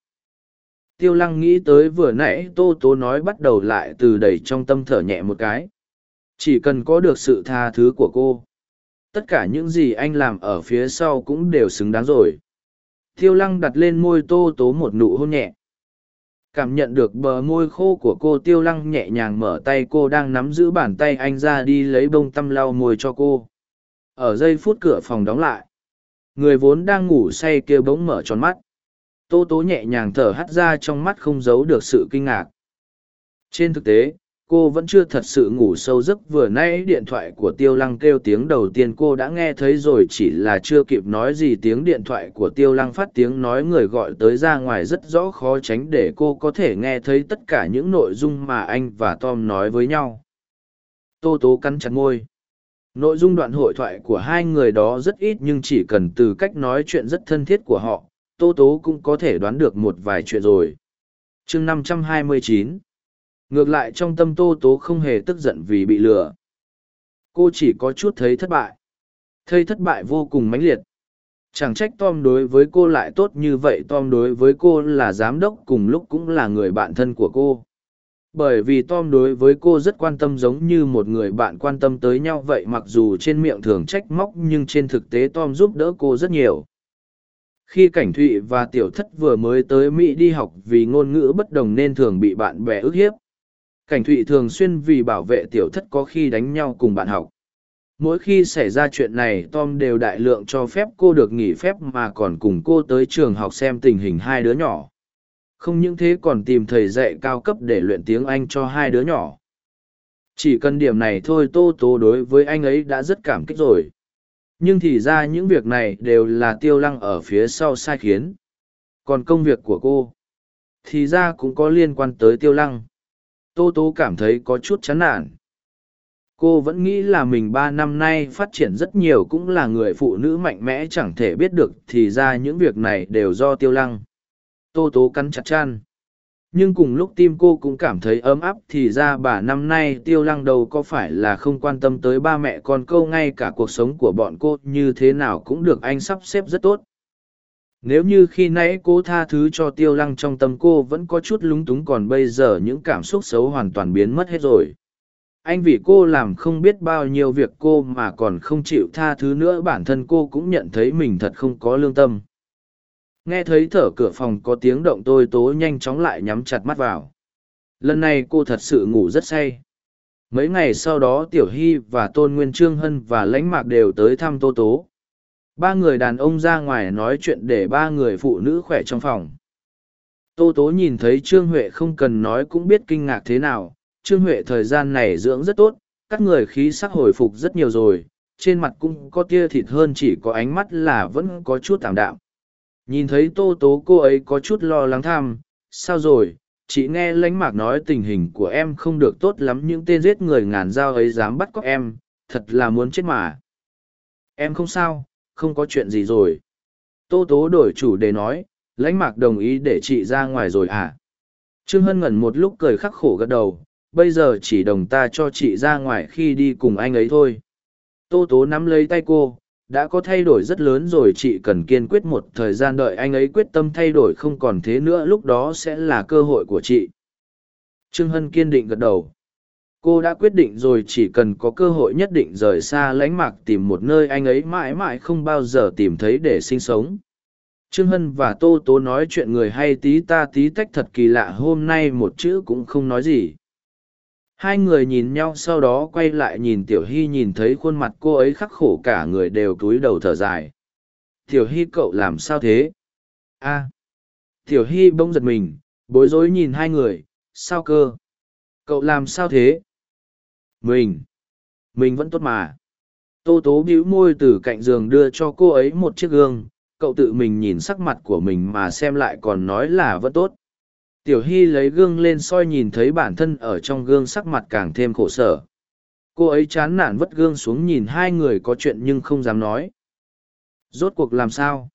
Speaker 1: Tiêu lăng nghĩ tới vừa nãy tô tố nói bắt đầu lại từ đầy trong tâm thở nhẹ một cái. Chỉ cần có được sự tha thứ của cô, tất cả những gì anh làm ở phía sau cũng đều xứng đáng rồi tiêu lăng đặt lên môi tô tố một nụ hôn nhẹ. Cảm nhận được bờ môi khô của cô tiêu lăng nhẹ nhàng mở tay cô đang nắm giữ bàn tay anh ra đi lấy bông tăm lau môi cho cô. Ở giây phút cửa phòng đóng lại, người vốn đang ngủ say kia bỗng mở tròn mắt. Tô tố nhẹ nhàng thở hắt ra trong mắt không giấu được sự kinh ngạc. Trên thực tế cô vẫn chưa thật sự ngủ sâu giấc. Vừa nay điện thoại của tiêu lăng kêu tiếng đầu tiên cô đã nghe thấy rồi, chỉ là chưa kịp nói gì, tiếng điện thoại của tiêu lăng phát tiếng nói người gọi tới ra ngoài rất rõ, khó tránh để cô có thể nghe thấy tất cả những nội dung mà anh và tom nói với nhau. Tô tố cắn chặt ngôi nội dung đoạn hội thoại của hai người đó rất ít, nhưng chỉ cần từ cách nói chuyện rất thân thiết của họ, tô tố cũng có thể đoán được một vài chuyện rồi. Chương 529 ngược lại trong tâm tô tố không hề tức giận vì bị lừa. Cô chỉ có chút thấy thất bại. Thấy thất bại vô cùng mãnh liệt. Chẳng trách tom đối với cô lại tốt như vậy, tom đối với cô là giám đốc cùng lúc cũng là người bạn thân của cô. Bởi vì tom đối với cô rất quan tâm giống như một người bạn quan tâm tới nhau vậy, mặc dù trên miệng thường trách móc nhưng trên thực tế tom giúp đỡ cô rất nhiều. Khi cảnh thụy và tiểu thất vừa mới tới mỹ đi học vì ngôn ngữ bất đồng nên thường bị bạn bè ức hiếp cảnh thụy thường xuyên vì bảo vệ tiểu thất có khi đánh nhau cùng bạn học. Mỗi khi xảy ra chuyện này, tom đều đại lượng cho phép cô được nghỉ phép mà còn cùng cô tới trường học xem tình hình hai đứa nhỏ. Không những thế còn tìm thầy dạy cao cấp để luyện tiếng anh cho hai đứa nhỏ. Chỉ cần điểm này thôi tô tố đối với anh ấy đã rất cảm kích rồi. Nhưng thì ra những việc này đều là tiêu lăng ở phía sau sai khiến. Còn công việc của cô, thì ra cũng có liên quan tới tiêu lăng tô tố cảm thấy có chút chán nản. Cô vẫn nghĩ là mình ba năm nay phát triển rất nhiều cũng là người phụ nữ mạnh mẽ chẳng thể biết được thì ra những việc này đều do tiêu lăng. Tô tố cắn chặt chan. Nhưng cùng lúc tim cô cũng cảm thấy ấm áp thì ra bà năm nay tiêu lăng đầu có phải là không quan tâm tới ba mẹ con câu ngay cả cuộc sống của bọn cô như thế nào cũng được anh sắp xếp rất tốt nếu như khi nãy cô tha thứ cho tiêu lăng trong tâm cô vẫn có chút lúng túng còn bây giờ những cảm xúc xấu hoàn toàn biến mất hết rồi. Anh vì cô làm không biết bao nhiêu việc cô mà còn không chịu tha thứ nữa, bản thân cô cũng nhận thấy mình thật không có lương tâm. Nghe thấy thở cửa phòng có tiếng động tôi tố nhanh chóng lại nhắm chặt mắt vào. Lần này cô thật sự ngủ rất say. Mấy ngày sau đó tiểu hy và tôn nguyên trương hân và lãnh mạc đều tới thăm tô tố ba người đàn ông ra ngoài nói chuyện để ba người phụ nữ khỏe trong phòng. Tô tố nhìn thấy trương huệ không cần nói cũng biết kinh ngạc thế nào. Trương huệ thời gian này dưỡng rất tốt, các người khí sắc hồi phục rất nhiều rồi. Trên mặt cũng có tia thịt hơn chỉ có ánh mắt là vẫn có chút tảm đạm. Nhìn thấy tô tố cô ấy có chút lo lắng tham sao rồi? Chị nghe lãnh mạc nói tình hình của em không được tốt lắm, những tên giết người ngàn dao ấy dám bắt cóc em, thật là muốn chết mà. Em không sao không có chuyện gì rồi. Tô tố đổi chủ đề nói, lãnh mạc đồng ý để chị ra ngoài rồi à? Trương hân ngẩn một lúc cười khắc khổ gật đầu, bây giờ chỉ đồng ta cho chị ra ngoài khi đi cùng anh ấy thôi. Tô tố nắm lấy tay cô, đã có thay đổi rất lớn rồi, chị cần kiên quyết một thời gian đợi anh ấy quyết tâm thay đổi, không còn thế nữa, lúc đó sẽ là cơ hội của chị. Trương hân kiên định gật đầu cô đã quyết định rồi, chỉ cần có cơ hội nhất định rời xa lánh mạc tìm một nơi anh ấy mãi mãi không bao giờ tìm thấy để sinh sống. Trương hân và tô tố nói chuyện người hay tí ta tí tách thật kỳ lạ, hôm nay một chữ cũng không nói gì. Hai người nhìn nhau sau đó quay lại nhìn tiểu hy nhìn thấy khuôn mặt cô ấy khắc khổ cả người đều cúi đầu thở dài. Tiểu hy cậu làm sao thế? A. Tiểu hy bỗng giật mình, bối rối nhìn hai người, sao cơ? Cậu làm sao thế? Mình mình vẫn tốt mà tô tố bĩu môi từ cạnh giường đưa cho cô ấy một chiếc gương cậu tự mình nhìn sắc mặt của mình mà xem lại còn nói là vẫn tốt Tiểu Hy lấy gương lên soi nhìn thấy bản thân ở trong gương sắc mặt càng thêm khổ sở. Cô ấy chán nản vất gương xuống nhìn hai người có chuyện nhưng không dám nói. Rốt cuộc làm sao?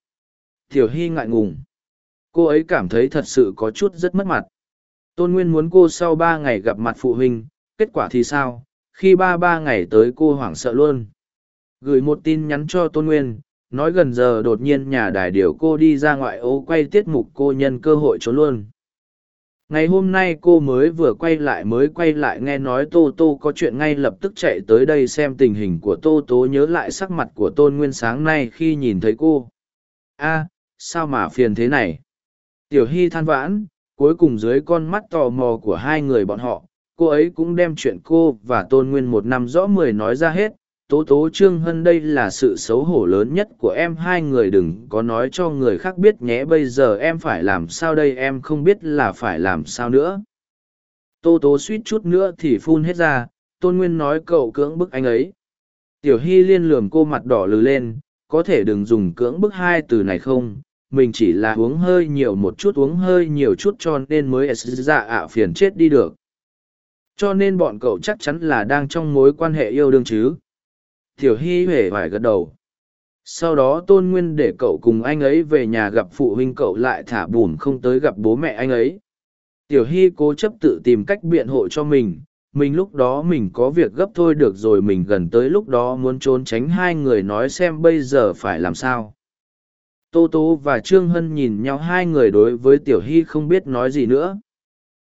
Speaker 1: Tiểu Hy ngại ngùng. Cô ấy cảm thấy thật sự có chút rất mất mặt. Tôn Nguyên muốn cô sau ba ngày gặp mặt phụ huynh, kết quả thì sao? Khi ba ba ngày tới cô hoảng sợ luôn. Gửi một tin nhắn cho Tôn Nguyên, nói gần giờ đột nhiên nhà đài điều cô đi ra ngoại ô quay tiết mục cô nhân cơ hội trốn luôn. Ngày hôm nay cô mới vừa quay lại mới quay lại nghe nói tô tô có chuyện ngay lập tức chạy tới đây xem tình hình của tô tố nhớ lại sắc mặt của tôn nguyên sáng nay khi nhìn thấy cô. A sao mà phiền thế này? Tiểu hy than vãn cuối cùng dưới con mắt tò mò của hai người bọn họ cô ấy cũng đem chuyện cô và tôn nguyên một năm rõ mười nói ra hết. Tố tố trương hân đây là sự xấu hổ lớn nhất của em. Hai người đừng có nói cho người khác biết nhé. Bây giờ em phải làm sao đây? Em không biết là phải làm sao nữa. Tô tố suýt chút nữa thì phun hết ra. Tôn nguyên nói cậu cưỡng bức anh ấy. Tiểu hy liên lườm cô mặt đỏ lừ lên. Có thể đừng dùng cưỡng bức hai từ này không? Mình chỉ là uống hơi nhiều một chút, uống hơi nhiều chút cho nên mới dạ ạ phiền chết đi được cho nên bọn cậu chắc chắn là đang trong mối quan hệ yêu đương chứ. Tiểu hy huệ phải gật đầu. Sau đó tôn nguyên để cậu cùng anh ấy về nhà gặp phụ huynh cậu lại thả bùn không tới gặp bố mẹ anh ấy. Tiểu hy cố chấp tự tìm cách biện hộ cho mình. Mình lúc đó mình có việc gấp thôi được rồi, mình gần tới lúc đó muốn trốn tránh hai người nói xem bây giờ phải làm sao. Tô tố và trương hân nhìn nhau, hai người đối với tiểu hy không biết nói gì nữa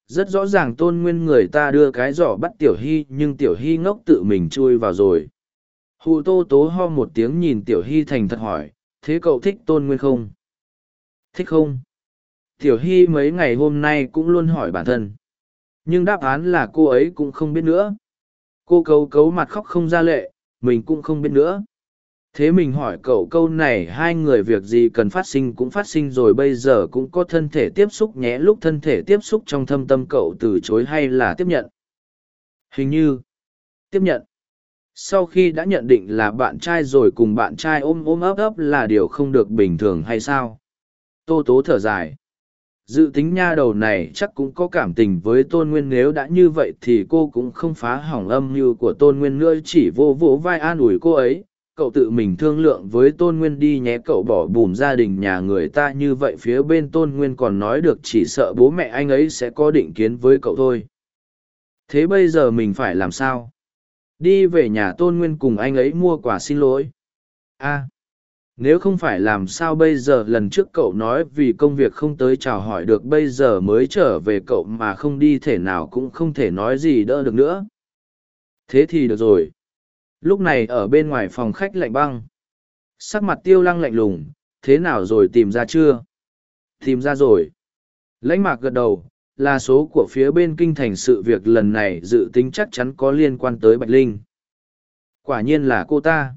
Speaker 1: rất rõ ràng tôn nguyên người ta đưa cái giỏ bắt tiểu hy, nhưng tiểu hy ngốc tự mình chui vào rồi. Hụ tô tố ho một tiếng nhìn tiểu hy thành thật hỏi, thế cậu thích tôn nguyên không? Thích không? Tiểu hy mấy ngày hôm nay cũng luôn hỏi bản thân. Nhưng đáp án là cô ấy cũng không biết nữa. Cô cấu cấu mặt khóc không ra lệ, mình cũng không biết nữa thế mình hỏi cậu câu này, hai người việc gì cần phát sinh cũng phát sinh rồi, bây giờ cũng có thân thể tiếp xúc nhé. Lúc thân thể tiếp xúc trong thâm tâm cậu từ chối hay là tiếp nhận? Hình như, tiếp nhận. Sau khi đã nhận định là bạn trai rồi, cùng bạn trai ôm ôm ấp ấp là điều không được bình thường hay sao? Tô tố thở dài. Dự tính nha đầu này chắc cũng có cảm tình với tôn nguyên, nếu đã như vậy thì cô cũng không phá hỏng âm mưu của tôn nguyên nữa, chỉ vô vỗ vai an ủi cô ấy cậu tự mình thương lượng với tôn nguyên đi nhé, cậu bỏ bùm gia đình nhà người ta như vậy, phía bên tôn nguyên còn nói được chỉ sợ bố mẹ anh ấy sẽ có định kiến với cậu thôi. Thế bây giờ mình phải làm sao? Đi về nhà tôn nguyên cùng anh ấy mua quà xin lỗi. A nếu không phải làm sao bây giờ, lần trước cậu nói vì công việc không tới chào hỏi được, bây giờ mới trở về cậu mà không đi, thể nào cũng không thể nói gì đỡ được nữa. Thế thì được rồi lúc này ở bên ngoài phòng khách lạnh băng. Sắc mặt tiêu lăng lạnh lùng, thế nào rồi tìm ra chưa? Tìm ra rồi. Lãnh mạc gật đầu, là số của phía bên kinh thành sự việc lần này dự tính chắc chắn có liên quan tới bạch linh. Quả nhiên là cô ta.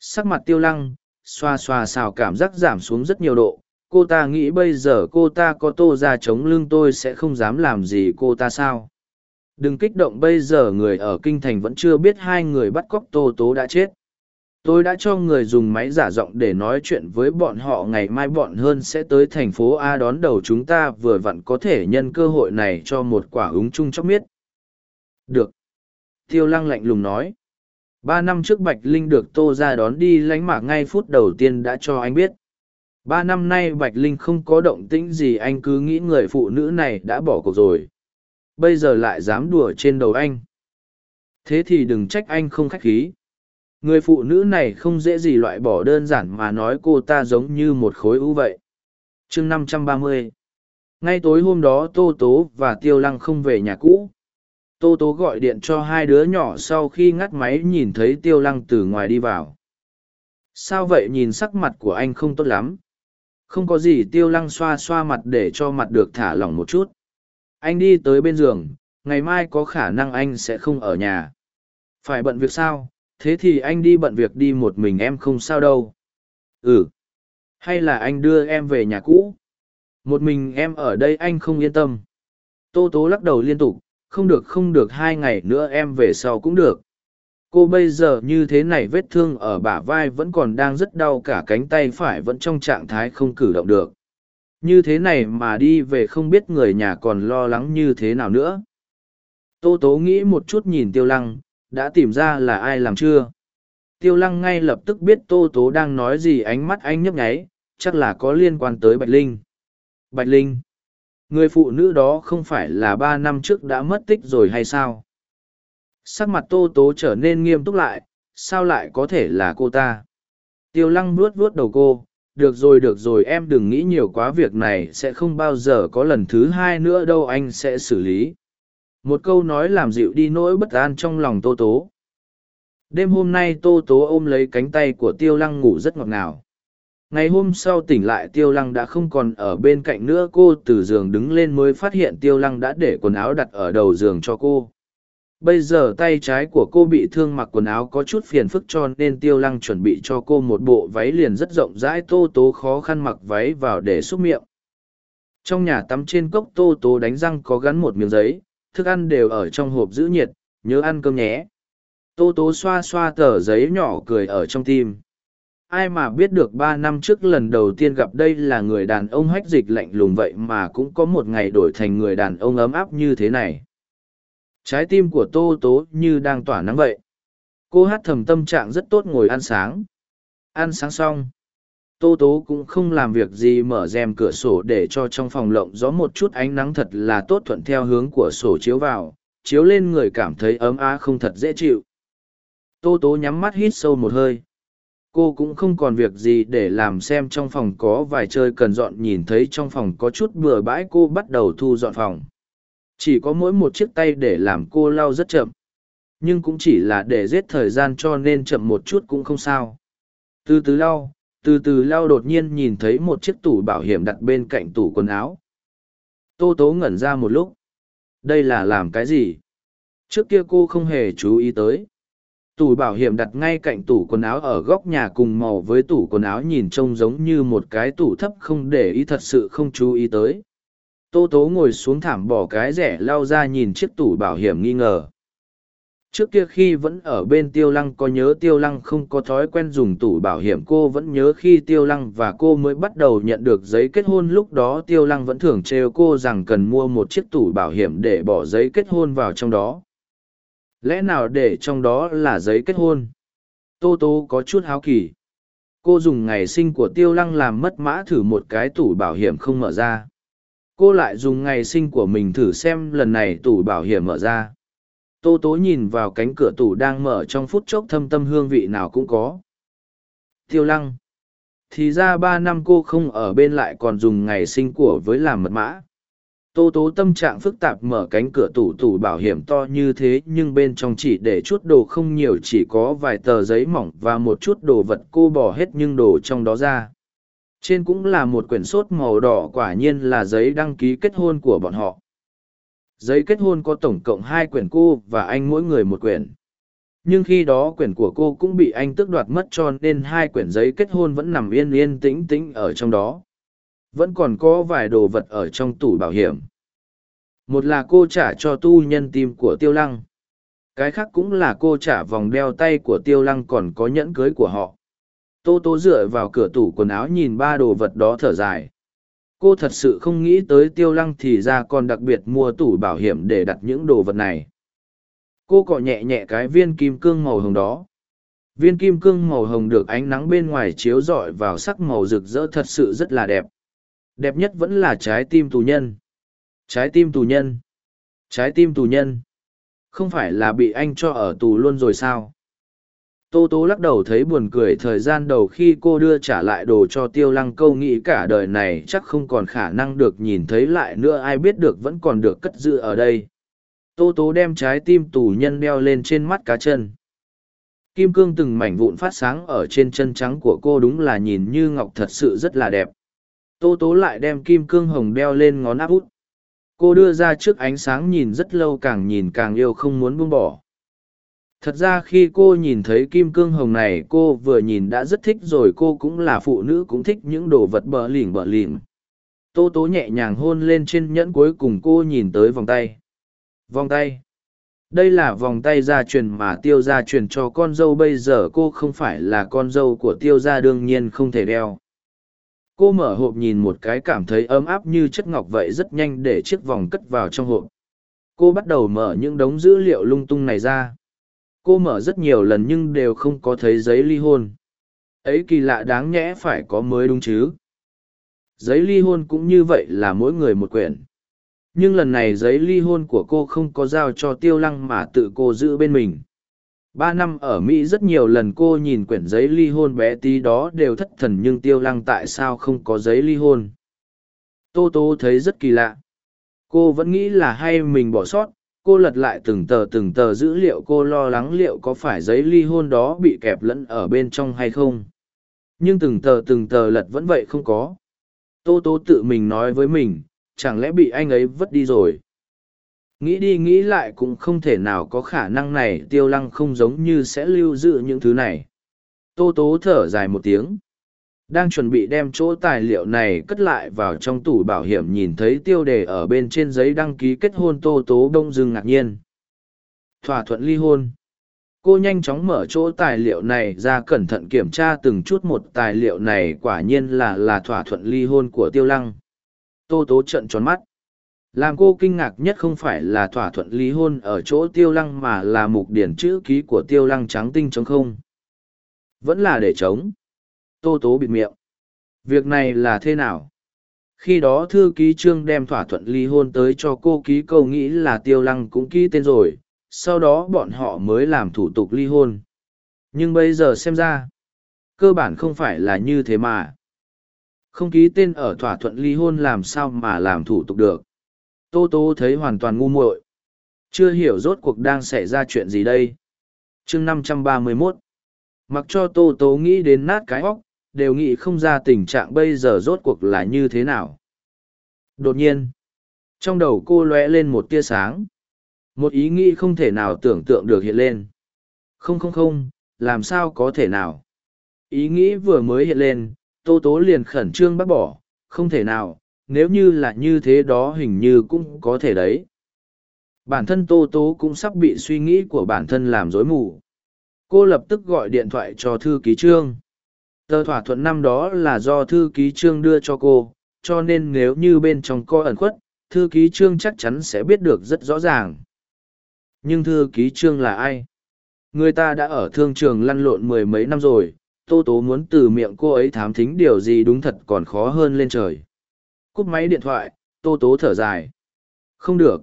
Speaker 1: Sắc mặt tiêu lăng, xoa xoa xào cảm giác giảm xuống rất nhiều độ. Cô ta nghĩ bây giờ cô ta có tô ra chống lưng tôi sẽ không dám làm gì cô ta sao? Đừng kích động bây giờ người ở kinh thành vẫn chưa biết hai người bắt cóc tô tố đã chết. Tôi đã cho người dùng máy giả giọng để nói chuyện với bọn họ, ngày mai bọn hơn sẽ tới thành phố a đón đầu chúng ta, vừa vặn có thể nhân cơ hội này cho một quả ứng chung chóc miết. Được. Tiêu lăng lạnh lùng nói. Ba năm trước bạch linh được tô ra đón đi lánh mạc ngay phút đầu tiên đã cho anh biết. Ba năm nay bạch linh không có động tĩnh gì, anh cứ nghĩ người phụ nữ này đã bỏ cuộc rồi bây giờ lại dám đùa trên đầu anh. Thế thì đừng trách anh không khách khí. Người phụ nữ này không dễ gì loại bỏ đơn giản mà nói cô ta giống như một khối u vậy. Chương năm trăm ba mươi. Ngay tối hôm đó tô tố và tiêu lăng không về nhà cũ. Tô tố gọi điện cho hai đứa nhỏ sau khi ngắt máy nhìn thấy tiêu lăng từ ngoài đi vào. Sao vậy nhìn sắc mặt của anh không tốt lắm? Không có gì tiêu lăng xoa xoa mặt để cho mặt được thả lỏng một chút anh đi tới bên giường, ngày mai có khả năng anh sẽ không ở nhà. Phải bận việc sao? Thế thì anh đi bận việc đi một mình em không sao đâu. Ừ. Hay là anh đưa em về nhà cũ? Một mình em ở đây anh không yên tâm. Tô tố lắc đầu liên tục, không được không được, hai ngày nữa em về sau cũng được. Cô bây giờ như thế này vết thương ở bả vai vẫn còn đang rất đau cả cánh tay phải vẫn trong trạng thái không cử động được như thế này mà đi về không biết người nhà còn lo lắng như thế nào nữa. Tô tố nghĩ một chút nhìn tiêu lăng, đã tìm ra là ai làm chưa. Tiêu lăng ngay lập tức biết tô tố đang nói gì ánh mắt anh nhấp nháy, chắc là có liên quan tới bạch linh. Bạch linh, người phụ nữ đó không phải là ba năm trước đã mất tích rồi hay sao? Sắc mặt tô tố trở nên nghiêm túc lại, sao lại có thể là cô ta? Tiêu lăng vuốt vuốt đầu cô được rồi được rồi, em đừng nghĩ nhiều quá, việc này sẽ không bao giờ có lần thứ hai nữa đâu, anh sẽ xử lý. Một câu nói làm dịu đi nỗi bất an trong lòng tô tố. Đêm hôm nay tô tố ôm lấy cánh tay của tiêu lăng ngủ rất ngọt ngào. Ngày hôm sau tỉnh lại, tiêu lăng đã không còn ở bên cạnh nữa, cô từ giường đứng lên mới phát hiện tiêu lăng đã để quần áo đặt ở đầu giường cho cô bây giờ tay trái của cô bị thương mặc quần áo có chút phiền phức cho nên tiêu lăng chuẩn bị cho cô một bộ váy liền rất rộng rãi tô tố khó khăn mặc váy vào để xúc miệng. Trong nhà tắm trên cốc tô tố đánh răng có gắn một miếng giấy, thức ăn đều ở trong hộp giữ nhiệt, nhớ ăn cơm nhé. Tô tố xoa xoa tờ giấy nhỏ cười ở trong tim. Ai mà biết được ba năm trước lần đầu tiên gặp đây là người đàn ông hách dịch lạnh lùng vậy mà cũng có một ngày đổi thành người đàn ông ấm áp như thế này trái tim của tô tố như đang tỏa nắng vậy. Cô hát thầm tâm trạng rất tốt ngồi ăn sáng. Ăn sáng xong, tô tố cũng không làm việc gì mở rèm cửa sổ để cho trong phòng lộng gió một chút ánh nắng thật là tốt thuận theo hướng của sổ chiếu vào, chiếu lên người cảm thấy ấm á không thật dễ chịu. Tô tố nhắm mắt hít sâu một hơi. Cô cũng không còn việc gì để làm xem trong phòng có vài chơi cần dọn, nhìn thấy trong phòng có chút bừa bãi cô bắt đầu thu dọn phòng chỉ có mỗi một chiếc tay để làm cô lau rất chậm. Nhưng cũng chỉ là để giết thời gian cho nên chậm một chút cũng không sao. Từ từ lau, từ từ lau đột nhiên nhìn thấy một chiếc tủ bảo hiểm đặt bên cạnh tủ quần áo. Tô tố ngẩn ra một lúc. Đây là làm cái gì? Trước kia cô không hề chú ý tới. Tủ bảo hiểm đặt ngay cạnh tủ quần áo ở góc nhà cùng màu với tủ quần áo nhìn trông giống như một cái tủ thấp không để ý thật sự không chú ý tới tô tố ngồi xuống thảm bỏ cái rẻ lao ra nhìn chiếc tủ bảo hiểm nghi ngờ. Trước kia khi vẫn ở bên tiêu lăng có nhớ tiêu lăng không có thói quen dùng tủ bảo hiểm, cô vẫn nhớ khi tiêu lăng và cô mới bắt đầu nhận được giấy kết hôn, lúc đó tiêu lăng vẫn thường trêu cô rằng cần mua một chiếc tủ bảo hiểm để bỏ giấy kết hôn vào trong đó. Lẽ nào để trong đó là giấy kết hôn? Tô tô có chút háo kỳ. Cô dùng ngày sinh của tiêu lăng làm mất mã thử một cái tủ bảo hiểm không mở ra cô lại dùng ngày sinh của mình thử xem lần này tủ bảo hiểm mở ra. Tô tố nhìn vào cánh cửa tủ đang mở trong phút chốc thâm tâm hương vị nào cũng có. Tiêu lăng, thì ra ba năm cô không ở bên lại còn dùng ngày sinh của với làm mật mã. Tô tố tâm trạng phức tạp mở cánh cửa tủ tủ bảo hiểm to như thế nhưng bên trong chỉ để chút đồ không nhiều chỉ có vài tờ giấy mỏng và một chút đồ vật cô bỏ hết nhưng đồ trong đó ra trên cũng là một quyển sốt màu đỏ quả nhiên là giấy đăng ký kết hôn của bọn họ. Giấy kết hôn có tổng cộng hai quyển cô và anh mỗi người một quyển. Nhưng khi đó quyển của cô cũng bị anh tước đoạt mất cho nên hai quyển giấy kết hôn vẫn nằm yên yên tĩnh tĩnh ở trong đó. Vẫn còn có vài đồ vật ở trong tủ bảo hiểm. Một là cô trả cho tu nhân tim của tiêu lăng. Cái khác cũng là cô trả vòng đeo tay của tiêu lăng còn có nhẫn cưới của họ tô tô dựa vào cửa tủ quần áo nhìn ba đồ vật đó thở dài. Cô thật sự không nghĩ tới tiêu lăng thì ra còn đặc biệt mua tủ bảo hiểm để đặt những đồ vật này. Cô cọ nhẹ nhẹ cái viên kim cương màu hồng đó. Viên kim cương màu hồng được ánh nắng bên ngoài chiếu rọi vào sắc màu rực rỡ thật sự rất là đẹp. Đẹp nhất vẫn là trái tim tù nhân. Trái tim tù nhân. Trái tim tù nhân. Không phải là bị anh cho ở tù luôn rồi sao? Tô Tố lắc đầu thấy buồn cười thời gian đầu khi cô đưa trả lại đồ cho tiêu lăng câu nghĩ cả đời này chắc không còn khả năng được nhìn thấy lại nữa, ai biết được vẫn còn được cất giữ ở đây. Tô Tố đem trái tim tù nhân đeo lên trên mắt cá chân. Kim cương từng mảnh vụn phát sáng ở trên chân trắng của cô đúng là nhìn như ngọc thật sự rất là đẹp. Tô Tố lại đem kim cương hồng đeo lên ngón áp út. Cô đưa ra trước ánh sáng nhìn rất lâu càng nhìn càng yêu không muốn buông bỏ thật ra khi cô nhìn thấy kim cương hồng này, cô vừa nhìn đã rất thích rồi, cô cũng là phụ nữ cũng thích những đồ vật bờ lỉnh bờ lỉnh tô tố nhẹ nhàng hôn lên trên nhẫn cuối cùng cô nhìn tới vòng tay. Vòng tay. Đây là vòng tay gia truyền mà tiêu gia truyền cho con dâu, bây giờ cô không phải là con dâu của tiêu gia đương nhiên không thể đeo. Cô mở hộp nhìn một cái cảm thấy ấm áp như chất ngọc vậy, rất nhanh để chiếc vòng cất vào trong hộp. Cô bắt đầu mở những đống dữ liệu lung tung này ra cô mở rất nhiều lần nhưng đều không có thấy giấy ly hôn. Ấy kỳ lạ đáng nhẽ phải có mới đúng chứ? Giấy ly hôn cũng như vậy là mỗi người một quyển. Nhưng lần này giấy ly hôn của cô không có giao cho tiêu lăng mà tự cô giữ bên mình. Ba năm ở mỹ rất nhiều lần cô nhìn quyển giấy ly hôn bé tí đó đều thất thần nhưng tiêu lăng tại sao không có giấy ly hôn? Tô tô thấy rất kỳ lạ. Cô vẫn nghĩ là hay mình bỏ sót cô lật lại từng tờ từng tờ dữ liệu cô lo lắng liệu có phải giấy ly hôn đó bị kẹp lẫn ở bên trong hay không. Nhưng từng tờ từng tờ lật vẫn vậy không có. Tô tô tự mình nói với mình, chẳng lẽ bị anh ấy vứt đi rồi? Nghĩ đi nghĩ lại cũng không thể nào có khả năng này, tiêu lăng không giống như sẽ lưu giữ những thứ này. Tô tố thở dài một tiếng đang chuẩn bị đem chỗ tài liệu này cất lại vào trong tủ bảo hiểm nhìn thấy tiêu đề ở bên trên giấy đăng ký kết hôn tô tố đông dưng ngạc nhiên. Thỏa thuận ly hôn. Cô nhanh chóng mở chỗ tài liệu này ra cẩn thận kiểm tra từng chút một tài liệu này quả nhiên là là thỏa thuận ly hôn của tiêu lăng. Tô tố trận tròn mắt. Làm cô kinh ngạc nhất không phải là thỏa thuận ly hôn ở chỗ tiêu lăng mà là mục điển chữ ký của tiêu lăng trắng tinh chống không. Vẫn là để chống tô tố bịt miệng việc này là thế nào khi đó thư ký trương đem thỏa thuận ly hôn tới cho cô ký câu nghĩ là tiêu lăng cũng ký tên rồi sau đó bọn họ mới làm thủ tục ly hôn nhưng bây giờ xem ra cơ bản không phải là như thế mà. Không ký tên ở thỏa thuận ly hôn làm sao mà làm thủ tục được. Tô Tô thấy hoàn toàn ngu muội Chưa hiểu rốt cuộc đang xảy ra chuyện gì đây. chương năm trăm ba mươi 531 Mặc cho Tô Tô nghĩ đến nát cái óc, đều nghĩ không ra tình trạng bây giờ rốt cuộc là như thế nào. Đột nhiên, trong đầu cô lóe lên một tia sáng. Một ý nghĩ không thể nào tưởng tượng được hiện lên. Không không không, làm sao có thể nào. Ý nghĩ vừa mới hiện lên, Tô Tố liền khẩn trương bác bỏ, không thể nào, nếu như là như thế đó hình như cũng có thể đấy. Bản thân Tô Tố cũng sắp bị suy nghĩ của bản thân làm rối mù. Cô lập tức gọi điện thoại cho thư ký trương. Tờ thỏa thuận năm đó là do thư ký trương đưa cho cô, cho nên nếu như bên trong co ẩn khuất, thư ký trương chắc chắn sẽ biết được rất rõ ràng. Nhưng thư ký trương là ai? Người ta đã ở thương trường lăn lộn mười mấy năm rồi, tô tố muốn từ miệng cô ấy thám thính điều gì đúng thật còn khó hơn lên trời. Cúp máy điện thoại, tô tố thở dài. Không được.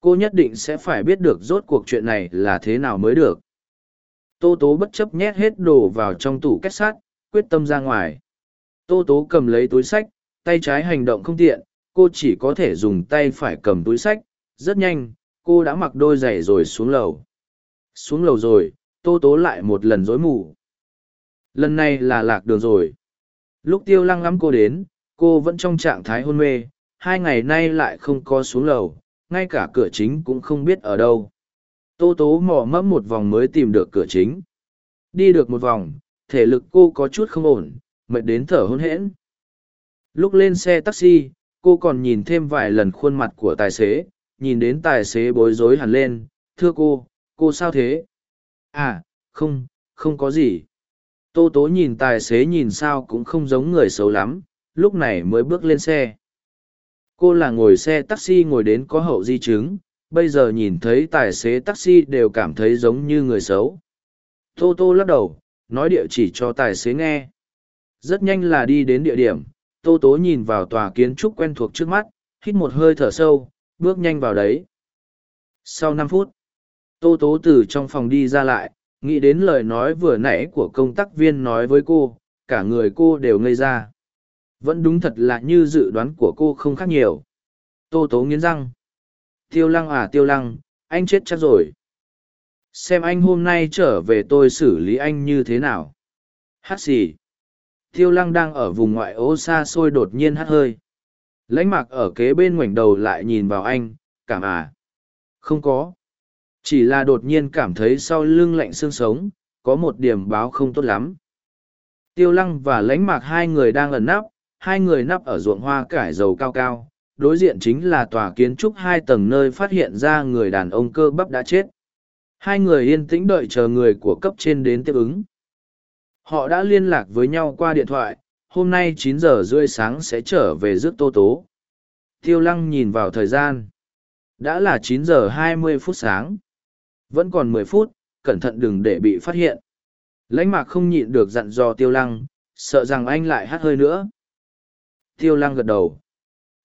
Speaker 1: Cô nhất định sẽ phải biết được rốt cuộc chuyện này là thế nào mới được. Tô tố bất chấp nhét hết đồ vào trong tủ kết sắt, quyết tâm ra ngoài. Tô tố cầm lấy túi sách, tay trái hành động không tiện, cô chỉ có thể dùng tay phải cầm túi sách. Rất nhanh, cô đã mặc đôi giày rồi xuống lầu. Xuống lầu rồi, tô tố lại một lần rối mù. Lần này là lạc đường rồi. Lúc tiêu lăng lắm cô đến, cô vẫn trong trạng thái hôn mê, hai ngày nay lại không có xuống lầu, ngay cả cửa chính cũng không biết ở đâu. Tô tố mò mẫm một vòng mới tìm được cửa chính. Đi được một vòng, thể lực cô có chút không ổn, mệt đến thở hôn hễn. Lúc lên xe taxi, cô còn nhìn thêm vài lần khuôn mặt của tài xế, nhìn đến tài xế bối rối hẳn lên, thưa cô, cô sao thế? À, không, không có gì. Tô tố nhìn tài xế nhìn sao cũng không giống người xấu lắm, lúc này mới bước lên xe. Cô là ngồi xe taxi ngồi đến có hậu di chứng, bây giờ nhìn thấy tài xế taxi đều cảm thấy giống như người xấu. Tô tô lắc đầu, nói địa chỉ cho tài xế nghe. Rất nhanh là đi đến địa điểm, tô tố nhìn vào tòa kiến trúc quen thuộc trước mắt, hít một hơi thở sâu, bước nhanh vào đấy. Sau năm phút, tô tố từ trong phòng đi ra lại, nghĩ đến lời nói vừa nãy của công tác viên nói với cô, cả người cô đều ngây ra. Vẫn đúng thật là như dự đoán của cô không khác nhiều. Tô tố nghiến răng. Tiêu lăng à tiêu lăng, anh chết chắc rồi. Xem anh hôm nay trở về tôi xử lý anh như thế nào. Hát xì. Tiêu lăng đang ở vùng ngoại ô xa xôi đột nhiên hát hơi. Lãnh mạc ở kế bên ngoảnh đầu lại nhìn vào anh, cảm à. Không có. Chỉ là đột nhiên cảm thấy sau lưng lạnh xương sống, có một điểm báo không tốt lắm. Tiêu lăng và lãnh mạc hai người đang ẩn nắp, hai người nắp ở ruộng hoa cải dầu cao cao, đối diện chính là tòa kiến trúc hai tầng nơi phát hiện ra người đàn ông cơ bắp đã chết. Hai người yên tĩnh đợi chờ người của cấp trên đến tiếp ứng. Họ đã liên lạc với nhau qua điện thoại, hôm nay chín giờ rưỡi sáng sẽ trở về rước tô tố. Tiêu lăng nhìn vào thời gian. Đã là chín giờ hai mươi phút sáng. Vẫn còn mười phút, cẩn thận đừng để bị phát hiện. Lãnh mạc không nhịn được dặn dò tiêu lăng, sợ rằng anh lại hát hơi nữa. Tiêu lăng gật đầu.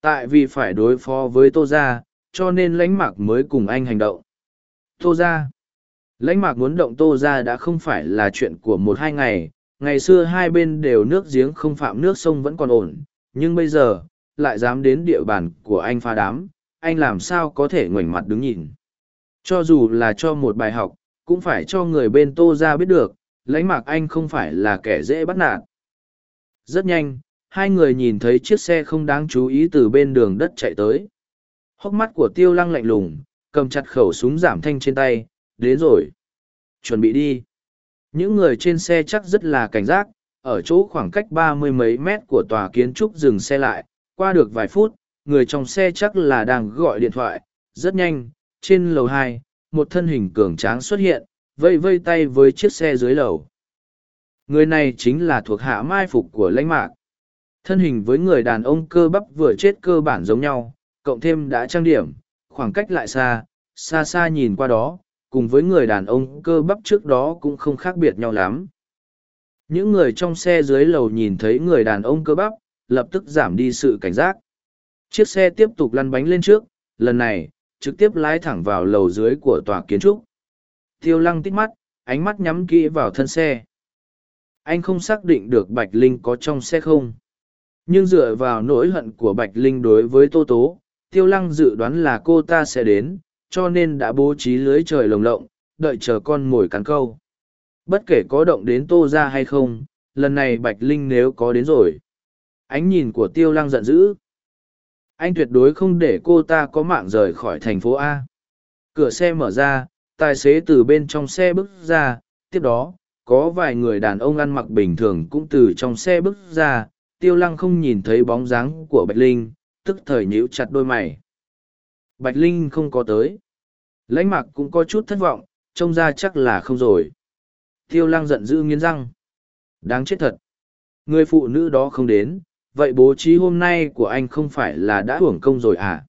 Speaker 1: Tại vì phải đối phó với tô gia, cho nên lãnh mạc mới cùng anh hành động. Tô gia. Lãnh mạc muốn động tô Ra đã không phải là chuyện của một hai ngày, ngày xưa hai bên đều nước giếng không phạm nước sông vẫn còn ổn, nhưng bây giờ, lại dám đến địa bàn của anh pha đám, anh làm sao có thể ngoảnh mặt đứng nhìn. Cho dù là cho một bài học, cũng phải cho người bên tô ra biết được, lãnh mạc anh không phải là kẻ dễ bắt nạt. Rất nhanh, hai người nhìn thấy chiếc xe không đáng chú ý từ bên đường đất chạy tới. Hốc mắt của tiêu lăng lạnh lùng, cầm chặt khẩu súng giảm thanh trên tay, đến rồi. Chuẩn bị đi. Những người trên xe chắc rất là cảnh giác, ở chỗ khoảng cách ba mươi mấy mét của tòa kiến trúc dừng xe lại, qua được vài phút, người trong xe chắc là đang gọi điện thoại, rất nhanh, trên lầu hai một thân hình cường tráng xuất hiện vây vây tay với chiếc xe dưới lầu người này chính là thuộc hạ mai phục của lãnh mạc thân hình với người đàn ông cơ bắp vừa chết cơ bản giống nhau cộng thêm đã trang điểm khoảng cách lại xa xa xa nhìn qua đó cùng với người đàn ông cơ bắp trước đó cũng không khác biệt nhau lắm những người trong xe dưới lầu nhìn thấy người đàn ông cơ bắp lập tức giảm đi sự cảnh giác chiếc xe tiếp tục lăn bánh lên trước lần này trực tiếp lái thẳng vào lầu dưới của tòa kiến trúc. Tiêu lăng tít mắt, ánh mắt nhắm kỹ vào thân xe. anh không xác định được bạch linh có trong xe không nhưng dựa vào nỗi hận của bạch linh đối với tô tố tiêu lăng dự đoán là cô ta sẽ đến cho nên đã bố trí lưới trời lồng lộng, đợi chờ con mồi cắn câu. Bất kể có động đến tô ra hay không, lần này bạch linh nếu có đến rồi. Ánh nhìn của tiêu lăng giận dữ. Anh tuyệt đối không để cô ta có mạng rời khỏi thành phố a. Cửa xe mở ra, tài xế từ bên trong xe bước ra. Tiếp đó, có vài người đàn ông ăn mặc bình thường cũng từ trong xe bước ra. Tiêu lăng không nhìn thấy bóng dáng của bạch linh, tức thời nhíu chặt đôi mày bạch linh không có tới. Lãnh mặc cũng có chút thất vọng, trông ra chắc là không rồi. Tiêu lăng giận dữ nghiến răng. Đáng chết thật. Người phụ nữ đó không đến, vậy bố trí hôm nay của anh không phải là đã hưởng công rồi à?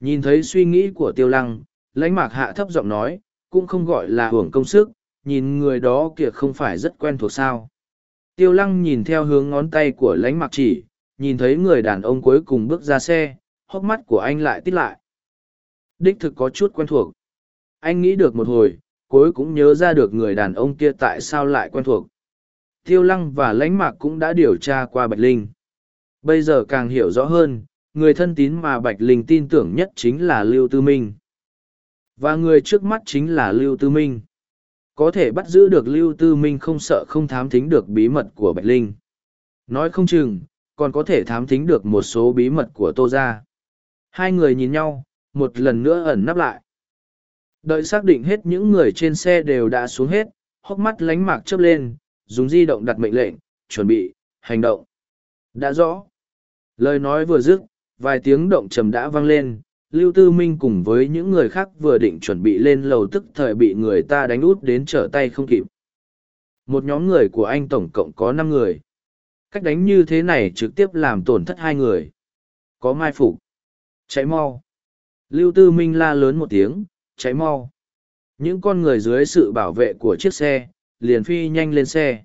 Speaker 1: Nhìn thấy suy nghĩ của tiêu lăng, lãnh mạc hạ thấp giọng nói, cũng không gọi là hưởng công sức, nhìn người đó kìa không phải rất quen thuộc sao. Tiêu lăng nhìn theo hướng ngón tay của lãnh mạc chỉ, nhìn thấy người đàn ông cuối cùng bước ra xe, hốc mắt của anh lại tít lại đích thực có chút quen thuộc. Anh nghĩ được một hồi, cuối cũng nhớ ra được người đàn ông kia tại sao lại quen thuộc. Tiêu lăng và lãnh mạc cũng đã điều tra qua bạch linh. Bây giờ càng hiểu rõ hơn, người thân tín mà bạch linh tin tưởng nhất chính là lưu tư minh. Và người trước mắt chính là lưu tư minh. Có thể bắt giữ được lưu tư minh không sợ không thám thính được bí mật của bạch linh. Nói không chừng, còn có thể thám thính được một số bí mật của tô gia. Hai người nhìn nhau một lần nữa ẩn nắp lại. Đợi xác định hết những người trên xe đều đã xuống hết, hốc mắt lánh mạc chớp lên, dùng di động đặt mệnh lệnh, chuẩn bị, hành động. Đã rõ. Lời nói vừa dứt, vài tiếng động trầm đã vang lên, lưu tư minh cùng với những người khác vừa định chuẩn bị lên lầu tức thời bị người ta đánh út đến trở tay không kịp. Một nhóm người của anh tổng cộng có năm người. Cách đánh như thế này trực tiếp làm tổn thất hai người. Có mai phục. Cháy mau lưu tư minh la lớn một tiếng, cháy mau. Những con người dưới sự bảo vệ của chiếc xe liền phi nhanh lên xe.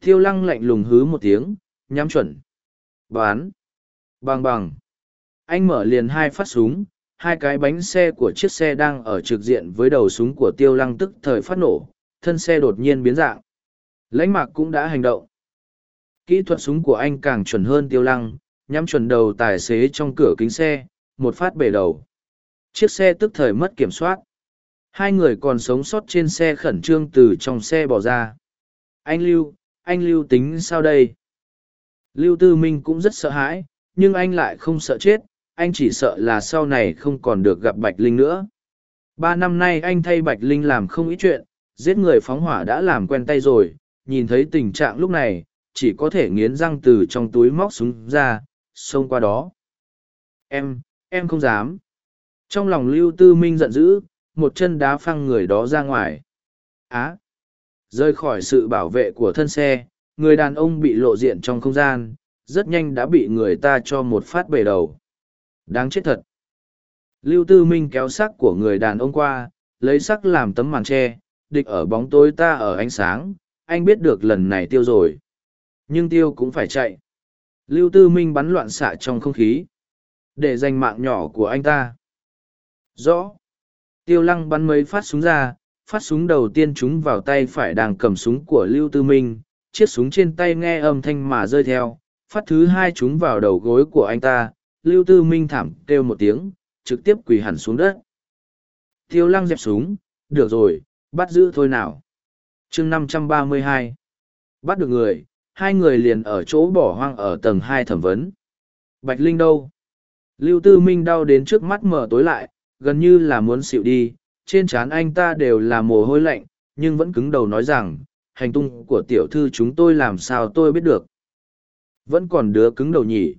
Speaker 1: Thiêu lăng lạnh lùng hứ một tiếng, nhắm chuẩn. Bán. Bằng bằng anh mở liền hai phát súng, hai cái bánh xe của chiếc xe đang ở trực diện với đầu súng của tiêu lăng tức thời phát nổ, thân xe đột nhiên biến dạng. Lãnh mạc cũng đã hành động. Kỹ thuật súng của anh càng chuẩn hơn tiêu lăng, nhắm chuẩn đầu tài xế trong cửa kính xe một phát bể đầu. Chiếc xe tức thời mất kiểm soát. Hai người còn sống sót trên xe khẩn trương từ trong xe bỏ ra. Anh lưu anh lưu tính sao đây? Lưu tư minh cũng rất sợ hãi, nhưng anh lại không sợ chết. Anh chỉ sợ là sau này không còn được gặp bạch linh nữa. Ba năm nay anh thay bạch linh làm không ít chuyện, giết người phóng hỏa đã làm quen tay rồi. Nhìn thấy tình trạng lúc này, chỉ có thể nghiến răng từ trong túi móc súng ra, xông qua đó. Em em không dám. Trong lòng lưu tư minh giận dữ, một chân đá phăng người đó ra ngoài. Á! Rời khỏi sự bảo vệ của thân xe, người đàn ông bị lộ diện trong không gian, rất nhanh đã bị người ta cho một phát bể đầu. Đáng chết thật! Lưu tư minh kéo xác của người đàn ông qua, lấy sắc làm tấm màn tre địch ở bóng tối ta ở ánh sáng, anh biết được lần này tiêu rồi. Nhưng tiêu cũng phải chạy. Lưu tư minh bắn loạn xạ trong không khí để giành mạng nhỏ của anh ta. Rõ. Tiêu lăng bắn mấy phát súng ra, phát súng đầu tiên chúng vào tay phải đang cầm súng của lưu tư minh, chiếc súng trên tay nghe âm thanh mà rơi theo, phát thứ hai chúng vào đầu gối của anh ta, lưu tư minh thảm kêu một tiếng, trực tiếp quỳ hẳn xuống đất. Tiêu lăng dẹp súng, được rồi, bắt giữ thôi nào. Chương năm trăm ba mươi hai. Bắt được người, hai người liền ở chỗ bỏ hoang ở tầng hai thẩm vấn. Bạch linh đâu? Lưu tư minh đau đến trước mắt mở tối lại, gần như là muốn xịu đi, trên trán anh ta đều là mồ hôi lạnh, nhưng vẫn cứng đầu nói rằng, hành tung của tiểu thư chúng tôi làm sao tôi biết được? Vẫn còn đứa cứng đầu nhỉ.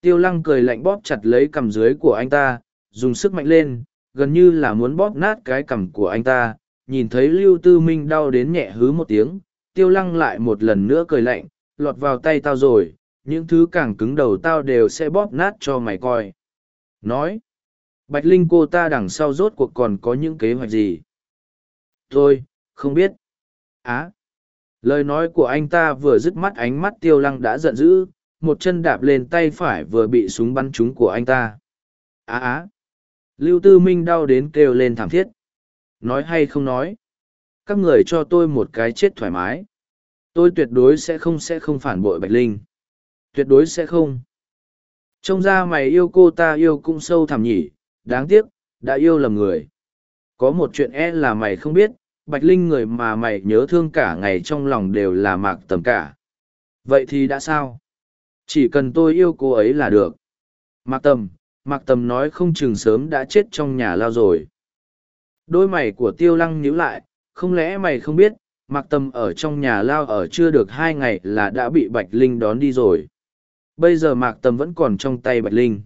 Speaker 1: Tiêu lăng cười lạnh bóp chặt lấy cằm dưới của anh ta, dùng sức mạnh lên, gần như là muốn bóp nát cái cằm của anh ta. Nhìn thấy lưu tư minh đau đến nhẹ hứ một tiếng, tiêu lăng lại một lần nữa cười lạnh, lọt vào tay tao rồi những thứ càng cứng đầu tao đều sẽ bóp nát cho mày coi. Nói, bạch linh cô ta đằng sau rốt cuộc còn có những kế hoạch gì? Tôi, không biết. Á, lời nói của anh ta vừa dứt mắt ánh mắt tiêu lăng đã giận dữ, một chân đạp lên tay phải vừa bị súng bắn trúng của anh ta. Á á, lưu tư minh đau đến kêu lên thảm thiết. Nói hay không nói? Các người cho tôi một cái chết thoải mái. Tôi tuyệt đối sẽ không sẽ không phản bội bạch linh tuyệt đối sẽ không. Trông ra mày yêu cô ta yêu cũng sâu thẳm nhỉ, đáng tiếc, đã yêu lầm người. Có một chuyện e là mày không biết, bạch linh người mà mày nhớ thương cả ngày trong lòng đều là mạc tầm cả. Vậy thì đã sao? Chỉ cần tôi yêu cô ấy là được. Mạc tầm mạc tầm nói không chừng sớm đã chết trong nhà lao rồi. Đôi mày của tiêu lăng nhíu lại, không lẽ mày không biết, mạc tầm ở trong nhà lao ở chưa được hai ngày là đã bị bạch linh đón đi rồi bây giờ mạc tầm vẫn còn trong tay bạch linh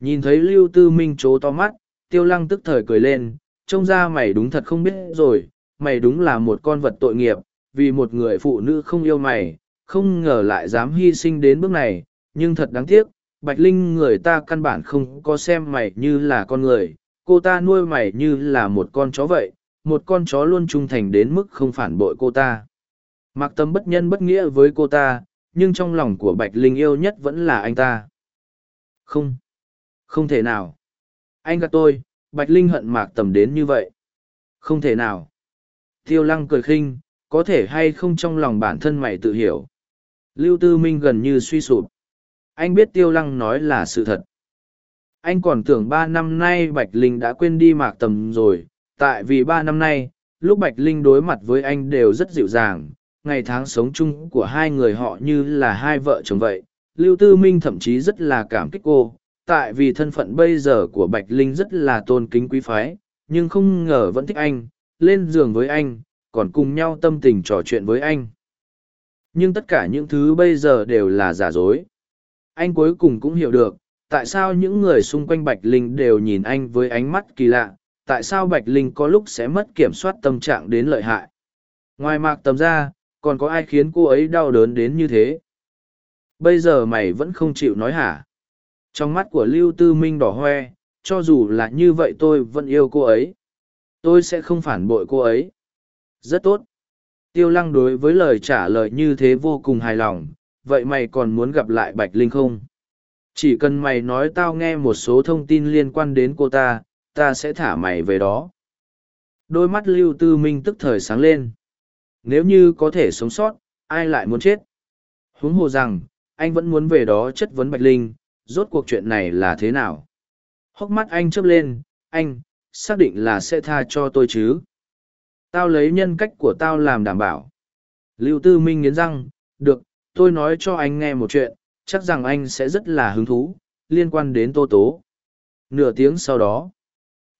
Speaker 1: nhìn thấy lưu tư minh c h ố to mắt tiêu lăng tức thời cười lên trông ra mày đúng thật không biết rồi mày đúng là một con vật tội nghiệp vì một người phụ nữ không yêu mày không ngờ lại dám hy sinh đến bước này nhưng thật đáng tiếc bạch linh người ta căn bản không có xem mày như là con người cô ta nuôi mày như là một con chó vậy một con chó luôn trung thành đến mức không phản bội cô ta. Mạc Tâm bất nhân bất nghĩa với cô ta, nhưng trong lòng của Bạch Linh yêu nhất vẫn là anh ta. Không, không thể nào. Anh gặp tôi, Bạch Linh hận Mạc Tầm đến như vậy. Không thể nào. Tiêu Lăng cười khinh, có thể hay không trong lòng bản thân mày tự hiểu. Lưu Tư Minh gần như suy sụp. Anh biết Tiêu Lăng nói là sự thật. Anh còn tưởng ba năm nay Bạch Linh đã quên đi Mạc Tầm rồi, tại vì ba năm nay lúc bạch linh đối mặt với anh đều rất dịu dàng ngày tháng sống chung của hai người họ như là hai vợ chồng vậy. Lưu tư minh thậm chí rất là cảm kích cô tại vì thân phận bây giờ của bạch linh rất là tôn kính quý phái nhưng không ngờ vẫn thích anh lên giường với anh còn cùng nhau tâm tình trò chuyện với anh. Nhưng tất cả những thứ bây giờ đều là giả dối. Anh cuối cùng cũng hiểu được tại sao những người xung quanh bạch linh đều nhìn anh với ánh mắt kỳ lạ tại sao Bạch Linh có lúc sẽ mất kiểm soát tâm trạng đến lợi hại. Ngoài mạc tầm ra, còn có ai khiến cô ấy đau đớn đến như thế? Bây giờ mày vẫn không chịu nói hả? Trong mắt của Lưu Tư Minh đỏ hoe, cho dù là như vậy tôi vẫn yêu cô ấy. Tôi sẽ không phản bội cô ấy. Rất tốt. Tiêu lăng đối với lời trả lời như thế vô cùng hài lòng, vậy mày còn muốn gặp lại Bạch Linh không? Chỉ cần mày nói tao nghe một số thông tin liên quan đến cô ta, ta sẽ thả mày về đó đôi mắt lưu tư minh tức thời sáng lên nếu như có thể sống sót ai lại muốn chết? Huống hồ rằng anh vẫn muốn về đó chất vấn bạch linh rốt cuộc chuyện này là thế nào? Hốc mắt anh chớp lên anh xác định là sẽ tha cho tôi chứ? Tao lấy nhân cách của tao làm đảm bảo. Lưu tư minh nghiến răng được tôi nói cho anh nghe một chuyện chắc rằng anh sẽ rất là hứng thú liên quan đến tô tố. Nửa tiếng sau đó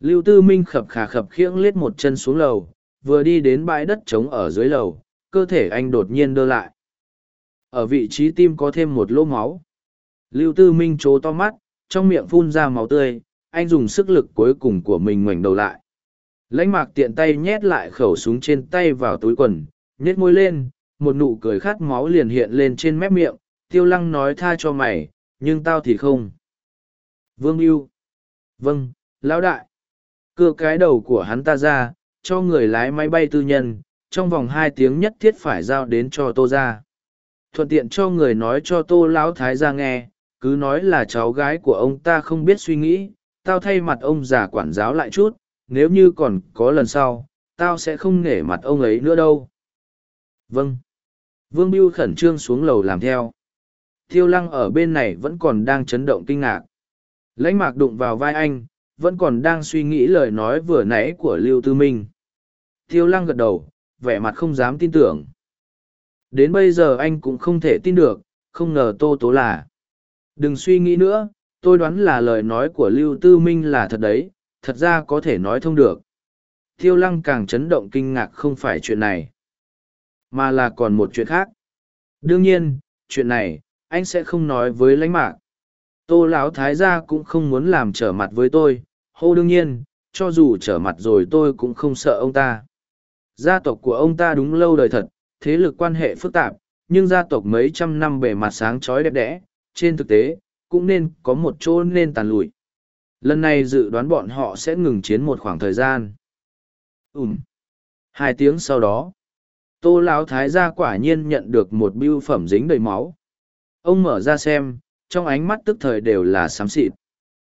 Speaker 1: Lưu Tư Minh khập khà khập khiễng lết một chân xuống lầu, vừa đi đến bãi đất trống ở dưới lầu, cơ thể anh đột nhiên đơ lại. Ở vị trí tim có thêm một lỗ máu. Lưu Tư Minh trố to mắt, trong miệng phun ra máu tươi, anh dùng sức lực cuối cùng của mình ngoảnh đầu lại. Lãnh mạc tiện tay nhét lại khẩu súng trên tay vào túi quần, nhét môi lên, một nụ cười khát máu liền hiện lên trên mép miệng, tiêu lăng nói tha cho mày, nhưng tao thì không. Vương Yêu. Vâng, lão đại cưa cái đầu của hắn ta ra cho người lái máy bay tư nhân, trong vòng hai tiếng nhất thiết phải giao đến cho tô ra thuận tiện cho người nói cho tô lão thái ra nghe, cứ nói là cháu gái của ông ta không biết suy nghĩ, tao thay mặt ông già quản giáo lại chút, nếu như còn có lần sau, tao sẽ không nể mặt ông ấy nữa đâu. Vâng. Vương biêu khẩn trương xuống lầu làm theo. Thiêu lăng ở bên này vẫn còn đang chấn động kinh ngạc. Lãnh mạc đụng vào vai anh vẫn còn đang suy nghĩ lời nói vừa nãy của lưu tư minh. Tiêu lăng gật đầu, vẻ mặt không dám tin tưởng. Đến bây giờ anh cũng không thể tin được, không ngờ tô tố là. Đừng suy nghĩ nữa, tôi đoán là lời nói của lưu tư minh là thật đấy, thật ra có thể nói thông được. Tiêu lăng càng chấn động kinh ngạc không phải chuyện này, mà là còn một chuyện khác. Đương nhiên, chuyện này, anh sẽ không nói với lãnh mạc. Tô lão thái gia cũng không muốn làm trở mặt với tôi hô đương nhiên, cho dù trở mặt rồi tôi cũng không sợ ông ta. Gia tộc của ông ta đúng lâu đời thật, thế lực quan hệ phức tạp, nhưng gia tộc mấy trăm năm bề mặt sáng trói đẹp đẽ, trên thực tế, cũng nên có một chỗ nên tàn lụi. Lần này dự đoán bọn họ sẽ ngừng chiến một khoảng thời gian. Ùm hai tiếng sau đó, tô lão thái gia quả nhiên nhận được một bưu phẩm dính đầy máu. Ông mở ra xem, trong ánh mắt tức thời đều là xám xịt.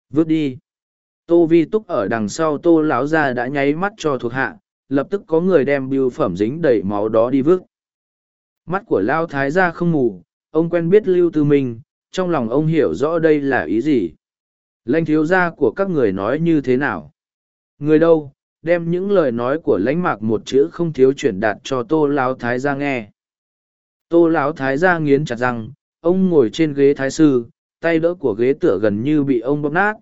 Speaker 1: Vứt đi tô vi túc ở đằng sau tô lão gia đã nháy mắt cho thuộc hạ lập tức có người đem bưu phẩm dính đầy máu đó đi vứt Mắt của Lao Thái gia không mù, ông quen biết Lưu Tư Minh, trong lòng ông hiểu rõ đây là ý gì. Lãnh thiếu gia của các người nói như thế nào? Người đâu, đem những lời nói của lãnh mạc một chữ không thiếu chuyển đạt cho tô lão thái gia nghe tô lão thái gia nghiến chặt răng ông ngồi trên ghế thái sư tay đỡ của ghế tựa gần như bị ông bóp nát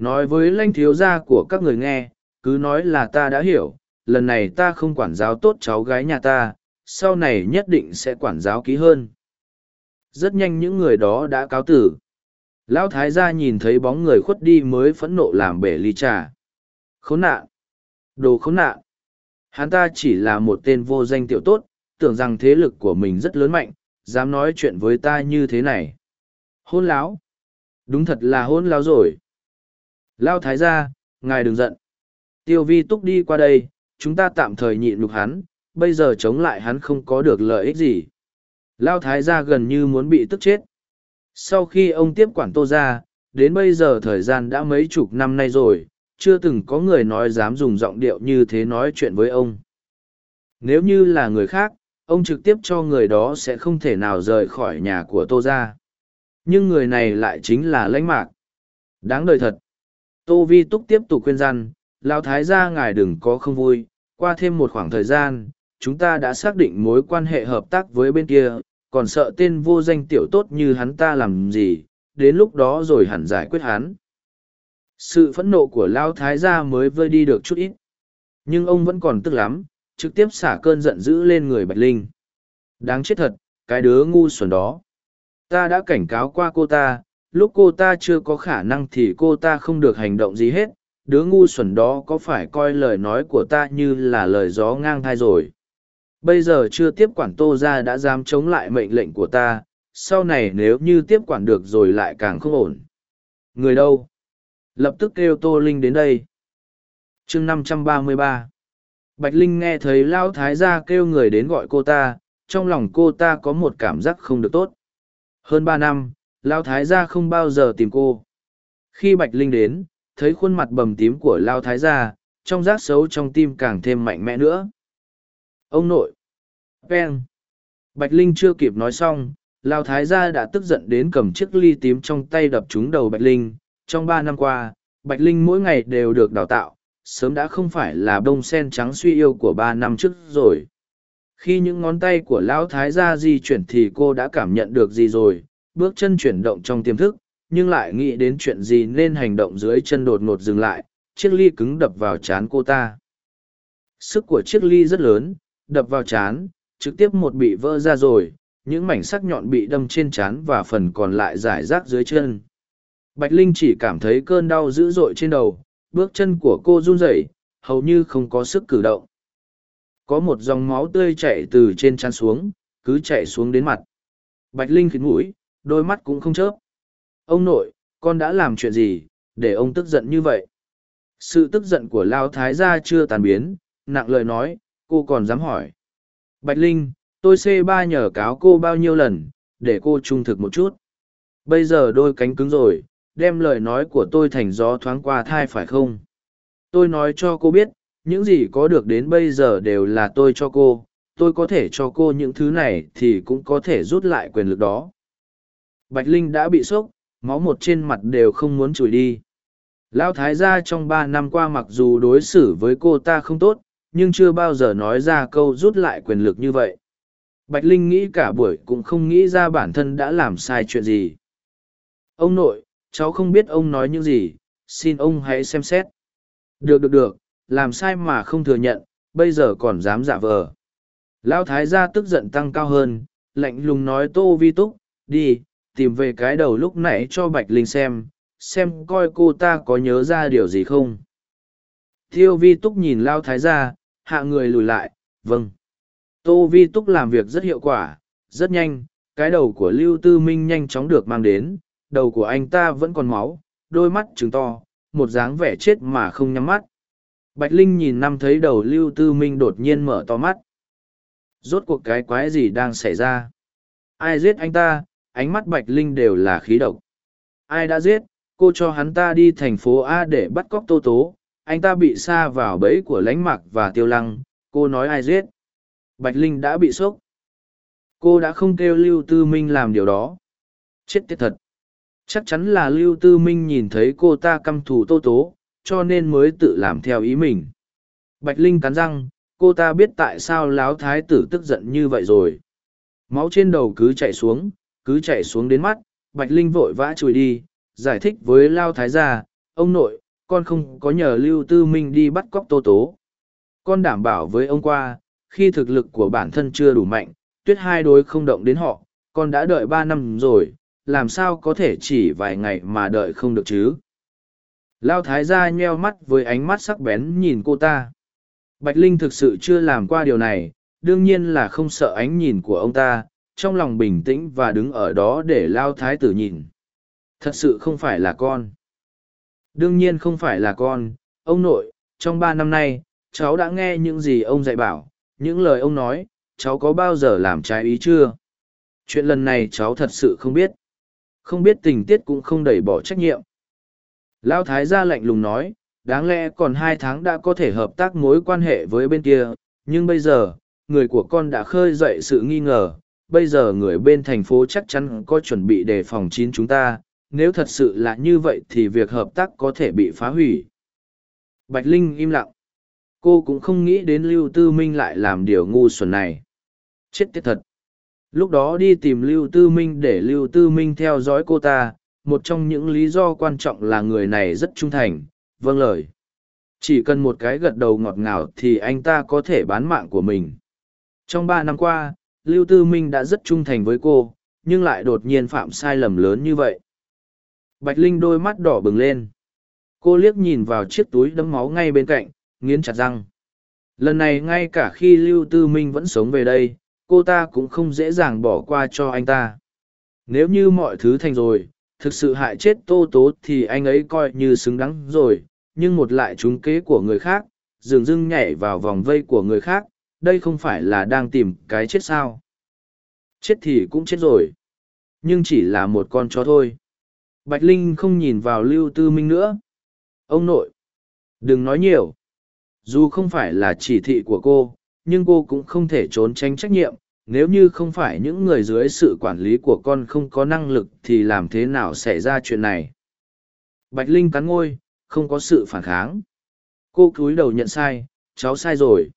Speaker 1: nói với lãnh thiếu gia của các người nghe, cứ nói là ta đã hiểu, lần này ta không quản giáo tốt cháu gái nhà ta, sau này nhất định sẽ quản giáo kỹ hơn. Rất nhanh những người đó đã cáo tử. Lão thái gia nhìn thấy bóng người khuất đi mới phẫn nộ làm bể ly trà. Khốn nạn! Đồ khốn nạn! Hắn ta chỉ là một tên vô danh tiểu tốt, tưởng rằng thế lực của mình rất lớn mạnh, dám nói chuyện với ta như thế này. Hôn láo đúng thật là hôn láo rồi lao thái gia, ngài đừng giận. Tiêu vi túc đi qua đây, chúng ta tạm thời nhịn nhục hắn, bây giờ chống lại hắn không có được lợi ích gì. Lao thái gia gần như muốn bị tức chết. Sau khi ông tiếp quản tô ra đến bây giờ thời gian đã mấy chục năm nay rồi, chưa từng có người nói dám dùng giọng điệu như thế nói chuyện với ông. Nếu như là người khác, ông trực tiếp cho người đó sẽ không thể nào rời khỏi nhà của tô ra nhưng người này lại chính là lãnh mạc. Đáng đời thật tô vi túc tiếp tục khuyên răn Lão thái gia ngài đừng có không vui, qua thêm một khoảng thời gian, chúng ta đã xác định mối quan hệ hợp tác với bên kia, còn sợ tên vô danh tiểu tốt như hắn ta làm gì, đến lúc đó rồi hẳn giải quyết hắn. Sự phẫn nộ của Lão thái gia mới vơi đi được chút ít. Nhưng ông vẫn còn tức lắm, trực tiếp xả cơn giận dữ lên người bạch linh. Đáng chết thật, cái đứa ngu xuẩn đó. Ta đã cảnh cáo qua cô ta lúc cô ta chưa có khả năng thì cô ta không được hành động gì hết, đứa ngu xuẩn đó có phải coi lời nói của ta như là lời gió ngang thai rồi? Bây giờ chưa tiếp quản tô ra đã dám chống lại mệnh lệnh của ta, sau này nếu như tiếp quản được rồi lại càng không ổn. Người đâu? Lập tức kêu tô linh đến đây. Chương năm trăm ba mươi ba. Bạch linh nghe thấy lão thái gia kêu người đến gọi cô ta, trong lòng cô ta có một cảm giác không được tốt. Hơn ba năm lão thái gia không bao giờ tìm cô. Khi bạch linh đến, thấy khuôn mặt bầm tím của lão thái gia, trong giác xấu trong tim càng thêm mạnh mẽ nữa. Ông nội. Peng. Bạch linh chưa kịp nói xong lão thái gia đã tức giận đến cầm chiếc ly tím trong tay đập trúng đầu bạch linh. Trong ba năm qua, bạch linh mỗi ngày đều được đào tạo, sớm đã không phải là bông sen trắng suy yêu của ba năm trước rồi. Khi những ngón tay của lão thái gia di chuyển thì cô đã cảm nhận được gì rồi bước chân chuyển động trong tiềm thức nhưng lại nghĩ đến chuyện gì nên hành động dưới chân đột ngột dừng lại chiếc ly cứng đập vào chán cô ta sức của chiếc ly rất lớn đập vào chán trực tiếp một bị vỡ ra rồi những mảnh sắc nhọn bị đâm trên chán và phần còn lại giải rác dưới chân Bạch Linh chỉ cảm thấy cơn đau dữ dội trên đầu, bước chân của cô run rẩy, hầu như không có sức cử động. Có một dòng máu tươi chảy từ trên trán xuống, cứ chảy xuống đến mặt. Bạch Linh khít mũi, đôi mắt cũng không chớp. Ông nội, con đã làm chuyện gì, để ông tức giận như vậy? Sự tức giận của Lao Thái gia chưa tàn biến, nặng lời nói, cô còn dám hỏi. Bạch Linh, tôi c ba nhờ cáo cô bao nhiêu lần, để cô trung thực một chút. Bây giờ đôi cánh cứng rồi, đem lời nói của tôi thành gió thoáng qua thai phải không tôi nói cho cô biết những gì có được đến bây giờ đều là tôi cho cô tôi có thể cho cô những thứ này thì cũng có thể rút lại quyền lực đó bạch linh đã bị sốc, máu một trên mặt đều không muốn chùi đi. Lão thái gia trong ba năm qua mặc dù đối xử với cô ta không tốt, nhưng chưa bao giờ nói ra câu rút lại quyền lực như vậy. Bạch linh nghĩ cả buổi cũng không nghĩ ra bản thân đã làm sai chuyện gì. Ông nội, cháu không biết ông nói những gì, xin ông hãy xem xét. Được được được, làm sai mà không thừa nhận, bây giờ còn dám giả vờ. Lão thái gia tức giận tăng cao hơn, lạnh lùng nói, tô vi túc, đi tìm về cái đầu lúc nãy cho bạch linh xem xem coi cô ta có nhớ ra điều gì không thiêu vi túc nhìn lao thái gia hạ người lùi lại vâng tô vi túc làm việc rất hiệu quả rất nhanh cái đầu của lưu tư minh nhanh chóng được mang đến đầu của anh ta vẫn còn máu, đôi mắt trừng to, một dáng vẻ chết mà không nhắm mắt. Bạch Linh nhìn năm thấy đầu Lưu Tư Minh đột nhiên mở to mắt. Rốt cuộc cái quái gì đang xảy ra? Ai giết anh ta? Ánh mắt Bạch Linh đều là khí độc. Ai đã giết? Cô cho hắn ta đi thành phố A để bắt cóc Tô Tố. Anh ta bị xa vào bẫy của lánh mặc và tiêu lăng. Cô nói ai giết? Bạch Linh đã bị sốc. cô đã không kêu lưu tư minh làm điều đó chết tiệt thật chắc chắn là lưu tư minh nhìn thấy cô ta căm thù tô tố, cho nên mới tự làm theo ý mình bạch linh cắn răng, cô ta biết tại sao láo thái tử tức giận như vậy rồi máu trên đầu cứ chạy xuống cứ chạy xuống đến mắt, bạch linh vội vã chùi đi, giải thích với lao thái gia, ông nội, con không có nhờ lưu tư minh đi bắt cóc tô tố. Con đảm bảo với ông qua, khi thực lực của bản thân chưa đủ mạnh, tuyết hai đối không động đến họ, con đã đợi ba năm rồi, làm sao có thể chỉ vài ngày mà đợi không được chứ? Lao thái gia nheo mắt với ánh mắt sắc bén nhìn cô ta. Bạch linh thực sự chưa làm qua điều này, đương nhiên là không sợ ánh nhìn của ông ta trong lòng bình tĩnh và đứng ở đó để lao thái tử nhìn. Thật sự không phải là con. Đương nhiên không phải là con. Ông nội, trong ba năm nay, cháu đã nghe những gì ông dạy bảo. Những lời ông nói, cháu có bao giờ làm trái ý chưa? Chuyện lần này cháu thật sự không biết. Không biết tình tiết cũng không đẩy bỏ trách nhiệm. Lão thái gia lạnh lùng nói, đáng lẽ còn hai tháng đã có thể hợp tác mối quan hệ với bên kia. Nhưng bây giờ, người của con đã khơi dậy sự nghi ngờ bây giờ người bên thành phố chắc chắn có chuẩn bị đề phòng chín chúng ta, nếu thật sự là như vậy thì việc hợp tác có thể bị phá hủy. Bạch linh im lặng. Cô cũng không nghĩ đến lưu tư minh lại làm điều ngu xuẩn này. Chết tiết thật. Lúc đó đi tìm lưu tư minh để lưu tư minh theo dõi cô ta, một trong những lý do quan trọng là người này rất trung thành. Vâng lời. Chỉ cần một cái gật đầu ngọt ngào thì anh ta có thể bán mạng của mình. Trong ba năm qua lưu tư minh đã rất trung thành với cô, nhưng lại đột nhiên phạm sai lầm lớn như vậy. Bạch linh đôi mắt đỏ bừng lên. Cô liếc nhìn vào chiếc túi đẫm máu ngay bên cạnh, nghiến chặt răng. Lần này ngay cả khi lưu tư minh vẫn sống về đây, cô ta cũng không dễ dàng bỏ qua cho anh ta. Nếu như mọi thứ thành rồi, thực sự hại chết tô tố thì anh ấy coi như xứng đáng rồi, nhưng một lại trúng kế của người khác, dường dưng nhảy vào vòng vây của người khác đây không phải là đang tìm cái chết sao? Chết thì cũng chết rồi, nhưng chỉ là một con chó thôi. Bạch linh không nhìn vào lưu tư minh nữa. Ông nội, đừng nói nhiều. Dù không phải là chỉ thị của cô, nhưng cô cũng không thể trốn tránh trách nhiệm. Nếu như không phải những người dưới sự quản lý của con không có năng lực thì làm thế nào xảy ra chuyện này? Bạch linh cắn ngôi không có sự phản kháng. Cô cúi đầu nhận sai, cháu sai rồi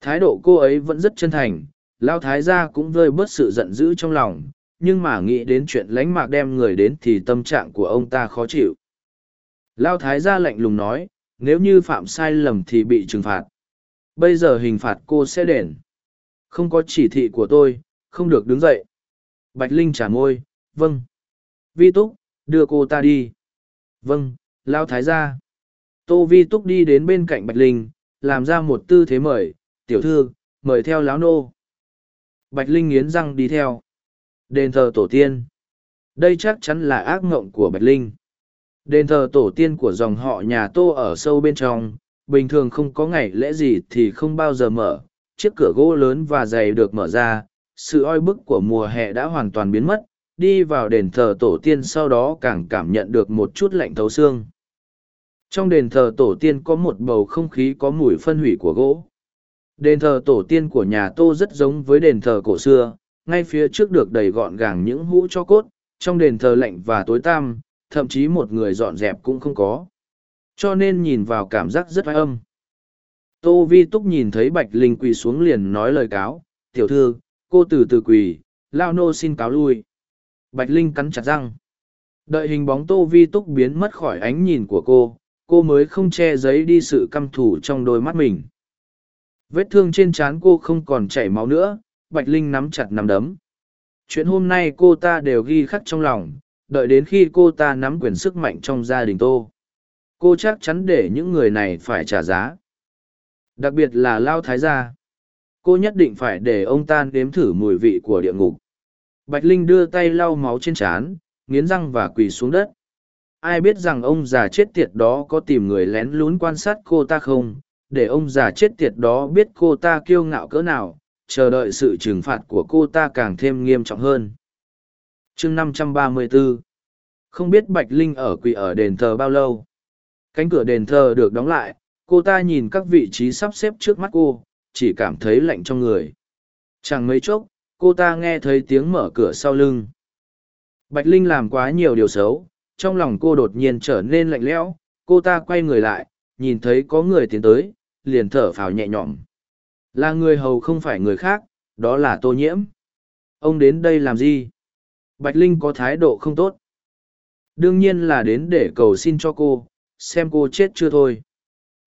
Speaker 1: thái độ cô ấy vẫn rất chân thành, lao thái gia cũng vơi bớt sự giận dữ trong lòng, nhưng mà nghĩ đến chuyện lánh mạc đem người đến thì tâm trạng của ông ta khó chịu. Lao thái gia lạnh lùng nói, nếu như phạm sai lầm thì bị trừng phạt. Bây giờ hình phạt cô sẽ đền. Không có chỉ thị của tôi, không được đứng dậy. Bạch linh trả môi vâng. Vi túc, đưa cô ta đi. Vâng lao thái gia. tô vi túc đi đến bên cạnh bạch linh, làm ra một tư thế mời tiểu thư, mời theo láo nô. Bạch linh nghiến răng đi theo. Đền thờ tổ tiên. Đây chắc chắn là ác ngộng của bạch linh. Đền thờ tổ tiên của dòng họ nhà tô ở sâu bên trong, bình thường không có ngày lễ gì thì không bao giờ mở. Chiếc cửa gỗ lớn và dày được mở ra, sự oi bức của mùa hè đã hoàn toàn biến mất. Đi vào đền thờ tổ tiên sau đó càng cảm nhận được một chút lạnh thấu xương. Trong đền thờ tổ tiên có một bầu không khí có mùi phân hủy của gỗ đền thờ tổ tiên của nhà tô rất giống với đền thờ cổ xưa, ngay phía trước được đầy gọn gàng những hũ cho cốt, trong đền thờ lạnh và tối tăm, thậm chí một người dọn dẹp cũng không có. Cho nên nhìn vào cảm giác rất âm. Tô vi túc nhìn thấy bạch linh quỳ xuống liền nói lời cáo, tiểu thư, cô từ từ quỳ, lao nô xin cáo lui. Bạch linh cắn chặt răng. Đợi hình bóng tô vi túc biến mất khỏi ánh nhìn của cô cô mới không che giấy đi sự căm thù trong đôi mắt mình vết thương trên trán cô không còn chảy máu nữa, bạch linh nắm chặt nắm đấm. Chuyện hôm nay cô ta đều ghi khắc trong lòng, đợi đến khi cô ta nắm quyền sức mạnh trong gia đình tô. Cô chắc chắn để những người này phải trả giá. Đặc biệt là lao thái gia. Cô nhất định phải để ông ta nếm thử mùi vị của địa ngục. Bạch linh đưa tay lau máu trên trán, nghiến răng và quỳ xuống đất. Ai biết rằng ông già chết tiệt đó có tìm người lén lún quan sát cô ta không? Để ông già chết tiệt đó biết cô ta kiêu ngạo cỡ nào, chờ đợi sự trừng phạt của cô ta càng thêm nghiêm trọng hơn. Chương 534 không biết bạch linh ở quỳ ở đền thờ bao lâu. Cánh cửa đền thờ được đóng lại, cô ta nhìn các vị trí sắp xếp trước mắt cô, chỉ cảm thấy lạnh trong người. Chẳng mấy chốc, cô ta nghe thấy tiếng mở cửa sau lưng. Bạch linh làm quá nhiều điều xấu, trong lòng cô đột nhiên trở nên lạnh lẽo, cô ta quay người lại, nhìn thấy có người tiến tới liền thở phào nhẹ nhõm. Là người hầu không phải người khác, đó là tô nhiễm. Ông đến đây làm gì? Bạch linh có thái độ không tốt. Đương nhiên là đến để cầu xin cho cô, xem cô chết chưa thôi.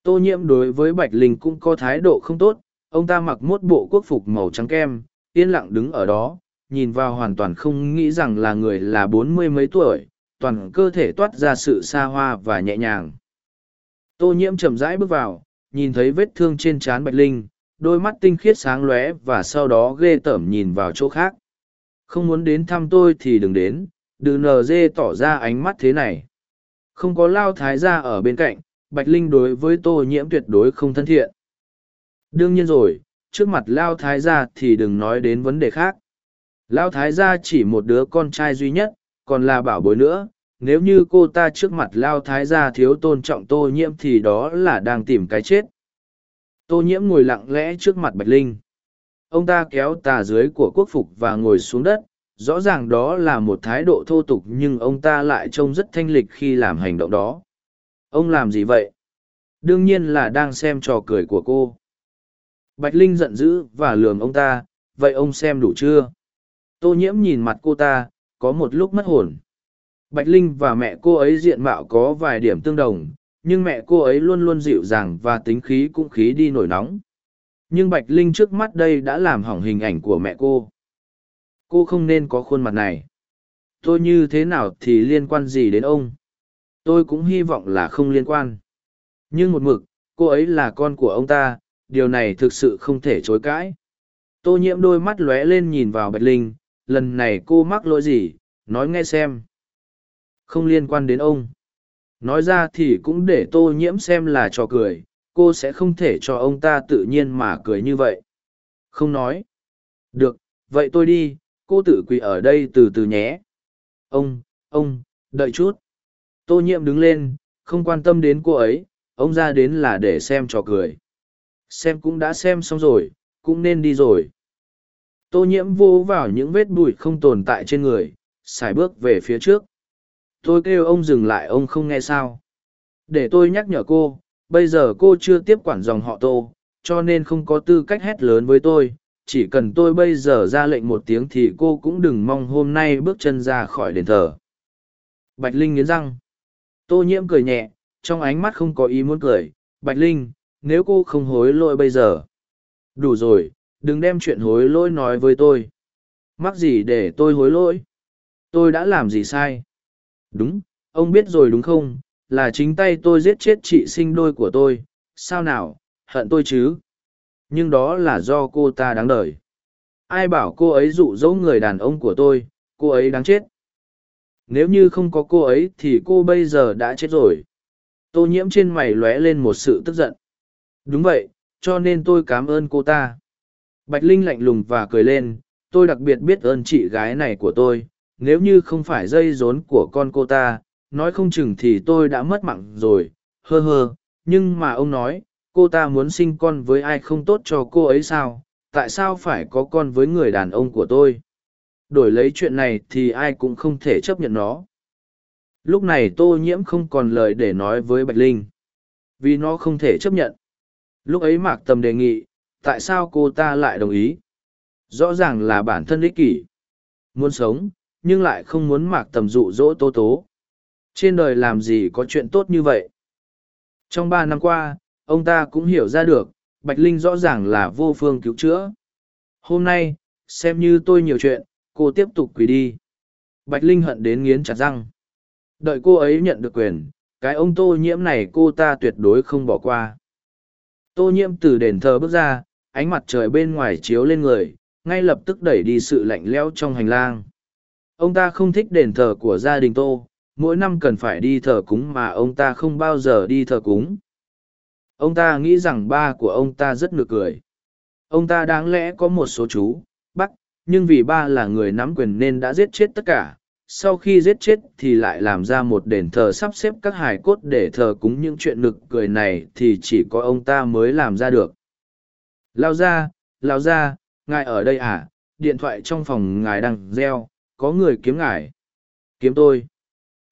Speaker 1: Tô nhiễm đối với bạch linh cũng có thái độ không tốt, ông ta mặc mốt bộ quốc phục màu trắng kem, yên lặng đứng ở đó, nhìn vào hoàn toàn không nghĩ rằng là người là bốn mươi mấy tuổi, toàn cơ thể toát ra sự xa hoa và nhẹ nhàng. Tô nhiễm chậm rãi bước vào nhìn thấy vết thương trên trán bạch linh, đôi mắt tinh khiết sáng lóe và sau đó ghê tởm nhìn vào chỗ khác. Không muốn đến thăm tôi thì đừng đến đừng nờ dê tỏ ra ánh mắt thế này. Không có lao thái gia ở bên cạnh, bạch linh đối với tô nhiễm tuyệt đối không thân thiện. Đương nhiên rồi, trước mặt lao thái gia thì đừng nói đến vấn đề khác. Lao thái gia chỉ một đứa con trai duy nhất, còn là bảo bối nữa nếu như cô ta trước mặt lao thái gia thiếu tôn trọng tô nhiễm thì đó là đang tìm cái chết. Tô nhiễm ngồi lặng lẽ trước mặt bạch linh. Ông ta kéo tà dưới của quốc phục và ngồi xuống đất, rõ ràng đó là một thái độ thô tục nhưng ông ta lại trông rất thanh lịch khi làm hành động đó. Ông làm gì vậy? Đương nhiên là đang xem trò cười của cô. Bạch linh giận dữ và lườm ông ta, vậy ông xem đủ chưa? Tô nhiễm nhìn mặt cô ta, có một lúc mất hồn bạch linh và mẹ cô ấy diện mạo có vài điểm tương đồng, nhưng mẹ cô ấy luôn luôn dịu dàng và tính khí cũng khí đi nổi nóng. Nhưng bạch linh trước mắt đây đã làm hỏng hình ảnh của mẹ cô. Cô không nên có khuôn mặt này. Tôi như thế nào thì liên quan gì đến ông? Tôi cũng hy vọng là không liên quan. Nhưng một mực, cô ấy là con của ông ta, điều này thực sự không thể chối cãi. Tô nhiễm đôi mắt lóe lên nhìn vào bạch linh, lần này cô mắc lỗi gì, nói nghe xem không liên quan đến ông. Nói ra thì cũng để tô nhiễm xem là trò cười, cô sẽ không thể cho ông ta tự nhiên mà cười như vậy. Không nói. Được, vậy tôi đi, cô tự quỳ ở đây từ từ nhé. Ông ông, đợi chút. Tô nhiễm đứng lên, không quan tâm đến cô ấy, ông ra đến là để xem trò cười. Xem cũng đã xem xong rồi, cũng nên đi rồi. Tô nhiễm vô vào những vết bụi không tồn tại trên người, xài bước về phía trước tôi kêu ông dừng lại, ông không nghe sao? Để tôi nhắc nhở cô, bây giờ cô chưa tiếp quản dòng họ tô cho nên không có tư cách hét lớn với tôi. Chỉ cần tôi bây giờ ra lệnh một tiếng thì cô cũng đừng mong hôm nay bước chân ra khỏi đền thờ. Bạch linh nghiến răng. Tô nhiễm cười nhẹ, trong ánh mắt không có ý muốn cười. Bạch linh, nếu cô không hối lỗi bây giờ. Đủ rồi, đừng đem chuyện hối lỗi nói với tôi. Mắc gì để tôi hối lỗi? Tôi đã làm gì sai? Đúng, ông biết rồi đúng không? Là chính tay tôi giết chết chị sinh đôi của tôi. Sao nào, hận tôi chứ? Nhưng đó là do cô ta đáng đời. Ai bảo cô ấy dụ dỗ người đàn ông của tôi, cô ấy đáng chết? Nếu như không có cô ấy thì cô bây giờ đã chết rồi. Tô nhiễm trên mày lóe lên một sự tức giận. Đúng vậy, cho nên tôi cảm ơn cô ta. Bạch linh lạnh lùng và cười lên, tôi đặc biệt biết ơn chị gái này của tôi nếu như không phải dây rốn của con cô ta, nói không chừng thì tôi đã mất mạng rồi, hơ hơ. Nhưng mà ông nói, cô ta muốn sinh con với ai không tốt cho cô ấy sao? Tại sao phải có con với người đàn ông của tôi? Đổi lấy chuyện này thì ai cũng không thể chấp nhận nó. Lúc này tô nhiễm không còn lời để nói với bạch linh. Vì nó không thể chấp nhận. Lúc ấy mạc tầm đề nghị, tại sao cô ta lại đồng ý? Rõ ràng là bản thân ích kỷ. Muốn sống nhưng lại không muốn mạc tầm dụ dỗ tố tố. Trên đời làm gì có chuyện tốt như vậy? Trong ba năm qua, ông ta cũng hiểu ra được, bạch linh rõ ràng là vô phương cứu chữa. Hôm nay, xem như tôi nhiều chuyện, cô tiếp tục quỳ đi. Bạch linh hận đến nghiến chặt răng. Đợi cô ấy nhận được quyền, cái ông tô nhiễm này cô ta tuyệt đối không bỏ qua. Tô nhiễm từ đền thờ bước ra, ánh mặt trời bên ngoài chiếu lên người, ngay lập tức đẩy đi sự lạnh lẽo trong hành lang ông ta không thích đền thờ của gia đình tô mỗi năm cần phải đi thờ cúng mà ông ta không bao giờ đi thờ cúng. Ông ta nghĩ rằng ba của ông ta rất nực cười. Ông ta đáng lẽ có một số chú bắc nhưng vì ba là người nắm quyền nên đã giết chết tất cả. Sau khi giết chết thì lại làm ra một đền thờ sắp xếp các hài cốt để thờ cúng những chuyện nực cười này thì chỉ có ông ta mới làm ra được. Lao ra lao ra ngài ở đây à? Điện thoại trong phòng ngài đang reo, có người kiếm ngài. Kiếm tôi.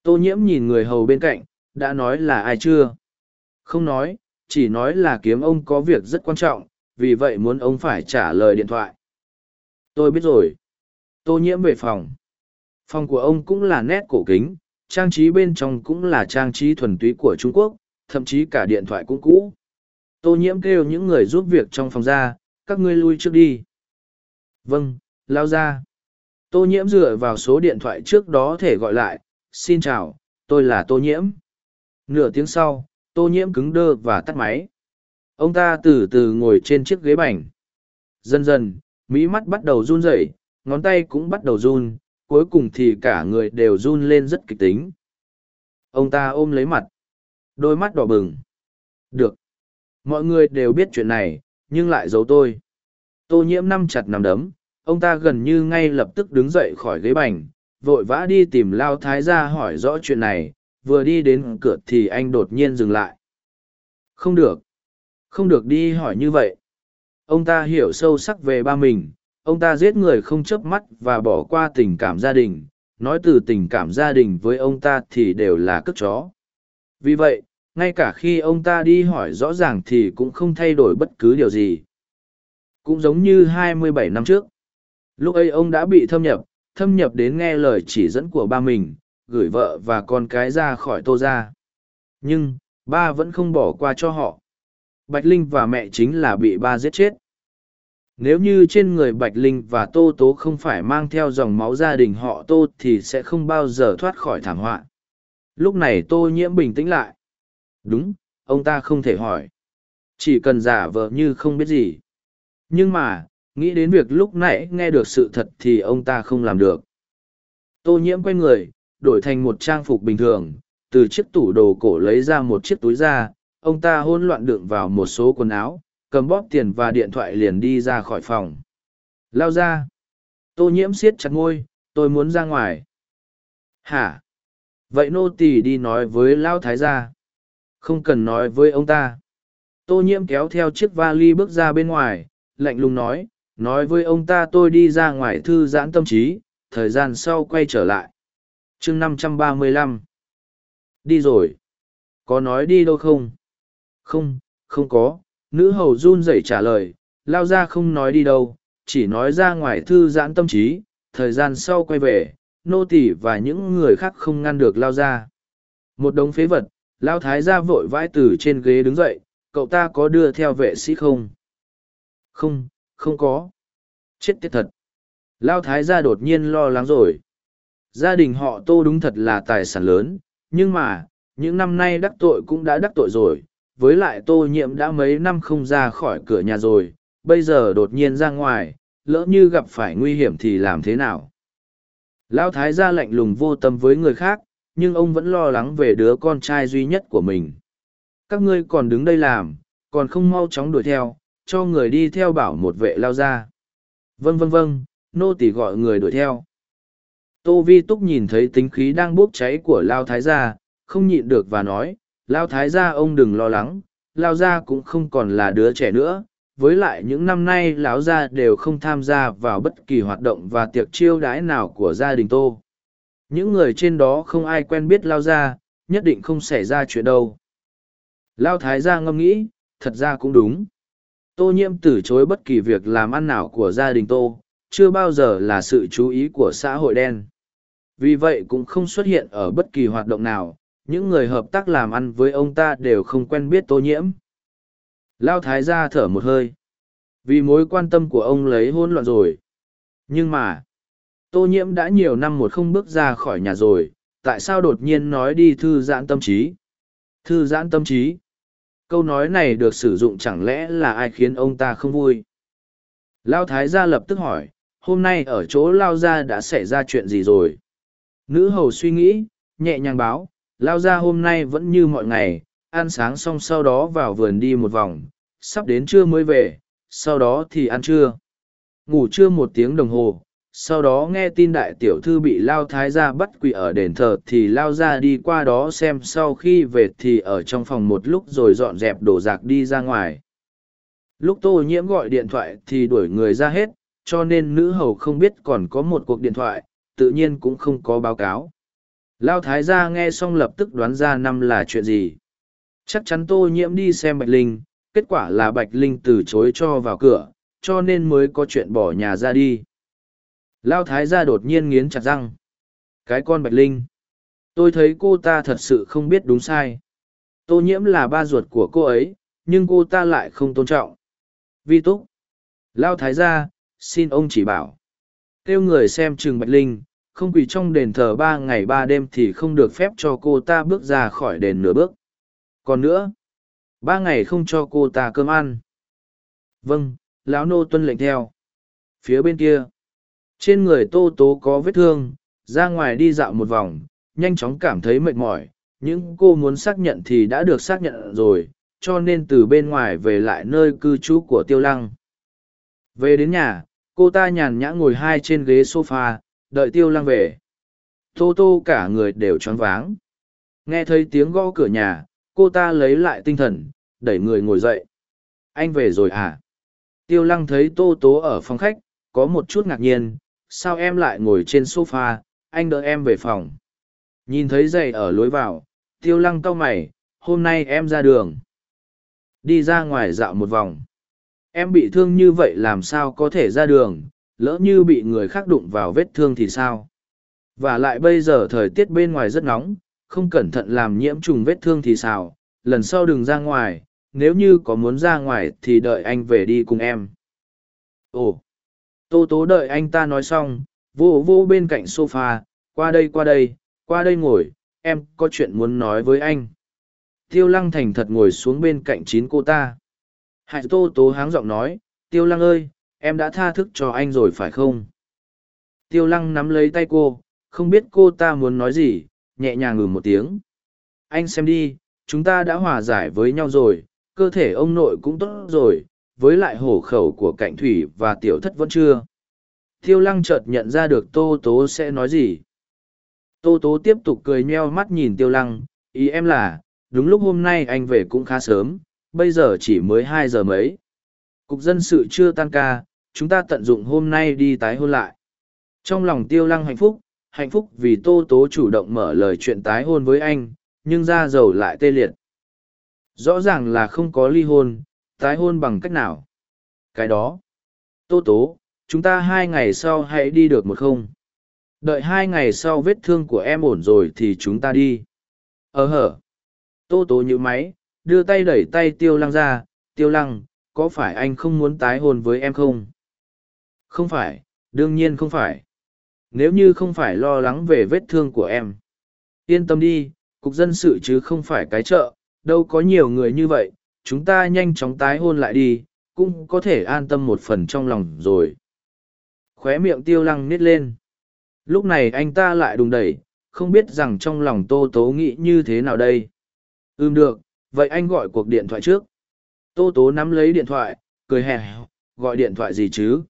Speaker 1: Tô nhiễm nhìn người hầu bên cạnh, đã nói là ai chưa? Không nói, chỉ nói là kiếm ông có việc rất quan trọng, vì vậy muốn ông phải trả lời điện thoại. Tôi biết rồi. Tô nhiễm về phòng. Phòng của ông cũng là nét cổ kính, trang trí bên trong cũng là trang trí thuần túy của Trung Quốc, thậm chí cả điện thoại cũng cũ. Tô nhiễm kêu những người giúp việc trong phòng ra, các ngươi lui trước đi. Vâng, lao ra. Tô nhiễm dựa vào số điện thoại trước đó thể gọi lại, xin chào, tôi là Tô nhiễm. Nửa tiếng sau, Tô nhiễm cứng đơ và tắt máy. Ông ta từ từ ngồi trên chiếc ghế bành. Dần dần, mỹ mắt bắt đầu run rẩy, ngón tay cũng bắt đầu run, cuối cùng thì cả người đều run lên rất kịch tính. Ông ta ôm lấy mặt. Đôi mắt đỏ bừng. Được. Mọi người đều biết chuyện này, nhưng lại giấu tôi. Tô nhiễm năm chặt nằm đấm, ông ta gần như ngay lập tức đứng dậy khỏi ghế bành, vội vã đi tìm Lao Thái gia hỏi rõ chuyện này, vừa đi đến cửa thì anh đột nhiên dừng lại. Không được. Không được đi hỏi như vậy. Ông ta hiểu sâu sắc về ba mình, ông ta giết người không chớp mắt và bỏ qua tình cảm gia đình, nói từ tình cảm gia đình với ông ta thì đều là cất chó. Vì vậy, ngay cả khi ông ta đi hỏi rõ ràng thì cũng không thay đổi bất cứ điều gì. Cũng giống như 27 năm trước. Lúc ấy ông đã bị thâm nhập, thâm nhập đến nghe lời chỉ dẫn của ba mình, gửi vợ và con cái ra khỏi tô ra. Nhưng, ba vẫn không bỏ qua cho họ. Bạch Linh và mẹ chính là bị ba giết chết. Nếu như trên người Bạch Linh và Tô Tố không phải mang theo dòng máu gia đình họ Tô thì sẽ không bao giờ thoát khỏi thảm họa. Lúc này Tô Nhiễm bình tĩnh lại. Đúng, ông ta không thể hỏi. Chỉ cần giả vờ như không biết gì. Nhưng mà, nghĩ đến việc lúc nãy nghe được sự thật thì ông ta không làm được. Tô Nhiễm quay người, đổi thành một trang phục bình thường, từ chiếc tủ đồ cổ lấy ra một chiếc túi ra, ông ta hỗn loạn đựng vào một số quần áo, cầm bóp tiền và điện thoại liền đi ra khỏi phòng. Lao ra. Tô nhiễm siết chặt ngôi, tôi muốn ra ngoài. Hả? Vậy nô tỳ đi nói với Lao Thái gia. Không cần nói với ông ta. Tô nhiễm kéo theo chiếc vali bước ra bên ngoài, lạnh lùng nói, nói với ông ta tôi đi ra ngoài thư giãn tâm trí, thời gian sau quay trở lại. chương 535. Đi rồi. Có nói đi đâu không? Không, không có, nữ hầu run rẩy trả lời, lao ra không nói đi đâu, chỉ nói ra ngoài thư giãn tâm trí, thời gian sau quay về, nô tỳ và những người khác không ngăn được lao ra. Một đống phế vật, lao thái ra vội vãi từ trên ghế đứng dậy, cậu ta có đưa theo vệ sĩ không? Không, không có. Chết tiết thật. Lao thái gia đột nhiên lo lắng rồi. Gia đình họ tô đúng thật là tài sản lớn, nhưng mà, những năm nay đắc tội cũng đã đắc tội rồi, với lại tô nhiệm đã mấy năm không ra khỏi cửa nhà rồi, bây giờ đột nhiên ra ngoài, lỡ như gặp phải nguy hiểm thì làm thế nào? Lão thái gia lạnh lùng vô tâm với người khác, nhưng ông vẫn lo lắng về đứa con trai duy nhất của mình. Các ngươi còn đứng đây làm, còn không mau chóng đuổi theo, cho người đi theo bảo một vệ lao ra. Vâng vâng vâng, nô tỳ gọi người đuổi theo. Tô Vi Túc nhìn thấy tính khí đang bốc cháy của Lao Thái gia, không nhịn được và nói, Lao thái gia ông đừng lo lắng, Lao gia cũng không còn là đứa trẻ nữa. Với lại những năm nay lão gia đều không tham gia vào bất kỳ hoạt động và tiệc chiêu đãi nào của gia đình tô. Những người trên đó không ai quen biết Lao gia, nhất định không xảy ra chuyện đâu. Lao thái gia ngâm nghĩ, thật ra cũng đúng. Tô nhiễm từ chối bất kỳ việc làm ăn nào của gia đình tô, chưa bao giờ là sự chú ý của xã hội đen. Vì vậy cũng không xuất hiện ở bất kỳ hoạt động nào, những người hợp tác làm ăn với ông ta đều không quen biết tô nhiễm. Lao thái gia thở một hơi. Vì mối quan tâm của ông lấy hỗn loạn rồi. Nhưng mà, tô nhiễm đã nhiều năm một không bước ra khỏi nhà rồi, tại sao đột nhiên nói đi thư giãn tâm trí? Thư giãn tâm trí? Câu nói này được sử dụng chẳng lẽ là ai khiến ông ta không vui? Lao thái gia lập tức hỏi, hôm nay ở chỗ Lao gia đã xảy ra chuyện gì rồi? Nữ hầu suy nghĩ, nhẹ nhàng báo, Lao gia hôm nay vẫn như mọi ngày, ăn sáng xong sau đó vào vườn đi một vòng, sắp đến trưa mới về, sau đó thì ăn trưa. Ngủ trưa một tiếng đồng hồ, sau đó nghe tin đại tiểu thư bị Lao Thái gia bắt quỷ ở đền thờ thì Lao ra đi qua đó xem sau khi về thì ở trong phòng một lúc rồi dọn dẹp đổ rạc đi ra ngoài. Lúc tô nhiễm gọi điện thoại thì đuổi người ra hết, cho nên nữ hầu không biết còn có một cuộc điện thoại, tự nhiên cũng không có báo cáo. Lao Thái gia nghe xong lập tức đoán ra năm là chuyện gì. Chắc chắn tô nhiễm đi xem Bạch Linh, kết quả là Bạch Linh từ chối cho vào cửa, cho nên mới có chuyện bỏ nhà ra đi. Lao Thái gia đột nhiên nghiến chặt răng. Cái con Bạch Linh. Tôi thấy cô ta thật sự không biết đúng sai. Tô nhiễm là ba ruột của cô ấy, nhưng cô ta lại không tôn trọng. Vi túc. Lao Thái gia, xin ông chỉ bảo. Kêu người xem Trừng Bạch Linh, không quỳ trong đền thờ ba ngày ba đêm thì không được phép cho cô ta bước ra khỏi đền nửa bước. Còn nữa, ba ngày không cho cô ta cơm ăn. Vâng, lão nô tuân lệnh theo. Phía bên kia, trên người tô tố có vết thương, ra ngoài đi dạo một vòng, nhanh chóng cảm thấy mệt mỏi. Những cô muốn xác nhận thì đã được xác nhận rồi, cho nên từ bên ngoài về lại nơi cư trú của tiêu lăng. Về đến nhà, cô ta nhàn nhã ngồi hai trên ghế sofa, đợi tiêu lăng về. Tô tô cả người đều choáng váng. Nghe thấy tiếng gõ cửa nhà, cô ta lấy lại tinh thần, đẩy người ngồi dậy. Anh về rồi à? Tiêu lăng thấy tô tố ở phòng khách, có một chút ngạc nhiên, sao em lại ngồi trên sofa, anh đợi em về phòng. Nhìn thấy giày ở lối vào, tiêu lăng cau mày, hôm nay em ra đường. Đi ra ngoài dạo một vòng. Em bị thương như vậy làm sao có thể ra đường, lỡ như bị người khác đụng vào vết thương thì sao? Và lại bây giờ thời tiết bên ngoài rất nóng, không cẩn thận làm nhiễm trùng vết thương thì sao, lần sau đừng ra ngoài, nếu như có muốn ra ngoài thì đợi anh về đi cùng em. Ồ, tô tố đợi anh ta nói xong, vô vô bên cạnh sofa, qua đây qua đây, qua đây ngồi, em có chuyện muốn nói với anh. Tiêu lăng thành thật ngồi xuống bên cạnh chín cô ta. Hại tô tố háng giọng nói, tiêu lăng ơi, em đã tha thức cho anh rồi phải không? Tiêu lăng nắm lấy tay cô, không biết cô ta muốn nói gì, nhẹ nhàng ngừng một tiếng. Anh xem đi, chúng ta đã hòa giải với nhau rồi, cơ thể ông nội cũng tốt rồi, với lại hổ khẩu của cạnh thủy và tiểu thất vẫn chưa. Tiêu lăng chợt nhận ra được Tô Tố sẽ nói gì. Tô Tố tiếp tục cười nheo mắt nhìn Tiêu lăng, ý em là, đúng lúc hôm nay anh về cũng khá sớm, bây giờ chỉ mới hai giờ mấy. Cục dân sự chưa tan ca, chúng ta tận dụng hôm nay đi tái hôn lại. Trong lòng Tiêu lăng hạnh phúc, hạnh phúc vì Tô Tố chủ động mở lời chuyện tái hôn với anh, nhưng ra dầu lại tê liệt. Rõ ràng là không có ly hôn, tái hôn bằng cách nào? Cái đó. Tô tố, chúng ta hai ngày sau hãy đi được một không? Đợi hai ngày sau vết thương của em ổn rồi thì chúng ta đi. Ờ hở. Tô tố như máy, đưa tay đẩy tay tiêu lăng ra. Tiêu lăng, có phải anh không muốn tái hôn với em không? Không phải, đương nhiên không phải. Nếu như không phải lo lắng về vết thương của em. Yên tâm đi, cục dân sự chứ không phải cái chợ, đâu có nhiều người như vậy, chúng ta nhanh chóng tái hôn lại đi, cũng có thể an tâm một phần trong lòng rồi. Khóe miệng tiêu lăng nít lên. Lúc này anh ta lại đùng đẩy, không biết rằng trong lòng tô tố nghĩ như thế nào đây. Ừm được, vậy anh gọi cuộc điện thoại trước. Tô tố nắm lấy điện thoại, cười hè, gọi điện thoại gì chứ?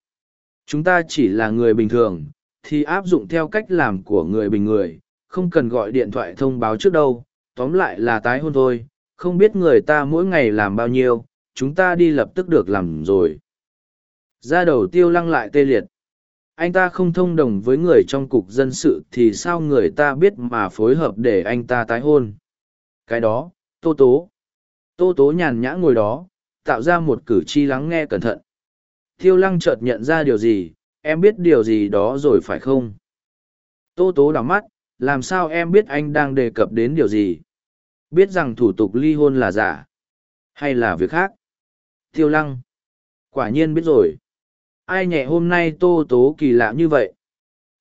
Speaker 1: Chúng ta chỉ là người bình thường, thì áp dụng theo cách làm của người bình người, không cần gọi điện thoại thông báo trước đâu, tóm lại là tái hôn thôi, không biết người ta mỗi ngày làm bao nhiêu, chúng ta đi lập tức được làm rồi. Ra đầu tiêu lăng lại tê liệt. Anh ta không thông đồng với người trong cục dân sự thì sao người ta biết mà phối hợp để anh ta tái hôn. Cái đó, tô tố. Tô tố nhàn nhã ngồi đó, tạo ra một cử chi lắng nghe cẩn thận. Tiêu lăng chợt nhận ra điều gì, em biết điều gì đó rồi phải không? Tô tố đảo mắt, làm sao em biết anh đang đề cập đến điều gì? Biết rằng thủ tục ly hôn là giả. Hay là việc khác? Tiêu lăng. Quả nhiên biết rồi. Ai nhẹ hôm nay tô tố kỳ lạ như vậy?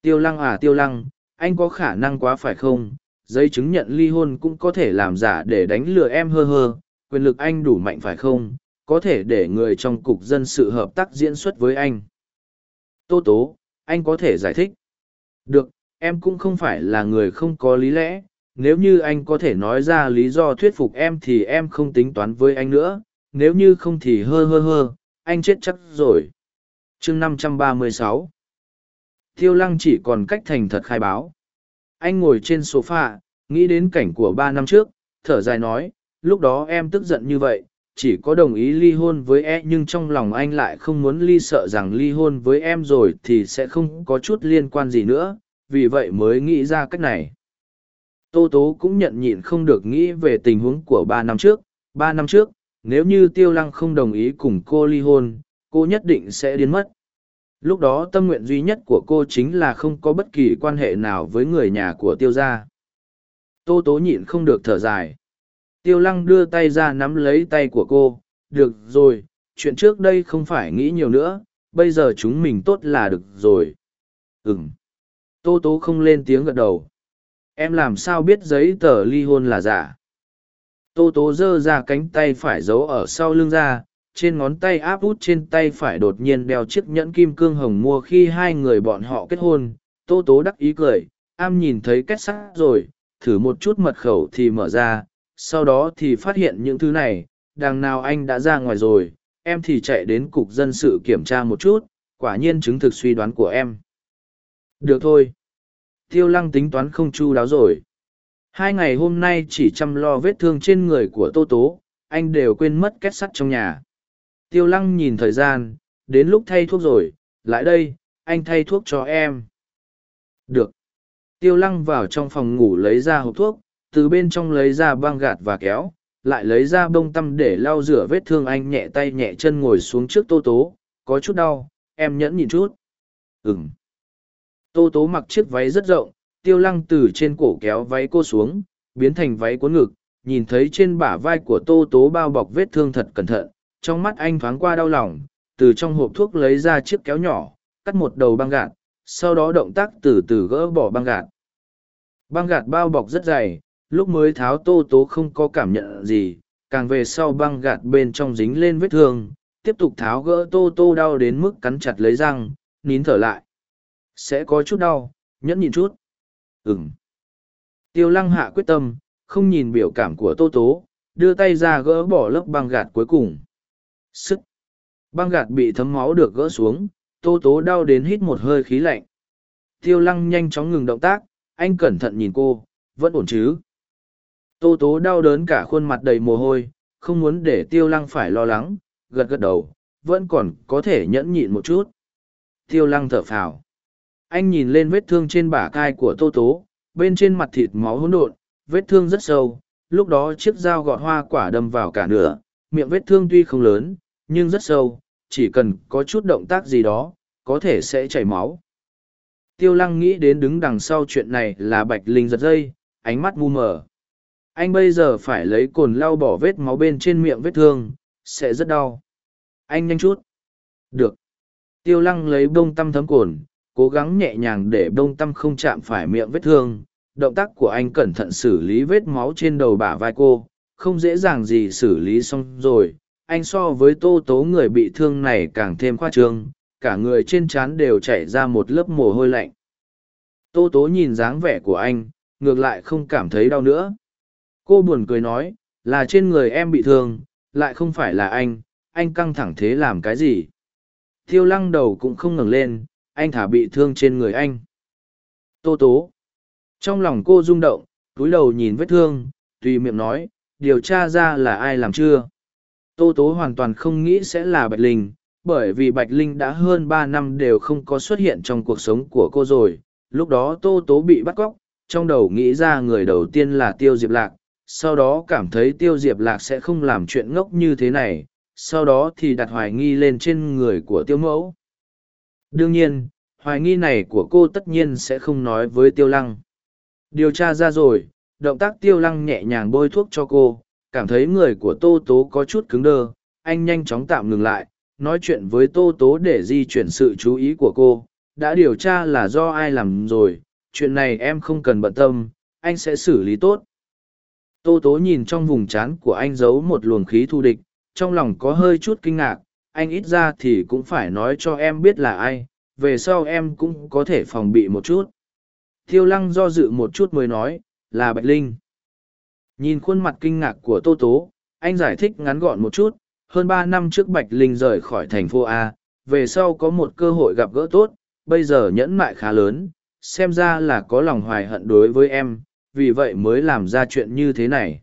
Speaker 1: Tiêu lăng à tiêu lăng, anh có khả năng quá phải không? Giấy chứng nhận ly hôn cũng có thể làm giả để đánh lừa em hơ hơ. Quyền lực anh đủ mạnh phải không? Có thể để người trong cục dân sự hợp tác diễn xuất với anh. Tô tố, anh có thể giải thích. Được, em cũng không phải là người không có lý lẽ nếu như anh có thể nói ra lý do thuyết phục em thì em không tính toán với anh nữa, nếu như không thì hơ hơ hơ, anh chết chắc rồi. Chương năm trăm ba mươi sáu. Tiêu lăng chỉ còn cách thành thật khai báo. Anh ngồi trên sofa, nghĩ đến cảnh của ba năm trước, thở dài nói, lúc đó em tức giận như vậy, chỉ có đồng ý ly hôn với e nhưng trong lòng anh lại không muốn ly sợ rằng ly hôn với em rồi thì sẽ không có chút liên quan gì nữa, vì vậy mới nghĩ ra cách này tô tố cũng nhận nhịn không được nghĩ về tình huống của ba năm trước. Ba năm trước, nếu như tiêu lăng không đồng ý cùng cô ly hôn, cô nhất định sẽ điên mất. Lúc đó tâm nguyện duy nhất của cô chính là không có bất kỳ quan hệ nào với người nhà của tiêu gia. Tô tố nhịn không được thở dài. Tiêu lăng đưa tay ra nắm lấy tay của cô. Được rồi, chuyện trước đây không phải nghĩ nhiều nữa. Bây giờ chúng mình tốt là được rồi. Ừng tô tố không lên tiếng gật đầu em làm sao biết giấy tờ ly hôn là giả? Tô tố giơ ra cánh tay phải giấu ở sau lưng ra, trên ngón tay áp út trên tay phải đột nhiên đeo chiếc nhẫn kim cương hồng mua khi hai người bọn họ kết hôn. Tô tố đắc ý cười, am nhìn thấy kết sắt rồi, thử một chút mật khẩu thì mở ra, sau đó thì phát hiện những thứ này, đằng nào anh đã ra ngoài rồi, em thì chạy đến cục dân sự kiểm tra một chút, quả nhiên chứng thực suy đoán của em. Được thôi tiêu lăng tính toán không chu đáo rồi. Hai ngày hôm nay chỉ chăm lo vết thương trên người của tô tố, anh đều quên mất kết sắt trong nhà. Tiêu lăng nhìn thời gian, đến lúc thay thuốc rồi, lại đây, anh thay thuốc cho em. Được. Tiêu lăng vào trong phòng ngủ lấy ra hộp thuốc, từ bên trong lấy ra băng gạt và kéo, lại lấy ra bông tăm để lau rửa vết thương anh nhẹ tay nhẹ chân ngồi xuống trước tô tố, có chút đau, em nhẫn nhịn chút. Ừng tô tố mặc chiếc váy rất rộng, tiêu lăng từ trên cổ kéo váy cô xuống, biến thành váy cuốn ngực, nhìn thấy trên bả vai của tô tố bao bọc vết thương thật cẩn thận, trong mắt anh thoáng qua đau lòng, từ trong hộp thuốc lấy ra chiếc kéo nhỏ, cắt một đầu băng gạt, sau đó động tác từ từ gỡ bỏ băng gạt. Băng gạt bao bọc rất dày, lúc mới tháo tô tố không có cảm nhận gì, càng về sau băng gạt bên trong dính lên vết thương, tiếp tục tháo gỡ tô tô đau đến mức cắn chặt lấy răng, nín thở lại sẽ có chút đau, nhẫn nhịn chút. Ừm. tiêu lăng hạ quyết tâm, không nhìn biểu cảm của tô tố, đưa tay ra gỡ bỏ lớp băng gạt cuối cùng. Sức băng gạt bị thấm máu được gỡ xuống, tô tố đau đến hít một hơi khí lạnh. Tiêu lăng nhanh chóng ngừng động tác, anh cẩn thận nhìn cô, vẫn ổn chứ? Tô tố đau đớn cả khuôn mặt đầy mồ hôi, không muốn để tiêu lăng phải lo lắng, gật gật đầu, vẫn còn có thể nhẫn nhịn một chút. Tiêu lăng thở phào anh nhìn lên vết thương trên bả cai của tô tố, bên trên mặt thịt máu hỗn độn, vết thương rất sâu, lúc đó chiếc dao gọt hoa quả đâm vào cả nửa, miệng vết thương tuy không lớn, nhưng rất sâu, chỉ cần có chút động tác gì đó, có thể sẽ chảy máu. Tiêu lăng nghĩ đến đứng đằng sau chuyện này là bạch linh giật dây, ánh mắt mu mờ. Anh bây giờ phải lấy cồn lau bỏ vết máu bên trên miệng vết thương, sẽ rất đau. Anh nhanh chút. Được. Tiêu lăng lấy bông tăm thấm cồn cố gắng nhẹ nhàng để bông tăm không chạm phải miệng vết thương, động tác của anh cẩn thận xử lý vết máu trên đầu bả vai cô, không dễ dàng gì xử lý xong rồi, anh so với tô tố người bị thương này càng thêm khoa trương, cả người trên trán đều chảy ra một lớp mồ hôi lạnh. Tô tố nhìn dáng vẻ của anh, ngược lại không cảm thấy đau nữa. Cô buồn cười nói, là trên người em bị thương, lại không phải là anh anh căng thẳng thế làm cái gì? Thiêu lăng đầu cũng không ngẩng lên anh thả bị thương trên người anh. Tô tố. Trong lòng cô rung động, túi đầu nhìn vết thương, tùy miệng nói, điều tra ra là ai làm chưa? Tô tố hoàn toàn không nghĩ sẽ là bạch linh, bởi vì bạch linh đã hơn ba năm đều không có xuất hiện trong cuộc sống của cô rồi. Lúc đó tô tố bị bắt cóc, trong đầu nghĩ ra người đầu tiên là tiêu diệp lạc, sau đó cảm thấy tiêu diệp lạc sẽ không làm chuyện ngốc như thế này, sau đó thì đặt hoài nghi lên trên người của tiêu mẫu đương nhiên, hoài nghi này của cô tất nhiên sẽ không nói với tiêu lăng. Điều tra ra rồi, động tác tiêu lăng nhẹ nhàng bôi thuốc cho cô, cảm thấy người của tô tố có chút cứng đơ. Anh nhanh chóng tạm ngừng lại, nói chuyện với tô tố để di chuyển sự chú ý của cô. Đã điều tra là do ai làm rồi, chuyện này em không cần bận tâm, anh sẽ xử lý tốt. Tô tố nhìn trong vùng trán của anh giấu một luồng khí thù địch, trong lòng có hơi chút kinh ngạc anh ít ra thì cũng phải nói cho em biết là ai, về sau em cũng có thể phòng bị một chút. Thiêu lăng do dự một chút mới nói, là bạch linh. Nhìn khuôn mặt kinh ngạc của tô tố, anh giải thích ngắn gọn một chút, hơn ba năm trước bạch linh rời khỏi thành phố a, về sau có một cơ hội gặp gỡ tốt, bây giờ nhẫn mại khá lớn, xem ra là có lòng hoài hận đối với em, vì vậy mới làm ra chuyện như thế này.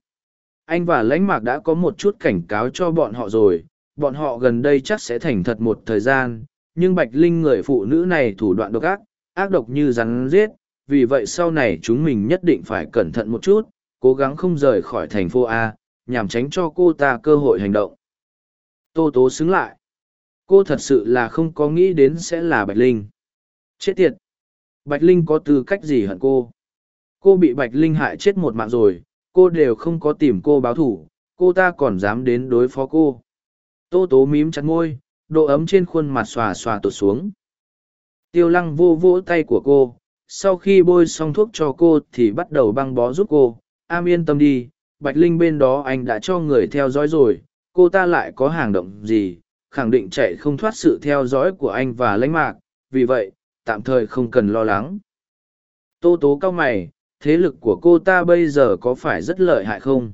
Speaker 1: Anh và lãnh mạc đã có một chút cảnh cáo cho bọn họ rồi bọn họ gần đây chắc sẽ thành thật một thời gian, nhưng bạch linh người phụ nữ này thủ đoạn độc ác ác độc như rắn giết, vì vậy sau này chúng mình nhất định phải cẩn thận một chút, cố gắng không rời khỏi thành phố a, nhằm tránh cho cô ta cơ hội hành động. Tô tố xứng lại. Cô thật sự là không có nghĩ đến sẽ là bạch linh. Chết tiệt. Bạch linh có tư cách gì hận cô? Cô bị bạch linh hại chết một mạng rồi, cô đều không có tìm cô báo thủ, cô ta còn dám đến đối phó cô tô tố mím chặt môi, độ ấm trên khuôn mặt xòa xòa tụt xuống. Tiêu lăng vô vỗ tay của cô, sau khi bôi xong thuốc cho cô thì bắt đầu băng bó giúp cô. Am yên tâm đi, bạch linh bên đó anh đã cho người theo dõi rồi, cô ta lại có hàng động gì, khẳng định chạy không thoát sự theo dõi của anh và lãnh mạc, vì vậy, tạm thời không cần lo lắng. Tô tố cao mày, thế lực của cô ta bây giờ có phải rất lợi hại không?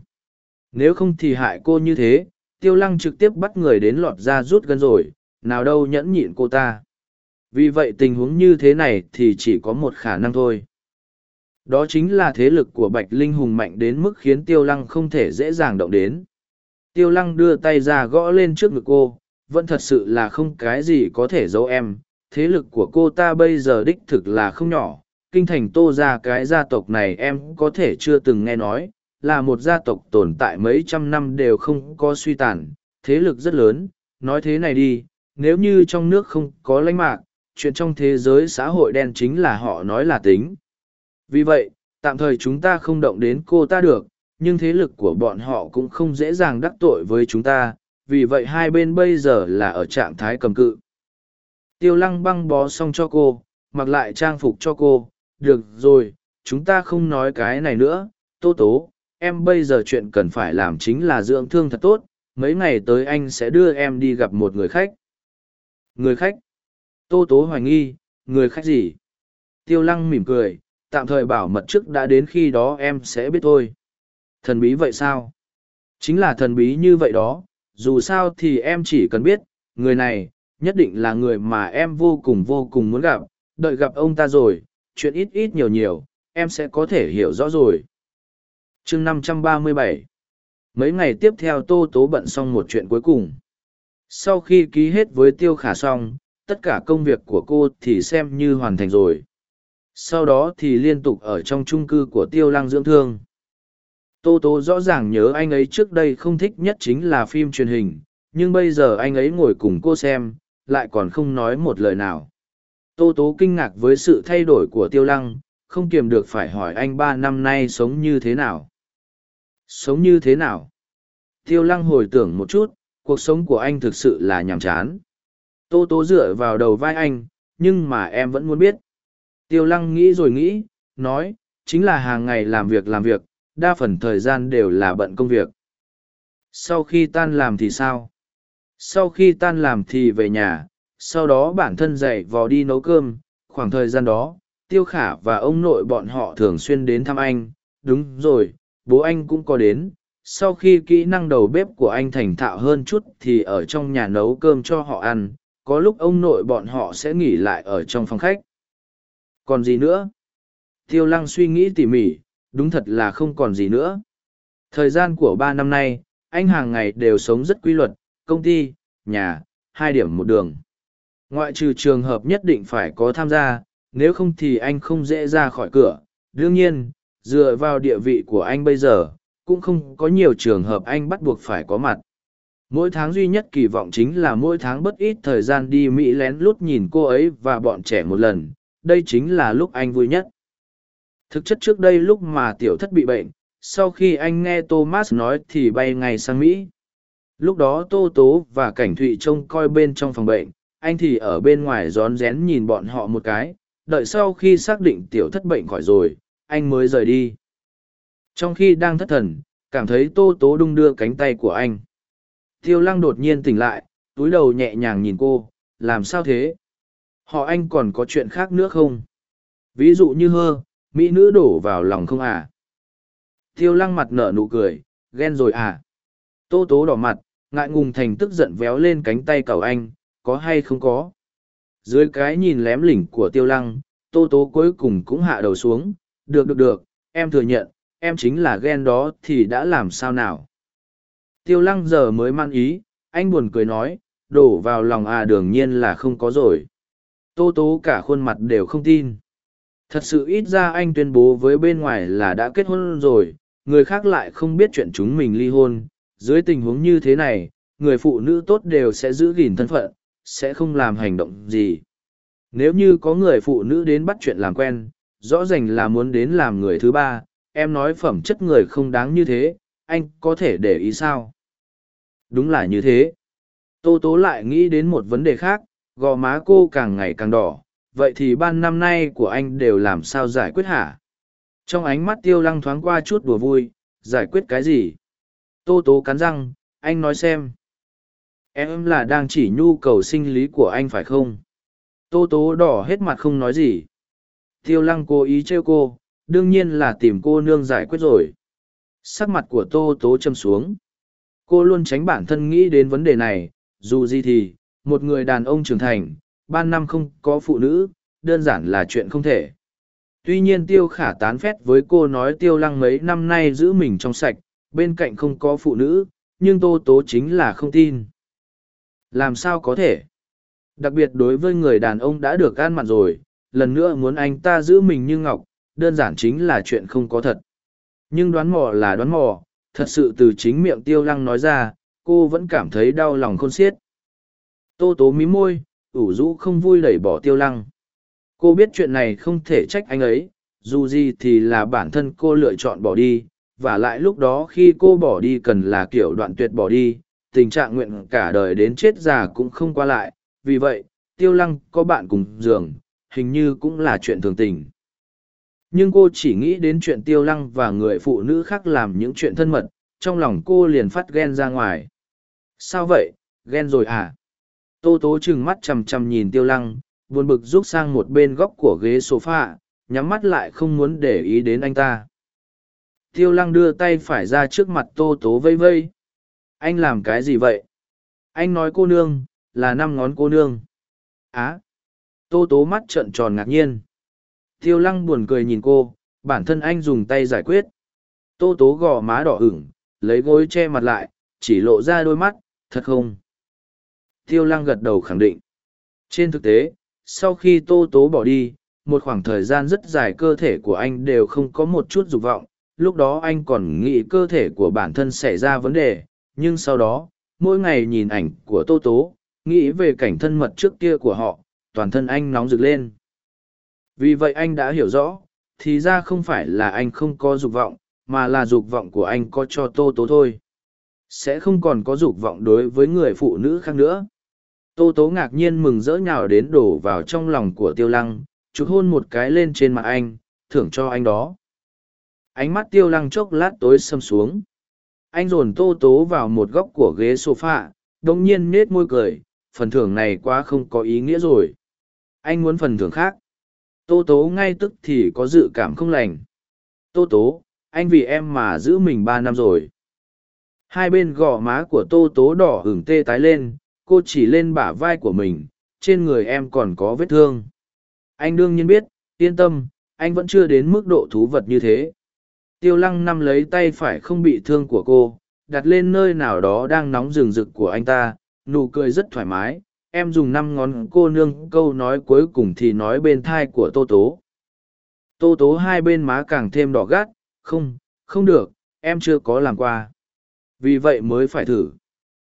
Speaker 1: Nếu không thì hại cô như thế tiêu lăng trực tiếp bắt người đến lọt ra rút gân rồi, nào đâu nhẫn nhịn cô ta. Vì vậy tình huống như thế này thì chỉ có một khả năng thôi. Đó chính là thế lực của bạch linh hùng mạnh đến mức khiến tiêu lăng không thể dễ dàng động đến. Tiêu lăng đưa tay ra gõ lên trước ngực cô, vẫn thật sự là không cái gì có thể giấu em, thế lực của cô ta bây giờ đích thực là không nhỏ, kinh thành tô ra cái gia tộc này em có thể chưa từng nghe nói là một gia tộc tồn tại mấy trăm năm đều không có suy tàn, thế lực rất lớn. Nói thế này đi, nếu như trong nước không có lãnh mạc, chuyện trong thế giới xã hội đen chính là họ nói là tính. Vì vậy, tạm thời chúng ta không động đến cô ta được, nhưng thế lực của bọn họ cũng không dễ dàng đắc tội với chúng ta, vì vậy hai bên bây giờ là ở trạng thái cầm cự. Tiêu lăng băng bó xong cho cô, mặc lại trang phục cho cô. Được rồi, chúng ta không nói cái này nữa, tô tố em bây giờ chuyện cần phải làm chính là dưỡng thương thật tốt, mấy ngày tới anh sẽ đưa em đi gặp một người khách. Người khách? Tô tố hoài nghi, người khách gì? Tiêu lăng mỉm cười, tạm thời bảo mật trước đã đến khi đó em sẽ biết thôi. Thần bí vậy sao? Chính là thần bí như vậy đó, dù sao thì em chỉ cần biết, người này, nhất định là người mà em vô cùng vô cùng muốn gặp. Đợi gặp ông ta rồi, chuyện ít ít nhiều nhiều, em sẽ có thể hiểu rõ rồi chương năm trăm ba mươi bảy. Mấy ngày tiếp theo tô tố bận xong một chuyện cuối cùng. Sau khi ký hết với tiêu khả xong, tất cả công việc của cô thì xem như hoàn thành rồi. Sau đó thì liên tục ở trong trung cư của tiêu lăng dưỡng thương. Tô tố rõ ràng nhớ anh ấy trước đây không thích nhất chính là phim truyền hình, nhưng bây giờ anh ấy ngồi cùng cô xem, lại còn không nói một lời nào. Tô tố kinh ngạc với sự thay đổi của tiêu lăng, không kiềm được phải hỏi anh ba năm nay sống như thế nào sống như thế nào? Tiêu lăng hồi tưởng một chút, cuộc sống của anh thực sự là nhàm chán. Tô tố dựa vào đầu vai anh, nhưng mà em vẫn muốn biết. Tiêu lăng nghĩ rồi nghĩ, nói, chính là hàng ngày làm việc làm việc, đa phần thời gian đều là bận công việc. Sau khi tan làm thì sao? Sau khi tan làm thì về nhà, sau đó bản thân dậy vò đi nấu cơm. Khoảng thời gian đó, tiêu khả và ông nội bọn họ thường xuyên đến thăm anh. Đúng rồi bố anh cũng có đến, sau khi kỹ năng đầu bếp của anh thành thạo hơn chút thì ở trong nhà nấu cơm cho họ ăn, có lúc ông nội bọn họ sẽ nghỉ lại ở trong phòng khách. Còn gì nữa? Tiêu lăng suy nghĩ tỉ mỉ, đúng thật là không còn gì nữa. Thời gian của ba năm nay, anh hàng ngày đều sống rất quy luật, công ty, nhà, hai điểm một đường. Ngoại trừ trường hợp nhất định phải có tham gia, nếu không thì anh không dễ ra khỏi cửa. Đương nhiên dựa vào địa vị của anh bây giờ, cũng không có nhiều trường hợp anh bắt buộc phải có mặt. Mỗi tháng duy nhất kỳ vọng chính là mỗi tháng bất ít thời gian đi mỹ lén lút nhìn cô ấy và bọn trẻ một lần. Đây chính là lúc anh vui nhất. Thực chất trước đây lúc mà tiểu thất bị bệnh, sau khi anh nghe thomas nói thì bay ngay sang mỹ. Lúc đó tô tố và cảnh thụy trông coi bên trong phòng bệnh, anh thì ở bên ngoài rón rén nhìn bọn họ một cái. Đợi sau khi xác định tiểu thất bệnh khỏi rồi anh mới rời đi. Trong khi đang thất thần, cảm thấy tô tố đung đưa cánh tay của anh. Tiêu lăng đột nhiên tỉnh lại, túi đầu nhẹ nhàng nhìn cô, làm sao thế? Họ anh còn có chuyện khác nữa không? Ví dụ như hơ, mỹ nữ đổ vào lòng không à? Tiêu lăng mặt nở nụ cười, ghen rồi à? Tô tố đỏ mặt, ngại ngùng thành tức giận véo lên cánh tay cầu anh, có hay không có? Dưới cái nhìn lém lỉnh của tiêu lăng, tô tố cuối cùng cũng hạ đầu xuống được được được, em thừa nhận, em chính là ghen đó thì đã làm sao nào? Tiêu lăng giờ mới man ý, anh buồn cười nói, đổ vào lòng à đương nhiên là không có rồi. Tô tố cả khuôn mặt đều không tin. Thật sự ít ra anh tuyên bố với bên ngoài là đã kết hôn rồi, người khác lại không biết chuyện chúng mình ly hôn. Dưới tình huống như thế này, người phụ nữ tốt đều sẽ giữ gìn thân phận, sẽ không làm hành động gì. Nếu như có người phụ nữ đến bắt chuyện làm quen rõ ràng là muốn đến làm người thứ ba, em nói phẩm chất người không đáng như thế, anh có thể để ý sao? Đúng là như thế. Tô tố lại nghĩ đến một vấn đề khác, gò má cô càng ngày càng đỏ, vậy thì ban năm nay của anh đều làm sao giải quyết hả? Trong ánh mắt tiêu lăng thoáng qua chút đùa vui, giải quyết cái gì? Tô tố cắn răng, anh nói xem. Em là đang chỉ nhu cầu sinh lý của anh phải không? Tô tố đỏ hết mặt không nói gì tiêu lăng cố ý trêu cô, đương nhiên là tìm cô nương giải quyết rồi. Sắc mặt của tô tố châm xuống. Cô luôn tránh bản thân nghĩ đến vấn đề này, dù gì thì, một người đàn ông trưởng thành ban năm không có phụ nữ, đơn giản là chuyện không thể. Tuy nhiên tiêu khả tán phét với cô nói tiêu lăng mấy năm nay giữ mình trong sạch, bên cạnh không có phụ nữ, nhưng tô tố chính là không tin. Làm sao có thể? Đặc biệt đối với người đàn ông đã được gan mặn rồi lần nữa muốn anh ta giữ mình như ngọc, đơn giản chính là chuyện không có thật. Nhưng đoán mò là đoán mò, thật sự từ chính miệng tiêu lăng nói ra, cô vẫn cảm thấy đau lòng khôn xiết. Tô tố mí môi, ủ rũ không vui đẩy bỏ tiêu lăng. Cô biết chuyện này không thể trách anh ấy, dù gì thì là bản thân cô lựa chọn bỏ đi, và lại lúc đó khi cô bỏ đi cần là kiểu đoạn tuyệt bỏ đi, tình trạng nguyện cả đời đến chết già cũng không qua lại. Vì vậy, tiêu lăng có bạn cùng giường hình như cũng là chuyện thường tình. Nhưng cô chỉ nghĩ đến chuyện tiêu lăng và người phụ nữ khác làm những chuyện thân mật, trong lòng cô liền phát ghen ra ngoài. Sao vậy? Ghen rồi à? Tô tố trừng mắt chằm chằm nhìn tiêu lăng, buồn bực rút sang một bên góc của ghế sofa, nhắm mắt lại không muốn để ý đến anh ta. Tiêu lăng đưa tay phải ra trước mặt tô tố vây vây. Anh làm cái gì vậy? Anh nói cô nương, là năm ngón cô nương. Á tô tố mắt trợn tròn ngạc nhiên. Tiêu lăng buồn cười nhìn cô, bản thân anh dùng tay giải quyết. Tô tố gò má đỏ ửng, lấy gối che mặt lại, chỉ lộ ra đôi mắt, thật không? Tiêu lăng gật đầu khẳng định. Trên thực tế, sau khi tô tố bỏ đi, một khoảng thời gian rất dài cơ thể của anh đều không có một chút dục vọng. Lúc đó anh còn nghĩ cơ thể của bản thân xảy ra vấn đề, nhưng sau đó, mỗi ngày nhìn ảnh của tô tố, nghĩ về cảnh thân mật trước kia của họ toàn thân anh nóng rực lên. Vì vậy anh đã hiểu rõ, thì ra không phải là anh không có dục vọng, mà là dục vọng của anh có cho tô tố thôi. Sẽ không còn có dục vọng đối với người phụ nữ khác nữa. Tô tố ngạc nhiên mừng rỡ nhào đến đổ vào trong lòng của tiêu lăng, chụp hôn một cái lên trên mặt anh, thưởng cho anh đó. Ánh mắt tiêu lăng chốc lát tối sầm xuống. Anh dồn tô tố vào một góc của ghế sofa đồng nhiên nết môi cười, phần thưởng này quá không có ý nghĩa rồi anh muốn phần thưởng khác. Tô tố ngay tức thì có dự cảm không lành. Tô tố, anh vì em mà giữ mình ba năm rồi. Hai bên gò má của tô tố đỏ hửng tê tái lên, cô chỉ lên bả vai của mình, trên người em còn có vết thương. Anh đương nhiên biết, yên tâm, anh vẫn chưa đến mức độ thú vật như thế. Tiêu lăng nắm lấy tay phải không bị thương của cô, đặt lên nơi nào đó đang nóng rừng rực của anh ta, nụ cười rất thoải mái em dùng năm ngón cô nương câu nói cuối cùng thì nói bên thai của tô tố. Tô tố hai bên má càng thêm đỏ gắt, không không được, em chưa có làm qua. Vì vậy mới phải thử.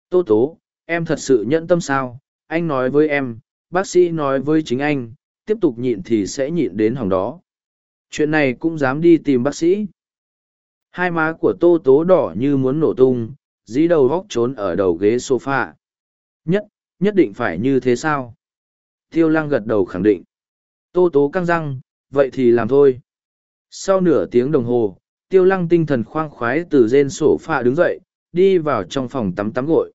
Speaker 1: Tô tố, em thật sự nhẫn tâm sao? Anh nói với em, bác sĩ nói với chính anh, tiếp tục nhịn thì sẽ nhịn đến hỏng đó. Chuyện này cũng dám đi tìm bác sĩ. Hai má của tô tố đỏ như muốn nổ tung, dí đầu vóc trốn ở đầu ghế sofa. Nhất nhất định phải như thế sao? Tiêu lăng gật đầu khẳng định. Tô tố căng răng, vậy thì làm thôi. Sau nửa tiếng đồng hồ, tiêu lăng tinh thần khoang khoái từ trên sổ phạ đứng dậy, đi vào trong phòng tắm tắm gội.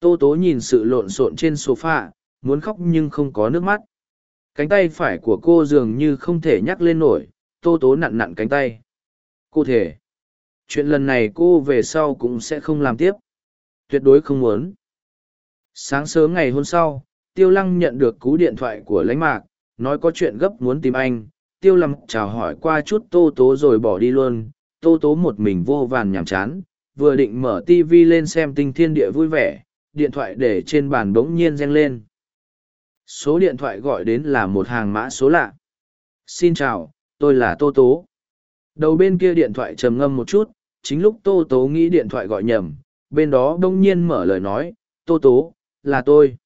Speaker 1: Tô tố nhìn sự lộn xộn trên sofa, muốn khóc nhưng không có nước mắt. Cánh tay phải của cô dường như không thể nhắc lên nổi, tô tố nặn nặn cánh tay. Cô thể chuyện lần này cô về sau cũng sẽ không làm tiếp. Tuyệt đối không muốn sáng sớm ngày hôm sau, tiêu lăng nhận được cú điện thoại của lãnh mạc, nói có chuyện gấp muốn tìm anh. Tiêu lăng chào hỏi qua chút tô tố rồi bỏ đi luôn. Tô tố một mình vô vàn nhàm chán, vừa định mở tv lên xem tinh thiên địa vui vẻ, điện thoại để trên bàn bỗng nhiên reng lên. Số điện thoại gọi đến là một hàng mã số lạ. Xin chào, tôi là tô tố. Đầu bên kia điện thoại trầm ngâm một chút, chính lúc tô tố nghĩ điện thoại gọi nhầm, bên đó đông nhiên mở lời nói, tô tố là tôi.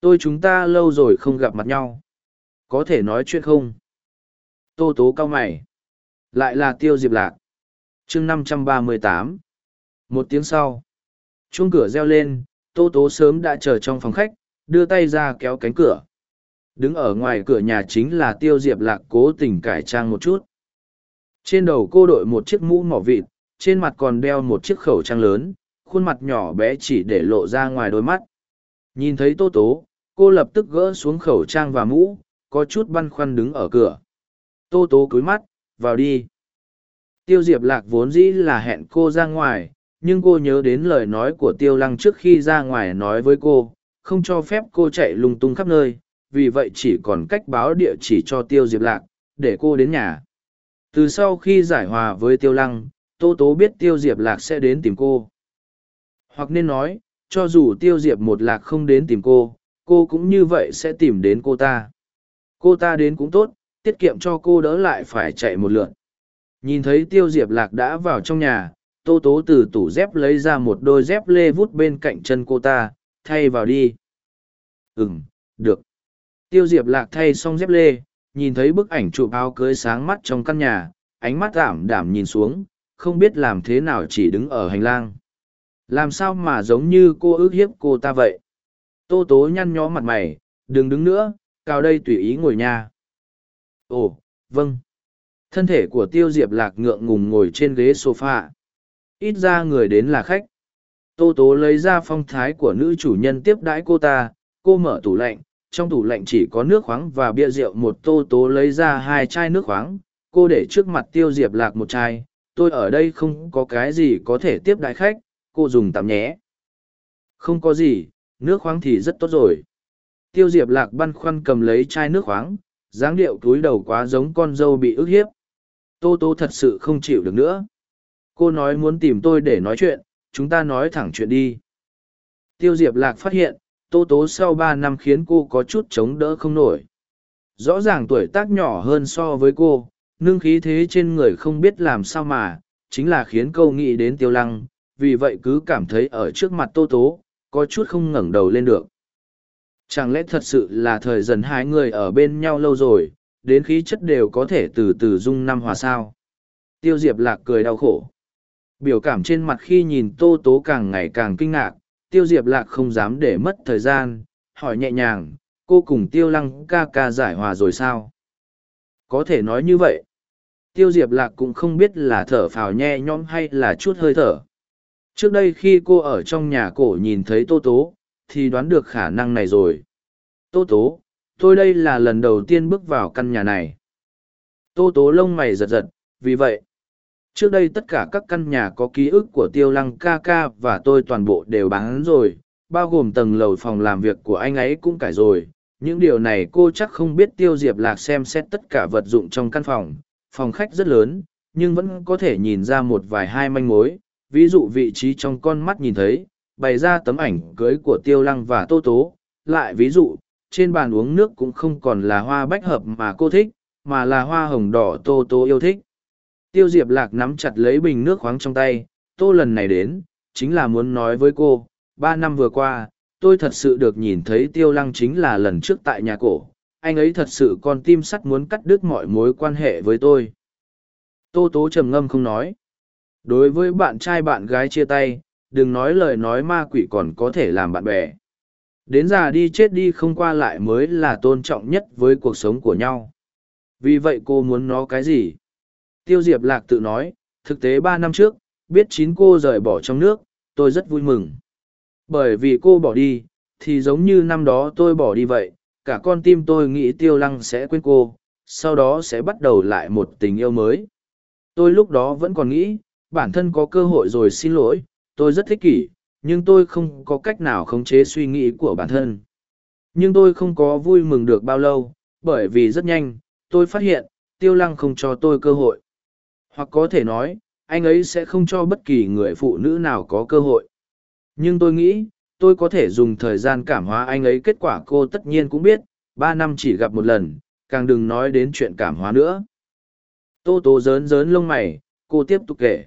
Speaker 1: Tôi chúng ta lâu rồi không gặp mặt nhau. Có thể nói chuyện không? Tô tố cao mày. Lại là tiêu diệp lạc. Chương năm trăm ba mươi tám. Một tiếng sau. Chuông cửa reo lên, tô tố sớm đã chờ trong phòng khách, đưa tay ra kéo cánh cửa. Đứng ở ngoài cửa nhà chính là tiêu diệp lạc cố tình cải trang một chút. Trên đầu cô đội một chiếc mũ mỏ vịt, trên mặt còn đeo một chiếc khẩu trang lớn, khuôn mặt nhỏ bé chỉ để lộ ra ngoài đôi mắt nhìn thấy tô tố, cô lập tức gỡ xuống khẩu trang và mũ, có chút băn khoăn đứng ở cửa. Tô tố cúi mắt, vào đi. Tiêu diệp lạc vốn dĩ là hẹn cô ra ngoài, nhưng cô nhớ đến lời nói của tiêu lăng trước khi ra ngoài nói với cô, không cho phép cô chạy lung tung khắp nơi, vì vậy chỉ còn cách báo địa chỉ cho tiêu diệp lạc, để cô đến nhà. Từ sau khi giải hòa với tiêu lăng, tô tố biết tiêu diệp lạc sẽ đến tìm cô. Hoặc nên nói cho dù tiêu diệp một lạc không đến tìm cô cô cũng như vậy sẽ tìm đến cô ta. Cô ta đến cũng tốt, tiết kiệm cho cô đỡ lại phải chạy một lượn. Nhìn thấy tiêu diệp lạc đã vào trong nhà, tô tố từ tủ dép lấy ra một đôi dép lê vút bên cạnh chân cô ta, thay vào đi. Ừ m được. Tiêu diệp lạc thay xong dép lê, nhìn thấy bức ảnh chụp áo cưới sáng mắt trong căn nhà, ánh mắt ảm đảm nhìn xuống, không biết làm thế nào chỉ đứng ở hành lang làm sao mà giống như cô ước hiếp cô ta vậy? Tô tố nhăn nhó mặt mày, đừng đứng nữa cao đây tùy ý ngồi nha. Ồ vâng. Thân thể của tiêu diệp lạc ngượng ngùng ngồi trên ghế sofa. Ít ra người đến là khách. Tô tố lấy ra phong thái của nữ chủ nhân tiếp đãi cô ta, cô mở tủ lạnh, trong tủ lạnh chỉ có nước khoáng và bia rượu một tô tố lấy ra hai chai nước khoáng, cô để trước mặt tiêu diệp lạc một chai. Tôi ở đây không có cái gì có thể tiếp đãi khách cô dùng tạm nhé. Không có gì, nước khoáng thì rất tốt rồi. Tiêu diệp lạc băn khoăn cầm lấy chai nước khoáng, dáng điệu túi đầu quá giống con dâu bị ức hiếp. Tô tô thật sự không chịu được nữa. Cô nói muốn tìm tôi để nói chuyện, chúng ta nói thẳng chuyện đi. Tiêu diệp lạc phát hiện, tô tố sau ba năm khiến cô có chút chống đỡ không nổi. Rõ ràng tuổi tác nhỏ hơn so với cô, nương khí thế trên người không biết làm sao mà, chính là khiến câu nghĩ đến tiêu lăng vì vậy cứ cảm thấy ở trước mặt tô tố, có chút không ngẩng đầu lên được. Chẳng lẽ thật sự là thời dần hai người ở bên nhau lâu rồi, đến khí chất đều có thể từ từ dung năm hòa sao? Tiêu diệp lạc cười đau khổ. Biểu cảm trên mặt khi nhìn tô tố càng ngày càng kinh ngạc, tiêu diệp lạc không dám để mất thời gian, hỏi nhẹ nhàng, cô cùng tiêu lăng ca ca giải hòa rồi sao? Có thể nói như vậy. Tiêu diệp lạc cũng không biết là thở phào nhe nhõm hay là chút hơi thở trước đây khi cô ở trong nhà cổ nhìn thấy tô tố, thì đoán được khả năng này rồi. Tô tố, tôi đây là lần đầu tiên bước vào căn nhà này. Tô tố lông mày giật giật, vì vậy, trước đây tất cả các căn nhà có ký ức của tiêu lăng ca ca và tôi toàn bộ đều bán rồi, bao gồm tầng lầu phòng làm việc của anh ấy cũng cải rồi. Những điều này cô chắc không biết tiêu diệp lạc xem xét tất cả vật dụng trong căn phòng. Phòng khách rất lớn, nhưng vẫn có thể nhìn ra một vài hai manh mối ví dụ vị trí trong con mắt nhìn thấy, bày ra tấm ảnh cưới của tiêu lăng và tô tố. Lại ví dụ, trên bàn uống nước cũng không còn là hoa bách hợp mà cô thích, mà là hoa hồng đỏ tô tô yêu thích. Tiêu diệp lạc nắm chặt lấy bình nước khoáng trong tay. Tô lần này đến, chính là muốn nói với cô, ba năm vừa qua, tôi thật sự được nhìn thấy tiêu lăng chính là lần trước tại nhà cổ. Anh ấy thật sự con tim sắt muốn cắt đứt mọi mối quan hệ với tôi. Tô tố trầm ngâm không nói đối với bạn trai bạn gái chia tay, đừng nói lời nói ma quỷ còn có thể làm bạn bè. Đến già đi chết đi không qua lại mới là tôn trọng nhất với cuộc sống của nhau. Vì vậy cô muốn nó cái gì? Tiêu diệp lạc tự nói, thực tế ba năm trước, biết chín cô rời bỏ trong nước, tôi rất vui mừng. Bởi vì cô bỏ đi, thì giống như năm đó tôi bỏ đi vậy, cả con tim tôi nghĩ tiêu lăng sẽ quên cô, sau đó sẽ bắt đầu lại một tình yêu mới. Tôi lúc đó vẫn còn nghĩ bản thân có cơ hội rồi xin lỗi, tôi rất thích kỷ, nhưng tôi không có cách nào khống chế suy nghĩ của bản thân. Nhưng tôi không có vui mừng được bao lâu, bởi vì rất nhanh, tôi phát hiện, tiêu lăng không cho tôi cơ hội. Hoặc có thể nói, anh ấy sẽ không cho bất kỳ người phụ nữ nào có cơ hội. Nhưng tôi nghĩ, tôi có thể dùng thời gian cảm hóa anh ấy, kết quả cô tất nhiên cũng biết, ba năm chỉ gặp một lần, càng đừng nói đến chuyện cảm hóa nữa. Tô tố rớn rớn lông mày, cô tiếp tục kể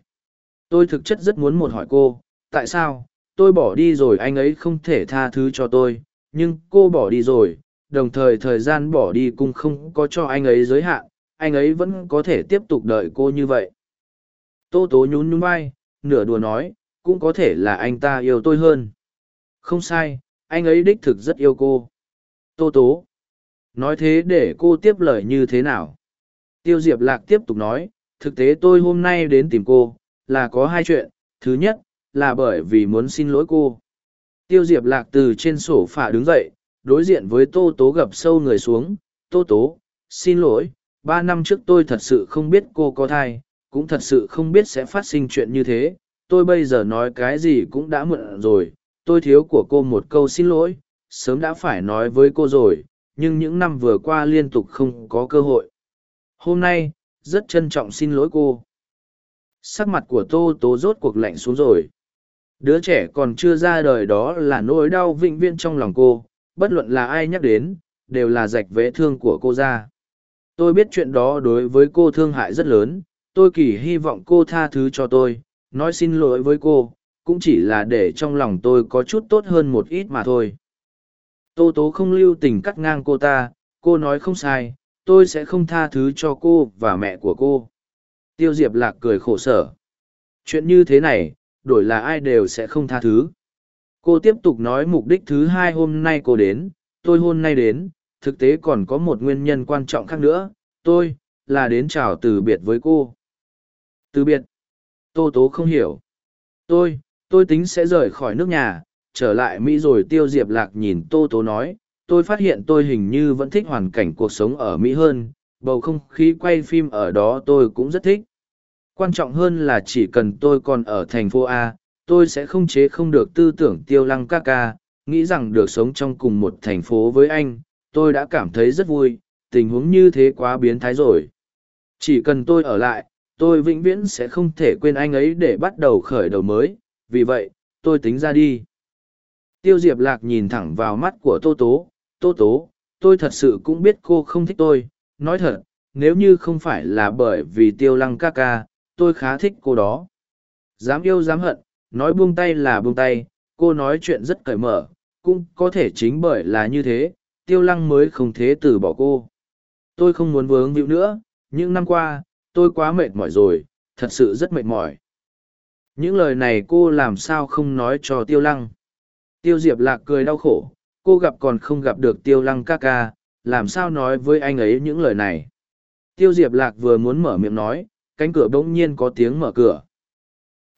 Speaker 1: tôi thực chất rất muốn một hỏi cô, tại sao? Tôi bỏ đi rồi, anh ấy không thể tha thứ cho tôi. Nhưng cô bỏ đi rồi, đồng thời thời gian bỏ đi cũng không có cho anh ấy giới hạn. Anh ấy vẫn có thể tiếp tục đợi cô như vậy. Tô tố nhún nhún vai, nửa đùa nói, cũng có thể là anh ta yêu tôi hơn. Không sai, anh ấy đích thực rất yêu cô. Tô tố, nói thế để cô tiếp lời như thế nào? Tiêu diệp lạc tiếp tục nói, thực tế tôi hôm nay đến tìm cô là có hai chuyện. Thứ nhất, là bởi vì muốn xin lỗi cô. Tiêu diệp lạc từ trên sổ phả đứng dậy, đối diện với tô tố gập sâu người xuống. Tô tố, xin lỗi, ba năm trước tôi thật sự không biết cô có thai, cũng thật sự không biết sẽ phát sinh chuyện như thế. Tôi bây giờ nói cái gì cũng đã mượn rồi. Tôi thiếu của cô một câu xin lỗi, sớm đã phải nói với cô rồi, nhưng những năm vừa qua liên tục không có cơ hội. Hôm nay, rất trân trọng xin lỗi cô sắc mặt của tô tố rốt cuộc lạnh xuống rồi. Đứa trẻ còn chưa ra đời đó là nỗi đau vĩnh viễn trong lòng cô, bất luận là ai nhắc đến, đều là rạch vẽ thương của cô ra. Tôi biết chuyện đó đối với cô thương hại rất lớn, tôi kỳ hy vọng cô tha thứ cho tôi, nói xin lỗi với cô, cũng chỉ là để trong lòng tôi có chút tốt hơn một ít mà thôi. Tô tố không lưu tình cắt ngang cô ta, cô nói không sai, tôi sẽ không tha thứ cho cô và mẹ của cô tiêu diệp lạc cười khổ sở. Chuyện như thế này, đổi là ai đều sẽ không tha thứ. Cô tiếp tục nói mục đích thứ hai hôm nay cô đến, tôi hôm nay đến, thực tế còn có một nguyên nhân quan trọng khác nữa, tôi là đến chào từ biệt với cô. Từ biệt? Tô tố không hiểu. Tôi tôi tính sẽ rời khỏi nước nhà, trở lại mỹ rồi tiêu diệp lạc nhìn tô tố nói, tôi phát hiện tôi hình như vẫn thích hoàn cảnh cuộc sống ở mỹ hơn bầu không khí quay phim ở đó tôi cũng rất thích. Quan trọng hơn là chỉ cần tôi còn ở thành phố a, tôi sẽ không chế không được tư tưởng tiêu lăng ca ca, nghĩ rằng được sống trong cùng một thành phố với anh, tôi đã cảm thấy rất vui, tình huống như thế quá biến thái rồi. Chỉ cần tôi ở lại, tôi vĩnh viễn sẽ không thể quên anh ấy để bắt đầu khởi đầu mới, vì vậy, tôi tính ra đi. Tiêu diệp lạc nhìn thẳng vào mắt của tô tố tô tố, tôi thật sự cũng biết cô không thích tôi nói thật, nếu như không phải là bởi vì tiêu lăng ca ca, tôi khá thích cô đó. Dám yêu dám hận, nói buông tay là buông tay, cô nói chuyện rất cởi mở, cũng có thể chính bởi là như thế, tiêu lăng mới không thế từ bỏ cô. Tôi không muốn vướng víu nữa, những năm qua, tôi quá mệt mỏi rồi, thật sự rất mệt mỏi. Những lời này cô làm sao không nói cho tiêu lăng? Tiêu diệp lạc cười đau khổ, cô gặp còn không gặp được tiêu lăng ca ca làm sao nói với anh ấy những lời này? Tiêu diệp lạc vừa muốn mở miệng nói, cánh cửa bỗng nhiên có tiếng mở cửa.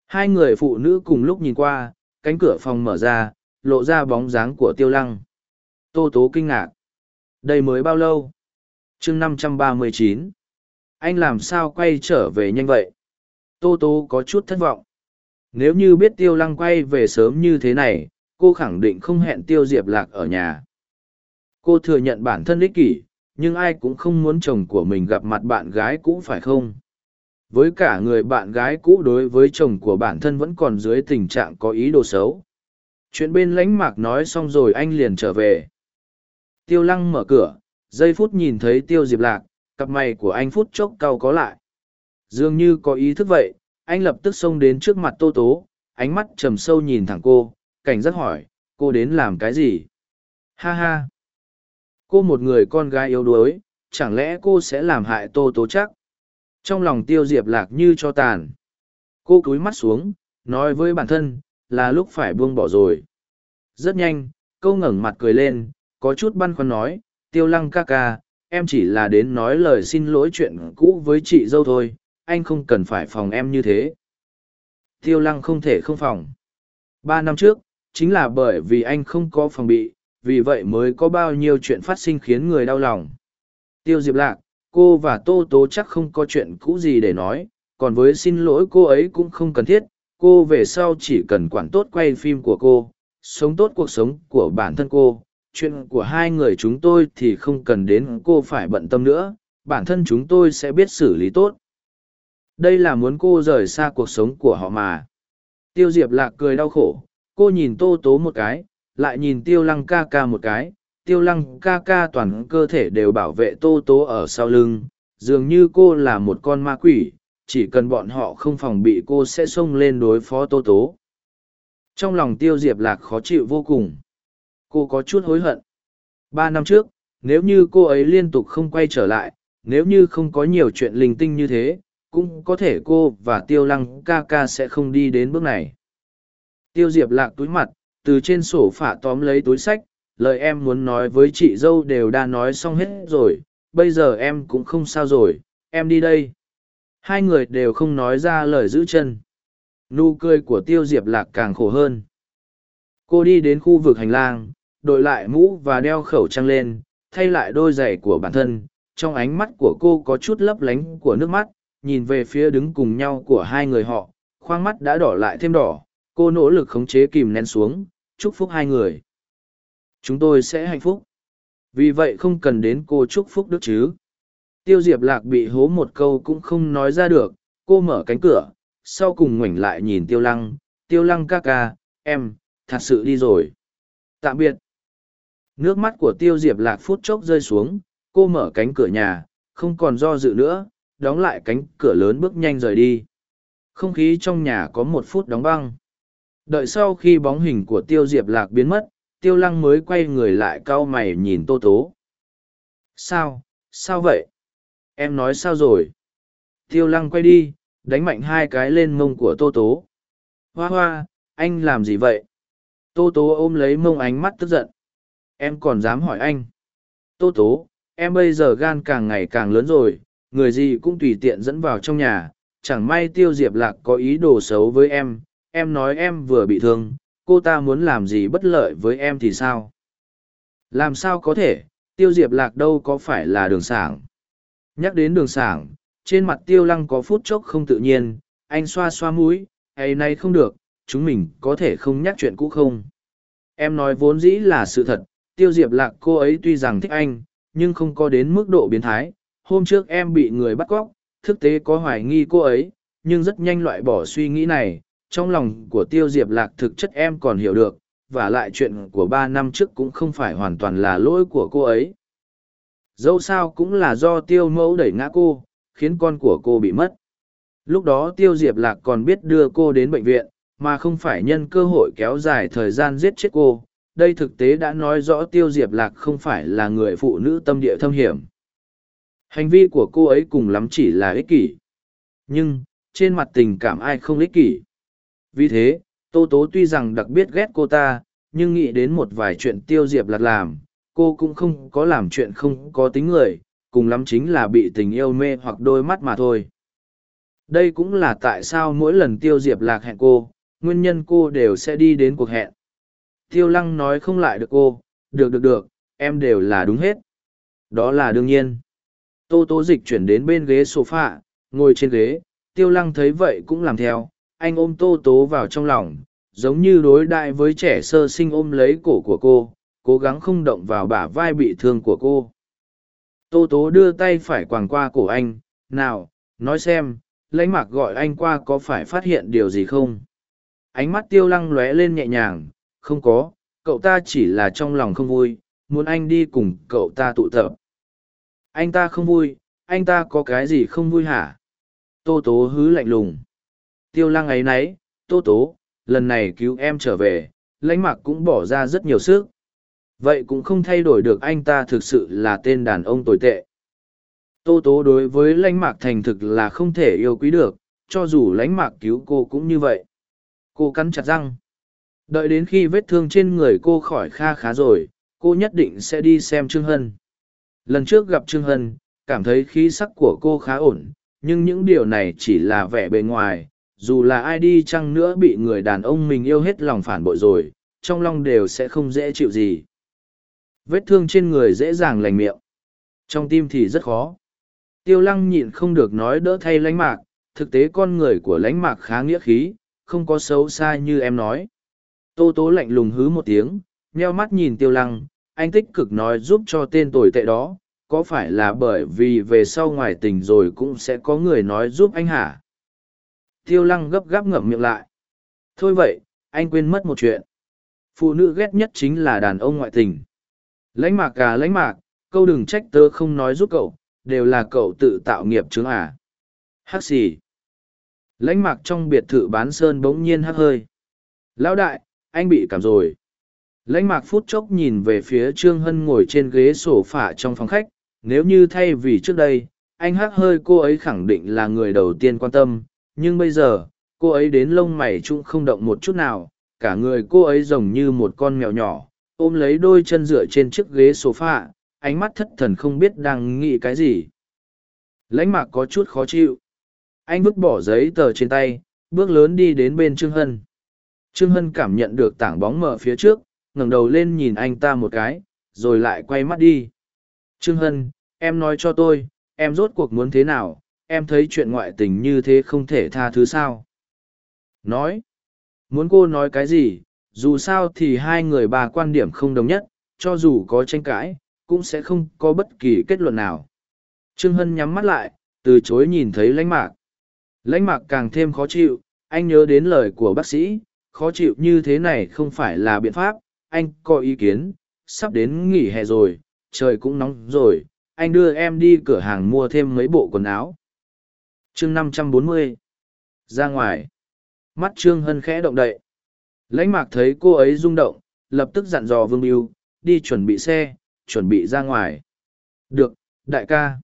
Speaker 1: Hai người phụ nữ cùng lúc nhìn qua, cánh cửa phòng mở ra, lộ ra bóng dáng của tiêu lăng. Tô tố kinh ngạc. Đây mới bao lâu? Chương năm trăm ba mươi chín. Anh làm sao quay trở về nhanh vậy? Tô tố có chút thất vọng. Nếu như biết tiêu lăng quay về sớm như thế này, cô khẳng định không hẹn tiêu diệp lạc ở nhà cô thừa nhận bản thân ích kỷ, nhưng ai cũng không muốn chồng của mình gặp mặt bạn gái cũ phải không? Với cả người bạn gái cũ đối với chồng của bản thân vẫn còn dưới tình trạng có ý đồ xấu. Chuyện bên lánh mạc nói xong rồi anh liền trở về. Tiêu lăng mở cửa, giây phút nhìn thấy tiêu diệp lạc, cặp mày của anh phút chốc cau có lại. Dường như có ý thức vậy, anh lập tức xông đến trước mặt tô tố, ánh mắt trầm sâu nhìn thẳng cô, cảnh giác hỏi, cô đến làm cái gì? Ha ha cô một người con gái yếu đuối, chẳng lẽ cô sẽ làm hại tô tố chắc? Trong lòng tiêu diệp lạc như cho tàn. Cô cúi mắt xuống, nói với bản thân, là lúc phải buông bỏ rồi. Rất nhanh, câu ngẩng mặt cười lên, có chút băn khoăn nói, tiêu lăng ca ca, em chỉ là đến nói lời xin lỗi chuyện cũ với chị dâu thôi, anh không cần phải phòng em như thế. Tiêu lăng không thể không phòng. Ba năm trước, chính là bởi vì anh không có phòng bị vì vậy mới có bao nhiêu chuyện phát sinh khiến người đau lòng tiêu diệp lạc cô và tô tố chắc không có chuyện cũ gì để nói còn với xin lỗi cô ấy cũng không cần thiết cô về sau chỉ cần quản tốt quay phim của cô sống tốt cuộc sống của bản thân cô chuyện của hai người chúng tôi thì không cần đến cô phải bận tâm nữa bản thân chúng tôi sẽ biết xử lý tốt Đây là muốn cô rời xa cuộc sống của họ mà. Tiêu Diệp Lạc cười đau khổ, cô nhìn Tô Tố một cái, lại nhìn Tiêu Lăng ca ca một cái. Tiêu Lăng ca ca toàn cơ thể đều bảo vệ Tô Tố ở sau lưng, dường như cô là một con ma quỷ, chỉ cần bọn họ không phòng bị cô sẽ xông lên đối phó Tô Tố. Trong lòng Tiêu Diệp Lạc khó chịu vô cùng. Cô có chút hối hận. Ba năm trước, nếu như cô ấy liên tục không quay trở lại, nếu như không có nhiều chuyện linh tinh như thế, cũng có thể cô và tiêu lăng ca ca sẽ không đi đến bước này tiêu diệp lạc túi mặt từ trên sổ phả tóm lấy túi sách lời em muốn nói với chị dâu đều đã nói xong hết rồi bây giờ em cũng không sao rồi em đi đây. Hai người đều không nói ra lời giữ chân. Nụ cười của tiêu diệp lạc càng khổ hơn. Cô đi đến khu vực hành lang đội lại mũ và đeo khẩu trang lên thay lại đôi giày của bản thân. Trong ánh mắt của cô có chút lấp lánh của nước mắt nhìn về phía đứng cùng nhau của hai người họ, khoang mắt đã đỏ lại thêm đỏ, cô nỗ lực khống chế kìm nén xuống, chúc phúc hai người. Chúng tôi sẽ hạnh phúc. Vì vậy không cần đến cô chúc phúc đức chứ. Tiêu Diệp Lạc bị hố một câu cũng không nói ra được, cô mở cánh cửa, sau cùng ngoảnh lại nhìn Tiêu Lăng, Tiêu Lăng ca ca, em, thật sự đi rồi. Tạm biệt. Nước mắt của Tiêu Diệp Lạc phút chốc rơi xuống, cô mở cánh cửa nhà, không còn do dự nữa, đóng lại cánh cửa lớn bước nhanh rời đi. Không khí trong nhà có một phút đóng băng. Đợi sau khi bóng hình của tiêu diệp lạc biến mất, tiêu lăng mới quay người lại cau mày nhìn tô tố. Sao, sao vậy? Em nói sao rồi? Tiêu lăng quay đi, đánh mạnh hai cái lên mông của tô tố. Hoa hoa, anh làm gì vậy? Tô tố ôm lấy mông ánh mắt tức giận. Em còn dám hỏi anh. Tô tố, em bây giờ gan càng ngày càng lớn rồi, người gì cũng tùy tiện dẫn vào trong nhà chẳng may tiêu diệp lạc có ý đồ xấu với em em nói em vừa bị thương, cô ta muốn làm gì bất lợi với em thì sao? Làm sao có thể, tiêu diệp lạc đâu có phải là đường sảng? Nhắc đến đường sảng, trên mặt tiêu lăng có phút chốc không tự nhiên, anh xoa xoa mũi hay nay không được, chúng mình có thể không nhắc chuyện cũ không? Em nói vốn dĩ là sự thật, tiêu diệp lạc cô ấy tuy rằng thích anh, nhưng không có đến mức độ biến thái. Hôm trước em bị người bắt cóc, thực tế có hoài nghi cô ấy, nhưng rất nhanh loại bỏ suy nghĩ này trong lòng của tiêu diệp lạc thực chất em còn hiểu được và lại chuyện của ba năm trước cũng không phải hoàn toàn là lỗi của cô ấy dẫu sao cũng là do tiêu mẫu đẩy ngã cô khiến con của cô bị mất lúc đó tiêu diệp lạc còn biết đưa cô đến bệnh viện mà không phải nhân cơ hội kéo dài thời gian giết chết cô đây thực tế đã nói rõ tiêu diệp lạc không phải là người phụ nữ tâm địa thâm hiểm Hành vi của cô ấy cùng lắm chỉ là ích kỷ. Nhưng, trên mặt tình cảm ai không ích kỷ. Vì thế, Tô Tố tuy rằng đặc biệt ghét cô ta, nhưng nghĩ đến một vài chuyện tiêu diệp lạt làm, cô cũng không có làm chuyện không có tính người, cùng lắm chính là bị tình yêu mê hoặc đôi mắt mà thôi. Đây cũng là tại sao mỗi lần tiêu diệp lạc hẹn cô, nguyên nhân cô đều sẽ đi đến cuộc hẹn. Tiêu lăng nói không lại được cô, được được được, em đều là đúng hết. Đó là đương nhiên. Tô tố dịch chuyển đến bên ghế sofa, ngồi trên ghế, tiêu lăng thấy vậy cũng làm theo, anh ôm tô tố vào trong lòng, giống như đối đại với trẻ sơ sinh ôm lấy cổ của cô, cố gắng không động vào bả vai bị thương của cô. Tô tố đưa tay phải quàng qua cổ anh, nào, nói xem, lãnh mạc gọi anh qua có phải phát hiện điều gì không? Ánh mắt tiêu lăng lóe lên nhẹ nhàng, không có, cậu ta chỉ là trong lòng không vui, muốn anh đi cùng cậu ta tụ tập anh ta không vui anh ta có cái gì không vui hả tô tố hứ lạnh lùng tiêu lăng ấy nấy, tô tố lần này cứu em trở về lãnh mặc cũng bỏ ra rất nhiều sức. Vậy cũng không thay đổi được anh ta thực sự là tên đàn ông tồi tệ. Tô tố đối với lãnh mạc thành thực là không thể yêu quý được cho dù lãnh mạc cứu cô cũng như vậy. Cô cắn chặt răng. Đợi đến khi vết thương trên người cô khỏi kha khá rồi cô nhất định sẽ đi xem trương hân. Lần trước gặp trương hân cảm thấy khí sắc của cô khá ổn nhưng những điều này chỉ là vẻ bề ngoài dù là ai đi chăng nữa bị người đàn ông mình yêu hết lòng phản bội rồi, trong lòng đều sẽ không dễ chịu gì. Vết thương trên người dễ dàng lành miệng. Trong tim thì rất khó. Tiêu lăng nhịn không được nói đỡ thay lánh mạc, thực tế con người của lánh mạc khá nghĩa khí, không có xấu xa như em nói. Tô tố lạnh lùng hứ một tiếng, nheo mắt nhìn tiêu lăng, anh tích cực nói giúp cho tên tồi tệ đó, có phải là bởi vì về sau ngoài tình rồi cũng sẽ có người nói giúp anh hả? Tiêu lăng gấp gáp ngậm miệng lại. Thôi vậy, anh quên mất một chuyện. Phụ nữ ghét nhất chính là đàn ông ngoại tình. Lãnh mạc cả lãnh mạc, câu đừng trách tớ không nói giúp cậu, đều là cậu tự tạo nghiệp chứng à. Hắc xì. Lãnh mạc trong biệt thự bán sơn bỗng nhiên hắc hơi. Lão đại, anh bị cảm rồi. Lãnh mạc phút chốc nhìn về phía Trương Hân ngồi trên ghế sổ phả trong phòng khách, nếu như thay vì trước đây, anh hắc hơi cô ấy khẳng định là người đầu tiên quan tâm, nhưng bây giờ, cô ấy đến lông mày chung không động một chút nào, cả người cô ấy giống như một con mèo nhỏ, ôm lấy đôi chân dựa trên chiếc ghế sofa, ánh mắt thất thần không biết đang nghĩ cái gì. Lãnh mạc có chút khó chịu. Anh vứt bỏ giấy tờ trên tay, bước lớn đi đến bên Trương Hân. Trương Hân cảm nhận được tảng bóng mở phía trước, ngẩng đầu lên nhìn anh ta một cái, rồi lại quay mắt đi. Trương Hân, em nói cho tôi, em rốt cuộc muốn thế nào, em thấy chuyện ngoại tình như thế không thể tha thứ sao. Nói, muốn cô nói cái gì, dù sao thì hai người bà quan điểm không đồng nhất, cho dù có tranh cãi, cũng sẽ không có bất kỳ kết luận nào. Trương Hân nhắm mắt lại, từ chối nhìn thấy lãnh mạc. Lãnh mạc càng thêm khó chịu, anh nhớ đến lời của bác sĩ, khó chịu như thế này không phải là biện pháp, anh có ý kiến, sắp đến nghỉ hè rồi, trời cũng nóng rồi, anh đưa em đi cửa hàng mua thêm mấy bộ quần áo chương năm trăm bốn mươi Ra ngoài. Mắt Trương Hân khẽ động đậy. Lãnh mạc thấy cô ấy rung động, lập tức dặn dò Vương mưu đi chuẩn bị xe, chuẩn bị ra ngoài. Được, đại ca.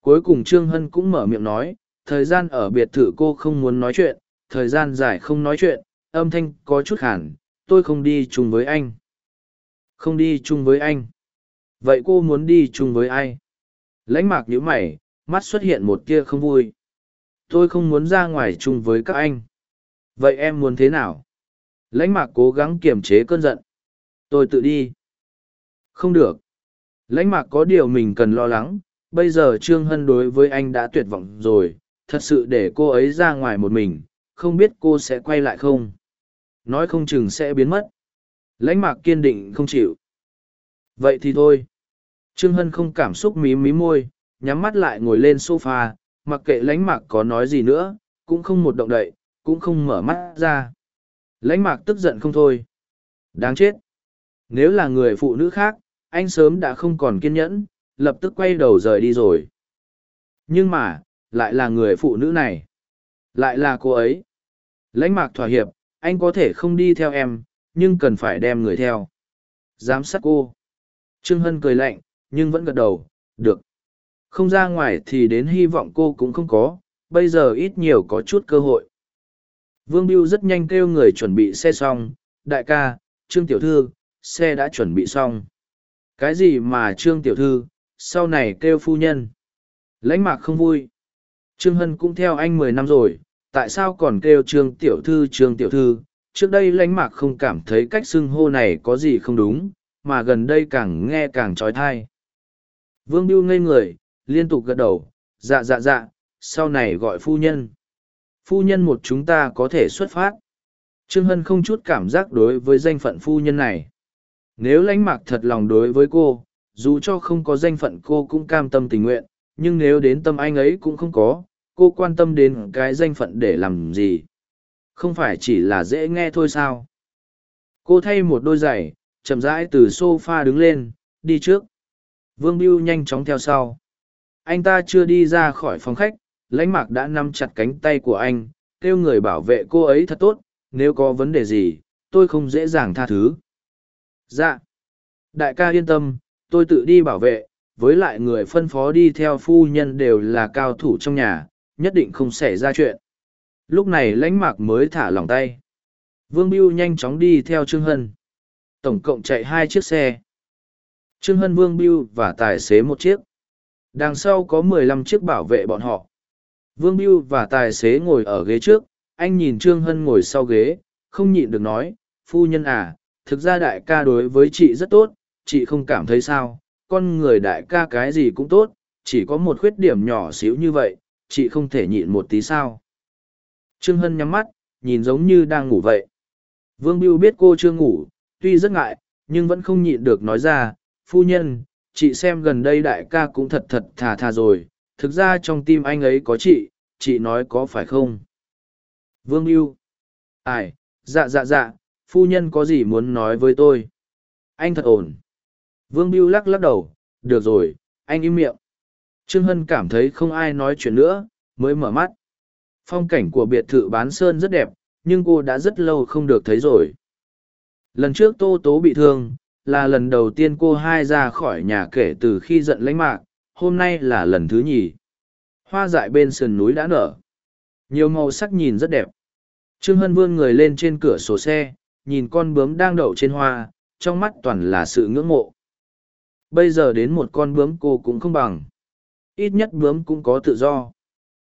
Speaker 1: Cuối cùng Trương Hân cũng mở miệng nói, thời gian ở biệt thự cô không muốn nói chuyện, thời gian dài không nói chuyện, âm thanh có chút khản, tôi không đi chung với anh. Không đi chung với anh. Vậy cô muốn đi chung với ai? Lãnh mạc nhíu mày, mắt xuất hiện một tia không vui. Tôi không muốn ra ngoài chung với các anh. Vậy em muốn thế nào? Lãnh mạc cố gắng kiềm chế cơn giận. Tôi tự đi. Không được. Lãnh mạc có điều mình cần lo lắng, bây giờ Trương Hân đối với anh đã tuyệt vọng rồi, thật sự để cô ấy ra ngoài một mình, không biết cô sẽ quay lại không. Nói không chừng sẽ biến mất. Lãnh mạc kiên định không chịu. Vậy thì thôi. Trương Hân không cảm xúc mí mí môi, nhắm mắt lại ngồi lên sofa, mặc kệ lãnh mạc có nói gì nữa, cũng không một động đậy, cũng không mở mắt ra. Lãnh mạc tức giận không thôi. Đáng chết. Nếu là người phụ nữ khác, anh sớm đã không còn kiên nhẫn, lập tức quay đầu rời đi rồi. Nhưng mà, lại là người phụ nữ này. Lại là cô ấy. Lãnh mạc thỏa hiệp, anh có thể không đi theo em, nhưng cần phải đem người theo. Giám sát cô. Trương Hân cười lạnh, nhưng vẫn gật đầu, được. Không ra ngoài thì đến hy vọng cô cũng không có, bây giờ ít nhiều có chút cơ hội. Vương Biêu rất nhanh kêu người chuẩn bị xe xong, đại ca, Trương Tiểu Thư, xe đã chuẩn bị xong. Cái gì mà Trương Tiểu Thư, sau này kêu phu nhân. Lãnh mạc không vui. Trương Hân cũng theo anh mười năm rồi, tại sao còn kêu Trương Tiểu Thư Trương Tiểu Thư? Trước đây lãnh mạc không cảm thấy cách xưng hô này có gì không đúng, mà gần đây càng nghe càng trói thai. Vương Biêu ngây người, liên tục gật đầu, dạ dạ dạ, sau này gọi phu nhân. Phu nhân một chúng ta có thể xuất phát. Trương Hân không chút cảm giác đối với danh phận phu nhân này. Nếu lãnh mạc thật lòng đối với cô, dù cho không có danh phận cô cũng cam tâm tình nguyện, nhưng nếu đến tâm anh ấy cũng không có, cô quan tâm đến cái danh phận để làm gì. Không phải chỉ là dễ nghe thôi sao. Cô thay một đôi giày, chậm rãi từ sofa đứng lên, đi trước. Vương Biêu nhanh chóng theo sau. Anh ta chưa đi ra khỏi phòng khách, lãnh mạc đã nắm chặt cánh tay của anh, kêu người bảo vệ cô ấy thật tốt, nếu có vấn đề gì, tôi không dễ dàng tha thứ. Dạ. Đại ca yên tâm, tôi tự đi bảo vệ, với lại người phân phó đi theo phu nhân đều là cao thủ trong nhà, nhất định không xảy ra chuyện. Lúc này lãnh mạc mới thả lỏng tay. Vương Biêu nhanh chóng đi theo Trương Hân. Tổng cộng chạy hai chiếc xe. Trương Hân Vương Biêu và tài xế một chiếc. Đằng sau có mười lăm chiếc bảo vệ bọn họ. Vương Biêu và tài xế ngồi ở ghế trước, anh nhìn Trương Hân ngồi sau ghế, không nhịn được nói, phu nhân à, thực ra đại ca đối với chị rất tốt, chị không cảm thấy sao, con người đại ca cái gì cũng tốt, chỉ có một khuyết điểm nhỏ xíu như vậy, chị không thể nhịn một tí sao. Trương Hân nhắm mắt, nhìn giống như đang ngủ vậy. Vương Biêu biết cô chưa ngủ, tuy rất ngại, nhưng vẫn không nhịn được nói ra, phu nhân, chị xem gần đây đại ca cũng thật thật thà thà rồi, thực ra trong tim anh ấy có chị, chị nói có phải không? Vương mưu Ai, dạ dạ dạ, phu nhân có gì muốn nói với tôi? Anh thật ổn. Vương mưu lắc lắc đầu, được rồi, anh im miệng. Trương Hân cảm thấy không ai nói chuyện nữa, mới mở mắt. Phong cảnh của biệt thự bán sơn rất đẹp, nhưng cô đã rất lâu không được thấy rồi. Lần trước Tô Tố bị thương, là lần đầu tiên cô hai ra khỏi nhà kể từ khi giận lãnh mạc, hôm nay là lần thứ nhì. Hoa dại bên sườn núi đã nở. Nhiều màu sắc nhìn rất đẹp. Trương Hân vươn người lên trên cửa sổ xe, nhìn con bướm đang đậu trên hoa, trong mắt toàn là sự ngưỡng mộ. Bây giờ đến một con bướm cô cũng không bằng. Ít nhất bướm cũng có tự do.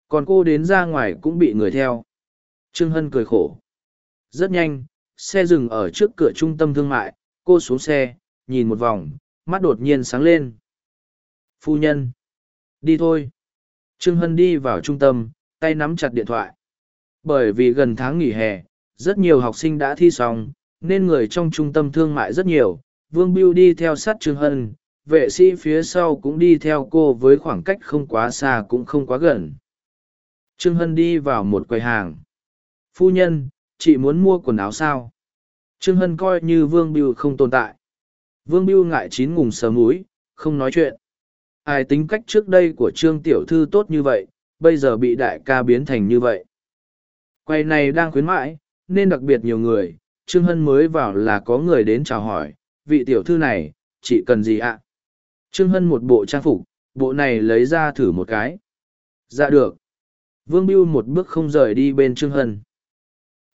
Speaker 1: Còn cô đến ra ngoài cũng bị người theo. Trương Hân cười khổ. Rất nhanh, xe dừng ở trước cửa trung tâm thương mại, cô xuống xe, nhìn một vòng, mắt đột nhiên sáng lên. Phu nhân. Đi thôi. Trương Hân đi vào trung tâm, tay nắm chặt điện thoại. Bởi vì gần tháng nghỉ hè, rất nhiều học sinh đã thi xong, nên người trong trung tâm thương mại rất nhiều. Vương Biêu đi theo sát Trương Hân, vệ sĩ phía sau cũng đi theo cô với khoảng cách không quá xa cũng không quá gần. Trương Hân đi vào một quầy hàng. Phu nhân, chị muốn mua quần áo sao? Trương Hân coi như Vương Biêu không tồn tại. Vương Biêu ngại chín ngùng sờ múi, không nói chuyện. Ai tính cách trước đây của Trương Tiểu Thư tốt như vậy, bây giờ bị đại ca biến thành như vậy. Quay này đang khuyến mãi, nên đặc biệt nhiều người, Trương Hân mới vào là có người đến chào hỏi, vị tiểu thư này, chị cần gì ạ? Trương Hân một bộ trang phục, bộ này lấy ra thử một cái. Dạ được. Vương Biêu một bước không rời đi bên Trương Hân.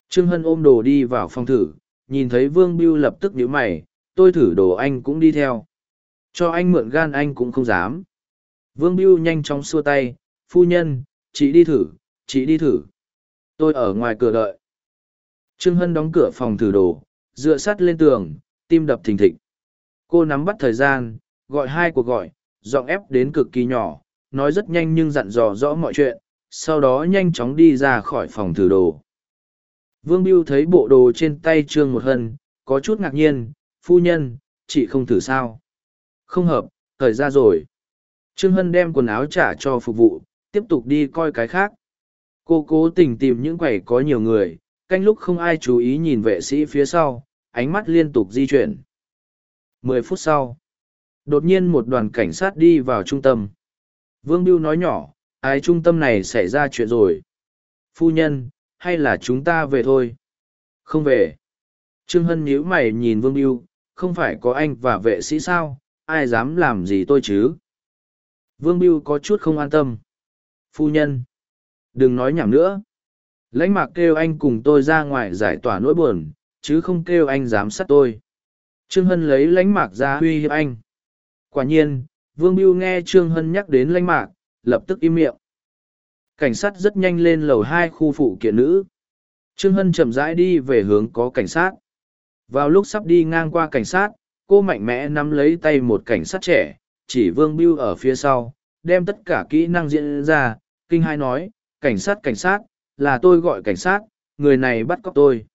Speaker 1: Trương Hân ôm đồ đi vào phòng thử, nhìn thấy Vương Biêu lập tức nhíu mày, tôi thử đồ anh cũng đi theo. Cho anh mượn gan anh cũng không dám. Vương Biêu nhanh chóng xua tay, phu nhân, chị đi thử, chị đi thử. Tôi ở ngoài cửa đợi. Trương Hân đóng cửa phòng thử đồ, dựa sắt lên tường, tim đập thình thịch. Cô nắm bắt thời gian, gọi hai cuộc gọi, giọng ép đến cực kỳ nhỏ, nói rất nhanh nhưng dặn dò rõ mọi chuyện, sau đó nhanh chóng đi ra khỏi phòng thử đồ. Vương Biêu thấy bộ đồ trên tay Trương Một Hân, có chút ngạc nhiên, phu nhân, chị không thử sao? Không hợp, thời ra rồi. Trương Hân đem quần áo trả cho phục vụ, tiếp tục đi coi cái khác. Cô cố tình tìm những quầy có nhiều người, canh lúc không ai chú ý nhìn vệ sĩ phía sau, ánh mắt liên tục di chuyển. Mười phút sau, đột nhiên một đoàn cảnh sát đi vào trung tâm. Vương Biêu nói nhỏ, ai trung tâm này xảy ra chuyện rồi. Phu nhân, hay là chúng ta về thôi? Không về. Trương Hân nhíu mày nhìn Vương mưu không phải có anh và vệ sĩ sao, ai dám làm gì tôi chứ? Vương mưu có chút không an tâm. Phu nhân, đừng nói nhảm nữa. Lãnh mạc kêu anh cùng tôi ra ngoài giải tỏa nỗi buồn, chứ không kêu anh dám sát tôi. Trương Hân lấy lãnh mạc ra uy hiếp anh. Quả nhiên, Vương Biêu nghe Trương Hân nhắc đến lãnh mạc, lập tức im miệng. Cảnh sát rất nhanh lên lầu hai khu phụ kiện nữ. Trương Hân chậm rãi đi về hướng có cảnh sát. Vào lúc sắp đi ngang qua cảnh sát, cô mạnh mẽ nắm lấy tay một cảnh sát trẻ, chỉ Vương Biêu ở phía sau, đem tất cả kỹ năng diễn ra, kinh hai nói, cảnh sát cảnh sát, là tôi gọi cảnh sát, người này bắt cóc tôi.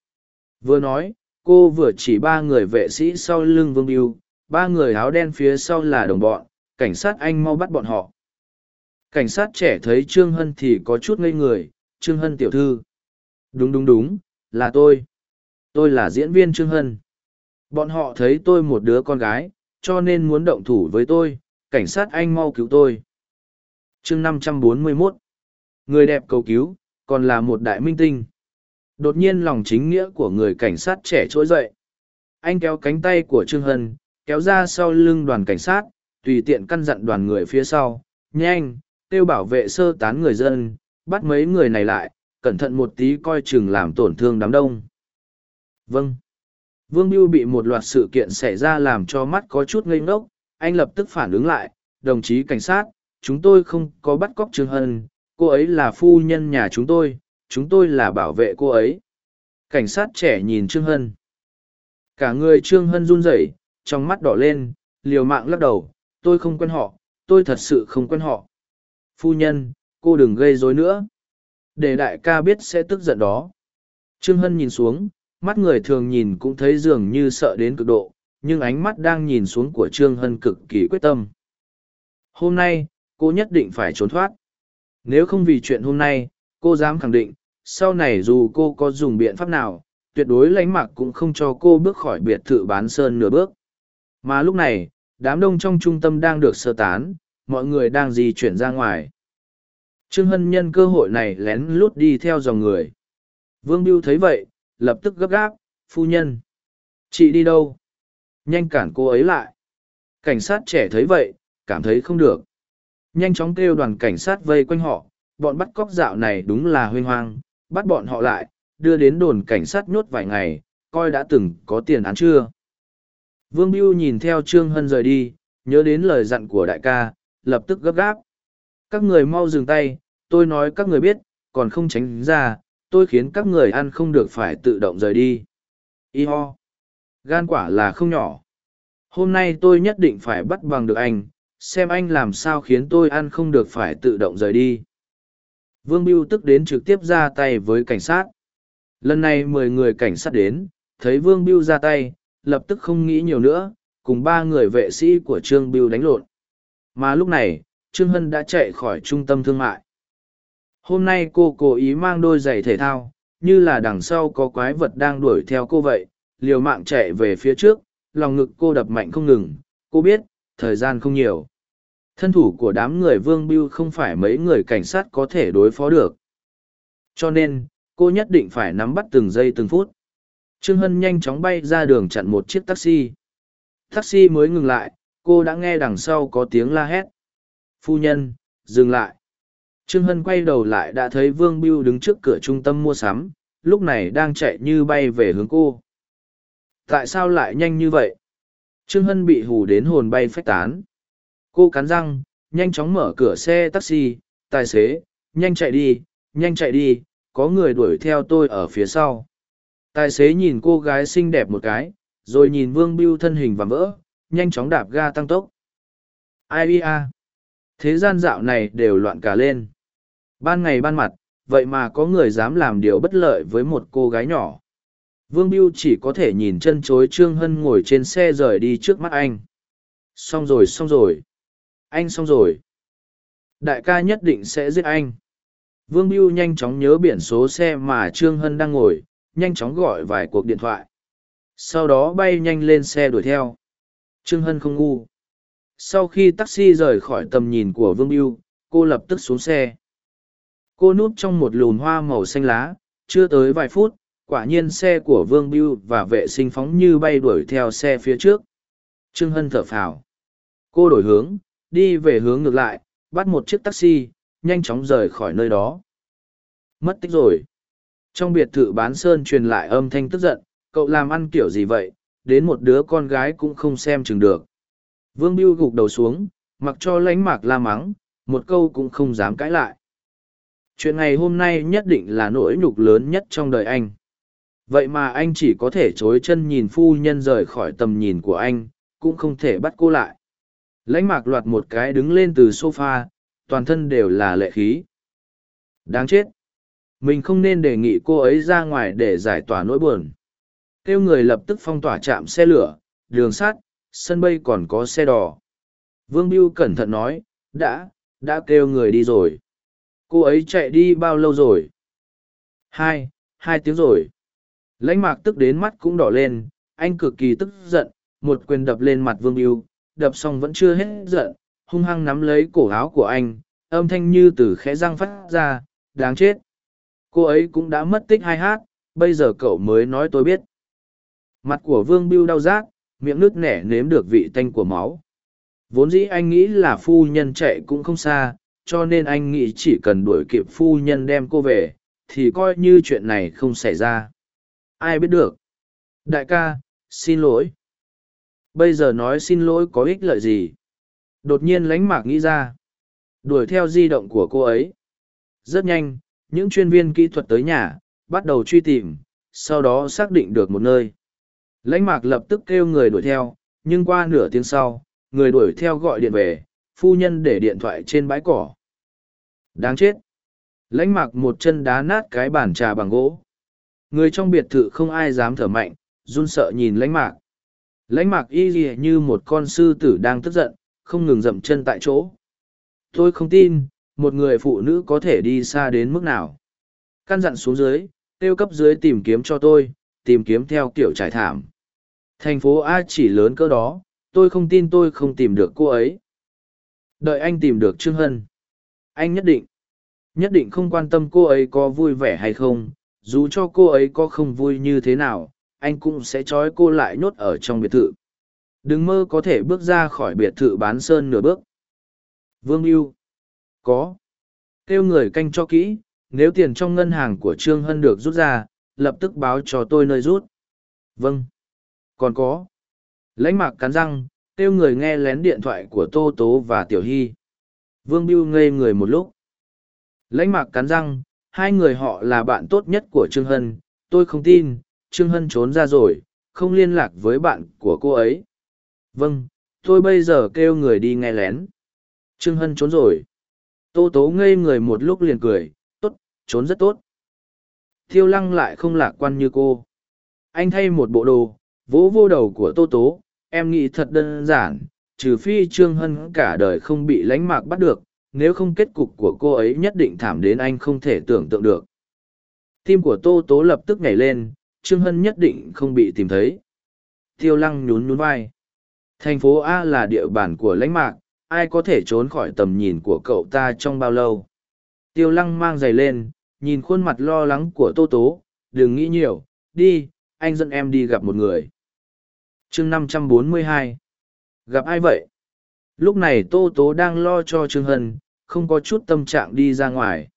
Speaker 1: Vừa nói, cô vừa chỉ ba người vệ sĩ sau lưng Vương Biêu, ba người áo đen phía sau là đồng bọn, cảnh sát anh mau bắt bọn họ. Cảnh sát trẻ thấy Trương Hân thì có chút ngây người, Trương Hân tiểu thư. Đúng đúng đúng, là tôi. Tôi là diễn viên Trương Hân. Bọn họ thấy tôi một đứa con gái, cho nên muốn động thủ với tôi, cảnh sát anh mau cứu tôi. chương 541 Người đẹp cầu cứu, còn là một đại minh tinh. Đột nhiên lòng chính nghĩa của người cảnh sát trẻ trỗi dậy. Anh kéo cánh tay của Trương Hân, kéo ra sau lưng đoàn cảnh sát, tùy tiện căn dặn đoàn người phía sau. Nhanh, kêu bảo vệ sơ tán người dân, bắt mấy người này lại, cẩn thận một tí coi chừng làm tổn thương đám đông. Vâng. Vương Biêu bị một loạt sự kiện xảy ra làm cho mắt có chút ngây ngốc, anh lập tức phản ứng lại, đồng chí cảnh sát, chúng tôi không có bắt cóc Trương Hân, cô ấy là phu nhân nhà chúng tôi, chúng tôi là bảo vệ cô ấy. Cảnh sát trẻ nhìn Trương Hân. Cả người Trương Hân run rẩy, trong mắt đỏ lên, liều mạng lắc đầu, tôi không quen họ, tôi thật sự không quen họ. Phu nhân, cô đừng gây rối nữa. Để đại ca biết sẽ tức giận đó. Trương Hân nhìn xuống, mắt người thường nhìn cũng thấy dường như sợ đến cực độ, nhưng ánh mắt đang nhìn xuống của Trương Hân cực kỳ quyết tâm. Hôm nay, cô nhất định phải trốn thoát. Nếu không vì chuyện hôm nay, cô dám khẳng định, sau này dù cô có dùng biện pháp nào tuyệt đối lánh mặc cũng không cho cô bước khỏi biệt thự bán sơn nửa bước mà lúc này đám đông trong trung tâm đang được sơ tán mọi người đang di chuyển ra ngoài. Trương hân nhân cơ hội này lén lút đi theo dòng người. Vương biêu thấy vậy, lập tức gấp gáp, phu nhân, chị đi đâu? Nhanh cản cô ấy lại. Cảnh sát trẻ thấy vậy, cảm thấy không được. Nhanh chóng kêu đoàn cảnh sát vây quanh họ, bọn bắt cóc dạo này đúng là huyên hoang, bắt bọn họ lại, đưa đến đồn cảnh sát nhốt vài ngày, coi đã từng có tiền án chưa. Vương biêu nhìn theo trương hân rời đi, nhớ đến lời dặn của đại ca lập tức gấp gáp. Các người mau dừng tay, tôi nói các người biết, còn không tránh ra, tôi khiến các người ăn không được phải tự động rời đi. Y ho. Gan quả là không nhỏ. Hôm nay tôi nhất định phải bắt bằng được anh, xem anh làm sao khiến tôi ăn không được phải tự động rời đi. Vương biêu tức đến trực tiếp ra tay với cảnh sát. Lần này mười người cảnh sát đến, thấy vương biêu ra tay, lập tức không nghĩ nhiều nữa, cùng ba người vệ sĩ của trương biêu đánh lộn mà lúc này, trương hân đã chạy khỏi trung tâm thương mại. Hôm nay cô cố ý mang đôi giày thể thao, như là đằng sau có quái vật đang đuổi theo cô vậy, liều mạng chạy về phía trước, lòng ngực cô đập mạnh không ngừng. Cô biết, thời gian không nhiều. Thân thủ của đám người vương biêu không phải mấy người cảnh sát có thể đối phó được. Cho nên, cô nhất định phải nắm bắt từng giây từng phút. Trương hân nhanh chóng bay ra đường chặn một chiếc taxi. Taxi mới ngừng lại cô đã nghe đằng sau có tiếng la hét. Phu nhân, dừng lại. Trương hân quay đầu lại đã thấy vương biêu đứng trước cửa trung tâm mua sắm, lúc này đang chạy như bay về hướng cô. Tại sao lại nhanh như vậy? Trương hân bị hù đến hồn bay phách tán. Cô cắn răng, nhanh chóng mở cửa xe taxi, tài xế, nhanh chạy đi, nhanh chạy đi, có người đuổi theo tôi ở phía sau. Tài xế nhìn cô gái xinh đẹp một cái, rồi nhìn vương biêu thân hình và vỡ nhanh chóng đạp ga tăng tốc. Ai ia thế gian dạo này đều loạn cả lên. Ban ngày ban mặt, vậy mà có người dám làm điều bất lợi với một cô gái nhỏ. Vương biêu chỉ có thể nhìn chân chối trương hân ngồi trên xe rời đi trước mắt anh. Xong rồi xong rồi. Anh xong rồi. Đại ca nhất định sẽ giết anh. Vương biêu nhanh chóng nhớ biển số xe mà trương hân đang ngồi, nhanh chóng gọi vài cuộc điện thoại. Sau đó bay nhanh lên xe đuổi theo trương hân không ngu. Sau khi taxi rời khỏi tầm nhìn của vương biêu cô lập tức xuống xe. Cô núp trong một lùn hoa màu xanh lá, chưa tới vài phút, quả nhiên xe của vương biêu và vệ sinh phóng như bay đuổi theo xe phía trước. Trương hân thở phào. Cô đổi hướng, đi về hướng ngược lại, bắt một chiếc taxi, nhanh chóng rời khỏi nơi đó. Mất tích rồi. Trong biệt thự bán sơn truyền lại âm thanh tức giận, cậu làm ăn kiểu gì vậy? Đến một đứa con gái cũng không xem chừng được. Vương biêu gục đầu xuống mặc cho lánh mạc la mắng một câu cũng không dám cãi lại. Chuyện ngày hôm nay nhất định là nỗi nhục lớn nhất trong đời anh. Vậy mà anh chỉ có thể chối chân nhìn phu nhân rời khỏi tầm nhìn của anh cũng không thể bắt cô lại. Lãnh mạc loạt một cái đứng lên từ sofa, toàn thân đều là lệ khí. Đáng chết. Mình không nên đề nghị cô ấy ra ngoài để giải tỏa nỗi buồn kêu người lập tức phong tỏa trạm xe lửa đường sắt sân bay còn có xe đò. Vương Biêu cẩn thận nói đã đã kêu người đi rồi. Cô ấy chạy đi bao lâu rồi? Hai hai tiếng rồi. Lãnh mạc tức đến mắt cũng đỏ lên anh cực kỳ tức giận một quyền đập lên mặt vương Biêu, đập xong vẫn chưa hết giận hung hăng nắm lấy cổ áo của anh âm thanh như từ khẽ răng phát ra đáng chết. Cô ấy cũng đã mất tích hai hát bây giờ cậu mới nói tôi biết mặt của vương biêu đau rát, miệng nước nẻ nếm được vị tanh của máu. Vốn dĩ anh nghĩ là phu nhân chạy cũng không xa, cho nên anh nghĩ chỉ cần đuổi kịp phu nhân đem cô về, thì coi như chuyện này không xảy ra. Ai biết được? Đại ca, xin lỗi. Bây giờ nói xin lỗi có ích lợi gì? Đột nhiên lánh mạc nghĩ ra. Đuổi theo di động của cô ấy. Rất nhanh, những chuyên viên kỹ thuật tới nhà, bắt đầu truy tìm, sau đó xác định được một nơi lãnh mạc lập tức kêu người đuổi theo nhưng qua nửa tiếng sau người đuổi theo gọi điện về phu nhân để điện thoại trên bãi cỏ. Đáng chết. Lãnh mạc một chân đá nát cái bàn trà bằng gỗ. Người trong biệt thự không ai dám thở mạnh run sợ nhìn lãnh mạc. Lãnh mạc y ghi như một con sư tử đang tức giận không ngừng dậm chân tại chỗ. Tôi không tin một người phụ nữ có thể đi xa đến mức nào. Căn dặn xuống dưới, tiêu cấp dưới tìm kiếm cho tôi, tìm kiếm theo kiểu trải thảm. Thành phố A chỉ lớn cỡ đó, tôi không tin tôi không tìm được cô ấy. Đợi anh tìm được Trương Hân. Anh nhất định, nhất định không quan tâm cô ấy có vui vẻ hay không, dù cho cô ấy có không vui như thế nào, anh cũng sẽ trói cô lại nhốt ở trong biệt thự. Đừng mơ có thể bước ra khỏi biệt thự bán sơn nửa bước. Vương Yêu. Có. Kêu người canh cho kỹ, nếu tiền trong ngân hàng của Trương Hân được rút ra, lập tức báo cho tôi nơi rút. Vâng. Còn có. Lãnh mạc cắn răng, kêu người nghe lén điện thoại của Tô Tố và Tiểu Hy. Vương Biêu ngây người một lúc. Lãnh mạc cắn răng, hai người họ là bạn tốt nhất của Trương Hân, tôi không tin, Trương Hân trốn ra rồi, không liên lạc với bạn của cô ấy. Vâng, tôi bây giờ kêu người đi nghe lén. Trương Hân trốn rồi. Tô Tố ngây người một lúc liền cười, tốt, trốn rất tốt. Thiêu lăng lại không lạc quan như cô. Anh thay một bộ đồ, vỗ vô đầu của Tô Tố, em nghĩ thật đơn giản, trừ phi Trương Hân cả đời không bị lánh mạc bắt được, nếu không kết cục của cô ấy nhất định thảm đến anh không thể tưởng tượng được. Tim của Tô Tố lập tức nhảy lên, Trương Hân nhất định không bị tìm thấy. Tiêu lăng nhún nhún vai. Thành phố A là địa bàn của lãnh mạc, ai có thể trốn khỏi tầm nhìn của cậu ta trong bao lâu. Tiêu lăng mang giày lên, nhìn khuôn mặt lo lắng của Tô Tố, đừng nghĩ nhiều, đi, anh dẫn em đi gặp một người chương 542 Gặp ai vậy? Lúc này Tô Tố đang lo cho Trương Hân, không có chút tâm trạng đi ra ngoài.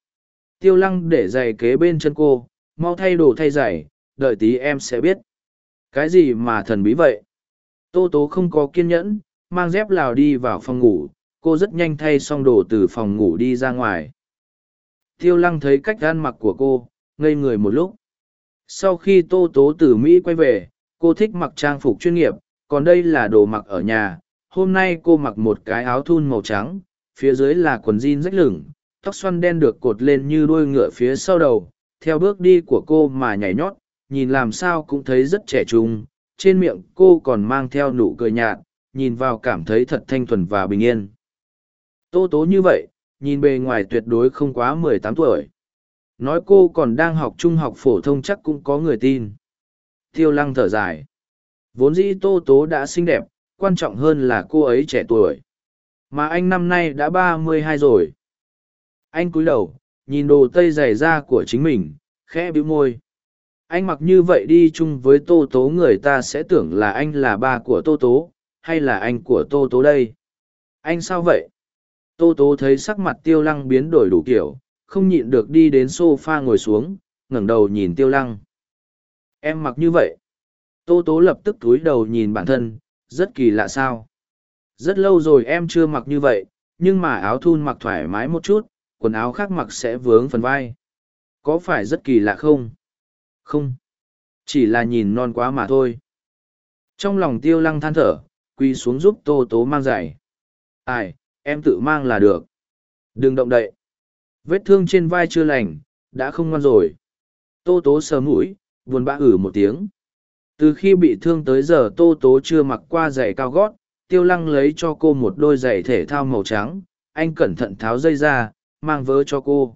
Speaker 1: Tiêu lăng để giày kế bên chân cô, mau thay đồ thay giày, đợi tí em sẽ biết. Cái gì mà thần bí vậy? Tô Tố không có kiên nhẫn, mang dép lào đi vào phòng ngủ, cô rất nhanh thay xong đồ từ phòng ngủ đi ra ngoài. Tiêu lăng thấy cách ăn mặc của cô, ngây người một lúc. Sau khi Tô Tố từ Mỹ quay về, cô thích mặc trang phục chuyên nghiệp, còn đây là đồ mặc ở nhà. Hôm nay cô mặc một cái áo thun màu trắng, phía dưới là quần jean rách lửng, tóc xoăn đen được cột lên như đuôi ngựa phía sau đầu, theo bước đi của cô mà nhảy nhót, nhìn làm sao cũng thấy rất trẻ trung, trên miệng cô còn mang theo nụ cười nhạt, nhìn vào cảm thấy thật thanh thuần và bình yên. Tô tố như vậy, nhìn bề ngoài tuyệt đối không quá mười tám tuổi. Nói cô còn đang học trung học phổ thông chắc cũng có người tin. Tiêu lăng thở dài. Vốn dĩ tô tố đã xinh đẹp, quan trọng hơn là cô ấy trẻ tuổi. Mà anh năm nay đã ba mươi hai rồi. Anh cúi đầu, nhìn đồ tây dày da của chính mình, khẽ bĩu môi anh mặc như vậy đi chung với tô tố người ta sẽ tưởng là anh là ba của tô tố hay là anh của tô tố đây anh sao vậy tô tố thấy sắc mặt tiêu lăng biến đổi đủ kiểu không nhịn được đi đến s o f a ngồi xuống ngẩng đầu nhìn tiêu lăng em mặc như vậy tô tố lập tức túi đầu nhìn bản thân rất kỳ lạ sao rất lâu rồi em chưa mặc như vậy nhưng mà áo thun mặc thoải mái một chút quần áo khác mặc sẽ vướng phần vai có phải rất kỳ lạ không không. Chỉ là nhìn non quá mà thôi. Trong lòng tiêu lăng than thở, quy xuống giúp tô tố mang giày. Ai, em tự mang là được. Đừng động đậy. Vết thương trên vai chưa lành, đã không ngoan rồi. Tô tố sờ mũi, buồn bã ử một tiếng. Từ khi bị thương tới giờ tô tố chưa mặc qua giày cao gót, tiêu lăng lấy cho cô một đôi giày thể thao màu trắng. Anh cẩn thận tháo dây ra, mang vớ cho cô.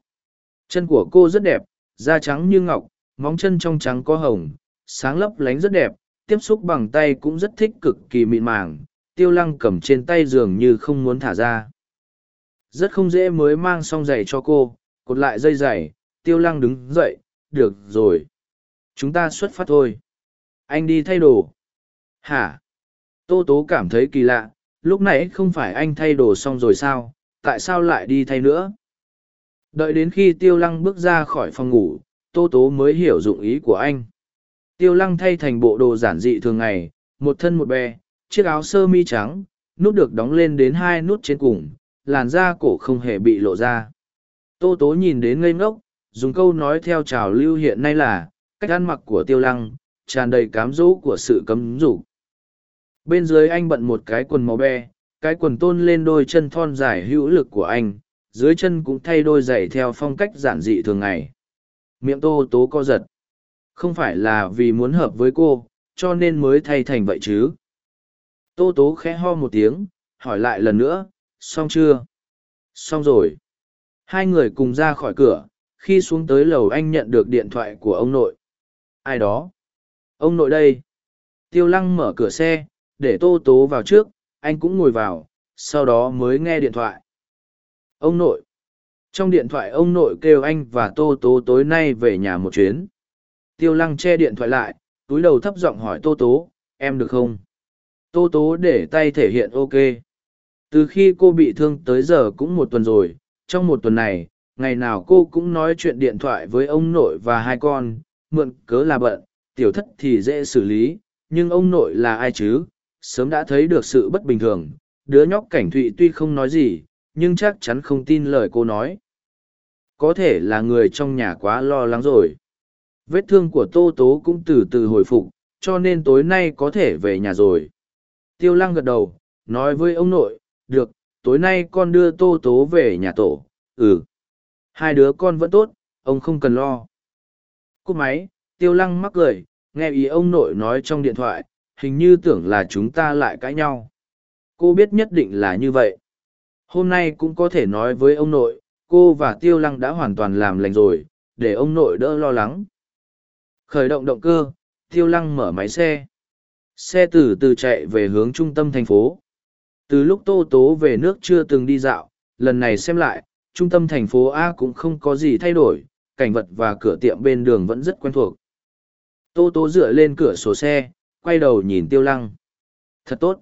Speaker 1: Chân của cô rất đẹp, da trắng như ngọc, móng chân trong trắng có hồng, sáng lấp lánh rất đẹp, tiếp xúc bằng tay cũng rất thích cực kỳ mịn màng, tiêu lăng cầm trên tay dường như không muốn thả ra. Rất không dễ mới mang xong giày cho cô, cột lại dây giày, tiêu lăng đứng dậy, được rồi. Chúng ta xuất phát thôi. Anh đi thay đồ. Hả? Tô tố cảm thấy kỳ lạ, lúc nãy không phải anh thay đồ xong rồi sao, tại sao lại đi thay nữa? Đợi đến khi tiêu lăng bước ra khỏi phòng ngủ, tô tố mới hiểu dụng ý của anh tiêu lăng thay thành bộ đồ giản dị thường ngày một thân một bè chiếc áo sơ mi trắng nút được đóng lên đến hai nút trên cùng làn da cổ không hề bị lộ ra tô tố nhìn đến ngây ngốc dùng câu nói theo trào lưu hiện nay là cách ăn mặc của tiêu lăng tràn đầy cám dỗ của sự cấm rủ. Bên dưới anh bận một cái quần màu be, cái quần tôn lên đôi chân thon dài hữu lực của anh, dưới chân cũng thay đôi giày theo phong cách giản dị thường ngày. Miệng tô tố co giật. Không phải là vì muốn hợp với cô, cho nên mới thay thành vậy chứ. Tô tố khẽ ho một tiếng, hỏi lại lần nữa, xong chưa? Xong rồi. Hai người cùng ra khỏi cửa, khi xuống tới lầu anh nhận được điện thoại của ông nội ai đó. Ông nội đây. Tiêu lăng mở cửa xe, để tô tố vào trước, anh cũng ngồi vào, sau đó mới nghe điện thoại. Ông nội. Trong điện thoại ông nội kêu anh và tô tố tối nay về nhà một chuyến. Tiêu lăng che điện thoại lại, túi đầu thấp giọng hỏi tô tố, em được không? Tô tố để tay thể hiện ok. Từ khi cô bị thương tới giờ cũng một tuần rồi, trong một tuần này, ngày nào cô cũng nói chuyện điện thoại với ông nội và hai con mượn cớ là bận, tiểu thất thì dễ xử lý, nhưng ông nội là ai chứ? Sớm đã thấy được sự bất bình thường. Đứa nhóc cảnh thụy tuy không nói gì, nhưng chắc chắn không tin lời cô nói. Có thể là người trong nhà quá lo lắng rồi. Vết thương của tô tố cũng từ từ hồi phục, cho nên tối nay có thể về nhà rồi. Tiêu lăng gật đầu, nói với ông nội, được, tối nay con đưa tô tố về nhà tổ. Ừ. Hai đứa con vẫn tốt, ông không cần lo cúp máy, tiêu lăng mắc cười, nghe ý ông nội nói trong điện thoại, hình như tưởng là chúng ta lại cãi nhau. Cô biết nhất định là như vậy. Hôm nay cũng có thể nói với ông nội, cô và tiêu lăng đã hoàn toàn làm lành rồi, để ông nội đỡ lo lắng. Khởi động động cơ, tiêu lăng mở máy xe. Xe từ từ chạy về hướng trung tâm thành phố. Từ lúc tô tố về nước chưa từng đi dạo, lần này xem lại, trung tâm thành phố a cũng không có gì thay đổi cảnh vật và cửa tiệm bên đường vẫn rất quen thuộc. Tô tố dựa lên cửa sổ xe, quay đầu nhìn tiêu lăng. Thật tốt.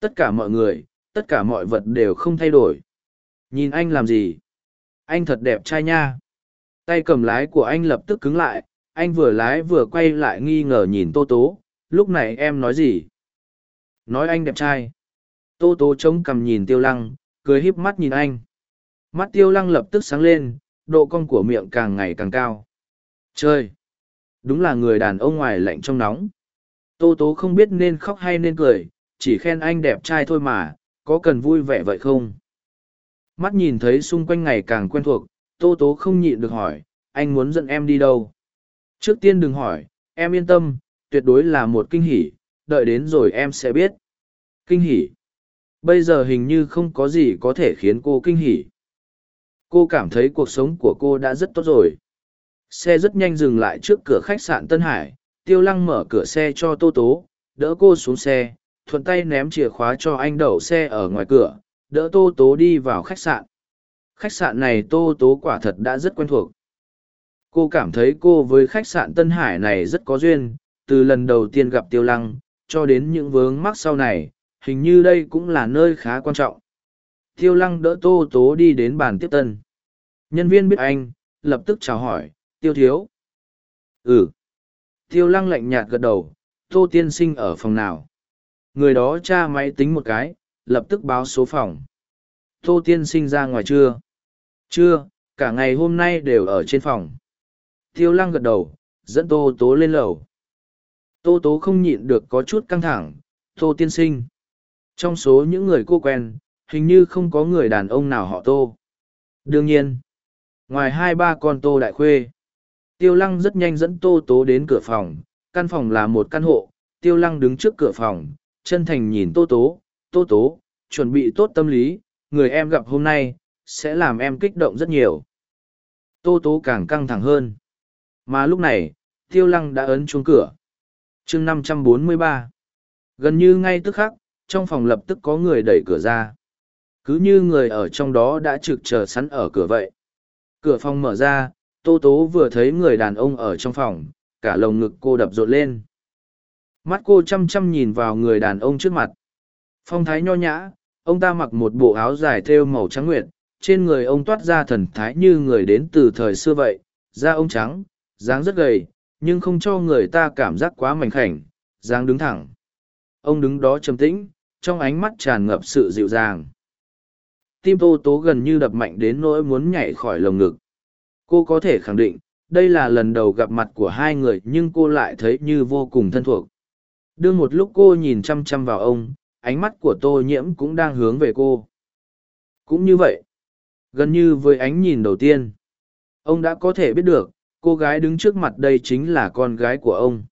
Speaker 1: Tất cả mọi người, tất cả mọi vật đều không thay đổi. Nhìn anh làm gì? Anh thật đẹp trai nha. Tay cầm lái của anh lập tức cứng lại, anh vừa lái vừa quay lại nghi ngờ nhìn tô tố lúc này em nói gì? Nói anh đẹp trai. Tô tố chống cằm nhìn tiêu lăng, cười híp mắt nhìn anh. Mắt tiêu lăng lập tức sáng lên độ cong của miệng càng ngày càng cao. Chơi đúng là người đàn ông ngoài lạnh trong nóng. Tô tố không biết nên khóc hay nên cười, chỉ khen anh đẹp trai thôi mà, có cần vui vẻ vậy không? Mắt nhìn thấy xung quanh ngày càng quen thuộc, tô tố không nhịn được hỏi, anh muốn dẫn em đi đâu? Trước tiên đừng hỏi, em yên tâm, tuyệt đối là một kinh hỉ, đợi đến rồi em sẽ biết. Kinh hỉ? Bây giờ hình như không có gì có thể khiến cô kinh hỉ cô cảm thấy cuộc sống của cô đã rất tốt rồi. Xe rất nhanh dừng lại trước cửa khách sạn tân hải, tiêu lăng mở cửa xe cho tô tố, đỡ cô xuống xe, thuận tay ném chìa khóa cho anh đậu xe ở ngoài cửa, đỡ tô tố đi vào khách sạn. Khách sạn này tô tố quả thật đã rất quen thuộc. Cô cảm thấy cô với khách sạn tân hải này rất có duyên, từ lần đầu tiên gặp tiêu lăng, cho đến những vướng mắc sau này, hình như đây cũng là nơi khá quan trọng tiêu lăng đỡ tô tố đi đến bàn tiếp tân. Nhân viên biết anh, lập tức chào hỏi, tiêu thiếu. Ừ. Tiêu lăng lạnh nhạt gật đầu, tô tiên sinh ở phòng nào? Người đó tra máy tính một cái, lập tức báo số phòng. Tô tiên sinh ra ngoài chưa? Chưa, cả ngày hôm nay đều ở trên phòng. Tiêu lăng gật đầu, dẫn tô tố lên lầu. Tô tố không nhịn được có chút căng thẳng, tô tiên sinh. Trong số những người cô quen hình như không có người đàn ông nào họ tô. Đương nhiên, ngoài hai ba con tô đại khuê, tiêu lăng rất nhanh dẫn tô tố đến cửa phòng. Căn phòng là một căn hộ. Tiêu lăng đứng trước cửa phòng, chân thành nhìn tô tố. Tô tố, chuẩn bị tốt tâm lý. Người em gặp hôm nay sẽ làm em kích động rất nhiều. Tô tố càng căng thẳng hơn. Mà lúc này, tiêu lăng đã ấn chuông cửa. Chương năm trăm bốn mươi ba. Gần như ngay tức khắc, trong phòng lập tức có người đẩy cửa ra cứ như người ở trong đó đã trực chờ sẵn ở cửa vậy. Cửa phòng mở ra, tô tố vừa thấy người đàn ông ở trong phòng, cả lồng ngực cô đập rộn lên. Mắt cô chăm chăm nhìn vào người đàn ông trước mặt. Phong thái nho nhã, ông ta mặc một bộ áo dài thêu màu trắng nguyệt, trên người ông toát ra thần thái như người đến từ thời xưa vậy, da ông trắng, dáng rất gầy, nhưng không cho người ta cảm giác quá mảnh khảnh, dáng đứng thẳng. Ông đứng đó trầm tĩnh, trong ánh mắt tràn ngập sự dịu dàng tim tô tố gần như đập mạnh đến nỗi muốn nhảy khỏi lồng ngực. Cô có thể khẳng định, đây là lần đầu gặp mặt của hai người nhưng cô lại thấy như vô cùng thân thuộc. Đương một lúc cô nhìn chăm chăm vào ông, ánh mắt của tô nhiễm cũng đang hướng về cô. Cũng như vậy, gần như với ánh nhìn đầu tiên, ông đã có thể biết được, cô gái đứng trước mặt đây chính là con gái của ông.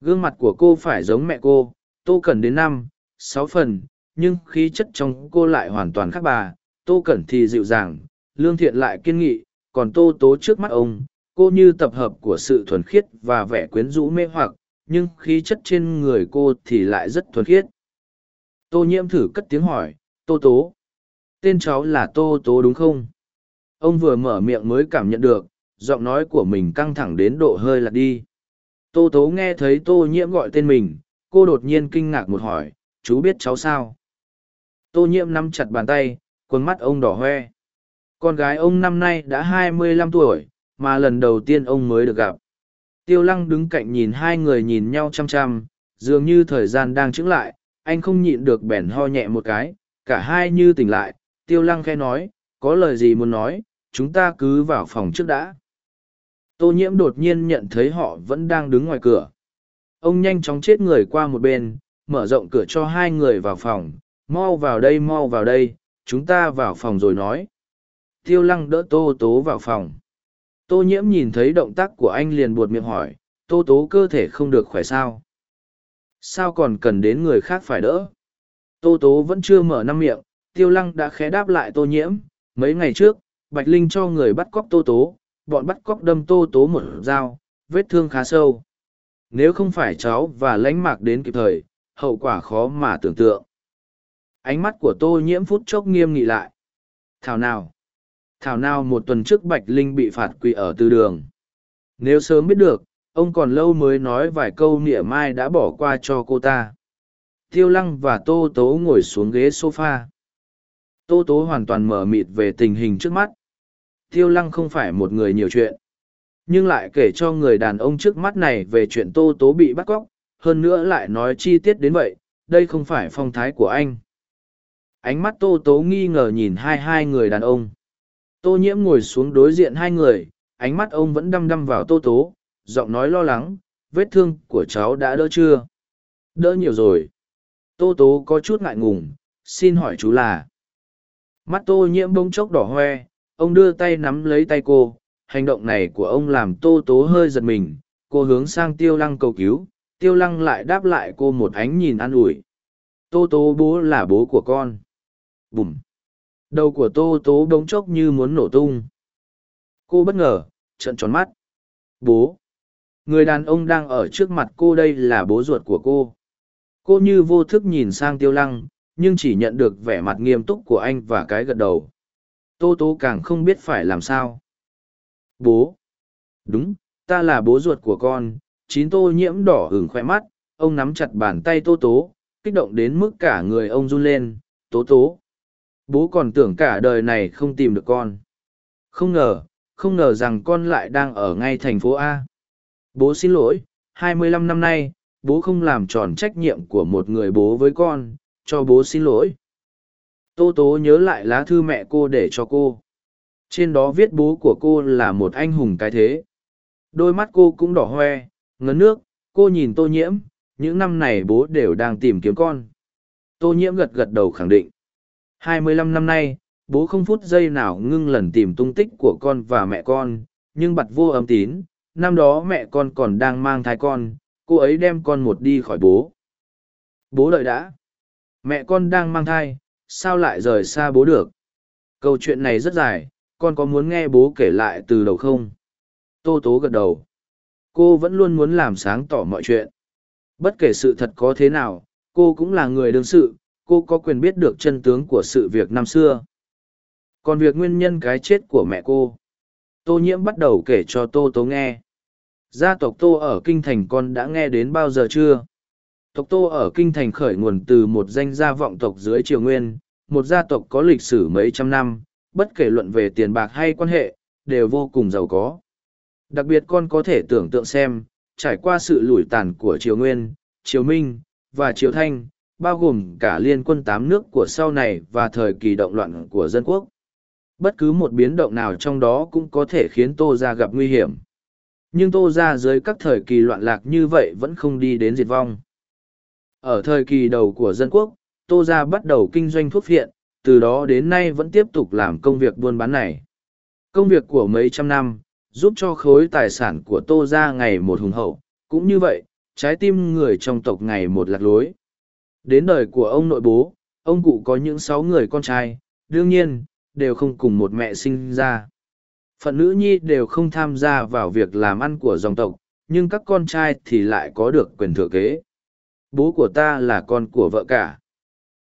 Speaker 1: Gương mặt của cô phải giống mẹ cô, tô cần đến năm, sáu phần nhưng khí chất trong cô lại hoàn toàn khác bà tô cẩn thì dịu dàng lương thiện lại kiên nghị còn tô tố trước mắt ông, cô như tập hợp của sự thuần khiết và vẻ quyến rũ mê hoặc, nhưng khí chất trên người cô thì lại rất thuần khiết. Tô nhiễm thử cất tiếng hỏi, tô tố. Tên cháu là tô tố đúng không? Ông vừa mở miệng mới cảm nhận được, giọng nói của mình căng thẳng đến độ hơi lạc đi. Tô tố nghe thấy tô nhiễm gọi tên mình, cô đột nhiên kinh ngạc một hỏi, chú biết cháu sao? Tô nhiễm nắm chặt bàn tay, quần mắt ông đỏ hoe. Con gái ông năm nay đã hai mươi lăm tuổi, mà lần đầu tiên ông mới được gặp. Tiêu lăng đứng cạnh nhìn hai người nhìn nhau chăm chăm, dường như thời gian đang chững lại, anh không nhịn được bèn ho nhẹ một cái, cả hai như tỉnh lại, tiêu lăng khe nói, có lời gì muốn nói, chúng ta cứ vào phòng trước đã. Tô nhiễm đột nhiên nhận thấy họ vẫn đang đứng ngoài cửa. Ông nhanh chóng chết người qua một bên, mở rộng cửa cho hai người vào phòng, mau vào đây mau vào đây, chúng ta vào phòng rồi nói. Tiêu lăng đỡ tô tố vào phòng. Tô nhiễm nhìn thấy động tác của anh liền buột miệng hỏi, tô tố cơ thể không được khỏe sao? Sao còn cần đến người khác phải đỡ? Tô tố vẫn chưa mở năm miệng, tiêu lăng đã khẽ đáp lại tô nhiễm. Mấy ngày trước, Bạch Linh cho người bắt cóc tô tố, bọn bắt cóc đâm tô tố một dao, vết thương khá sâu. Nếu không phải cháu và lánh mạc đến kịp thời, hậu quả khó mà tưởng tượng. Ánh mắt của tô nhiễm phút chốc nghiêm nghị lại. Thảo nào? Thảo nào một tuần trước Bạch Linh bị phạt quỳ ở tư đường. Nếu sớm biết được, ông còn lâu mới nói vài câu nịa mai đã bỏ qua cho cô ta. Tiêu lăng và Tô Tố ngồi xuống ghế sofa. Tô Tố hoàn toàn mở mịt về tình hình trước mắt. Tiêu lăng không phải một người nhiều chuyện. Nhưng lại kể cho người đàn ông trước mắt này về chuyện Tô Tố bị bắt cóc, hơn nữa lại nói chi tiết đến vậy, đây không phải phong thái của anh. Ánh mắt Tô Tố nghi ngờ nhìn hai hai người đàn ông. Tô nhiễm ngồi xuống đối diện hai người, ánh mắt ông vẫn đăm đăm vào tô tố, giọng nói lo lắng, vết thương của cháu đã đỡ chưa? Đỡ nhiều rồi. Tô tố có chút ngại ngùng, xin hỏi chú là. Mắt tô nhiễm bông chốc đỏ hoe, ông đưa tay nắm lấy tay cô, hành động này của ông làm tô tố hơi giật mình, cô hướng sang tiêu lăng cầu cứu, tiêu lăng lại đáp lại cô một ánh nhìn an ủi. Tô tố bố là bố của con. Bùm! đầu của tô tố bỗng chốc như muốn nổ tung. Cô bất ngờ, trợn tròn mắt. Bố. Người đàn ông đang ở trước mặt cô đây là bố ruột của cô. Cô như vô thức nhìn sang tiêu lăng, nhưng chỉ nhận được vẻ mặt nghiêm túc của anh và cái gật đầu. Tô tố càng không biết phải làm sao. Bố. Đúng, ta là bố ruột của con, chín tô nhiễm đỏ hửng khoe mắt, ông nắm chặt bàn tay tô tố, kích động đến mức cả người ông run lên. Tố tố bố còn tưởng cả đời này không tìm được con. Không ngờ không ngờ rằng con lại đang ở ngay thành phố a. Bố xin lỗi, hai mươi lăm năm nay, bố không làm tròn trách nhiệm của một người bố với con, cho bố xin lỗi. Tô tố nhớ lại lá thư mẹ cô để cho cô. Trên đó viết bố của cô là một anh hùng cái thế. Đôi mắt cô cũng đỏ hoe, ngấn nước, cô nhìn tô nhiễm, những năm này bố đều đang tìm kiếm con. Tô nhiễm gật gật đầu khẳng định. 25 năm nay, bố không phút giây nào ngưng lần tìm tung tích của con và mẹ con, nhưng bặt vô âm tín, năm đó mẹ con còn đang mang thai con, cô ấy đem con một đi khỏi bố. Bố đợi đã. Mẹ con đang mang thai, sao lại rời xa bố được? Câu chuyện này rất dài, con có muốn nghe bố kể lại từ đầu không? Tô tố gật đầu. Cô vẫn luôn muốn làm sáng tỏ mọi chuyện. Bất kể sự thật có thế nào, cô cũng là người đương sự, cô có quyền biết được chân tướng của sự việc năm xưa. Còn việc nguyên nhân cái chết của mẹ cô. Tô nhiễm bắt đầu kể cho tô tố nghe. Gia tộc tô ở kinh thành con đã nghe đến bao giờ chưa? Tộc tô ở kinh thành khởi nguồn từ một danh gia vọng tộc dưới triều nguyên, một gia tộc có lịch sử mấy trăm năm, bất kể luận về tiền bạc hay quan hệ, đều vô cùng giàu có. Đặc biệt con có thể tưởng tượng xem, trải qua sự lủi tàn của triều nguyên, triều minh và triều thanh bao gồm cả liên quân tám nước của sau này và thời kỳ động loạn của dân quốc. Bất cứ một biến động nào trong đó cũng có thể khiến Tô Gia gặp nguy hiểm. Nhưng Tô Gia dưới các thời kỳ loạn lạc như vậy vẫn không đi đến diệt vong. Ở thời kỳ đầu của dân quốc, Tô Gia bắt đầu kinh doanh thuốc phiện, từ đó đến nay vẫn tiếp tục làm công việc buôn bán này. Công việc của mấy trăm năm, giúp cho khối tài sản của Tô Gia ngày một hùng hậu, cũng như vậy, trái tim người trong tộc ngày một lạc lối. Đến đời của ông nội bố, ông cụ có những sáu người con trai, đương nhiên, đều không cùng một mẹ sinh ra. phận nữ nhi đều không tham gia vào việc làm ăn của dòng tộc nhưng các con trai thì lại có được quyền thừa kế bố của ta là con của vợ cả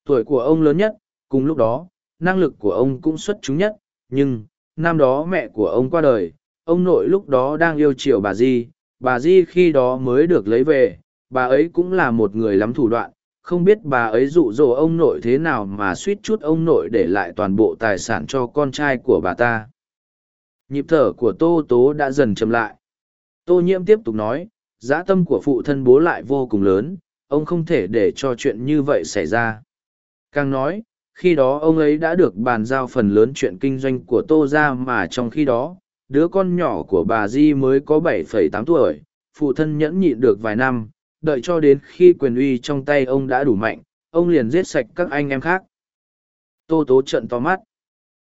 Speaker 1: tuổi của ông lớn nhất cùng lúc đó năng lực của ông cũng xuất chúng nhất nhưng năm đó mẹ của ông qua đời ông nội lúc đó đang yêu chiều bà di bà di khi đó mới được lấy về bà ấy cũng là một người lắm thủ đoạn không biết bà ấy dụ dỗ ông nội thế nào mà suýt chút ông nội để lại toàn bộ tài sản cho con trai của bà ta. Nhịp thở của tô tố đã dần chậm lại. Tô nhiễm tiếp tục nói dã tâm của phụ thân bố lại vô cùng lớn ông không thể để cho chuyện như vậy xảy ra. Càng nói khi đó ông ấy đã được bàn giao phần lớn chuyện kinh doanh của tô ra mà trong khi đó đứa con nhỏ của bà di mới có 7,8 tuổi phụ thân nhẫn nhịn được vài năm đợi cho đến khi quyền uy trong tay ông đã đủ mạnh, ông liền giết sạch các anh em khác. Tô tố trận to mắt.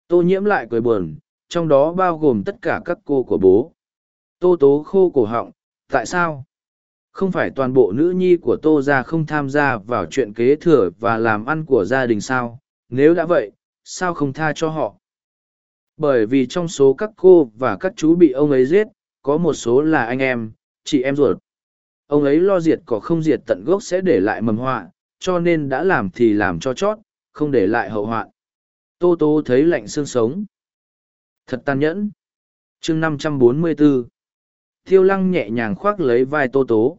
Speaker 1: Tô nhiễm lại cười buồn, trong đó bao gồm tất cả các cô của bố. Tô tố khô cổ họng, tại sao? Không phải toàn bộ nữ nhi của tô ra không tham gia vào chuyện kế thừa và làm ăn của gia đình sao? Nếu đã vậy, sao không tha cho họ? Bởi vì trong số các cô và các chú bị ông ấy giết, có một số là anh em, chị em ruột ông ấy lo diệt có không diệt tận gốc sẽ để lại mầm họa, cho nên đã làm thì làm cho chót, không để lại hậu hoạn. Tô tô thấy lạnh xương sống. Thật tàn nhẫn. Chương năm trăm bốn mươi bốn thiêu lăng nhẹ nhàng khoác lấy vai tô tố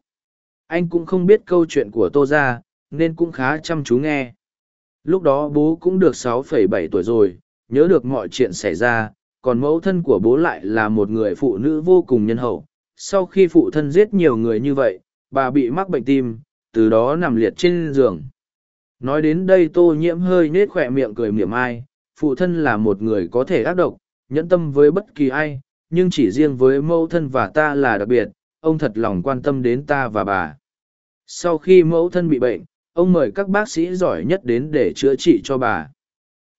Speaker 1: anh cũng không biết câu chuyện của tô ra, nên cũng khá chăm chú nghe. Lúc đó bố cũng được sáu phẩy bảy tuổi rồi, nhớ được mọi chuyện xảy ra, còn mẫu thân của bố lại là một người phụ nữ vô cùng nhân hậu sau khi phụ thân giết nhiều người như vậy, bà bị mắc bệnh tim, từ đó nằm liệt trên giường. Nói đến đây tô nhiễm hơi nết khỏe miệng cười miệng ai, phụ thân là một người có thể ác độc, nhẫn tâm với bất kỳ ai, nhưng chỉ riêng với mẫu thân và ta là đặc biệt, ông thật lòng quan tâm đến ta và bà. Sau khi mẫu thân bị bệnh, ông mời các bác sĩ giỏi nhất đến để chữa trị cho bà.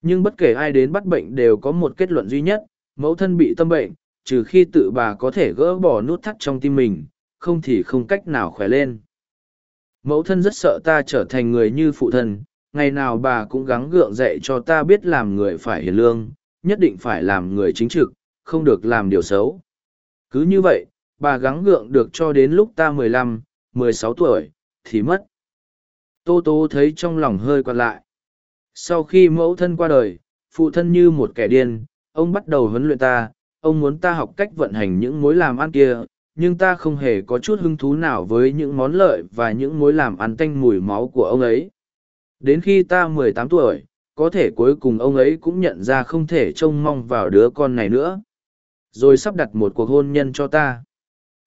Speaker 1: Nhưng bất kể ai đến bắt bệnh đều có một kết luận duy nhất, mẫu thân bị tâm bệnh trừ khi tự bà có thể gỡ bỏ nút thắt trong tim mình, không thì không cách nào khỏe lên. Mẫu thân rất sợ ta trở thành người như phụ thân, ngày nào bà cũng gắng gượng dạy cho ta biết làm người phải hiền lương, nhất định phải làm người chính trực, không được làm điều xấu. Cứ như vậy, bà gắng gượng được cho đến lúc ta mười lăm, mười sáu tuổi, thì mất. Tô tô thấy trong lòng hơi quặn lại. Sau khi mẫu thân qua đời, phụ thân như một kẻ điên, ông bắt đầu huấn luyện ta ông muốn ta học cách vận hành những mối làm ăn kia, nhưng ta không hề có chút hứng thú nào với những món lợi và những mối làm ăn tanh mùi máu của ông ấy. Đến khi ta mười tám tuổi, có thể cuối cùng ông ấy cũng nhận ra không thể trông mong vào đứa con này nữa. Rồi sắp đặt một cuộc hôn nhân cho ta.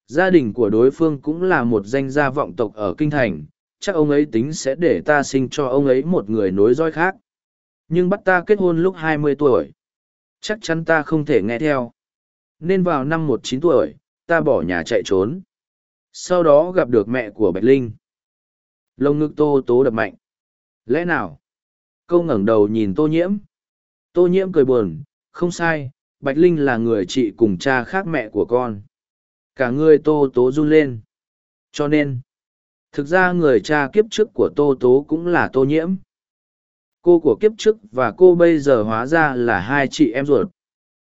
Speaker 1: Gia đình của đối phương cũng là một danh gia vọng tộc ở kinh thành, chắc ông ấy tính sẽ để ta sinh cho ông ấy một người nối roi khác. Nhưng bắt ta kết hôn lúc hai mươi tuổi, chắc chắn ta không thể nghe theo nên vào năm một chín tuổi, ta bỏ nhà chạy trốn. Sau đó gặp được mẹ của bạch linh. Lông ngực tô tố đập mạnh. Lẽ nào? Câu ngẩng đầu nhìn tô nhiễm. Tô nhiễm cười buồn, không sai, bạch linh là người chị cùng cha khác mẹ của con. Cả người tô tố run lên. Cho nên, thực ra người cha kiếp trước của tô tố cũng là tô nhiễm. Cô của kiếp trước và cô bây giờ hóa ra là hai chị em ruột.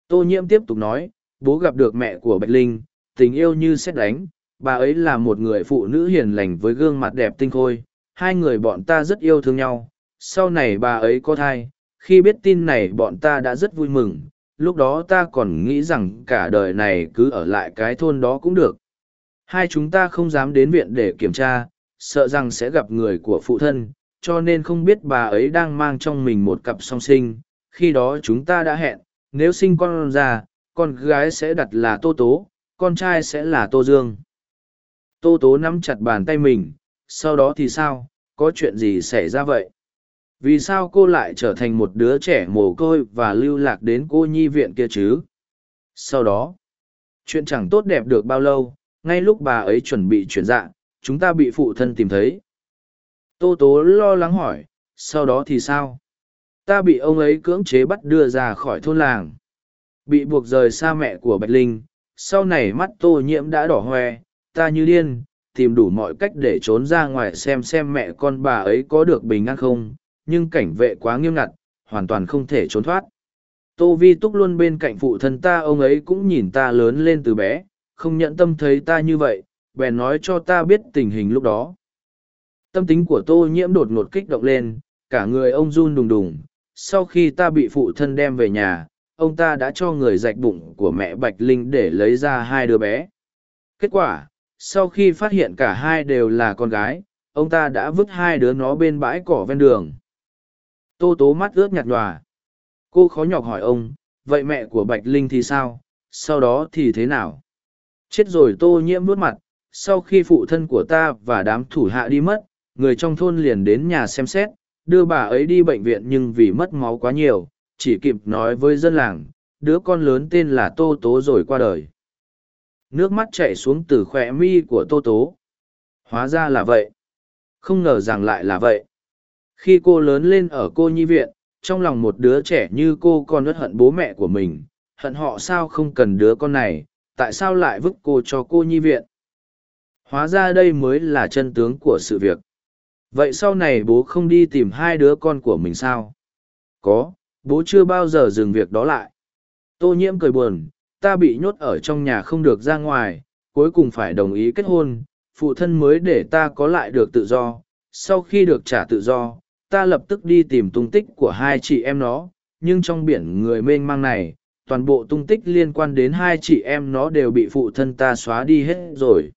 Speaker 1: Tô nhiễm tiếp tục nói bố gặp được mẹ của bạch linh, tình yêu như xét đánh. Bà ấy là một người phụ nữ hiền lành với gương mặt đẹp tinh khôi. Hai người bọn ta rất yêu thương nhau. Sau này bà ấy có thai, khi biết tin này bọn ta đã rất vui mừng. Lúc đó ta còn nghĩ rằng cả đời này cứ ở lại cái thôn đó cũng được. Hai chúng ta không dám đến viện để kiểm tra, sợ rằng sẽ gặp người của phụ thân, cho nên không biết bà ấy đang mang trong mình một cặp song sinh. Khi đó chúng ta đã hẹn, nếu sinh con ra con gái sẽ đặt là tô tố con trai sẽ là tô dương. Tô tố nắm chặt bàn tay mình sau đó thì sao có chuyện gì xảy ra vậy? Vì sao cô lại trở thành một đứa trẻ mồ côi và lưu lạc đến cô nhi viện kia chứ? Sau đó chuyện chẳng tốt đẹp được bao lâu ngay lúc bà ấy chuẩn bị chuyển dạng, chúng ta bị phụ thân tìm thấy. Tô tố lo lắng hỏi sau đó thì sao? Ta bị ông ấy cưỡng chế bắt đưa ra khỏi thôn làng bị buộc rời xa mẹ của bạch linh sau này mắt tô nhiễm đã đỏ hoe ta như điên tìm đủ mọi cách để trốn ra ngoài xem xem mẹ con bà ấy có được bình an không nhưng cảnh vệ quá nghiêm ngặt hoàn toàn không thể trốn thoát Tô Vi Túc luôn bên cạnh phụ thân ta ông ấy cũng nhìn ta lớn lên từ bé, không nhận tâm thấy ta như vậy, bèn nói cho ta biết tình hình lúc đó. Tâm tính của Tô Nhiễm đột ngột kích động lên, cả người ông run đùng đùng. Sau khi ta bị phụ thân đem về nhà, ông ta đã cho người rạch bụng của mẹ Bạch Linh để lấy ra hai đứa bé. Kết quả, sau khi phát hiện cả hai đều là con gái, ông ta đã vứt hai đứa nó bên bãi cỏ ven đường. Tô tố mắt ướt nhạt nhòa. Cô khó nhọc hỏi ông, vậy mẹ của Bạch Linh thì sao, sau đó thì thế nào? Chết rồi tô nhiễm bước mặt, sau khi phụ thân của ta và đám thủ hạ đi mất, người trong thôn liền đến nhà xem xét, đưa bà ấy đi bệnh viện nhưng vì mất máu quá nhiều, chỉ kịp nói với dân làng, đứa con lớn tên là Tô Tố rồi qua đời. Nước mắt chảy xuống từ khỏe mi của Tô Tố. Hóa ra là vậy. Không ngờ rằng lại là vậy. Khi cô lớn lên ở cô nhi viện, trong lòng một đứa trẻ như cô còn rất hận bố mẹ của mình, hận họ sao không cần đứa con này, tại sao lại vứt cô cho cô nhi viện. Hóa ra đây mới là chân tướng của sự việc. Vậy sau này bố không đi tìm hai đứa con của mình sao? Có, bố chưa bao giờ dừng việc đó lại. Tô nhiễm cười buồn, ta bị nhốt ở trong nhà không được ra ngoài, cuối cùng phải đồng ý kết hôn, phụ thân mới để ta có lại được tự do. Sau khi được trả tự do, ta lập tức đi tìm tung tích của hai chị em nó, nhưng trong biển người mênh mang này, toàn bộ tung tích liên quan đến hai chị em nó đều bị phụ thân ta xóa đi hết rồi.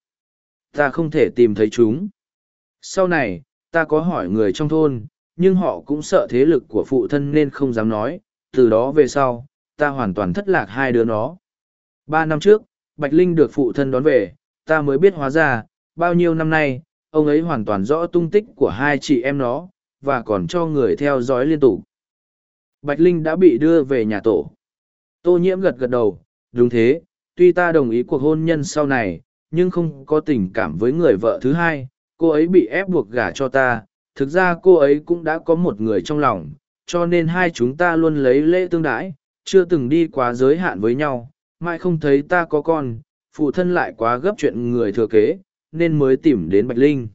Speaker 1: Ta không thể tìm thấy chúng. Sau này, ta có hỏi người trong thôn, nhưng họ cũng sợ thế lực của phụ thân nên không dám nói, từ đó về sau, ta hoàn toàn thất lạc hai đứa nó. Ba năm trước, Bạch Linh được phụ thân đón về, ta mới biết hóa ra, bao nhiêu năm nay, ông ấy hoàn toàn rõ tung tích của hai chị em nó, và còn cho người theo dõi liên tục. Bạch Linh đã bị đưa về nhà tổ. Tô nhiễm gật gật đầu, đúng thế, tuy ta đồng ý cuộc hôn nhân sau này, nhưng không có tình cảm với người vợ thứ hai, cô ấy bị ép buộc gả cho ta, thực ra cô ấy cũng đã có một người trong lòng, cho nên hai chúng ta luôn lấy lễ tương đãi, chưa từng đi quá giới hạn với nhau, mãi không thấy ta có con, phụ thân lại quá gấp chuyện người thừa kế, nên mới tìm đến Bạch Linh.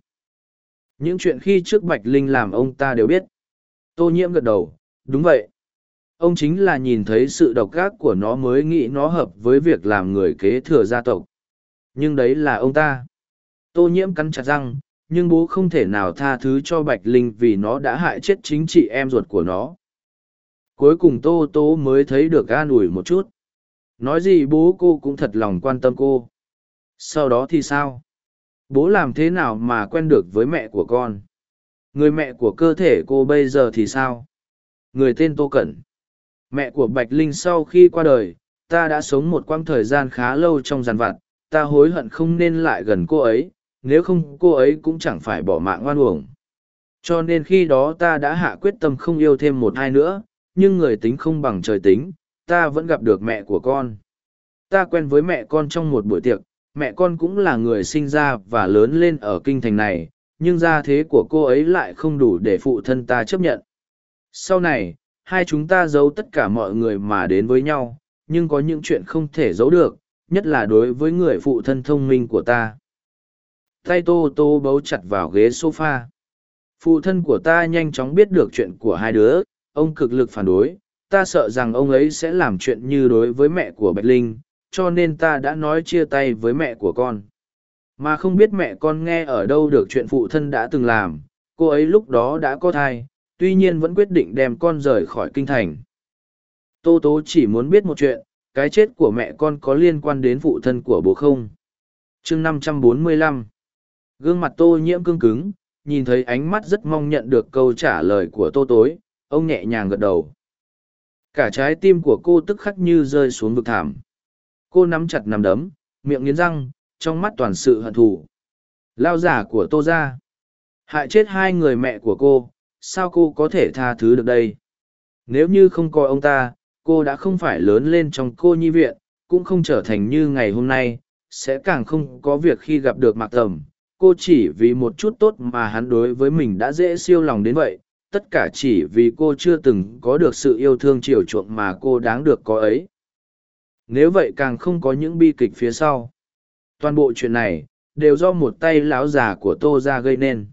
Speaker 1: Những chuyện khi trước Bạch Linh làm ông ta đều biết. Tô nhiễm gật đầu, đúng vậy. Ông chính là nhìn thấy sự độc ác của nó mới nghĩ nó hợp với việc làm người kế thừa gia tộc. Nhưng đấy là ông ta. Tô nhiễm cắn chặt răng, nhưng bố không thể nào tha thứ cho Bạch Linh vì nó đã hại chết chính chị em ruột của nó. Cuối cùng Tô Tô mới thấy được an ủi một chút. Nói gì bố cô cũng thật lòng quan tâm cô. Sau đó thì sao? Bố làm thế nào mà quen được với mẹ của con? Người mẹ của cơ thể cô bây giờ thì sao? Người tên Tô Cẩn. Mẹ của Bạch Linh sau khi qua đời, ta đã sống một quãng thời gian khá lâu trong giàn vặt, ta hối hận không nên lại gần cô ấy, nếu không cô ấy cũng chẳng phải bỏ mạng oan uổng. Cho nên khi đó ta đã hạ quyết tâm không yêu thêm một hai nữa, nhưng người tính không bằng trời tính, ta vẫn gặp được mẹ của con. Ta quen với mẹ con trong một buổi tiệc, mẹ con cũng là người sinh ra và lớn lên ở kinh thành này, nhưng gia thế của cô ấy lại không đủ để phụ thân ta chấp nhận. Sau này, hai chúng ta giấu tất cả mọi người mà đến với nhau, nhưng có những chuyện không thể giấu được, nhất là đối với người phụ thân thông minh của ta tay tô tô bấu chặt vào ghế sofa. Phụ thân của ta nhanh chóng biết được chuyện của hai đứa, ông cực lực phản đối, ta sợ rằng ông ấy sẽ làm chuyện như đối với mẹ của bạch linh, cho nên ta đã nói chia tay với mẹ của con. Mà không biết mẹ con nghe ở đâu được chuyện phụ thân đã từng làm, cô ấy lúc đó đã có thai, tuy nhiên vẫn quyết định đem con rời khỏi kinh thành. Tô tố chỉ muốn biết một chuyện, cái chết của mẹ con có liên quan đến phụ thân của bố không? Chương 545 Gương mặt tô nhiễm cương cứng, nhìn thấy ánh mắt rất mong nhận được câu trả lời của tô tối, ông nhẹ nhàng gật đầu. Cả trái tim của cô tức khắc như rơi xuống vực thảm. Cô nắm chặt nắm đấm, miệng nghiến răng, trong mắt toàn sự hận thù. Lao giả của tô ra. Hại chết hai người mẹ của cô, sao cô có thể tha thứ được đây? Nếu như không coi ông ta, cô đã không phải lớn lên trong cô nhi viện, cũng không trở thành như ngày hôm nay, sẽ càng không có việc khi gặp được mạc tầm, cô chỉ vì một chút tốt mà hắn đối với mình đã dễ siêu lòng đến vậy, tất cả chỉ vì cô chưa từng có được sự yêu thương chiều chuộng mà cô đáng được có ấy. Nếu vậy càng không có những bi kịch phía sau. Toàn bộ chuyện này, đều do một tay láo già của tô ra gây nên.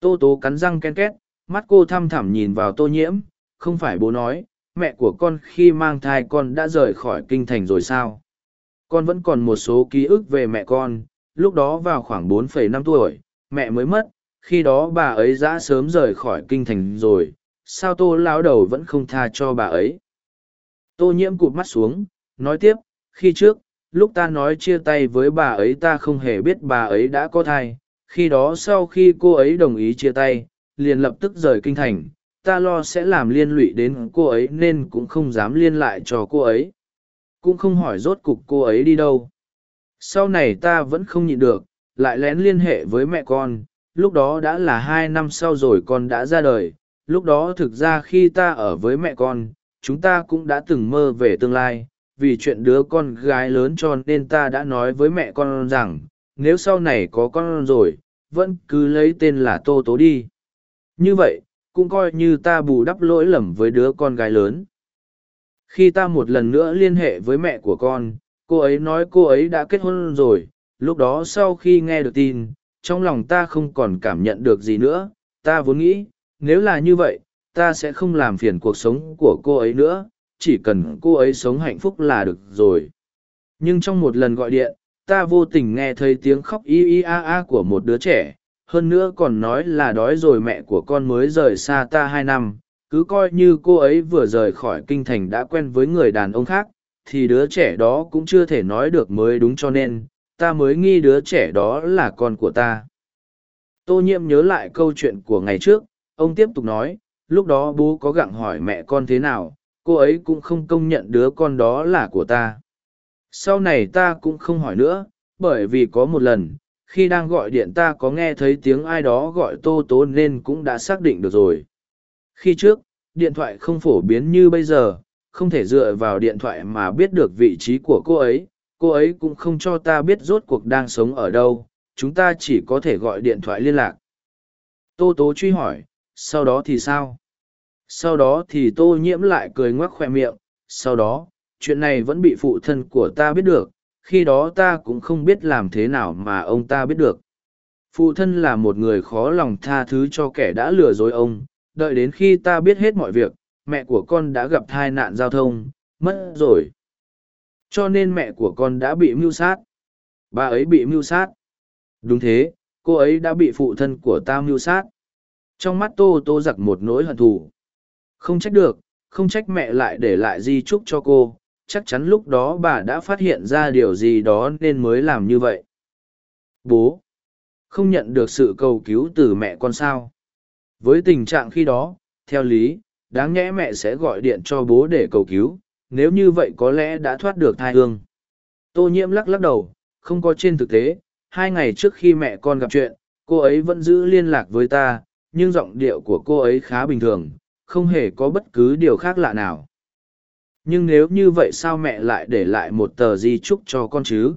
Speaker 1: Tô tố cắn răng ken két, mắt cô thăm thẳm nhìn vào tô nhiễm, không phải bố nói, mẹ của con khi mang thai con đã rời khỏi kinh thành rồi sao? Con vẫn còn một số ký ức về mẹ con lúc đó vào khoảng 4,5 tuổi mẹ mới mất khi đó bà ấy đã sớm rời khỏi kinh thành rồi sao tô lao đầu vẫn không tha cho bà ấy? Tô nhiễm cụp mắt xuống nói tiếp khi trước lúc ta nói chia tay với bà ấy ta không hề biết bà ấy đã có thai khi đó sau khi cô ấy đồng ý chia tay liền lập tức rời kinh thành ta lo sẽ làm liên lụy đến cô ấy nên cũng không dám liên lại cho cô ấy. Cũng không hỏi rốt cục cô ấy đi đâu sau này ta vẫn không nhịn được, lại lén liên hệ với mẹ con, lúc đó đã là hai năm sau rồi con đã ra đời, lúc đó thực ra khi ta ở với mẹ con, chúng ta cũng đã từng mơ về tương lai, vì chuyện đứa con gái lớn cho nên ta đã nói với mẹ con rằng, nếu sau này có con rồi, vẫn cứ lấy tên là tô tố đi. Như vậy, cũng coi như ta bù đắp lỗi lầm với đứa con gái lớn. Khi ta một lần nữa liên hệ với mẹ của con cô ấy nói cô ấy đã kết hôn rồi, lúc đó sau khi nghe được tin, trong lòng ta không còn cảm nhận được gì nữa. Ta vốn nghĩ, nếu là như vậy, ta sẽ không làm phiền cuộc sống của cô ấy nữa, chỉ cần cô ấy sống hạnh phúc là được rồi. Nhưng trong một lần gọi điện, ta vô tình nghe thấy tiếng khóc y y a a của một đứa trẻ. Hơn nữa còn nói là đói rồi mẹ của con mới rời xa ta hai năm. Cứ coi như cô ấy vừa rời khỏi kinh thành đã quen với người đàn ông khác thì đứa trẻ đó cũng chưa thể nói được mới đúng cho nên, ta mới nghi đứa trẻ đó là con của ta. Tô nhiễm nhớ lại câu chuyện của ngày trước, ông tiếp tục nói, lúc đó bố có gặng hỏi mẹ con thế nào, cô ấy cũng không công nhận đứa con đó là của ta. Sau này ta cũng không hỏi nữa, bởi vì có một lần, khi đang gọi điện ta có nghe thấy tiếng ai đó gọi tô tố nên cũng đã xác định được rồi. Khi trước, điện thoại không phổ biến như bây giờ không thể dựa vào điện thoại mà biết được vị trí của cô ấy cô ấy cũng không cho ta biết rốt cuộc đang sống ở đâu, chúng ta chỉ có thể gọi điện thoại liên lạc. Tô tố truy hỏi, sau đó thì sao? Sau đó thì tô nhiễm lại cười ngoắc khoe miệng, sau đó, chuyện này vẫn bị phụ thân của ta biết được, khi đó ta cũng không biết làm thế nào mà ông ta biết được. Phụ thân là một người khó lòng tha thứ cho kẻ đã lừa dối ông, đợi đến khi ta biết hết mọi việc mẹ của con đã gặp tai nạn giao thông, mất rồi. Cho nên mẹ của con đã bị mưu sát. Bà ấy bị mưu sát. Đúng thế, cô ấy đã bị phụ thân của ta mưu sát. Trong mắt tô tô giặc một nỗi hận thù. Không trách được, không trách mẹ lại để lại di chúc cho cô. Chắc chắn lúc đó bà đã phát hiện ra điều gì đó nên mới làm như vậy. Bố, không nhận được sự cầu cứu từ mẹ con sao? Với tình trạng khi đó, theo lý đáng nhẽ mẹ sẽ gọi điện cho bố để cầu cứu, nếu như vậy có lẽ đã thoát được thai hương. Tô nhiễm lắc lắc đầu, không có trên thực tế, hai ngày trước khi mẹ con gặp chuyện, cô ấy vẫn giữ liên lạc với ta, nhưng giọng điệu của cô ấy khá bình thường, không hề có bất cứ điều khác lạ nào. Nhưng nếu như vậy sao mẹ lại để lại một tờ di chúc cho con chứ?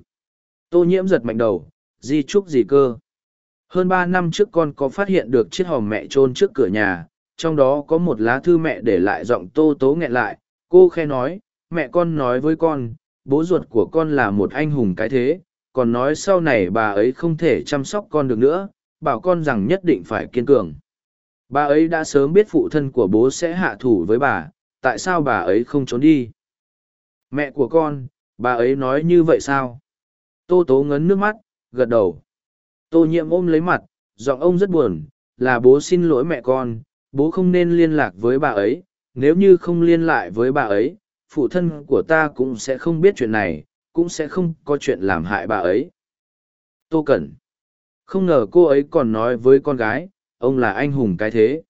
Speaker 1: Tô nhiễm giật mạnh đầu, di chúc gì cơ? Hơn ba năm trước con có phát hiện được chiếc hòm mẹ chôn trước cửa nhà trong đó có một lá thư mẹ để lại giọng tô tố nghẹn lại, cô khe nói, mẹ con nói với con, bố ruột của con là một anh hùng cái thế, còn nói sau này bà ấy không thể chăm sóc con được nữa, bảo con rằng nhất định phải kiên cường. Bà ấy đã sớm biết phụ thân của bố sẽ hạ thủ với bà, tại sao bà ấy không trốn đi? Mẹ của con, bà ấy nói như vậy sao? Tô tố ngấn nước mắt, gật đầu. Tô nhiệm ôm lấy mặt, giọng ông rất buồn, là bố xin lỗi mẹ con bố không nên liên lạc với bà ấy, nếu như không liên lại với bà ấy, phụ thân của ta cũng sẽ không biết chuyện này, cũng sẽ không có chuyện làm hại bà ấy. Tô cẩn. Không ngờ cô ấy còn nói với con gái, ông là anh hùng cái thế.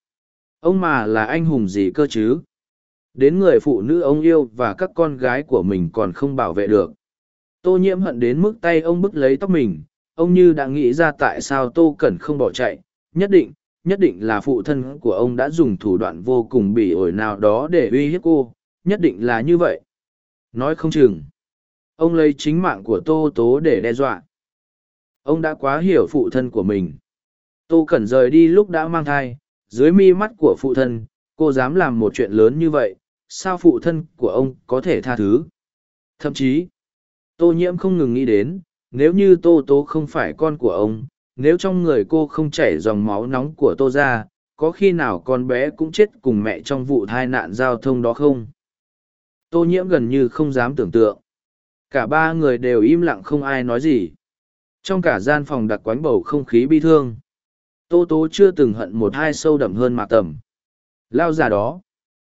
Speaker 1: Ông mà là anh hùng gì cơ chứ? Đến người phụ nữ ông yêu và các con gái của mình còn không bảo vệ được. Tô nhiễm hận đến mức tay ông bức lấy tóc mình. Ông như đã nghĩ ra tại sao tô cẩn không bỏ chạy. Nhất định nhất định là phụ thân của ông đã dùng thủ đoạn vô cùng bỉ ổi nào đó để uy hiếp cô, nhất định là như vậy. Nói không chừng, ông lấy chính mạng của tô tố để đe dọa. Ông đã quá hiểu phụ thân của mình. Tô cẩn rời đi lúc đã mang thai, dưới mi mắt của phụ thân, cô dám làm một chuyện lớn như vậy, sao phụ thân của ông có thể tha thứ? Thậm chí, tô nhiễm không ngừng nghĩ đến, nếu như tô tố không phải con của ông nếu trong người cô không chảy dòng máu nóng của tô ra có khi nào con bé cũng chết cùng mẹ trong vụ tai nạn giao thông đó không? Tô nhiễm gần như không dám tưởng tượng. Cả ba người đều im lặng không ai nói gì. Trong cả gian phòng đặc quánh bầu không khí bi thương. Tô tố chưa từng hận một hai sâu đậm hơn mạc tầm. Lao già đó,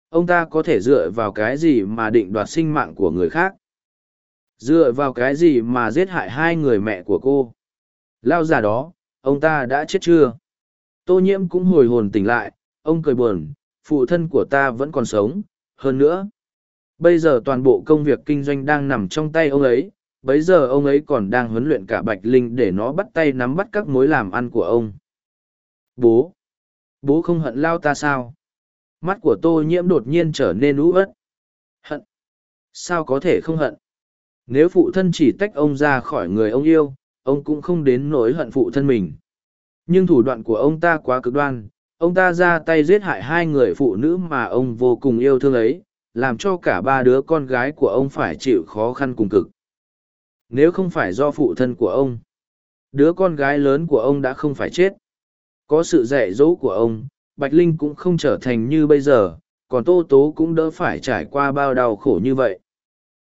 Speaker 1: ông ta có thể dựa vào cái gì mà định đoạt sinh mạng của người khác? Dựa vào cái gì mà giết hại hai người mẹ của cô? Lao già đó, ông ta đã chết chưa? Tô nhiễm cũng hồi hồn tỉnh lại, ông cười buồn, phụ thân của ta vẫn còn sống, hơn nữa. Bây giờ toàn bộ công việc kinh doanh đang nằm trong tay ông ấy, bấy giờ ông ấy còn đang huấn luyện cả bạch linh để nó bắt tay nắm bắt các mối làm ăn của ông. Bố! Bố không hận lao ta sao? Mắt của tô nhiễm đột nhiên trở nên ú ớt hận? Sao có thể không hận? Nếu phụ thân chỉ tách ông ra khỏi người ông yêu ông cũng không đến nỗi hận phụ thân mình. Nhưng thủ đoạn của ông ta quá cực đoan, ông ta ra tay giết hại hai người phụ nữ mà ông vô cùng yêu thương ấy, làm cho cả ba đứa con gái của ông phải chịu khó khăn cùng cực. Nếu không phải do phụ thân của ông, đứa con gái lớn của ông đã không phải chết. Có sự dạy dỗ của ông, bạch linh cũng không trở thành như bây giờ, còn tô tố cũng đỡ phải trải qua bao đau khổ như vậy.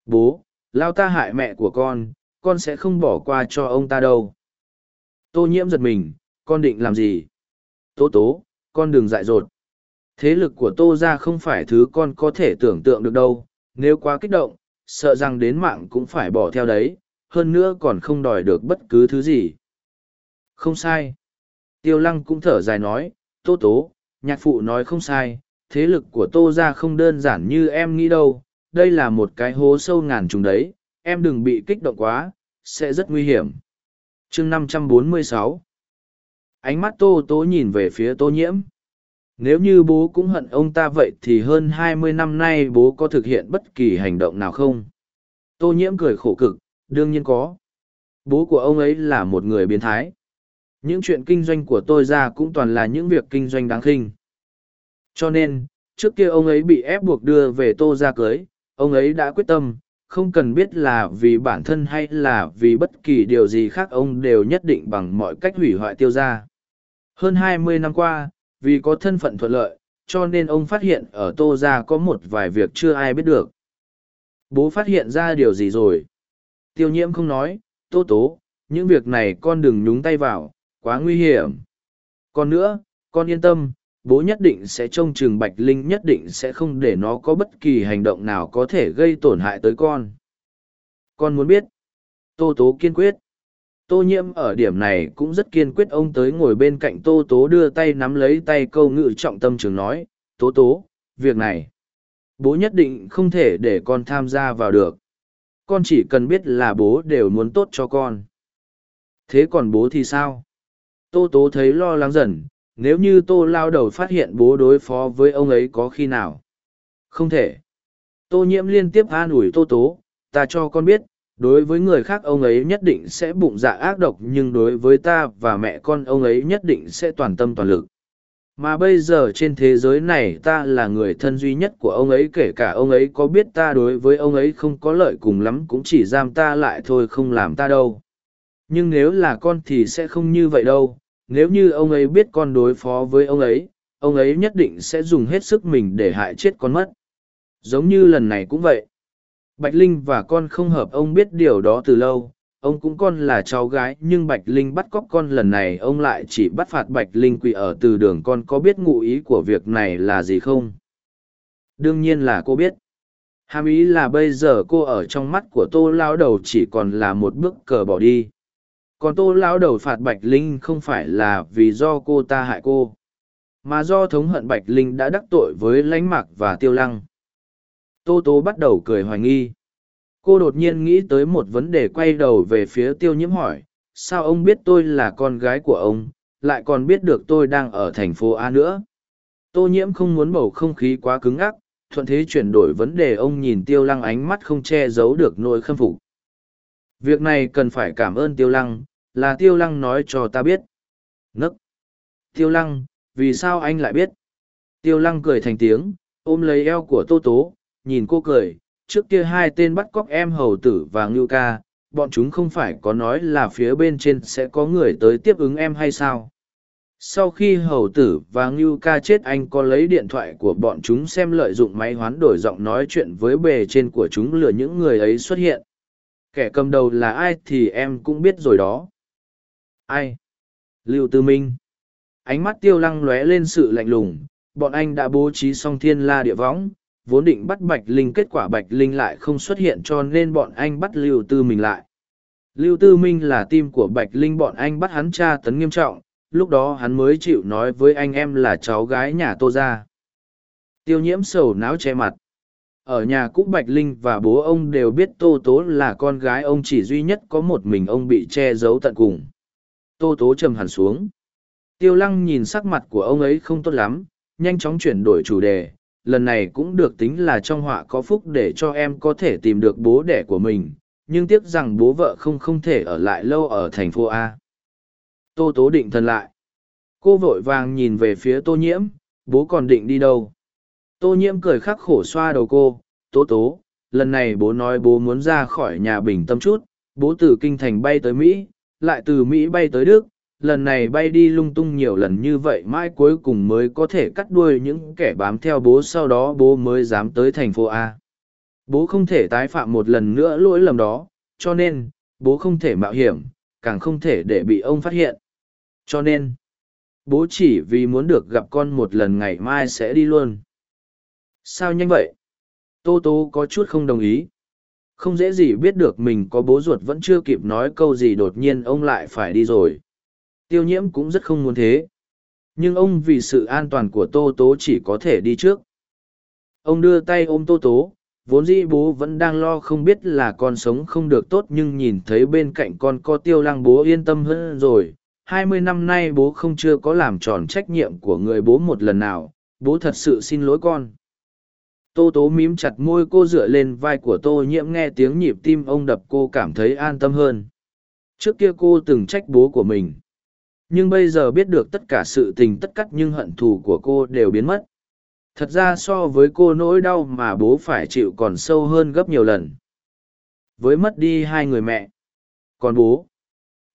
Speaker 1: Bố, lao ta hại mẹ của con con sẽ không bỏ qua cho ông ta đâu. Tô nhiễm giật mình, con định làm gì? Tố tố, con đừng dại dột. Thế lực của tô ra không phải thứ con có thể tưởng tượng được đâu. Nếu quá kích động, sợ rằng đến mạng cũng phải bỏ theo đấy. Hơn nữa còn không đòi được bất cứ thứ gì. Không sai. Tiêu lăng cũng thở dài nói Tố tố, nhạc phụ nói không sai. Thế lực của tô ra không đơn giản như em nghĩ đâu. Đây là một cái hố sâu ngàn trùng đấy em đừng bị kích động quá, sẽ rất nguy hiểm. Chương 546 ánh mắt tô tố nhìn về phía tô nhiễm. Nếu như bố cũng hận ông ta vậy thì hơn hai mươi năm nay bố có thực hiện bất kỳ hành động nào không? Tô nhiễm cười khổ cực, đương nhiên có. Bố của ông ấy là một người biến thái. Những chuyện kinh doanh của tôi ra cũng toàn là những việc kinh doanh đáng khinh. Cho nên, trước kia ông ấy bị ép buộc đưa về tô ra cưới, ông ấy đã quyết tâm không cần biết là vì bản thân hay là vì bất kỳ điều gì khác, ông đều nhất định bằng mọi cách hủy hoại tiêu ra hơn hai mươi năm qua, vì có thân phận thuận lợi, cho nên ông phát hiện ở tô ra có một vài việc chưa ai biết được. Bố phát hiện ra điều gì rồi? Tiêu nhiễm không nói, tô tố, những việc này con đừng nhúng tay vào, quá nguy hiểm. Còn nữa, con yên tâm bố nhất định sẽ trông chừng bạch linh nhất định sẽ không để nó có bất kỳ hành động nào có thể gây tổn hại tới con. Con muốn biết. Tô tố kiên quyết. Tô nhiễm ở điểm này cũng rất kiên quyết, ông tới ngồi bên cạnh tô tố đưa tay nắm lấy tay câu ngự trọng tâm trường nói, tố tố, việc này, bố nhất định không thể để con tham gia vào được. Con chỉ cần biết là bố đều muốn tốt cho con. Thế còn bố thì sao? Tô tố thấy lo lắng dần nếu như tô lao đầu phát hiện bố đối phó với ông ấy có khi nào? Không thể. Tô nhiễm liên tiếp an ủi tô tố, ta cho con biết, đối với người khác ông ấy nhất định sẽ bụng dạ ác độc, nhưng đối với ta và mẹ con ông ấy nhất định sẽ toàn tâm toàn lực. Mà bây giờ trên thế giới này ta là người thân duy nhất của ông ấy, kể cả ông ấy có biết ta đối với ông ấy không có lợi cùng lắm, cũng chỉ giam ta lại thôi, không làm ta đâu. Nhưng nếu là con thì sẽ không như vậy đâu nếu như ông ấy biết con đối phó với ông ấy ông ấy nhất định sẽ dùng hết sức mình để hại chết con mất. Giống như lần này cũng vậy. Bạch linh và con không hợp ông biết điều đó từ lâu, ông cũng con là cháu gái, nhưng bạch linh bắt cóc con lần này, ông lại chỉ bắt phạt bạch linh quỳ ở từ đường. Con có biết ngụ ý của việc này là gì không? Đương nhiên là cô biết. Hàm ý là bây giờ cô ở trong mắt của tô lao đầu chỉ còn là một bước cờ bỏ đi còn tô lão đầu phạt bạch linh không phải là vì do cô ta hại cô, mà do thống hận bạch linh đã đắc tội với lánh mạc và tiêu lăng. Tô tố bắt đầu cười hoài nghi. Cô đột nhiên nghĩ tới một vấn đề quay đầu về phía tiêu nhiễm hỏi, sao ông biết tôi là con gái của ông, lại còn biết được tôi đang ở thành phố a nữa? Tô nhiễm không muốn bầu không khí quá cứng ắc thuận thế chuyển đổi vấn đề, ông nhìn tiêu lăng ánh mắt không che giấu được nỗi khâm phục. Việc này cần phải cảm ơn tiêu lăng là tiêu lăng nói cho ta biết. Nấc! Tiêu lăng, vì sao anh lại biết? Tiêu lăng cười thành tiếng, ôm lấy eo của tô tố, nhìn cô cười. Trước kia hai tên bắt cóc em hầu tử và ngưu ca, bọn chúng không phải có nói là phía bên trên sẽ có người tới tiếp ứng em hay sao? Sau khi hầu tử và ngưu ca chết, anh có lấy điện thoại của bọn chúng xem lợi dụng máy hoán đổi giọng nói chuyện với bề trên của chúng lừa những người ấy xuất hiện. Kẻ cầm đầu là ai thì em cũng biết rồi đó ai? Lưu tư minh. Ánh mắt tiêu lăng lóe lên sự lạnh lùng, bọn anh đã bố trí xong thiên la địa võng, vốn định bắt bạch linh, kết quả bạch linh lại không xuất hiện cho nên bọn anh bắt lưu tư minh lại. Lưu tư minh là tim của bạch linh, bọn anh bắt hắn tra tấn nghiêm trọng, lúc đó hắn mới chịu nói với anh em là cháu gái nhà tô ra tiêu nhiễm sầu não che mặt. Ở nhà cũ bạch linh và bố ông đều biết tô tố là con gái ông chỉ duy nhất có một mình ông bị che giấu tận cùng tô tố trầm hẳn xuống. Tiêu lăng nhìn sắc mặt của ông ấy không tốt lắm, nhanh chóng chuyển đổi chủ đề. Lần này cũng được tính là trong họa có phúc để cho em có thể tìm được bố đẻ của mình, nhưng tiếc rằng bố vợ không không thể ở lại lâu ở thành phố a. Tô tố định thần lại. Cô vội vàng nhìn về phía tô nhiễm, bố còn định đi đâu? Tô nhiễm cười khắc khổ xoa đầu cô, tố tố, lần này bố nói bố muốn ra khỏi nhà bình tâm chút, bố từ kinh thành bay tới mỹ lại từ mỹ bay tới đức, lần này bay đi lung tung nhiều lần như vậy mãi cuối cùng mới có thể cắt đuôi những kẻ bám theo bố sau đó bố mới dám tới thành phố a. Bố không thể tái phạm một lần nữa lỗi lầm đó, cho nên, bố không thể mạo hiểm, càng không thể để bị ông phát hiện. Cho nên, bố chỉ vì muốn được gặp con một lần ngày mai sẽ đi luôn. Sao nhanh vậy? Tô tô có chút không đồng ý không dễ gì biết được mình có bố ruột vẫn chưa kịp nói câu gì đột nhiên ông lại phải đi rồi. Tiêu nhiễm cũng rất không muốn thế. Nhưng ông vì sự an toàn của tô tố chỉ có thể đi trước. Ông đưa tay ôm tô tố, vốn dĩ bố vẫn đang lo không biết là con sống không được tốt nhưng nhìn thấy bên cạnh con có tiêu lăng bố yên tâm hơn rồi. Hai mươi năm nay bố không chưa có làm tròn trách nhiệm của người bố một lần nào. Bố thật sự xin lỗi con tô tố mím chặt môi cô dựa lên vai của tô nhiễm nghe tiếng nhịp tim ông đập cô cảm thấy an tâm hơn. Trước kia cô từng trách bố của mình. Nhưng bây giờ biết được tất cả sự tình tất cắt nhưng hận thù của cô đều biến mất. Thật ra so với cô nỗi đau mà bố phải chịu còn sâu hơn gấp nhiều lần. Với mất đi hai người mẹ. Còn bố.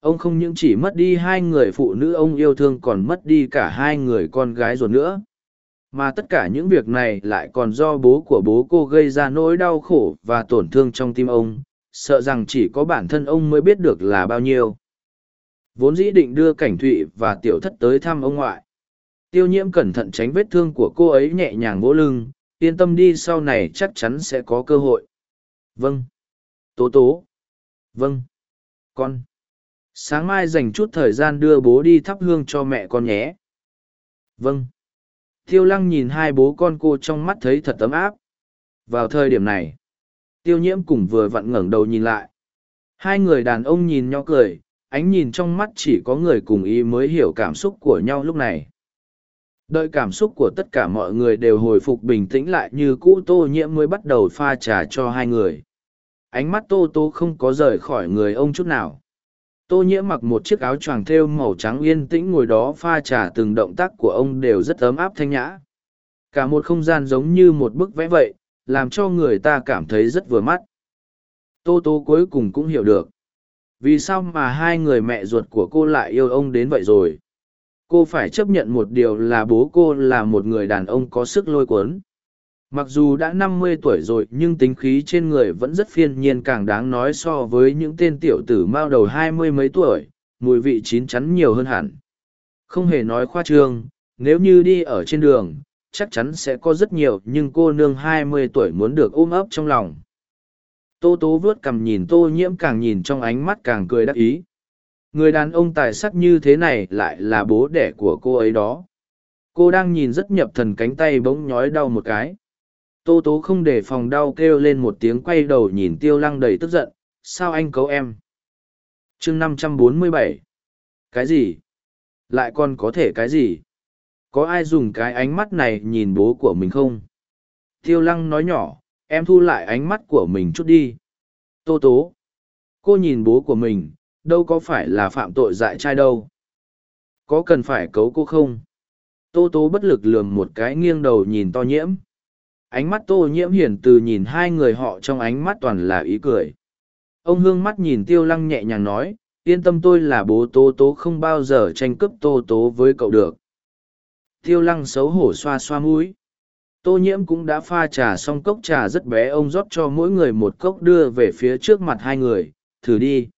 Speaker 1: Ông không những chỉ mất đi hai người phụ nữ ông yêu thương còn mất đi cả hai người con gái ruột nữa mà tất cả những việc này lại còn do bố của bố cô gây ra nỗi đau khổ và tổn thương trong tim ông, sợ rằng chỉ có bản thân ông mới biết được là bao nhiêu. Vốn dĩ định đưa cảnh thụy và tiểu thất tới thăm ông ngoại. Tiêu nhiễm cẩn thận tránh vết thương của cô ấy nhẹ nhàng vỗ lưng, yên tâm đi sau này chắc chắn sẽ có cơ hội. Vâng. Tố tố. Vâng. Con. Sáng mai dành chút thời gian đưa bố đi thắp hương cho mẹ con nhé. Vâng tiêu lăng nhìn hai bố con cô trong mắt thấy thật ấm áp. Vào thời điểm này, tiêu nhiễm cùng vừa vặn ngẩng đầu nhìn lại. Hai người đàn ông nhìn nhau cười, ánh nhìn trong mắt chỉ có người cùng ý mới hiểu cảm xúc của nhau lúc này. Đợi cảm xúc của tất cả mọi người đều hồi phục bình tĩnh lại như cũ, tô nhiễm mới bắt đầu pha trà cho hai người. Ánh mắt tô tô không có rời khỏi người ông chút nào tô nhiễm mặc một chiếc áo choàng thêu màu trắng yên tĩnh ngồi đó pha trà từng động tác của ông đều rất ấm áp thanh nhã. Cả một không gian giống như một bức vẽ vậy, làm cho người ta cảm thấy rất vừa mắt. Tô tô cuối cùng cũng hiểu được. Vì sao mà hai người mẹ ruột của cô lại yêu ông đến vậy rồi? Cô phải chấp nhận một điều là bố cô là một người đàn ông có sức lôi cuốn mặc dù đã năm mươi tuổi rồi nhưng tính khí trên người vẫn rất phiên nhiên càng đáng nói so với những tên tiểu tử mao đầu hai mươi mấy tuổi, mùi vị chín chắn nhiều hơn hẳn. Không hề nói khoa trương, nếu như đi ở trên đường, chắc chắn sẽ có rất nhiều nhưng cô nương hai mươi tuổi muốn được ôm ấp trong lòng. Tô tố vớt cằm nhìn tô nhiễm càng nhìn trong ánh mắt càng cười đắc ý. Người đàn ông tài sắc như thế này lại là bố đẻ của cô ấy đó. Cô đang nhìn rất nhập thần cánh tay bỗng nhói đau một cái tô tố không để phòng đau kêu lên một tiếng quay đầu nhìn tiêu lăng đầy tức giận, sao anh cấu em? Chương năm trăm bốn mươi bảy. Cái gì? Lại còn có thể cái gì? Có ai dùng cái ánh mắt này nhìn bố của mình không? Tiêu lăng nói nhỏ, em thu lại ánh mắt của mình chút đi. Tô tố, cô nhìn bố của mình, đâu có phải là phạm tội dại trai đâu. Có cần phải cấu cô không? Tô tố bất lực lườm một cái nghiêng đầu nhìn to nhiễm ánh mắt tô nhiễm hiển từ nhìn hai người họ trong ánh mắt toàn là ý cười. Ông hương mắt nhìn tiêu lăng nhẹ nhàng nói, yên tâm tôi là bố tố tố không bao giờ tranh cướp tô tố với cậu được. Tiêu lăng xấu hổ xoa xoa mũi. Tô nhiễm cũng đã pha trà xong cốc trà rất bé, ông rót cho mỗi người một cốc đưa về phía trước mặt hai người, thử đi.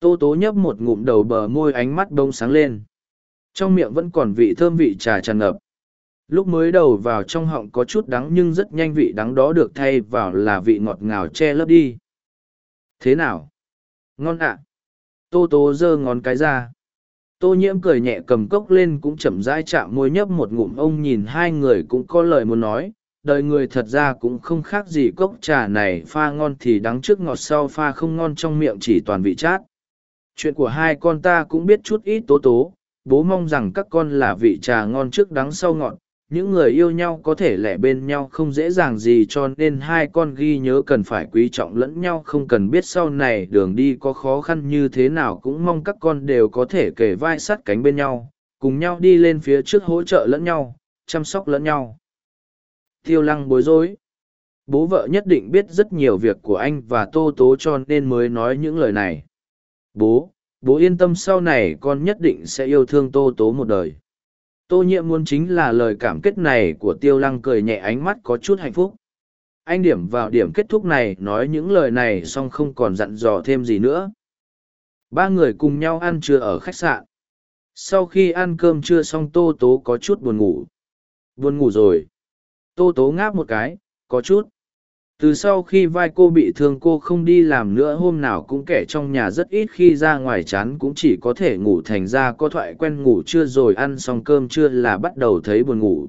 Speaker 1: Tô tố nhấp một ngụm đầu bờ môi ánh mắt bông sáng lên. Trong miệng vẫn còn vị thơm vị trà tràn ngập lúc mới đầu vào trong họng có chút đắng nhưng rất nhanh vị đắng đó được thay vào là vị ngọt ngào che lấp đi. Thế nào? Ngon ạ. Tô tố giơ ngón cái ra. Tô nhiễm cười nhẹ cầm cốc lên cũng chậm rãi chạm môi nhấp một ngụm. Ông nhìn hai người cũng có lời muốn nói. Đời người thật ra cũng không khác gì cốc trà này. Pha ngon thì đắng trước ngọt sau, pha không ngon trong miệng chỉ toàn vị chát. Chuyện của hai con ta cũng biết chút ít tố tố. Bố mong rằng các con là vị trà ngon trước đắng sau ngọt những người yêu nhau có thể lẻ bên nhau không dễ dàng gì cho nên hai con ghi nhớ cần phải quý trọng lẫn nhau không cần biết sau này đường đi có khó khăn như thế nào cũng mong các con đều có thể kể vai sát cánh bên nhau, cùng nhau đi lên phía trước hỗ trợ lẫn nhau, chăm sóc lẫn nhau. Tiêu lăng bối rối. Bố vợ nhất định biết rất nhiều việc của anh và tô tố cho nên mới nói những lời này. Bố bố yên tâm sau này con nhất định sẽ yêu thương tô tố một đời tô nhiệm muốn chính là lời cảm kết này của tiêu lăng cười nhẹ ánh mắt có chút hạnh phúc. Anh điểm vào điểm kết thúc này, nói những lời này xong không còn dặn dò thêm gì nữa. Ba người cùng nhau ăn trưa ở khách sạn. Sau khi ăn cơm trưa xong, tô tố có chút buồn ngủ. Buồn ngủ rồi. Tô tố ngáp một cái, có chút từ sau khi vai cô bị thương cô không đi làm nữa, hôm nào cũng kẻ trong nhà rất ít khi ra ngoài chán cũng chỉ có thể ngủ thành ra có thoại quen ngủ trưa rồi ăn xong cơm trưa là bắt đầu thấy buồn ngủ.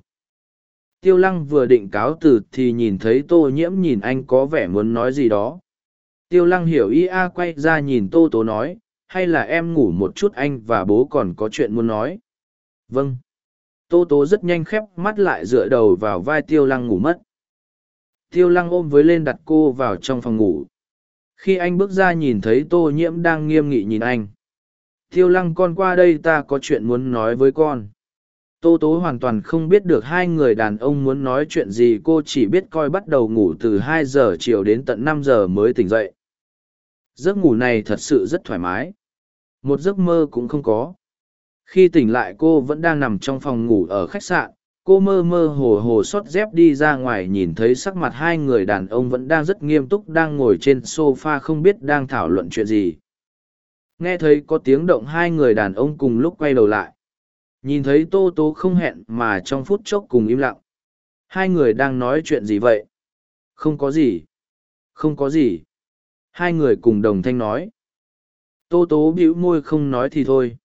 Speaker 1: Tiêu lăng vừa định cáo từ thì nhìn thấy tô nhiễm nhìn anh có vẻ muốn nói gì đó. Tiêu lăng hiểu ý a quay ra nhìn tô tố nói, hay là em ngủ một chút anh và bố còn có chuyện muốn nói? Vâng. Tô tố rất nhanh khép mắt lại dựa đầu vào vai tiêu lăng ngủ mất tiêu lăng ôm với lên đặt cô vào trong phòng ngủ. Khi anh bước ra nhìn thấy tô nhiễm đang nghiêm nghị nhìn anh. Tiêu lăng, con qua đây ta có chuyện muốn nói với con. Tô tố hoàn toàn không biết được hai người đàn ông muốn nói chuyện gì, cô chỉ biết coi bắt đầu ngủ từ hai giờ chiều đến tận năm giờ mới tỉnh dậy. Giấc ngủ này thật sự rất thoải mái. Một giấc mơ cũng không có. Khi tỉnh lại, cô vẫn đang nằm trong phòng ngủ ở khách sạn cô mơ mơ hồ hồ xót dép đi ra ngoài nhìn thấy sắc mặt hai người đàn ông vẫn đang rất nghiêm túc đang ngồi trên s o f a không biết đang thảo luận chuyện gì. Nghe thấy có tiếng động hai người đàn ông cùng lúc quay đầu lại. Nhìn thấy tô tố không hẹn mà trong phút chốc cùng im lặng. Hai người đang nói chuyện gì vậy? Không có gì. Không có gì. Hai người cùng đồng thanh nói. Tô tố bĩu môi không nói thì thôi.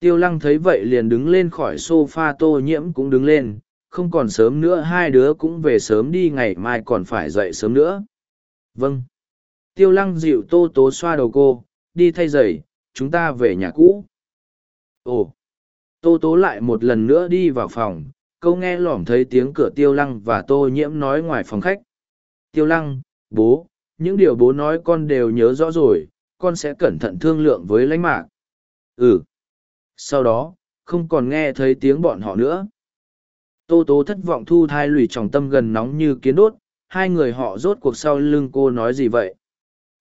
Speaker 1: Tiêu lăng thấy vậy liền đứng lên khỏi sofa tô nhiễm cũng đứng lên, không còn sớm nữa hai đứa cũng về sớm đi ngày mai còn phải dậy sớm nữa. Vâng. Tiêu lăng dịu tô tố xoa đầu cô, đi thay giày, chúng ta về nhà cũ. Ồ. Tô tố lại một lần nữa đi vào phòng, câu nghe lỏm thấy tiếng cửa tiêu lăng và tô nhiễm nói ngoài phòng khách. Tiêu lăng, bố, những điều bố nói con đều nhớ rõ rồi, con sẽ cẩn thận thương lượng với lãnh mạc. Ừ sau đó, không còn nghe thấy tiếng bọn họ nữa. Tô tố thất vọng thu thai lùi tròng tâm gần nóng như kiến đốt, hai người họ rốt cuộc sau lưng cô nói gì vậy?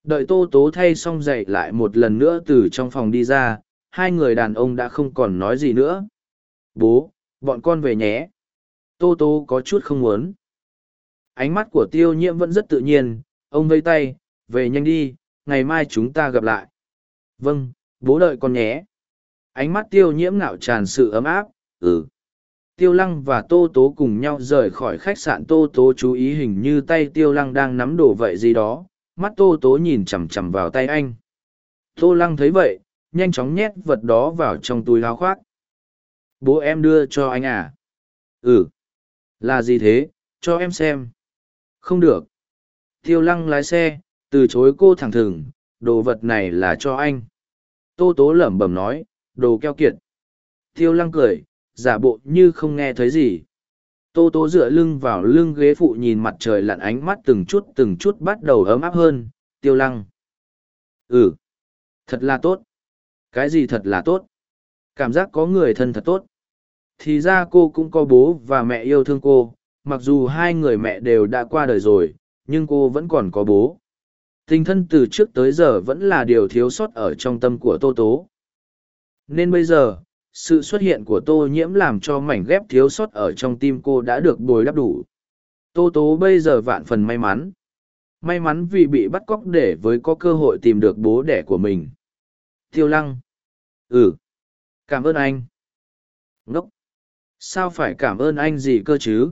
Speaker 1: Đợi tô tố thay xong dậy lại một lần nữa từ trong phòng đi ra, hai người đàn ông đã không còn nói gì nữa. Bố, bọn con về nhé. Tô tố có chút không muốn. Ánh mắt của tiêu nhiễm vẫn rất tự nhiên, ông vây tay, về nhanh đi, ngày mai chúng ta gặp lại. Vâng bố đợi con nhé ánh mắt tiêu nhiễm ngạo tràn sự ấm áp ừ. Tiêu lăng và tô tố cùng nhau rời khỏi khách sạn. Tô tố chú ý hình như tay tiêu lăng đang nắm đồ vậy gì đó, mắt tô tố nhìn chằm chằm vào tay anh. Tô lăng thấy vậy, nhanh chóng nhét vật đó vào trong túi láo khoác. Bố em đưa cho anh à? Ừ. Là gì thế? Cho em xem. Không được. Tiêu lăng lái xe, từ chối cô thẳng thừng, đồ vật này là cho anh. Tô tố lẩm bẩm nói đồ keo kiệt. Tiêu lăng cười, giả bộ như không nghe thấy gì. Tô tố dựa lưng vào lưng ghế phụ nhìn mặt trời lặn ánh mắt từng chút từng chút bắt đầu ấm áp hơn, tiêu lăng. Ừ, thật là tốt. Cái gì thật là tốt? Cảm giác có người thân thật tốt. Thì ra cô cũng có bố và mẹ yêu thương cô, mặc dù hai người mẹ đều đã qua đời rồi, nhưng cô vẫn còn có bố. Tình thân từ trước tới giờ vẫn là điều thiếu sót ở trong tâm của Tô Tố. Nên bây giờ, sự xuất hiện của Tô Nhiễm làm cho mảnh ghép thiếu sót ở trong tim cô đã được bồi đắp đủ. Tô Tố bây giờ vạn phần may mắn. May mắn vì bị bắt cóc để với có cơ hội tìm được bố đẻ của mình. Tiêu lăng. Ừ. Cảm ơn anh. Ngốc. Sao phải cảm ơn anh gì cơ chứ?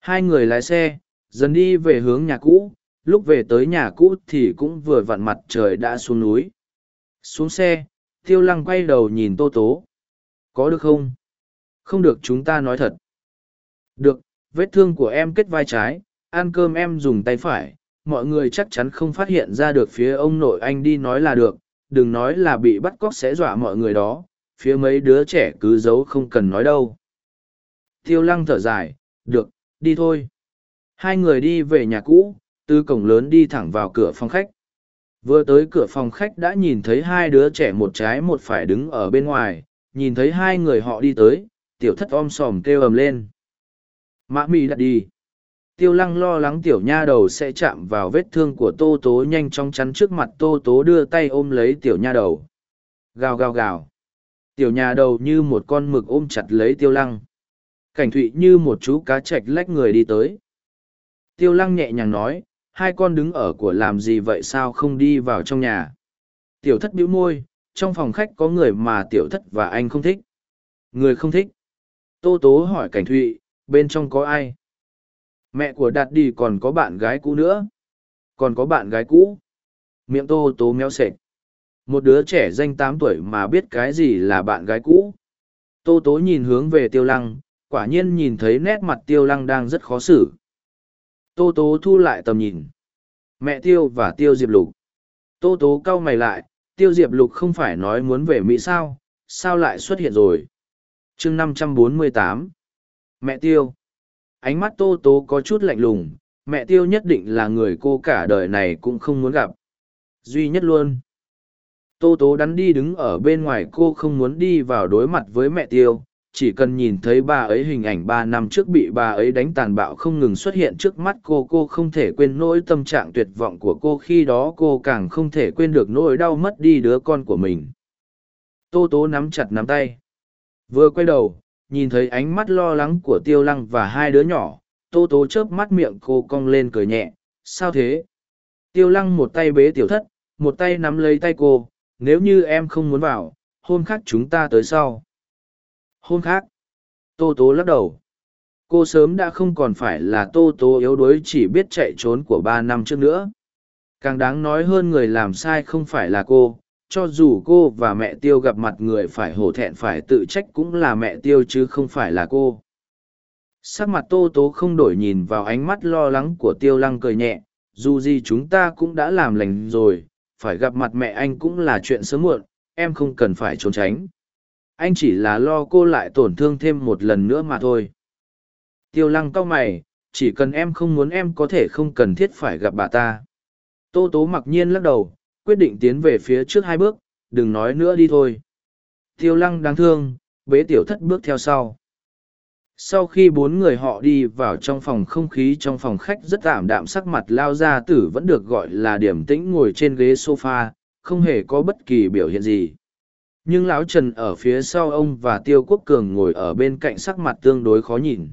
Speaker 1: Hai người lái xe, dần đi về hướng nhà cũ, lúc về tới nhà cũ thì cũng vừa vặn mặt trời đã xuống núi. Xuống xe, tiêu lăng quay đầu nhìn tô tố. Có được không? Không được chúng ta nói thật. Được, vết thương của em kết vai trái, ăn cơm em dùng tay phải, mọi người chắc chắn không phát hiện ra được phía ông nội anh đi nói là được, đừng nói là bị bắt cóc sẽ dọa mọi người đó, phía mấy đứa trẻ cứ giấu không cần nói đâu. Tiêu lăng thở dài, được, đi thôi. Hai người đi về nhà cũ, từ cổng lớn đi thẳng vào cửa phòng khách. Vừa tới cửa phòng khách đã nhìn thấy hai đứa trẻ một trái một phải đứng ở bên ngoài, nhìn thấy hai người họ đi tới, tiểu thất om sòm kêu ầm lên. Mã mì đặt đi. Tiêu lăng lo lắng tiểu nha đầu sẽ chạm vào vết thương của tô tố nhanh chóng chắn trước mặt tô tố đưa tay ôm lấy tiểu nha đầu. Gào gào gào. Tiểu nha đầu như một con mực ôm chặt lấy tiêu lăng. Cảnh thụy như một chú cá chạch lách người đi tới. Tiêu lăng nhẹ nhàng nói, hai con đứng ở của làm gì vậy sao không đi vào trong nhà. Tiểu thất bĩu môi, trong phòng khách có người mà tiểu thất và anh không thích. Người không thích. Tô tố hỏi cảnh thụy, bên trong có ai? Mẹ của Đạt đi còn có bạn gái cũ nữa. Còn có bạn gái cũ. Miệng tô tố méo sệch. Một đứa trẻ danh tám tuổi mà biết cái gì là bạn gái cũ. Tô tố nhìn hướng về tiêu lăng, quả nhiên nhìn thấy nét mặt tiêu lăng đang rất khó xử. Tô tố thu lại tầm nhìn. Mẹ tiêu và tiêu diệp lục. Tô tố cau mày lại, tiêu diệp lục không phải nói muốn về Mỹ sao, sao lại xuất hiện rồi. chương năm trăm bốn mươi tám Mẹ tiêu. Ánh mắt tô tố có chút lạnh lùng, mẹ tiêu nhất định là người cô cả đời này cũng không muốn gặp. Duy nhất luôn. Tô tố đắn đi đứng ở bên ngoài cô không muốn đi vào đối mặt với mẹ tiêu, chỉ cần nhìn thấy bà ấy hình ảnh ba năm trước bị bà ấy đánh tàn bạo không ngừng xuất hiện trước mắt cô cô không thể quên nỗi tâm trạng tuyệt vọng của cô. Khi đó cô càng không thể quên được nỗi đau mất đi đứa con của mình. Tô tố nắm chặt nắm tay. Vừa quay đầu, nhìn thấy ánh mắt lo lắng của tiêu lăng và hai đứa nhỏ, tô tố chớp mắt miệng cô cong lên cười nhẹ. Sao thế? Tiêu lăng một tay bế tiểu thất, một tay nắm lấy tay cô. Nếu như em không muốn vào, hôm khác chúng ta tới sau. Hôm khác, Tô Tố lắc đầu. Cô sớm đã không còn phải là Tô Tố yếu đuối chỉ biết chạy trốn của ba năm trước nữa. Càng đáng nói hơn người làm sai không phải là cô, cho dù cô và mẹ tiêu gặp mặt người phải hổ thẹn phải tự trách cũng là mẹ tiêu chứ không phải là cô. Sắc mặt Tô Tố không đổi nhìn vào ánh mắt lo lắng của tiêu lăng cười nhẹ, dù gì chúng ta cũng đã làm lành rồi, phải gặp mặt mẹ anh cũng là chuyện sớm muộn, em không cần phải trốn tránh anh chỉ là lo cô lại tổn thương thêm một lần nữa mà thôi. Tiêu lăng cau mày, chỉ cần em không muốn em có thể không cần thiết phải gặp bà ta. Tô tố mặc nhiên lắc đầu, quyết định tiến về phía trước hai bước, đừng nói nữa đi thôi. Tiêu lăng đáng thương, bế tiểu thất bước theo sau. Sau khi bốn người họ đi vào trong phòng không khí trong phòng khách rất tạm đạm sắc mặt lao gia tử vẫn được gọi là điểm tĩnh ngồi trên ghế sofa, không hề có bất kỳ biểu hiện gì nhưng lão trần ở phía sau ông và tiêu quốc cường ngồi ở bên cạnh sắc mặt tương đối khó nhìn.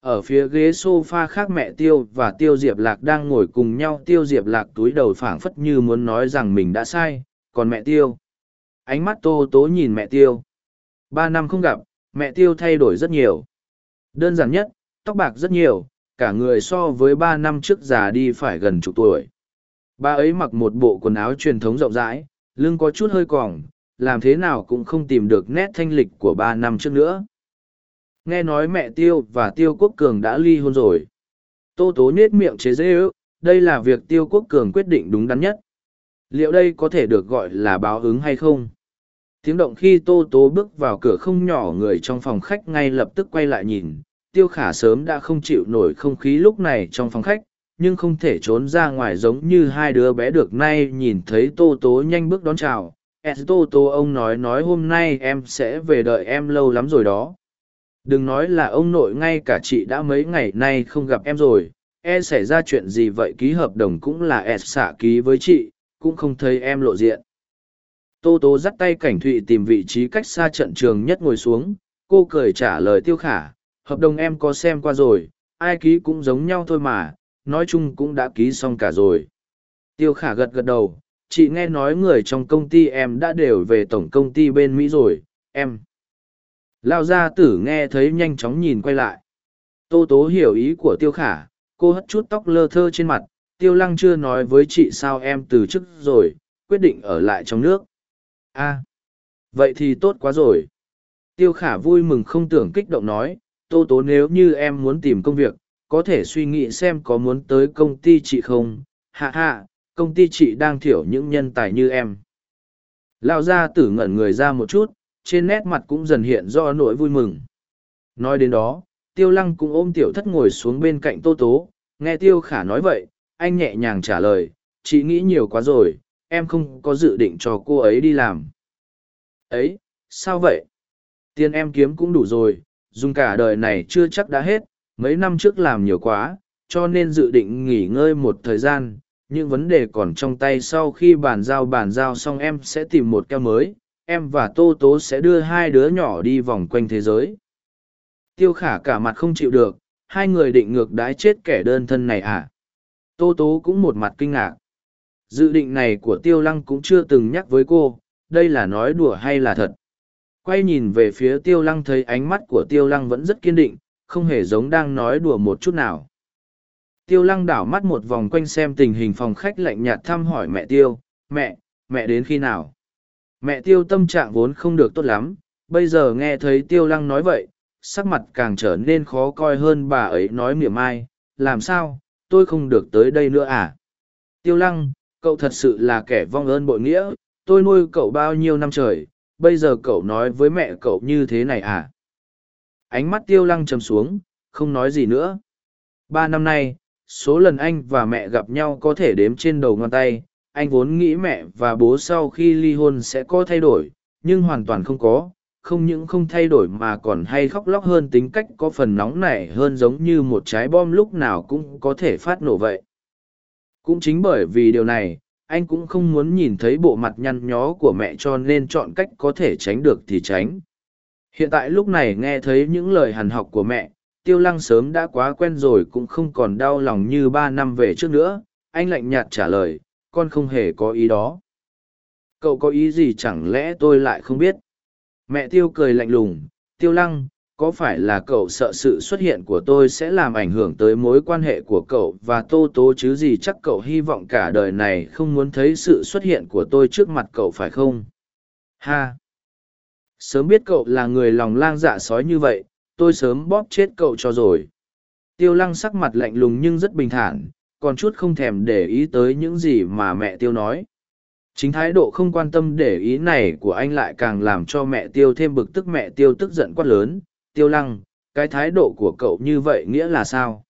Speaker 1: Ở phía ghế s o f a khác mẹ tiêu và tiêu diệp lạc đang ngồi cùng nhau, tiêu diệp lạc túi đầu phảng phất như muốn nói rằng mình đã sai, còn mẹ tiêu. Ánh mắt tô tố nhìn mẹ tiêu. Ba năm không gặp, mẹ tiêu thay đổi rất nhiều. Đơn giản nhất, tóc bạc rất nhiều, cả người so với ba năm trước già đi phải gần chục tuổi. Bà ấy mặc một bộ quần áo truyền thống rộng rãi, lưng có chút hơi còng làm thế nào cũng không tìm được nét thanh lịch của ba năm trước nữa. Nghe nói mẹ Tiêu và Tiêu Quốc Cường đã ly hôn rồi. Tô Tố nết miệng chế dễ ước, đây là việc Tiêu Quốc Cường quyết định đúng đắn nhất. Liệu đây có thể được gọi là báo ứng hay không? Tiếng động khi Tô Tố bước vào cửa không nhỏ người trong phòng khách ngay lập tức quay lại nhìn. Tiêu Khả sớm đã không chịu nổi không khí lúc này trong phòng khách, nhưng không thể trốn ra ngoài giống như hai đứa bé được nay nhìn thấy Tô Tố nhanh bước đón chào Esto tô ông nói nói hôm nay em sẽ về đợi em lâu lắm rồi đó. Đừng nói là ông nội ngay cả chị đã mấy ngày nay không gặp em rồi, e xảy ra chuyện gì vậy ký hợp đồng cũng là s xả ký với chị cũng không thấy em lộ diện. Tô tố dắt tay cảnh thụy tìm vị trí cách xa trận trường nhất ngồi xuống. Cô cười trả lời tiêu khả hợp đồng em có xem qua rồi ai ký cũng giống nhau thôi mà nói chung cũng đã ký xong cả rồi. Tiêu khả gật gật đầu chị nghe nói người trong công ty em đã đều về tổng công ty bên mỹ rồi, em. Lao gia tử nghe thấy nhanh chóng nhìn quay lại. Tô tố hiểu ý của tiêu khả, cô hất chút tóc lơ thơ trên mặt. Tiêu lăng chưa nói với chị sao em từ chức rồi, quyết định ở lại trong nước. A, vậy thì tốt quá rồi. Tiêu khả vui mừng không tưởng kích động nói, tô tố nếu như em muốn tìm công việc, có thể suy nghĩ xem có muốn tới công ty chị không? Hạ hạ công ty chị đang thiểu những nhân tài như em. Lao gia tử ngẩn người ra một chút, trên nét mặt cũng dần hiện do nỗi vui mừng. Nói đến đó, tiêu lăng cũng ôm tiểu thất ngồi xuống bên cạnh tô tố. Nghe tiêu khả nói vậy, anh nhẹ nhàng trả lời, chị nghĩ nhiều quá rồi, em không có dự định cho cô ấy đi làm. Ấy, sao vậy? Tiền em kiếm cũng đủ rồi, dùng cả đời này chưa chắc đã hết, mấy năm trước làm nhiều quá, cho nên dự định nghỉ ngơi một thời gian những vấn đề còn trong tay sau khi bàn giao bàn giao xong em sẽ tìm một keo mới, em và tô tố sẽ đưa hai đứa nhỏ đi vòng quanh thế giới. Tiêu khả cả mặt không chịu được, hai người định ngược đái chết kẻ đơn thân này à? Tô tố cũng một mặt kinh ngạc. Dự định này của tiêu lăng cũng chưa từng nhắc với cô, đây là nói đùa hay là thật? Quay nhìn về phía tiêu lăng thấy ánh mắt của tiêu lăng vẫn rất kiên định, không hề giống đang nói đùa một chút nào tiêu lăng đảo mắt một vòng quanh xem tình hình phòng khách lạnh nhạt thăm hỏi mẹ tiêu, mẹ mẹ đến khi nào? Mẹ tiêu tâm trạng vốn không được tốt lắm, bây giờ nghe thấy tiêu lăng nói vậy, sắc mặt càng trở nên khó coi hơn bà ấy nói mỉa mai, làm sao? Tôi không được tới đây nữa à? Tiêu lăng, cậu thật sự là kẻ vong ơn bội nghĩa, tôi nuôi cậu bao nhiêu năm trời, bây giờ cậu nói với mẹ cậu như thế này à? Ánh mắt tiêu lăng chầm xuống, không nói gì nữa. Ba năm nay số lần anh và mẹ gặp nhau có thể đếm trên đầu ngón tay, anh vốn nghĩ mẹ và bố sau khi ly hôn sẽ có thay đổi, nhưng hoàn toàn không có, không những không thay đổi mà còn hay khóc lóc hơn tính cách có phần nóng nảy hơn giống như một trái bom lúc nào cũng có thể phát nổ vậy. Cũng chính bởi vì điều này, anh cũng không muốn nhìn thấy bộ mặt nhăn nhó của mẹ cho nên chọn cách có thể tránh được thì tránh. Hiện tại lúc này nghe thấy những lời hằn học của mẹ tiêu lăng sớm đã quá quen rồi cũng không còn đau lòng như ba năm về trước nữa, anh lạnh nhạt trả lời, con không hề có ý đó. Cậu có ý gì chẳng lẽ tôi lại không biết? Mẹ tiêu cười lạnh lùng, tiêu lăng, có phải là cậu sợ sự xuất hiện của tôi sẽ làm ảnh hưởng tới mối quan hệ của cậu và tô tố chứ gì chắc cậu hy vọng cả đời này không muốn thấy sự xuất hiện của tôi trước mặt cậu phải không? Ha! Sớm biết cậu là người lòng lang dạ sói như vậy tôi sớm bóp chết cậu cho rồi. Tiêu lăng sắc mặt lạnh lùng nhưng rất bình thản, còn chút không thèm để ý tới những gì mà mẹ tiêu nói. Chính thái độ không quan tâm để ý này của anh lại càng làm cho mẹ tiêu thêm bực tức. Mẹ tiêu tức giận quát lớn, tiêu lăng, cái thái độ của cậu như vậy nghĩa là sao?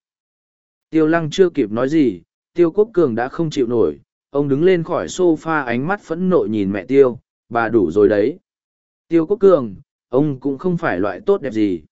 Speaker 1: Tiêu lăng chưa kịp nói gì, tiêu quốc cường đã không chịu nổi. Ông đứng lên khỏi s o f a ánh mắt phẫn nộ nhìn mẹ tiêu, bà đủ rồi đấy. Tiêu quốc cường, ông cũng không phải loại tốt đẹp gì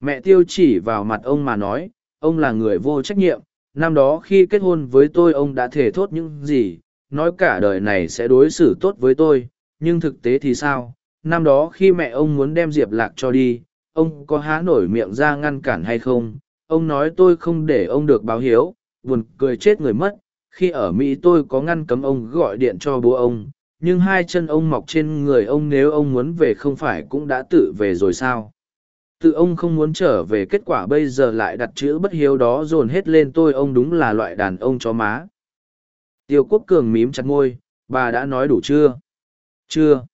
Speaker 1: mẹ tiêu chỉ vào mặt ông mà nói, ông là người vô trách nhiệm, năm đó khi kết hôn với tôi ông đã thể thốt những gì, nói cả đời này sẽ đối xử tốt với tôi, nhưng thực tế thì sao? Năm đó khi mẹ ông muốn đem diệp lạc cho đi, ông có há nổi miệng ra ngăn cản hay không? Ông nói tôi không để ông được báo hiếu, buồn cười chết người mất. Khi ở mỹ tôi có ngăn cấm ông gọi điện cho bố ông, nhưng hai chân ông mọc trên người ông nếu ông muốn về không phải cũng đã tự về rồi sao? Tự ông không muốn trở về kết quả bây giờ lại đặt chữ bất hiếu đó dồn hết lên tôi ông đúng là loại đàn ông chó má. Tiêu quốc cường mím chặt môi, bà đã nói đủ chưa? Chưa.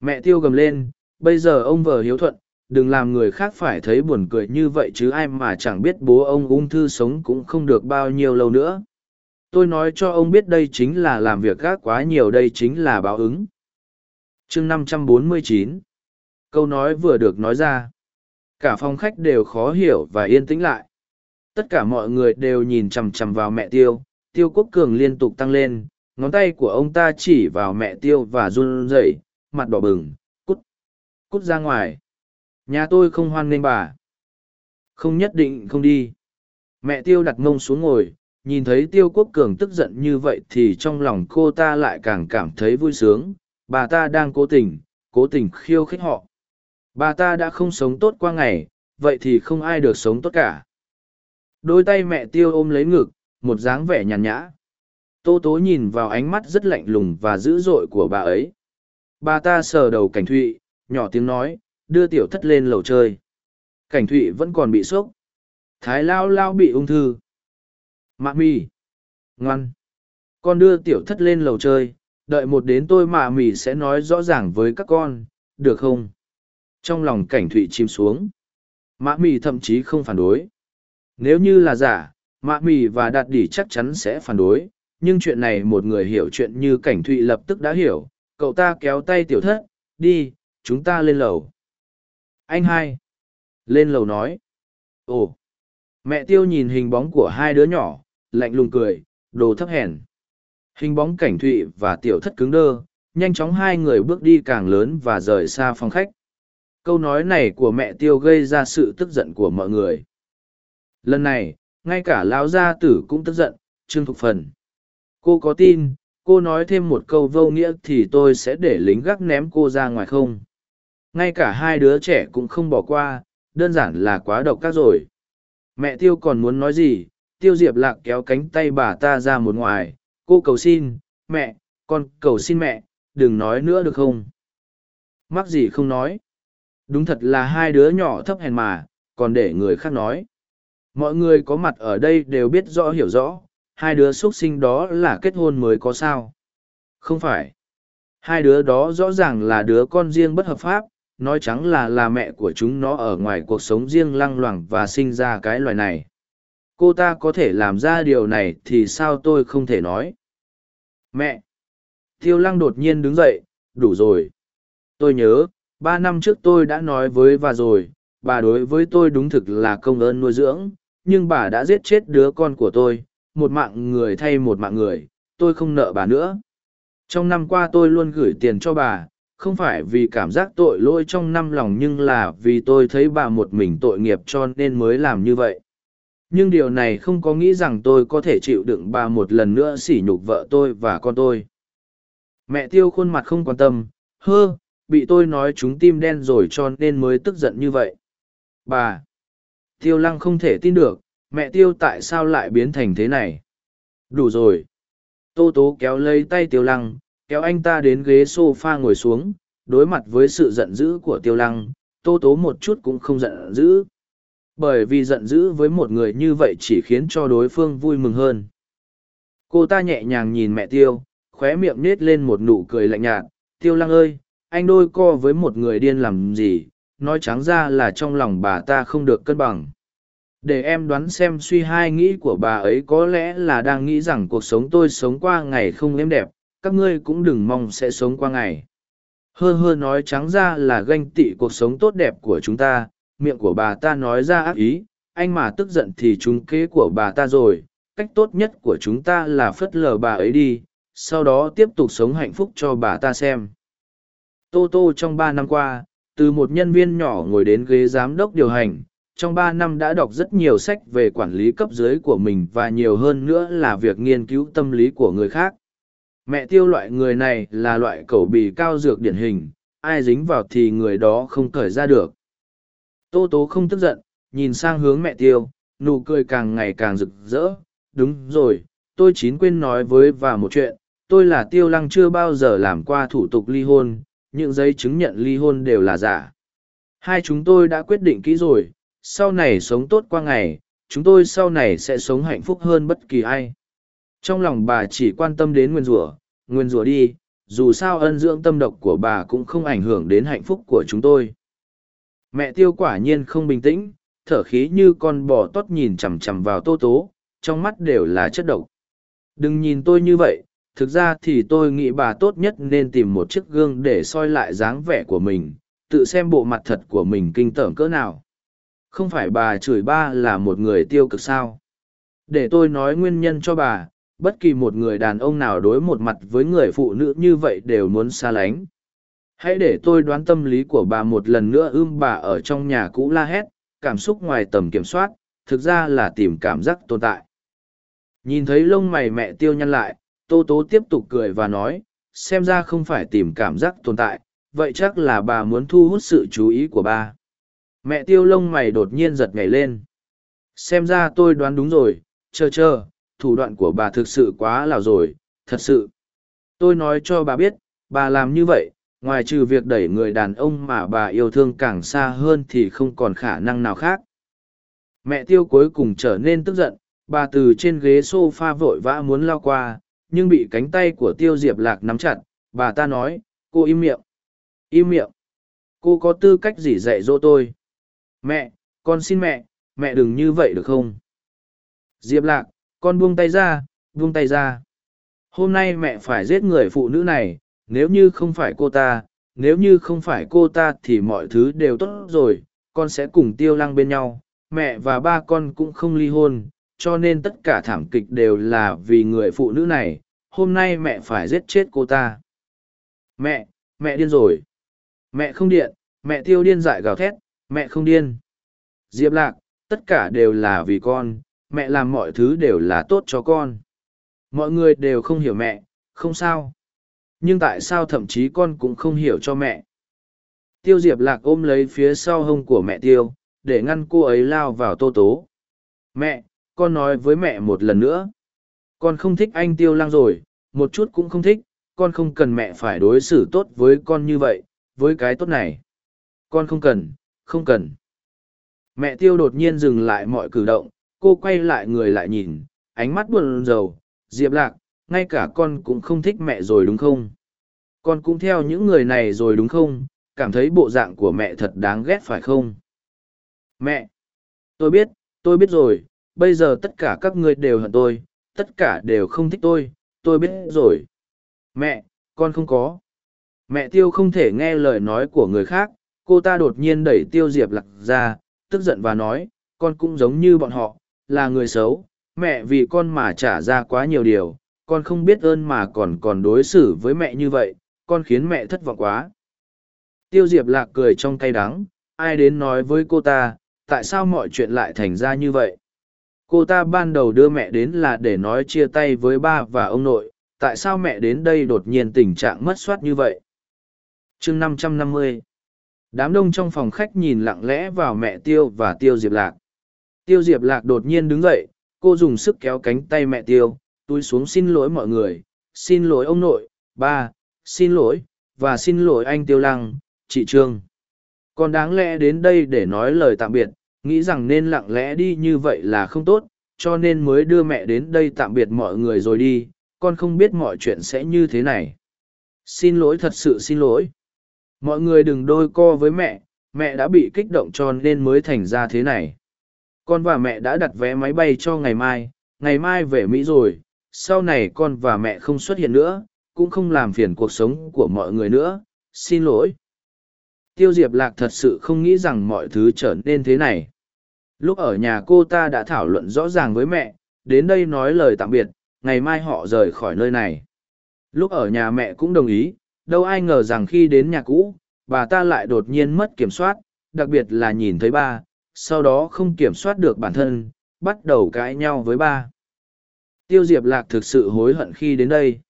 Speaker 1: Mẹ tiêu gầm lên bây giờ ông vợ hiếu thuận đừng làm người khác phải thấy buồn cười như vậy chứ ai mà chẳng biết bố ông ung thư sống cũng không được bao nhiêu lâu nữa. Tôi nói cho ông biết đây chính là làm việc gác quá nhiều đây chính là báo ứng. Chương 549 câu nói vừa được nói ra cả phòng khách đều khó hiểu và yên tĩnh lại. Tất cả mọi người đều nhìn chằm chằm vào mẹ tiêu tiêu quốc cường liên tục tăng lên ngón tay của ông ta chỉ vào mẹ tiêu và run rẩy mặt đỏ bừng cút cút ra ngoài. Nhà tôi không hoan nghênh bà. Không nhất định không đi. Mẹ tiêu đặt mông xuống ngồi, nhìn thấy tiêu quốc cường tức giận như vậy thì trong lòng cô ta lại càng cảm thấy vui sướng, bà ta đang cố tình, cố tình khiêu khích họ. Bà ta đã không sống tốt qua ngày, vậy thì không ai được sống tốt cả. Đôi tay mẹ tiêu ôm lấy ngực, một dáng vẻ nhàn nhã. Tô tố nhìn vào ánh mắt rất lạnh lùng và dữ dội của bà ấy. Bà ta sờ đầu cảnh thụy, nhỏ tiếng nói, đưa tiểu thất lên lầu chơi. Cảnh thụy vẫn còn bị sốc. Thái lao lao bị ung thư. Mạ mì. Ngoan. Con đưa tiểu thất lên lầu chơi, đợi một đến tôi mạ mì sẽ nói rõ ràng với các con, được không? Trong lòng cảnh thụy chìm xuống. mã mì thậm chí không phản đối. Nếu như là giả, mạ mì và đạt đỉ chắc chắn sẽ phản đối, nhưng chuyện này một người hiểu chuyện như cảnh thụy lập tức đã hiểu, cậu ta kéo tay tiểu thất, đi, chúng ta lên lầu. Anh hai. Lên lầu nói. Ồ. Mẹ tiêu nhìn hình bóng của hai đứa nhỏ, lạnh lùng cười, đồ thấp hèn. Hình bóng cảnh thụy và tiểu thất cứng đơ, nhanh chóng hai người bước đi càng lớn và rời xa phòng khách. Câu nói này của mẹ tiêu gây ra sự tức giận của mọi người. Lần này, ngay cả lão gia tử cũng tức giận, trương thục phần. Cô có tin, cô nói thêm một câu vô nghĩa thì tôi sẽ để lính gác ném cô ra ngoài không? Ngay cả hai đứa trẻ cũng không bỏ qua, đơn giản là quá độc các rồi. Mẹ tiêu còn muốn nói gì, tiêu diệp lạc kéo cánh tay bà ta ra một ngoài, cô cầu xin, mẹ, con cầu xin mẹ, đừng nói nữa được không? Mắc gì không nói? Đúng thật là hai đứa nhỏ thấp hèn mà, còn để người khác nói. Mọi người có mặt ở đây đều biết rõ hiểu rõ, hai đứa xuất sinh đó là kết hôn mới có sao. Không phải. Hai đứa đó rõ ràng là đứa con riêng bất hợp pháp, nói trắng là là mẹ của chúng nó ở ngoài cuộc sống riêng lăng loảng và sinh ra cái loài này. Cô ta có thể làm ra điều này thì sao tôi không thể nói. Mẹ! Tiêu lăng đột nhiên đứng dậy, đủ rồi. Tôi nhớ, ba năm trước tôi đã nói với bà rồi, bà đối với tôi đúng thực là công ơn nuôi dưỡng, nhưng bà đã giết chết đứa con của tôi, một mạng người thay một mạng người, tôi không nợ bà nữa. Trong năm qua tôi luôn gửi tiền cho bà, không phải vì cảm giác tội lỗi trong năm lòng nhưng là vì tôi thấy bà một mình tội nghiệp cho nên mới làm như vậy. Nhưng điều này không có nghĩ rằng tôi có thể chịu đựng bà một lần nữa sỉ nhục vợ tôi và con tôi. Mẹ tiêu khuôn mặt không quan tâm, hơ, bị tôi nói chúng tim đen rồi cho nên mới tức giận như vậy. Bà! Tiêu lăng không thể tin được, mẹ tiêu tại sao lại biến thành thế này? Đủ rồi. Tô tố kéo lấy tay tiêu lăng, kéo anh ta đến ghế s o f a ngồi xuống đối mặt với sự giận dữ của tiêu lăng tô tố một chút cũng không giận dữ bởi vì giận dữ với một người như vậy chỉ khiến cho đối phương vui mừng hơn cô ta nhẹ nhàng nhìn mẹ tiêu khóe miệng nết lên một nụ cười lạnh nhạt tiêu lăng ơi anh đôi co với một người điên làm gì nói trắng ra là trong lòng bà ta không được cân bằng để em đoán xem suy hai nghĩ của bà ấy có lẽ là đang nghĩ rằng cuộc sống tôi sống qua ngày không êm đẹp các ngươi cũng đừng mong sẽ sống qua ngày. Hơ hơ nói trắng ra là ganh tị cuộc sống tốt đẹp của chúng ta, miệng của bà ta nói ra ác ý, anh mà tức giận thì chúng kế của bà ta rồi, cách tốt nhất của chúng ta là phất lờ bà ấy đi, sau đó tiếp tục sống hạnh phúc cho bà ta xem. Tô Tô trong ba năm qua, từ một nhân viên nhỏ ngồi đến ghế giám đốc điều hành, trong ba năm đã đọc rất nhiều sách về quản lý cấp dưới của mình và nhiều hơn nữa là việc nghiên cứu tâm lý của người khác. Mẹ tiêu loại người này là loại cẩu bì cao dược điển hình ai dính vào thì người đó không cởi ra được. Tô tố không tức giận nhìn sang hướng mẹ tiêu nụ cười càng ngày càng rực rỡ. Đúng rồi tôi chín quên nói với và một chuyện tôi là tiêu lăng chưa bao giờ làm qua thủ tục ly hôn những giấy chứng nhận ly hôn đều là giả hai chúng tôi đã quyết định kỹ rồi sau này sống tốt qua ngày chúng tôi sau này sẽ sống hạnh phúc hơn bất kỳ ai trong lòng bà chỉ quan tâm đến nguyên rủa, nguyên rủa đi, dù sao ân dưỡng tâm độc của bà cũng không ảnh hưởng đến hạnh phúc của chúng tôi. Mẹ tiêu quả nhiên không bình tĩnh, thở khí như con bò tót nhìn chằm chằm vào tô tố, trong mắt đều là chất độc. Đừng nhìn tôi như vậy, thực ra thì tôi nghĩ bà tốt nhất nên tìm một chiếc gương để soi lại dáng vẻ của mình, tự xem bộ mặt thật của mình kinh tởm cỡ nào. Không phải bà chửi ba là một người tiêu cực sao. Để tôi nói nguyên nhân cho bà, bất kỳ một người đàn ông nào đối một mặt với người phụ nữ như vậy đều muốn xa lánh hãy để tôi đoán tâm lý của bà một lần nữa ưm bà ở trong nhà cũ la hét cảm xúc ngoài tầm kiểm soát thực ra là tìm cảm giác tồn tại. Nhìn thấy lông mày mẹ tiêu nhăn lại, Tô Tố tiếp tục cười và nói, xem ra không phải tìm cảm giác tồn tại, vậy chắc là bà muốn thu hút sự chú ý của ba. Mẹ tiêu lông mày đột nhiên giật nhảy lên. Xem ra tôi đoán đúng rồi, chờ chờ, thủ đoạn của bà thực sự quá lào rồi, thật sự. Tôi nói cho bà biết, bà làm như vậy, ngoài trừ việc đẩy người đàn ông mà bà yêu thương càng xa hơn thì không còn khả năng nào khác. Mẹ tiêu cuối cùng trở nên tức giận, bà từ trên ghế s o f a vội vã muốn lao qua, nhưng bị cánh tay của tiêu diệp lạc nắm chặt, bà ta nói, cô im miệng. Im miệng. Cô có tư cách gì dạy dỗ tôi? Mẹ, con xin mẹ, mẹ đừng như vậy được không? Diệp lạc, con buông tay ra, buông tay ra. Hôm nay mẹ phải giết người phụ nữ này, nếu như không phải cô ta, nếu như không phải cô ta thì mọi thứ đều tốt rồi, con sẽ cùng tiêu lăng bên nhau. Mẹ và ba con cũng không ly hôn, cho nên tất cả thảm kịch đều là vì người phụ nữ này. Hôm nay mẹ phải giết chết cô ta. Mẹ, mẹ điên rồi. Mẹ không điện, mẹ tiêu điên dại gào thét, mẹ không điên. Diệp lạc, tất cả đều là vì con, mẹ làm mọi thứ đều là tốt cho con. Mọi người đều không hiểu mẹ, không sao. Nhưng tại sao thậm chí con cũng không hiểu cho mẹ? Tiêu Diệp Lạc ôm lấy phía sau hông của mẹ Tiêu, để ngăn cô ấy lao vào tô tố. Mẹ, con nói với mẹ một lần nữa. Con không thích anh Tiêu Lăng rồi, một chút cũng không thích, con không cần mẹ phải đối xử tốt với con như vậy, với cái tốt này. Con không cần, không cần. Mẹ Tiêu đột nhiên dừng lại mọi cử động, cô quay lại người lại nhìn, ánh mắt buồn rầu, Diệp Lạc, ngay cả con cũng không thích mẹ rồi đúng không? Con cũng theo những người này rồi đúng không? Cảm thấy bộ dạng của mẹ thật đáng ghét phải không? Mẹ! Tôi biết, tôi biết rồi, bây giờ tất cả các ngươi đều hận tôi, tất cả đều không thích tôi, tôi biết rồi. Mẹ, con không có. Mẹ tiêu không thể nghe lời nói của người khác, cô ta đột nhiên đẩy tiêu diệp lạc ra, tức giận và nói, con cũng giống như bọn họ, là người xấu, mẹ vì con mà trả ra quá nhiều điều, con không biết ơn mà còn còn đối xử với mẹ như vậy, con khiến mẹ thất vọng quá. Tiêu Diệp Lạc cười trong cay đắng, ai đến nói với cô ta, tại sao mọi chuyện lại thành ra như vậy? Cô ta ban đầu đưa mẹ đến là để nói chia tay với ba và ông nội, tại sao mẹ đến đây đột nhiên tình trạng mất soát như vậy? chương năm trăm năm mươi Đám đông trong phòng khách nhìn lặng lẽ vào mẹ Tiêu và Tiêu Diệp Lạc. Tiêu Diệp Lạc đột nhiên đứng dậy, cô dùng sức kéo cánh tay mẹ Tiêu, túi xuống xin lỗi mọi người, xin lỗi ông nội, ba, xin lỗi, và xin lỗi anh Tiêu Lăng, chị Trương. Còn đáng lẽ đến đây để nói lời tạm biệt, nghĩ rằng nên lặng lẽ đi như vậy là không tốt, cho nên mới đưa mẹ đến đây tạm biệt mọi người rồi đi, con không biết mọi chuyện sẽ như thế này. Xin lỗi thật sự xin lỗi. Mọi người đừng đôi co với mẹ, mẹ đã bị kích động cho nên mới thành ra thế này. Con và mẹ đã đặt vé máy bay cho ngày mai, ngày mai về Mỹ rồi, sau này con và mẹ không xuất hiện nữa, cũng không làm phiền cuộc sống của mọi người nữa, xin lỗi. Tiêu Diệp Lạc thật sự không nghĩ rằng mọi thứ trở nên thế này. Lúc ở nhà cô ta đã thảo luận rõ ràng với mẹ, đến đây nói lời tạm biệt, ngày mai họ rời khỏi nơi này. Lúc ở nhà mẹ cũng đồng ý, đâu ai ngờ rằng khi đến nhà cũ, bà ta lại đột nhiên mất kiểm soát, đặc biệt là nhìn thấy ba, sau đó không kiểm soát được bản thân, bắt đầu cãi nhau với ba. Tiêu Diệp Lạc thực sự hối hận khi đến đây.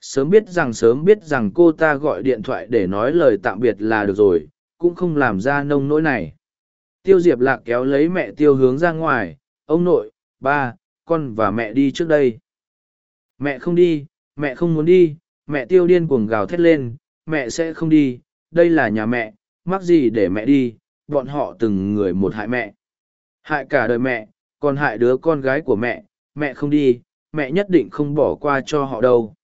Speaker 1: Sớm biết rằng sớm biết rằng cô ta gọi điện thoại để nói lời tạm biệt là được rồi, cũng không làm ra nông nỗi này. Tiêu Diệp Lạc kéo lấy mẹ Tiêu hướng ra ngoài, ông nội, ba, con và mẹ đi trước đây. Mẹ không đi, mẹ không muốn đi, mẹ Tiêu điên cuồng gào thét lên, mẹ sẽ không đi, đây là nhà mẹ, mắc gì để mẹ đi, bọn họ từng người một hại mẹ. Hại cả đời mẹ, còn hại đứa con gái của mẹ, mẹ không đi, mẹ nhất định không bỏ qua cho họ đâu.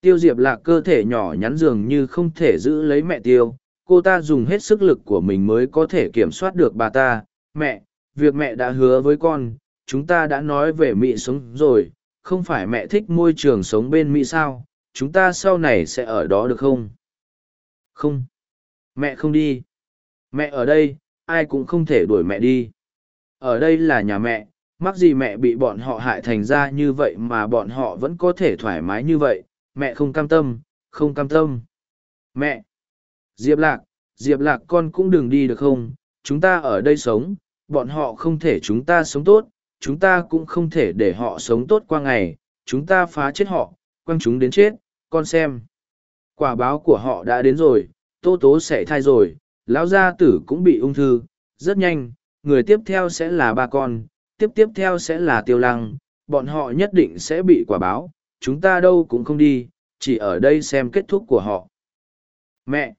Speaker 1: Tiêu Diệp Lạc cơ thể nhỏ nhắn dường như không thể giữ lấy mẹ Tiêu, cô ta dùng hết sức lực của mình mới có thể kiểm soát được bà ta. Mẹ, việc mẹ đã hứa với con, chúng ta đã nói về Mỹ sống rồi, không phải mẹ thích môi trường sống bên Mỹ sao, chúng ta sau này sẽ ở đó được không? Không. Mẹ không đi. Mẹ ở đây, ai cũng không thể đuổi mẹ đi. Ở đây là nhà mẹ, mắc gì mẹ bị bọn họ hại thành ra như vậy mà bọn họ vẫn có thể thoải mái như vậy, mẹ không cam tâm, không cam tâm. Mẹ! Diệp Lạc, Diệp Lạc con cũng đừng đi được không, chúng ta ở đây sống, bọn họ không thể chúng ta sống tốt, chúng ta cũng không thể để họ sống tốt qua ngày, chúng ta phá chết họ, quăng chúng đến chết, con xem. Quả báo của họ đã đến rồi, tô tố sẽ thai rồi, lão gia tử cũng bị ung thư, rất nhanh, người tiếp theo sẽ là ba con, tiếp tiếp theo sẽ là tiêu lăng, bọn họ nhất định sẽ bị quả báo, chúng ta đâu cũng không đi, chỉ ở đây xem kết thúc của họ. Mẹ!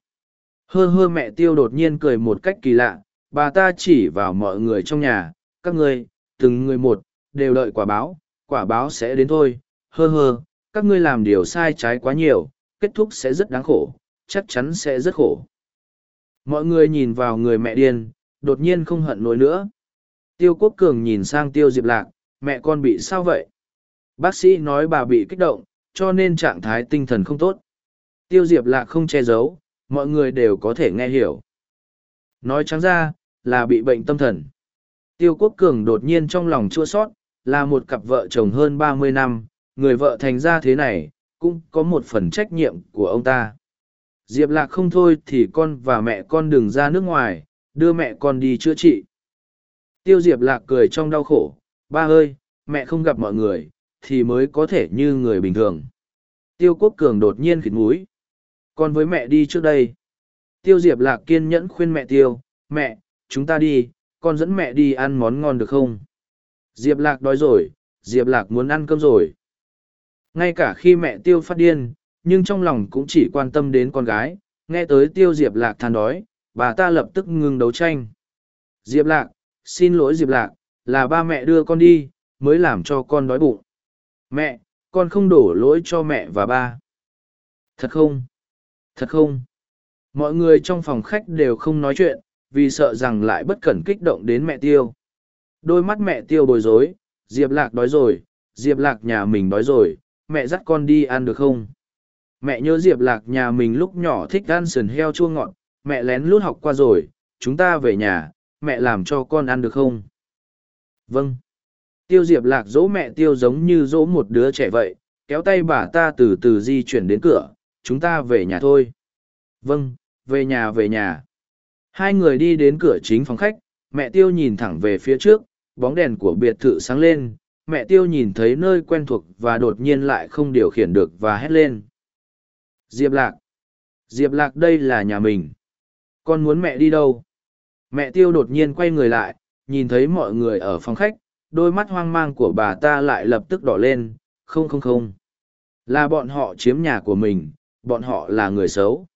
Speaker 1: Hơ hơ mẹ tiêu đột nhiên cười một cách kỳ lạ, bà ta chỉ vào mọi người trong nhà, các ngươi, từng người một, đều đợi quả báo, quả báo sẽ đến thôi, hơ hơ, các ngươi làm điều sai trái quá nhiều, kết thúc sẽ rất đáng khổ, chắc chắn sẽ rất khổ. Mọi người nhìn vào người mẹ điên, đột nhiên không hận nổi nữa. Tiêu Quốc Cường nhìn sang Tiêu Diệp Lạc, mẹ con bị sao vậy? Bác sĩ nói bà bị kích động, cho nên trạng thái tinh thần không tốt. Tiêu Diệp Lạc không che giấu, mọi người đều có thể nghe hiểu. Nói trắng ra, là bị bệnh tâm thần. Tiêu Quốc Cường đột nhiên trong lòng chua sót, là một cặp vợ chồng hơn ba mươi năm, người vợ thành ra thế này, cũng có một phần trách nhiệm của ông ta. Diệp Lạc không thôi thì con và mẹ con đừng ra nước ngoài, đưa mẹ con đi chữa trị. Tiêu Diệp Lạc cười trong đau khổ, ba ơi, mẹ không gặp mọi người, thì mới có thể như người bình thường. Tiêu Quốc Cường đột nhiên khịt mũi. Còn với mẹ đi trước đây. Tiêu Diệp Lạc kiên nhẫn khuyên mẹ Tiêu, mẹ, chúng ta đi, con dẫn mẹ đi ăn món ngon được không? Diệp Lạc đói rồi, Diệp Lạc muốn ăn cơm rồi. Ngay cả khi mẹ Tiêu phát điên, nhưng trong lòng cũng chỉ quan tâm đến con gái, nghe tới Tiêu Diệp Lạc than đói, bà ta lập tức ngừng đấu tranh. Diệp Lạc, xin lỗi Diệp Lạc, là ba mẹ đưa con đi, mới làm cho con đói bụng. Mẹ, con không đổ lỗi cho mẹ và ba. Thật không? Thật không? Mọi người trong phòng khách đều không nói chuyện, vì sợ rằng lại bất cẩn kích động đến mẹ tiêu. Đôi mắt mẹ tiêu bối rối, Diệp Lạc đói rồi, Diệp Lạc nhà mình đói rồi, mẹ dắt con đi ăn được không? Mẹ nhớ Diệp Lạc nhà mình lúc nhỏ thích ăn sườn heo chua ngọt, mẹ lén lút học qua rồi, chúng ta về nhà, mẹ làm cho con ăn được không? Vâng. Tiêu Diệp Lạc dỗ mẹ tiêu giống như dỗ một đứa trẻ vậy, kéo tay bà ta từ từ di chuyển đến cửa, chúng ta về nhà thôi. Vâng, về nhà về nhà. Hai người đi đến cửa chính phòng khách, mẹ tiêu nhìn thẳng về phía trước, bóng đèn của biệt thự sáng lên, mẹ tiêu nhìn thấy nơi quen thuộc và đột nhiên lại không điều khiển được và hét lên. Diệp Lạc! Diệp Lạc đây là nhà mình. Con muốn mẹ đi đâu? Mẹ tiêu đột nhiên quay người lại, nhìn thấy mọi người ở phòng khách, đôi mắt hoang mang của bà ta lại lập tức đỏ lên, không không không. Là bọn họ chiếm nhà của mình, bọn họ là người xấu.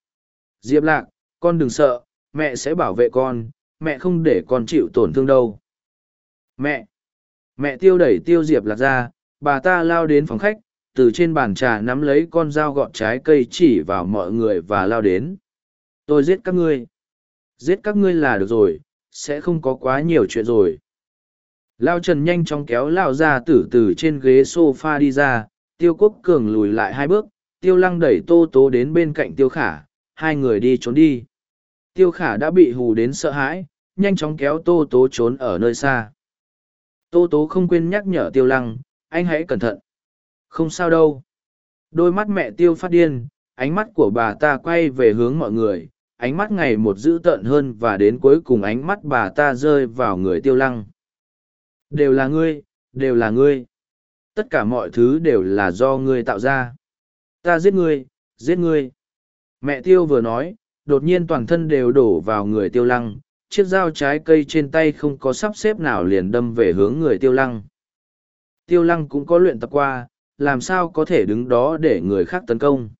Speaker 1: Diệp Lạc, con đừng sợ, mẹ sẽ bảo vệ con, mẹ không để con chịu tổn thương đâu. Mẹ! Mẹ tiêu đẩy tiêu Diệp Lạc ra, bà ta lao đến phòng khách, từ trên bàn trà nắm lấy con dao gọt trái cây chỉ vào mọi người và lao đến. Tôi giết các ngươi. Giết các ngươi là được rồi, sẽ không có quá nhiều chuyện rồi. Lao Trần nhanh chóng kéo Lao ra tử từ trên ghế sofa đi ra, Tiêu Quốc Cường lùi lại hai bước, Tiêu Lăng đẩy Tô Tố đến bên cạnh Tiêu Khả, hai người đi trốn đi. Tiêu Khả đã bị hù đến sợ hãi, nhanh chóng kéo Tô Tố trốn ở nơi xa. Tô Tố không quên nhắc nhở Tiêu Lăng, anh hãy cẩn thận. Không sao đâu. Đôi mắt mẹ Tiêu phát điên, ánh mắt của bà ta quay về hướng mọi người, ánh mắt ngày một dữ tợn hơn và đến cuối cùng ánh mắt bà ta rơi vào người Tiêu Lăng. Đều là ngươi, đều là ngươi. Tất cả mọi thứ đều là do ngươi tạo ra. Ta giết ngươi, giết ngươi. Mẹ tiêu vừa nói, đột nhiên toàn thân đều đổ vào người tiêu lăng, chiếc dao trái cây trên tay không có sắp xếp nào liền đâm về hướng người tiêu lăng. Tiêu lăng cũng có luyện tập qua, làm sao có thể đứng đó để người khác tấn công.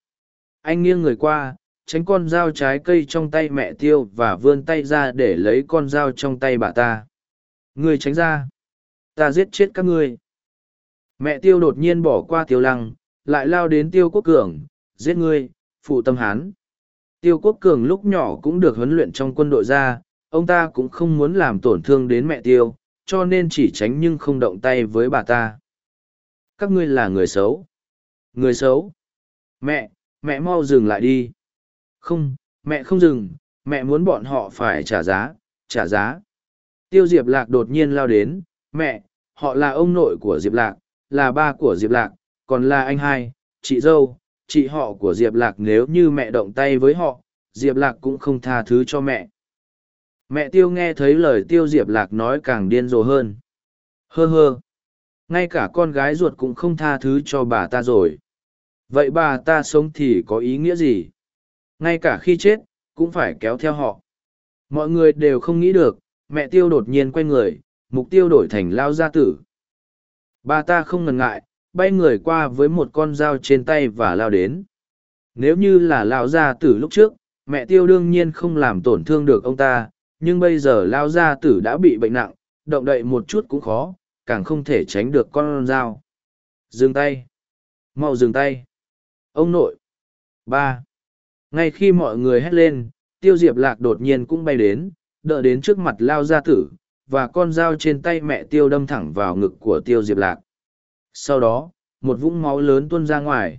Speaker 1: Anh nghiêng người qua, tránh con dao trái cây trong tay mẹ tiêu và vươn tay ra để lấy con dao trong tay bà ta. Người tránh ra. Ta giết chết các ngươi. Mẹ tiêu đột nhiên bỏ qua tiêu lăng, lại lao đến tiêu quốc cường, giết ngươi, phụ tâm hán. Tiêu quốc cường lúc nhỏ cũng được huấn luyện trong quân đội ra, ông ta cũng không muốn làm tổn thương đến mẹ tiêu, cho nên chỉ tránh nhưng không động tay với bà ta. Các ngươi là người xấu. Người xấu. Mẹ, mẹ mau dừng lại đi. Không, mẹ không dừng, mẹ muốn bọn họ phải trả giá, trả giá. Tiêu Diệp Lạc đột nhiên lao đến, mẹ, họ là ông nội của Diệp Lạc, là ba của Diệp Lạc, còn là anh hai, chị dâu, chị họ của Diệp Lạc nếu như mẹ động tay với họ, Diệp Lạc cũng không tha thứ cho mẹ. Mẹ tiêu nghe thấy lời tiêu diệp lạc nói càng điên rồ hơn. Hơ hơ. Ngay cả con gái ruột cũng không tha thứ cho bà ta rồi. Vậy bà ta sống thì có ý nghĩa gì? Ngay cả khi chết, cũng phải kéo theo họ. Mọi người đều không nghĩ được, mẹ tiêu đột nhiên quay người, mục tiêu đổi thành lao gia tử. Bà ta không ngần ngại, bay người qua với một con dao trên tay và lao đến. Nếu như là lao gia tử lúc trước, mẹ tiêu đương nhiên không làm tổn thương được ông ta, nhưng bây giờ lao gia tử đã bị bệnh nặng, động đậy một chút cũng khó, càng không thể tránh được con dao. Dừng tay. mau dừng tay. Ông nội. Ba. Ngay khi mọi người hét lên, tiêu diệp lạc đột nhiên cũng bay đến, đỡ đến trước mặt lao gia tử, và con dao trên tay mẹ tiêu đâm thẳng vào ngực của tiêu diệp lạc. Sau đó, một vũng máu lớn tuôn ra ngoài.